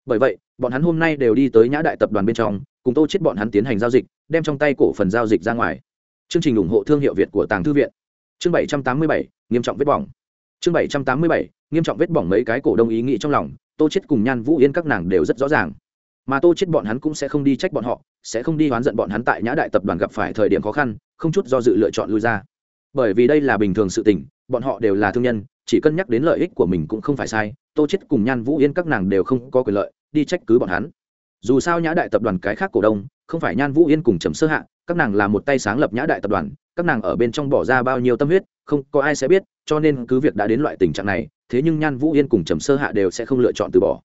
Bởi vậy bọn hắn hôm nay đều đi tới nhã đại tập đoàn bên trong cùng tô chết bọn hắn tiến hành giao dịch đem trong tay cổ phần giao dịch ra ngoài. Chương trình ủng hộ thương hiệu việt của tàng thư viện. Chương 787, nghiêm trọng vết bỏng. Chương 787, nghiêm trọng vết bỏng mấy cái cổ đông ý nghĩ trong lòng tô chết cùng nhan vũ yên các nàng đều rất rõ ràng mà tô chết bọn hắn cũng sẽ không đi trách bọn họ, sẽ không đi oán giận bọn hắn tại nhã đại tập đoàn gặp phải thời điểm khó khăn, không chút do dự lựa chọn lui ra. Bởi vì đây là bình thường sự tình, bọn họ đều là thương nhân, chỉ cân nhắc đến lợi ích của mình cũng không phải sai, tô chết cùng nhan vũ yên các nàng đều không có quyền lợi, đi trách cứ bọn hắn. Dù sao nhã đại tập đoàn cái khác cổ đông, không phải nhan vũ yên cùng trầm sơ hạ, các nàng là một tay sáng lập nhã đại tập đoàn, các nàng ở bên trong bỏ ra bao nhiêu tâm huyết, không có ai sẽ biết, cho nên cứ việc đã đến loại tình trạng này, thế nhưng nhan vũ yên cùng trầm sơ hạ đều sẽ không lựa chọn từ bỏ.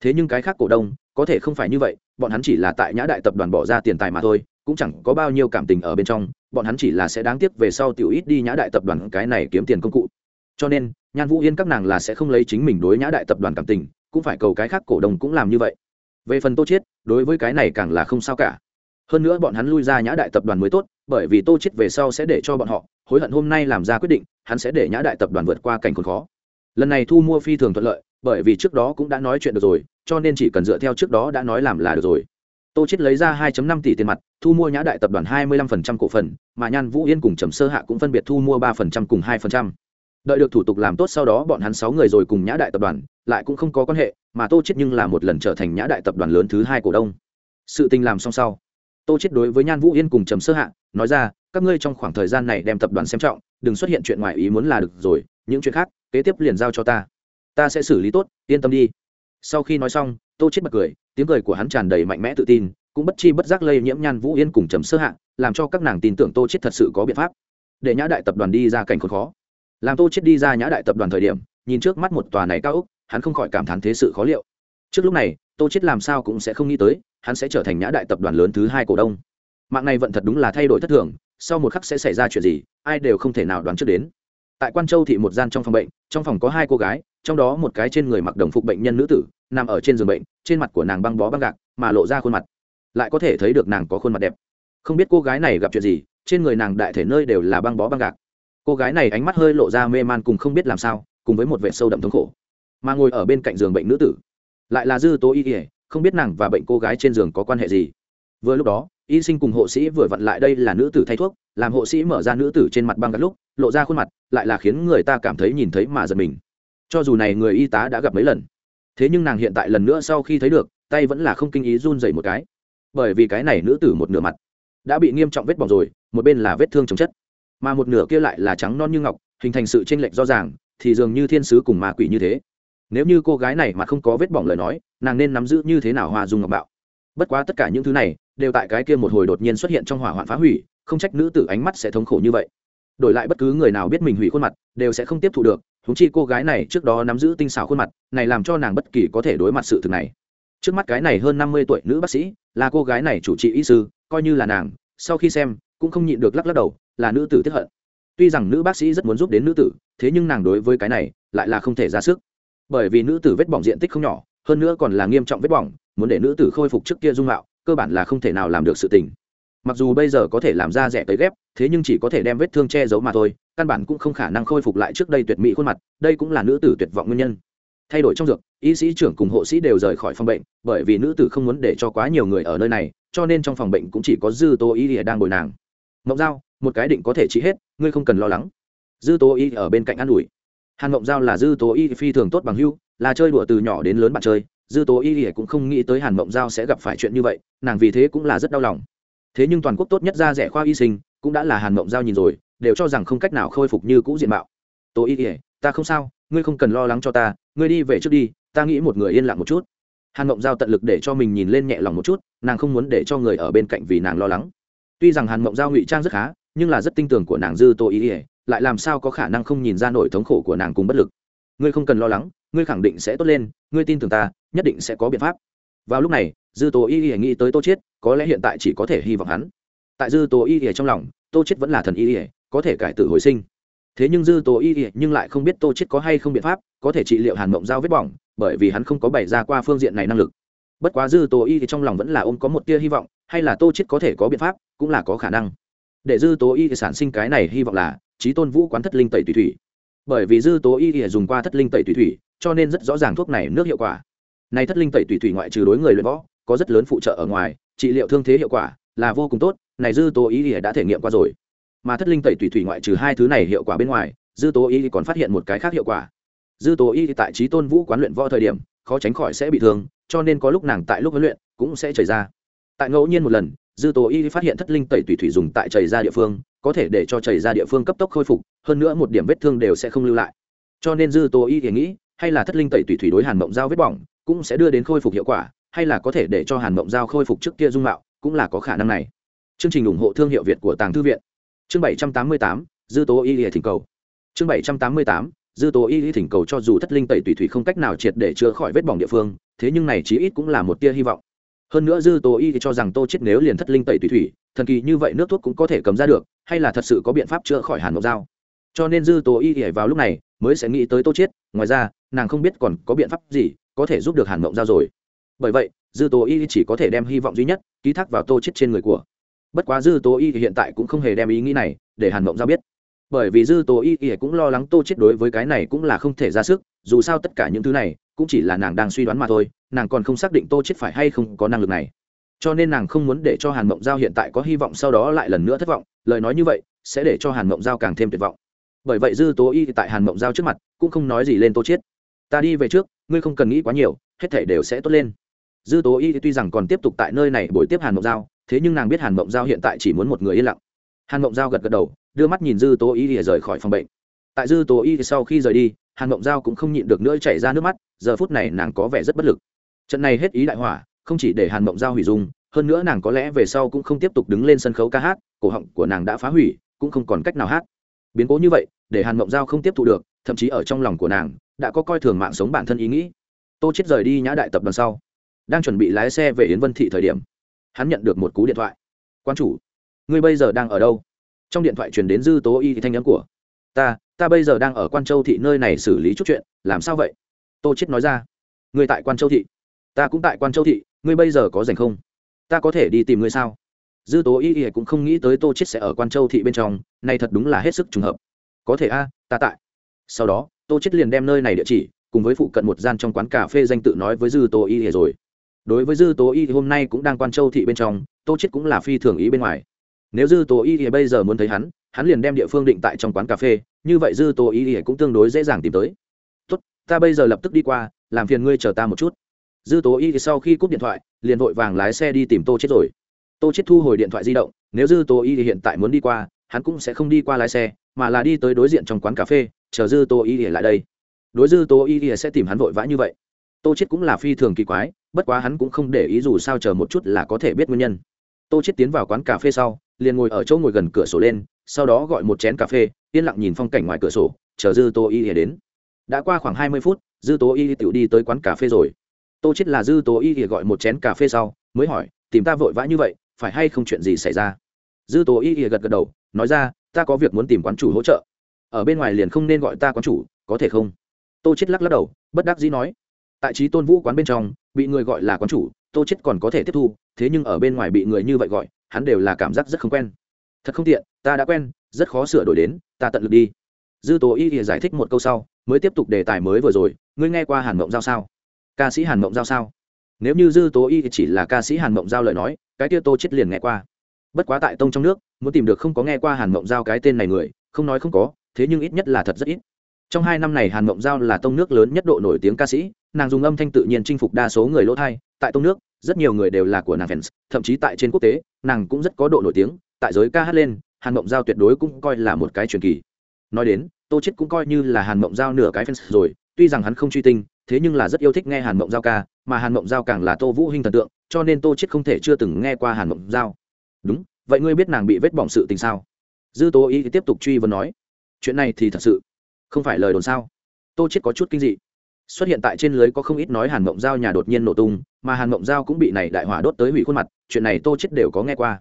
Thế nhưng cái khác cổ đông có thể không phải như vậy, bọn hắn chỉ là tại nhã đại tập đoàn bỏ ra tiền tài mà thôi, cũng chẳng có bao nhiêu cảm tình ở bên trong, bọn hắn chỉ là sẽ đáng tiếc về sau tiểu ít đi nhã đại tập đoàn cái này kiếm tiền công cụ. Cho nên, nhan vũ yên các nàng là sẽ không lấy chính mình đối nhã đại tập đoàn cảm tình, cũng phải cầu cái khác cổ đông cũng làm như vậy. Về phần tô chiết, đối với cái này càng là không sao cả. Hơn nữa bọn hắn lui ra nhã đại tập đoàn mới tốt, bởi vì tô chiết về sau sẽ để cho bọn họ hối hận hôm nay làm ra quyết định, hắn sẽ để nhã đại tập đoàn vượt qua cảnh khốn khó. Lần này thu mua phi thường thuận lợi bởi vì trước đó cũng đã nói chuyện được rồi, cho nên chỉ cần dựa theo trước đó đã nói làm là được rồi. Tô chết lấy ra 2.5 tỷ tiền mặt, thu mua nhã đại tập đoàn 25% cổ phần, mà nhan vũ yên cùng trầm sơ hạ cũng phân biệt thu mua 3% cùng 2%. đợi được thủ tục làm tốt sau đó bọn hắn sáu người rồi cùng nhã đại tập đoàn, lại cũng không có quan hệ, mà tô chết nhưng là một lần trở thành nhã đại tập đoàn lớn thứ hai cổ đông. Sự tình làm xong sau, tô chết đối với nhan vũ yên cùng trầm sơ hạ, nói ra, các ngươi trong khoảng thời gian này đem tập đoàn xem trọng, đừng xuất hiện chuyện ngoài ý muốn là được rồi, những chuyện khác, kế tiếp liền giao cho ta ta sẽ xử lý tốt, yên tâm đi. Sau khi nói xong, tô chết bật cười, tiếng cười của hắn tràn đầy mạnh mẽ tự tin, cũng bất chi bất giác lây nhiễm nhan vũ yên cùng trầm sơ hạ, làm cho các nàng tin tưởng tô chết thật sự có biện pháp. Để nhã đại tập đoàn đi ra cảnh khốn khó. Làm tô chết đi ra nhã đại tập đoàn thời điểm, nhìn trước mắt một tòa này cao úc hắn không khỏi cảm thán thế sự khó liệu. Trước lúc này, tô chết làm sao cũng sẽ không nghĩ tới, hắn sẽ trở thành nhã đại tập đoàn lớn thứ hai cổ đông. Mạng này vận thật đúng là thay đổi thất thường, sau một khắc sẽ xảy ra chuyện gì, ai đều không thể nào đoán trước đến. Tại quan châu thị một gian trong phòng bệnh, trong phòng có hai cô gái trong đó một cái trên người mặc đồng phục bệnh nhân nữ tử, nằm ở trên giường bệnh, trên mặt của nàng băng bó băng gạc, mà lộ ra khuôn mặt. Lại có thể thấy được nàng có khuôn mặt đẹp. Không biết cô gái này gặp chuyện gì, trên người nàng đại thể nơi đều là băng bó băng gạc. Cô gái này ánh mắt hơi lộ ra mê man cùng không biết làm sao, cùng với một vệ sâu đậm thống khổ. Mà ngồi ở bên cạnh giường bệnh nữ tử, lại là dư tố y ỉa không biết nàng và bệnh cô gái trên giường có quan hệ gì. Vừa lúc đó, y sinh cùng hộ sĩ vừa vặn lại đây là nữ tử thay thuốc, làm hộ sĩ mở ra nữ tử trên mặt băng gạc lúc, lộ ra khuôn mặt, lại là khiến người ta cảm thấy nhìn thấy mà giật mình cho dù này người y tá đã gặp mấy lần. Thế nhưng nàng hiện tại lần nữa sau khi thấy được, tay vẫn là không kinh ý run dậy một cái. Bởi vì cái này nữ tử một nửa mặt đã bị nghiêm trọng vết bỏng rồi, một bên là vết thương chồng chất. Mà một nửa kia lại là trắng non như ngọc, hình thành sự tranh lệch rõ ràng, thì dường như thiên sứ cùng ma quỷ như thế. Nếu như cô gái này mà không có vết bỏng lời nói, nàng nên nắm giữ như thế nào hoa dung ngọc bạo? Bất quá tất cả những thứ này đều tại cái kia một hồi đột nhiên xuất hiện trong hỏa hoạn phá hủy, không trách nữ tử ánh mắt sẽ thống khổ như vậy. Đổi lại bất cứ người nào biết mình hủy khuôn mặt, đều sẽ không tiếp thu được huống chi cô gái này trước đó nắm giữ tinh xảo khuôn mặt, này làm cho nàng bất kỳ có thể đối mặt sự thực này. Trước mắt cái này hơn năm mươi tuổi nữ bác sĩ, là cô gái này chủ trị y sư, coi như là nàng, sau khi xem, cũng không nhịn được lắc lắc đầu, là nữ tử tiếp hận. Tuy rằng nữ bác sĩ rất muốn giúp đến nữ tử, thế nhưng nàng đối với cái này, lại là không thể ra sức. Bởi vì nữ tử vết bỏng diện tích không nhỏ, hơn nữa còn là nghiêm trọng vết bỏng, muốn để nữ tử khôi phục trước kia dung mạo, cơ bản là không thể nào làm được sự tình mặc dù bây giờ có thể làm ra rẻ tới ghép, thế nhưng chỉ có thể đem vết thương che giấu mà thôi, căn bản cũng không khả năng khôi phục lại trước đây tuyệt mỹ khuôn mặt, đây cũng là nữ tử tuyệt vọng nguyên nhân. Thay đổi trong dược, y sĩ trưởng cùng hộ sĩ đều rời khỏi phòng bệnh, bởi vì nữ tử không muốn để cho quá nhiều người ở nơi này, cho nên trong phòng bệnh cũng chỉ có dư tô y đang bồi nàng. Mộng giao, một cái định có thể trị hết, ngươi không cần lo lắng. Dư tô y ở bên cạnh an ủi. Hàn mộng giao là dư tố y phi thường tốt bằng hưu là chơi đùa từ nhỏ đến lớn bạn chơi, dư tố y cũng không nghĩ tới hàn mộng giao sẽ gặp phải chuyện như vậy, nàng vì thế cũng là rất đau lòng thế nhưng toàn quốc tốt nhất ra rẻ khoa y sinh, cũng đã là hàn mộng giao nhìn rồi, đều cho rằng không cách nào khôi phục như cũ diện mạo. Tôi y ta không sao, ngươi không cần lo lắng cho ta, ngươi đi về trước đi, ta nghĩ một người yên lặng một chút. Hàn mộng giao tận lực để cho mình nhìn lên nhẹ lòng một chút, nàng không muốn để cho người ở bên cạnh vì nàng lo lắng. Tuy rằng hàn mộng giao ngụy trang rất khá, nhưng là rất tin tưởng của nàng dư tô ý ỉa lại làm sao có khả năng không nhìn ra nổi thống khổ của nàng cùng bất lực. Ngươi không cần lo lắng, ngươi khẳng định sẽ tốt lên, ngươi tin tưởng ta, nhất định sẽ có biện pháp. Vào lúc này dư tố y y nghĩ tới tô chết, có lẽ hiện tại chỉ có thể hy vọng hắn. Tại dư tố y y trong lòng, tô chết vẫn là thần y y, có thể cải tử hồi sinh. Thế nhưng dư tố y y nhưng lại không biết tô chết có hay không biện pháp, có thể trị liệu hàn mộng giao vết bỏng, bởi vì hắn không có bày ra qua phương diện này năng lực. Bất quá dư tố y thì trong lòng vẫn là ôm có một tia hy vọng, hay là tô chết có thể có biện pháp, cũng là có khả năng. Để dư tố y sản sinh cái này hy vọng là trí tôn vũ quán thất linh tẩy tùy thủy. Bởi vì dư tố y dùng qua thất linh tẩy tùy thủy, cho nên rất rõ ràng thuốc này nước hiệu quả. Này thất linh tẩy tùy thủy ngoại trừ đối người luyện võ có rất lớn phụ trợ ở ngoài, trị liệu thương thế hiệu quả là vô cùng tốt, này dư tố y đã thể nghiệm qua rồi. Mà thất linh tẩy tùy thủy ngoại trừ hai thứ này hiệu quả bên ngoài, dư tố y còn phát hiện một cái khác hiệu quả. Dư tố y tại trí tôn vũ quán luyện võ thời điểm, khó tránh khỏi sẽ bị thương, cho nên có lúc nàng tại lúc huấn luyện cũng sẽ chảy ra. Tại ngẫu nhiên một lần, dư tố y phát hiện thất linh tẩy tùy thủy dùng tại chảy ra địa phương, có thể để cho chảy ra địa phương cấp tốc khôi phục, hơn nữa một điểm vết thương đều sẽ không lưu lại. Cho nên dư tố y thì nghĩ, hay là thất linh tẩy tùy thủy đối hàn mộng giao vết bỏng cũng sẽ đưa đến khôi phục hiệu quả hay là có thể để cho hàn mộng Giao khôi phục trước kia dung mạo, cũng là có khả năng này. Chương trình ủng hộ thương hiệu việt của tàng thư viện. Chương bảy trăm tám mươi tám, dư tố y lìa thỉnh cầu. Chương bảy trăm tám mươi tám, dư tố y lý thỉnh cầu cho dù thất linh tẩy tùy thủy không cách nào triệt để chữa khỏi vết bỏng địa phương, thế nhưng này chí ít cũng là một tia hy vọng. Hơn nữa dư tố y thì cho rằng tô chết nếu liền thất linh tẩy tùy thủy, thần kỳ như vậy nước thuốc cũng có thể cầm ra được, hay là thật sự có biện pháp chữa khỏi hàn mộc dao cho nên dư tố y thì vào lúc này mới sẽ nghĩ tới tô chết, ngoài ra, nàng không biết còn có biện pháp gì có thể giúp được hàn mộng Giao rồi bởi vậy, dư tố y chỉ có thể đem hy vọng duy nhất ký thác vào tô chết trên người của. Bất quá dư tố y hiện tại cũng không hề đem ý nghĩ này để hàn mộng giao biết. Bởi vì dư tố y y cũng lo lắng tô chết đối với cái này cũng là không thể ra sức, dù sao tất cả những thứ này cũng chỉ là nàng đang suy đoán mà thôi, nàng còn không xác định tô chết phải hay không có năng lực này. Cho nên nàng không muốn để cho hàn mộng giao hiện tại có hy vọng sau đó lại lần nữa thất vọng, lời nói như vậy sẽ để cho hàn mộng giao càng thêm tuyệt vọng. Bởi vậy dư tố y tại hàn mộng giao trước mặt cũng không nói gì lên tô chết. Ta đi về trước, ngươi không cần nghĩ quá nhiều, hết thể đều sẽ tốt lên dư tố y tuy rằng còn tiếp tục tại nơi này buổi tiếp hàn mộng giao, thế nhưng nàng biết hàn mộng giao hiện tại chỉ muốn một người yên lặng. Hàn mộng giao gật gật đầu, đưa mắt nhìn dư tố y thì rời khỏi phòng bệnh. Tại dư tố y thì sau khi rời đi, hàn mộng giao cũng không nhịn được nữa chảy ra nước mắt, giờ phút này nàng có vẻ rất bất lực. Trận này hết ý đại hỏa, không chỉ để hàn mộng giao hủy dung, hơn nữa nàng có lẽ về sau cũng không tiếp tục đứng lên sân khấu ca hát, cổ họng của nàng đã phá hủy, cũng không còn cách nào hát. Biến cố như vậy, để hàn mộng giao không tiếp thu được, thậm chí ở trong lòng của nàng, đã có coi thường mạng sống bản thân ý nghĩ. Tô chết rời đi nhã đại tập đoàn sau đang chuẩn bị lái xe về yến vân thị thời điểm, hắn nhận được một cú điện thoại. Quan chủ, ngươi bây giờ đang ở đâu? Trong điện thoại truyền đến dư tố y thanh nhắn của, ta ta bây giờ đang ở quan châu thị nơi này xử lý chút chuyện, làm sao vậy? Tô chết nói ra, ngươi tại quan châu thị, ta cũng tại quan châu thị, ngươi bây giờ có rảnh không? Ta có thể đi tìm ngươi sao? Dư tố y y cũng không nghĩ tới tô chết sẽ ở quan châu thị bên trong, này thật đúng là hết sức trùng hợp. Có thể a, ta tại. Sau đó, tô chết liền đem nơi này địa chỉ, cùng với phụ cận một gian trong quán cà phê danh tự nói với dư tố y rồi đối với dư tố y thì hôm nay cũng đang quan châu thị bên trong, tô chết cũng là phi thường ý bên ngoài. Nếu dư tố y thì bây giờ muốn thấy hắn hắn liền đem địa phương định tại trong quán cà phê, như vậy dư tố y thì cũng tương đối dễ dàng tìm tới. Tốt, ta bây giờ lập tức đi qua, làm phiền ngươi chờ ta một chút. Dư tố y thì sau khi cúp điện thoại, liền vội vàng lái xe đi tìm tô chết rồi. Tô chết thu hồi điện thoại di động, nếu dư tố y thì hiện tại muốn đi qua, hắn cũng sẽ không đi qua lái xe, mà là đi tới đối diện trong quán cà phê, chờ dư tố y thì lại đây. Đối dư tố y thì sẽ tìm hắn vội vã như vậy tô chết cũng là phi thường kỳ quái, bất quá hắn cũng không để ý dù sao chờ một chút là có thể biết nguyên nhân. Tô chết tiến vào quán cà phê sau, liền ngồi ở chỗ ngồi gần cửa sổ lên, sau đó gọi một chén cà phê, yên lặng nhìn phong cảnh ngoài cửa sổ, chờ dư tô y đến. Đã qua khoảng hai mươi phút, dư Tô y tự đi tới quán cà phê rồi. Tô chết là dư Tô y gọi một chén cà phê sau, mới hỏi, tìm ta vội vã như vậy, phải hay không chuyện gì xảy ra? Dư Tô y gật gật đầu, nói ra, ta có việc muốn tìm quán chủ hỗ trợ. Ở bên ngoài liền không nên gọi ta quán chủ, có thể không? Tô chết lắc lắc đầu, bất đắc dĩ nói tại trí tôn vũ quán bên trong, bị người gọi là quán chủ, tô chết còn có thể tiếp thu, thế nhưng ở bên ngoài bị người như vậy gọi, hắn đều là cảm giác rất không quen. Thật không tiện, ta đã quen, rất khó sửa đổi đến, ta tận lực đi. Dư tố y thì giải thích một câu sau, mới tiếp tục đề tài mới vừa rồi, ngươi nghe qua hàn mộng giao sao? Ca sĩ hàn mộng giao sao? Nếu như dư tố y chỉ là ca sĩ hàn mộng giao lời nói, cái kia tô chết liền nghe qua. Bất quá tại tông trong nước, muốn tìm được không có nghe qua hàn mộng giao cái tên này người, không nói không có, thế nhưng ít nhất là thật rất ít. Trong hai năm này hàn mộng giao là tông nước lớn nhất độ nổi tiếng ca sĩ nàng dùng âm thanh tự nhiên chinh phục đa số người lỗ thai, tại tông nước, rất nhiều người đều là của nàng fans, thậm chí tại trên quốc tế, nàng cũng rất có độ nổi tiếng, tại giới ca hát lên, hàn mộng giao tuyệt đối cũng coi là một cái truyền kỳ. Nói đến, tô chết cũng coi như là hàn mộng giao nửa cái fans rồi, tuy rằng hắn không truy tinh, thế nhưng là rất yêu thích nghe hàn mộng giao ca, mà hàn mộng giao càng là tô vũ hình thần tượng, cho nên tô chết không thể chưa từng nghe qua hàn mộng giao. Đúng, vậy ngươi biết nàng bị vết bỏng sự tình sao? Dư tố ý tiếp tục truy vấn nói. Chuyện này thì thật sự không phải lời đồn sao? Tô chết có chút kinh dị xuất hiện tại trên lưới có không ít nói hàn mộng giao nhà đột nhiên nổ tung, mà hàn mộng giao cũng bị này đại hỏa đốt tới hủy khuôn mặt, chuyện này tô chết đều có nghe qua.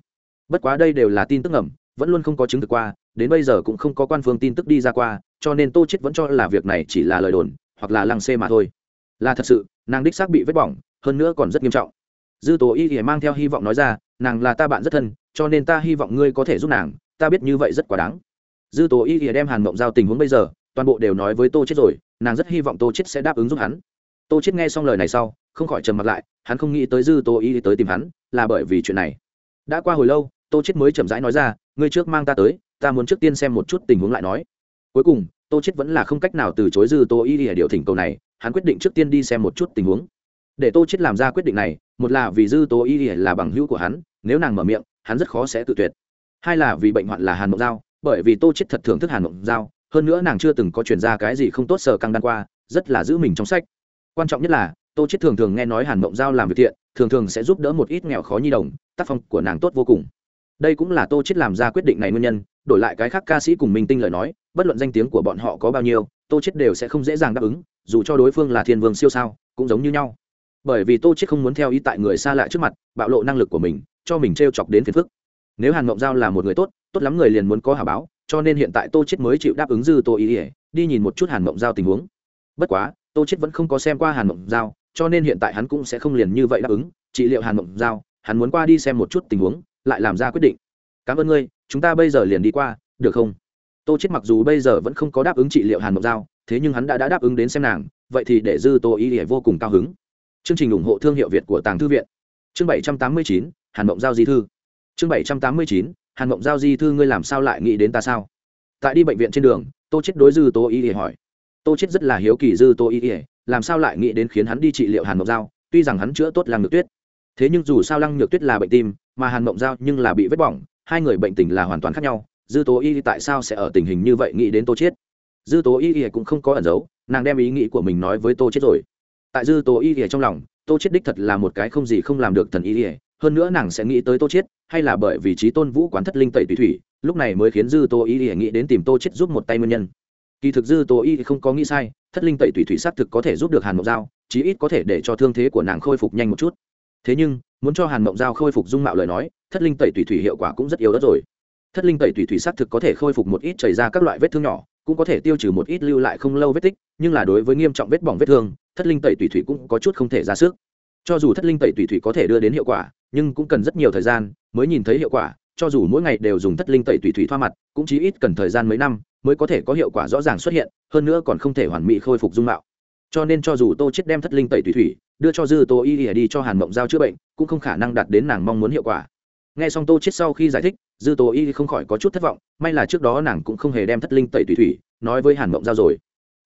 Bất quá đây đều là tin tức ngầm, vẫn luôn không có chứng thực qua, đến bây giờ cũng không có quan phương tin tức đi ra qua, cho nên tô chết vẫn cho là việc này chỉ là lời đồn, hoặc là lăng xê mà thôi. Là thật sự, nàng đích xác bị vết bỏng, hơn nữa còn rất nghiêm trọng. Dư tố y thì mang theo hy vọng nói ra, nàng là ta bạn rất thân, cho nên ta hy vọng ngươi có thể giúp nàng, ta biết như vậy rất quá đáng. Dư tố y thì đem hàn mộng giao tình huống bây giờ toàn bộ đều nói với tô chết rồi, nàng rất hy vọng tô chết sẽ đáp ứng giúp hắn. Tô chết nghe xong lời này sau, không khỏi trầm mặt lại, hắn không nghĩ tới dư tô ý tới tìm hắn, là bởi vì chuyện này. Đã qua hồi lâu, tô chết mới chậm rãi nói ra, ngươi trước mang ta tới, ta muốn trước tiên xem một chút tình huống lại nói. Cuối cùng, tô chết vẫn là không cách nào từ chối dư tô ý ở điều thỉnh cầu này, hắn quyết định trước tiên đi xem một chút tình huống. Để tô chết làm ra quyết định này, một là vì dư tô ý là bằng hữu của hắn, nếu nàng mở miệng, hắn rất khó sẽ tự tuyệt. Hai là vì bệnh hoạn là hàn mộng giao, bởi vì tô chết thật thưởng thức hàn mộng giao hơn nữa nàng chưa từng có chuyển ra cái gì không tốt sở căng đan qua, rất là giữ mình trong sách. Quan trọng nhất là, tô chết thường thường nghe nói hàn mộng giao làm việc thiện, thường thường sẽ giúp đỡ một ít nghèo khó nhi đồng, tác phong của nàng tốt vô cùng. Đây cũng là tô chết làm ra quyết định này nguyên nhân, đổi lại cái khác ca sĩ cùng minh tinh lời nói, bất luận danh tiếng của bọn họ có bao nhiêu, tô chết đều sẽ không dễ dàng đáp ứng, dù cho đối phương là thiên vương siêu sao, cũng giống như nhau. Bởi vì tô chết không muốn theo ý tại người xa lạ trước mặt, bạo lộ năng lực của mình, cho mình treo chọc đến phiền phức. Nếu hàn mộng giao là một người tốt tốt lắm người liền muốn có hà báo cho nên hiện tại tô chết mới chịu đáp ứng dư tô ý ỉa đi nhìn một chút hàn mộng giao tình huống. Bất quá tô chết vẫn không có xem qua hàn mộng giao cho nên hiện tại hắn cũng sẽ không liền như vậy đáp ứng. Trị liệu hàn mộng giao hắn muốn qua đi xem một chút tình huống lại làm ra quyết định. Cảm ơn ngươi chúng ta bây giờ liền đi qua được không? Tô chết mặc dù bây giờ vẫn không có đáp ứng trị liệu hàn mộng giao thế nhưng hắn đã, đã đáp ứng đến xem nàng vậy thì để dư tô ý ỉa vô cùng cao hứng. Chương trình ủng hộ thương hiệu việt của tàng thư viện. Chương bảy trăm tám mươi chín hàn mộng giao di thư. Chương bảy trăm tám mươi chín hàn mộng giao di thư ngươi làm sao lại nghĩ đến ta sao? Tại đi bệnh viện trên đường, tô chết đối dư tô y ỉa hỏi. Tô chết rất là hiếu kỳ dư tô y ỉa làm sao lại nghĩ đến khiến hắn đi trị liệu hàn mộng giao, tuy rằng hắn chữa tốt lăng nhược tuyết. Thế nhưng dù sao lăng nhược tuyết là bệnh tim, mà hàn mộng giao nhưng là bị vết bỏng, hai người bệnh tình là hoàn toàn khác nhau. Dư tố y tại sao sẽ ở tình hình như vậy nghĩ đến tô chết dư tố y cũng không có ẩn giấu, nàng đem ý nghĩ của mình nói với tô chết rồi. Tại dư tố y trong lòng, tô chết đích thật là một cái không gì không làm được thần y hơn nữa nàng sẽ nghĩ tới tô chết hay là bởi vì trí tôn vũ quán thất linh tẩy tùy thủy, lúc này mới khiến dư tô y nghĩ đến tìm tô chết giúp một tay nguyên nhân. Kỳ thực dư tô y không có nghĩ sai, thất linh tẩy tùy thủy xác thực có thể giúp được hàn mộng giao, chí ít có thể để cho thương thế của nàng khôi phục nhanh một chút. Thế nhưng, muốn cho hàn mộng giao khôi phục dung mạo lời nói, thất linh tẩy tùy thủy hiệu quả cũng rất yếu đất rồi. Thất linh tẩy tùy thủy xác thực có thể khôi phục một ít chảy ra các loại vết thương nhỏ, cũng có thể tiêu trừ một ít lưu lại không lâu vết tích, nhưng là đối với nghiêm trọng vết bỏng vết thương, thất linh tẩy tùy thủy cũng có chút không thể ra sức. Cho dù thất linh tẩy tùy thủy có thể đưa đến hiệu quả nhưng cũng cần rất nhiều thời gian mới nhìn thấy hiệu quả, cho dù mỗi ngày đều dùng thất linh tẩy tùy thủy thoa mặt, cũng chỉ ít cần thời gian mấy năm mới có thể có hiệu quả rõ ràng xuất hiện, hơn nữa còn không thể hoàn mỹ khôi phục dung mạo. Cho nên cho dù tô chết đem thất linh tẩy tùy thủy đưa cho dư tô y ỉa đi cho hàn mộng giao chữa bệnh, cũng không khả năng đạt đến nàng mong muốn hiệu quả. Nghe xong tô chết sau khi giải thích, dư tô y không khỏi có chút thất vọng, may là trước đó nàng cũng không hề đem thất linh tẩy tùy thủy nói với hàn mộng giao rồi.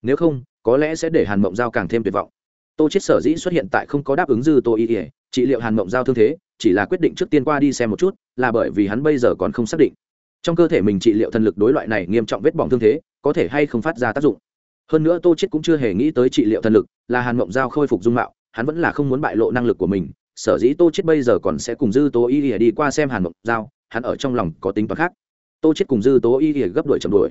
Nếu không, có lẽ sẽ để hàn mộng giao càng thêm tuyệt vọng. Tô chết sở dĩ xuất hiện tại không có đáp ứng dư tô y ỉa trị liệu hàn mộng giao thương thế chỉ là quyết định trước tiên qua đi xem một chút, là bởi vì hắn bây giờ còn không xác định. Trong cơ thể mình trị liệu thần lực đối loại này nghiêm trọng vết bỏng thương thế, có thể hay không phát ra tác dụng. Hơn nữa tô chết cũng chưa hề nghĩ tới trị liệu thần lực là hàn mộng giao khôi phục dung mạo, hắn vẫn là không muốn bại lộ năng lực của mình, sở dĩ tô chết bây giờ còn sẽ cùng dư tố y ỉa đi qua xem hàn mộng giao, hắn ở trong lòng có tính toán khác. Tô chết cùng dư tố y ỉa gấp đuổi chậm đuổi,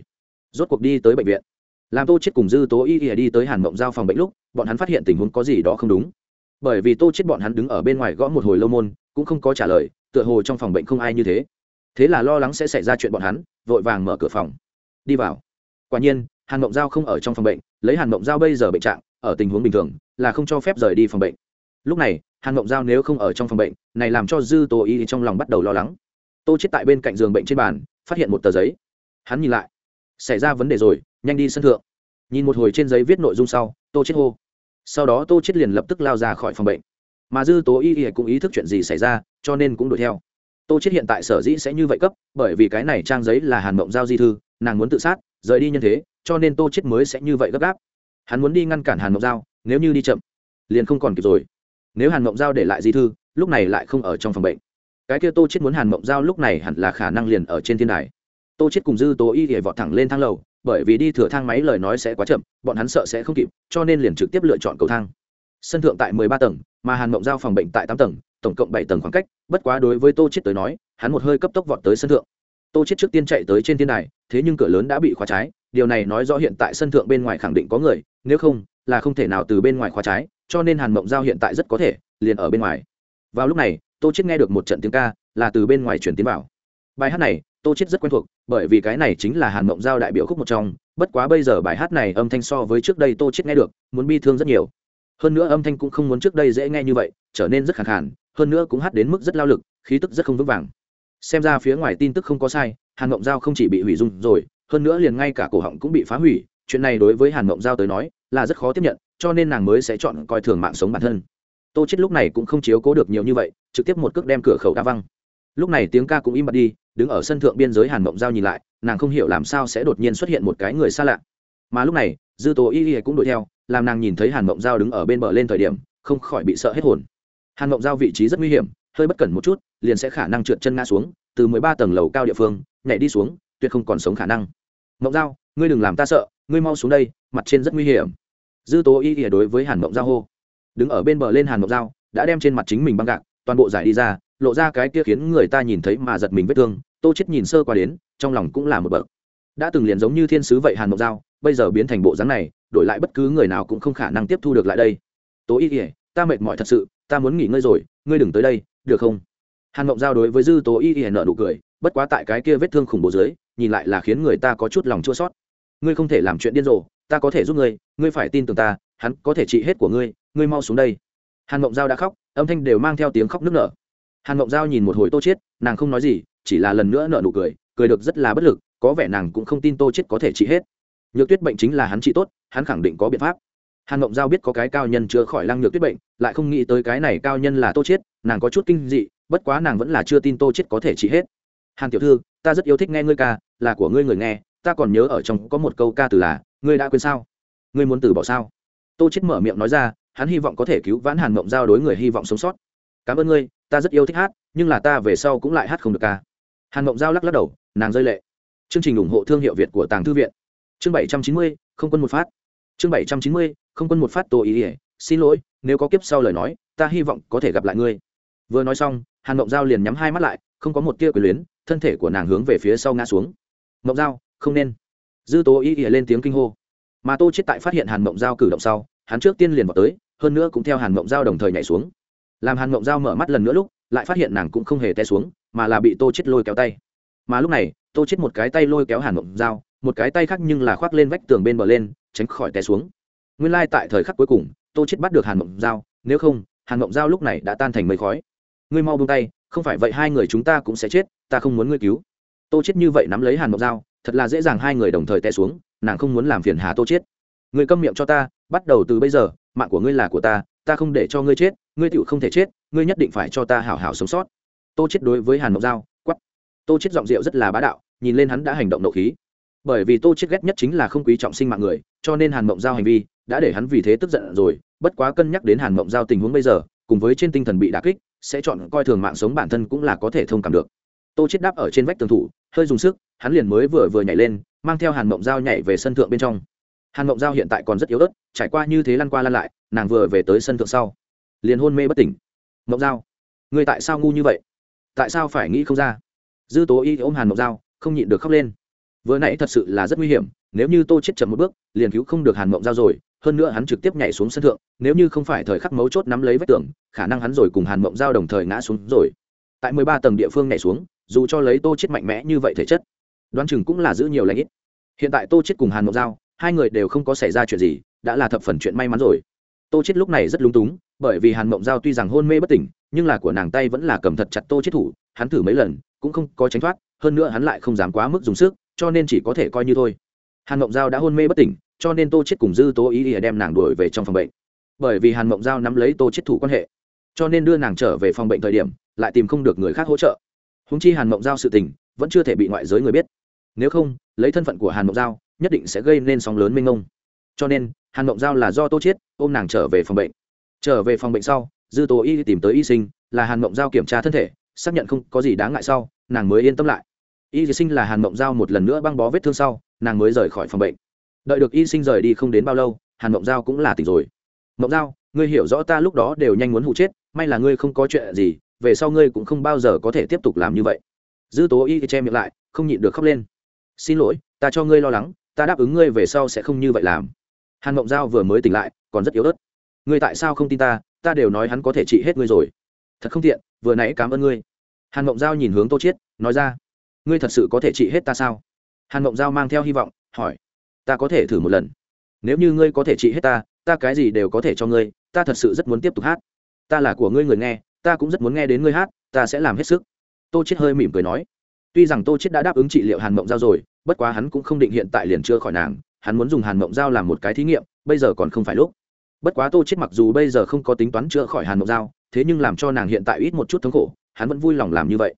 rốt cuộc đi tới bệnh viện. Làm tô chết cùng dư tố y ỉa đi tới hàn mộng giao phòng bệnh lúc, bọn hắn phát hiện tình huống có gì đó không đúng. Bởi vì tô chết bọn hắn đứng ở bên ngoài gõ một hồi lâu môn cũng không có trả lời, tựa hồ trong phòng bệnh không ai như thế. Thế là lo lắng sẽ xảy ra chuyện bọn hắn, vội vàng mở cửa phòng. Đi vào. Quả nhiên, hàn mộng giao không ở trong phòng bệnh, lấy hàn mộng giao bây giờ bệnh trạng, ở tình huống bình thường, là không cho phép rời đi phòng bệnh. Lúc này, hàn mộng giao nếu không ở trong phòng bệnh, này làm cho dư tô y trong lòng bắt đầu lo lắng. Tô chết tại bên cạnh giường bệnh trên bàn, phát hiện một tờ giấy. Hắn nhìn lại. Xảy ra vấn đề rồi, nhanh đi sân thượng. Nhìn một hồi trên giấy viết nội dung sau, tô chết hô. Sau đó tô chết liền lập tức lao ra khỏi phòng bệnh mà dư tố y y cũng ý thức chuyện gì xảy ra, cho nên cũng đuổi theo. Tô chết hiện tại sở dĩ sẽ như vậy cấp, bởi vì cái này trang giấy là hàn mộng giao di thư, nàng muốn tự sát, rời đi nhân thế, cho nên tô chết mới sẽ như vậy gấp gáp. Hắn muốn đi ngăn cản hàn mộng giao, nếu như đi chậm, liền không còn kịp rồi. Nếu hàn mộng giao để lại di thư, lúc này lại không ở trong phòng bệnh. Cái kia tô chết muốn hàn mộng giao lúc này hẳn là khả năng liền ở trên thiên đài. Tô chết cùng dư tố y y vọt thẳng lên thang lầu, bởi vì đi thừa thang máy lời nói sẽ quá chậm, bọn hắn sợ sẽ không kịp, cho nên liền trực tiếp lựa chọn cầu thang sân thượng tại mười ba tầng, mà hàn mộng giao phòng bệnh tại tám tầng, tổng cộng bảy tầng khoảng cách, bất quá đối với tô chết tới nói, hắn một hơi cấp tốc vọt tới sân thượng. Tô chết trước tiên chạy tới trên thiên đài, thế nhưng cửa lớn đã bị khóa trái, điều này nói rõ hiện tại sân thượng bên ngoài khẳng định có người, nếu không, là không thể nào từ bên ngoài khóa trái, cho nên hàn mộng giao hiện tại rất có thể, liền ở bên ngoài. Vào lúc này, tô chết nghe được một trận tiếng ca, là từ bên ngoài truyền tiến vào. Bài hát này, tô chết rất quen thuộc, bởi vì cái này chính là hàn mộng giao đại biểu khúc một trong, bất quá bây giờ bài hát này âm thanh so với trước đây tô chết nghe được, muốn bi thương rất nhiều hơn nữa âm thanh cũng không muốn trước đây dễ nghe như vậy, trở nên rất khàn khàn, hơn nữa cũng hát đến mức rất lao lực, khí tức rất không vững vàng. Xem ra phía ngoài tin tức không có sai, hàn mộng giao không chỉ bị hủy dung rồi, hơn nữa liền ngay cả cổ họng cũng bị phá hủy, chuyện này đối với hàn mộng giao tới nói là rất khó tiếp nhận, cho nên nàng mới sẽ chọn coi thường mạng sống bản thân. Tô chết lúc này cũng không chiếu cố được nhiều như vậy, trực tiếp một cước đem cửa khẩu đa văng. Lúc này tiếng ca cũng im bặt đi, đứng ở sân thượng biên giới hàn mộng giao nhìn lại, nàng không hiểu làm sao sẽ đột nhiên xuất hiện một cái người xa lạ. Mà lúc này, dư tố y y cũng đuổi theo làm nàng nhìn thấy hàn mộng giao đứng ở bên bờ lên thời điểm, không khỏi bị sợ hết hồn. Hàn mộng giao vị trí rất nguy hiểm, hơi bất cẩn một chút, liền sẽ khả năng trượt chân ngã xuống, từ mười ba tầng lầu cao địa phương, nhảy đi xuống, tuyệt không còn sống khả năng. Mộng giao, ngươi đừng làm ta sợ, ngươi mau xuống đây, mặt trên rất nguy hiểm. Dư tố y ỉa đối với hàn mộng giao hô. Đứng ở bên bờ lên hàn mộng giao, đã đem trên mặt chính mình băng gạc, toàn bộ giải đi ra, lộ ra cái kia khiến người ta nhìn thấy mà giật mình vết thương, tô chết nhìn sơ qua đến, trong lòng cũng là một bậc. Đã từng liền giống như thiên sứ vậy hàn mộng giao bây giờ biến thành bộ dáng này, đổi lại bất cứ người nào cũng không khả năng tiếp thu được lại đây. Tố y ỉa ta mệt mỏi thật sự, ta muốn nghỉ ngơi rồi, ngươi đừng tới đây, được không? Hàn mộng giao đối với dư tố y ỉa nợ nụ cười, bất quá tại cái kia vết thương khủng bố dưới, nhìn lại là khiến người ta có chút lòng chua sót ngươi không thể làm chuyện điên rồ, ta có thể giúp ngươi ngươi phải tin tưởng ta, hắn có thể trị hết của ngươi ngươi mau xuống đây. Hàn mộng giao đã khóc, âm thanh đều mang theo tiếng khóc nức nở. Hàn mộng giao nhìn một hồi tô chết nàng không nói gì, chỉ là lần nữa nở nụ cười cười được rất là bất lực, có vẻ nàng cũng không tin tô chết có thể trị hết nhược tuyết bệnh chính là hắn trị tốt, hắn khẳng định có biện pháp. Hàn ngộng giao biết có cái cao nhân chữa khỏi lăng nhược tuyết bệnh, lại không nghĩ tới cái này cao nhân là tô chết nàng có chút kinh dị, bất quá nàng vẫn là chưa tin tô chết có thể trị hết. Hàn tiểu thư, ta rất yêu thích nghe ngươi ca, là của ngươi người nghe, ta còn nhớ ở trong có một câu ca từ là, ngươi đã quên sao? Ngươi muốn từ bỏ sao? Tô chết mở miệng nói ra, hắn hy vọng có thể cứu vãn hàn ngộng giao đối người hy vọng sống sót. Cảm ơn ngươi, ta rất yêu thích hát, nhưng là ta về sau cũng lại hát không được ca. Hàn ngộng giao lắc lắc đầu, nàng rơi lệ. Chương trình ủng hộ thương hiệu việt của tàng thư viện chương bảy trăm chín mươi, không quân một phát. Chương bảy trăm chín mươi, không quân một phát tô ý ỉa xin lỗi, nếu có kiếp sau lời nói, ta hy vọng có thể gặp lại ngươi. Vừa nói xong, hàn mộng giao liền nhắm hai mắt lại, không có một tia quyền luyến, thân thể của nàng hướng về phía sau ngã xuống. Mộng giao, không nên. Dư tố y ỉa lên tiếng kinh hô. Mà tô chết tại phát hiện hàn mộng giao cử động sau, hắn trước tiên liền vào tới, hơn nữa cũng theo hàn mộng giao đồng thời nhảy xuống. Làm hàn mộng giao mở mắt lần nữa lúc, lại phát hiện nàng cũng không hề té xuống, mà là bị tô chết lôi kéo tay. Mà lúc này, tô chết một cái tay lôi kéo hàn mộng giao một cái tay khác nhưng là khoác lên vách tường bên bờ lên, tránh khỏi té xuống. Nguyên lai tại thời khắc cuối cùng, tô chết bắt được hàn mộng dao nếu không, hàn mộng dao lúc này đã tan thành mây khói. Ngươi mau buông tay, không phải vậy hai người chúng ta cũng sẽ chết, ta không muốn ngươi cứu. Tô chết như vậy nắm lấy hàn mộng dao thật là dễ dàng hai người đồng thời té xuống, nàng không muốn làm phiền hà tô chết ngươi câm miệng cho ta, bắt đầu từ bây giờ, mạng của ngươi là của ta ta không để cho ngươi chết, ngươi tựu không thể chết, ngươi nhất định phải cho ta hảo hảo sống sót. Tô chết đối với hàn mộng dao quắt tô chết giọng rượu rất là bá đạo, nhìn lên hắn đã hành động nộ khí bởi vì tô chết ghét nhất chính là không quý trọng sinh mạng người, cho nên hàn mộng giao hành vi đã để hắn vì thế tức giận rồi, bất quá cân nhắc đến hàn mộng giao tình huống bây giờ, cùng với trên tinh thần bị đả kích, sẽ chọn coi thường mạng sống bản thân cũng là có thể thông cảm được. Tô chết đáp ở trên vách tường thủ, hơi dùng sức, hắn liền mới vừa vừa nhảy lên, mang theo hàn mộng giao nhảy về sân thượng bên trong. Hàn mộng giao hiện tại còn rất yếu ớt, trải qua như thế lăn qua lăn lại, nàng vừa về tới sân thượng sau, liền hôn mê bất tỉnh. Mộng giao, người tại sao ngu như vậy? Tại sao phải nghĩ không ra? Dư tố y ôm hàn mộng giao, không nhịn được khóc lên vừa nãy thật sự là rất nguy hiểm, nếu như tô chết chậm một bước, liền cứu không được hàn mộng giao rồi, hơn nữa hắn trực tiếp nhảy xuống sân thượng, nếu như không phải thời khắc mấu chốt nắm lấy vách tường, khả năng hắn rồi cùng hàn mộng giao đồng thời ngã xuống rồi. Tại mười ba tầng địa phương nhảy xuống, dù cho lấy tô chết mạnh mẽ như vậy thể chất, đoán chừng cũng là giữ nhiều lãnh ít. Hiện tại tô chết cùng hàn mộng giao, hai người đều không có xảy ra chuyện gì, đã là thập phần chuyện may mắn rồi. Tô chết lúc này rất lúng túng, bởi vì hàn mộng giao tuy rằng hôn mê bất tỉnh, nhưng là của nàng tay vẫn là cầm thật chặt tô chết thủ, hắn thử mấy lần, cũng không có tránh thoát, hơn nữa hắn lại không dám quá mức dùng sức cho nên chỉ có thể coi như thôi. Hàn mộng giao đã hôn mê bất tỉnh, cho nên tô chết cùng dư tố ý ỉa đem nàng đuổi về trong phòng bệnh. Bởi vì hàn mộng giao nắm lấy tô chết thủ quan hệ, cho nên đưa nàng trở về phòng bệnh thời điểm, lại tìm không được người khác hỗ trợ. Húng chi hàn mộng giao sự tình vẫn chưa thể bị ngoại giới người biết. Nếu không, lấy thân phận của hàn mộng giao, nhất định sẽ gây nên sóng lớn mênh mông. Cho nên, hàn mộng giao là do tô chết ôm nàng trở về phòng bệnh. Trở về phòng bệnh sau, dư tố y tìm tới y sinh, là hàn mộng giao kiểm tra thân thể, xác nhận không có gì đáng ngại sau, nàng mới yên tâm lại y sinh là hàn mộng giao một lần nữa băng bó vết thương sau, nàng mới rời khỏi phòng bệnh. Đợi được y sinh rời đi không đến bao lâu, hàn mộng giao cũng là tỉnh rồi. Mộng giao, ngươi hiểu rõ ta lúc đó đều nhanh muốn hụ chết, may là ngươi không có chuyện gì, về sau ngươi cũng không bao giờ có thể tiếp tục làm như vậy. Dư tố y che miệng lại, không nhịn được khóc lên. Xin lỗi, ta cho ngươi lo lắng, ta đáp ứng ngươi về sau sẽ không như vậy làm. Hàn mộng giao vừa mới tỉnh lại, còn rất yếu ớt. Ngươi tại sao không tin ta? Ta đều nói hắn có thể trị hết ngươi rồi. Thật không tiện, vừa nãy cảm ơn ngươi. Hàn mộng giao nhìn hướng tô chiết, nói ra ngươi thật sự có thể trị hết ta sao? Hàn mộng giao mang theo hy vọng, hỏi. Ta có thể thử một lần. Nếu như ngươi có thể trị hết ta ta cái gì đều có thể cho ngươi, ta thật sự rất muốn tiếp tục hát. Ta là của ngươi người nghe, ta cũng rất muốn nghe đến ngươi hát, ta sẽ làm hết sức. Tô chết hơi mỉm cười nói. Tuy rằng tô chết đã đáp ứng trị liệu hàn mộng giao rồi, bất quá hắn cũng không định hiện tại liền chưa khỏi nàng, hắn muốn dùng hàn mộng giao làm một cái thí nghiệm, bây giờ còn không phải lúc. Bất quá tô chết mặc dù bây giờ không có tính toán chữa khỏi hàn mộng giao, thế nhưng làm cho nàng hiện tại ít một chút thống khổ, hắn vẫn vui lòng làm như vậy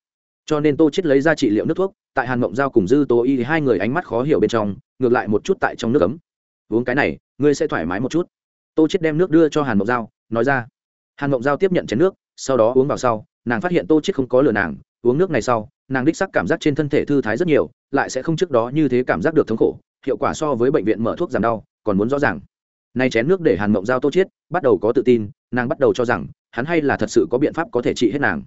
cho nên tô chết lấy ra trị liệu nước thuốc, tại hàn mộng giao cùng dư tố y hai người ánh mắt khó hiểu bên trong, ngược lại một chút tại trong nước ấm. Uống cái này, ngươi sẽ thoải mái một chút. Tô chết đem nước đưa cho hàn mộng giao, nói ra. Hàn mộng giao tiếp nhận chén nước, sau đó uống vào sau, nàng phát hiện tô chết không có lừa nàng, uống nước này sau, nàng đích sắc cảm giác trên thân thể thư thái rất nhiều, lại sẽ không trước đó như thế cảm giác được thống khổ, hiệu quả so với bệnh viện mở thuốc giảm đau, còn muốn rõ ràng. Nay chén nước để hàn mộng giao tô chết bắt đầu có tự tin, nàng bắt đầu cho rằng hắn hay là thật sự có biện pháp có thể trị hết nàng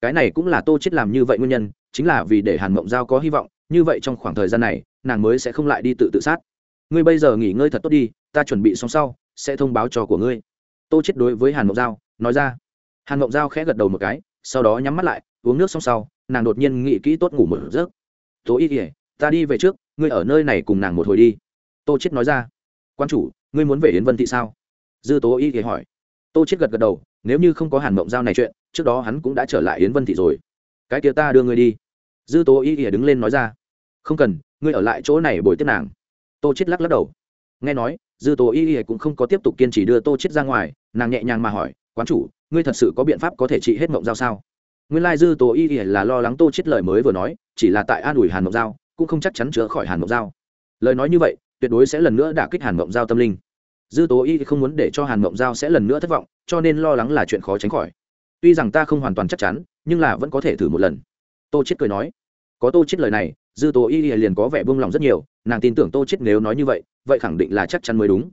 cái này cũng là tô chết làm như vậy nguyên nhân, chính là vì để hàn mộng giao có hy vọng, như vậy trong khoảng thời gian này, nàng mới sẽ không lại đi tự tự sát. Ngươi bây giờ nghỉ ngơi thật tốt đi, ta chuẩn bị xong sau, sẽ thông báo cho của ngươi. Tô chết đối với hàn mộng giao, nói ra. Hàn mộng giao khẽ gật đầu một cái, sau đó nhắm mắt lại, uống nước xong sau, nàng đột nhiên nghĩ kỹ tốt ngủ một giấc. Tố y kỉa ta đi về trước, ngươi ở nơi này cùng nàng một hồi đi. Tô chết nói ra. Quan chủ, ngươi muốn về yến vân thị sao? Dư tố y kỉa hỏi. Tô chết gật gật đầu nếu như không có hàn mộng giao này chuyện, trước đó hắn cũng đã trở lại yến vân thị rồi. Cái kia ta đưa ngươi đi. Dư tố y ỉa đứng lên nói ra. Không cần, ngươi ở lại chỗ này bồi tiếp nàng. Tô chết lắc lắc đầu. Nghe nói, dư tố y y cũng không có tiếp tục kiên trì đưa tô chết ra ngoài, nàng nhẹ nhàng mà hỏi, quán chủ, ngươi thật sự có biện pháp có thể trị hết mộng giao sao? Nguyên lai dư tố y y là lo lắng tô chết lời mới vừa nói, chỉ là tại an ủi hàn mộng giao, cũng không chắc chắn chữa khỏi hàn mộng giao. Lời nói như vậy, tuyệt đối sẽ lần nữa đả kích hàn mộng giao tâm linh dư tố y không muốn để cho hàn mộng giao sẽ lần nữa thất vọng, cho nên lo lắng là chuyện khó tránh khỏi. Tuy rằng ta không hoàn toàn chắc chắn, nhưng là vẫn có thể thử một lần. Tô chết cười nói, có tô chết lời này, dư tố y liền có vẻ buông lòng rất nhiều, nàng tin tưởng tô chết nếu nói như vậy vậy khẳng định là chắc chắn mới đúng.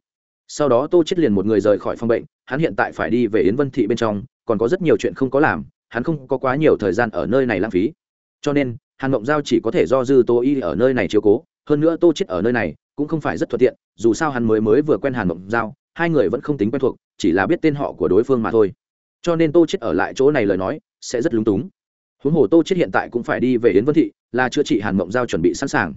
Sau đó tô chết liền một người rời khỏi phòng bệnh, hắn hiện tại phải đi về yến vân thị bên trong, còn có rất nhiều chuyện không có làm, hắn không có quá nhiều thời gian ở nơi này lãng phí. Cho nên, hàn mộng giao chỉ có thể do dư tô y ở nơi này chiếu cố, hơn nữa tô chết ở nơi này cũng không phải rất thuận tiện dù sao hắn mới mới vừa quen hàn mộng giao hai người vẫn không tính quen thuộc chỉ là biết tên họ của đối phương mà thôi. Cho nên tô chết ở lại chỗ này lời nói sẽ rất lúng túng. Huống hồ tô chết hiện tại cũng phải đi về yến vân thị là chữa trị hàn mộng giao chuẩn bị sẵn sàng.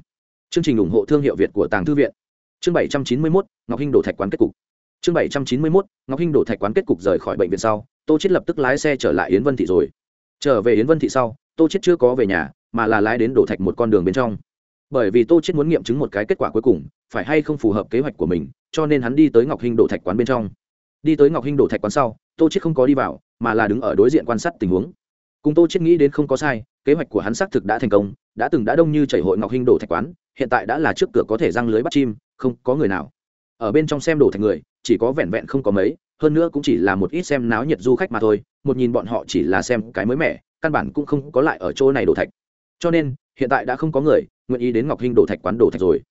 Chương trình ủng hộ thương hiệu việt của tàng thư viện. Chương 791, ngọc hinh đổ thạch quán kết cục. Chương 791, ngọc hinh đổ thạch quán kết cục rời khỏi bệnh viện sau tô chết lập tức lái xe trở lại yến vân thị rồi. Trở về yến vân thị sau tô chết chưa có về nhà mà là lái đến đổ thạch một con đường bên trong bởi vì tô chết muốn nghiệm chứng một cái kết quả cuối cùng, phải hay không phù hợp kế hoạch của mình, cho nên hắn đi tới ngọc hinh đổ thạch quán bên trong. Đi tới ngọc hinh đổ thạch quán sau, tô chết không có đi vào, mà là đứng ở đối diện quan sát tình huống. Cùng tô chết nghĩ đến không có sai, kế hoạch của hắn xác thực đã thành công, đã từng đã đông như chảy hội ngọc hinh đổ thạch quán, hiện tại đã là trước cửa có thể răng lưới bắt chim, không có người nào. Ở bên trong xem đổ thạch người, chỉ có vẹn vẹn không có mấy, hơn nữa cũng chỉ là một ít xem náo nhiệt du khách mà thôi, một nhìn bọn họ chỉ là xem cái mới mẻ, căn bản cũng không có lại ở chỗ này đổ thạch. Cho nên hiện tại đã không có người nguyện ý đến ngọc hinh đổ thạch quán đổ thạch rồi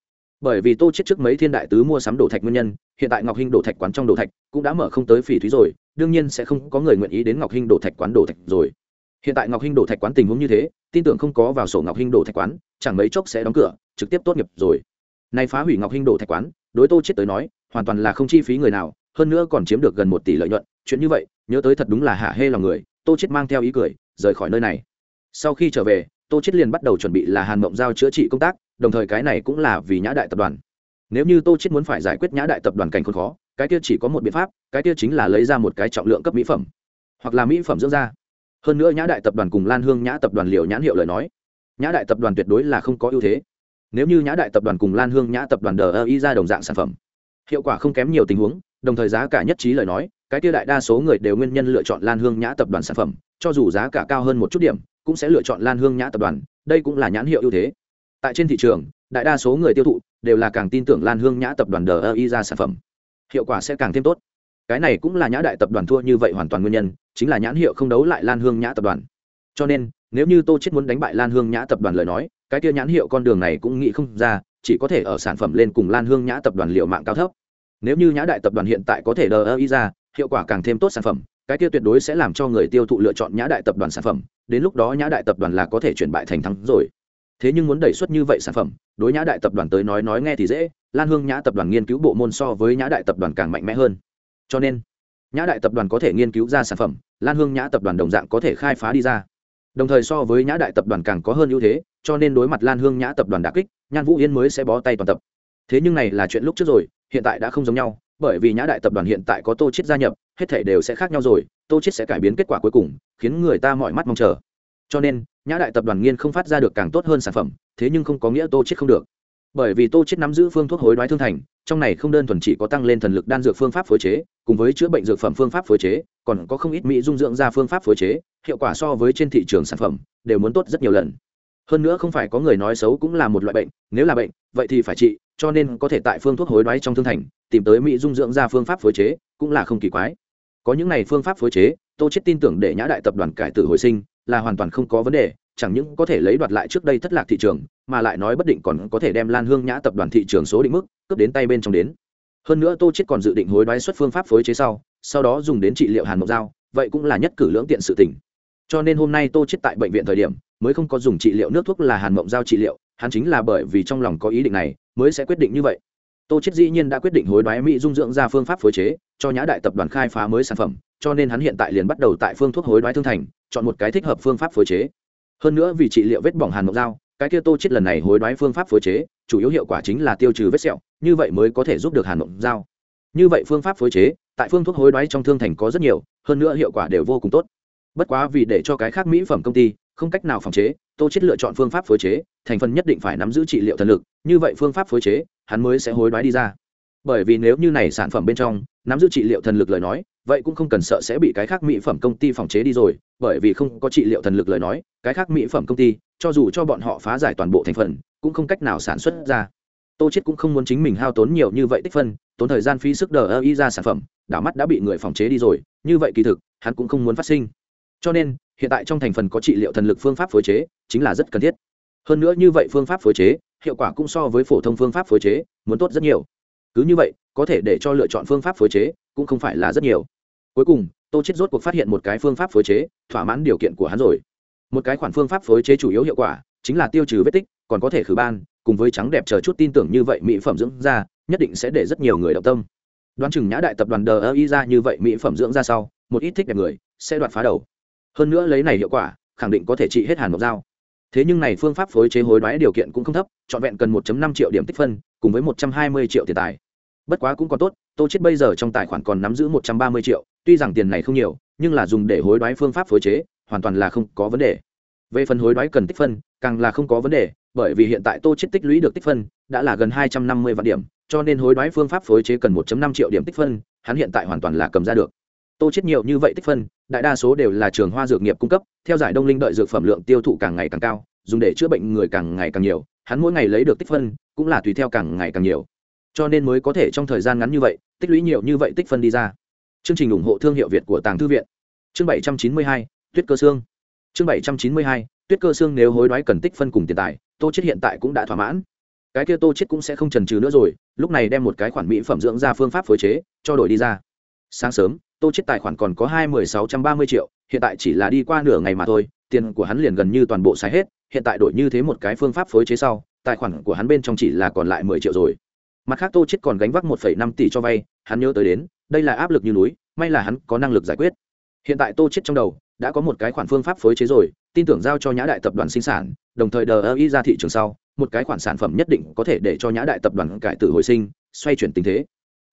bởi vì tô chết trước mấy thiên đại tứ mua sắm đổ thạch nguyên nhân hiện tại ngọc hinh đổ thạch quán trong đổ thạch cũng đã mở không tới phỉ thúy rồi đương nhiên sẽ không có người nguyện ý đến ngọc hinh đổ thạch quán đổ thạch rồi hiện tại ngọc hinh đổ thạch quán tình huống như thế tin tưởng không có vào sổ ngọc hinh đổ thạch quán chẳng mấy chốc sẽ đóng cửa trực tiếp tốt nghiệp rồi nay phá hủy ngọc hinh đổ thạch quán đối tô chết tới nói hoàn toàn là không chi phí người nào hơn nữa còn chiếm được gần một tỷ lợi nhuận chuyện như vậy nhớ tới thật đúng là hạ hê lòng người tô chết mang theo ý cười rời khỏi nơi này sau khi trở về tô chết liền bắt đầu chuẩn bị là hàn mộng giao chữa trị công tác, đồng thời cái này cũng là vì nhã đại tập đoàn. Nếu như tô chết muốn phải giải quyết nhã đại tập đoàn cảnh khốn khó, cái kia chỉ có một biện pháp, cái kia chính là lấy ra một cái trọng lượng cấp mỹ phẩm, hoặc là mỹ phẩm dưỡng da. Hơn nữa nhã đại tập đoàn cùng lan hương nhã tập đoàn liều nhãn hiệu lời nói, nhã đại tập đoàn tuyệt đối là không có ưu thế. Nếu như nhã đại tập đoàn cùng lan hương nhã tập đoàn đờ ơ y ra đồng dạng sản phẩm, hiệu quả không kém nhiều tình huống, đồng thời giá cả nhất trí lời nói, cái kia đại đa số người đều nguyên nhân lựa chọn lan hương nhã tập đoàn sản phẩm, cho dù giá cả cao hơn một chút điểm cũng sẽ lựa chọn lan hương nhã tập đoàn, đây cũng là nhãn hiệu ưu thế. Tại trên thị trường, đại đa số người tiêu thụ đều là càng tin tưởng lan hương nhã tập đoàn đờ ơ y ra sản phẩm. Hiệu quả sẽ càng thêm tốt. Cái này cũng là nhã đại tập đoàn thua như vậy hoàn toàn nguyên nhân, chính là nhãn hiệu không đấu lại lan hương nhã tập đoàn. Cho nên, nếu như tô chết muốn đánh bại lan hương nhã tập đoàn lời nói, cái kia nhãn hiệu con đường này cũng nghĩ không ra, chỉ có thể ở sản phẩm lên cùng lan hương nhã tập đoàn liệu mạng cao thấp. Nếu như nhã đại tập đoàn hiện tại có thể đờ ơ y ra, hiệu quả càng thêm tốt sản phẩm cái kia tuyệt đối sẽ làm cho người tiêu thụ lựa chọn nhã đại tập đoàn sản phẩm đến lúc đó nhã đại tập đoàn là có thể chuyển bại thành thắng rồi thế nhưng muốn đẩy xuất như vậy sản phẩm đối nhã đại tập đoàn tới nói nói nghe thì dễ lan hương nhã tập đoàn nghiên cứu bộ môn so với nhã đại tập đoàn càng mạnh mẽ hơn cho nên nhã đại tập đoàn có thể nghiên cứu ra sản phẩm lan hương nhã tập đoàn đồng dạng có thể khai phá đi ra đồng thời so với nhã đại tập đoàn càng có hơn ưu thế cho nên đối mặt lan hương nhã tập đoàn đà kích nhan vũ yên mới sẽ bó tay toàn tập thế nhưng này là chuyện lúc trước rồi hiện tại đã không giống nhau bởi vì nhã đại tập đoàn hiện tại có tô chết gia nhập hết thể đều sẽ khác nhau rồi, tô chết sẽ cải biến kết quả cuối cùng, khiến người ta mọi mắt mong chờ. Cho nên, nhã đại tập đoàn nghiên không phát ra được càng tốt hơn sản phẩm, thế nhưng không có nghĩa tô chết không được. Bởi vì tô chết nắm giữ phương thuốc hối đoái thương thành, trong này không đơn thuần chỉ có tăng lên thần lực đan dược phương pháp phối chế, cùng với chữa bệnh dược phẩm phương pháp phối chế, còn có không ít mỹ dung dưỡng ra phương pháp phối chế, hiệu quả so với trên thị trường sản phẩm đều muốn tốt rất nhiều lần. Hơn nữa không phải có người nói xấu cũng là một loại bệnh, nếu là bệnh, vậy thì phải trị, cho nên có thể tại phương thuốc hối đoái trong thương thành, tìm tới mỹ dung dưỡng ra phương pháp phối chế cũng là không kỳ quái có những này phương pháp phối chế, tô chết tin tưởng để nhã đại tập đoàn cải tử hồi sinh là hoàn toàn không có vấn đề, chẳng những có thể lấy đoạt lại trước đây thất lạc thị trường, mà lại nói bất định còn có thể đem lan hương nhã tập đoàn thị trường số định mức cướp đến tay bên trong đến. Hơn nữa tô chết còn dự định hối đoái xuất phương pháp phối chế sau sau đó dùng đến trị liệu hàn mộc dao vậy cũng là nhất cử lưỡng tiện sự tình. Cho nên hôm nay tô chết tại bệnh viện thời điểm, mới không có dùng trị liệu nước thuốc là hàn mộng dao trị liệu, hắn chính là bởi vì trong lòng có ý định này, mới sẽ quyết định như vậy tô chết dĩ nhiên đã quyết định hối đoái mỹ dung dưỡng ra phương pháp phối chế, cho nhã đại tập đoàn khai phá mới sản phẩm, cho nên hắn hiện tại liền bắt đầu tại phương thuốc hối đoái thương thành, chọn một cái thích hợp phương pháp phối chế. Hơn nữa vì trị liệu vết bỏng hàn mộc dao, cái kia tô chết lần này hối đoái phương pháp phối chế, chủ yếu hiệu quả chính là tiêu trừ vết sẹo, như vậy mới có thể giúp được hàn mộc dao. Như vậy phương pháp phối chế, tại phương thuốc hối đoái trong thương thành có rất nhiều, hơn nữa hiệu quả đều vô cùng tốt. Bất quá vì để cho cái khác mỹ phẩm công ty không cách nào phòng chế, tô chết lựa chọn phương pháp phối chế, thành phần nhất định phải nắm giữ trị liệu thần lực, như vậy phương pháp phối chế hắn mới sẽ hối đoái đi ra. Bởi vì nếu như này sản phẩm bên trong, nắm giữ trị liệu thần lực lời nói, vậy cũng không cần sợ sẽ bị cái khác mỹ phẩm công ty phòng chế đi rồi, bởi vì không có trị liệu thần lực lời nói, cái khác mỹ phẩm công ty, cho dù cho bọn họ phá giải toàn bộ thành phần, cũng không cách nào sản xuất ra. Tô chết cũng không muốn chính mình hao tốn nhiều như vậy tích phân, tốn thời gian phí sức đờ ơ y ra sản phẩm, đảo mắt đã bị người phòng chế đi rồi, như vậy kỳ thực, hắn cũng không muốn phát sinh. Cho nên, hiện tại trong thành phần có trị liệu thần lực phương pháp phối chế, chính là rất cần thiết. Hơn nữa như vậy phương pháp phối chế hiệu quả cũng so với phổ thông phương pháp phối chế, muốn tốt rất nhiều. Cứ như vậy, có thể để cho lựa chọn phương pháp phối chế cũng không phải là rất nhiều. Cuối cùng, tô chết rốt cuộc phát hiện một cái phương pháp phối chế thỏa mãn điều kiện của hắn rồi. Một cái khoản phương pháp phối chế chủ yếu hiệu quả chính là tiêu trừ vết tích, còn có thể khử ban, cùng với trắng đẹp chờ chút tin tưởng như vậy mỹ phẩm dưỡng da, nhất định sẽ để rất nhiều người động tâm. Đoán chừng nhã đại tập đoàn đờ ơ y ra như vậy mỹ phẩm dưỡng da sau, một ít thích đẹp người sẽ đoạt phá đầu. Hơn nữa lấy này hiệu quả, khẳng định có thể trị hết hàn mộc dao thế nhưng này phương pháp phối chế hối đoái điều kiện cũng không thấp, trọn vẹn cần 1 năm triệu điểm tích phân, cùng với 120 triệu tiền tài. Bất quá cũng còn tốt, tô chết bây giờ trong tài khoản còn nắm giữ 130 triệu, tuy rằng tiền này không nhiều, nhưng là dùng để hối đoái phương pháp phối chế, hoàn toàn là không có vấn đề. Về phần hối đoái cần tích phân, càng là không có vấn đề, bởi vì hiện tại tô chết tích lũy được tích phân, đã là gần 250 vạn điểm, cho nên hối đoái phương pháp phối chế cần 1 năm triệu điểm tích phân, hắn hiện tại hoàn toàn là cầm ra được tô chết nhiều như vậy tích phân đại đa số đều là trường hoa dược nghiệp cung cấp theo giải đông linh đợi dược phẩm lượng tiêu thụ càng ngày càng cao dùng để chữa bệnh người càng ngày càng nhiều hắn mỗi ngày lấy được tích phân cũng là tùy theo càng ngày càng nhiều. Cho nên mới có thể trong thời gian ngắn như vậy tích lũy nhiều như vậy tích phân đi ra. Chương trình ủng hộ thương hiệu việt của tàng thư viện. Chương 792, tuyết cơ xương. Chương 792, tuyết cơ xương nếu hối đoái cần tích phân cùng tiền tài tô chết hiện tại cũng đã thỏa mãn. Cái kia tô chết cũng sẽ không chần chừ nữa rồi lúc này đem một cái khoản mỹ phẩm dưỡng ra phương pháp phối chế cho đổi đi ra. Sáng sớm tô chết tài khoản còn có hai mươi sáu trăm ba mươi triệu, hiện tại chỉ là đi qua nửa ngày mà thôi, tiền của hắn liền gần như toàn bộ xài hết, hiện tại đổi như thế một cái phương pháp phối chế sau, tài khoản của hắn bên trong chỉ là còn lại mười triệu rồi. Mặt khác tô chết còn gánh vác một phẩy năm tỷ cho vay, hắn nhớ tới đến, đây là áp lực như núi, may là hắn có năng lực giải quyết. Hiện tại tô chết trong đầu, đã có một cái khoản phương pháp phối chế rồi, tin tưởng giao cho nhã đại tập đoàn sinh sản, đồng thời đờ ơ y ra thị trường sau, một cái khoản sản phẩm nhất định có thể để cho nhã đại tập đoàn cải tử hồi sinh, xoay chuyển tình thế.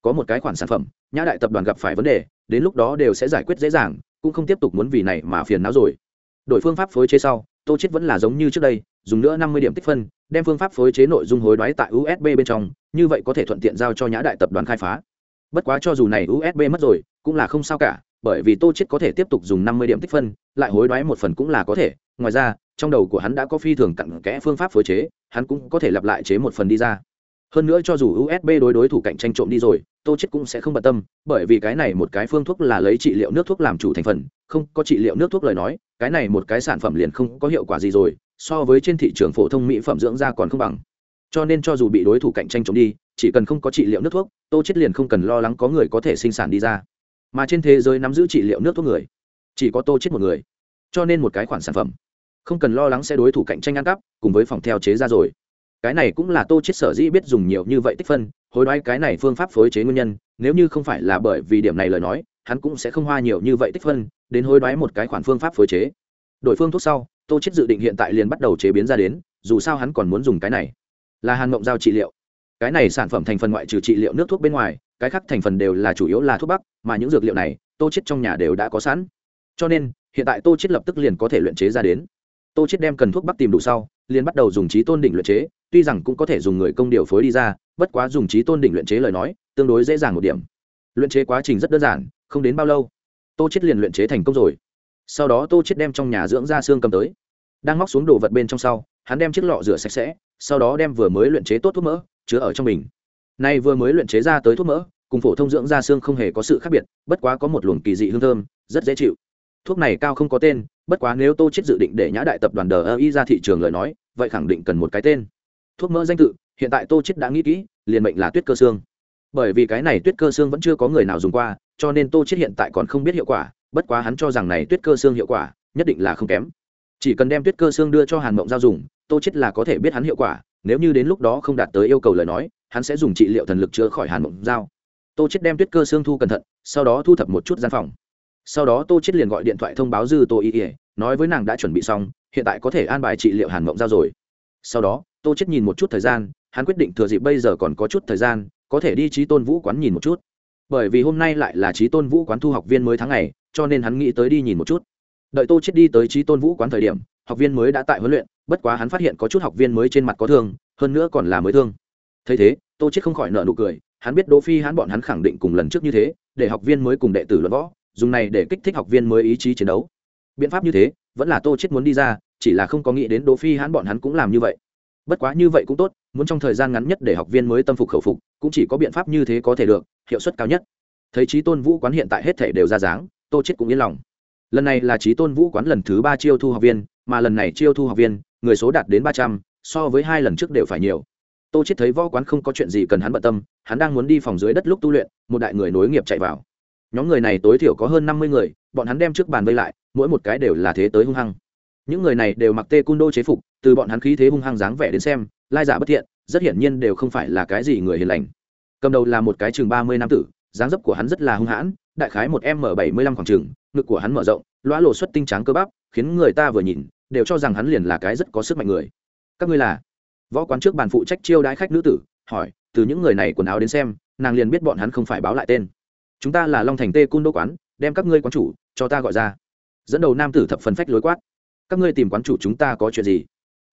Có một cái khoản sản phẩm nhã đại tập đoàn gặp phải vấn đề, đến lúc đó đều sẽ giải quyết dễ dàng, cũng không tiếp tục muốn vì này mà phiền não rồi. Đổi phương pháp phối chế sau, tô chết vẫn là giống như trước đây, dùng nữa năm mươi điểm tích phân, đem phương pháp phối chế nội dung hối đoái tại usb bên trong, như vậy có thể thuận tiện giao cho nhã đại tập đoàn khai phá. Bất quá cho dù này usb mất rồi, cũng là không sao cả, bởi vì tô chết có thể tiếp tục dùng năm mươi điểm tích phân, lại hối đoái một phần cũng là có thể. Ngoài ra, trong đầu của hắn đã có phi thường cặn kẽ phương pháp phối chế, hắn cũng có thể lặp lại chế một phần đi ra. Hơn nữa cho dù usb đối đối thủ cạnh tranh trộm đi rồi tô chết cũng sẽ không bận tâm, bởi vì cái này một cái phương thuốc là lấy trị liệu nước thuốc làm chủ thành phần, không có trị liệu nước thuốc lời nói, cái này một cái sản phẩm liền không có hiệu quả gì rồi, so với trên thị trường phổ thông mỹ phẩm dưỡng da còn không bằng. Cho nên cho dù bị đối thủ cạnh tranh chống đi, chỉ cần không có trị liệu nước thuốc, tô chết liền không cần lo lắng có người có thể sinh sản đi ra. Mà trên thế giới nắm giữ trị liệu nước thuốc người, chỉ có tô chết một người. Cho nên một cái khoản sản phẩm, không cần lo lắng sẽ đối thủ cạnh tranh ăn cắp, cùng với phòng theo chế ra rồi. Cái này cũng là tô chết sở dĩ biết dùng nhiều như vậy tích phân hối đoái cái này phương pháp phối chế nguyên nhân, nếu như không phải là bởi vì điểm này lời nói, hắn cũng sẽ không hoa nhiều như vậy tích phân, đến hối đoái một cái khoản phương pháp phối chế. Đổi phương thuốc sau, tô chết dự định hiện tại liền bắt đầu chế biến ra đến, dù sao hắn còn muốn dùng cái này. Là hàn mộng giao trị liệu. Cái này sản phẩm thành phần ngoại trừ trị liệu nước thuốc bên ngoài, cái khác thành phần đều là chủ yếu là thuốc bắc, mà những dược liệu này, tô chết trong nhà đều đã có sẵn. Cho nên, hiện tại tô chết lập tức liền có thể luyện chế ra đến. Tô chết đem cần thuốc bắc tìm đủ sau, liền bắt đầu dùng trí tôn đỉnh luyện chế, tuy rằng cũng có thể dùng người công điều phối đi ra bất quá dùng trí tôn đỉnh luyện chế lời nói, tương đối dễ dàng một điểm. Luyện chế quá trình rất đơn giản, không đến bao lâu, tô chết liền luyện chế thành công rồi. Sau đó tô chết đem trong nhà dưỡng ra xương cầm tới. Đang móc xuống đồ vật bên trong sau, hắn đem chiếc lọ rửa sạch sẽ, sau đó đem vừa mới luyện chế tốt thuốc mỡ chứa ở trong mình. Nay vừa mới luyện chế ra tới thuốc mỡ, cùng phổ thông dưỡng da xương không hề có sự khác biệt, bất quá có một luồng kỳ dị hương thơm, rất dễ chịu. Thuốc này cao không có tên, bất quá nếu tô chết dự định để nhã đại tập đoàn đờ ơ y ra thị trường lời nói, vậy khẳng định cần một cái tên. Thuốc mỡ danh tự hiện tại tô chết đã nghĩ kỹ, liền mệnh là tuyết cơ xương. Bởi vì cái này tuyết cơ xương vẫn chưa có người nào dùng qua, cho nên tô chết hiện tại còn không biết hiệu quả, bất quá hắn cho rằng này tuyết cơ xương hiệu quả, nhất định là không kém. Chỉ cần đem tuyết cơ xương đưa cho hàn mộng giao dùng, tô chết là có thể biết hắn hiệu quả, nếu như đến lúc đó không đạt tới yêu cầu lời nói, hắn sẽ dùng trị liệu thần lực chữa khỏi hàn mộng giao. Tô chết đem tuyết cơ xương thu cẩn thận, sau đó thu thập một chút gian phòng. Sau đó tô chết liền gọi điện thoại thông báo dư tô y ỉa nói với nàng đã chuẩn bị xong, hiện tại có thể an bài trị liệu hàn mộng giao rồi. Sau đó, tô chết nhìn một chút thời gian hắn quyết định thừa dịp bây giờ còn có chút thời gian, có thể đi trí tôn vũ quán nhìn một chút. Bởi vì hôm nay lại là trí tôn vũ quán thu học viên mới tháng ngày, cho nên hắn nghĩ tới đi nhìn một chút. Đợi tô chết đi tới trí tôn vũ quán thời điểm, học viên mới đã tại huấn luyện, bất quá hắn phát hiện có chút học viên mới trên mặt có thương, hơn nữa còn là mới thương. Thấy thế, tô chết không khỏi nợ nụ cười, hắn biết đỗ phi hắn bọn hắn khẳng định cùng lần trước như thế, để học viên mới cùng đệ tử luận võ, dùng này để kích thích học viên mới ý chí chiến đấu. Biện pháp như thế, vẫn là tô chết muốn đi ra, chỉ là không có nghĩ đến đỗ phi hắn bọn hắn cũng làm như vậy bất quá như vậy cũng tốt, muốn trong thời gian ngắn nhất để học viên mới tâm phục khẩu phục, cũng chỉ có biện pháp như thế có thể được, hiệu suất cao nhất. Thấy trí tôn vũ quán hiện tại hết thể đều ra dáng, tô chết cũng yên lòng. Lần này là trí tôn vũ quán lần thứ ba chiêu thu học viên, mà lần này chiêu thu học viên, người số đạt đến ba trăm, so với hai lần trước đều phải nhiều. Tô chết thấy võ quán không có chuyện gì cần hắn bận tâm, hắn đang muốn đi phòng dưới đất lúc tu luyện, một đại người nối nghiệp chạy vào. Nhóm người này tối thiểu có hơn năm mươi người, bọn hắn đem trước bàn vây lại, mỗi một cái đều là thế tới hung hăng những người này đều mặc tê cung đô chế phục, từ bọn hắn khí thế hung hăng dáng vẻ đến xem, lai giả bất thiện, rất hiển nhiên đều không phải là cái gì người hiền lành. Cầm đầu là một cái chừng ba mươi năm tử, dáng dấp của hắn rất là hung hãn, đại khái một m bảy mươi lăm khoảng chừng, ngực của hắn mở rộng loã lộ xuất tinh trắng cơ bắp, khiến người ta vừa nhìn, đều cho rằng hắn liền là cái rất có sức mạnh người. Các ngươi là? Võ quán trước bàn phụ trách chiêu đãi khách nữ tử, hỏi, từ những người này quần áo đến xem, nàng liền biết bọn hắn không phải báo lại tên. Chúng ta là long thành tê cun đô quán, đem các ngươi quán chủ cho ta gọi ra. Dẫn đầu nam tử thập phân phách lối quát các ngươi tìm quán chủ chúng ta có chuyện gì?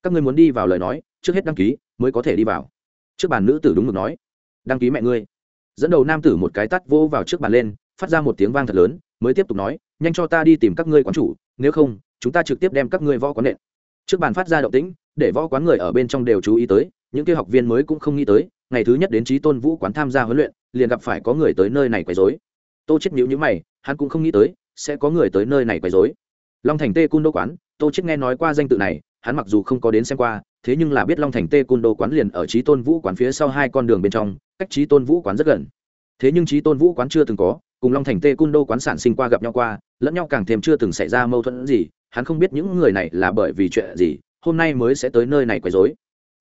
Các ngươi muốn đi vào lời nói, trước hết đăng ký, mới có thể đi vào. Trước bàn nữ tử đúng mực nói. Đăng ký mẹ ngươi. Dẫn đầu nam tử một cái tắt vỗ vào trước bàn lên, phát ra một tiếng vang thật lớn, mới tiếp tục nói, nhanh cho ta đi tìm các ngươi quán chủ, nếu không, chúng ta trực tiếp đem các ngươi võ quán nện. Trước bàn phát ra động tĩnh, để võ quán người ở bên trong đều chú ý tới, những kia học viên mới cũng không nghĩ tới, ngày thứ nhất đến trí tôn vũ quán tham gia huấn luyện, liền gặp phải có người tới nơi này quấy rối. Tô chết nhíu nhíu mày, hắn cũng không nghĩ tới, sẽ có người tới nơi này quấy rối long thành tê cun đô quán tô chết nghe nói qua danh tự này hắn mặc dù không có đến xem qua thế nhưng là biết long thành tê cun đô quán liền ở trí tôn vũ quán phía sau hai con đường bên trong cách trí tôn vũ quán rất gần. Thế nhưng trí tôn vũ quán chưa từng có cùng long thành tê cun đô quán sản sinh qua gặp nhau qua lẫn nhau càng thêm chưa từng xảy ra mâu thuẫn gì hắn không biết những người này là bởi vì chuyện gì hôm nay mới sẽ tới nơi này quấy rối.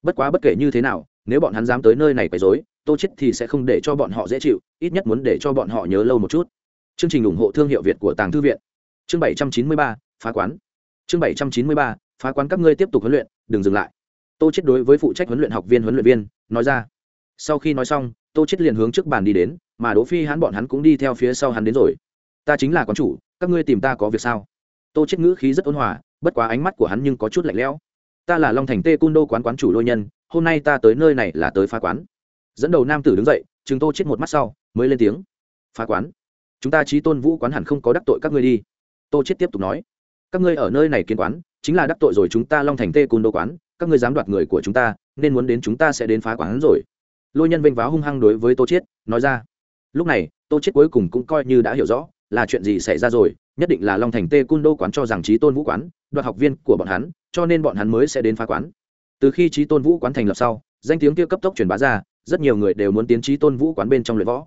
Bất quá bất kể như thế nào nếu bọn hắn dám tới nơi này quấy rối tô chết thì sẽ không để cho bọn họ dễ chịu ít nhất muốn để cho bọn họ nhớ lâu một chút. Chương trình ủng hộ thương hiệu việt của tàng thư viện. Chương 793, phá quán. Chương 793, phá quán các ngươi tiếp tục huấn luyện đừng dừng lại. Tô chết đối với phụ trách huấn luyện học viên huấn luyện viên nói ra. Sau khi nói xong tô chết liền hướng trước bàn đi đến mà đỗ phi hắn bọn hắn cũng đi theo phía sau hắn đến rồi. Ta chính là quán chủ các ngươi tìm ta có việc sao? Tô chết ngữ khí rất ôn hòa bất quá ánh mắt của hắn nhưng có chút lạnh lẽo. Ta là long thành tê cun đô quán quán chủ lôi nhân hôm nay ta tới nơi này là tới phá quán. Dẫn đầu nam tử đứng dậy chừng tô chết một mắt sau mới lên tiếng. Phá quán. Chúng ta trí tôn vũ quán hẳn không có đắc tội các ngươi đi. Tô chết tiếp tục nói các ngươi ở nơi này kiến quán, chính là đắc tội rồi chúng ta long thành tê Côn đô quán, các ngươi dám đoạt người của chúng ta, nên muốn đến chúng ta sẽ đến phá quán rồi. Lôi nhân vênh váo hung hăng đối với tô Chiết, nói ra. Lúc này, tô Chiết cuối cùng cũng coi như đã hiểu rõ là chuyện gì xảy ra rồi, nhất định là long thành tê Côn đô quán cho rằng trí tôn vũ quán đoạt học viên của bọn hắn, cho nên bọn hắn mới sẽ đến phá quán. Từ khi trí tôn vũ quán thành lập sau, danh tiếng kia cấp tốc truyền bá ra, rất nhiều người đều muốn tiến trí tôn vũ quán bên trong luyện võ.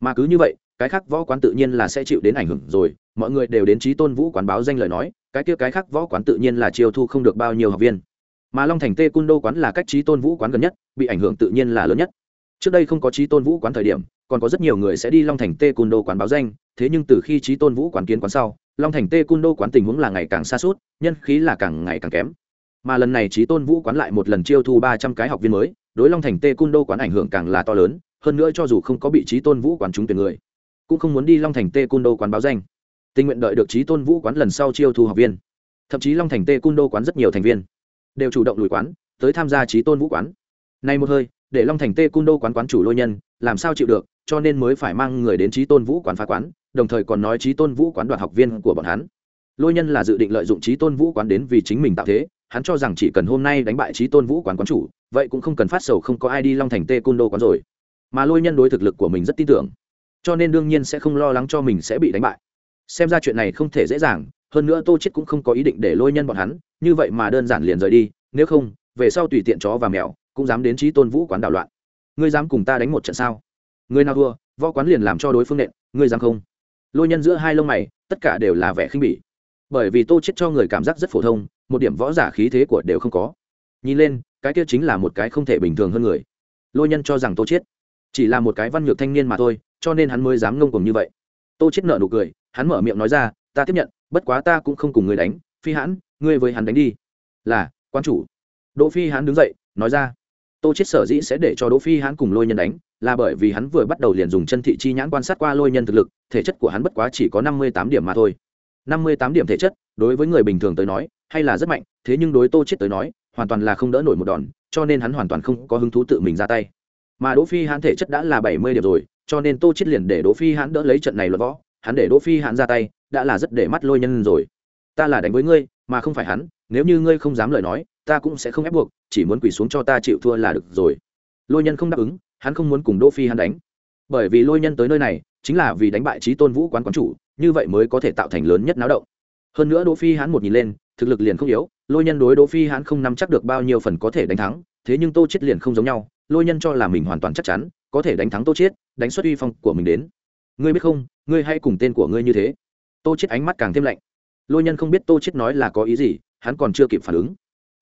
Mà cứ như vậy, cái khác võ quán tự nhiên là sẽ chịu đến ảnh hưởng rồi, mọi người đều đến trí tôn vũ quán báo danh lời nói cái kia cái khác võ quán tự nhiên là chiêu thu không được bao nhiêu học viên. Mà long thành tê cun đô quán là cách trí tôn vũ quán gần nhất, bị ảnh hưởng tự nhiên là lớn nhất. Trước đây không có trí tôn vũ quán thời điểm, còn có rất nhiều người sẽ đi long thành tê cun đô quán báo danh, thế nhưng từ khi trí tôn vũ quán kiến quán sau, long thành tê cun đô quán tình huống là ngày càng xa suốt, nhân khí là càng ngày càng kém. Mà lần này trí tôn vũ quán lại một lần chiêu thu ba trăm cái học viên mới, đối long thành tê cun đô quán ảnh hưởng càng là to lớn, hơn nữa cho dù không có bị trí tôn vũ quán trúng tuyển người, cũng không muốn đi long thành tê cun đô quán báo danh tình nguyện đợi được trí tôn vũ quán lần sau chiêu thu học viên. Thậm chí long thành tê cung đô quán rất nhiều thành viên đều chủ động lùi quán, tới tham gia trí tôn vũ quán. Nay một hơi, để long thành tê cung đô quán quán chủ lôi nhân, làm sao chịu được, cho nên mới phải mang người đến trí tôn vũ quán phá quán, đồng thời còn nói trí tôn vũ quán đoạt học viên của bọn hắn. Lôi nhân là dự định lợi dụng trí tôn vũ quán đến vì chính mình tạo thế, hắn cho rằng chỉ cần hôm nay đánh bại trí tôn vũ quán quán chủ, vậy cũng không cần phát sầu không có ai đi long thành tê Côn đô quán rồi. Mà lôi nhân đối thực lực của mình rất tin tưởng, cho nên đương nhiên sẽ không lo lắng cho mình sẽ bị đánh bại xem ra chuyện này không thể dễ dàng, hơn nữa tô chết cũng không có ý định để lôi nhân bọn hắn, như vậy mà đơn giản liền rời đi, nếu không, về sau tùy tiện chó và mèo, cũng dám đến trí tôn vũ quán đảo loạn. Ngươi dám cùng ta đánh một trận sao? Ngươi nào thua, võ quán liền làm cho đối phương nện, ngươi dám không? Lôi nhân giữa hai lông mày, tất cả đều là vẻ khinh bỉ. Bởi vì tô chết cho người cảm giác rất phổ thông, một điểm võ giả khí thế của đều không có. Nhìn lên, cái kia chính là một cái không thể bình thường hơn người. Lôi nhân cho rằng tô chết chỉ là một cái văn nhược thanh niên mà thôi, cho nên hắn mới dám ngông cuồng như vậy. Tô chết nợ nụ cười hắn mở miệng nói ra, ta tiếp nhận, bất quá ta cũng không cùng người đánh, phi hãn, ngươi với hắn đánh đi. Là, quan chủ. Đỗ phi hãn đứng dậy, nói ra, tô chết sở dĩ sẽ để cho đỗ phi hãn cùng lôi nhân đánh, là bởi vì hắn vừa bắt đầu liền dùng chân thị chi nhãn quan sát qua lôi nhân thực lực, thể chất của hắn bất quá chỉ có năm mươi tám điểm mà thôi. năm mươi tám điểm thể chất, đối với người bình thường tới nói, hay là rất mạnh, thế nhưng đối tô chết tới nói, hoàn toàn là không đỡ nổi một đòn, cho nên hắn hoàn toàn không có hứng thú tự mình ra tay. Mà đỗ phi hãn thể chất đã là bảy mươi điểm rồi, cho nên tô chết liền để đỗ phi hãn đỡ lấy trận này luật võ hắn để đỗ phi hãn ra tay, đã là rất để mắt lôi nhân rồi. Ta là đánh với ngươi, mà không phải hắn, nếu như ngươi không dám lời nói, ta cũng sẽ không ép buộc, chỉ muốn quỳ xuống cho ta chịu thua là được rồi. Lôi nhân không đáp ứng, hắn không muốn cùng đỗ phi hắn đánh. Bởi vì lôi nhân tới nơi này, chính là vì đánh bại trí tôn vũ quán quán chủ, như vậy mới có thể tạo thành lớn nhất náo động. Hơn nữa đỗ phi hắn một nhìn lên, thực lực liền không yếu, lôi nhân đối đỗ phi hắn không nắm chắc được bao nhiêu phần có thể đánh thắng, thế nhưng tô chết liền không giống nhau, lôi nhân cho là mình hoàn toàn chắc chắn, có thể đánh thắng tô chết, đánh xuất uy phong của mình đến ngươi biết không, ngươi hay cùng tên của ngươi như thế. Tô chết ánh mắt càng thêm lạnh. Lôi nhân không biết tô chết nói là có ý gì, hắn còn chưa kịp phản ứng.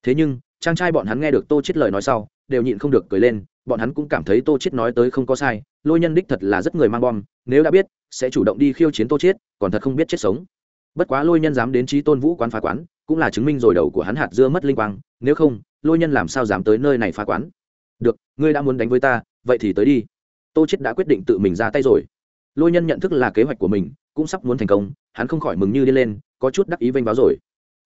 Thế nhưng trang trai bọn hắn nghe được tô chết lời nói sau, đều nhịn không được cười lên, bọn hắn cũng cảm thấy tô chết nói tới không có sai, lôi nhân đích thật là rất người mang bom, nếu đã biết, sẽ chủ động đi khiêu chiến tô chết còn thật không biết chết sống. Bất quá lôi nhân dám đến trí tôn vũ quán phá quán, cũng là chứng minh rồi đầu của hắn hạt dưa mất linh quang, nếu không, lôi nhân làm sao dám tới nơi này phá quán? Được, ngươi đã muốn đánh với ta, vậy thì tới đi. Tô chết đã quyết định tự mình ra tay rồi lôi nhân nhận thức là kế hoạch của mình, cũng sắp muốn thành công, hắn không khỏi mừng như đi lên, có chút đắc ý vênh báo rồi.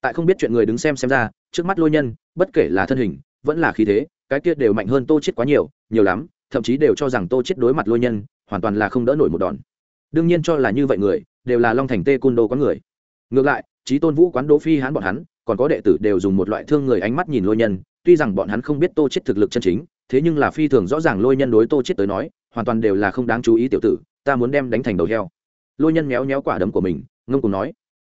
Tại không biết chuyện người đứng xem xem ra, trước mắt lôi nhân, bất kể là thân hình, vẫn là khí thế, cái kia đều mạnh hơn tô chết quá nhiều nhiều lắm, thậm chí đều cho rằng tô chết đối mặt lôi nhân, hoàn toàn là không đỡ nổi một đòn. Đương nhiên cho là như vậy người, đều là long thành tê Côn đô quán người. Ngược lại trí tôn vũ quán đỗ phi hán bọn hắn, còn có đệ tử đều dùng một loại thương người ánh mắt nhìn lôi nhân, tuy rằng bọn hắn không biết tô chết thực lực chân chính, thế nhưng là phi thường rõ ràng lôi nhân đối tô chết tới nói, hoàn toàn đều là không đáng chú ý tiểu tử ta muốn đem đánh thành đầu heo. Lôi nhân méo méo quả đấm của mình, ngông cùng nói.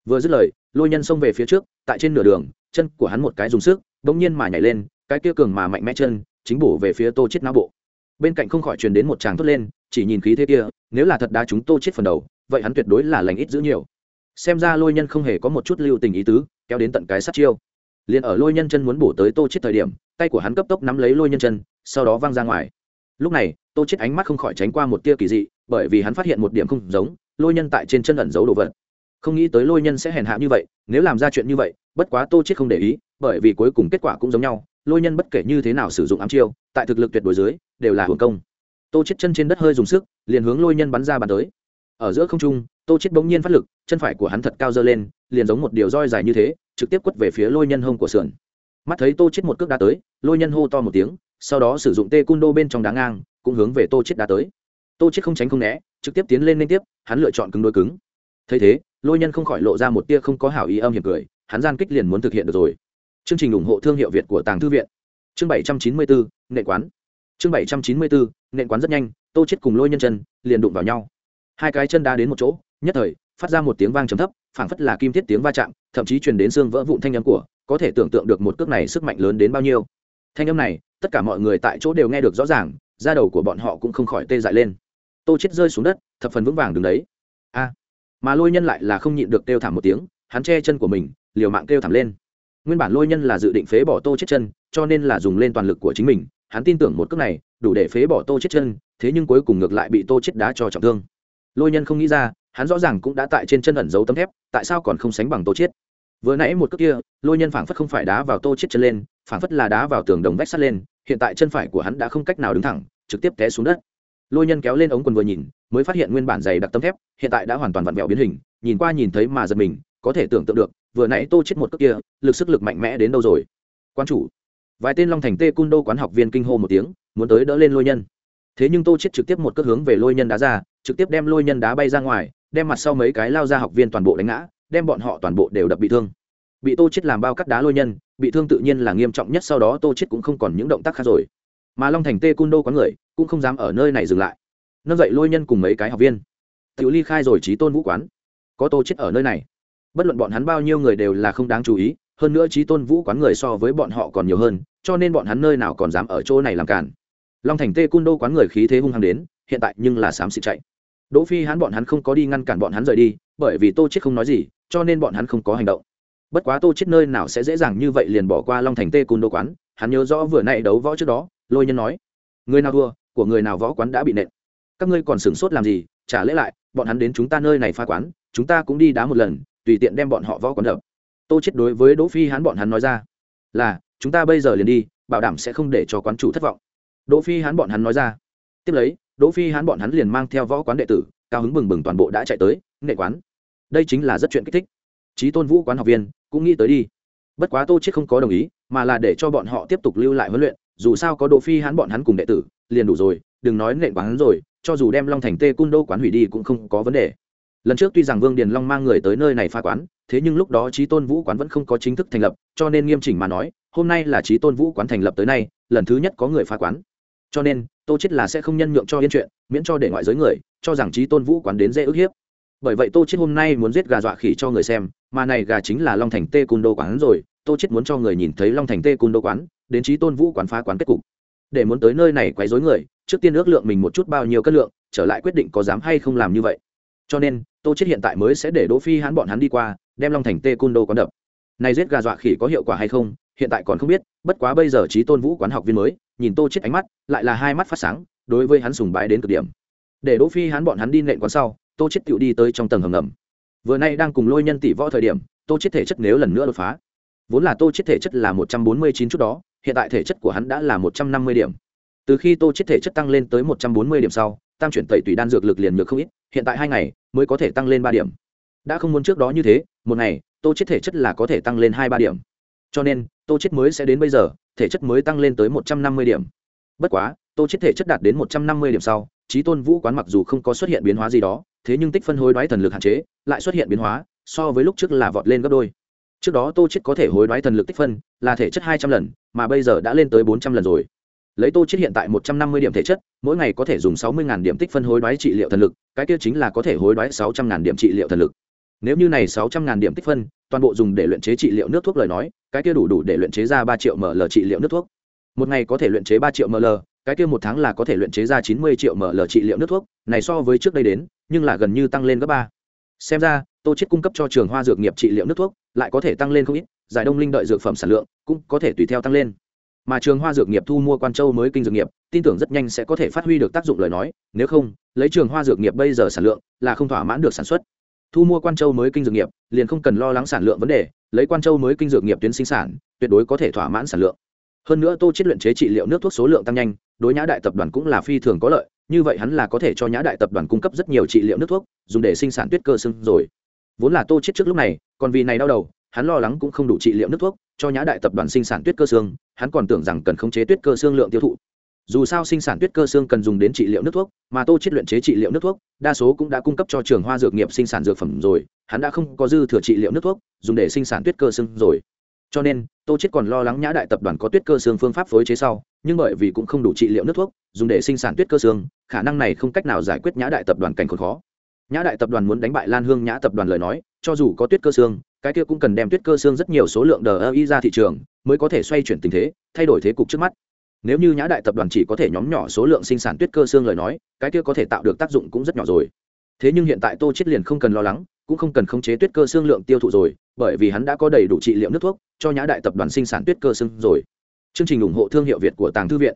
Vừa dứt lời, lôi nhân xông về phía trước, tại trên nửa đường, chân của hắn một cái dùng sức bỗng nhiên mà nhảy lên, cái kia cường mà mạnh mẽ chân, chính bổ về phía tô chết não bộ. Bên cạnh không khỏi truyền đến một tràng thốt lên, chỉ nhìn khí thế kia, nếu là thật đá chúng tô chết phần đầu, vậy hắn tuyệt đối là lành ít giữ nhiều. Xem ra lôi nhân không hề có một chút lưu tình ý tứ, kéo đến tận cái sát chiêu. Liền ở lôi nhân chân muốn bổ tới tô chết thời điểm, tay của hắn cấp tốc nắm lấy lôi nhân chân, sau đó văng ra ngoài. Lúc này, tô chết ánh mắt không khỏi tránh qua một tia kỳ dị bởi vì hắn phát hiện một điểm không giống, lôi nhân tại trên chân ẩn giấu đồ vật. Không nghĩ tới lôi nhân sẽ hèn hạ như vậy, nếu làm ra chuyện như vậy, bất quá tô chết không để ý, bởi vì cuối cùng kết quả cũng giống nhau, lôi nhân bất kể như thế nào sử dụng ám chiêu, tại thực lực tuyệt đối dưới, đều là hưởng công. Tô chết chân trên đất hơi dùng sức, liền hướng lôi nhân bắn ra bàn tới. Ở giữa không trung, tô chết bỗng nhiên phát lực, chân phải của hắn thật cao dơ lên, liền giống một điều roi dài như thế, trực tiếp quất về phía lôi nhân hông của sườn. Mắt thấy tô chết một cước đá tới, lôi nhân hô to một tiếng, sau đó sử dụng tê cun đô bên trong đá ngang, cũng hướng về tô chết đá tới tô chết không tránh không né, trực tiếp tiến lên liên tiếp, hắn lựa chọn cứng đối cứng. Thấy thế, lôi nhân không khỏi lộ ra một tia không có hảo ý âm hiểm cười, hắn gian kích liền muốn thực hiện được rồi. Chương trình ủng hộ thương hiệu việt của tàng thư viện. Chương bảy trăm chín mươi bốn nệ quán. Chương bảy trăm chín mươi bốn nệ quán rất nhanh, tô chết cùng lôi nhân chân liền đụng vào nhau. Hai cái chân đá đến một chỗ, nhất thời, phát ra một tiếng vang trầm thấp, phảng phất là kim thiết tiếng va chạm, thậm chí truyền đến xương vỡ vụn thanh âm của, có thể tưởng tượng được một cước này sức mạnh lớn đến bao nhiêu. Thanh âm này, tất cả mọi người tại chỗ đều nghe được rõ ràng, da đầu của bọn họ cũng không khỏi tê dại lên tô chết rơi xuống đất, thập phần vững vàng đứng đấy. A. Mà lôi nhân lại là không nhịn được kêu thảm một tiếng, hắn che chân của mình, liều mạng kêu thảm lên. Nguyên bản lôi nhân là dự định phế bỏ tô chết chân, cho nên là dùng lên toàn lực của chính mình. Hắn tin tưởng một cước này, đủ để phế bỏ tô chết chân, thế nhưng cuối cùng ngược lại bị tô chết đá cho trọng thương. Lôi nhân không nghĩ ra, hắn rõ ràng cũng đã tại trên chân ẩn giấu tấm thép, tại sao còn không sánh bằng tô chết? Vừa nãy một cước kia, lôi nhân phảng phất không phải đá vào tô chết chân lên, phảng phất là đá vào tường đồng vách sắt lên, hiện tại chân phải của hắn đã không cách nào đứng thẳng, trực tiếp té xuống đất lôi nhân kéo lên ống quần vừa nhìn, mới phát hiện nguyên bản dày đặc tấm thép, hiện tại đã hoàn toàn vặn vẹo biến hình, nhìn qua nhìn thấy mà giật mình, có thể tưởng tượng được, vừa nãy tô chết một cước kia, lực sức lực mạnh mẽ đến đâu rồi. Quan chủ. Vài tên long thành tê cun đô quán học viên kinh hô một tiếng, muốn tới đỡ lên lôi nhân. Thế nhưng tô chết trực tiếp một cước hướng về lôi nhân đá ra, trực tiếp đem lôi nhân đá bay ra ngoài, đem mặt sau mấy cái lao ra học viên toàn bộ đánh ngã, đem bọn họ toàn bộ đều đập bị thương. Bị tô chết làm bao cắt đá lôi nhân, bị thương tự nhiên là nghiêm trọng nhất, sau đó tô chết cũng không còn những động tác khác rồi mà long thành tê cun đô có người cũng không dám ở nơi này dừng lại. Nâng dậy lôi nhân cùng mấy cái học viên. Tự ly khai rồi trí tôn vũ quán. Có tô chết ở nơi này. Bất luận bọn hắn bao nhiêu người đều là không đáng chú ý, hơn nữa trí tôn vũ quán người so với bọn họ còn nhiều hơn, cho nên bọn hắn nơi nào còn dám ở chỗ này làm cản. Long thành tê cun đô quán người khí thế hung hăng đến, hiện tại nhưng là xám xịt chạy. Đỗ phi hắn bọn hắn không có đi ngăn cản bọn hắn rời đi, bởi vì tô chết không nói gì, cho nên bọn hắn không có hành động. Bất quá tô chết nơi nào sẽ dễ dàng như vậy liền bỏ qua long thành tê cun đô quán, hắn nhớ rõ vừa nãy đấu võ trước đó lôi nhân nói, người nào thua, của người nào võ quán đã bị nện. Các ngươi còn sửng sốt làm gì trả lễ lại, bọn hắn đến chúng ta nơi này pha quán, chúng ta cũng đi đá một lần, tùy tiện đem bọn họ võ quán đập. Tô chết đối với đỗ phi hắn bọn hắn nói ra, là, chúng ta bây giờ liền đi, bảo đảm sẽ không để cho quán chủ thất vọng. Đỗ phi hắn bọn hắn nói ra. Tiếp lấy, đỗ phi hắn bọn hắn liền mang theo võ quán đệ tử, cao hứng bừng bừng toàn bộ đã chạy tới nghệ quán. Đây chính là rất chuyện kích thích. Trí tôn vũ quán học viên, cũng nghĩ tới đi. Bất quá tô chết không có đồng ý, mà là để cho bọn họ tiếp tục lưu lại huấn luyện dù sao có đỗ phi hắn bọn hắn cùng đệ tử, liền đủ rồi, đừng nói nện quán rồi, cho dù đem long thành tê cun đô quán hủy đi cũng không có vấn đề. Lần trước tuy rằng vương điền long mang người tới nơi này pha quán, thế nhưng lúc đó trí tôn vũ quán vẫn không có chính thức thành lập, cho nên nghiêm chỉnh mà nói, hôm nay là trí tôn vũ quán thành lập tới nay, lần thứ nhất có người pha quán. Cho nên, tô chết là sẽ không nhân nhượng cho yên chuyện, miễn cho để ngoại giới người, cho rằng trí tôn vũ quán đến dễ ức hiếp. Bởi vậy tô chết hôm nay muốn giết gà dọa khỉ cho người xem, mà này gà chính là long thành tê cun đô quán rồi, tô chết muốn cho người nhìn thấy long thành tê cun đô quán đến trí tôn vũ quán phá quán kết cục. Để muốn tới nơi này quấy rối người, trước tiên ước lượng mình một chút bao nhiêu cân lượng, trở lại quyết định có dám hay không làm như vậy. Cho nên, tô chết hiện tại mới sẽ để đỗ phi hắn bọn hắn đi qua, đem long thành tê côn đô quán đập. Này giết gà dọa khỉ có hiệu quả hay không, hiện tại còn không biết, bất quá bây giờ trí tôn vũ quán học viên mới, nhìn tô chết ánh mắt, lại là hai mắt phát sáng, đối với hắn sùng bái đến cực điểm. Để đỗ phi hắn bọn hắn đi nện quán sau, tô chết tựu đi tới trong tầng hầm ngầm. Vừa nay đang cùng lôi nhân tỷ võ thời điểm, tô chết thể chất nếu lần nữa đột phá vốn là tô chết thể chất là một trăm bốn mươi chín chút đó, hiện tại thể chất của hắn đã là một trăm năm mươi điểm. Từ khi tô chết thể chất tăng lên tới một trăm bốn mươi điểm sau tam chuyển tẩy tùy đan dược lực liền nhược không ít, hiện tại hai ngày mới có thể tăng lên ba điểm. Đã không muốn trước đó như thế, một ngày, tô chết thể chất là có thể tăng lên hai ba điểm. Cho nên, tô chết mới sẽ đến bây giờ, thể chất mới tăng lên tới một trăm năm mươi điểm. Bất quá, tô chết thể chất đạt đến một trăm năm mươi điểm sau trí tôn vũ quán mặc dù không có xuất hiện biến hóa gì đó, thế nhưng tích phân hối đoái thần lực hạn chế, lại xuất hiện biến hóa, so với lúc trước là vọt lên gấp đôi trước đó tô chết có thể hối đoái thần lực tích phân, là thể chất hai trăm lần, mà bây giờ đã lên tới bốn trăm lần rồi. Lấy tô chết hiện tại một trăm năm mươi điểm thể chất, mỗi ngày có thể dùng sáu mươi điểm tích phân hối đoái trị liệu thần lực, cái kia chính là có thể hối đoái sáu trăm điểm trị liệu thần lực. Nếu như này sáu trăm điểm tích phân, toàn bộ dùng để luyện chế trị liệu nước thuốc lời nói, cái kia đủ đủ để luyện chế ra ba triệu ml trị liệu nước thuốc. Một ngày có thể luyện chế ba triệu ml, cái kia một tháng là có thể luyện chế ra chín mươi triệu ml trị liệu nước thuốc, này so với trước đây đến, nhưng là gần như tăng lên gấp ba. Xem ra, tô chết cung cấp cho trường hoa dược nghiệp trị liệu nước thuốc lại có thể tăng lên không ít, giải đông linh đợi dược phẩm sản lượng cũng có thể tùy theo tăng lên. Mà trường hoa dược nghiệp thu mua quan châu mới kinh dược nghiệp, tin tưởng rất nhanh sẽ có thể phát huy được tác dụng lời nói, nếu không, lấy trường hoa dược nghiệp bây giờ sản lượng là không thỏa mãn được sản xuất. Thu mua quan châu mới kinh dược nghiệp, liền không cần lo lắng sản lượng vấn đề, lấy quan châu mới kinh dược nghiệp tuyến sinh sản, tuyệt đối có thể thỏa mãn sản lượng. Hơn nữa tô chết luyện chế trị liệu nước thuốc số lượng tăng nhanh, đối nhã đại tập đoàn cũng là phi thường có lợi, như vậy hắn là có thể cho nhã đại tập đoàn cung cấp rất nhiều trị liệu nước thuốc, dùng để sinh sản tuyết cơ sưng rồi. Vốn là tô chết trước lúc này còn vì này đau đầu, hắn lo lắng cũng không đủ trị liệu nước thuốc, cho nhã đại tập đoàn sinh sản tuyết cơ xương, hắn còn tưởng rằng cần khống chế tuyết cơ xương lượng tiêu thụ. Dù sao sinh sản tuyết cơ xương cần dùng đến trị liệu nước thuốc, mà tô chết luyện chế trị liệu nước thuốc, đa số cũng đã cung cấp cho trường hoa dược nghiệp sinh sản dược phẩm rồi, hắn đã không có dư thừa trị liệu nước thuốc, dùng để sinh sản tuyết cơ xương rồi. Cho nên, tô chết còn lo lắng nhã đại tập đoàn có tuyết cơ xương phương pháp phối chế sau, nhưng bởi vì cũng không đủ trị liệu nước thuốc, dùng để sinh sản tuyết cơ xương, khả năng này không cách nào giải quyết nhã đại tập đoàn cảnh khốn khó nhã đại tập đoàn muốn đánh bại lan hương nhã tập đoàn lời nói, cho dù có tuyết cơ xương cái kia cũng cần đem tuyết cơ xương rất nhiều số lượng đờ ơ y ra thị trường mới có thể xoay chuyển tình thế, thay đổi thế cục trước mắt. Nếu như nhã đại tập đoàn chỉ có thể nhóm nhỏ số lượng sinh sản tuyết cơ xương lời nói, cái kia có thể tạo được tác dụng cũng rất nhỏ rồi. Thế nhưng hiện tại tô chết liền không cần lo lắng, cũng không cần khống chế tuyết cơ xương lượng tiêu thụ rồi, bởi vì hắn đã có đầy đủ trị liệu nước thuốc cho nhã đại tập đoàn sinh sản tuyết cơ xương rồi. Chương trình ủng hộ thương hiệu việt của tàng thư viện.